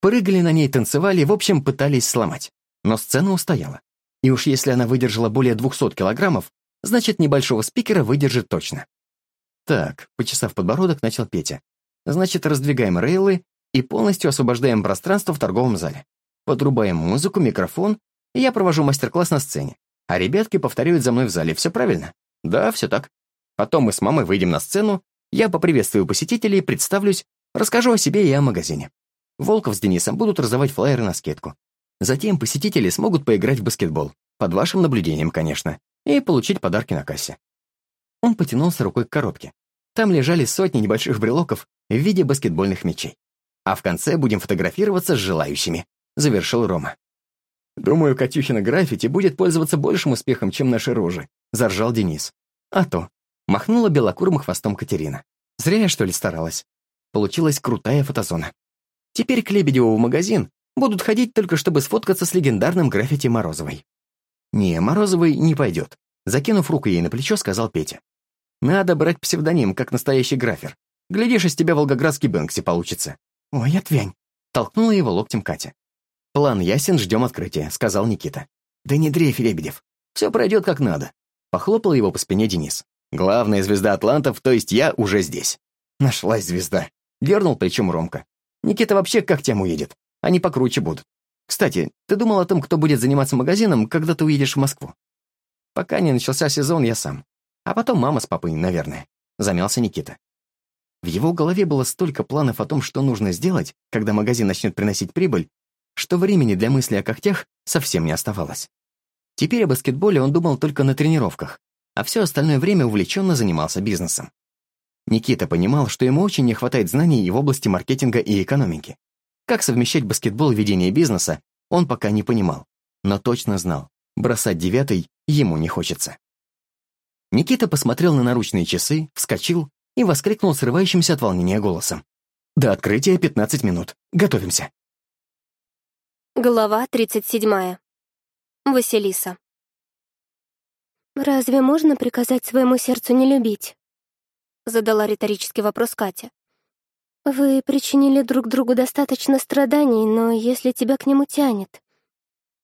C: Прыгали на ней, танцевали, в общем, пытались сломать. Но сцена устояла. И уж если она выдержала более 200 килограммов, значит, небольшого спикера выдержит точно. Так, почесав подбородок, начал Петя. Значит, раздвигаем рейлы и полностью освобождаем пространство в торговом зале. Подрубаем музыку, микрофон, и я провожу мастер-класс на сцене. А ребятки повторяют за мной в зале, все правильно? Да, все так. Потом мы с мамой выйдем на сцену, я поприветствую посетителей, представлюсь, расскажу о себе и о магазине. Волков с Денисом будут раздавать флайеры на скидку. Затем посетители смогут поиграть в баскетбол, под вашим наблюдением, конечно, и получить подарки на кассе. Он потянулся рукой к коробке. Там лежали сотни небольших брелоков в виде баскетбольных мячей. А в конце будем фотографироваться с желающими, завершил Рома. «Думаю, Катюхина граффити будет пользоваться большим успехом, чем наши рожи», — заржал Денис. «А то. Махнула белокурым хвостом Катерина. Зря я, что ли, старалась. Получилась крутая фотозона. Теперь к Лебедеву в магазин будут ходить только, чтобы сфоткаться с легендарным граффити Морозовой. «Не, Морозовой не пойдет», — закинув руку ей на плечо, сказал Петя. «Надо брать псевдоним, как настоящий графер. Глядишь, из тебя волгоградский Бэнкси получится». «Ой, отвянь», — толкнула его локтем Катя. «План ясен, ждем открытия», — сказал Никита. «Да не дрейфь, Лебедев. Все пройдет как надо», — похлопал его по спине Денис. Главная звезда атлантов, то есть я, уже здесь. Нашлась звезда. Дернул плечом Ромка. Никита вообще как тему едет. Они покруче будут. Кстати, ты думал о том, кто будет заниматься магазином, когда ты уедешь в Москву? Пока не начался сезон, я сам. А потом мама с папой, наверное. Замялся Никита. В его голове было столько планов о том, что нужно сделать, когда магазин начнет приносить прибыль, что времени для мысли о когтях совсем не оставалось. Теперь о баскетболе он думал только на тренировках, а все остальное время увлеченно занимался бизнесом. Никита понимал, что ему очень не хватает знаний и в области маркетинга и экономики. Как совмещать баскетбол и ведение бизнеса, он пока не понимал, но точно знал, бросать девятый ему не хочется. Никита посмотрел на наручные часы, вскочил и воскликнул срывающимся от волнения голосом. «До открытия 15 минут. Готовимся!»
A: Глава 37. Василиса. «Разве можно приказать своему сердцу не любить?» — задала риторический
B: вопрос Катя. «Вы причинили друг другу достаточно страданий, но если тебя к нему тянет...»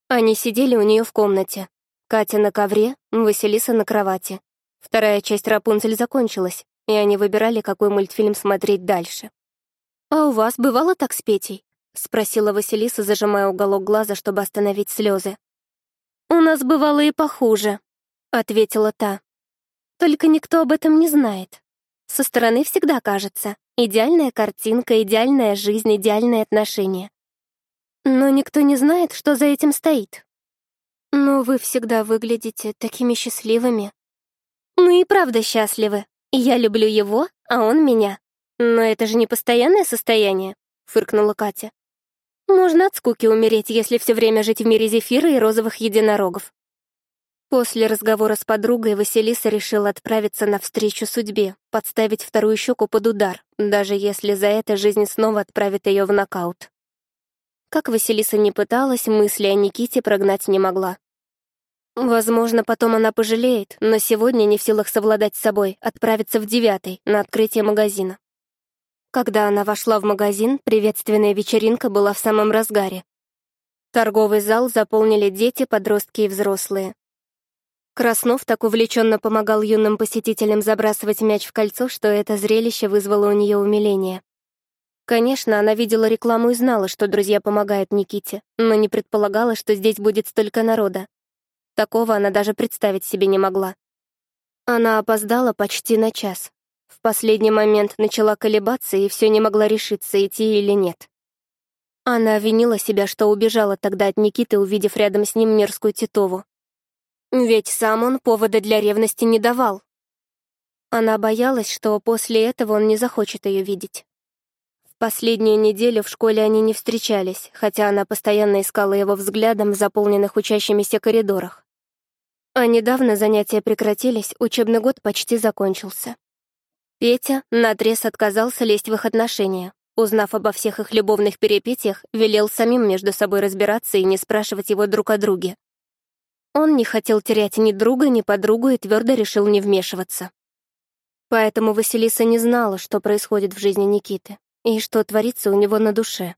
B: Они сидели у нее в комнате. Катя на ковре, Василиса на кровати. Вторая часть «Рапунцель» закончилась, и они выбирали, какой мультфильм смотреть дальше. «А у вас бывало так с Петей?» — спросила Василиса, зажимая уголок глаза, чтобы остановить слезы. «У нас бывало и похуже», — ответила та. «Только никто об этом не знает. Со стороны всегда кажется. Идеальная картинка, идеальная жизнь, идеальные отношения. Но никто не знает, что за этим стоит. Но вы всегда выглядите такими счастливыми. Мы «Ну и правда счастливы. Я люблю его, а он меня. Но это же не постоянное состояние», — фыркнула Катя. «Можно от скуки умереть, если все время жить в мире зефира и розовых единорогов. После разговора с подругой Василиса решила отправиться навстречу судьбе, подставить вторую щеку под удар, даже если за это жизнь снова отправит ее в нокаут. Как Василиса не пыталась, мысли о Никите прогнать не могла. Возможно, потом она пожалеет, но сегодня не в силах совладать с собой, отправиться в девятый, на открытие магазина. Когда она вошла в магазин, приветственная вечеринка была в самом разгаре. Торговый зал заполнили дети, подростки и взрослые. Краснов так увлеченно помогал юным посетителям забрасывать мяч в кольцо, что это зрелище вызвало у нее умиление. Конечно, она видела рекламу и знала, что друзья помогают Никите, но не предполагала, что здесь будет столько народа. Такого она даже представить себе не могла. Она опоздала почти на час. В последний момент начала колебаться и все не могла решиться, идти или нет. Она винила себя, что убежала тогда от Никиты, увидев рядом с ним мерзкую Титову. Ведь сам он повода для ревности не давал. Она боялась, что после этого он не захочет ее видеть. В последнюю неделю в школе они не встречались, хотя она постоянно искала его взглядом в заполненных учащимися коридорах. А недавно занятия прекратились, учебный год почти закончился. Петя наотрез отказался лезть в их отношения. Узнав обо всех их любовных перепитиях, велел самим между собой разбираться и не спрашивать его друг о друге. Он не хотел терять ни друга, ни подругу и твердо решил не вмешиваться. Поэтому Василиса не знала, что происходит в жизни Никиты и что творится у него на душе.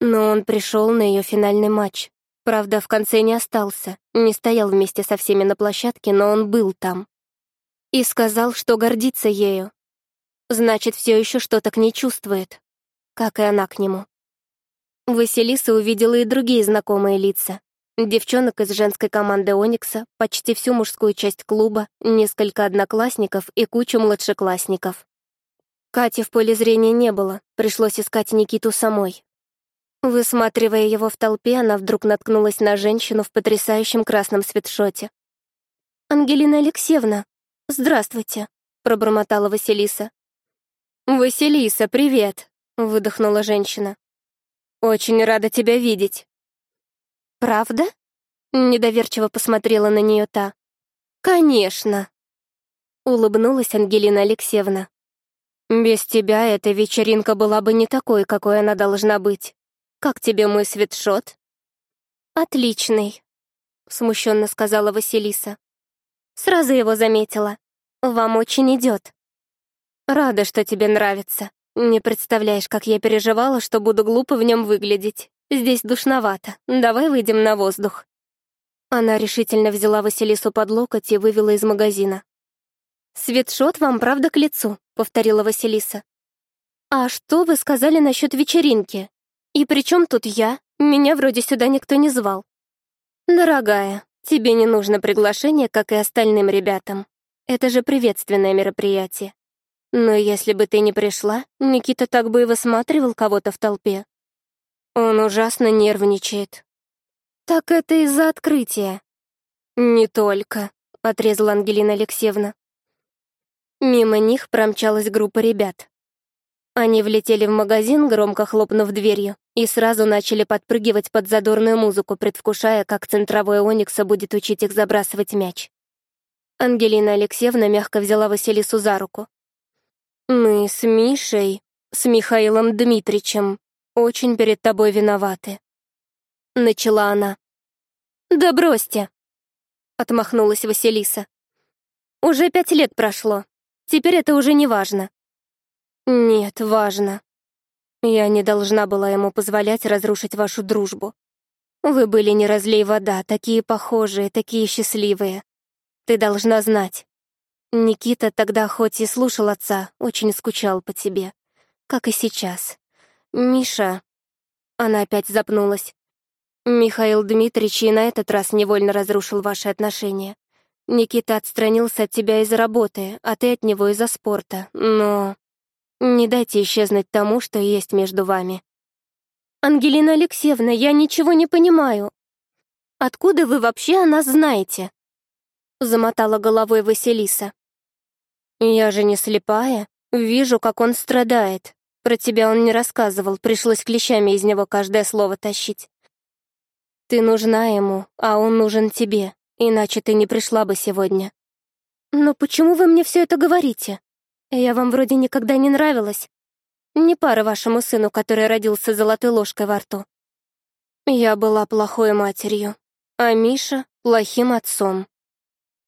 B: Но он пришел на ее финальный матч. Правда, в конце не остался, не стоял вместе со всеми на площадке, но он был там. И сказал, что гордится ею. Значит, все еще что-то к ней чувствует, как и она к нему. Василиса увидела и другие знакомые лица, Девчонок из женской команды «Оникса», почти всю мужскую часть клуба, несколько одноклассников и кучу младшеклассников. Кати в поле зрения не было, пришлось искать Никиту самой. Высматривая его в толпе, она вдруг наткнулась на женщину в потрясающем красном свитшоте. «Ангелина Алексеевна, здравствуйте», — пробормотала Василиса. «Василиса, привет», — выдохнула женщина. «Очень рада тебя
A: видеть. «Правда?» — недоверчиво посмотрела на нее та. «Конечно!» — улыбнулась Ангелина Алексеевна.
B: «Без тебя эта вечеринка была бы не такой, какой она должна быть. Как тебе мой
A: свитшот?» «Отличный», — смущенно сказала Василиса. «Сразу его заметила. Вам очень идет. «Рада, что
B: тебе нравится. Не представляешь, как я переживала, что буду глупо в нем выглядеть». Здесь душновато. Давай выйдем на воздух». Она решительно взяла Василису под локоть и вывела из магазина. «Светшот вам правда к лицу», — повторила Василиса. «А что вы сказали насчет вечеринки? И при чем тут я? Меня вроде сюда никто не звал». «Дорогая, тебе не нужно приглашение, как и остальным ребятам. Это же приветственное мероприятие. Но если бы ты не пришла, Никита так бы и высматривал кого-то в толпе. Он ужасно нервничает. Так это из-за открытия. Не только, отрезала Ангелина Алексеевна. Мимо них промчалась группа ребят. Они влетели в магазин, громко хлопнув дверью, и сразу начали подпрыгивать под задорную музыку, предвкушая, как центровой Оникса будет учить их забрасывать мяч. Ангелина Алексеевна мягко взяла Василису за руку. «Мы с Мишей, с Михаилом Дмитричем очень перед тобой виноваты»,
A: — начала она. «Да бросьте», — отмахнулась Василиса. «Уже пять лет прошло. Теперь это уже не важно».
B: «Нет, важно. Я не должна была ему позволять разрушить вашу дружбу. Вы были не разлей вода, такие похожие, такие счастливые. Ты должна знать. Никита тогда хоть и слушал отца, очень скучал по тебе, как и сейчас. «Миша...» Она опять запнулась. «Михаил Дмитриевич и на этот раз невольно разрушил ваши отношения. Никита отстранился от тебя из-за работы, а ты от него из-за спорта, но... Не дайте исчезнуть тому, что есть между вами». «Ангелина Алексеевна, я ничего не понимаю. Откуда вы вообще о нас знаете?» Замотала головой Василиса. «Я же не слепая. Вижу, как он страдает. Про тебя он не рассказывал, пришлось клещами из него каждое слово тащить. Ты нужна ему, а он нужен тебе, иначе ты не пришла бы сегодня. Но почему вы мне все это говорите? Я вам вроде никогда не нравилась. Не пара вашему сыну, который родился золотой ложкой во рту. Я была плохой матерью, а Миша — плохим отцом.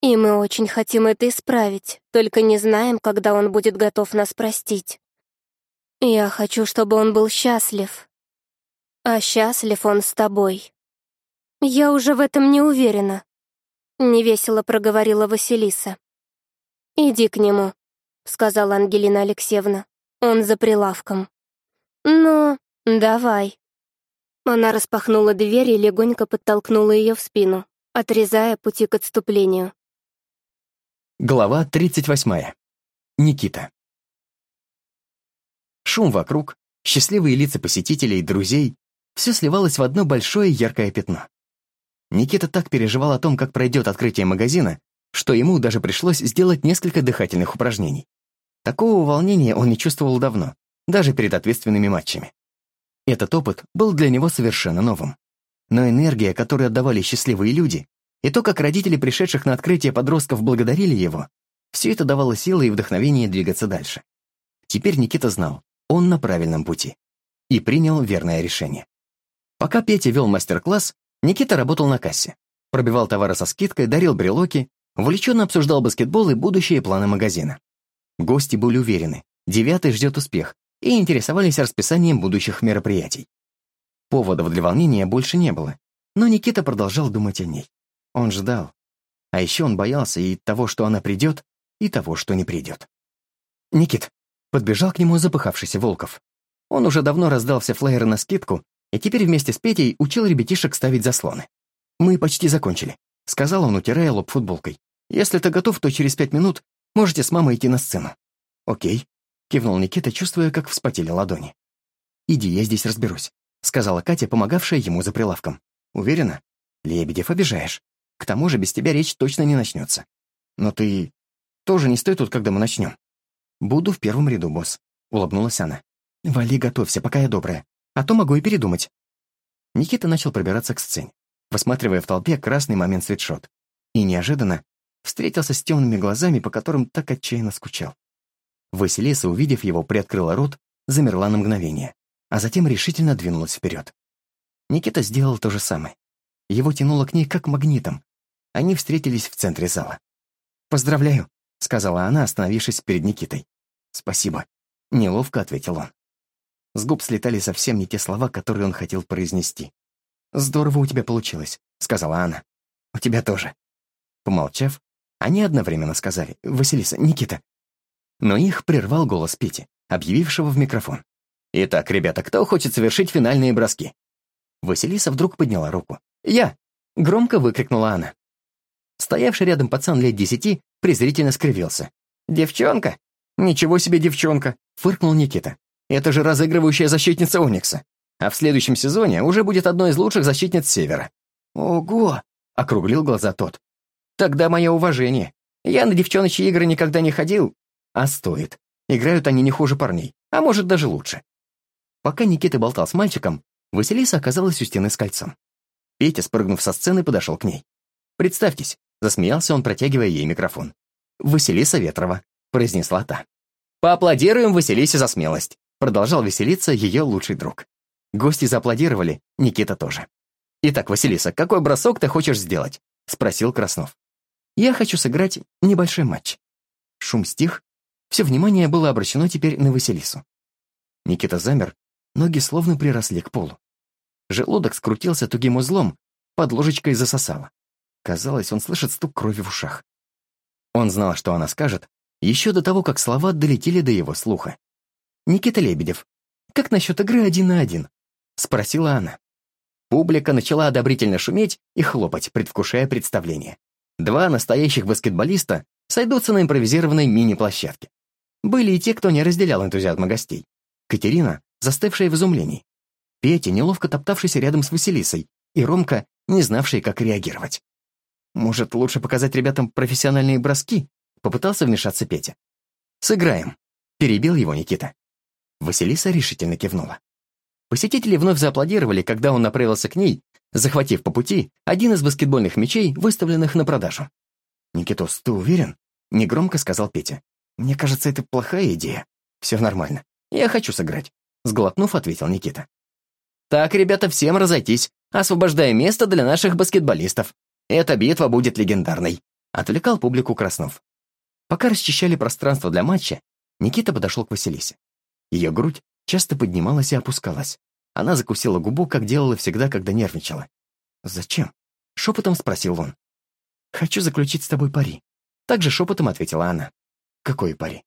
B: И мы очень хотим это исправить, только не знаем, когда он будет готов нас простить. Я хочу, чтобы он был счастлив. А счастлив он с тобой. Я уже в этом не уверена, — невесело проговорила Василиса. «Иди к нему», — сказала Ангелина Алексеевна. «Он за прилавком». «Ну, давай». Она распахнула дверь и легонько подтолкнула ее в спину, отрезая пути к отступлению.
A: Глава тридцать восьмая. Никита
C: шум вокруг, счастливые лица посетителей, друзей — все сливалось в одно большое яркое пятно. Никита так переживал о том, как пройдет открытие магазина, что ему даже пришлось сделать несколько дыхательных упражнений. Такого волнения он не чувствовал давно, даже перед ответственными матчами. Этот опыт был для него совершенно новым. Но энергия, которую отдавали счастливые люди, и то, как родители пришедших на открытие подростков благодарили его, все это давало силы и вдохновение двигаться дальше. Теперь Никита знал, он на правильном пути. И принял верное решение. Пока Петя вел мастер-класс, Никита работал на кассе. Пробивал товары со скидкой, дарил брелоки, увлеченно обсуждал баскетбол и будущие планы магазина. Гости были уверены, девятый ждет успех, и интересовались расписанием будущих мероприятий. Поводов для волнения больше не было, но Никита продолжал думать о ней. Он ждал. А еще он боялся и того, что она придет, и того, что не придет. «Никит, Подбежал к нему запыхавшийся Волков. Он уже давно раздал все флайеры на скидку и теперь вместе с Петей учил ребятишек ставить заслоны. «Мы почти закончили», — сказал он, утирая лоб футболкой. «Если ты готов, то через пять минут можете с мамой идти на сцену». «Окей», — кивнул Никита, чувствуя, как вспотели ладони. «Иди, я здесь разберусь», — сказала Катя, помогавшая ему за прилавком. «Уверена? Лебедев обижаешь. К тому же без тебя речь точно не начнется. Но ты тоже не стой тут, когда мы начнем. «Буду в первом ряду, босс», — улыбнулась она. «Вали, готовься, пока я добрая. А то могу и передумать». Никита начал пробираться к сцене, высматривая в толпе красный момент свитшот. И неожиданно встретился с темными глазами, по которым так отчаянно скучал. Василиса, увидев его, приоткрыла рот, замерла на мгновение, а затем решительно двинулась вперед. Никита сделал то же самое. Его тянуло к ней как магнитом. Они встретились в центре зала. «Поздравляю!» — сказала она, остановившись перед Никитой. «Спасибо», — неловко ответил он. С губ слетали совсем не те слова, которые он хотел произнести. «Здорово у тебя получилось», — сказала она. «У тебя тоже». Помолчав, они одновременно сказали «Василиса, Никита». Но их прервал голос Пити, объявившего в микрофон. «Итак, ребята, кто хочет совершить финальные броски?» Василиса вдруг подняла руку. «Я!» — громко выкрикнула она. Стоявший рядом пацан лет десяти презрительно скривился. «Девчонка? Ничего себе девчонка!» — фыркнул Никита. «Это же разыгрывающая защитница Оникса. А в следующем сезоне уже будет одной из лучших защитниц Севера». «Ого!» — округлил глаза тот. «Тогда мое уважение. Я на девчоночьи игры никогда не ходил. А стоит. Играют они не хуже парней, а может даже лучше». Пока Никита болтал с мальчиком, Василиса оказалась у стены с кольцом. Петя, спрыгнув со сцены, подошел к ней. «Представьтесь, Засмеялся он, протягивая ей микрофон. «Василиса Ветрова», — произнесла та. «Поаплодируем Василисе за смелость», — продолжал веселиться ее лучший друг. Гости зааплодировали, Никита тоже. «Итак, Василиса, какой бросок ты хочешь сделать?» — спросил Краснов. «Я хочу сыграть небольшой матч». Шум стих, все внимание было обращено теперь на Василису. Никита замер, ноги словно приросли к полу. Желудок скрутился тугим узлом, под ложечкой засосало. Казалось, он слышит стук крови в ушах. Он знал, что она скажет, еще до того, как слова долетели до его слуха. «Никита Лебедев, как насчет игры один на один?» — спросила она. Публика начала одобрительно шуметь и хлопать, предвкушая представление. Два настоящих баскетболиста сойдутся на импровизированной мини-площадке. Были и те, кто не разделял энтузиазма гостей. Катерина, застывшая в изумлении. Петя, неловко топтавшийся рядом с Василисой, и Ромка, не знавший, как реагировать. «Может, лучше показать ребятам профессиональные броски?» — попытался вмешаться Петя. «Сыграем», — перебил его Никита. Василиса решительно кивнула. Посетители вновь зааплодировали, когда он направился к ней, захватив по пути один из баскетбольных мячей, выставленных на продажу. «Никитос, ты уверен?» — негромко сказал Петя. «Мне кажется, это плохая идея. Все нормально. Я хочу сыграть», — сглотнув, ответил Никита. «Так, ребята, всем разойтись, освобождая место для наших баскетболистов», эта битва будет легендарной», — отвлекал публику Краснов. Пока расчищали пространство для матча, Никита подошел к Василисе. Ее грудь часто поднималась и опускалась. Она закусила губу, как делала всегда, когда нервничала. «Зачем?» — шепотом спросил он. «Хочу заключить с тобой пари», — Так же шепотом ответила она. «Какой пари?»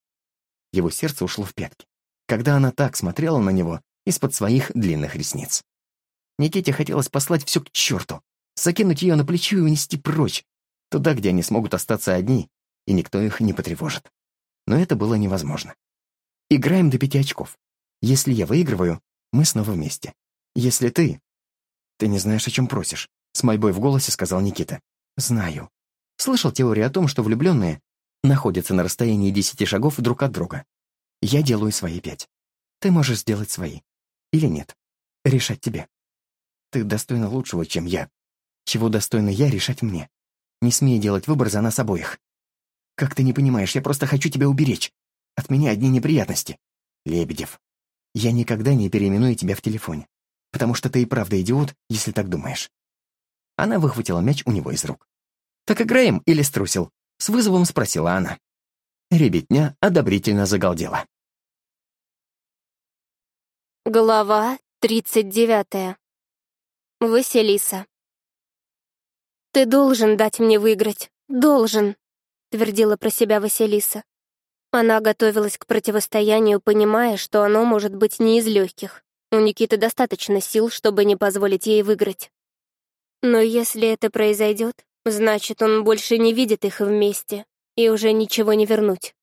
C: Его сердце ушло в пятки, когда она так смотрела на него из-под своих длинных ресниц. Никите хотелось послать все к черту, закинуть ее на плечо и унести прочь, туда, где они смогут остаться одни, и никто их не потревожит. Но это было невозможно. Играем до пяти очков. Если я выигрываю, мы снова вместе. Если ты... Ты не знаешь, о чем просишь, — с мольбой в голосе сказал Никита. Знаю. Слышал теорию о том, что влюбленные находятся на расстоянии десяти шагов друг от друга. Я делаю свои пять. Ты можешь сделать свои. Или нет. Решать тебе. Ты достойна лучшего, чем я, чего достойна я, решать мне. Не смей делать выбор за нас обоих. Как ты не понимаешь, я просто хочу тебя уберечь. От меня одни неприятности. Лебедев, я никогда не переименую тебя в телефоне, потому что ты и правда идиот, если так думаешь. Она выхватила мяч у него из рук. «Так играем или струсил?» — с вызовом спросила она. Ребятня одобрительно загалдела.
A: Глава тридцать девятая. Василиса. «Ты должен дать мне выиграть. Должен»,
B: — твердила про себя Василиса. Она готовилась к противостоянию, понимая, что оно может быть не из легких. У Никиты достаточно сил, чтобы не позволить ей выиграть. Но если это произойдет, значит, он больше не видит их вместе, и уже ничего не вернуть.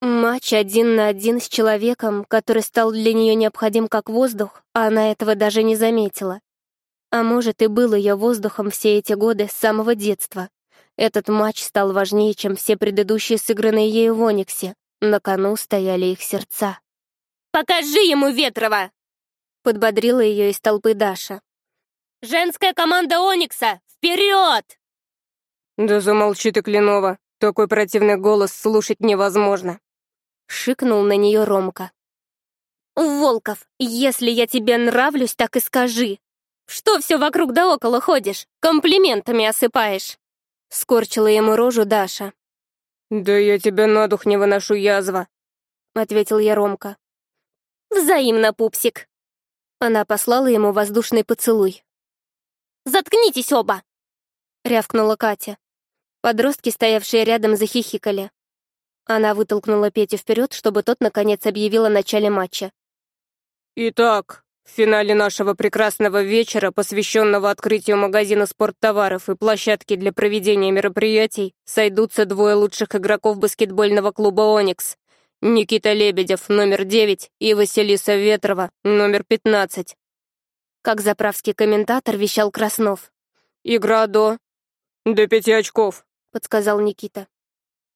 B: Матч один на один с человеком, который стал для нее необходим как воздух, а она этого даже не заметила. А может, и был ее воздухом все эти годы с самого детства. Этот матч стал важнее, чем все предыдущие сыгранные ею в Ониксе. На кону стояли их сердца. «Покажи ему Ветрова!» — подбодрила ее из толпы Даша.
A: «Женская команда Оникса! Вперед!» «Да замолчи ты,
B: Клинова. Такой противный голос слушать невозможно!» — шикнул на нее Ромка. «Волков, если я тебе нравлюсь, так и скажи!» Что все вокруг да около ходишь? Комплиментами осыпаешь!» Скорчила ему рожу Даша.
A: «Да я тебя на дух не выношу, язва!»
B: Ответил я ромко.
A: «Взаимно, пупсик!» Она послала ему воздушный поцелуй. «Заткнитесь оба!» Рявкнула Катя. Подростки,
B: стоявшие рядом, захихикали. Она вытолкнула Петю вперед, чтобы тот, наконец, объявил о начале матча. «Итак, в финале нашего прекрасного вечера, посвященного открытию магазина спорттоваров и площадки для проведения мероприятий, сойдутся двое лучших игроков баскетбольного клуба «Оникс» — Никита Лебедев, номер 9, и Василиса Ветрова, номер 15. Как заправский комментатор вещал Краснов.
A: «Игра до...» «До пяти очков»,
B: — подсказал Никита.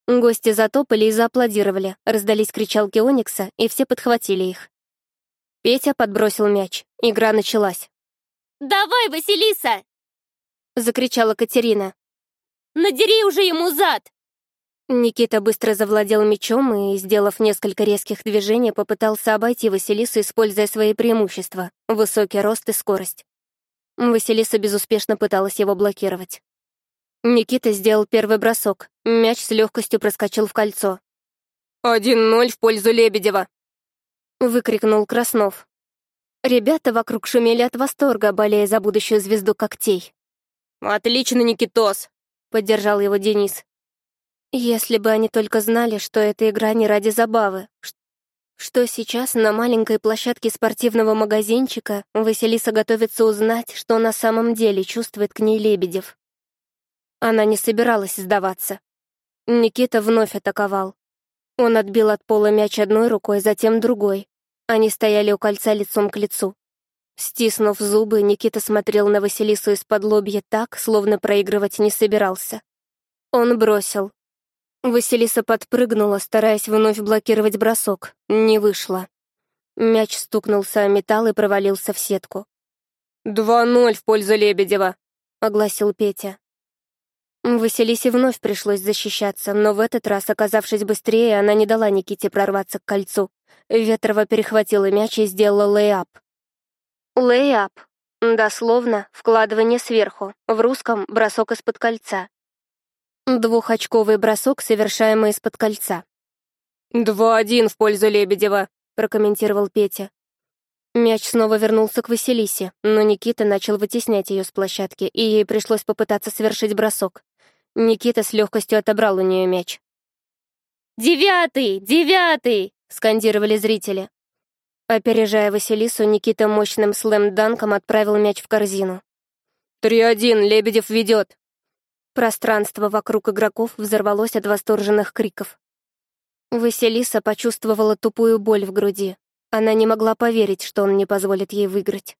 B: Гости затопали и зааплодировали, раздались кричалки Оникса, и все подхватили их. Петя подбросил мяч. Игра началась.
A: «Давай, Василиса!»
B: — закричала Катерина.
A: «Надери уже ему зад!»
B: Никита быстро завладел мячом и, сделав несколько резких движений, попытался обойти Василису, используя свои преимущества — высокий рост и скорость. Василиса безуспешно пыталась его блокировать. Никита сделал первый бросок. Мяч с легкостью проскочил в кольцо. «Один ноль в пользу Лебедева!» выкрикнул Краснов. Ребята вокруг шумели от восторга, болея за будущую звезду когтей. «Отлично, Никитос!» — поддержал его Денис. «Если бы они только знали, что эта игра не ради забавы, что сейчас на маленькой площадке спортивного магазинчика Василиса готовится узнать, что на самом деле чувствует к ней Лебедев. Она не собиралась сдаваться. Никита вновь атаковал. Он отбил от пола мяч одной рукой, затем другой, они стояли у кольца лицом к лицу. Стиснув зубы, Никита смотрел на Василису из-под лобья так, словно проигрывать не собирался. Он бросил. Василиса подпрыгнула, стараясь вновь блокировать бросок. Не вышло. Мяч стукнулся о металл и провалился в сетку.
A: «Два ноль в пользу Лебедева»,
B: — огласил Петя. Василисе вновь пришлось защищаться, но в этот раз, оказавшись быстрее, она не дала Никите прорваться к кольцу. Ветрова перехватила мяч и сделала лейап. Лейап. Дословно, вкладывание сверху. В русском — бросок из-под кольца. Двухочковый бросок, совершаемый из-под кольца. «Два-один в пользу Лебедева», — прокомментировал Петя. Мяч снова вернулся к Василисе, но Никита начал вытеснять ее с площадки, и ей пришлось попытаться совершить бросок. Никита с легкостью отобрал у нее мяч. «Девятый! Девятый!» — скандировали зрители. Опережая Василису, Никита мощным слэм-данком отправил мяч в корзину. «Три-один! Лебедев ведет!» Пространство вокруг игроков взорвалось от восторженных криков. Василиса почувствовала тупую боль в груди. Она не могла поверить, что он не позволит ей выиграть.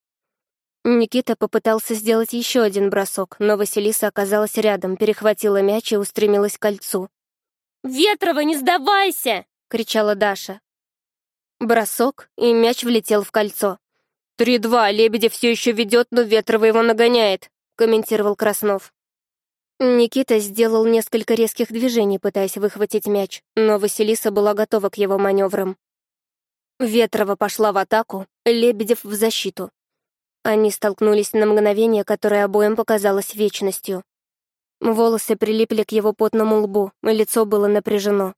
B: Никита попытался сделать еще один бросок, но Василиса оказалась рядом, перехватила мяч и устремилась к кольцу. «Ветрова, не сдавайся!» — кричала Даша. Бросок, и мяч влетел в кольцо. «Три-два, Лебедев все еще ведет, но Ветрова его нагоняет», — комментировал Краснов. Никита сделал несколько резких движений, пытаясь выхватить мяч, но Василиса была готова к его маневрам. Ветрова пошла в атаку, Лебедев в защиту. Они столкнулись на мгновение, которое обоим показалось вечностью. Волосы прилипли к его потному лбу, лицо было напряжено.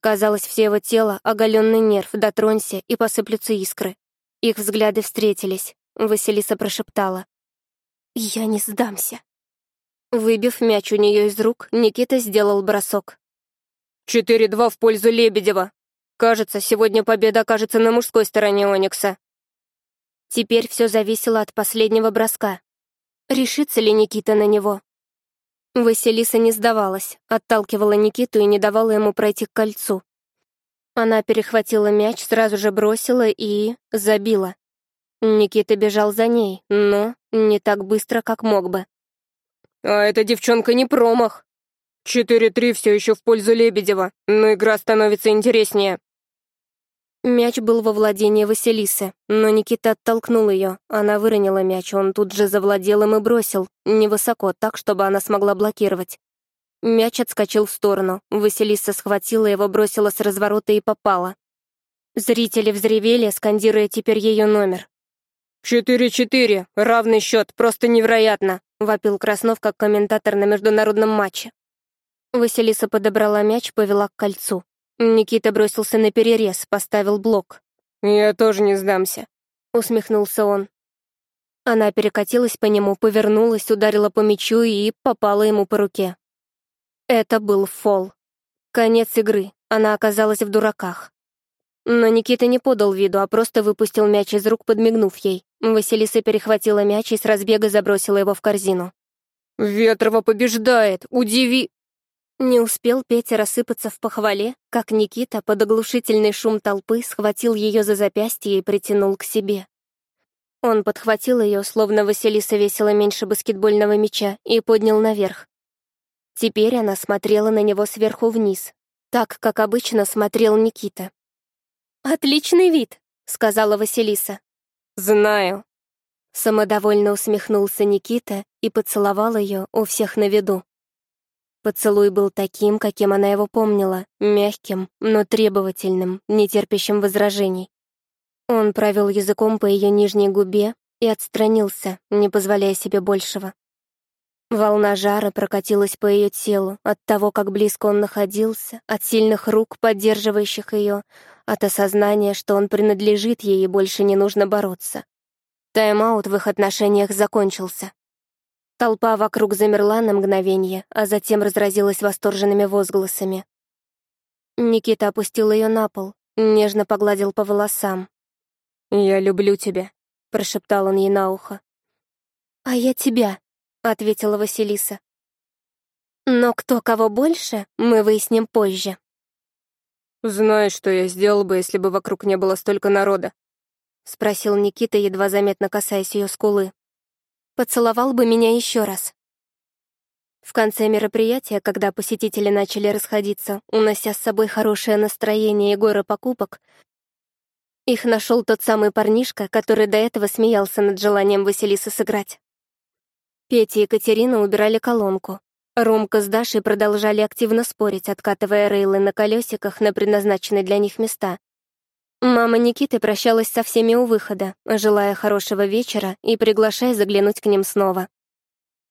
B: Казалось, все его тело — оголенный нерв, дотронься, и посыплются искры. Их взгляды встретились. Василиса прошептала. «Я не сдамся». Выбив мяч у нее из рук, Никита сделал бросок. «Четыре-два в пользу Лебедева. Кажется, сегодня победа окажется на мужской стороне Оникса». Теперь все зависело от последнего броска. Решится ли Никита на него? Василиса не сдавалась, отталкивала Никиту и не давала ему пройти к кольцу. Она перехватила мяч, сразу же бросила и... забила. Никита бежал за ней, но не так быстро, как мог бы. «А эта девчонка не промах!» «Четыре-три все еще в пользу Лебедева, но игра становится интереснее», Мяч был во владении Василисы, но Никита оттолкнул ее. Она выронила мяч, он тут же завладел им и бросил, невысоко, так, чтобы она смогла блокировать. Мяч отскочил в сторону. Василиса схватила его, бросила с разворота и попала. Зрители взревели, скандируя теперь ее номер.
A: «Четыре-четыре!
B: Равный счет! Просто невероятно!» — вопил Краснов как комментатор на международном матче. Василиса подобрала мяч, повела к кольцу. Никита бросился на перерез, поставил блок.
A: «Я тоже не сдамся»,
B: — усмехнулся он. Она перекатилась по нему, повернулась, ударила по мячу и попала ему по руке. Это был фол. Конец игры, она оказалась в дураках. Но Никита не подал виду, а просто выпустил мяч из рук, подмигнув ей. Василиса перехватила мяч и с разбега забросила его в корзину. «Ветрова побеждает! Удиви...» Не успел Петя рассыпаться в похвале, как Никита под оглушительный шум толпы схватил ее за запястье и притянул к себе. Он подхватил ее, словно Василиса весила меньше баскетбольного мяча, и поднял наверх. Теперь она смотрела на него сверху вниз, так, как обычно смотрел Никита. «Отличный вид», — сказала Василиса. «Знаю». Самодовольно усмехнулся Никита и поцеловал ее у всех на виду. Поцелуй был таким, каким она его помнила, мягким, но требовательным, не терпящим возражений. Он провел языком по ее нижней губе и отстранился, не позволяя себе большего. Волна жара прокатилась по ее телу от того, как близко он находился, от сильных рук, поддерживающих ее, от осознания, что он принадлежит ей и больше не нужно бороться. Тайм-аут в их отношениях закончился. Толпа вокруг замерла на мгновение, а затем разразилась восторженными возгласами. Никита опустил ее на пол, нежно погладил по волосам.
A: «Я люблю тебя», — прошептал он ей на ухо. «А я тебя», — ответила Василиса. «Но кто кого больше,
B: мы выясним позже». «Знаешь, что я сделал бы, если бы вокруг не было столько народа?» — спросил Никита, едва заметно касаясь ее скулы поцеловал бы меня еще раз. В конце мероприятия, когда посетители начали расходиться, унося с собой хорошее настроение и горы покупок, их нашел тот самый парнишка, который до этого смеялся над желанием Василисы сыграть. Петя и Екатерина убирали колонку. Ромка с Дашей продолжали активно спорить, откатывая рейлы на колесиках на предназначенные для них места, Мама Никиты прощалась со всеми у выхода, желая хорошего вечера и приглашая заглянуть к ним снова.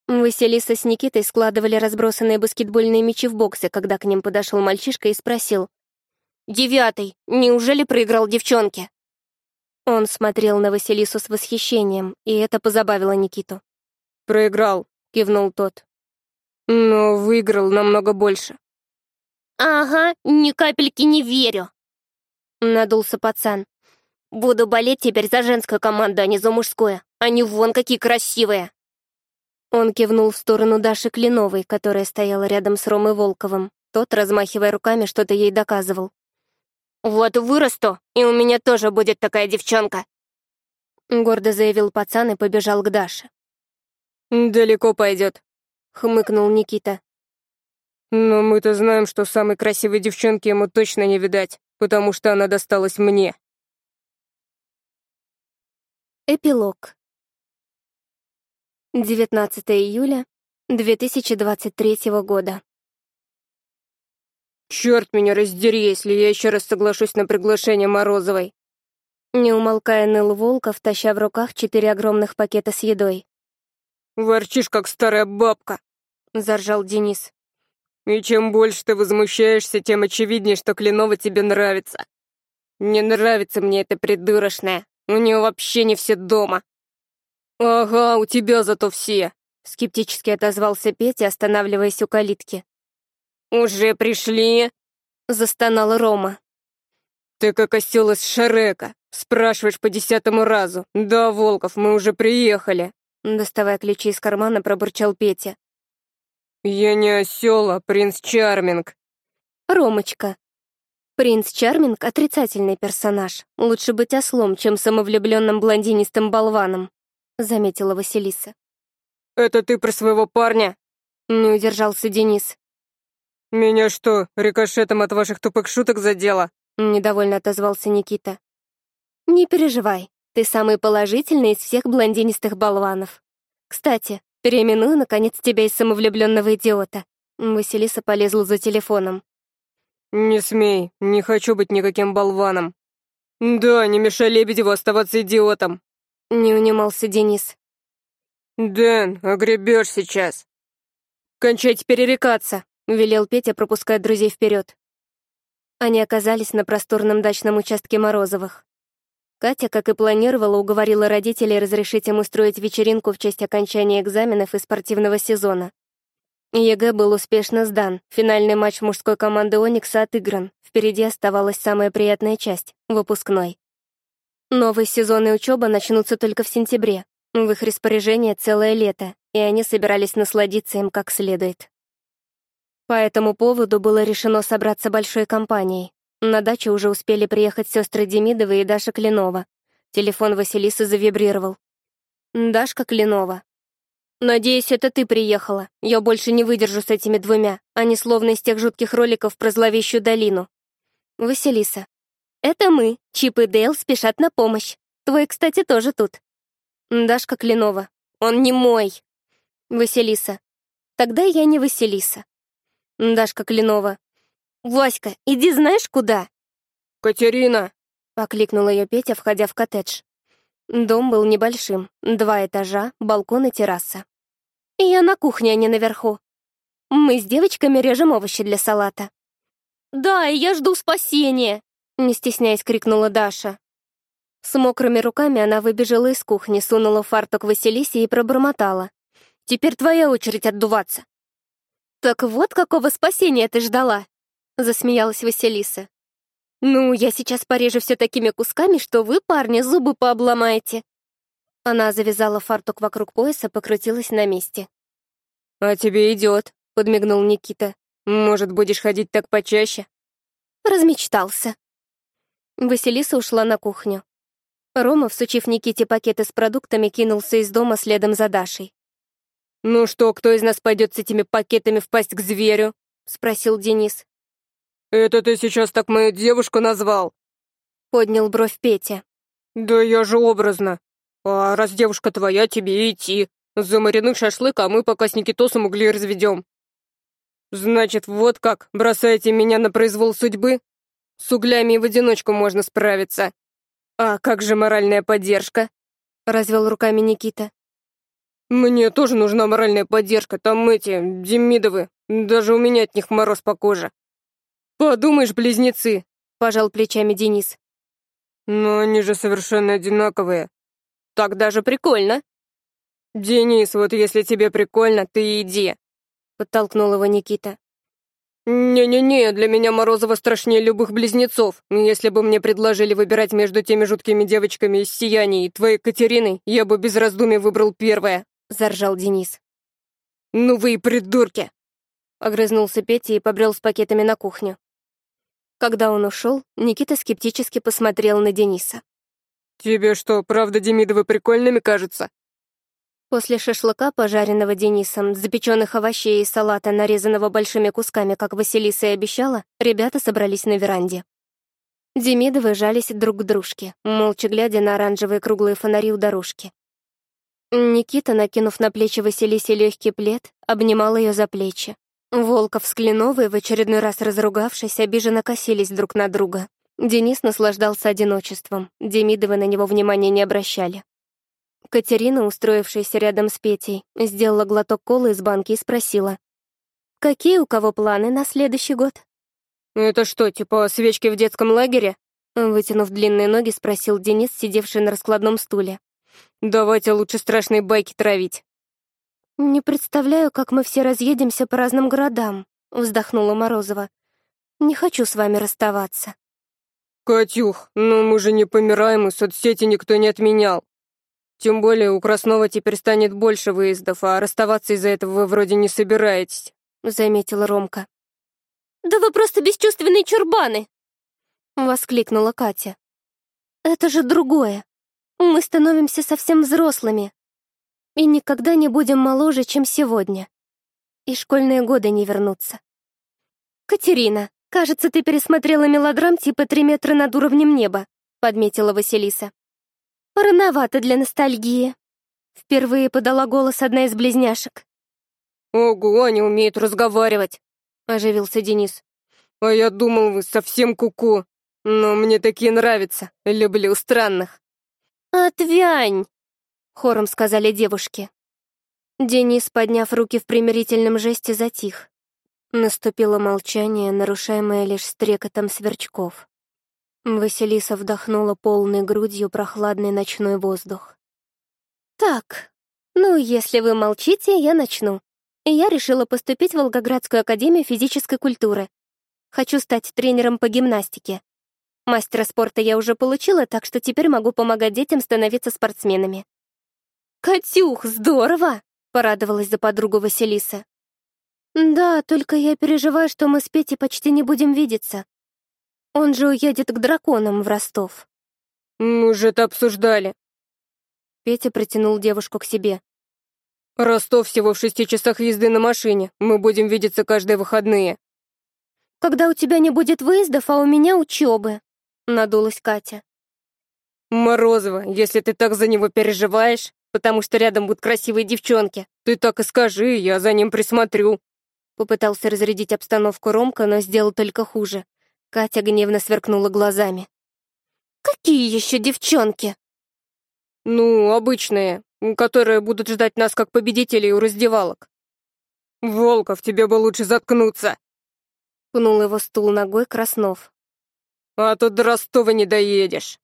B: Василиса с Никитой складывали разбросанные баскетбольные мячи в боксы, когда к ним подошел мальчишка и спросил. «Девятый, неужели проиграл девчонке?» Он смотрел на Василису с восхищением, и это позабавило Никиту.
A: «Проиграл», — кивнул тот. «Но выиграл намного больше». «Ага, ни капельки не верю», — надулся пацан.
B: «Буду болеть теперь за женскую команду, а не за мужскую. Они вон какие красивые!» Он кивнул в сторону Даши Кленовой, которая стояла рядом с Ромой Волковым. Тот, размахивая руками, что-то ей доказывал. «Вот вырасту, и у меня тоже
A: будет такая девчонка!» Гордо заявил пацан и побежал к Даше. «Далеко пойдет», — хмыкнул Никита. «Но мы-то знаем, что самой красивой девчонки ему точно не видать» потому что она досталась мне. Эпилог. 19 июля 2023 года.
B: Черт меня раздери, если я еще раз соглашусь на приглашение Морозовой. Не умолкая ныл Волков, таща в руках четыре огромных пакета с едой. «Ворчишь, как старая бабка!» — заржал Денис. И чем больше ты возмущаешься, тем очевиднее, что Кленова тебе нравится. Не нравится мне это придурочное. У нее вообще не все дома. Ага, у тебя зато все. Скептически отозвался Петя, останавливаясь у калитки. «Уже пришли?» — застонал Рома. «Ты как осел из Шарека. Спрашиваешь по десятому разу. Да, Волков, мы уже приехали». Доставая ключи из кармана, пробурчал Петя. «Я не осел, а принц Чарминг». «Ромочка». Принц Чарминг — отрицательный персонаж. Лучше быть ослом, чем самовлюбленным блондинистым болваном, — заметила Василиса.
A: «Это ты про своего парня?»
B: — не удержался Денис.
A: «Меня что, рикошетом от ваших тупых шуток задело?»
B: — недовольно отозвался Никита. «Не переживай, ты самый положительный из всех блондинистых болванов. Кстати, Переименую, наконец, тебя из самовлюбленного идиота. Василиса полезла за телефоном. «Не смей, не хочу быть никаким болваном». «Да, не
A: мешай Лебедеву оставаться идиотом»,
B: — не унимался Денис.
A: «Дэн, огребешь сейчас».
B: «Кончайте перерекаться», — велел Петя, пропуская друзей вперед. Они оказались на просторном дачном участке Морозовых. Катя, как и планировала, уговорила родителей разрешить им устроить вечеринку в честь окончания экзаменов и спортивного сезона. ЕГЭ был успешно сдан, финальный матч мужской команды «Оникса» отыгран, впереди оставалась самая приятная часть — выпускной. Новый сезон и учеба начнутся только в сентябре. В их распоряжение целое лето, и они собирались насладиться им как следует. По этому поводу было решено собраться большой компанией. На дачу уже успели приехать сестры Демидова и Даша Клинова. Телефон Василисы завибрировал. «Дашка Клинова». «Надеюсь, это ты приехала. Я больше не выдержу с этими двумя. Они словно из тех жутких роликов про зловещую долину». «Василиса». «Это мы. Чип и Дейл спешат на помощь. Твой, кстати, тоже тут». «Дашка Клинова». «Он не мой». «Василиса». «Тогда я не Василиса». «Дашка Клинова». «Васька, иди знаешь куда?» «Катерина!» — окликнул ее Петя, входя в коттедж. Дом был небольшим, два этажа, балкон и терраса. «Я на кухне, а не наверху. Мы с девочками режем овощи для салата».
A: «Да, и я жду спасения!»
B: — не стесняясь крикнула Даша. С мокрыми руками она выбежала из кухни, сунула фартук Василисе и пробормотала. «Теперь твоя очередь отдуваться». «Так вот какого спасения ты ждала!» — засмеялась Василиса. «Ну, я сейчас порежу все такими кусками, что вы, парни, зубы пообломаете». Она завязала фартук вокруг пояса, покрутилась на месте. «А тебе идет», — подмигнул Никита. «Может, будешь ходить
A: так почаще?»
B: Размечтался. Василиса ушла на кухню. Рома, всучив Никите пакеты с продуктами, кинулся из дома следом за Дашей. «Ну что, кто из нас пойдет с этими пакетами впасть к зверю?» — спросил Денис.
A: «Это ты сейчас так мою девушку назвал?»
B: Поднял бровь Петя.
A: «Да я же образно. А раз девушка твоя, тебе идти. Замаринуй
B: шашлык, а мы пока с Никитосом угли разведем». «Значит, вот как, бросаете меня на произвол судьбы? С углями и в одиночку можно справиться. А как же моральная поддержка?» Развел руками Никита. «Мне тоже нужна моральная поддержка, там эти, Демидовы, даже у меня от них мороз по коже.
A: «Подумаешь, близнецы!» — пожал плечами Денис. «Но они же совершенно одинаковые. Так даже прикольно!» «Денис, вот если тебе прикольно, ты иди!»
B: — подтолкнул его Никита. «Не-не-не, для меня Морозова страшнее любых близнецов. Если бы мне предложили выбирать между теми жуткими девочками из «Сияний» и твоей Катериной, я бы без раздумий выбрал первое», — заржал Денис. «Ну вы и придурки!» — огрызнулся Петя и побрел с пакетами на кухню. Когда он ушел, Никита скептически посмотрел на Дениса.
A: «Тебе что, правда Демидовы прикольными кажутся?»
B: После шашлыка, пожаренного Денисом, запеченных овощей и салата, нарезанного большими кусками, как Василиса и обещала, ребята собрались на веранде. Демидовы жались друг к дружке, молча глядя на оранжевые круглые фонари у дорожки. Никита, накинув на плечи Василисе легкий плед, обнимал ее за плечи, Волков с Кленовой, в очередной раз разругавшись, обиженно косились друг на друга. Денис наслаждался одиночеством, Демидовы на него внимания не обращали. Катерина, устроившаяся рядом с Петей, сделала глоток колы из банки и спросила. «Какие у кого планы на следующий год?» «Это что, типа свечки в детском лагере?» Вытянув длинные ноги, спросил Денис, сидевший на раскладном стуле. «Давайте лучше страшные байки травить. «Не представляю, как мы все разъедемся по разным городам», — вздохнула Морозова. «Не хочу с вами расставаться». «Катюх, ну мы же не помираем, и соцсети никто не отменял. Тем более у Краснова теперь станет больше выездов, а расставаться из-за этого вы вроде не собираетесь», — заметила Ромка. «Да вы просто бесчувственные чурбаны!» — воскликнула Катя. «Это же другое. Мы становимся совсем взрослыми, и никогда не будем моложе, чем сегодня. И школьные годы не вернутся. «Катерина, кажется, ты пересмотрела мелодрам типа «Три метра над уровнем неба», — подметила Василиса. «Рановато для ностальгии», — впервые подала голос одна из близняшек. «Ого, не умеет разговаривать», — оживился Денис.
A: «А я думал, вы совсем куку, -ку. но мне такие нравятся, люблю странных».
B: «Отвянь!» хором сказали девушки. Денис, подняв руки в примирительном жесте, затих. Наступило молчание, нарушаемое лишь стрекотом сверчков. Василиса вдохнула полной грудью прохладный ночной воздух. «Так, ну, если вы молчите, я начну. Я решила поступить в Волгоградскую академию физической культуры. Хочу стать тренером по гимнастике. Мастера спорта я уже получила, так что теперь могу помогать детям становиться спортсменами. «Катюх, здорово!» — порадовалась за подругу Василиса. «Да, только я переживаю, что мы с Петей почти
A: не будем видеться. Он же уедет к драконам в Ростов». «Мы же это обсуждали». Петя притянул девушку к себе. «Ростов всего в шести часах езды на машине. Мы будем видеться каждые выходные».
B: «Когда у тебя не будет выездов, а у меня учебы», — надулась Катя. «Морозова, если ты так за него переживаешь...» потому что рядом будут красивые девчонки. Ты так и скажи, я за ним присмотрю». Попытался разрядить обстановку Ромка, но сделал только хуже. Катя гневно сверкнула глазами. «Какие еще
A: девчонки?» «Ну, обычные, которые будут ждать нас как победителей у раздевалок». «Волков, тебе бы лучше заткнуться!» Пнул
B: его стул ногой Краснов.
A: «А то до Ростова не доедешь.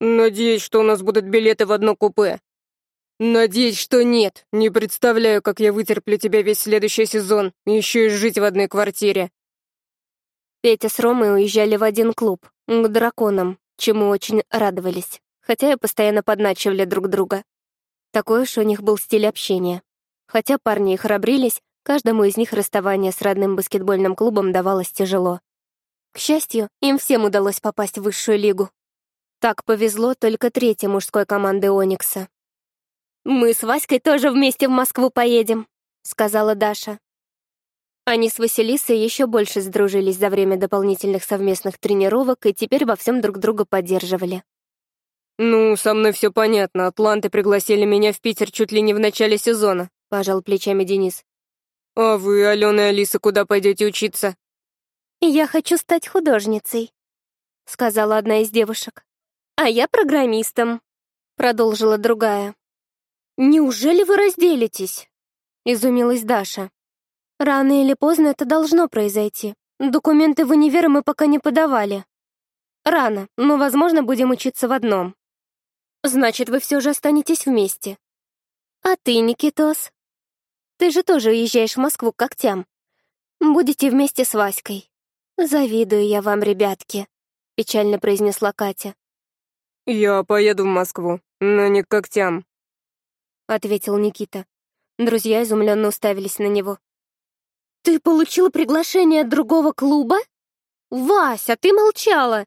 B: Надеюсь, что у нас будут билеты в одно купе. «Надеюсь, что нет. Не представляю, как я вытерплю тебя весь следующий сезон, еще и жить в одной квартире». Петя с Ромой уезжали в один клуб, к драконам, чему очень радовались, хотя и постоянно подначивали друг друга. Такой уж у них был стиль общения. Хотя парни и храбрились, каждому из них расставание с родным баскетбольным клубом давалось тяжело. К счастью, им всем удалось попасть в высшую лигу. Так повезло только третьей мужской команды «Оникса», «Мы с Васькой тоже вместе в Москву поедем», — сказала Даша. Они с Василисой еще больше сдружились за время дополнительных совместных тренировок и теперь во всем друг друга поддерживали. «Ну, со мной все понятно. Атланты пригласили меня в Питер чуть ли не в начале сезона», — пожал плечами Денис.
A: «А вы, Алена и Алиса, куда пойдете учиться?»
B: «Я хочу стать художницей», — сказала одна из девушек. «А я программистом», — продолжила другая. «Неужели вы разделитесь?» — изумилась Даша. «Рано или поздно это должно произойти. Документы в универ мы пока не подавали. Рано, но, возможно, будем учиться в одном». «Значит, вы все же останетесь вместе». «А ты, Никитос?» «Ты же тоже уезжаешь в Москву к когтям. Будете вместе с Васькой». «Завидую я вам, ребятки», — печально произнесла Катя.
A: «Я поеду в Москву, но не к когтям»,
B: ответил Никита. Друзья изумленно уставились на него. «Ты получил приглашение от другого клуба? Вася, а ты молчала!»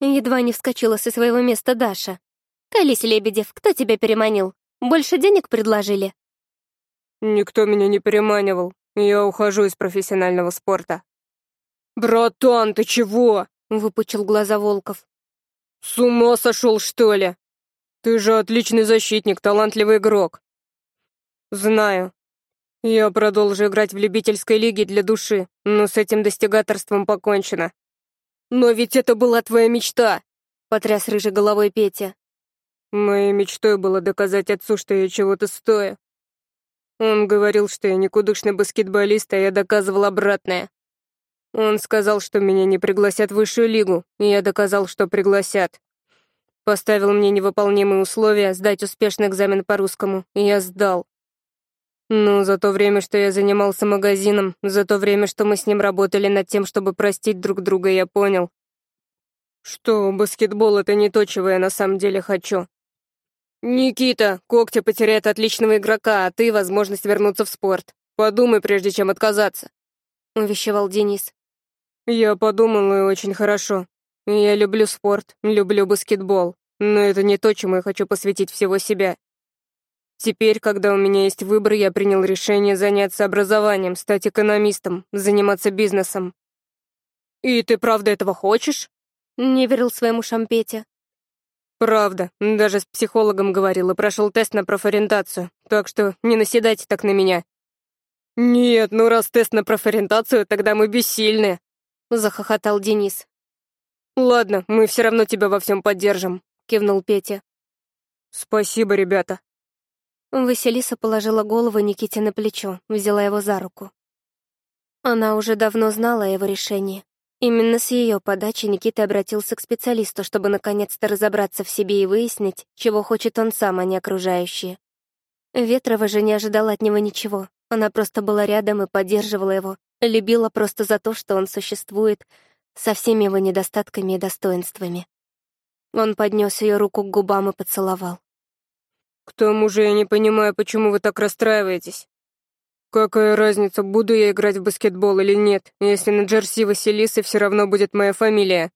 B: Едва не вскочила со своего места Даша. «Колись, Лебедев, кто тебя переманил? Больше денег предложили?» «Никто меня не переманивал. Я ухожу из профессионального спорта».
A: «Братан, ты чего?» — выпучил глаза Волков. «С ума сошел, что ли? Ты же отличный защитник, талантливый игрок.
B: Знаю. Я продолжу играть в любительской лиге для души, но с этим достигаторством
A: покончено.
B: Но ведь это была твоя мечта, потряс рыжей головой Петя.
A: Моей мечтой было доказать отцу, что я чего-то стою.
B: Он говорил, что я никудышный баскетболист, а я доказывал обратное. Он сказал, что меня не пригласят в высшую лигу, и я доказал, что пригласят. Поставил мне невыполнимые условия сдать успешный экзамен по русскому, и я сдал. Ну, за то время, что я занимался магазином, за то время, что мы с ним работали над тем, чтобы простить друг друга, я понял, что баскетбол — это не то, чего я на самом деле хочу. Никита, Когти потеряет отличного игрока, а ты — возможность вернуться в спорт. Подумай, прежде чем отказаться, — увещевал Денис. Я подумал, и очень хорошо. Я люблю спорт, люблю баскетбол, но это не то, чему я хочу посвятить всего себя. Теперь, когда у меня есть выбор, я принял решение заняться образованием, стать экономистом, заниматься бизнесом. «И ты правда этого хочешь?» — не верил своему шампете. «Правда. Даже с психологом говорил и прошел тест на профориентацию, так что не наседайте так на меня». «Нет, ну раз тест на профориентацию, тогда мы бессильны», — захохотал Денис.
A: «Ладно, мы все равно тебя во всем поддержим»,
B: — кивнул Петя.
A: «Спасибо, ребята».
B: Василиса положила голову Никите на плечо, взяла его за руку. Она уже давно знала о его решении. Именно с ее подачи Никита обратился к специалисту, чтобы наконец-то разобраться в себе и выяснить, чего хочет он сам, а не окружающие. Ветрова же не ожидала от него ничего. Она просто была рядом и поддерживала его, любила просто за то, что он существует — со всеми его недостатками и достоинствами. Он поднес ее руку к губам и поцеловал. «К тому же я не понимаю, почему вы так расстраиваетесь.
A: Какая разница, буду я играть в баскетбол или нет, если на джерси Василисы все равно будет моя фамилия?»